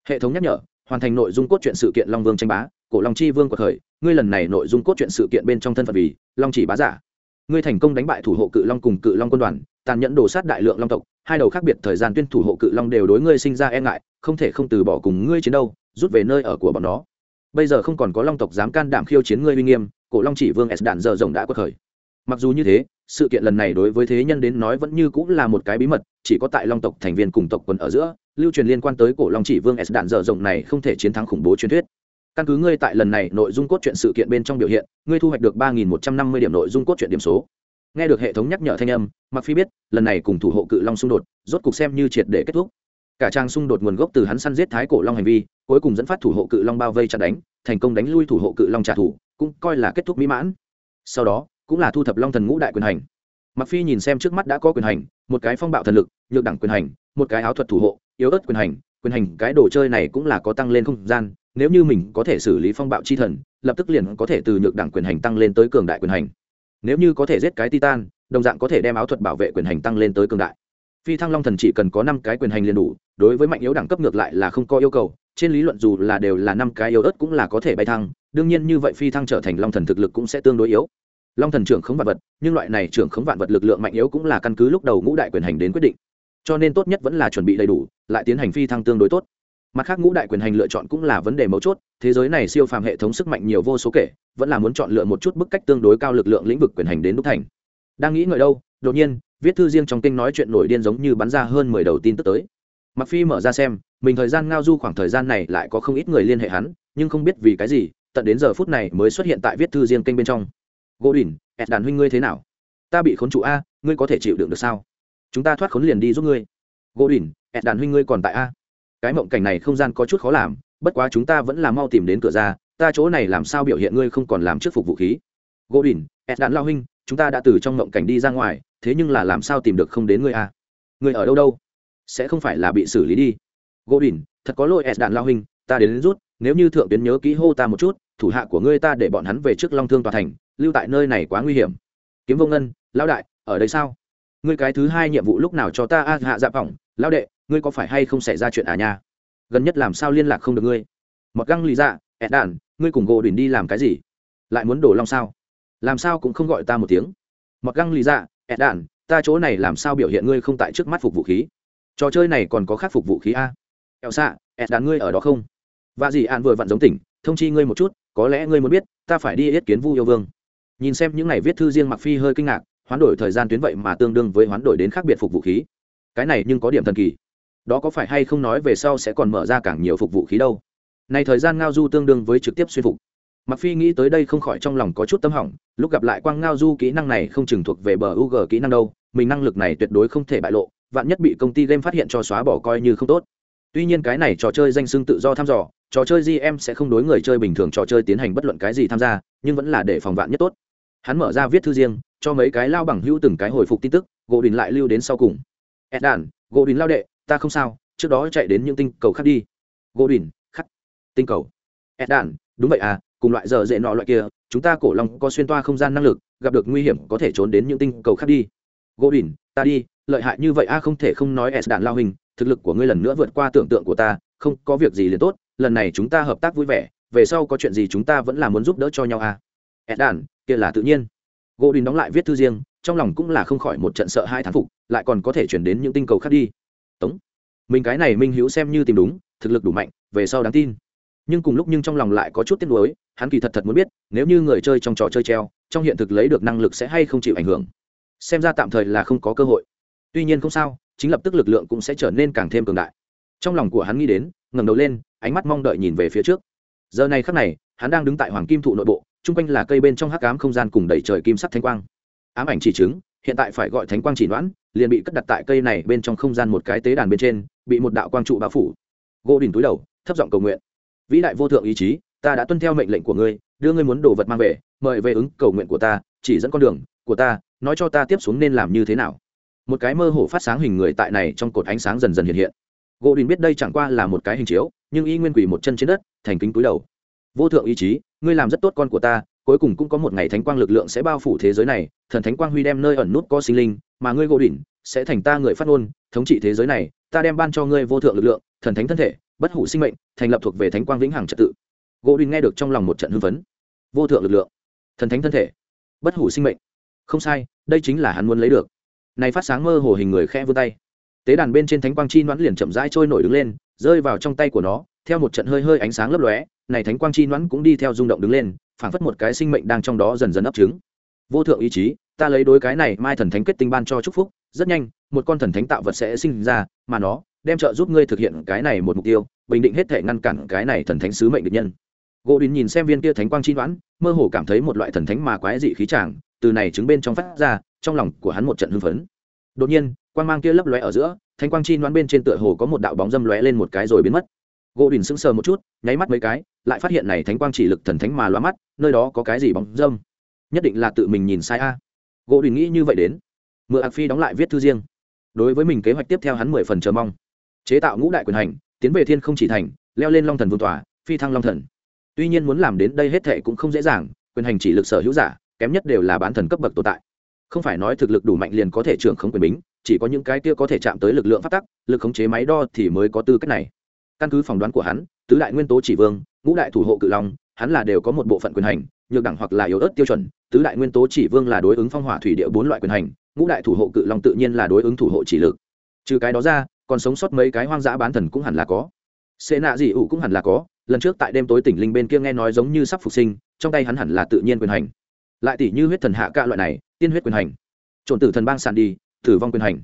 Hệ thống nhắc nhở, hoàn thành nội dung cốt truyện sự kiện long vương tranh bá cổ long chi vương của thời, ngươi lần này nội dung cốt truyện sự kiện bên trong thân phận vì, long chỉ bá giả. Ngươi thành công đánh bại thủ hộ cự long cùng cự long quân đoàn, tàn nhẫn đổ sát đại lượng long tộc, hai đầu khác biệt thời gian tuyên thủ hộ cự long đều đối ngươi sinh ra e ngại, không thể không từ bỏ cùng ngươi chiến đâu rút về nơi ở của bọn nó. Bây giờ không còn có long tộc dám can đảm khiêu chiến ngươi uy nghiêm, cổ long chỉ vương s đạn giờ rồng đã quật khởi mặc dù như thế, sự kiện lần này đối với thế nhân đến nói vẫn như cũng là một cái bí mật, chỉ có tại long tộc thành viên cùng tộc quần ở giữa, lưu truyền liên quan tới cổ long chỉ vương s đạn dở rộng này không thể chiến thắng khủng bố truyền thuyết căn cứ ngươi tại lần này nội dung cốt truyện sự kiện bên trong biểu hiện, ngươi thu hoạch được ba nghìn một trăm năm mươi điểm nội dung cốt truyện điểm số. Nghe được hệ thống nhắc nhở thanh âm mặc phi biết, lần này cùng thủ hộ cự long xung đột, rốt cục xem như triệt để kết thúc. Cả trang xung đột nguồn gốc từ hắn săn giết thái cổ long hành vi, cuối cùng dẫn phát thủ hộ cự long bao vây chặt đánh, thành công đánh lui thủ hộ cự long trả thù, cũng coi là kết thúc mỹ mãn. Sau đó, cũng là thu thập long thần ngũ đại quyền hành. Mặc phi nhìn xem trước mắt đã có quyền hành, một cái phong bạo thần lực, nhược đẳng quyền hành, một cái áo thuật thủ hộ, yếu ớt quyền hành quyền hành cái đồ chơi này cũng là có tăng lên không gian, nếu như mình có thể xử lý phong bạo chi thần, lập tức liền có thể từ nhược đẳng quyền hành tăng lên tới cường đại quyền hành. Nếu như có thể giết cái titan, đồng dạng có thể đem áo thuật bảo vệ quyền hành tăng lên tới cường đại. Phi thăng long thần chỉ cần có năm cái quyền hành liền đủ, đối với mạnh yếu đẳng cấp ngược lại là không có yêu cầu, trên lý luận dù là đều là năm cái yếu ớt cũng là có thể bay thăng, đương nhiên như vậy phi thăng trở thành long thần thực lực cũng sẽ tương đối yếu. Long thần trưởng khống vạn vật, nhưng loại này trưởng khống vạn vật lực lượng mạnh yếu cũng là căn cứ lúc đầu ngũ đại quyền hành đến quyết định cho nên tốt nhất vẫn là chuẩn bị đầy đủ, lại tiến hành phi thăng tương đối tốt. Mặt khác, ngũ đại quyền hành lựa chọn cũng là vấn đề mấu chốt, thế giới này siêu phàm hệ thống sức mạnh nhiều vô số kể, vẫn là muốn chọn lựa một chút bức cách tương đối cao lực lượng lĩnh vực quyền hành đến đúc thành. Đang nghĩ ngợi đâu, đột nhiên, viết thư riêng trong kinh nói chuyện nổi điên giống như bắn ra hơn mười đầu tin tức tới. Mặc phi mở ra xem, mình thời gian ngao du khoảng thời gian này lại có không ít người liên hệ hắn, nhưng không biết vì cái gì, tận đến giờ phút này mới xuất hiện tại viết thư riêng kênh bên trong. Gỗ đỉnh ẹt đàn huynh ngươi thế nào? Ta bị khốn trụ a, ngươi có thể chịu đựng được sao? Chúng ta thoát khốn liền đi giúp ngươi. Gỗ đỉnh ẹt đàn huynh ngươi còn tại a? Cái mộng cảnh này không gian có chút khó làm bất quá chúng ta vẫn là mau tìm đến cửa ra ta chỗ này làm sao biểu hiện ngươi không còn làm trước phục vũ khí? Gỗ đỉnh ẹt đàn lao huynh chúng ta đã từ trong mộng cảnh đi ra ngoài thế nhưng là làm sao tìm được không đến ngươi a? Ngươi ở đâu đâu? Sẽ không phải là bị xử lý đi. Gỗ đỉnh thật có lỗi ẹt đàn lao huynh ta đến, đến rút nếu như thượng tuyến nhớ kỹ hô ta một chút thủ hạ của ngươi ta để bọn hắn về trước long thương tòa thành lưu tại nơi này quá nguy hiểm. Kiếm vô ngân lão đại ở đây sao? Ngươi cái thứ hai nhiệm vụ lúc nào cho ta a, hạ dạ phỏng lao đệ, ngươi có phải hay không xảy ra chuyện à nha? Gần nhất làm sao liên lạc không được ngươi? Mọt găng lì dạ ẹt đàn, ngươi cùng gỗ đỉnh đi làm cái gì? Lại muốn đổ long sao? Làm sao cũng không gọi ta một tiếng. Mọt găng lì dạ ẹt đàn, ta chỗ này làm sao biểu hiện ngươi không tại trước mắt phục vũ khí? Trò chơi này còn có khác phục vũ khí a? Ẹo xạ ẹt đàn ngươi ở đó không? Và dì an vừa vặn giống tỉnh, thông chi ngươi một chút, có lẽ ngươi muốn biết, ta phải đi yết kiến vu yêu vương. Nhìn xem những ngày viết thư riêng mặc phi hơi kinh ngạc hoán đổi thời gian tuyến vậy mà tương đương với hoán đổi đến khác biệt phục vũ khí. Cái này nhưng có điểm thần kỳ. Đó có phải hay không nói về sau sẽ còn mở ra càng nhiều phục vũ khí đâu. Này thời gian ngao du tương đương với trực tiếp xuyên phục. Mặc phi nghĩ tới đây không khỏi trong lòng có chút tâm hỏng, lúc gặp lại quang ngao du kỹ năng này không chừng thuộc về bờ u g kỹ năng đâu, mình năng lực này tuyệt đối không thể bại lộ, vạn nhất bị công ty game phát hiện cho xóa bỏ coi như không tốt. Tuy nhiên cái này trò chơi danh xưng tự do thăm dò, trò chơi gm sẽ không đối người chơi bình thường trò chơi tiến hành bất luận cái gì tham gia, nhưng vẫn là để phòng vạn nhất tốt hắn mở ra viết thư riêng, cho mấy cái lao bằng hữu từng cái hồi phục tin tức gỗ đình lại lưu đến sau cùng. Ed đàn gỗ đình lao đệ, ta không sao, trước đó chạy đến những tinh cầu khác đi. Gỗ đình khắc, tinh cầu. Ed đàn đúng vậy à cùng loại giờ dễ nọ loại kia, chúng ta cổ long có xuyên toa không gian năng lực, gặp được nguy hiểm có thể trốn đến những tinh cầu khác đi. Gỗ đình ta đi, lợi hại như vậy a không thể không nói ed đàn lao hình, thực lực của ngươi lần nữa vượt qua tưởng tượng của ta, không có việc gì liền tốt, lần này chúng ta hợp tác vui vẻ, về sau có chuyện gì chúng ta vẫn là muốn giúp đỡ cho nhau a s đàn, kia là tự nhiên. Gỗ đình đóng lại viết thư riêng trong lòng cũng là không khỏi một trận sợ hai thán phục lại còn có thể chuyển đến những tinh cầu khác đi. Tống mình cái này minh hữu xem như tìm đúng thực lực đủ mạnh về sau đáng tin. Nhưng cùng lúc nhưng trong lòng lại có chút tiếc nuối hắn kỳ thật thật muốn biết nếu như người chơi trong trò chơi treo trong hiện thực lấy được năng lực sẽ hay không chịu ảnh hưởng. Xem ra tạm thời là không có cơ hội. Tuy nhiên không sao chính lập tức lực lượng cũng sẽ trở nên càng thêm cường đại. Trong lòng của hắn nghĩ đến ngẩng đầu lên ánh mắt mong đợi nhìn về phía trước. Giờ này khắc này hắn đang đứng tại hoàng kim thụ nội bộ chung quanh là cây bên trong hắc ám không gian cùng đầy trời kim sắc thánh quang. Ám ảnh chỉ chứng, hiện tại phải gọi thánh quang chỉ đoán liền bị cất đặt tại cây này bên trong không gian một cái tế đàn bên trên, bị một đạo quang trụ bao phủ. Gỗ đỉnh túi đầu, thấp giọng cầu nguyện. Vĩ đại vô thượng ý chí, ta đã tuân theo mệnh lệnh của ngươi, đưa ngươi muốn đồ vật mang về, mời về ứng cầu nguyện của ta, chỉ dẫn con đường của ta, nói cho ta tiếp xuống nên làm như thế nào. Một cái mơ hồ phát sáng hình người tại này trong cột ánh sáng dần dần hiện hiện. Gỗ đình biết đây chẳng qua là một cái hình chiếu, nhưng y nguyên quỷ một chân trên đất, thành kính túi đầu. Vô thượng ý chí ngươi làm rất tốt con của ta, cuối cùng cũng có một ngày thánh quang lực lượng sẽ bao phủ thế giới này, thần thánh quang huy đem nơi ẩn nút có sinh linh, mà ngươi gỗ đỉnh sẽ thành ta người phát ngôn, thống trị thế giới này, ta đem ban cho ngươi vô thượng lực lượng, thần thánh thân thể, bất hủ sinh mệnh, thành lập thuộc về thánh quang vĩnh hằng trật tự. Gỗ đỉnh nghe được trong lòng một trận hưng phấn. Vô thượng lực lượng, thần thánh thân thể, bất hủ sinh mệnh. Không sai, đây chính là hắn muốn lấy được. Này phát sáng mơ hồ hình người khẽ vươn tay. Tế đàn bên trên thánh quang chi noãn liền chậm rãi trôi nổi đứng lên, rơi vào trong tay của nó, theo một trận hơi hơi ánh sáng lấp lóe này thánh quang chi nhoãn cũng đi theo rung động đứng lên, phảng phất một cái sinh mệnh đang trong đó dần dần ấp trứng. Vô thượng ý chí, ta lấy đối cái này mai thần thánh kết tinh ban cho chúc phúc, rất nhanh, một con thần thánh tạo vật sẽ sinh ra, mà nó đem trợ giúp ngươi thực hiện cái này một mục tiêu, bình định hết thể ngăn cản cái này thần thánh sứ mệnh được nhân. Gỗ đình nhìn xem viên kia thánh quang chi đoán mơ hồ cảm thấy một loại thần thánh mà quái dị khí tràng, từ này chứng bên trong phát ra, trong lòng của hắn một trận hưng phấn. Đột nhiên quan mang kia lấp lóe ở giữa, thánh quang chi đoán bên trên tựa hồ có một đạo bóng dâm lóe lên một cái rồi biến mất gỗ đình sững sờ một chút, nháy mắt mấy cái, lại phát hiện này thánh quang chỉ lực thần thánh mà loa mắt, nơi đó có cái gì bóng dâm? Nhất định là tự mình nhìn sai a. Gỗ đình nghĩ như vậy đến. Mượn ạc phi đóng lại viết thư riêng. Đối với mình kế hoạch tiếp theo hắn mười phần chờ mong. Chế tạo ngũ đại quyền hành, tiến về thiên không chỉ thành, leo lên long thần vương tòa, phi thăng long thần. Tuy nhiên muốn làm đến đây hết thệ cũng không dễ dàng, quyền hành chỉ lực sở hữu giả, kém nhất đều là bán thần cấp bậc tồn tại. Không phải nói thực lực đủ mạnh liền có thể trưởng không quyền bính, chỉ có những cái kia có thể chạm tới lực lượng phát tắc, lực khống chế máy đo thì mới có tư cách này căn cứ phỏng đoán của hắn, tứ đại nguyên tố chỉ vương, ngũ đại thủ hộ cự long, hắn là đều có một bộ phận quyền hành, nhược đẳng hoặc là yếu ớt tiêu chuẩn, tứ đại nguyên tố chỉ vương là đối ứng phong hỏa thủy địa bốn loại quyền hành, ngũ đại thủ hộ cự long tự nhiên là đối ứng thủ hộ chỉ lực. Trừ cái đó ra, còn sống sót mấy cái hoang dã bán thần cũng hẳn là có. Xê nạ dị ủ cũng hẳn là có, lần trước tại đêm tối tỉnh linh bên kia nghe nói giống như sắp phục sinh, trong tay hắn hẳn là tự nhiên quyền hành. Lại tỷ như huyết thần hạ ca loại này, tiên huyết quyền hành. Trộn tử thần bang sàn đi, tử vong quyền hành.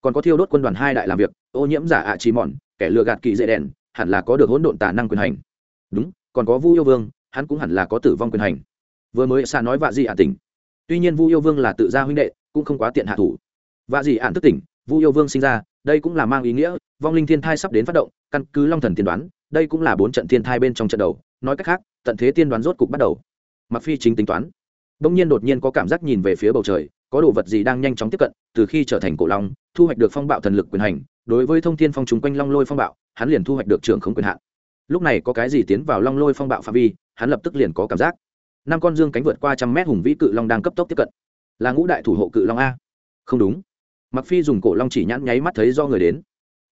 Còn có thiêu đốt quân đoàn hai đại làm việc, ô nhiễm giả ạ trí mòn kẻ lừa gạt kỳ dễ đèn hẳn là có được hỗn độn tà năng quyền hành. Đúng, còn có vu yêu vương, hắn cũng hẳn là có tử vong quyền hành. Vừa mới xa nói vạ gì ả tỉnh. Tuy nhiên vu yêu vương là tự gia huynh đệ, cũng không quá tiện hạ thủ. Vạ gì ạn thức tỉnh, vu yêu vương sinh ra, đây cũng là mang ý nghĩa, vong linh thiên thai sắp đến phát động, căn cứ long thần tiên đoán, đây cũng là bốn trận thiên thai bên trong trận đầu. Nói cách khác, tận thế tiên đoán rốt cục bắt đầu. Mặc phi chính tính toán. Bỗng nhiên đột nhiên có cảm giác nhìn về phía bầu trời, có đồ vật gì đang nhanh chóng tiếp cận, từ khi trở thành cổ long, thu hoạch được phong bạo thần lực quyền hành, đối với thông thiên phong trùng quanh long lôi phong bạo hắn liền thu hoạch được trưởng không quyền hạn. Lúc này có cái gì tiến vào long lôi phong bạo phạm vi, hắn lập tức liền có cảm giác. Năm con dương cánh vượt qua trăm mét hùng vĩ cự long đang cấp tốc tiếp cận. Là ngũ đại thủ hộ cự long a? Không đúng. Mặc phi dùng cổ long chỉ nhãn nháy mắt thấy do người đến.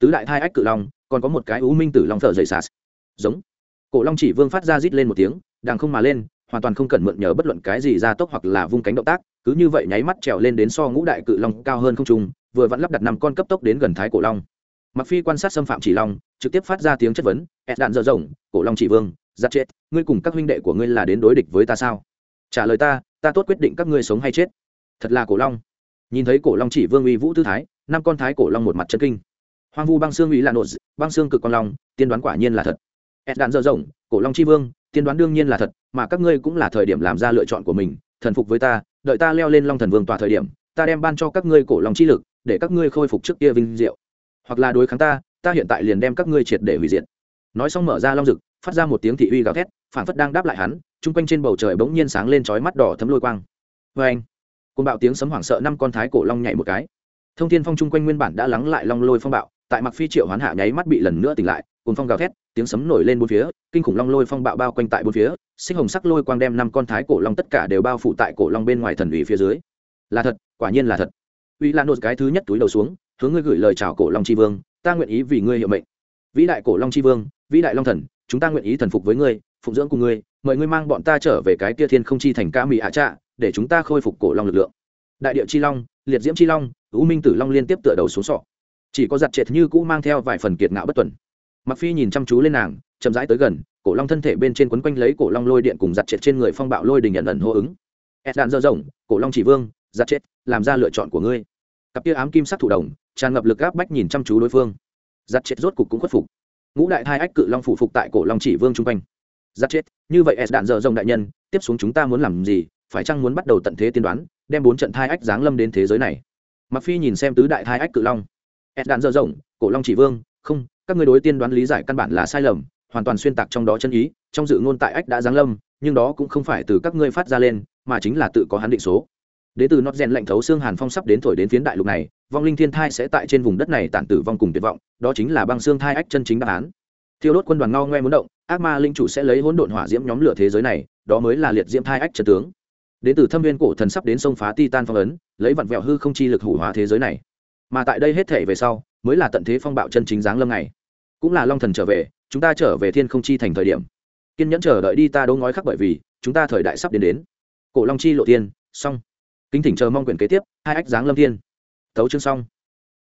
Tứ đại thai ách cự long, còn có một cái ú minh tử long thợ dậy sạt. Giống. Cổ long chỉ vương phát ra rít lên một tiếng đang không mà lên, hoàn toàn không cần mượn nhờ bất luận cái gì ra tốc hoặc là vung cánh động tác, cứ như vậy nháy mắt trèo lên đến so ngũ đại cự long cao hơn không trung, vừa vẫn lắp đặt năm con cấp tốc đến gần thái cổ long mặc phi quan sát xâm phạm chỉ long trực tiếp phát ra tiếng chất vấn ẹt đạn dở rộng, cổ long chỉ vương, giặt chết, ngươi cùng các huynh đệ của ngươi là đến đối địch với ta sao? Trả lời ta ta tốt quyết định các ngươi sống hay chết. Thật là cổ long. Nhìn thấy cổ long chỉ vương uy vũ tư thái, năm con thái cổ long một mặt chân kinh. Hoang vu băng xương uy là nột băng xương cực con long, tiên đoán quả nhiên là thật. Ẹt đạn dở rộng, cổ long chi vương, tiên đoán đương nhiên là thật, mà các ngươi cũng là thời điểm làm ra lựa chọn của mình, thần phục với ta, đợi ta leo lên long thần vương tòa thời điểm, ta đem ban cho các ngươi cổ long chi lực, để các ngươi khôi phục trước kia vinh diệu hoặc là đối kháng ta ta hiện tại liền đem các ngươi triệt để hủy diệt. Nói xong mở ra long rực, phát ra một tiếng thị uy gào thét, phản phất đang đáp lại hắn, chung quanh trên bầu trời bỗng nhiên sáng lên chói mắt đỏ thấm lôi quang. Vê anh côn bạo tiếng sấm hoảng sợ năm con thái cổ long nhảy một cái. Thông thiên phong chung quanh nguyên bản đã lắng lại long lôi phong bạo, tại mặc phi triệu hoán hạ nháy mắt bị lần nữa tỉnh lại cồn phong gào thét, tiếng sấm nổi lên bốn phía, kinh khủng long lôi phong bạo bao quanh tại bốn phía, xích hồng sắc lôi quang đem năm con thái cổ long tất cả đều bao phủ tại cổ long bên ngoài thần ủy phía dưới. Là thật, quả nhiên là thật. Uy lan nốt cái thứ nhất túi đầu xuống hướng ngươi gửi lời chào cổ long tri vương, ta nguyện ý vì ngươi hiệu mệnh. Vĩ đại cổ long tri vương, vĩ đại long thần, chúng ta nguyện ý thần phục với ngươi, phụng dưỡng cùng ngươi, mời ngươi mang bọn ta trở về cái kia thiên không chi thành ca mỹ hạ trạ, để chúng ta khôi phục cổ long lực lượng. Đại địa chi long, liệt diễm chi long ưu minh tử long liên tiếp tựa đầu xuống sọ. Chỉ có giặt trệt như cũ mang theo vài phần kiệt ngạo bất tuần. Mặc phi nhìn chăm chú lên nàng, chậm rãi tới gần, cổ long thân thể bên trên quấn quanh lấy cổ long lôi điện cùng giặt trệt trên người phong bạo lôi đình nhận ẩn hô ứng. Ed đạn dơ rộng, cổ long chỉ vương, giặt chết làm ra lựa chọn của ngươi. Cặp kia ám kim sắc thủ đồng tràn ngập lực áp bách nhìn chăm chú đối phương. Giặt chết rốt cục cũng khuất phục. Ngũ đại hai ách cự long phủ phục tại cổ long chỉ vương chung quanh. Giặt chết, như vậy s đạn dở rồng đại nhân, tiếp xuống chúng ta muốn làm gì? Phải chăng muốn bắt đầu tận thế tiên đoán, đem bốn trận thai ách giáng lâm đến thế giới này? Mặc phi nhìn xem tứ đại thai ách cự long. S đạn dở rộng cổ long chỉ vương, không, các người đối tiên đoán lý giải căn bản là sai lầm, hoàn toàn xuyên tạc trong đó chân ý, trong dự ngôn tại ách đã giáng lâm, nhưng đó cũng không phải từ các ngươi phát ra lên, mà chính là tự có hắn định số đế từ nót rèn lạnh thấu xương hàn phong sắp đến thổi đến phiến đại lục này, vong linh thiên thai sẽ tại trên vùng đất này tản tử vong cùng tuyệt vọng, đó chính là băng xương thai ách chân chính đáp án. Thiêu đốt quân đoàn ngao ngoe muốn động, ác ma linh chủ sẽ lấy hỗn độn hỏa diễm nhóm lửa thế giới này, đó mới là liệt diễm thai ách chân tướng. Đế từ thâm viên cổ thần sắp đến sông phá titan phong ấn, lấy vặn vẹo hư không chi lực hủ hóa thế giới này. Mà tại đây hết thể về sau, mới là tận thế phong bạo chân chính giáng lâm này cũng là long thần trở về, chúng ta trở về thiên không chi thành thời điểm. Kiên nhẫn chờ đợi đi ta đỗ ngói khắc bởi vì, chúng ta thời đại sắp đến đến. Cổ long chi lộ tiên, xong kính thỉnh chờ mong quyển kế tiếp, hai ách giáng lâm thiên. Tấu chương xong.